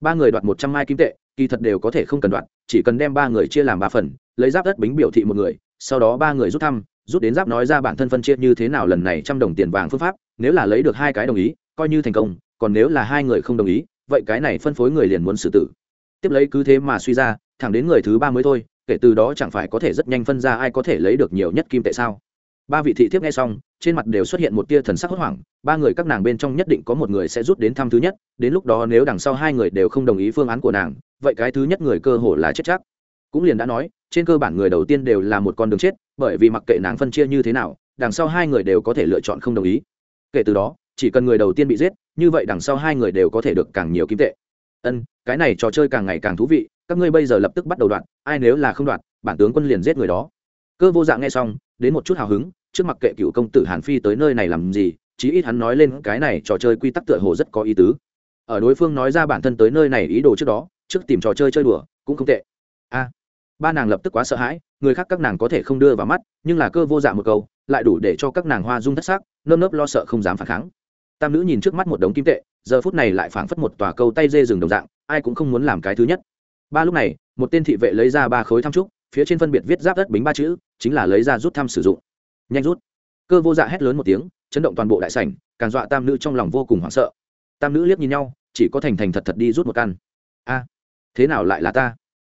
A: Ba người đoạt một trăm mai kim tệ kỳ thật đều có thể không cần đoạt chỉ cần đem ba người chia làm ba phần, lấy giáp đất bính biểu thị một người, sau đó ba người rút thăm, rút đến giáp nói ra bản thân phân chia như thế nào lần này trăm đồng tiền vàng phương pháp, nếu là lấy được hai cái đồng ý, coi như thành công, còn nếu là hai người không đồng ý, vậy cái này phân phối người liền muốn xử tử. Tiếp lấy cứ thế mà suy ra, thẳng đến người thứ ba mới thôi, kể từ đó chẳng phải có thể rất nhanh phân ra ai có thể lấy được nhiều nhất kim tệ sao? Ba vị thị thiếp nghe xong, trên mặt đều xuất hiện một tia thần sắc hốt hoảng, ba người các nàng bên trong nhất định có một người sẽ rút đến thăm thứ nhất, đến lúc đó nếu đằng sau hai người đều không đồng ý phương án của nàng vậy cái thứ nhất người cơ hồ là chết chắc. Cũng liền đã nói, trên cơ bản người đầu tiên đều là một con đường chết, bởi vì mặc kệ nàng phân chia như thế nào, đằng sau hai người đều có thể lựa chọn không đồng ý. Kể từ đó, chỉ cần người đầu tiên bị giết, như vậy đằng sau hai người đều có thể được càng nhiều kim tệ. Ân, cái này trò chơi càng ngày càng thú vị, các ngươi bây giờ lập tức bắt đầu đoạn, ai nếu là không đoạn, bản tướng quân liền giết người đó. Cơ vô dạng nghe xong, đến một chút hào hứng, trước mặt kệ cựu công tử hàn phi tới nơi này làm gì, chí ít hắn nói lên cái này trò chơi quy tắc tựa hồ rất có ý tứ. Ở đối phương nói ra bản thân tới nơi này ý đồ trước đó trước tìm trò chơi chơi đùa, cũng không tệ. A, ba nàng lập tức quá sợ hãi, người khác các nàng có thể không đưa vào mắt, nhưng là cơ vô dạng một câu, lại đủ để cho các nàng hoa dung thất xác nơm nớp lo sợ không dám phản kháng. Tam nữ nhìn trước mắt một đống kim tệ, giờ phút này lại phảng phất một tòa câu tay dê rừng đồng dạng, ai cũng không muốn làm cái thứ nhất. Ba lúc này, một tên thị vệ lấy ra ba khối thăm trúc, phía trên phân biệt viết giáp đất bính ba chữ, chính là lấy ra rút thăm sử dụng. Nhanh rút. Cơ vô dạ hét lớn một tiếng, chấn động toàn bộ đại sảnh, càng dọa tam nữ trong lòng vô cùng hoảng sợ. Tam nữ liếc nhìn nhau, chỉ có thành thành thật thật đi rút một căn. A thế nào lại là ta?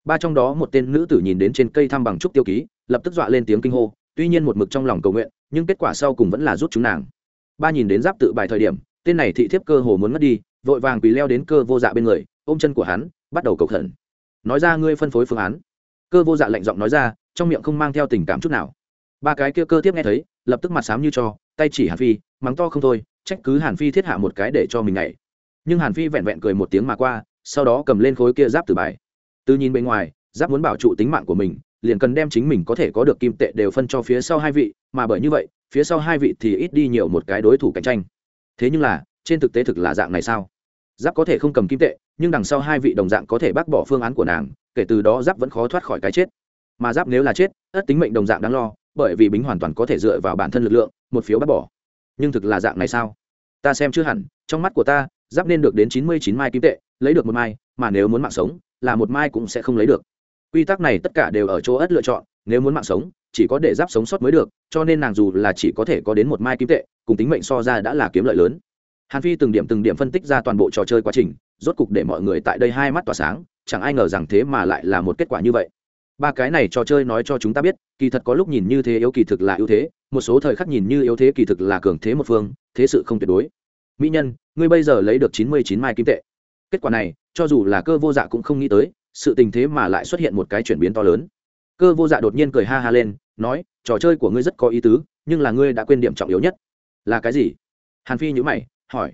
A: Ba trong đó một tên nữ tử nhìn đến trên cây thăm bằng trúc tiêu ký, lập tức dọa lên tiếng kinh hô, tuy nhiên một mực trong lòng cầu nguyện, nhưng kết quả sau cùng vẫn là rút chúng nàng. Ba nhìn đến giáp tự bài thời điểm, tên này thị thiếp cơ hồ muốn mất đi, vội vàng quỳ leo đến cơ vô dạ bên người, ôm chân của hắn, bắt đầu cầu khẩn. Nói ra ngươi phân phối phương án. Cơ vô dạ lạnh giọng nói ra, trong miệng không mang theo tình cảm chút nào. Ba cái kia cơ tiếp nghe thấy, lập tức mặt sám như cho, tay chỉ hàn phi, mắng to không thôi, trách cứ hàn phi thiết hạ một cái để cho mình nhảy. Nhưng hàn phi vẹn vẹn cười một tiếng mà qua sau đó cầm lên khối kia giáp từ bài. Từ nhìn bên ngoài, giáp muốn bảo trụ tính mạng của mình, liền cần đem chính mình có thể có được kim tệ đều phân cho phía sau hai vị, mà bởi như vậy, phía sau hai vị thì ít đi nhiều một cái đối thủ cạnh tranh. Thế nhưng là, trên thực tế thực là dạng này sao? Giáp có thể không cầm kim tệ, nhưng đằng sau hai vị đồng dạng có thể bác bỏ phương án của nàng, kể từ đó giáp vẫn khó thoát khỏi cái chết. Mà giáp nếu là chết, ất tính mệnh đồng dạng đáng lo, bởi vì bính hoàn toàn có thể dựa vào bản thân lực lượng, một phiếu bác bỏ. Nhưng thực là dạng này sao? Ta xem chưa hẳn, trong mắt của ta, giáp nên được đến chín mươi chín mai kim tệ lấy được một mai, mà nếu muốn mạng sống, là một mai cũng sẽ không lấy được. Quy tắc này tất cả đều ở chỗ ất lựa chọn, nếu muốn mạng sống, chỉ có để giáp sống sót mới được, cho nên nàng dù là chỉ có thể có đến một mai kim tệ, cùng tính mệnh so ra đã là kiếm lợi lớn. Hàn phi từng điểm từng điểm phân tích ra toàn bộ trò chơi quá trình, rốt cục để mọi người tại đây hai mắt tỏa sáng, chẳng ai ngờ rằng thế mà lại là một kết quả như vậy. Ba cái này trò chơi nói cho chúng ta biết, kỳ thật có lúc nhìn như thế yếu kỳ thực là ưu thế, một số thời khắc nhìn như yếu thế kỳ thực là cường thế một phương, thế sự không tuyệt đối. Mỹ nhân, ngươi bây giờ lấy được chín mươi chín mai kim tệ kết quả này, cho dù là cơ vô dạ cũng không nghĩ tới, sự tình thế mà lại xuất hiện một cái chuyển biến to lớn. Cơ vô dạ đột nhiên cười ha ha lên, nói, trò chơi của ngươi rất có ý tứ, nhưng là ngươi đã quên điểm trọng yếu nhất. Là cái gì? Hàn phi nhữ mày, hỏi.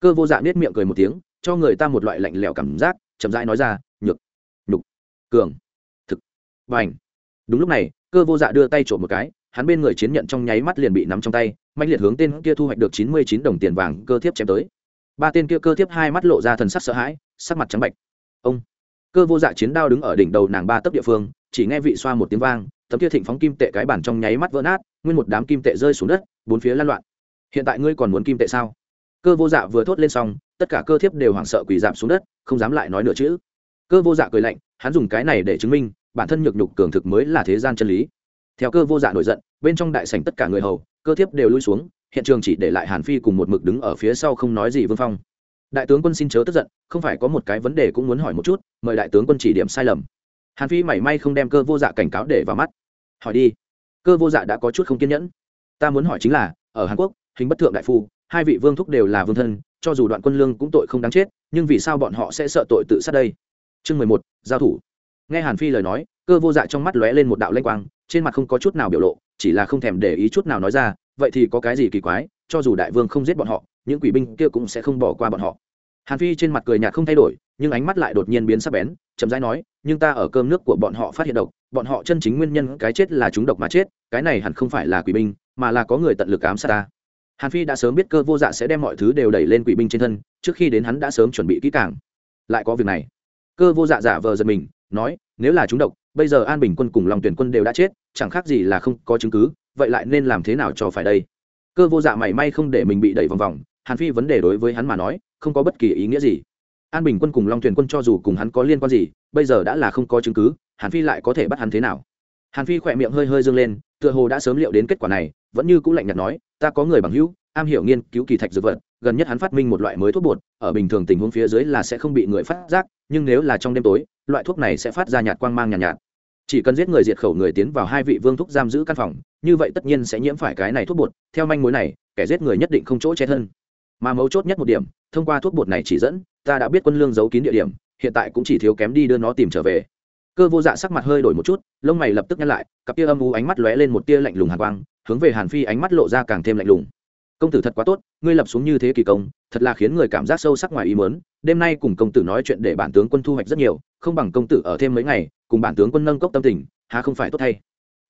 A: Cơ vô dạ nết miệng cười một tiếng, cho người ta một loại lạnh lẽo cảm giác, chậm rãi nói ra, nhược, nhục, cường, thực và ảnh đúng lúc này, cơ vô dạ đưa tay trộm một cái, hắn bên người chiến nhận trong nháy mắt liền bị nắm trong tay mạnh liệt hướng tên kia thu hoạch được chín mươi chín đồng tiền vàng cơ thiếp chém tới ba tên kia cơ thiếp hai mắt lộ ra thần sắc sợ hãi, sắc mặt trắng bạch ông, cơ vô dạ chiến đao đứng ở đỉnh đầu nàng ba tấc địa phương, chỉ nghe vị xoa một tiếng vang, tấm kia thịnh phóng kim tệ cái bản trong nháy mắt vỡ nát, nguyên một đám kim tệ rơi xuống đất, bốn phía lan loạn. Hiện tại ngươi còn muốn kim tệ sao? Cơ vô dạ vừa thốt lên xong, tất cả cơ thiếp đều hoảng sợ quỳ giảm xuống đất, không dám lại nói nữa chữ. Cơ vô dạ cười lạnh, hắn dùng cái này để chứng minh, bản thân nhược nhục cường thực mới là thế gian chân lý. Theo cơ vô dạ nổi giận, bên trong đại sảnh tất cả người hầu, cơ thiếp đều lui xuống hiện trường chỉ để lại hàn phi cùng một mực đứng ở phía sau không nói gì vương phong. Đại tướng quân xin chớ tức giận, không phải có một cái vấn đề cũng muốn hỏi một chút, mời đại tướng quân chỉ điểm sai lầm. Hàn phi mảy may không đem cơ vô dạ cảnh cáo để vào mắt. Hỏi đi. Cơ vô dạ đã có chút không kiên nhẫn. Ta muốn hỏi chính là, ở hàn quốc, hình bất thượng đại phu, hai vị vương thúc đều là vương thân, cho dù đoạn quân lương cũng tội không đáng chết, nhưng vì sao bọn họ sẽ sợ tội tự sát đây? Chương mười một, giao thủ. Nghe hàn phi lời nói, cơ vô dạ trong mắt lóe lên một đạo lanh quang, trên mặt không có chút nào biểu lộ, chỉ là không thèm để ý chút nào nói ra vậy thì có cái gì kỳ quái, cho dù đại vương không giết bọn họ, những quỷ binh kia cũng sẽ không bỏ qua bọn họ. Hàn phi trên mặt cười nhạt không thay đổi, nhưng ánh mắt lại đột nhiên biến sắc bén, chậm rãi nói, nhưng ta ở cơm nước của bọn họ phát hiện độc, bọn họ chân chính nguyên nhân cái chết là chúng độc mà chết, cái này hẳn không phải là quỷ binh, mà là có người tận lực ám sát ta. Hàn phi đã sớm biết cơ vô dạ sẽ đem mọi thứ đều đẩy lên quỷ binh trên thân, trước khi đến hắn đã sớm chuẩn bị kỹ càng. Lại có việc này. Cơ vô dạ giả vờ giật mình, nói, nếu là chúng độc, bây giờ an bình quân cùng lòng tuyển quân đều đã chết, chẳng khác gì là không có chứng cứ vậy lại nên làm thế nào cho phải đây? Cơ vô dạ mảy may không để mình bị đẩy vòng vòng hàn phi vấn đề đối với hắn mà nói không có bất kỳ ý nghĩa gì. An bình quân cùng long thuyền quân cho dù cùng hắn có liên quan gì bây giờ đã là không có chứng cứ hàn phi lại có thể bắt hắn thế nào? Hàn phi khỏe miệng hơi hơi dâng lên tựa hồ đã sớm liệu đến kết quả này vẫn như c ũ lạnh nhạt nói ta có người bằng hữu am hiểu nghiên cứu kỳ thạch dược vật gần nhất hắn phát minh một loại mới thuốc bột ở bình thường tình huống phía dưới là sẽ không bị người phát giác nhưng nếu là trong đêm tối loại thuốc này sẽ phát ra nhạt quang mang nhàn nhạt, nhạt chỉ cần giết người diệt khẩu người tiến vào hai vị vương thúc giam giữ căn phòng, như vậy tất nhiên sẽ nhiễm phải cái này thuốc bột. Theo manh mối này, kẻ giết người nhất định không chỗ che thân. Mà mấu chốt nhất một điểm, thông qua thuốc bột này chỉ dẫn, ta đã biết quân lương giấu kín địa điểm, hiện tại cũng chỉ thiếu kém đi đưa nó tìm trở về. Cơ vô dạ sắc mặt hơi đổi một chút, lông mày lập tức nhăn lại, cặp tia âm u ánh mắt lóe lên một tia lạnh lùng hàn quang, hướng về hàn phi ánh mắt lộ ra càng thêm lạnh lùng. Công tử thật quá tốt, ngươi lập xuống như thế kỳ công, thật là khiến người cảm giác sâu sắc ngoài ý mớn đêm nay cùng công tử nói chuyện để bản tướng quân thu hoạch rất nhiều không bằng công tử ở thêm mấy ngày, cùng bản tướng quân nâng cốc tâm tình hà không phải tốt thay.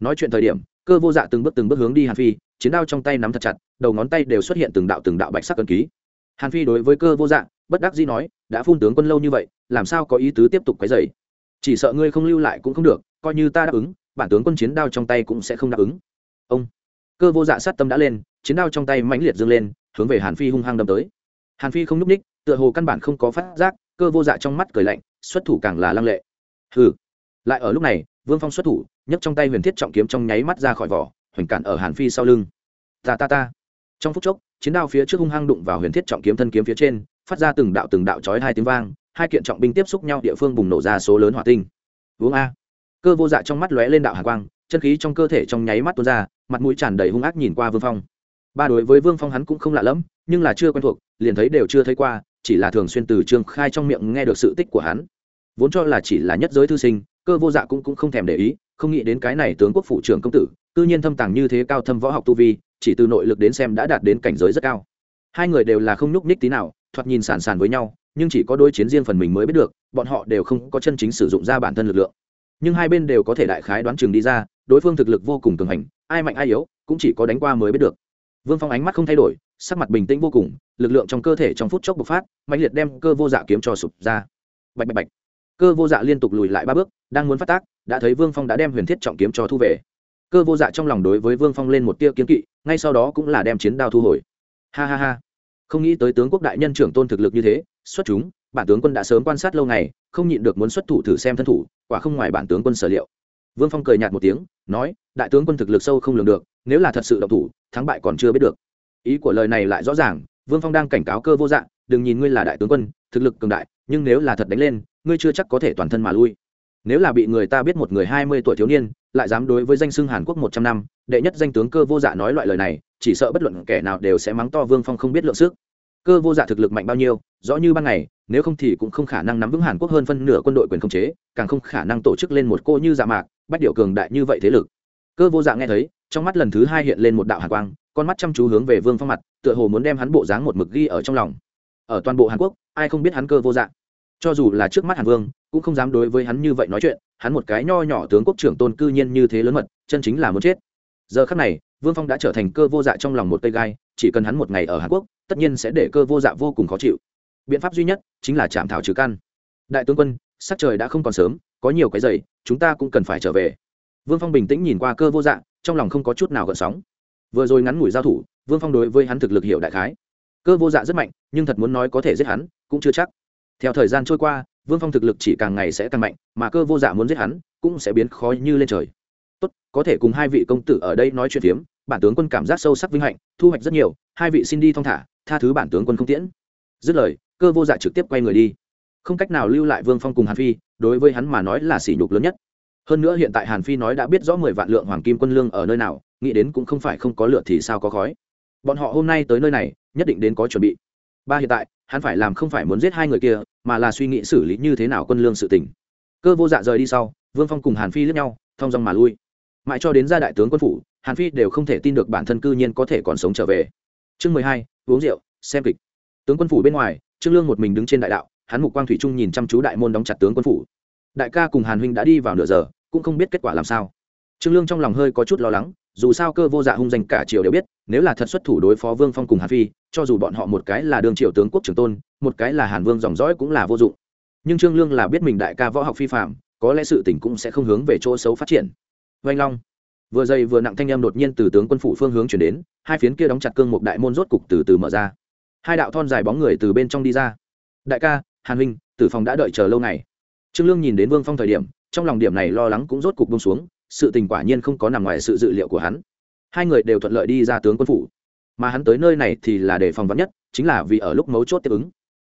A: Nói chuyện thời điểm, cơ vô dạ từng bước từng bước hướng đi hàn phi, chiến đao trong tay nắm thật chặt, đầu ngón tay đều xuất hiện từng đạo từng đạo bạch sắc cân ký. Hàn phi đối với cơ vô dạ bất đắc dĩ nói, đã phun tướng quân lâu như vậy, làm sao có ý tứ tiếp tục quấy dày chỉ sợ ngươi không lưu lại cũng không được, coi như ta đáp ứng, bản tướng quân chiến đao trong tay cũng sẽ không đáp ứng. Ông. Cơ vô dạ sát tâm đã lên, chiến đao trong tay mãnh liệt dâng lên, hướng về hàn phi hung hăng đâm tới. Hàn phi không n ú c ních tựa hồ căn bản không có phát giác, cơ vô dạ trong mắt cười lạnh xuất thủ càng là lăng lệ. Hừ. Lại ở lúc này, vương phong xuất thủ, nhấc trong tay huyền thiết trọng kiếm trong nháy mắt ra khỏi vỏ, hoành cản ở hàn phi sau lưng. Ta ta ta. Trong phút chốc, chiến đao phía trước hung hăng đụng vào huyền thiết trọng kiếm thân kiếm phía trên, phát ra từng đạo từng đạo chói hai tiếng vang, hai kiện trọng binh tiếp xúc nhau địa phương bùng nổ ra số lớn hỏa tinh. Uống a. Cơ vô dạ trong mắt lóe lên đạo hạ quang, chân khí trong cơ thể trong nháy mắt tuôn ra, mặt mũi tràn đầy hung ác nhìn qua vương phong. Ba đối với vương phong hắn cũng không lạ lẫm, nhưng là chưa quen thuộc, liền thấy đều chưa thấy qua, chỉ là thường xuyên từ trương khai trong miệng nghe được sự tích của hắn vốn cho là chỉ là nhất giới thư sinh cơ vô dạ cũng, cũng không thèm để ý không nghĩ đến cái này tướng quốc phủ trưởng công tử tư nhiên thâm tàng như thế cao thâm võ học tu vi chỉ từ nội lực đến xem đã đạt đến cảnh giới rất cao. Hai người đều là không nhúc ních tí nào thoạt nhìn sàn sàn với nhau nhưng chỉ có đôi chiến riêng phần mình mới biết được bọn họ đều không có chân chính sử dụng ra bản thân lực lượng. Nhưng hai bên đều có thể đại khái đoán chừng đi ra đối phương thực lực vô cùng cường hành ai mạnh ai yếu cũng chỉ có đánh qua mới biết được. Vương phong ánh mắt không thay đổi sắc mặt bình tĩnh vô cùng lực lượng trong cơ thể trong phút chốc bộc phát mạnh liệt đem cơ vô dạ kiếm cho sụp ra. Bạch bạch bạch cơ vô dạ liên tục lùi lại ba bước, đang muốn phát tác, đã thấy vương phong đã đem huyền thiết trọng kiếm cho thu về. Cơ vô dạ trong lòng đối với vương phong lên một tia kiếm kỵ, ngay sau đó cũng là đem chiến đao thu hồi. Ha ha ha. Không nghĩ tới tướng quốc đại nhân trưởng tôn thực lực như thế, xuất chúng, bản tướng quân đã sớm quan sát lâu ngày, không nhịn được muốn xuất thủ thử xem thân thủ, quả không ngoài bản tướng quân sở liệu. Vương phong cười nhạt một tiếng, nói, đại tướng quân thực lực sâu không lường được, nếu là thật sự độc thủ, thắng bại còn chưa biết được. Ý của lời này lại rõ ràng vương phong đang cảnh cáo cơ vô dạng đừng nhìn ngươi là đại tướng quân, thực lực cường đại, nhưng nếu là thật đánh lên, ngươi chưa chắc có thể toàn thân mà lui. Nếu là bị người ta biết một người hai mươi tuổi thiếu niên, lại dám đối với danh xưng hàn quốc một trăm năm, đệ nhất danh tướng cơ vô dạ nói loại lời này, chỉ sợ bất luận kẻ nào đều sẽ mắng to vương phong không biết lượng sức. Cơ vô dạ thực lực mạnh bao nhiêu, rõ như ban ngày, nếu không thì cũng không khả năng nắm vững hàn quốc hơn phân nửa quân đội quyền khống chế, càng không khả năng tổ chức lên một cô như dạ mạc, bách điệu cường đại như vậy thế lực cơ vô dạng nghe thấy, trong mắt lần thứ hai hiện lên một đạo hàn quang, con mắt chăm chú hướng về vương phong mặt, tựa hồ muốn đem hắn bộ dáng một mực ghi ở trong lòng. Ở toàn bộ hàn quốc, ai không biết hắn cơ vô dạng? cho dù là trước mắt hàn vương, cũng không dám đối với hắn như vậy nói chuyện, hắn một cái nho nhỏ tướng quốc trưởng tôn cư nhiên như thế lớn mật, chân chính là muốn chết. Giờ khắc này, vương phong đã trở thành cơ vô dạ trong lòng một cây gai, chỉ cần hắn một ngày ở hàn quốc, tất nhiên sẽ để cơ vô dạ vô cùng khó chịu. Biện pháp duy nhất chính là chạm thảo trừ căn. Đại tướng quân, sắc trời đã không còn sớm, có nhiều cái giày chúng ta cũng cần phải trở về vương phong bình tĩnh nhìn qua cơ vô dạ trong lòng không có chút nào gợn sóng. Vừa rồi ngắn ngủi giao thủ, vương phong đối với hắn thực lực hiểu đại khái. Cơ vô dạ rất mạnh, nhưng thật muốn nói có thể giết hắn, cũng chưa chắc. Theo thời gian trôi qua, vương phong thực lực chỉ càng ngày sẽ càng mạnh, mà cơ vô dạ muốn giết hắn, cũng sẽ biến khó như lên trời. Tốt, có thể cùng hai vị công tử ở đây nói chuyện phiếm, bản tướng quân cảm giác sâu sắc vinh hạnh, thu hoạch rất nhiều, hai vị xin đi thong thả, tha thứ bản tướng quân không tiễn. Dứt lời, cơ vô dạ trực tiếp quay người đi. Không cách nào lưu lại vương phong cùng hàn phi, đối với hắn mà nói là sỉ nhục lớn nhất hơn nữa hiện tại hàn phi nói đã biết rõ mười vạn lượng hoàng kim quân lương ở nơi nào, nghĩ đến cũng không phải không có lửa thì sao có khói. Bọn họ hôm nay tới nơi này, nhất định đến có chuẩn bị. Ba hiện tại, hắn phải làm không phải muốn giết hai người kia, mà là suy nghĩ xử lý như thế nào quân lương sự tỉnh cơ vô dạ rời đi sau, vương phong cùng hàn phi lướt nhau, thong dong mà lui. Mãi cho đến gia đại tướng quân phủ, hàn phi đều không thể tin được bản thân cư nhiên có thể còn sống trở về. Chương mười hai, uống rượu, xem kịch. Tướng quân phủ bên ngoài, trương lương một mình đứng trên đại đạo, hắn mục quang thủy trung nhìn chăm chú đại môn đóng chặt tướng quân phủ. Đại ca cùng hàn huynh đã đi vào nửa giờ cũng không biết kết quả làm sao. Trương lương trong lòng hơi có chút lo lắng, dù sao cơ vô dạ hung danh cả triều đều biết, nếu là thật xuất thủ đối phó vương phong cùng hàn phi, cho dù bọn họ một cái là đương triều tướng quốc trưởng tôn, một cái là hàn vương dòng dõi cũng là vô dụng. Nhưng trương lương là biết mình đại ca võ học phi phạm, có lẽ sự tỉnh cũng sẽ không hướng về chỗ xấu phát triển. Vanh long, vừa dày vừa nặng thanh âm đột nhiên từ tướng quân phủ phương hướng chuyển đến, hai phiến kia đóng chặt cương một đại môn rốt cục từ từ mở ra. Hai đạo thon dài bóng người từ bên trong đi ra. Đại ca, hàn huynh, tử phòng đã đợi chờ lâu ngày. Trương lương nhìn đến vương phong thời điểm trong lòng điểm này lo lắng cũng rốt cục bông xuống, sự tình quả nhiên không có nằm ngoài sự dự liệu của hắn. Hai người đều thuận lợi đi ra tướng quân phủ. Mà hắn tới nơi này thì là để phòng vắn nhất, chính là vì ở lúc mấu chốt tiếp ứng.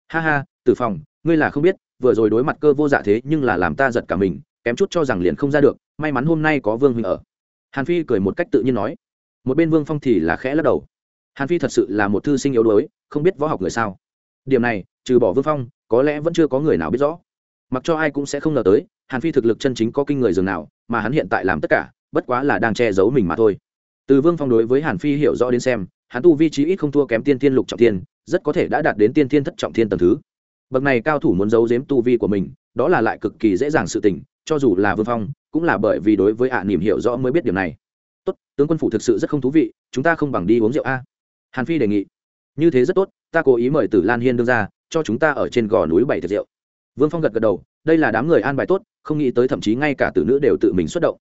A: Ha ha, tử phòng ngươi là không biết, vừa rồi đối mặt cơ vô dạ thế nhưng là làm ta giật cả mình, kém chút cho rằng liền không ra được, may mắn hôm nay có vương huynh ở. Hàn phi cười một cách tự nhiên nói. Một bên vương phong thì là khẽ lắc đầu. Hàn phi thật sự là một thư sinh yếu đuối, không biết võ học người sao. Điểm này, trừ bỏ vương phong, có lẽ vẫn chưa có người nào biết rõ. Mặc cho ai cũng sẽ không ngờ tới hàn phi thực lực chân chính có kinh người dường nào, mà hắn hiện tại làm tất cả, bất quá là đang che giấu mình mà thôi. Từ vương phong đối với hàn phi hiểu rõ đến xem, hắn tu vi trí ít không thua kém tiên thiên lục trọng thiên, rất có thể đã đạt đến tiên thiên thất trọng thiên tầng thứ. Bậc này cao thủ muốn giấu giếm tu vi của mình, đó là lại cực kỳ dễ dàng sự tình, cho dù là vương phong, cũng là bởi vì đối với ạ niềm hiểu rõ mới biết điều này. Tốt, tướng quân phủ thực sự rất không thú vị, chúng ta không bằng đi uống rượu a. Hàn phi đề nghị. Như thế rất tốt, ta cố ý mời tử lan hiên đương ra, cho chúng ta ở trên gò núi bảy tiệc rượu vương phong gật gật đầu, đây là đám người an bài tốt, không nghĩ tới thậm chí ngay cả tử nữ đều tự mình xuất động.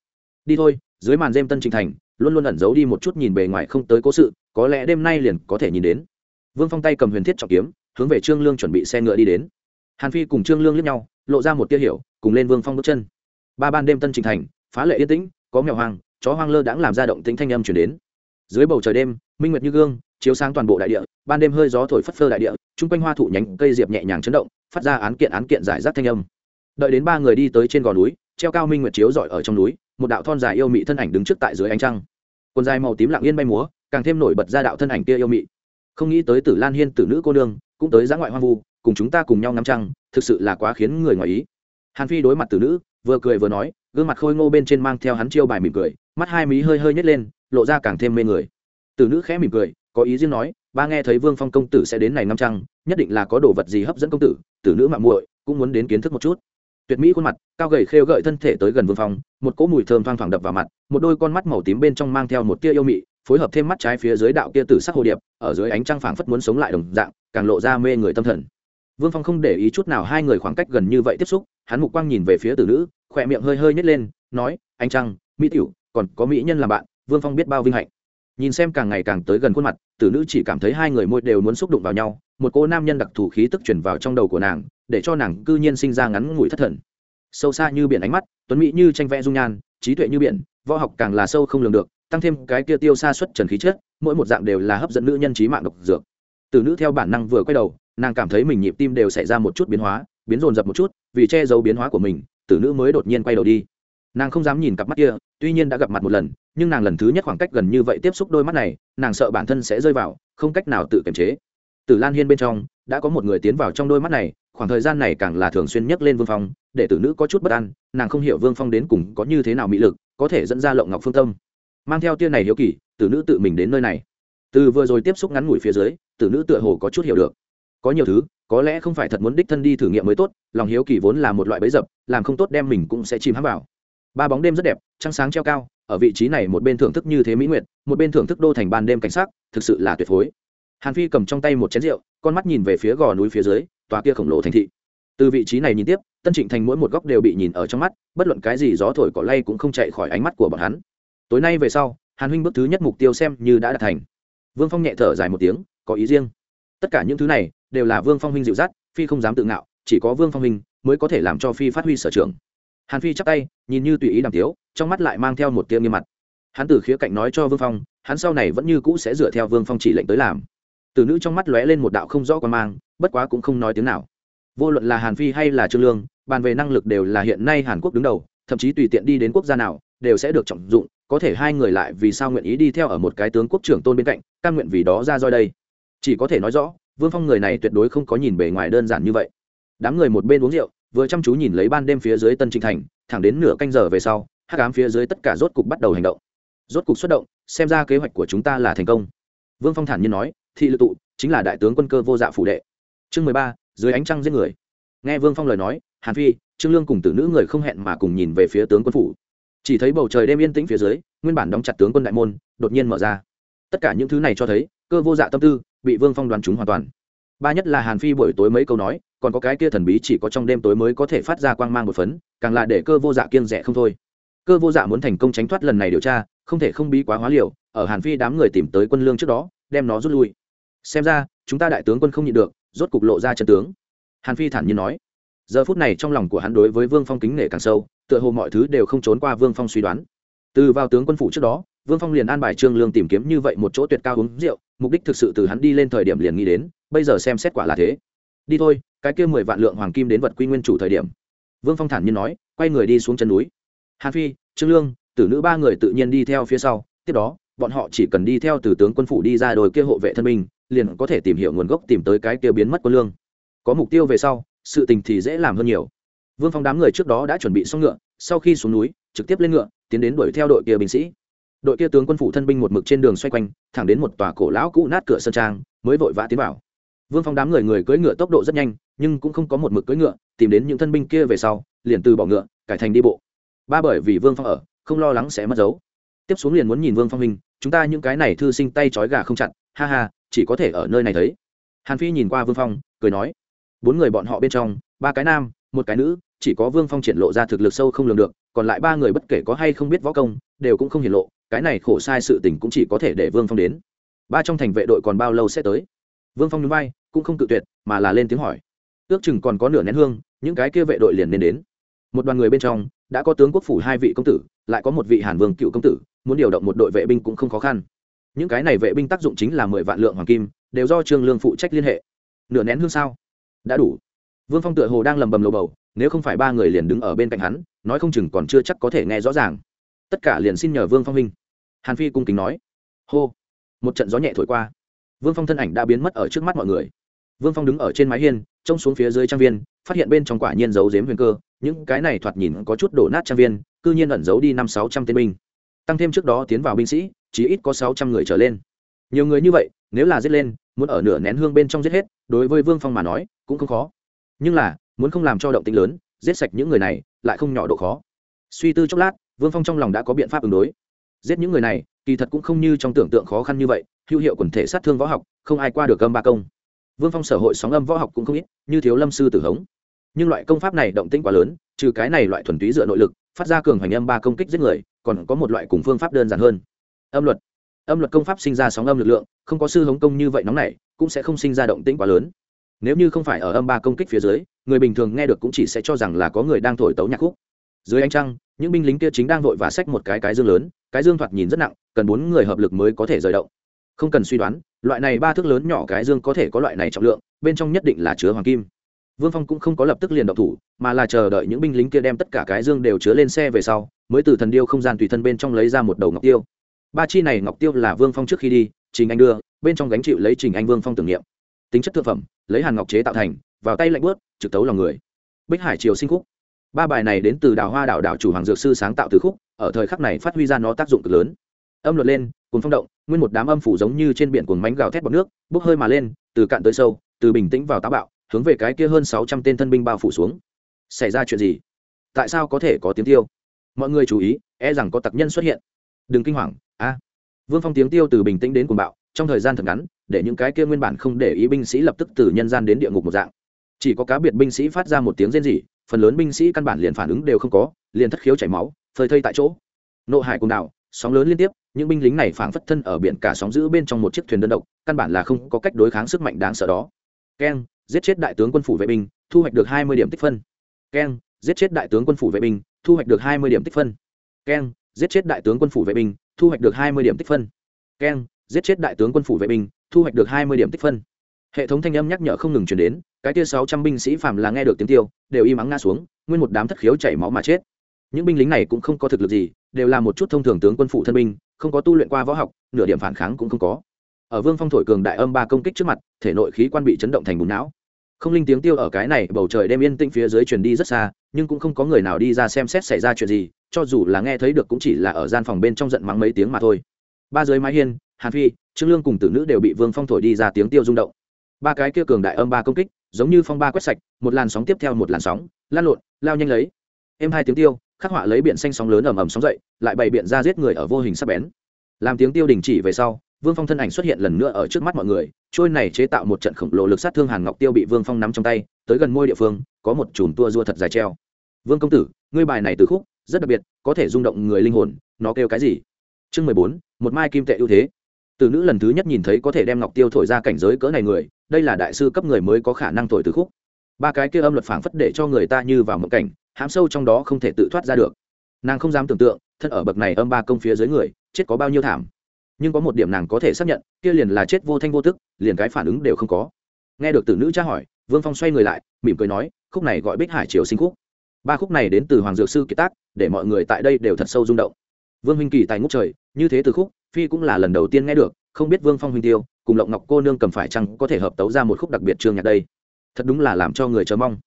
A: Đi thôi, dưới màn đêm tân trình thành, luôn luôn ẩn giấu đi một chút nhìn bề ngoài không tới cố sự, có lẽ đêm nay liền có thể nhìn đến. Vương phong tay cầm huyền thiết trọng kiếm, hướng về trương lương chuẩn bị xe ngựa đi đến. Hàn phi cùng trương lương liếc nhau, lộ ra một tia hiểu, cùng lên vương phong bước chân. Ba ban đêm tân trình thành, phá lệ yên tĩnh, có mèo hoang, chó hoang lơ đãng làm ra động tĩnh thanh âm chuyển đến. Dưới bầu trời đêm, minh nguyệt như gương, chiếu sáng toàn bộ đại địa, ban đêm hơi gió thổi phất phơ đại địa chung quanh hoa thụ nhánh cây diệp nhẹ nhàng chấn động, phát ra án kiện án kiện giải rác thanh âm. Đợi đến ba người đi tới trên gò núi, treo cao minh nguyệt chiếu rọi ở trong núi, một đạo thon dài yêu mị thân ảnh đứng trước tại dưới ánh trăng. Quần dài màu tím lặng yên bay múa, càng thêm nổi bật ra đạo thân ảnh kia yêu mị. Không nghĩ tới tử lan hiên, tử nữ cô nương, cũng tới giã ngoại hoang vu, cùng chúng ta cùng nhau ngắm trăng, thực sự là quá khiến người ngoài ý. Hàn phi đối mặt tử nữ, vừa cười vừa nói, gương mặt khôi ngô bên trên mang theo hắn chiêu bài mỉm cười, mắt hai mí hơi hơi nhét lên, lộ ra càng thêm mê người. Tử nữ khẽ mỉm cười, có ý riêng nói ba nghe thấy vương phong công tử sẽ đến này năm trăng, nhất định là có đồ vật gì hấp dẫn công tử tử nữ mạng muội, cũng muốn đến kiến thức một chút. Tuyệt mỹ khuôn mặt, cao gầy khêu gợi thân thể tới gần vương phong, một cỗ mùi thơm thoang thoảng đập vào mặt, một đôi con mắt màu tím bên trong mang theo một tia yêu mị, phối hợp thêm mắt trái phía dưới đạo kia tử sắc hồ điệp, ở dưới ánh trăng phảng phất muốn sống lại đồng dạng, càng lộ ra mê người tâm thần. Vương phong không để ý chút nào hai người khoảng cách gần như vậy tiếp xúc, hắn mục quang nhìn về phía tử nữ, khỏe miệng hơi hơi nhét lên, nói anh trăng, mỹ tiểu, còn có mỹ nhân làm bạn, vương phong biết bao vinh hạnh nhìn xem càng ngày càng tới gần khuôn mặt, tử nữ chỉ cảm thấy hai người môi đều muốn xúc đụng vào nhau, một cô nam nhân đặc thù khí tức chuyển vào trong đầu của nàng, để cho nàng cư nhiên sinh ra ngắn ngủi thất thần. Sâu xa như biển ánh mắt, tuấn mỹ như tranh vẽ dung nhan, trí tuệ như biển, võ học càng là sâu không lường được, tăng thêm cái kia tiêu xa xuất trần khí chất, mỗi một dạng đều là hấp dẫn nữ nhân trí mạng độc dược. Tử nữ theo bản năng vừa quay đầu, nàng cảm thấy mình nhịp tim đều xảy ra một chút biến hóa, biến rồn rập một chút, vì che giấu biến hóa của mình, tử nữ mới đột nhiên quay đầu đi. Nàng không dám nhìn cặp mắt kia, tuy nhiên đã gặp mặt một lần nhưng nàng lần thứ nhất khoảng cách gần như vậy tiếp xúc đôi mắt này, nàng sợ bản thân sẽ rơi vào không cách nào tự kiềm chế. Tử lan hiên bên trong, đã có một người tiến vào trong đôi mắt này, khoảng thời gian này càng là thường xuyên nhắc lên vương phong, để tử nữ có chút bất an, nàng không hiểu vương phong đến cùng có như thế nào mỹ lực, có thể dẫn ra lộng ngọc phương tâm. Mang theo tia này hiếu kỳ, tử nữ tự mình đến nơi này. Từ vừa rồi tiếp xúc ngắn ngủi phía dưới, tử nữ tựa hồ có chút hiểu được. Có nhiều thứ, có lẽ không phải thật muốn đích thân đi thử nghiệm mới tốt, lòng hiếu kỳ vốn là một loại bấy dập, làm không tốt đem mình cũng sẽ chìm hãm vào. Ba bóng đêm rất đẹp trăng sáng treo cao, ở vị trí này một bên thưởng thức như thế mỹ nguyệt, một bên thưởng thức đô thành ban đêm cảnh sắc, thực sự là tuyệt phối. Hàn phi cầm trong tay một chén rượu, con mắt nhìn về phía gò núi phía dưới, tòa kia khổng lồ thành thị. Từ vị trí này nhìn tiếp, tân trịnh thành mỗi một góc đều bị nhìn ở trong mắt, bất luận cái gì gió thổi cỏ lay cũng không chạy khỏi ánh mắt của bọn hắn. Tối nay về sau, hàn huynh bước thứ nhất mục tiêu xem như đã đạt thành. Vương phong nhẹ thở dài một tiếng, có ý riêng. Tất cả những thứ này đều là vương phong huynh dịu dắt, phi không dám tự ngạo, chỉ có vương phong huynh mới có thể làm cho phi phát huy sở trường. Hàn phi chắp tay, nhìn như tùy ý đàm tiếu trong mắt lại mang theo một tia nghiêm mặt. Hắn từ khía cạnh nói cho vương phong, hắn sau này vẫn như cũ sẽ dựa theo vương phong chỉ lệnh tới làm. Từ nữ trong mắt lóe lên một đạo không rõ quan mang, bất quá cũng không nói tiếng nào. Vô luận là hàn phi hay là trương lương, bàn về năng lực đều là hiện nay hàn quốc đứng đầu, thậm chí tùy tiện đi đến quốc gia nào, đều sẽ được trọng dụng, có thể hai người lại vì sao nguyện ý đi theo ở một cái tướng quốc trưởng tôn bên cạnh căn nguyện vì đó ra roi đây. Chỉ có thể nói rõ, vương phong người này tuyệt đối không có nhìn bề ngoài đơn giản như vậy. Đám người một bên uống rượu, vừa chăm chú nhìn lấy ban đêm phía dưới tân trinh thành, thẳng đến nửa canh giờ về sau hắc ám phía dưới tất cả rốt cục bắt đầu hành động. Rốt cục xuất động, xem ra kế hoạch của chúng ta là thành công. Vương phong thản nhiên nói, thị lực tụ chính là đại tướng quân cơ vô dạ phủ đệ. Chương mười ba, dưới ánh trăng giết người. Nghe vương phong lời nói, hàn phi, trương lương cùng tử nữ người không hẹn mà cùng nhìn về phía tướng quân phủ. Chỉ thấy bầu trời đêm yên tĩnh phía dưới, nguyên bản đóng chặt tướng quân đại môn, đột nhiên mở ra. Tất cả những thứ này cho thấy, cơ vô dạ tâm tư bị vương phong đoán chúng hoàn toàn. Ba nhất là hàn phi buổi tối mấy câu nói, còn có cái kia thần bí chỉ có trong đêm tối mới có thể phát ra quang mang một phấn, càng là để cơ vô dạ kiên rẻ không thôi cơ vô dạ muốn thành công tránh thoát lần này điều tra, không thể không bí quá hóa liều, ở hàn phi đám người tìm tới quân lương trước đó, đem nó rút lui. Xem ra, chúng ta đại tướng quân không nhịn được, rốt cục lộ ra chân tướng. Hàn phi thản nhiên nói. Giờ phút này trong lòng của hắn đối với vương phong kính nể càng sâu, tựa hồ mọi thứ đều không trốn qua vương phong suy đoán. Từ vào tướng quân phủ trước đó, vương phong liền an bài trương lương tìm kiếm như vậy một chỗ tuyệt cao uống rượu, mục đích thực sự từ hắn đi lên thời điểm liền nghĩ đến, bây giờ xem xét quả là thế. Đi thôi, cái kia mười vạn lượng hoàng kim đến vật quy nguyên chủ thời điểm. Vương phong thản nhiên nói, quay người đi xuống chân núi hàn phi trương lương tử nữ ba người tự nhiên đi theo phía sau. Tiếp đó bọn họ chỉ cần đi theo từ tướng quân phủ đi ra đồi kia hộ vệ thân binh, liền có thể tìm hiểu nguồn gốc tìm tới cái kia biến mất quân lương. Có mục tiêu về sau sự tình thì dễ làm hơn nhiều. Vương phong đám người trước đó đã chuẩn bị xong ngựa sau khi xuống núi trực tiếp lên ngựa tiến đến đuổi theo đội kia binh sĩ. Đội kia tướng quân phủ thân binh một mực trên đường xoay quanh thẳng đến một tòa cổ lão cũ nát cửa sơn trang mới vội vã tiến vào. Vương phong đám người người cưỡi ngựa tốc độ rất nhanh nhưng cũng không có một mực cưỡi ngựa tìm đến những thân binh kia về sau liền từ bỏ ngựa cải thành đi bộ ba bởi vì vương phong ở, không lo lắng sẽ mất dấu. Tiếp xuống liền muốn nhìn vương phong minh chúng ta những cái này thư sinh tay trói gà không chặt, ha ha, chỉ có thể ở nơi này thấy. Hàn phi nhìn qua vương phong, cười nói, bốn người bọn họ bên trong, ba cái nam, một cái nữ, chỉ có vương phong triển lộ ra thực lực sâu không lường được, còn lại ba người bất kể có hay không biết võ công, đều cũng không hiển lộ, cái này khổ sai sự tình cũng chỉ có thể để vương phong đến. Ba trong thành vệ đội còn bao lâu sẽ tới? Vương phong núi bay cũng không cự tuyệt, mà là lên tiếng hỏi. Ước chừng còn có nửa nén hương, những cái kia vệ đội liền nên đến một đoàn người bên trong, đã có tướng quốc phủ hai vị công tử, lại có một vị hàn vương cựu công tử, muốn điều động một đội vệ binh cũng không khó khăn. Những cái này vệ binh tác dụng chính là mười vạn lượng hoàng kim, đều do trương lương phụ trách liên hệ. Nửa nén hương sao? Đã đủ. Vương phong tựa hồ đang lầm bầm lầu bầu, nếu không phải ba người liền đứng ở bên cạnh hắn, nói không chừng còn chưa chắc có thể nghe rõ ràng. Tất cả liền xin nhờ vương phong minh hàn phi cung kính nói. Hô. Một trận gió nhẹ thổi qua. Vương phong thân ảnh đã biến mất ở trước mắt mọi người. Vương phong đứng ở trên mái hiên trông xuống phía dưới trang viên, phát hiện bên trong quả nhiên giấu giếm huyền cơ, những cái này thoạt nhìn có chút đổ nát trang viên, cư nhiên ẩn giấu đi năm sáu trăm tên binh. Tăng thêm trước đó tiến vào binh sĩ, chỉ ít có sáu trăm người trở lên. Nhiều người như vậy, nếu là giết lên, muốn ở nửa nén hương bên trong giết hết, đối với vương phong mà nói, cũng không khó. Nhưng là, muốn không làm cho động tĩnh lớn, giết sạch những người này, lại không nhỏ độ khó. Suy tư chốc lát, vương phong trong lòng đã có biện pháp ứng đối. Giết những người này, kỳ thật cũng không như trong tưởng tượng khó khăn như vậy, hữu hiệu quần thể sát thương võ học, không ai qua được gâm ba công vương phong sở hội sóng âm võ học cũng không ít, như thiếu lâm sư tử hống. Nhưng loại công pháp này động tĩnh quá lớn, trừ cái này loại thuần túy dựa nội lực, phát ra cường hoành âm ba công kích giết người, còn có một loại cùng phương pháp đơn giản hơn. Âm luật. Âm luật công pháp sinh ra sóng âm lực lượng, không có sư hống công như vậy nóng này, cũng sẽ không sinh ra động tĩnh quá lớn. Nếu như không phải ở âm ba công kích phía dưới, người bình thường nghe được cũng chỉ sẽ cho rằng là có người đang thổi tấu nhạc khúc. Dưới ánh trăng, những binh lính kia chính đang vội và xách một cái cái dương lớn, cái dương thoạt nhìn rất nặng, cần bốn người hợp lực mới có thể rời động không cần suy đoán, loại này ba thước lớn nhỏ cái dương có thể có loại này trọng lượng, bên trong nhất định là chứa hoàng kim. Vương phong cũng không có lập tức liền độc thủ, mà là chờ đợi những binh lính kia đem tất cả cái dương đều chứa lên xe về sau, mới từ thần điêu không gian tùy thân bên trong lấy ra một đầu ngọc tiêu. Ba chi này ngọc tiêu là vương phong trước khi đi, trình anh đưa, bên trong gánh chịu lấy trình anh vương phong tưởng niệm. Tính chất thực phẩm, lấy hàn ngọc chế tạo thành, vào tay lạnh bớt trực tấu lòng người. Bích hải triều sinh khúc. Ba bài này đến từ đào hoa đảo đảo chủ hoàng dược sư sáng tạo từ khúc, ở thời khắc này phát huy ra nó tác dụng cực lớn. Âm luật lên cùng phong động, nguyên một đám âm phủ giống như trên biển cuồng mánh gào thét bọc nước, bốc hơi mà lên, từ cạn tới sâu, từ bình tĩnh vào táo bạo, hướng về cái kia hơn sáu trăm tên thân binh bao phủ xuống. Xảy ra chuyện gì? Tại sao có thể có tiếng tiêu? Mọi người chú ý e rằng có tặc nhân xuất hiện. Đừng kinh hoàng, a. Vương phong tiếng tiêu từ bình tĩnh đến cuồng bạo, trong thời gian thật ngắn, để những cái kia nguyên bản không để ý binh sĩ lập tức từ nhân gian đến địa ngục một dạng. Chỉ có cá biệt binh sĩ phát ra một tiếng rên rỉ, phần lớn binh sĩ căn bản liền phản ứng đều không có, liền thất khiếu chảy máu, phơi thây tại chỗ. Nộ hải cùng đảo sóng lớn liên tiếp những binh lính này phảng phất thân ở biển cả sóng giữ bên trong một chiếc thuyền đơn độc, căn bản là không có cách đối kháng sức mạnh đáng sợ đó. Keng, giết chết đại tướng quân phủ vệ binh, thu hoạch được hai mươi điểm tích phân. Keng, giết chết đại tướng quân phủ vệ binh, thu hoạch được hai mươi điểm tích phân. Keng, giết chết đại tướng quân phủ vệ binh, thu hoạch được hai mươi điểm tích phân. Keng, giết chết đại tướng quân phủ vệ binh, thu hoạch được hai mươi điểm tích phân. Hệ thống thanh âm nhắc nhở không ngừng chuyển đến, cái tia sáu trăm binh sĩ phạm là nghe được tiếng tiêu đều im ắng ngã xuống, nguyên một đám thất khiếu chảy máu mà chết. Những binh lính này cũng không có thực lực gì, đều là một chút thông thường tướng quân phụ thân binh không có tu luyện qua võ học, nửa điểm phản kháng cũng không có. Ở vương phong thổi cường đại âm ba công kích trước mặt, thể nội khí quan bị chấn động thành bùn não. Không linh tiếng tiêu ở cái này, bầu trời đêm yên tĩnh phía dưới truyền đi rất xa, nhưng cũng không có người nào đi ra xem xét xảy ra chuyện gì, cho dù là nghe thấy được cũng chỉ là ở gian phòng bên trong giận mắng mấy tiếng mà thôi. Ba dưới mái hiên, hàn phi, trương lương cùng tử nữ đều bị vương phong thổi đi ra tiếng tiêu rung động. Ba cái kia cường đại âm ba công kích, giống như phong ba quét sạch, một làn sóng tiếp theo một làn sóng, lan lộn, lao nhanh lấy. Em hai tiếng tiêu khắc họa lấy biển xanh sóng lớn ầm ầm sóng dậy, lại bày biện ra giết người ở vô hình sắp bén. Làm tiếng tiêu đình chỉ về sau, vương phong thân ảnh xuất hiện lần nữa ở trước mắt mọi người, trôi này chế tạo một trận khổng lồ lực sát thương hàn ngọc tiêu bị vương phong nắm trong tay, tới gần môi địa phương, có một chùm tua rua thật dài treo. Vương công tử, ngươi bài này từ khúc, rất đặc biệt, có thể rung động người linh hồn, nó kêu cái gì? Chương mười bốn, một mai kim tệ ưu thế. Từ nữ lần thứ nhất nhìn thấy có thể đem ngọc tiêu thổi ra cảnh giới cỡ này người, đây là đại sư cấp người mới có khả năng thổi từ khúc ba cái kia âm luật phảng phất để cho người ta như vào mộng cảnh, hãm sâu trong đó không thể tự thoát ra được. Nàng không dám tưởng tượng, thân ở bậc này âm ba công phía dưới người, chết có bao nhiêu thảm. Nhưng có một điểm nàng có thể xác nhận, kia liền là chết vô thanh vô tức, liền cái phản ứng đều không có. Nghe được từ nữ tra hỏi, vương phong xoay người lại, mỉm cười nói, khúc này gọi bích hải triều sinh khúc. Ba khúc này đến từ hoàng dược sư kiệt tác, để mọi người tại đây đều thật sâu rung động. Vương huynh kỳ tài ngút trời, như thế từ khúc, phi cũng là lần đầu tiên nghe được, không biết vương phong huynh tiêu, cùng lộng ngọc cô nương cầm phải chăng có thể hợp tấu ra một khúc đặc biệt trường nhạc đây thật đúng là làm cho người chờ mong.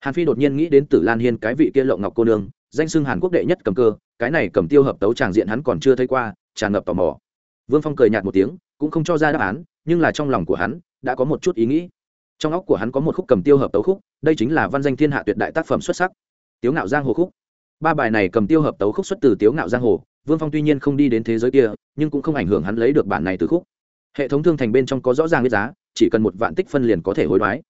A: Hàn phi đột nhiên nghĩ đến tử lan hiên cái vị kia lộng ngọc cô nương, danh xưng hàn quốc đệ nhất cầm cơ, cái này cầm tiêu hợp tấu tràng diện hắn còn chưa thấy qua, tràn ngập tò mò. Vương phong cười nhạt một tiếng, cũng không cho ra đáp án, nhưng là trong lòng của hắn, đã có một chút ý nghĩ. Trong óc của hắn có một khúc cầm tiêu hợp tấu khúc, đây chính là văn danh thiên hạ tuyệt đại tác phẩm xuất sắc. Tiếu ngạo giang hồ khúc. Ba bài này cầm tiêu hợp tấu khúc xuất từ tiếu ngạo giang hồ, vương phong tuy nhiên không đi đến thế giới kia, nhưng cũng không ảnh hưởng hắn lấy được bản này từ khúc. Hệ thống thương thành bên trong có rõ ràng biết giá, chỉ cần một vạn tích phân liền có thể hối đoái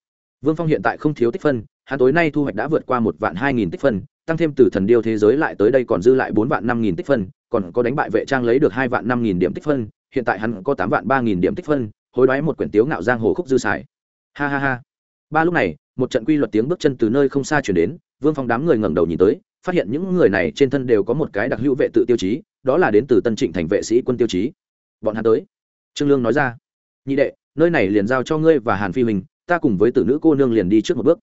A: vương phong hiện tại không thiếu tích phân, hắn tối nay thu hoạch đã vượt qua một vạn hai nghìn tích phân, tăng thêm từ thần điêu thế giới lại tới đây còn dư lại bốn vạn năm nghìn tích phân, còn có đánh bại vệ trang lấy được hai vạn năm nghìn điểm tích phân, hiện tại hắn có tám vạn ba nghìn điểm tích phân, hối đoái một quyển tiếu ngạo giang hồ khúc dư xài. Ha ha ha. Ba lúc này, một trận quy luật tiếng bước chân từ nơi không xa chuyển đến, vương phong đám người ngẩng đầu nhìn tới, phát hiện những người này trên thân đều có một cái đặc hữu vệ tự tiêu chí, đó là đến từ tân trịnh thành vệ sĩ quân tiêu chí. Bọn hắn tới. Trương lương nói ra. Nhị đệ, nơi này liền giao cho ngươi và hàn phi huỳnh ta cùng với tử nữ cô nương liền đi trước một bước.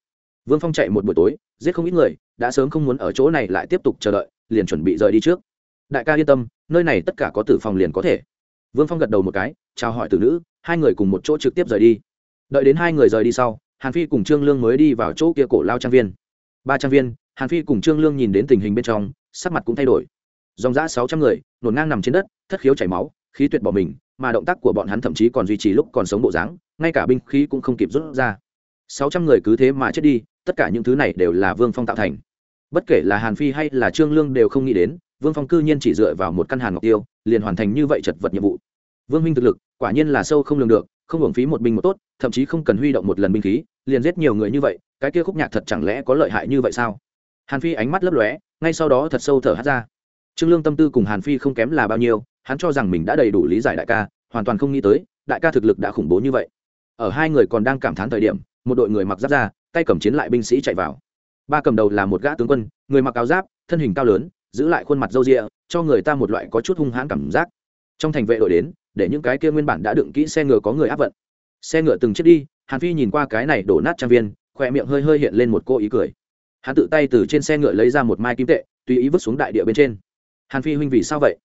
A: Vương phong chạy một buổi tối, giết không ít người, đã sớm không muốn ở chỗ này lại tiếp tục chờ đợi, liền chuẩn bị rời đi trước. Đại ca yên tâm, nơi này tất cả có tử phòng liền có thể. Vương phong gật đầu một cái, chào hỏi tử nữ, hai người cùng một chỗ trực tiếp rời đi. Đợi đến hai người rời đi sau, hàn phi cùng trương lương mới đi vào chỗ kia cổ lao trang viên. Ba trang viên, hàn phi cùng trương lương nhìn đến tình hình bên trong, sắc mặt cũng thay đổi. Dòng giã sáu trăm người, nổn ngang nằm trên đất, thất khiếu chảy máu khí tuyệt bỏ mình, mà động tác của bọn hắn thậm chí còn duy trì lúc còn sống bộ dáng, ngay cả binh khí cũng không kịp rút ra. Sáu trăm người cứ thế mà chết đi, tất cả những thứ này đều là vương phong tạo thành. Bất kể là hàn phi hay là trương lương đều không nghĩ đến, vương phong cư nhiên chỉ dựa vào một căn hàn ngọc tiêu, liền hoàn thành như vậy chật vật nhiệm vụ. Vương minh thực lực, quả nhiên là sâu không lường được, không hưởng phí một binh một tốt, thậm chí không cần huy động một lần binh khí, liền giết nhiều người như vậy, cái kia khúc nhạc thật chẳng lẽ có lợi hại như vậy sao? Hàn phi ánh mắt lấp lóe, ngay sau đó thật sâu thở hát ra. Trương lương tâm tư cùng hàn phi không kém là bao nhiêu hắn cho rằng mình đã đầy đủ lý giải đại ca, hoàn toàn không nghĩ tới, đại ca thực lực đã khủng bố như vậy. Ở hai người còn đang cảm thán thời điểm, một đội người mặc giáp ra, tay cầm chiến lại binh sĩ chạy vào. Ba cầm đầu là một gã tướng quân, người mặc áo giáp, thân hình cao lớn, giữ lại khuôn mặt râu rịa cho người ta một loại có chút hung hãn cảm giác. Trong thành vệ đội đến, để những cái kia nguyên bản đã đựng kỹ xe ngựa có người áp vận. Xe ngựa từng chiếc đi, hàn phi nhìn qua cái này đổ nát trang viên khoe miệng hơi hơi hiện lên một cô ý cười. Hắn tự tay từ trên xe ngựa lấy ra một mai kim tệ, tùy ý vứt xuống đại địa bên trên. Hàn phi huynh vì sao vậy?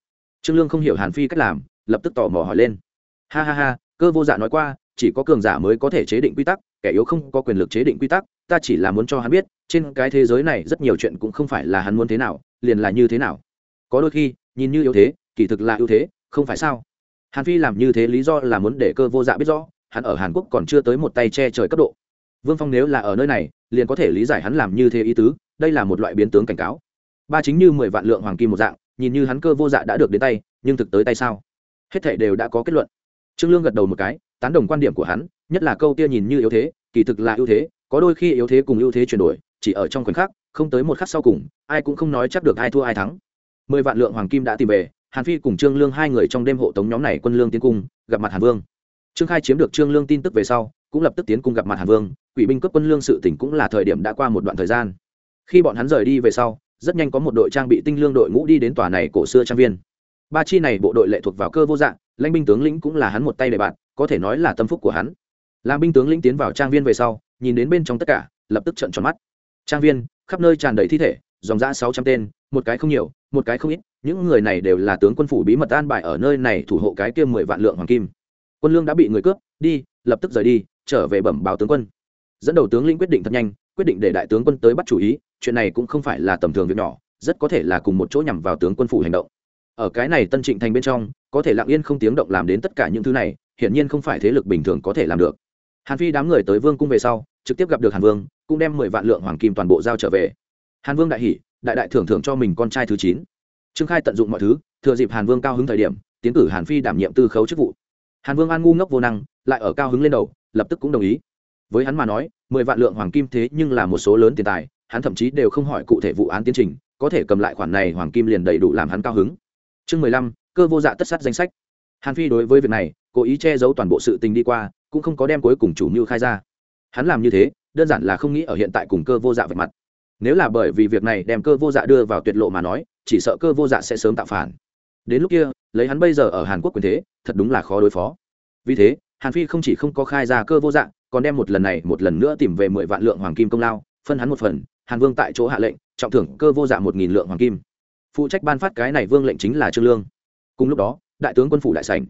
A: Trương lương không hiểu hàn phi cách làm, lập tức tò mò hỏi lên. Ha ha ha, cơ vô dạ nói qua, chỉ có cường giả mới có thể chế định quy tắc, kẻ yếu không có quyền lực chế định quy tắc, ta chỉ là muốn cho hắn biết, trên cái thế giới này rất nhiều chuyện cũng không phải là hắn muốn thế nào, liền là như thế nào. Có đôi khi, nhìn như yếu thế, kỳ thực là ưu thế, không phải sao? Hàn phi làm như thế lý do là muốn để cơ vô dạ biết rõ, hắn ở hàn quốc còn chưa tới một tay che trời cấp độ. Vương phong nếu là ở nơi này, liền có thể lý giải hắn làm như thế ý tứ, đây là một loại biến tướng cảnh cáo. Ba chính như mười vạn lượng hoàng kim một dạng nhìn như hắn cơ vô dạ đã được đến tay, nhưng thực tới tay sao? Hết thảy đều đã có kết luận. Trương lương gật đầu một cái, tán đồng quan điểm của hắn, nhất là câu kia nhìn như yếu thế, kỳ thực là ưu thế, có đôi khi yếu thế cùng ưu thế chuyển đổi, chỉ ở trong khoảnh khắc, không tới một khắc sau cùng, ai cũng không nói chắc được ai thua ai thắng. Mười vạn lượng hoàng kim đã tìm về, hàn phi cùng trương lương hai người trong đêm hộ tống nhóm này quân lương tiến cung, gặp mặt hàn vương. Trương khai chiếm được trương lương tin tức về sau, cũng lập tức tiến cung gặp mặt hàn vương, quỷ binh cướp quân lương sự tỉnh cũng là thời điểm đã qua một đoạn thời gian. Khi bọn hắn rời đi về sau rất nhanh có một đội trang bị tinh lương đội ngũ đi đến tòa này cổ xưa trang viên. Ba chi này bộ đội lệ thuộc vào cơ vô dạng, lãnh binh tướng lĩnh cũng là hắn một tay để bạn, có thể nói là tâm phúc của hắn. Làm binh tướng lĩnh tiến vào trang viên về sau, nhìn đến bên trong tất cả, lập tức trận tròn mắt. Trang viên, khắp nơi tràn đầy thi thể, dòng dã sáu trăm tên, một cái không nhiều, một cái không ít, những người này đều là tướng quân phủ bí mật an bài ở nơi này thủ hộ cái kia mười vạn lượng hoàng kim. Quân lương đã bị người cướp, đi, lập tức rời đi, trở về bẩm báo tướng quân. Dẫn đầu tướng lĩnh quyết định thật nhanh, quyết định để đại tướng quân tới bắt chủ ý chuyện này cũng không phải là tầm thường việc nhỏ, rất có thể là cùng một chỗ nhằm vào tướng quân phủ hành động. Ở cái này tân trịnh thành bên trong, có thể lặng yên không tiếng động làm đến tất cả những thứ này, hiển nhiên không phải thế lực bình thường có thể làm được. Hàn phi đám người tới vương cung về sau, trực tiếp gặp được hàn vương, cũng đem mười vạn lượng hoàng kim toàn bộ giao trở về. Hàn vương đại hỷ đại đại thưởng thưởng cho mình con trai thứ chín. Trương khai tận dụng mọi thứ, thừa dịp hàn vương cao hứng thời điểm, tiến cử hàn phi đảm nhiệm tư khấu chức vụ. Hàn vương an ngu ngốc vô năng, lại ở cao hứng lên đầu, lập tức cũng đồng ý. Với hắn mà nói, mười vạn lượng hoàng kim thế nhưng là một số lớn tiền tài hắn thậm chí đều không hỏi cụ thể vụ án tiến trình, có thể cầm lại khoản này hoàng kim liền đầy đủ làm hắn cao hứng. Chương mười lăm, cơ vô dạ tất sát danh sách. Hàn phi đối với việc này, cố ý che giấu toàn bộ sự tình đi qua, cũng không có đem cuối cùng chủ mưu khai ra. Hắn làm như thế, đơn giản là không nghĩ ở hiện tại cùng cơ vô dạ về mặt. Nếu là bởi vì việc này đem cơ vô dạ đưa vào tuyệt lộ mà nói, chỉ sợ cơ vô dạ sẽ sớm tạo phản. Đến lúc kia, lấy hắn bây giờ ở hàn quốc quyền thế, thật đúng là khó đối phó. Vì thế, hàn phi không chỉ không có khai ra cơ vô dạ còn đem một lần này một lần nữa tìm về mười vạn lượng hoàng kim công lao, phân hắn một phần hàn vương tại chỗ hạ lệnh, trọng thưởng cơ vô dạ một nghìn lượng hoàng kim. Phụ trách ban phát cái này vương lệnh chính là trương lương. Cùng lúc đó, đại tướng quân phủ đại sảnh.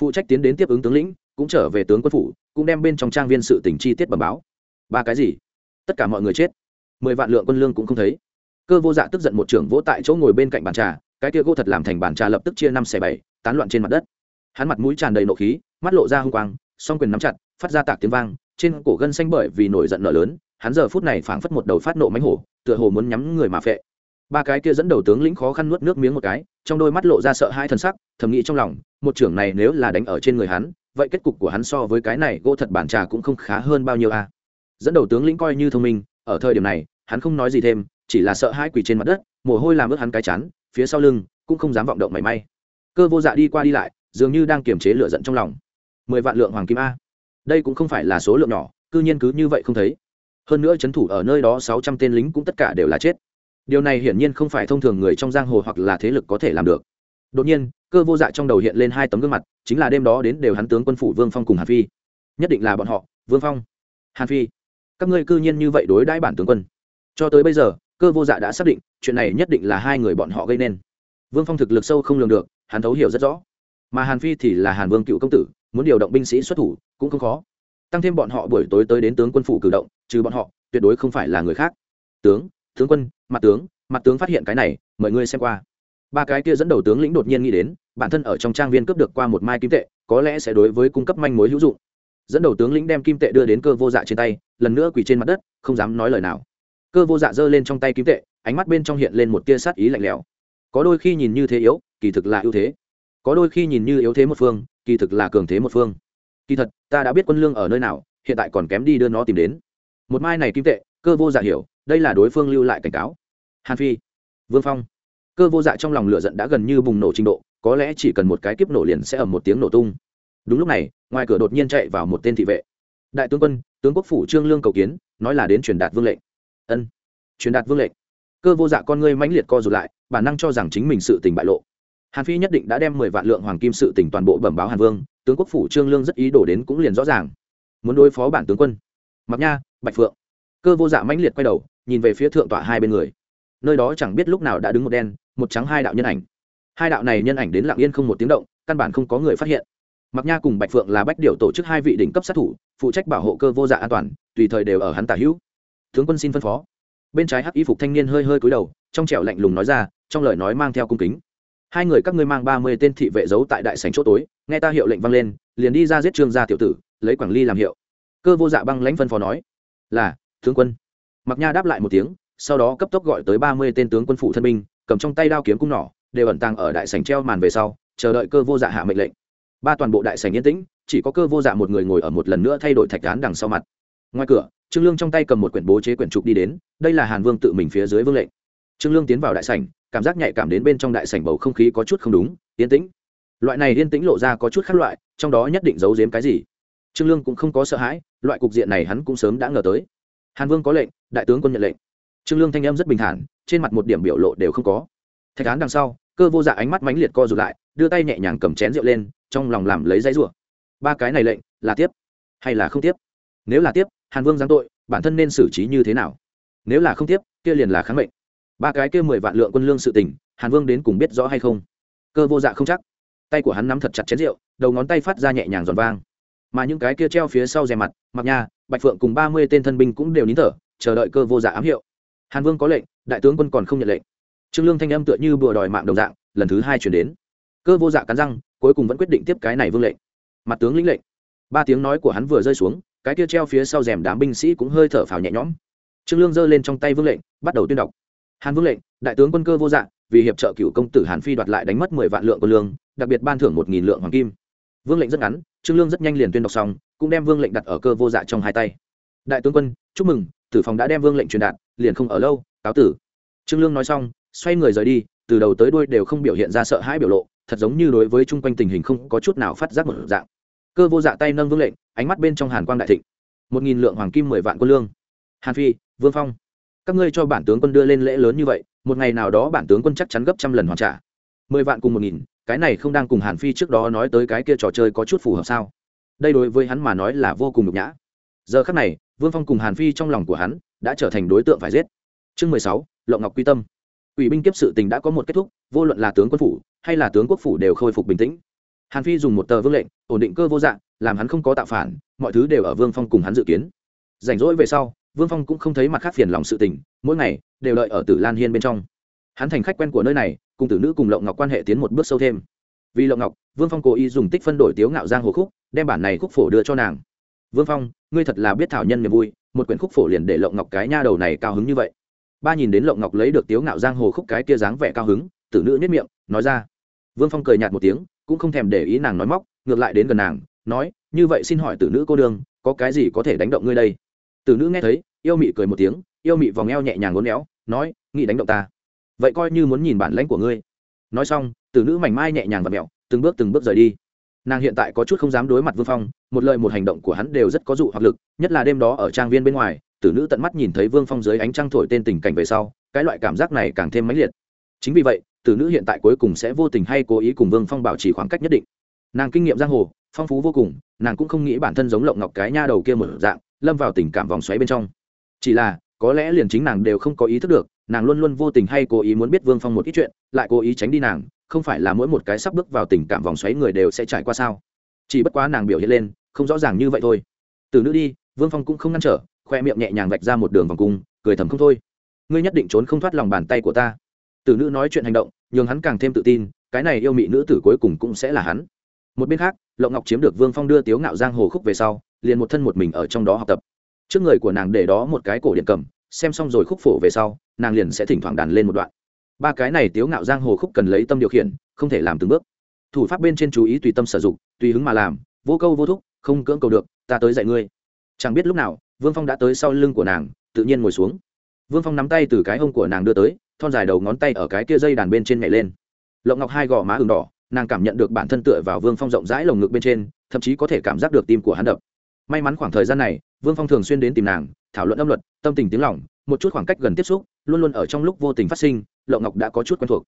A: Phụ trách tiến đến tiếp ứng tướng lĩnh, cũng trở về tướng quân phủ, cũng đem bên trong trang viên sự tình chi tiết bẩm báo. Ba cái gì? Tất cả mọi người chết. Mười vạn lượng quân lương cũng không thấy. Cơ vô dạ tức giận một trưởng vỗ tại chỗ ngồi bên cạnh bàn trà, cái kia gỗ thật làm thành bàn trà lập tức chia năm xẻ bảy, tán loạn trên mặt đất. Hắn mặt mũi tràn đầy nộ khí, mắt lộ ra hung quang, song quyền nắm chặt, phát ra tạc tiếng vang, trên cổ gân xanh bởi vì nổi giận nợ lớn hắn giờ phút này phảng phất một đầu phát nộ mánh hổ, tựa hồ muốn nhắm người mà phệ. Ba cái kia dẫn đầu tướng lĩnh khó khăn nuốt nước miếng một cái, trong đôi mắt lộ ra sợ hai thân sắc, thầm nghĩ trong lòng, một trưởng này nếu là đánh ở trên người hắn, vậy kết cục của hắn so với cái này gỗ thật bản trà cũng không khá hơn bao nhiêu a. Dẫn đầu tướng lĩnh coi như thông minh, ở thời điểm này, hắn không nói gì thêm, chỉ là sợ hai quỳ trên mặt đất, mồ hôi làm ướt hắn cái chán, phía sau lưng cũng không dám vọng động mảy may. Cơ vô dạ đi qua đi lại, dường như đang kiềm chế lửa giận trong lòng. Mười vạn lượng hoàng kim a. Đây cũng không phải là số lượng nhỏ, cư nhiên cứ như vậy không thấy hơn nữa c thủ ở nơi đó sáu trăm tên lính cũng tất cả đều là chết. Điều này hiển nhiên không phải thông thường người trong giang hồ hoặc là thế lực có thể làm được. Đột nhiên, cơ vô dạ trong đầu hiện lên hai tấm gương mặt, chính là đêm đó đến đều hắn tướng quân phủ vương phong cùng hàn phi. Nhất định là bọn họ, vương phong, hàn phi. Các ngươi cư nhiên như vậy đối đãi bản tướng quân. Cho tới bây giờ, cơ vô dạ đã xác định, chuyện này nhất định là hai người bọn họ gây nên. Vương phong thực lực sâu không lường được, hắn thấu hiểu rất rõ. Mà hàn phi thì là hàn vương cựu công tử, muốn điều động binh sĩ xuất thủ, cũng không khó tăng thêm bọn họ buổi tối tới đến tướng quân phủ cử động, trừ bọn họ, tuyệt đối không phải là người khác. Tướng tướng quân, mặt tướng mặt tướng phát hiện cái này, mời ngươi xem qua. Ba cái kia dẫn đầu tướng lĩnh đột nhiên nghĩ đến, bản thân ở trong trang viên cướp được qua một mai kim tệ, có lẽ sẽ đối với cung cấp manh mối hữu dụng. Dẫn đầu tướng lĩnh đem kim tệ đưa đến cơ vô dạ trên tay, lần nữa quỳ trên mặt đất, không dám nói lời nào. Cơ vô dạ giơ lên trong tay kim tệ, ánh mắt bên trong hiện lên một tia sát ý lạnh lẽo. Có đôi khi nhìn như thế yếu, kỳ thực là ưu thế. Có đôi khi nhìn như yếu thế một phương, kỳ thực là cường thế một phương kỳ thật, ta đã biết quân lương ở nơi nào, hiện tại còn kém đi đưa nó tìm đến. Một mai này kim tệ, cơ vô dạ hiểu, đây là đối phương lưu lại cảnh cáo. Hàn phi, vương phong. Cơ vô dạ trong lòng lửa giận đã gần như bùng nổ trình độ, có lẽ chỉ cần một cái kiếp nổ liền sẽ ầm một tiếng nổ tung. Đúng lúc này, ngoài cửa đột nhiên chạy vào một tên thị vệ. Đại tướng quân, tướng quốc phủ trương lương cầu kiến, nói là đến truyền đạt vương lệnh. Ân, truyền đạt vương lệnh. Cơ vô dạ con ngươi mãnh liệt co rụt lại, bản năng cho rằng chính mình sự tình bại lộ. Hàn phi nhất định đã đem mười vạn lượng hoàng kim sự tình toàn bộ bẩm báo hàn vương tướng quốc phủ trương lương rất ý đổ đến cũng liền rõ ràng. Muốn đối phó bản tướng quân. Mặc nha, bạch phượng. Cơ vô dạ mãnh liệt quay đầu, nhìn về phía thượng tọa hai bên người. Nơi đó chẳng biết lúc nào đã đứng một đen, một trắng hai đạo nhân ảnh. Hai đạo này nhân ảnh đến lặng yên không một tiếng động, căn bản không có người phát hiện. Mặc nha cùng bạch phượng là bách điều tổ chức hai vị đỉnh cấp sát thủ, phụ trách bảo hộ cơ vô dạ an toàn, tùy thời đều ở hắn tả hữu. Tướng quân xin phân phó. Bên trái hắc y phục thanh niên hơi hơi cúi đầu, trong trẻo lạnh lùng nói ra, trong lời nói mang theo cung kính hai người các ngươi mang ba mươi tên thị vệ giấu tại đại sảnh chỗ tối, nghe ta hiệu lệnh vang lên, liền đi ra giết trương gia tiểu tử, lấy quảng ly làm hiệu. Cơ vô dạ băng lãnh phân phó nói, là, tướng quân. Mặc nha đáp lại một tiếng, sau đó cấp tốc gọi tới ba mươi tên tướng quân phủ thân binh, cầm trong tay đao kiếm cung nỏ, đều ẩn tàng ở đại sảnh treo màn về sau, chờ đợi cơ vô dạ hạ mệnh lệnh. Ba toàn bộ đại sảnh yên tĩnh, chỉ có cơ vô dạ một người ngồi ở một lần nữa thay đổi thạch án đằng sau mặt. Ngoài cửa, trương lương trong tay cầm một quyển bố chế quyển trục đi đến, đây là hàn vương tự mình phía dưới vương lệnh. Trương lương tiến vào đại sảnh cảm giác nhạy cảm đến bên trong đại sảnh bầu không khí có chút không đúng, yên tĩnh. Loại này yên tĩnh lộ ra có chút khác loại, trong đó nhất định giấu giếm cái gì. Trương lương cũng không có sợ hãi, loại cục diện này hắn cũng sớm đã ngờ tới. Hàn vương có lệnh, đại tướng quân nhận lệnh. Trương lương thanh âm rất bình thản, trên mặt một điểm biểu lộ đều không có. Thạch án đằng sau, cơ vô dạ ánh mắt mãnh liệt co rụt lại, đưa tay nhẹ nhàng cầm chén rượu lên, trong lòng làm lấy dãy rủa. Ba cái này lệnh, là tiếp hay là không tiếp? Nếu là tiếp, hàn vương giáng tội, bản thân nên xử trí như thế nào? Nếu là không tiếp, kia liền là kháng mệnh ba cái kia mười vạn lượng quân lương sự tình, hàn vương đến cùng biết rõ hay không? Cơ vô dạ không chắc. Tay của hắn nắm thật chặt chén rượu, đầu ngón tay phát ra nhẹ nhàng giòn vang. Mà những cái kia treo phía sau rè mặt mặc nha, bạch phượng cùng ba mươi tên thân binh cũng đều nín thở, chờ đợi cơ vô dạ ám hiệu. Hàn vương có lệnh, đại tướng quân còn không nhận lệnh. Trương lương thanh âm tựa như bừa đòi mạng đồng dạng, lần thứ hai chuyển đến. Cơ vô dạ cắn răng, cuối cùng vẫn quyết định tiếp cái này vương lệnh. Mặt tướng lĩnh lệnh. Ba tiếng nói của hắn vừa rơi xuống, cái kia treo phía sau rèm đám binh sĩ cũng hơi thở phào nhẹ nhõm. Trương lương giơ lên trong tay vương lệnh, bắt đầu tuyên đọc hàn vương lệnh, đại tướng quân cơ vô dạng vì hiệp trợ cựu công tử hàn phi đoạt lại đánh mất mười vạn lượng quân lương, đặc biệt ban thưởng một nghìn lượng hoàng kim. Vương lệnh rất ngắn, trương lương rất nhanh liền tuyên đọc xong, cũng đem vương lệnh đặt ở cơ vô dạ trong hai tay. Đại tướng quân, chúc mừng, tử phòng đã đem vương lệnh truyền đạt, liền không ở lâu, cáo tử. Trương lương nói xong, xoay người rời đi, từ đầu tới đuôi đều không biểu hiện ra sợ hãi biểu lộ, thật giống như đối với chung quanh tình hình không có chút nào phát giác một dạng. Cơ vô dạ tay nâng vương lệnh, ánh mắt bên trong hàn quang đại thịnh. Một nghìn lượng hoàng kim mười vạn quân lương. Hàn phi, vương phong các ngươi cho bản tướng quân đưa lên lễ lớn như vậy, một ngày nào đó bản tướng quân chắc chắn gấp trăm lần hoàn trả. Mười vạn cùng một nghìn, cái này không đang cùng hàn phi trước đó nói tới cái kia trò chơi có chút phù hợp sao? Đây đối với hắn mà nói là vô cùng nhục nhã. Giờ khắc này, vương phong cùng hàn phi trong lòng của hắn đã trở thành đối tượng phải giết. Chương mười sáu, lộng ngọc quy tâm. Ủy binh kiếp sự tình đã có một kết thúc, vô luận là tướng quân phủ hay là tướng quốc phủ đều khôi phục bình tĩnh. Hàn phi dùng một tờ vương lệnh, ổn định cơ vô dạng, làm hắn không có tạo phản, mọi thứ đều ở vương phong cùng hắn dự kiến. Rảnh rỗi về sau vương phong cũng không thấy mặt khác phiền lòng sự tình, mỗi ngày đều đợi ở tử lan hiên bên trong. Hắn thành khách quen của nơi này, cùng tử nữ cùng lộng ngọc quan hệ tiến một bước sâu thêm. Vì lộng ngọc, vương phong cố ý dùng tích phân đổi tiếu ngạo giang hồ khúc, đem bản này khúc phổ đưa cho nàng. Vương phong, ngươi thật là biết thảo nhân niềm vui, một quyển khúc phổ liền để lộng ngọc cái nha đầu này cao hứng như vậy. Ba nhìn đến lộng ngọc lấy được tiếu ngạo giang hồ khúc cái kia dáng vẻ cao hứng, tử nữ nhất miệng, nói ra. Vương phong cười nhạt một tiếng, cũng không thèm để ý nàng nói móc, ngược lại đến gần nàng, nói, như vậy xin hỏi tử nữ cô đương có cái gì có thể đánh động ngươi đây? Tử nữ nghe thấy, yêu mị cười một tiếng, yêu mị vòng eo nhẹ nhàng ngốn éo, nói, nghĩ đánh động ta. Vậy coi như muốn nhìn bản lãnh của ngươi. Nói xong tử nữ mảnh mai nhẹ nhàng và mẹo, từng bước từng bước rời đi. Nàng hiện tại có chút không dám đối mặt vương phong, một lời một hành động của hắn đều rất có dụ hoặc lực, nhất là đêm đó ở trang viên bên ngoài tử nữ tận mắt nhìn thấy vương phong dưới ánh trăng thổi tên tình cảnh về sau, cái loại cảm giác này càng thêm mãnh liệt. Chính vì vậy tử nữ hiện tại cuối cùng sẽ vô tình hay cố ý cùng vương phong bảo trì khoảng cách nhất định. Nàng kinh nghiệm giang hồ, phong phú vô cùng, nàng cũng không nghĩ bản thân giống lộng ngọc cái nha đầu kia một dạng lâm vào tình cảm vòng xoáy bên trong. Chỉ là, có lẽ liền chính nàng đều không có ý thức được, nàng luôn luôn vô tình hay cố ý muốn biết vương phong một ít chuyện, lại cố ý tránh đi nàng, không phải là mỗi một cái sắp bước vào tình cảm vòng xoáy người đều sẽ trải qua sao? Chỉ bất quá nàng biểu hiện lên, không rõ ràng như vậy thôi. Từ nữ đi, vương phong cũng không ngăn trở, khoe miệng nhẹ nhàng vạch ra một đường vòng cung, cười thầm không thôi. Ngươi nhất định trốn không thoát lòng bàn tay của ta. Từ nữ nói chuyện hành động, nhường hắn càng thêm tự tin, cái này yêu mị nữ tử cuối cùng cũng sẽ là hắn. Một bên khác, lộng ngọc chiếm được vương phong đưa tiếu ngạo giang hồ khúc về sau liền một thân một mình ở trong đó học tập. Trước người của nàng để đó một cái cổ điện cầm, xem xong rồi khúc phổ về sau, nàng liền sẽ thỉnh thoảng đàn lên một đoạn. Ba cái này tiếu ngạo giang hồ khúc cần lấy tâm điều khiển, không thể làm từng bước. Thủ pháp bên trên chú ý tùy tâm sử dụng, tùy hứng mà làm, vô câu vô thúc, không cưỡng cầu được, ta tới dạy ngươi. Chẳng biết lúc nào, vương phong đã tới sau lưng của nàng, tự nhiên ngồi xuống. Vương phong nắm tay từ cái hông của nàng đưa tới, thon dài đầu ngón tay ở cái kia dây đàn bên trên nhảy lên. Lộng ngọc hai gò má ừng đỏ, nàng cảm nhận được bản thân tựa vào vương phong rộng rãi lồng ngực bên trên, thậm chí có thể cảm giác được tim của hắn đập may mắn khoảng thời gian này, vương phong thường xuyên đến tìm nàng, thảo luận âm luật, tâm tình tiếng lỏng một chút khoảng cách gần tiếp xúc, luôn luôn ở trong lúc vô tình phát sinh lộng ngọc đã có chút quen thuộc.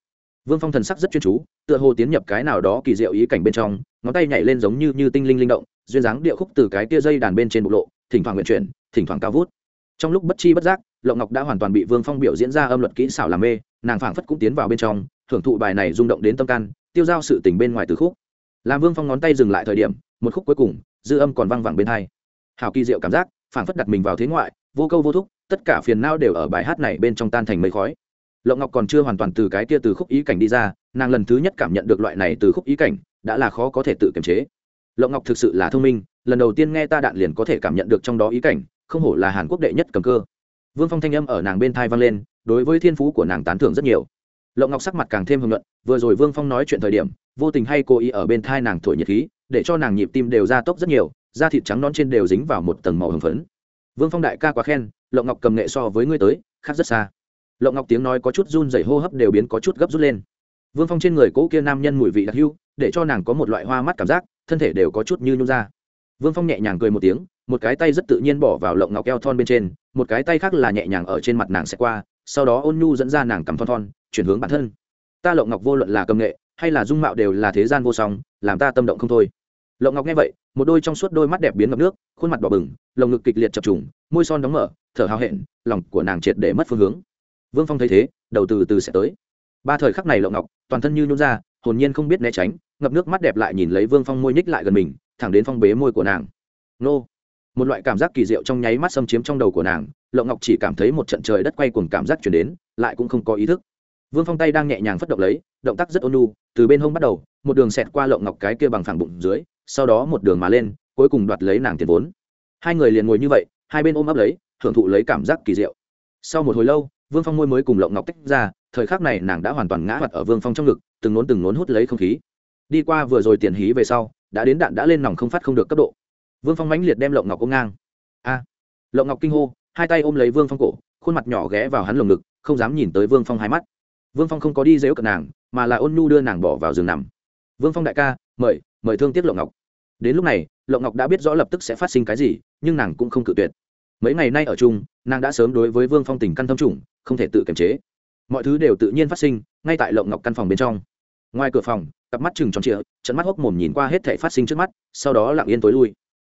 A: Vương phong thần sắc rất chuyên chú, tựa hồ tiến nhập cái nào đó kỳ diệu ý cảnh bên trong, ngón tay nhảy lên giống như như tinh linh linh động, duyên dáng điệu khúc từ cái tia dây đàn bên trên bộc lộ, thỉnh thoảng nguyện chuyển, thỉnh thoảng cao vút. Trong lúc bất chi bất giác lộng ngọc đã hoàn toàn bị vương phong biểu diễn ra âm luật kỹ xảo làm mê, nàng phảng phất cũng tiến vào bên trong thưởng thụ bài này rung động đến tâm can, tiêu giao sự tình bên ngoài từ khúc. Làm vương phong ngón tay dừng lại thời điểm, một khúc cuối cùng dư âm còn văng vẳng bên hai. Hào kỳ diệu cảm giác, phảng phất đặt mình vào thế ngoại, vô câu vô thúc, tất cả phiền não đều ở bài hát này bên trong tan thành mây khói. Lộng ngọc còn chưa hoàn toàn từ cái kia từ khúc ý cảnh đi ra, nàng lần thứ nhất cảm nhận được loại này từ khúc ý cảnh, đã là khó có thể tự kiềm chế. Lộng ngọc thực sự là thông minh, lần đầu tiên nghe ta đạn liền có thể cảm nhận được trong đó ý cảnh, không hổ là hàn quốc đệ nhất cầm cơ. Vương phong thanh âm ở nàng bên thai vang lên, đối với thiên phú của nàng tán thưởng rất nhiều. Lộng ngọc sắc mặt càng thêm hưng luận vừa rồi vương phong nói chuyện thời điểm, vô tình hay cố ý ở bên thai nàng thổi nhiệt khí để cho nàng nhịp tim đều ra tốc rất nhiều, da thịt trắng non trên đều dính vào một tầng màu hồng phấn. Vương phong đại ca quá khen, lộng ngọc cầm nghệ so với ngươi tới, khác rất xa. Lộng ngọc tiếng nói có chút run dày hô hấp đều biến có chút gấp rút lên. Vương phong trên người cỗ kia nam nhân mùi vị đặc hưu để cho nàng có một loại hoa mắt cảm giác, thân thể đều có chút như nhung ra. Vương phong nhẹ nhàng cười một tiếng, một cái tay rất tự nhiên bỏ vào lộng ngọc eo thon bên trên, một cái tay khác là nhẹ nhàng ở trên mặt nàng sẽ qua, sau đó ôn nhu dẫn ra nàng cầm thon thon, chuyển hướng bản thân. Ta lộng ngọc vô luận là cầm nghệ, hay là dung mạo đều là thế gian vô song, làm ta tâm động không thôi lộng ngọc nghe vậy, một đôi trong suốt đôi mắt đẹp biến ngập nước, khuôn mặt đỏ bừng, lồng ngực kịch liệt chập trùng, môi son đóng mở, thở hào hẹn, lòng của nàng triệt để mất phương hướng. Vương phong thấy thế, đầu từ từ sẽ tới. Ba thời khắc này lộng ngọc, toàn thân như nhún ra, hồn nhiên không biết né tránh, ngập nước mắt đẹp lại nhìn lấy vương phong môi nhích lại gần mình, thẳng đến phong bế môi của nàng. Nô! Một loại cảm giác kỳ diệu trong nháy mắt xâm chiếm trong đầu của nàng, lộng ngọc chỉ cảm thấy một trận trời đất quay cuồng cảm giác chuyển đến, lại cũng không có ý thức. Vương phong tay đang nhẹ nhàng phất động lấy, động tác rất ôn nhu, từ bên hông bắt đầu, một đường xẹt qua lộng ngọc cái kia bằng phẳng bụng dưới sau đó một đường mà lên, cuối cùng đoạt lấy nàng tiền vốn. Hai người liền ngồi như vậy, hai bên ôm ấp lấy, hưởng thụ lấy cảm giác kỳ diệu. Sau một hồi lâu, vương phong môi mới cùng lộng ngọc tách ra, thời khắc này nàng đã hoàn toàn ngã mặt ở vương phong trong ngực, từng nốn từng nốn hút lấy không khí. Đi qua vừa rồi tiền hí về sau, đã đến đạn đã lên nòng không phát không được cấp độ. Vương phong mãnh liệt đem lộng ngọc ôm ngang. A! Lộng ngọc kinh hô, hai tay ôm lấy vương phong cổ, khuôn mặt nhỏ ghé vào hắn lồng ngực, không dám nhìn tới vương phong hai mắt. Vương phong không có đi dếu cận nàng, mà là ôn nhu đưa nàng bỏ vào giường nằm vương phong đại ca, mời mời thương tiếc lộng ngọc. Đến lúc này, lộng ngọc đã biết rõ lập tức sẽ phát sinh cái gì, nhưng nàng cũng không cự tuyệt. Mấy ngày nay ở chung, nàng đã sớm đối với vương phong tình căn thâm trùng, không thể tự kiềm chế. Mọi thứ đều tự nhiên phát sinh, ngay tại lộng ngọc căn phòng bên trong. Ngoài cửa phòng, cặp mắt chừng tròn trịa, trận mắt hốc mồm nhìn qua hết thể phát sinh trước mắt, sau đó lặng yên tối lui.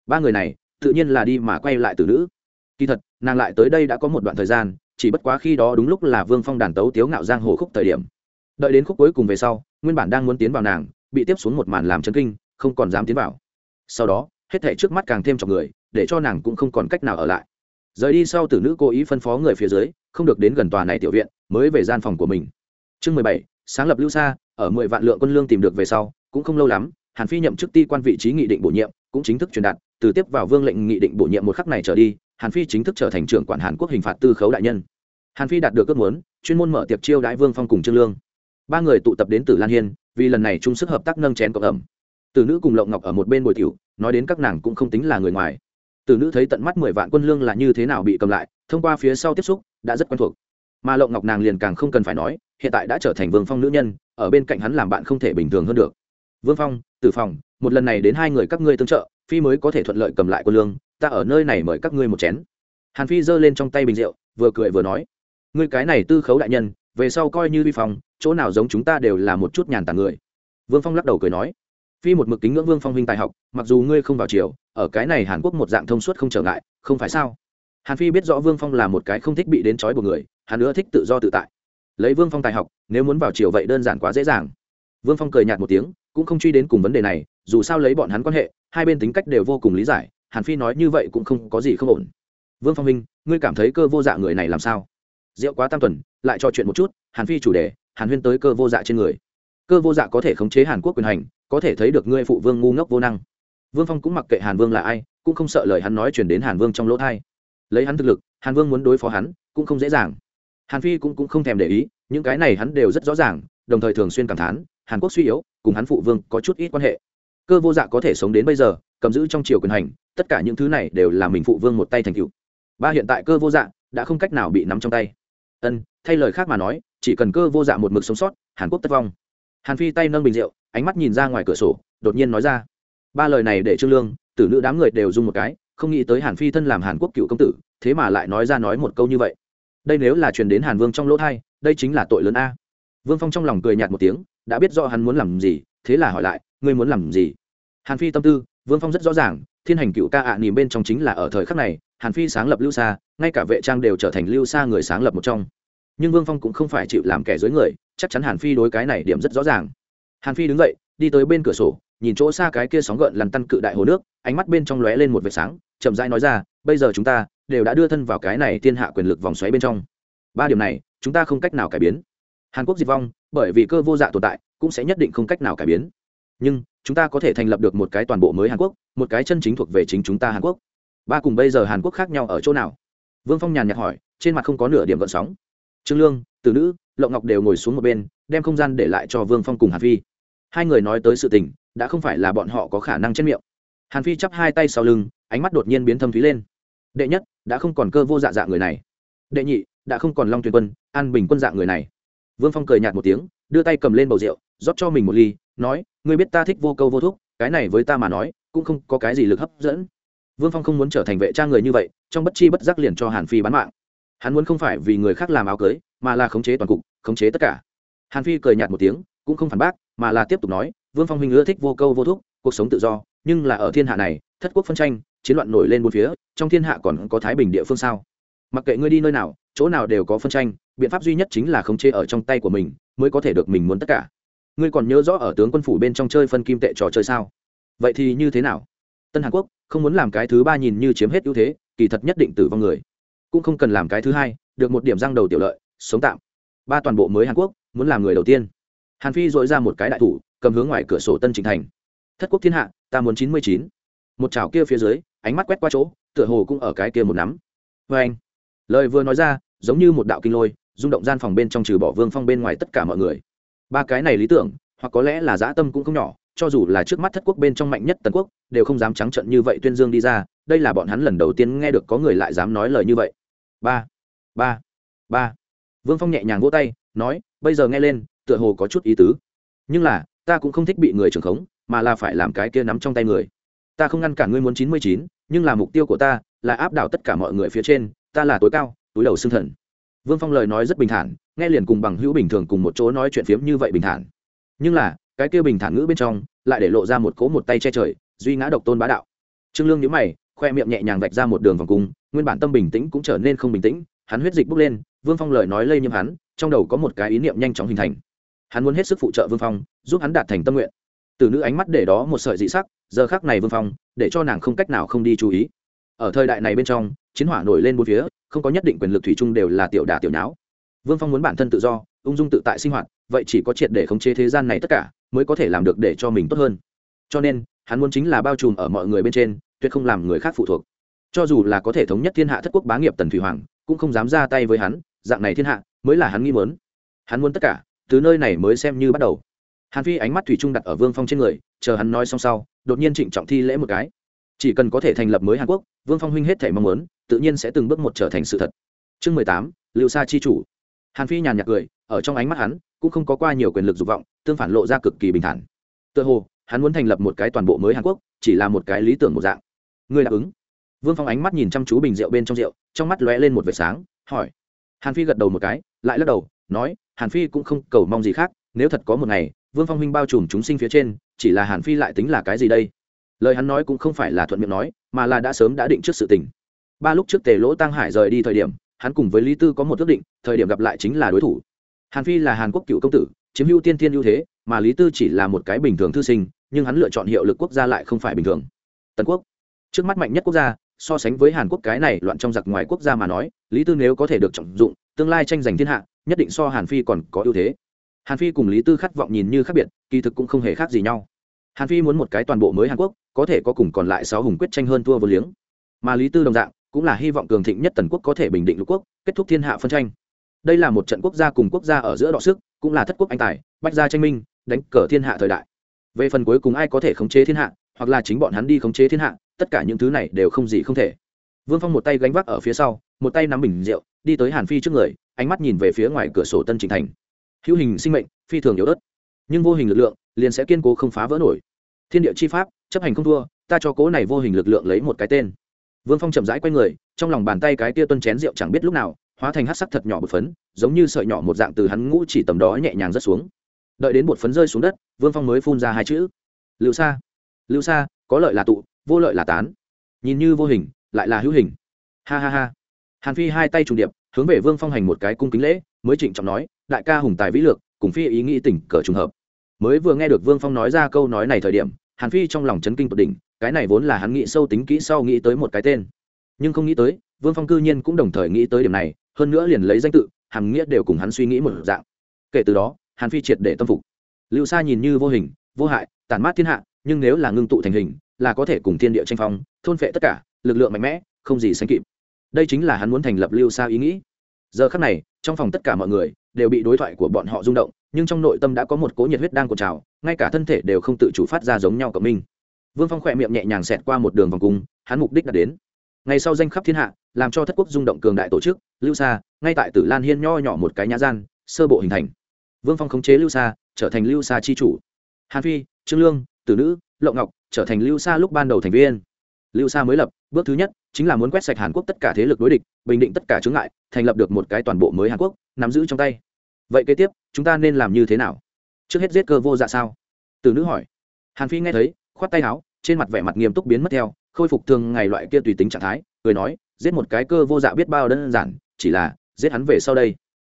A: Ba người này, tự nhiên là đi mà quay lại từ nữ. Kỳ thật, nàng lại tới đây đã có một đoạn thời gian, chỉ bất quá khi đó đúng lúc là vương phong đàn tấu tiếu ngạo giang hồ khúc thời điểm. Đợi đến khúc cuối cùng về sau, nguyên bản đang muốn tiến vào nàng bị tiếp xuống một màn làm chấn kinh, không còn dám tiến vào. Sau đó, hết thể trước mắt càng thêm trọng người, để cho nàng cũng không còn cách nào ở lại. Rời đi sau tử nữ cố ý phân phó người phía dưới, không được đến gần tòa này tiểu viện, mới về gian phòng của mình. Chương mười bảy, sáng lập lưu xa ở mười vạn lượng quân lương tìm được về sau, cũng không lâu lắm, hàn phi nhậm chức ti quan vị trí nghị định bổ nhiệm, cũng chính thức truyền đạt, từ tiếp vào vương lệnh nghị định bổ nhiệm một khắc này trở đi, hàn phi chính thức trở thành trưởng quản hàn quốc hình phạt tư khấu đại nhân. Hàn phi đạt được ước muốn, chuyên môn mở tiệc chiêu đãi vương phong cùng trương lương. Ba người tụ tập đến từ lan hiên vì lần này chung sức hợp tác nâng chén cộng ẩm. Từ nữ cùng lộng ngọc ở một bên bồi tiểu, nói đến các nàng cũng không tính là người ngoài. Từ nữ thấy tận mắt mười vạn quân lương là như thế nào bị cầm lại, thông qua phía sau tiếp xúc, đã rất quen thuộc. Mà lộng ngọc nàng liền càng không cần phải nói, hiện tại đã trở thành vương phong nữ nhân, ở bên cạnh hắn làm bạn không thể bình thường hơn được. Vương phong, tử phòng một lần này đến hai người các ngươi tương trợ, phi mới có thể thuận lợi cầm lại quân lương, ta ở nơi này mời các ngươi một chén. Hàn phi giơ lên trong tay bình rượu, vừa cười vừa nói, ngươi cái này tư khấu đại nhân về sau coi như vi phong, chỗ nào giống chúng ta đều là một chút nhàn tản người. Vương phong lắc đầu cười nói, phi một mực kính ngưỡng vương phong huynh tài học, mặc dù ngươi không vào chiều ở cái này hàn quốc một dạng thông suốt không trở ngại, không phải sao? Hàn phi biết rõ vương phong là một cái không thích bị đến trói buộc người, hắn nữa thích tự do tự tại. Lấy vương phong tài học, nếu muốn vào chiều vậy đơn giản quá dễ dàng. Vương phong cười nhạt một tiếng, cũng không truy đến cùng vấn đề này, dù sao lấy bọn hắn quan hệ, hai bên tính cách đều vô cùng lý giải, hàn phi nói như vậy cũng không có gì không ổn. Vương phong minh ngươi cảm thấy cơ vô dạ người này làm sao? Rượu quá tam tuần lại trò chuyện một chút hàn phi chủ đề hàn huyên tới cơ vô dạ trên người. Cơ vô dạ có thể khống chế hàn quốc quyền hành có thể thấy được ngươi phụ vương ngu ngốc vô năng. Vương phong cũng mặc kệ hàn vương là ai cũng không sợ lời hắn nói chuyển đến hàn vương trong lỗ thai lấy hắn thực lực hàn vương muốn đối phó hắn cũng không dễ dàng. Hàn phi cũng, cũng không thèm để ý những cái này hắn đều rất rõ ràng đồng thời thường xuyên cảm thán hàn quốc suy yếu cùng hắn phụ vương có chút ít quan hệ. Cơ vô dạ có thể sống đến bây giờ cầm giữ trong triều quyền hành tất cả những thứ này đều là mình phụ vương một tay thành cựu ba hiện tại cơ vô dạ đã không cách nào bị nắm trong tay ân, thay lời khác mà nói, chỉ cần cơ vô dạ một mực sống sót, hàn quốc tất vong. Hàn phi tay nâng bình rượu, ánh mắt nhìn ra ngoài cửa sổ, đột nhiên nói ra. Ba lời này để trương lương, tử nữ đám người đều dùng một cái, không nghĩ tới hàn phi thân làm hàn quốc cựu công tử, thế mà lại nói ra nói một câu như vậy. Đây nếu là truyền đến hàn vương trong lỗ thai, đây chính là tội lớn a. Vương phong trong lòng cười nhạt một tiếng, đã biết rõ hắn muốn làm gì, thế là hỏi lại, ngươi muốn làm gì? Hàn phi tâm tư, vương phong rất rõ ràng, thiên hành cựu ca ạ à nỉm bên trong chính là ở thời khắc này, hàn phi sáng lập lưu xa ngay cả vệ trang đều trở thành lưu xa người sáng lập một trong nhưng vương phong cũng không phải chịu làm kẻ dưới người chắc chắn hàn phi đối cái này điểm rất rõ ràng hàn phi đứng dậy đi tới bên cửa sổ nhìn chỗ xa cái kia sóng gợn lằn tăn cự đại hồ nước ánh mắt bên trong lóe lên một vệt sáng chậm rãi nói ra bây giờ chúng ta đều đã đưa thân vào cái này thiên hạ quyền lực vòng xoáy bên trong ba điểm này chúng ta không cách nào cải biến hàn quốc diệt vong bởi vì cơ vô dạ tồn tại cũng sẽ nhất định không cách nào cải biến nhưng chúng ta có thể thành lập được một cái toàn bộ mới hàn quốc một cái chân chính thuộc về chính chúng ta hàn quốc ba cùng bây giờ hàn quốc khác nhau ở chỗ nào vương phong nhàn nhạt hỏi trên mặt không có nửa điểm gợn sóng trương lương từ nữ, lộng ngọc đều ngồi xuống một bên, đem không gian để lại cho vương phong cùng hàn phi. Hai người nói tới sự tình, đã không phải là bọn họ có khả năng chết miệng. Hàn phi chắp hai tay sau lưng, ánh mắt đột nhiên biến thâm thúy lên. Đệ nhất, đã không còn cơ vô dạ dạ người này. Đệ nhị, đã không còn long tuyền quân, an bình quân dạ người này. Vương phong cười nhạt một tiếng, đưa tay cầm lên bầu rượu, rót cho mình một ly, nói, ngươi biết ta thích vô câu vô thúc, cái này với ta mà nói, cũng không có cái gì lực hấp dẫn. Vương phong không muốn trở thành vệ cha người như vậy, trong bất chi bất giác liền cho hàn phi bán mạng hắn muốn không phải vì người khác làm áo cưới, mà là khống chế toàn cục, khống chế tất cả. Hàn phi cười nhạt một tiếng, cũng không phản bác, mà là tiếp tục nói, vương phong huynh ưa thích vô câu vô thúc, cuộc sống tự do, nhưng là ở thiên hạ này, thất quốc phân tranh, chiến loạn nổi lên bốn phía, trong thiên hạ còn có thái bình địa phương sao? Mặc kệ ngươi đi nơi nào, chỗ nào đều có phân tranh, biện pháp duy nhất chính là khống chế ở trong tay của mình, mới có thể được mình muốn tất cả. Ngươi còn nhớ rõ ở tướng quân phủ bên trong chơi phân kim tệ trò chơi sao? Vậy thì như thế nào? Tân hàn quốc không muốn làm cái thứ ba nhìn như chiếm hết ưu thế, kỳ thật nhất định tử vong người cũng không cần làm cái thứ hai, được một điểm răng đầu tiểu lợi, sống tạm. Ba toàn bộ mới hàn quốc, muốn làm người đầu tiên. Hàn phi dội ra một cái đại thủ, cầm hướng ngoài cửa sổ tân trình thành. Thất quốc thiên hạ, ta muốn chín mươi chín. Một chảo kia phía dưới, ánh mắt quét qua chỗ, tựa hồ cũng ở cái kia một nắm. Vê anh, lời vừa nói ra, giống như một đạo kinh lôi, rung động gian phòng bên trong trừ bỏ vương phong bên ngoài tất cả mọi người. Ba cái này lý tưởng, hoặc có lẽ là dã tâm cũng không nhỏ cho dù là trước mắt thất quốc bên trong mạnh nhất tần quốc, đều không dám trắng trận như vậy tuyên dương đi ra, đây là bọn hắn lần đầu tiên nghe được có người lại dám nói lời như vậy. Ba ba ba. Vương phong nhẹ nhàng vỗ tay, nói, bây giờ nghe lên, tựa hồ có chút ý tứ. Nhưng là, ta cũng không thích bị người trưởng khống, mà là phải làm cái kia nắm trong tay người. Ta không ngăn cản ngươi muốn chín mươi chín, nhưng là mục tiêu của ta là áp đảo tất cả mọi người phía trên, ta là tối cao, túi đầu xương thần. Vương phong lời nói rất bình thản, nghe liền cùng bằng hữu bình thường cùng một chỗ nói chuyện phiếm như vậy bình thản. Nhưng là cái kia bình thản ngữ bên trong lại để lộ ra một cố một tay che trời, duy ngã độc tôn bá đạo. Trương lương nhíu mày, khoe miệng nhẹ nhàng vạch ra một đường vòng cung, nguyên bản tâm bình tĩnh cũng trở nên không bình tĩnh, hắn huyết dịch bốc lên, vương phong lời nói lây nhiễm hắn, trong đầu có một cái ý niệm nhanh chóng hình thành. Hắn muốn hết sức phụ trợ vương phong, giúp hắn đạt thành tâm nguyện. Từ nữ ánh mắt để đó một sợi dị sắc, giờ khác này vương phong, để cho nàng không cách nào không đi chú ý. Ở thời đại này bên trong, chiến hỏa nổi lên bốn phía, không có nhất định quyền lực thủy chung đều là tiểu đà tiểu nháo. Vương phong muốn bản thân tự do, ung dung tự tại sinh hoạt, vậy chỉ có triệt để khống chế thế gian này tất cả mới có thể làm được để cho mình tốt hơn. Cho nên, hắn muốn chính là bao trùm ở mọi người bên trên, tuyệt không làm người khác phụ thuộc. Cho dù là có thể thống nhất thiên hạ thất quốc bá nghiệp tần thủy hoàng, cũng không dám ra tay với hắn, dạng này thiên hạ mới là hắn nghi mớn hắn muốn tất cả, từ nơi này mới xem như bắt đầu. Hàn phi ánh mắt thủy trung đặt ở vương phong trên người, chờ hắn nói xong sau, đột nhiên trịnh trọng thi lễ một cái. Chỉ cần có thể thành lập mới hàn quốc, vương phong huynh hết thể mong muốn, tự nhiên sẽ từng bước một trở thành sự thật. Chương mười tám liệu sa chi chủ. Hàn phi nhàn nhạt cười ở trong ánh mắt hắn, cũng không có qua nhiều quyền lực dục vọng, tương phản lộ ra cực kỳ bình thản. Tựa hồ, hắn muốn thành lập một cái toàn bộ mới hàn quốc, chỉ là một cái lý tưởng một dạng. Người đáp ứng. Vương phong ánh mắt nhìn chăm chú bình rượu bên trong rượu, trong mắt lóe lên một vệt sáng, hỏi. Hàn phi gật đầu một cái, lại lắc đầu, nói, hàn phi cũng không cầu mong gì khác, nếu thật có một ngày, vương phong huynh bao trùm chúng sinh phía trên, chỉ là hàn phi lại tính là cái gì đây? Lời hắn nói cũng không phải là thuận miệng nói, mà là đã sớm đã định trước sự tình. Ba lúc trước tề lỗ tăng hải rời đi thời điểm, hắn cùng với lý tư có một ước định, thời điểm gặp lại chính là đối thủ hàn phi là hàn quốc cựu công tử, chiếm hữu tiên tiên ưu thế, mà lý tư chỉ là một cái bình thường thư sinh, nhưng hắn lựa chọn hiệu lực quốc gia lại không phải bình thường. Tần quốc. Trước mắt mạnh nhất quốc gia, so sánh với hàn quốc cái này loạn trong giặc ngoài quốc gia mà nói, lý tư nếu có thể được trọng dụng, tương lai tranh giành thiên hạ, nhất định so hàn phi còn có ưu thế. Hàn phi cùng lý tư khát vọng nhìn như khác biệt, kỳ thực cũng không hề khác gì nhau. Hàn phi muốn một cái toàn bộ mới hàn quốc, có thể có cùng còn lại sáu hùng quyết tranh hơn thua vô liếng. Mà lý tư đồng dạng, cũng là hy vọng cường thịnh nhất tần quốc có thể bình định lục quốc, kết thúc thiên hạ phân tranh đây là một trận quốc gia cùng quốc gia ở giữa đọ sức, cũng là thất quốc anh tài, bách gia tranh minh, đánh cờ thiên hạ thời đại. Về phần cuối cùng ai có thể khống chế thiên hạ, hoặc là chính bọn hắn đi khống chế thiên hạ, tất cả những thứ này đều không gì không thể. Vương phong một tay gánh vác ở phía sau, một tay nắm bình rượu, đi tới hàn phi trước người, ánh mắt nhìn về phía ngoài cửa sổ tân trình thành. Hữu hình sinh mệnh, phi thường yếu ớt. Nhưng vô hình lực lượng, liền sẽ kiên cố không phá vỡ nổi. Thiên địa chi pháp, chấp hành không thua, ta cho cố này vô hình lực lượng lấy một cái tên. Vương phong chậm rãi q u a y người, trong lòng bàn tay cái tia tuân chén rượu chẳng biết lúc nào hóa thành hát sắc thật nhỏ bột phấn, giống như sợi nhỏ một dạng từ hắn ngũ chỉ tầm đó nhẹ nhàng rớt xuống. Đợi đến bột phấn rơi xuống đất, vương phong mới phun ra hai chữ. Lưu xa lưu xa có lợi là tụ, vô lợi là tán. Nhìn như vô hình, lại là hữu hình. Ha ha ha. Hàn phi hai tay trùng điệp, hướng về vương phong hành một cái cung kính lễ, mới trịnh trọng nói, đại ca hùng tài vĩ lược cùng phi ý nghĩ tỉnh cờ trùng hợp. Mới vừa nghe được vương phong nói ra câu nói này thời điểm, hàn phi trong lòng chấn kinh tột đỉnh, cái này vốn là hắn nghĩ sâu tính kỹ sau nghĩ tới một cái tên. Nhưng không nghĩ tới vương phong cư nhiên cũng đồng thời nghĩ tới điểm này, hơn nữa liền lấy danh tự, hàm nghĩa đều cùng hắn suy nghĩ một dạng. Kể từ đó, hàn phi triệt để tâm phục. Lưu sa nhìn như vô hình, vô hại, tản mát thiên hạ, nhưng nếu là ngưng tụ thành hình, là có thể cùng thiên địa tranh phong, thôn phệ tất cả, lực lượng mạnh mẽ, không gì sánh kịp. Đây chính là hắn muốn thành lập lưu sa ý nghĩ. Giờ khắc này, trong phòng tất cả mọi người đều bị đối thoại của bọn họ rung động, nhưng trong nội tâm đã có một cỗ nhiệt huyết đang cột trào, ngay cả thân thể đều không tự chủ phát ra giống nhau cộng minh. Vương phong khỏe miệng nhẹ nhàng xẹt qua một đường vòng cung, hắn mục đích đã đến. Ngày sau danh khắp thiên hạ làm cho thất quốc rung động cường đại tổ chức, lưu sa, ngay tại tử lan hiên nho nhỏ một cái nhã gian, sơ bộ hình thành. Vương phong khống chế lưu sa, trở thành lưu sa chi chủ. Hàn phi, trương lương, tử nữ lộ ngọc trở thành lưu sa lúc ban đầu thành viên. Lưu sa mới lập, bước thứ nhất chính là muốn quét sạch hàn quốc tất cả thế lực đối địch, bình định tất cả chướng ngại, thành lập được một cái toàn bộ mới hàn quốc, nắm giữ trong tay. Vậy kế tiếp, chúng ta nên làm như thế nào? Trước hết giết cơ vô dạ sao? Tử nữ hỏi. Hàn phi nghe thấy, khoát tay áo, trên mặt vẻ mặt nghiêm túc biến mất theo, khôi phục thường ngày loại kia tùy tính trạng thái cười nói, giết một cái cơ vô dạ biết bao đơn giản, chỉ là, giết hắn về sau đây.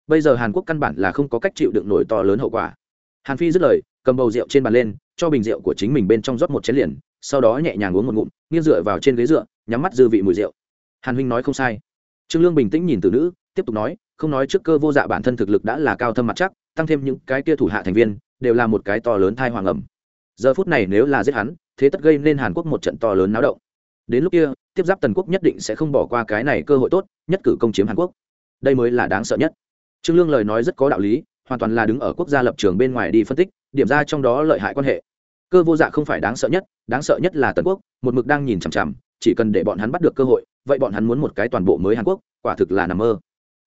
A: Bây giờ hàn quốc căn bản là không có cách chịu đựng nổi to lớn hậu quả. Hàn phi dứt lời, cầm bầu rượu trên bàn lên, cho bình rượu của chính mình bên trong rót một chén liền, sau đó nhẹ nhàng uống một ngụm, nghiêng dựa vào trên ghế dựa, nhắm mắt dư vị mùi rượu. Hàn huynh nói không sai. Trương lương bình tĩnh nhìn từ nữ, tiếp tục nói, không nói trước cơ vô dạ bản thân thực lực đã là cao thâm mặt chắc, tăng thêm những cái kia thủ hạ thành viên, đều là một cái to lớn thai hoàng ẩm. Giờ phút này nếu là giết hắn, thế tất gây nên hàn quốc một trận to lớn náo động đến lúc kia, tiếp giáp tần quốc nhất định sẽ không bỏ qua cái này cơ hội tốt, nhất cử công chiếm hàn quốc. Đây mới là đáng sợ nhất. Trương lương lời nói rất có đạo lý, hoàn toàn là đứng ở quốc gia lập trường bên ngoài đi phân tích, điểm ra trong đó lợi hại quan hệ. Cơ vô dạ không phải đáng sợ nhất, đáng sợ nhất là tần quốc, một mực đang nhìn chằm chằm, chỉ cần để bọn hắn bắt được cơ hội, vậy bọn hắn muốn một cái toàn bộ mới hàn quốc, quả thực là nằm mơ.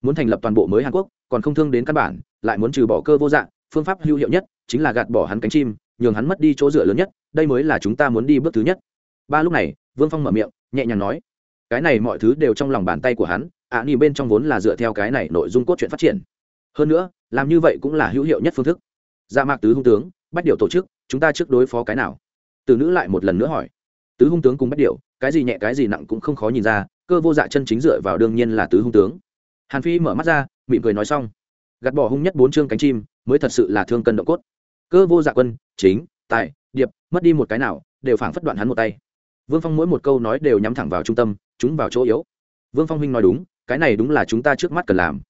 A: Muốn thành lập toàn bộ mới hàn quốc, còn không thương đến căn bản, lại muốn trừ bỏ cơ vô dạng phương pháp hữu hiệu nhất chính là gạt bỏ hắn cánh chim, nhường hắn mất đi chỗ dựa lớn nhất, đây mới là chúng ta muốn đi bước thứ nhất. Ba lúc này vương phong mở miệng nhẹ nhàng nói cái này mọi thứ đều trong lòng bàn tay của hắn ạ à, bên trong vốn là dựa theo cái này nội dung cốt truyện phát triển. Hơn nữa làm như vậy cũng là hữu hiệu nhất phương thức. Dạ mạc tứ hung tướng bắt điều tổ chức chúng ta trước đối phó cái nào? Từ nữ lại một lần nữa hỏi. Tứ hung tướng cùng bắt điều cái gì nhẹ cái gì nặng cũng không khó nhìn ra cơ vô dạ chân chính dựa vào đương nhiên là tứ hung tướng. Hàn phi mở mắt ra mỉm cười nói xong. Gạt bỏ hung nhất bốn chương cánh chim mới thật sự là thương cân độ cốt. Cơ vô dạ quân chính tài điệp mất đi một cái nào đều phảng phất đoạn hắn một tay vương phong mỗi một câu nói đều nhắm thẳng vào trung tâm, chúng vào chỗ yếu. Vương phong huynh nói đúng, cái này đúng là chúng ta trước mắt cần làm.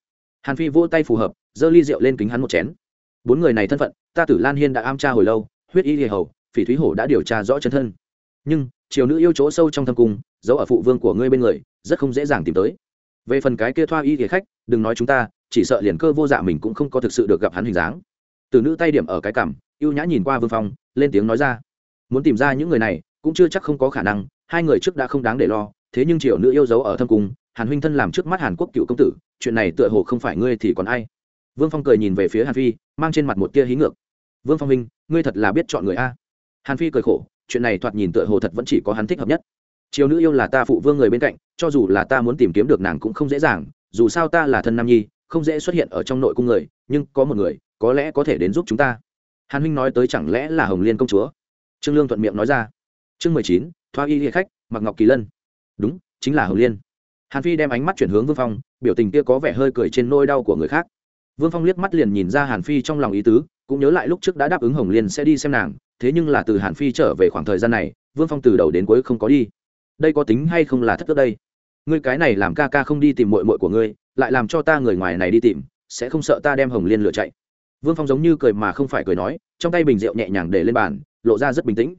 A: Hàn phi vỗ tay phù hợp, giơ ly rượu lên kính hắn một chén. Bốn người này thân phận, ta tử lan hiên đã am tra hồi lâu, huyết y hề hầu, phỉ thúy hổ đã điều tra rõ chân thân. Nhưng, triều nữ yêu chỗ sâu trong thâm cung giấu ở phụ vương của ngươi bên người, rất không dễ dàng tìm tới. Về phần cái kia thoa y thể khách, đừng nói chúng ta, chỉ sợ liền cơ vô dạ mình cũng không có thực sự được gặp hắn hình dáng. Từ nữ tay điểm ở cái cằm, ưu nhã nhìn qua vương phong, lên tiếng nói ra. Muốn tìm ra những người này cũng chưa chắc không có khả năng, hai người trước đã không đáng để lo, thế nhưng triều nữ yêu dấu ở thâm cung, hàn huynh thân làm trước mắt hàn quốc cựu công tử, chuyện này tựa hồ không phải ngươi thì còn ai. Vương phong cười nhìn về phía hàn phi, mang trên mặt một tia hí ngược. Vương phong minh ngươi thật là biết chọn người a. Hàn phi cười khổ, chuyện này thoạt nhìn tựa hồ thật vẫn chỉ có hắn thích hợp nhất. Triều nữ yêu là ta phụ vương người bên cạnh, cho dù là ta muốn tìm kiếm được nàng cũng không dễ dàng, dù sao ta là thân nam nhi, không dễ xuất hiện ở trong nội cung người, nhưng có một người, có lẽ có thể đến giúp chúng ta. Hàn huynh nói tới chẳng lẽ là hồng liên công chúa? Trương lương thuận miệng nói ra chương mười chín, thoa y hiệp khách, mặc ngọc kỳ lân. Đúng, chính là hồng liên. Hàn phi đem ánh mắt chuyển hướng vương phong, biểu tình kia có vẻ hơi cười trên nôi đau của người khác. Vương phong liếc mắt liền nhìn ra hàn phi trong lòng ý tứ, cũng nhớ lại lúc trước đã đáp ứng hồng liên sẽ đi xem nàng, thế nhưng là từ hàn phi trở về khoảng thời gian này, vương phong từ đầu đến cuối không có đi. Đây có tính hay không là thất ước đây? Ngươi cái này làm ca ca không đi tìm mội mội của ngươi, lại làm cho ta người ngoài này đi tìm, sẽ không sợ ta đem hồng liên lựa chạy. Vương phong giống như cười mà không phải cười nói, trong tay bình rượu nhẹ nhàng để lên bàn, lộ ra rất bình tĩnh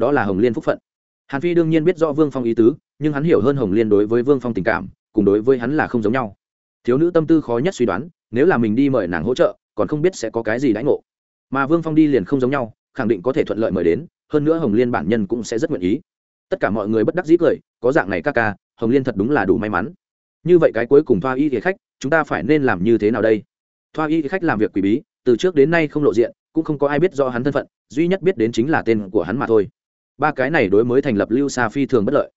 A: đó là hồng liên phúc phận. Hàn phi đương nhiên biết rõ vương phong ý tứ, nhưng hắn hiểu hơn hồng liên đối với vương phong tình cảm, cùng đối với hắn là không giống nhau. Thiếu nữ tâm tư khó nhất suy đoán, nếu là mình đi mời nàng hỗ trợ, còn không biết sẽ có cái gì đãi ngộ. Mà vương phong đi liền không giống nhau, khẳng định có thể thuận lợi mời đến, hơn nữa hồng liên bản nhân cũng sẽ rất nguyện ý. Tất cả mọi người bất đắc dĩ cười, có dạng này ca ca, hồng liên thật đúng là đủ may mắn. Như vậy cái cuối cùng thoa y thì khách, chúng ta phải nên làm như thế nào đây? Thoa y thì khách làm việc quỷ bí, từ trước đến nay không lộ diện, cũng không có ai biết do hắn thân phận, duy nhất biết đến chính là tên của hắn mà thôi ba cái này đối mới thành lập lưu xa phi thường bất lợi.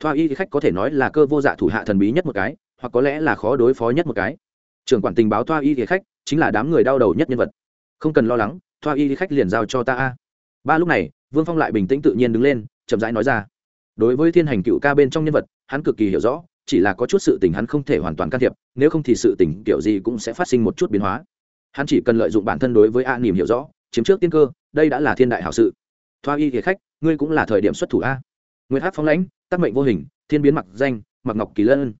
A: Thoa y khách có thể nói là cơ vô dạ thủ hạ thần bí nhất một cái, hoặc có lẽ là khó đối phó nhất một cái. Trưởng quản tình báo thoa y khách chính là đám người đau đầu nhất nhân vật. Không cần lo lắng, thoa y khách liền giao cho ta a. Ba lúc này, vương phong lại bình tĩnh tự nhiên đứng lên, chậm rãi nói ra. Đối với thiên hành cựu ca bên trong nhân vật, hắn cực kỳ hiểu rõ, chỉ là có chút sự tình hắn không thể hoàn toàn can thiệp, nếu không thì sự tình kiểu gì cũng sẽ phát sinh một chút biến hóa. Hắn chỉ cần lợi dụng bản thân đối với a niềm hiểu rõ, chiếm trước tiên cơ, đây đã là thiên đại hảo sự thoa y thì khách, ngươi cũng là thời điểm xuất thủ a. Nguyễn hát phóng lãnh, tác mệnh vô hình, thiên biến mặc danh, mặc ngọc kỳ lân.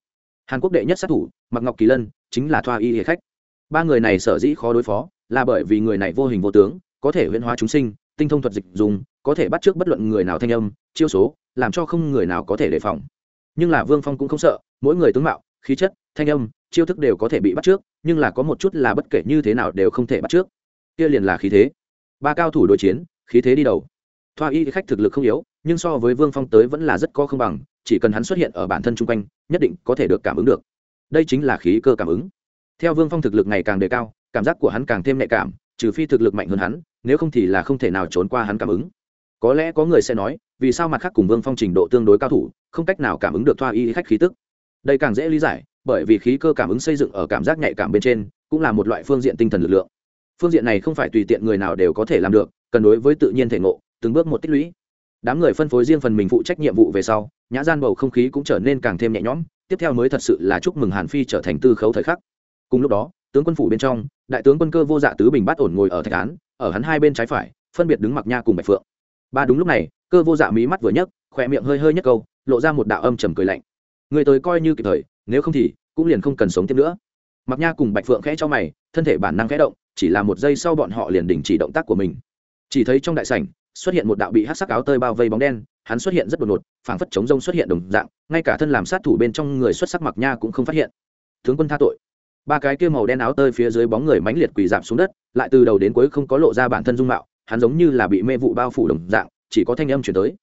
A: Hàn quốc đệ nhất sát thủ, mặc ngọc kỳ lân, chính là thoa y thì khách. Ba người này sở dĩ khó đối phó, là bởi vì người này vô hình vô tướng, có thể huyễn hóa chúng sinh, tinh thông thuật dịch dùng, có thể bắt trước bất luận người nào thanh âm, chiêu số, làm cho không người nào có thể đề phòng. Nhưng là vương phong cũng không sợ, mỗi người tướng mạo, khí chất, thanh âm, chiêu thức đều có thể bị bắt trước, nhưng là có một chút là bất kể như thế nào đều không thể bắt trước. Kia liền là khí thế. Ba cao thủ đối chiến, khí thế đi đầu thoa y khách thực lực không yếu, nhưng so với vương phong tới vẫn là rất có không bằng, chỉ cần hắn xuất hiện ở bản thân chung quanh, nhất định có thể được cảm ứng được. Đây chính là khí cơ cảm ứng. Theo vương phong thực lực ngày càng đề cao, cảm giác của hắn càng thêm nhạy cảm, trừ phi thực lực mạnh hơn hắn, nếu không thì là không thể nào trốn qua hắn cảm ứng. Có lẽ có người sẽ nói, vì sao mặt khác cùng vương phong trình độ tương đối cao thủ, không cách nào cảm ứng được thoa y khách khí tức. Đây càng dễ lý giải, bởi vì khí cơ cảm ứng xây dựng ở cảm giác nhạy cảm bên trên, cũng là một loại phương diện tinh thần lực lượng. Phương diện này không phải tùy tiện người nào đều có thể làm được, cần đối với tự nhiên thể ngộ từng bước một tích lũy. Đám người phân phối riêng phần mình phụ trách nhiệm vụ về sau, nhã gian bầu không khí cũng trở nên càng thêm nhẹ nhõm, tiếp theo mới thật sự là chúc mừng hàn phi trở thành tư khấu thời khắc. Cùng lúc đó, tướng quân phủ bên trong, đại tướng quân cơ vô dạ tứ bình bát ổn ngồi ở thạch án, ở hắn hai bên trái phải, phân biệt đứng mặc nha cùng bạch phượng. Ba đúng lúc này, cơ vô dạ mí mắt vừa nhấc, khỏe miệng hơi hơi nhấc câu, lộ ra một đạo âm trầm cười lạnh. Người tới coi như kịp thời, nếu không thì cũng liền không cần sống tiếp nữa. Mặc nha cùng bạch phượng khẽ cho mày, thân thể bản năng khẽ động, chỉ là một giây sau bọn họ liền đình chỉ động tác của mình. Chỉ thấy trong đại sảnh xuất hiện một đạo bị hát sắc áo tơi bao vây bóng đen, hắn xuất hiện rất đột ngột, phảng phất chống rông xuất hiện đồng dạng, ngay cả thân làm sát thủ bên trong người xuất sắc mặc nha cũng không phát hiện. Tướng quân tha tội. Ba cái kia màu đen áo tơi phía dưới bóng người mãnh liệt quỳ giảm xuống đất, lại từ đầu đến cuối không có lộ ra bản thân dung mạo, hắn giống như là bị mê vụ bao phủ đồng dạng, chỉ có thanh âm chuyển tới.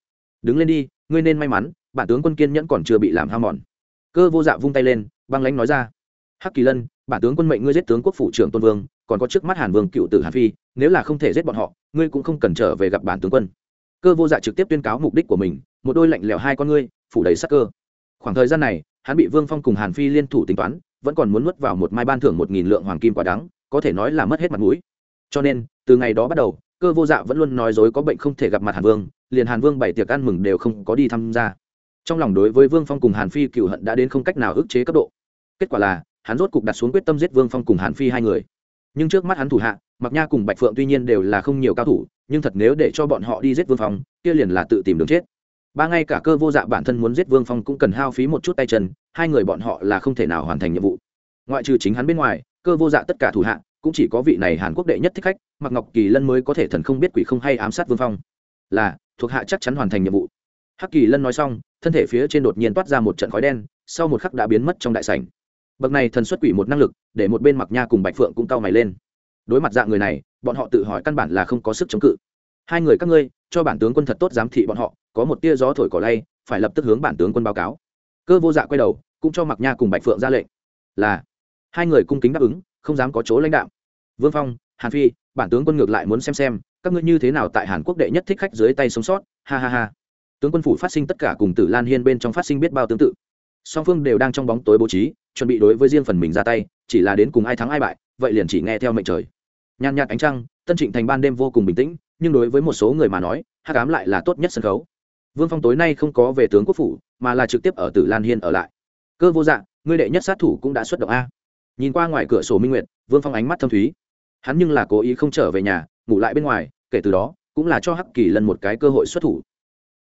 A: Đứng lên đi, ngươi nên may mắn, bản tướng quân kiên nhẫn còn chưa bị làm ham mòn. Cơ vô dạ vung tay lên, băng lãnh nói ra. Hắc kỳ lân bản tướng quân mệnh ngươi giết tướng quốc phủ trưởng tôn vương, còn có trước mắt hàn vương cựu tử hàn phi, nếu là không thể giết bọn họ, ngươi cũng không cần trở về gặp bản tướng quân. Cơ vô dạ trực tiếp tuyên cáo mục đích của mình, một đôi lạnh lẽo hai con ngươi, phủ đầy sắc cơ. Khoảng thời gian này, hắn bị vương phong cùng hàn phi liên thủ tính toán, vẫn còn muốn nuốt vào một mai ban thưởng một nghìn lượng hoàng kim quả đắng, có thể nói là mất hết mặt mũi. Cho nên, từ ngày đó bắt đầu, cơ vô dạ vẫn luôn nói dối có bệnh không thể gặp mặt hàn vương, liền hàn vương bảy tiệc ăn mừng đều không có đi tham gia. Trong lòng đối với vương phong cùng hàn phi cựu hận đã đến không cách nào ức chế cấp độ. Kết quả là hắn rốt cục đặt xuống quyết tâm giết vương phong cùng hàn phi hai người. Nhưng trước mắt hắn thủ hạ mặc nha cùng bạch phượng tuy nhiên đều là không nhiều cao thủ, nhưng thật nếu để cho bọn họ đi giết vương phong, kia liền là tự tìm đường chết. Ba ngay cả cơ vô dạ bản thân muốn giết vương phong cũng cần hao phí một chút tay chân, hai người bọn họ là không thể nào hoàn thành nhiệm vụ. Ngoại trừ chính hắn bên ngoài, cơ vô dạ tất cả thủ hạ, cũng chỉ có vị này hàn quốc đệ nhất thích khách mặc ngọc kỳ lân mới có thể thần không biết quỷ không hay ám sát vương phong. Là, thuộc hạ chắc chắn hoàn thành nhiệm vụ. Hắc kỳ lân nói xong, thân thể phía trên đột nhiên toát ra một trận khói đen, sau một khắc đã biến mất trong đại sảnh bậc này thần xuất quỷ một năng lực, để một bên mặc nha cùng bạch phượng cũng cau mày lên. Đối mặt dạng người này, bọn họ tự hỏi căn bản là không có sức chống cự. Hai người các ngươi, cho bản tướng quân thật tốt giám thị bọn họ, có một tia gió thổi cỏ lay, phải lập tức hướng bản tướng quân báo cáo. Cơ vô dạ quay đầu, cũng cho mặc nha cùng bạch phượng ra lệnh. Là, hai người cung kính đáp ứng, không dám có chỗ lãnh đạo vương phong, hàn phi, bản tướng quân ngược lại muốn xem xem, các ngươi như thế nào tại hàn quốc đệ nhất thích khách dưới tay sống sót, ha ha ha. Tướng quân phủ phát sinh tất cả cùng tử lan hiên bên trong phát sinh biết bao tương tự song phương đều đang trong bóng tối bố trí, chuẩn bị đối với riêng phần mình ra tay, chỉ là đến cùng ai thắng ai bại, vậy liền chỉ nghe theo mệnh trời. Nhàn nhạt ánh trăng, tân trịnh thành ban đêm vô cùng bình tĩnh, nhưng đối với một số người mà nói hát cám lại là tốt nhất sân khấu. Vương phong tối nay không có về tướng quốc phủ, mà là trực tiếp ở tử lan hiên ở lại. Cơ vô dạng ngươi đệ nhất sát thủ cũng đã xuất động a. Nhìn qua ngoài cửa sổ minh nguyệt, vương phong ánh mắt thâm thúy. Hắn nhưng là cố ý không trở về nhà, ngủ lại bên ngoài, kể từ đó, cũng là cho hắc kỳ lân một cái cơ hội xuất thủ.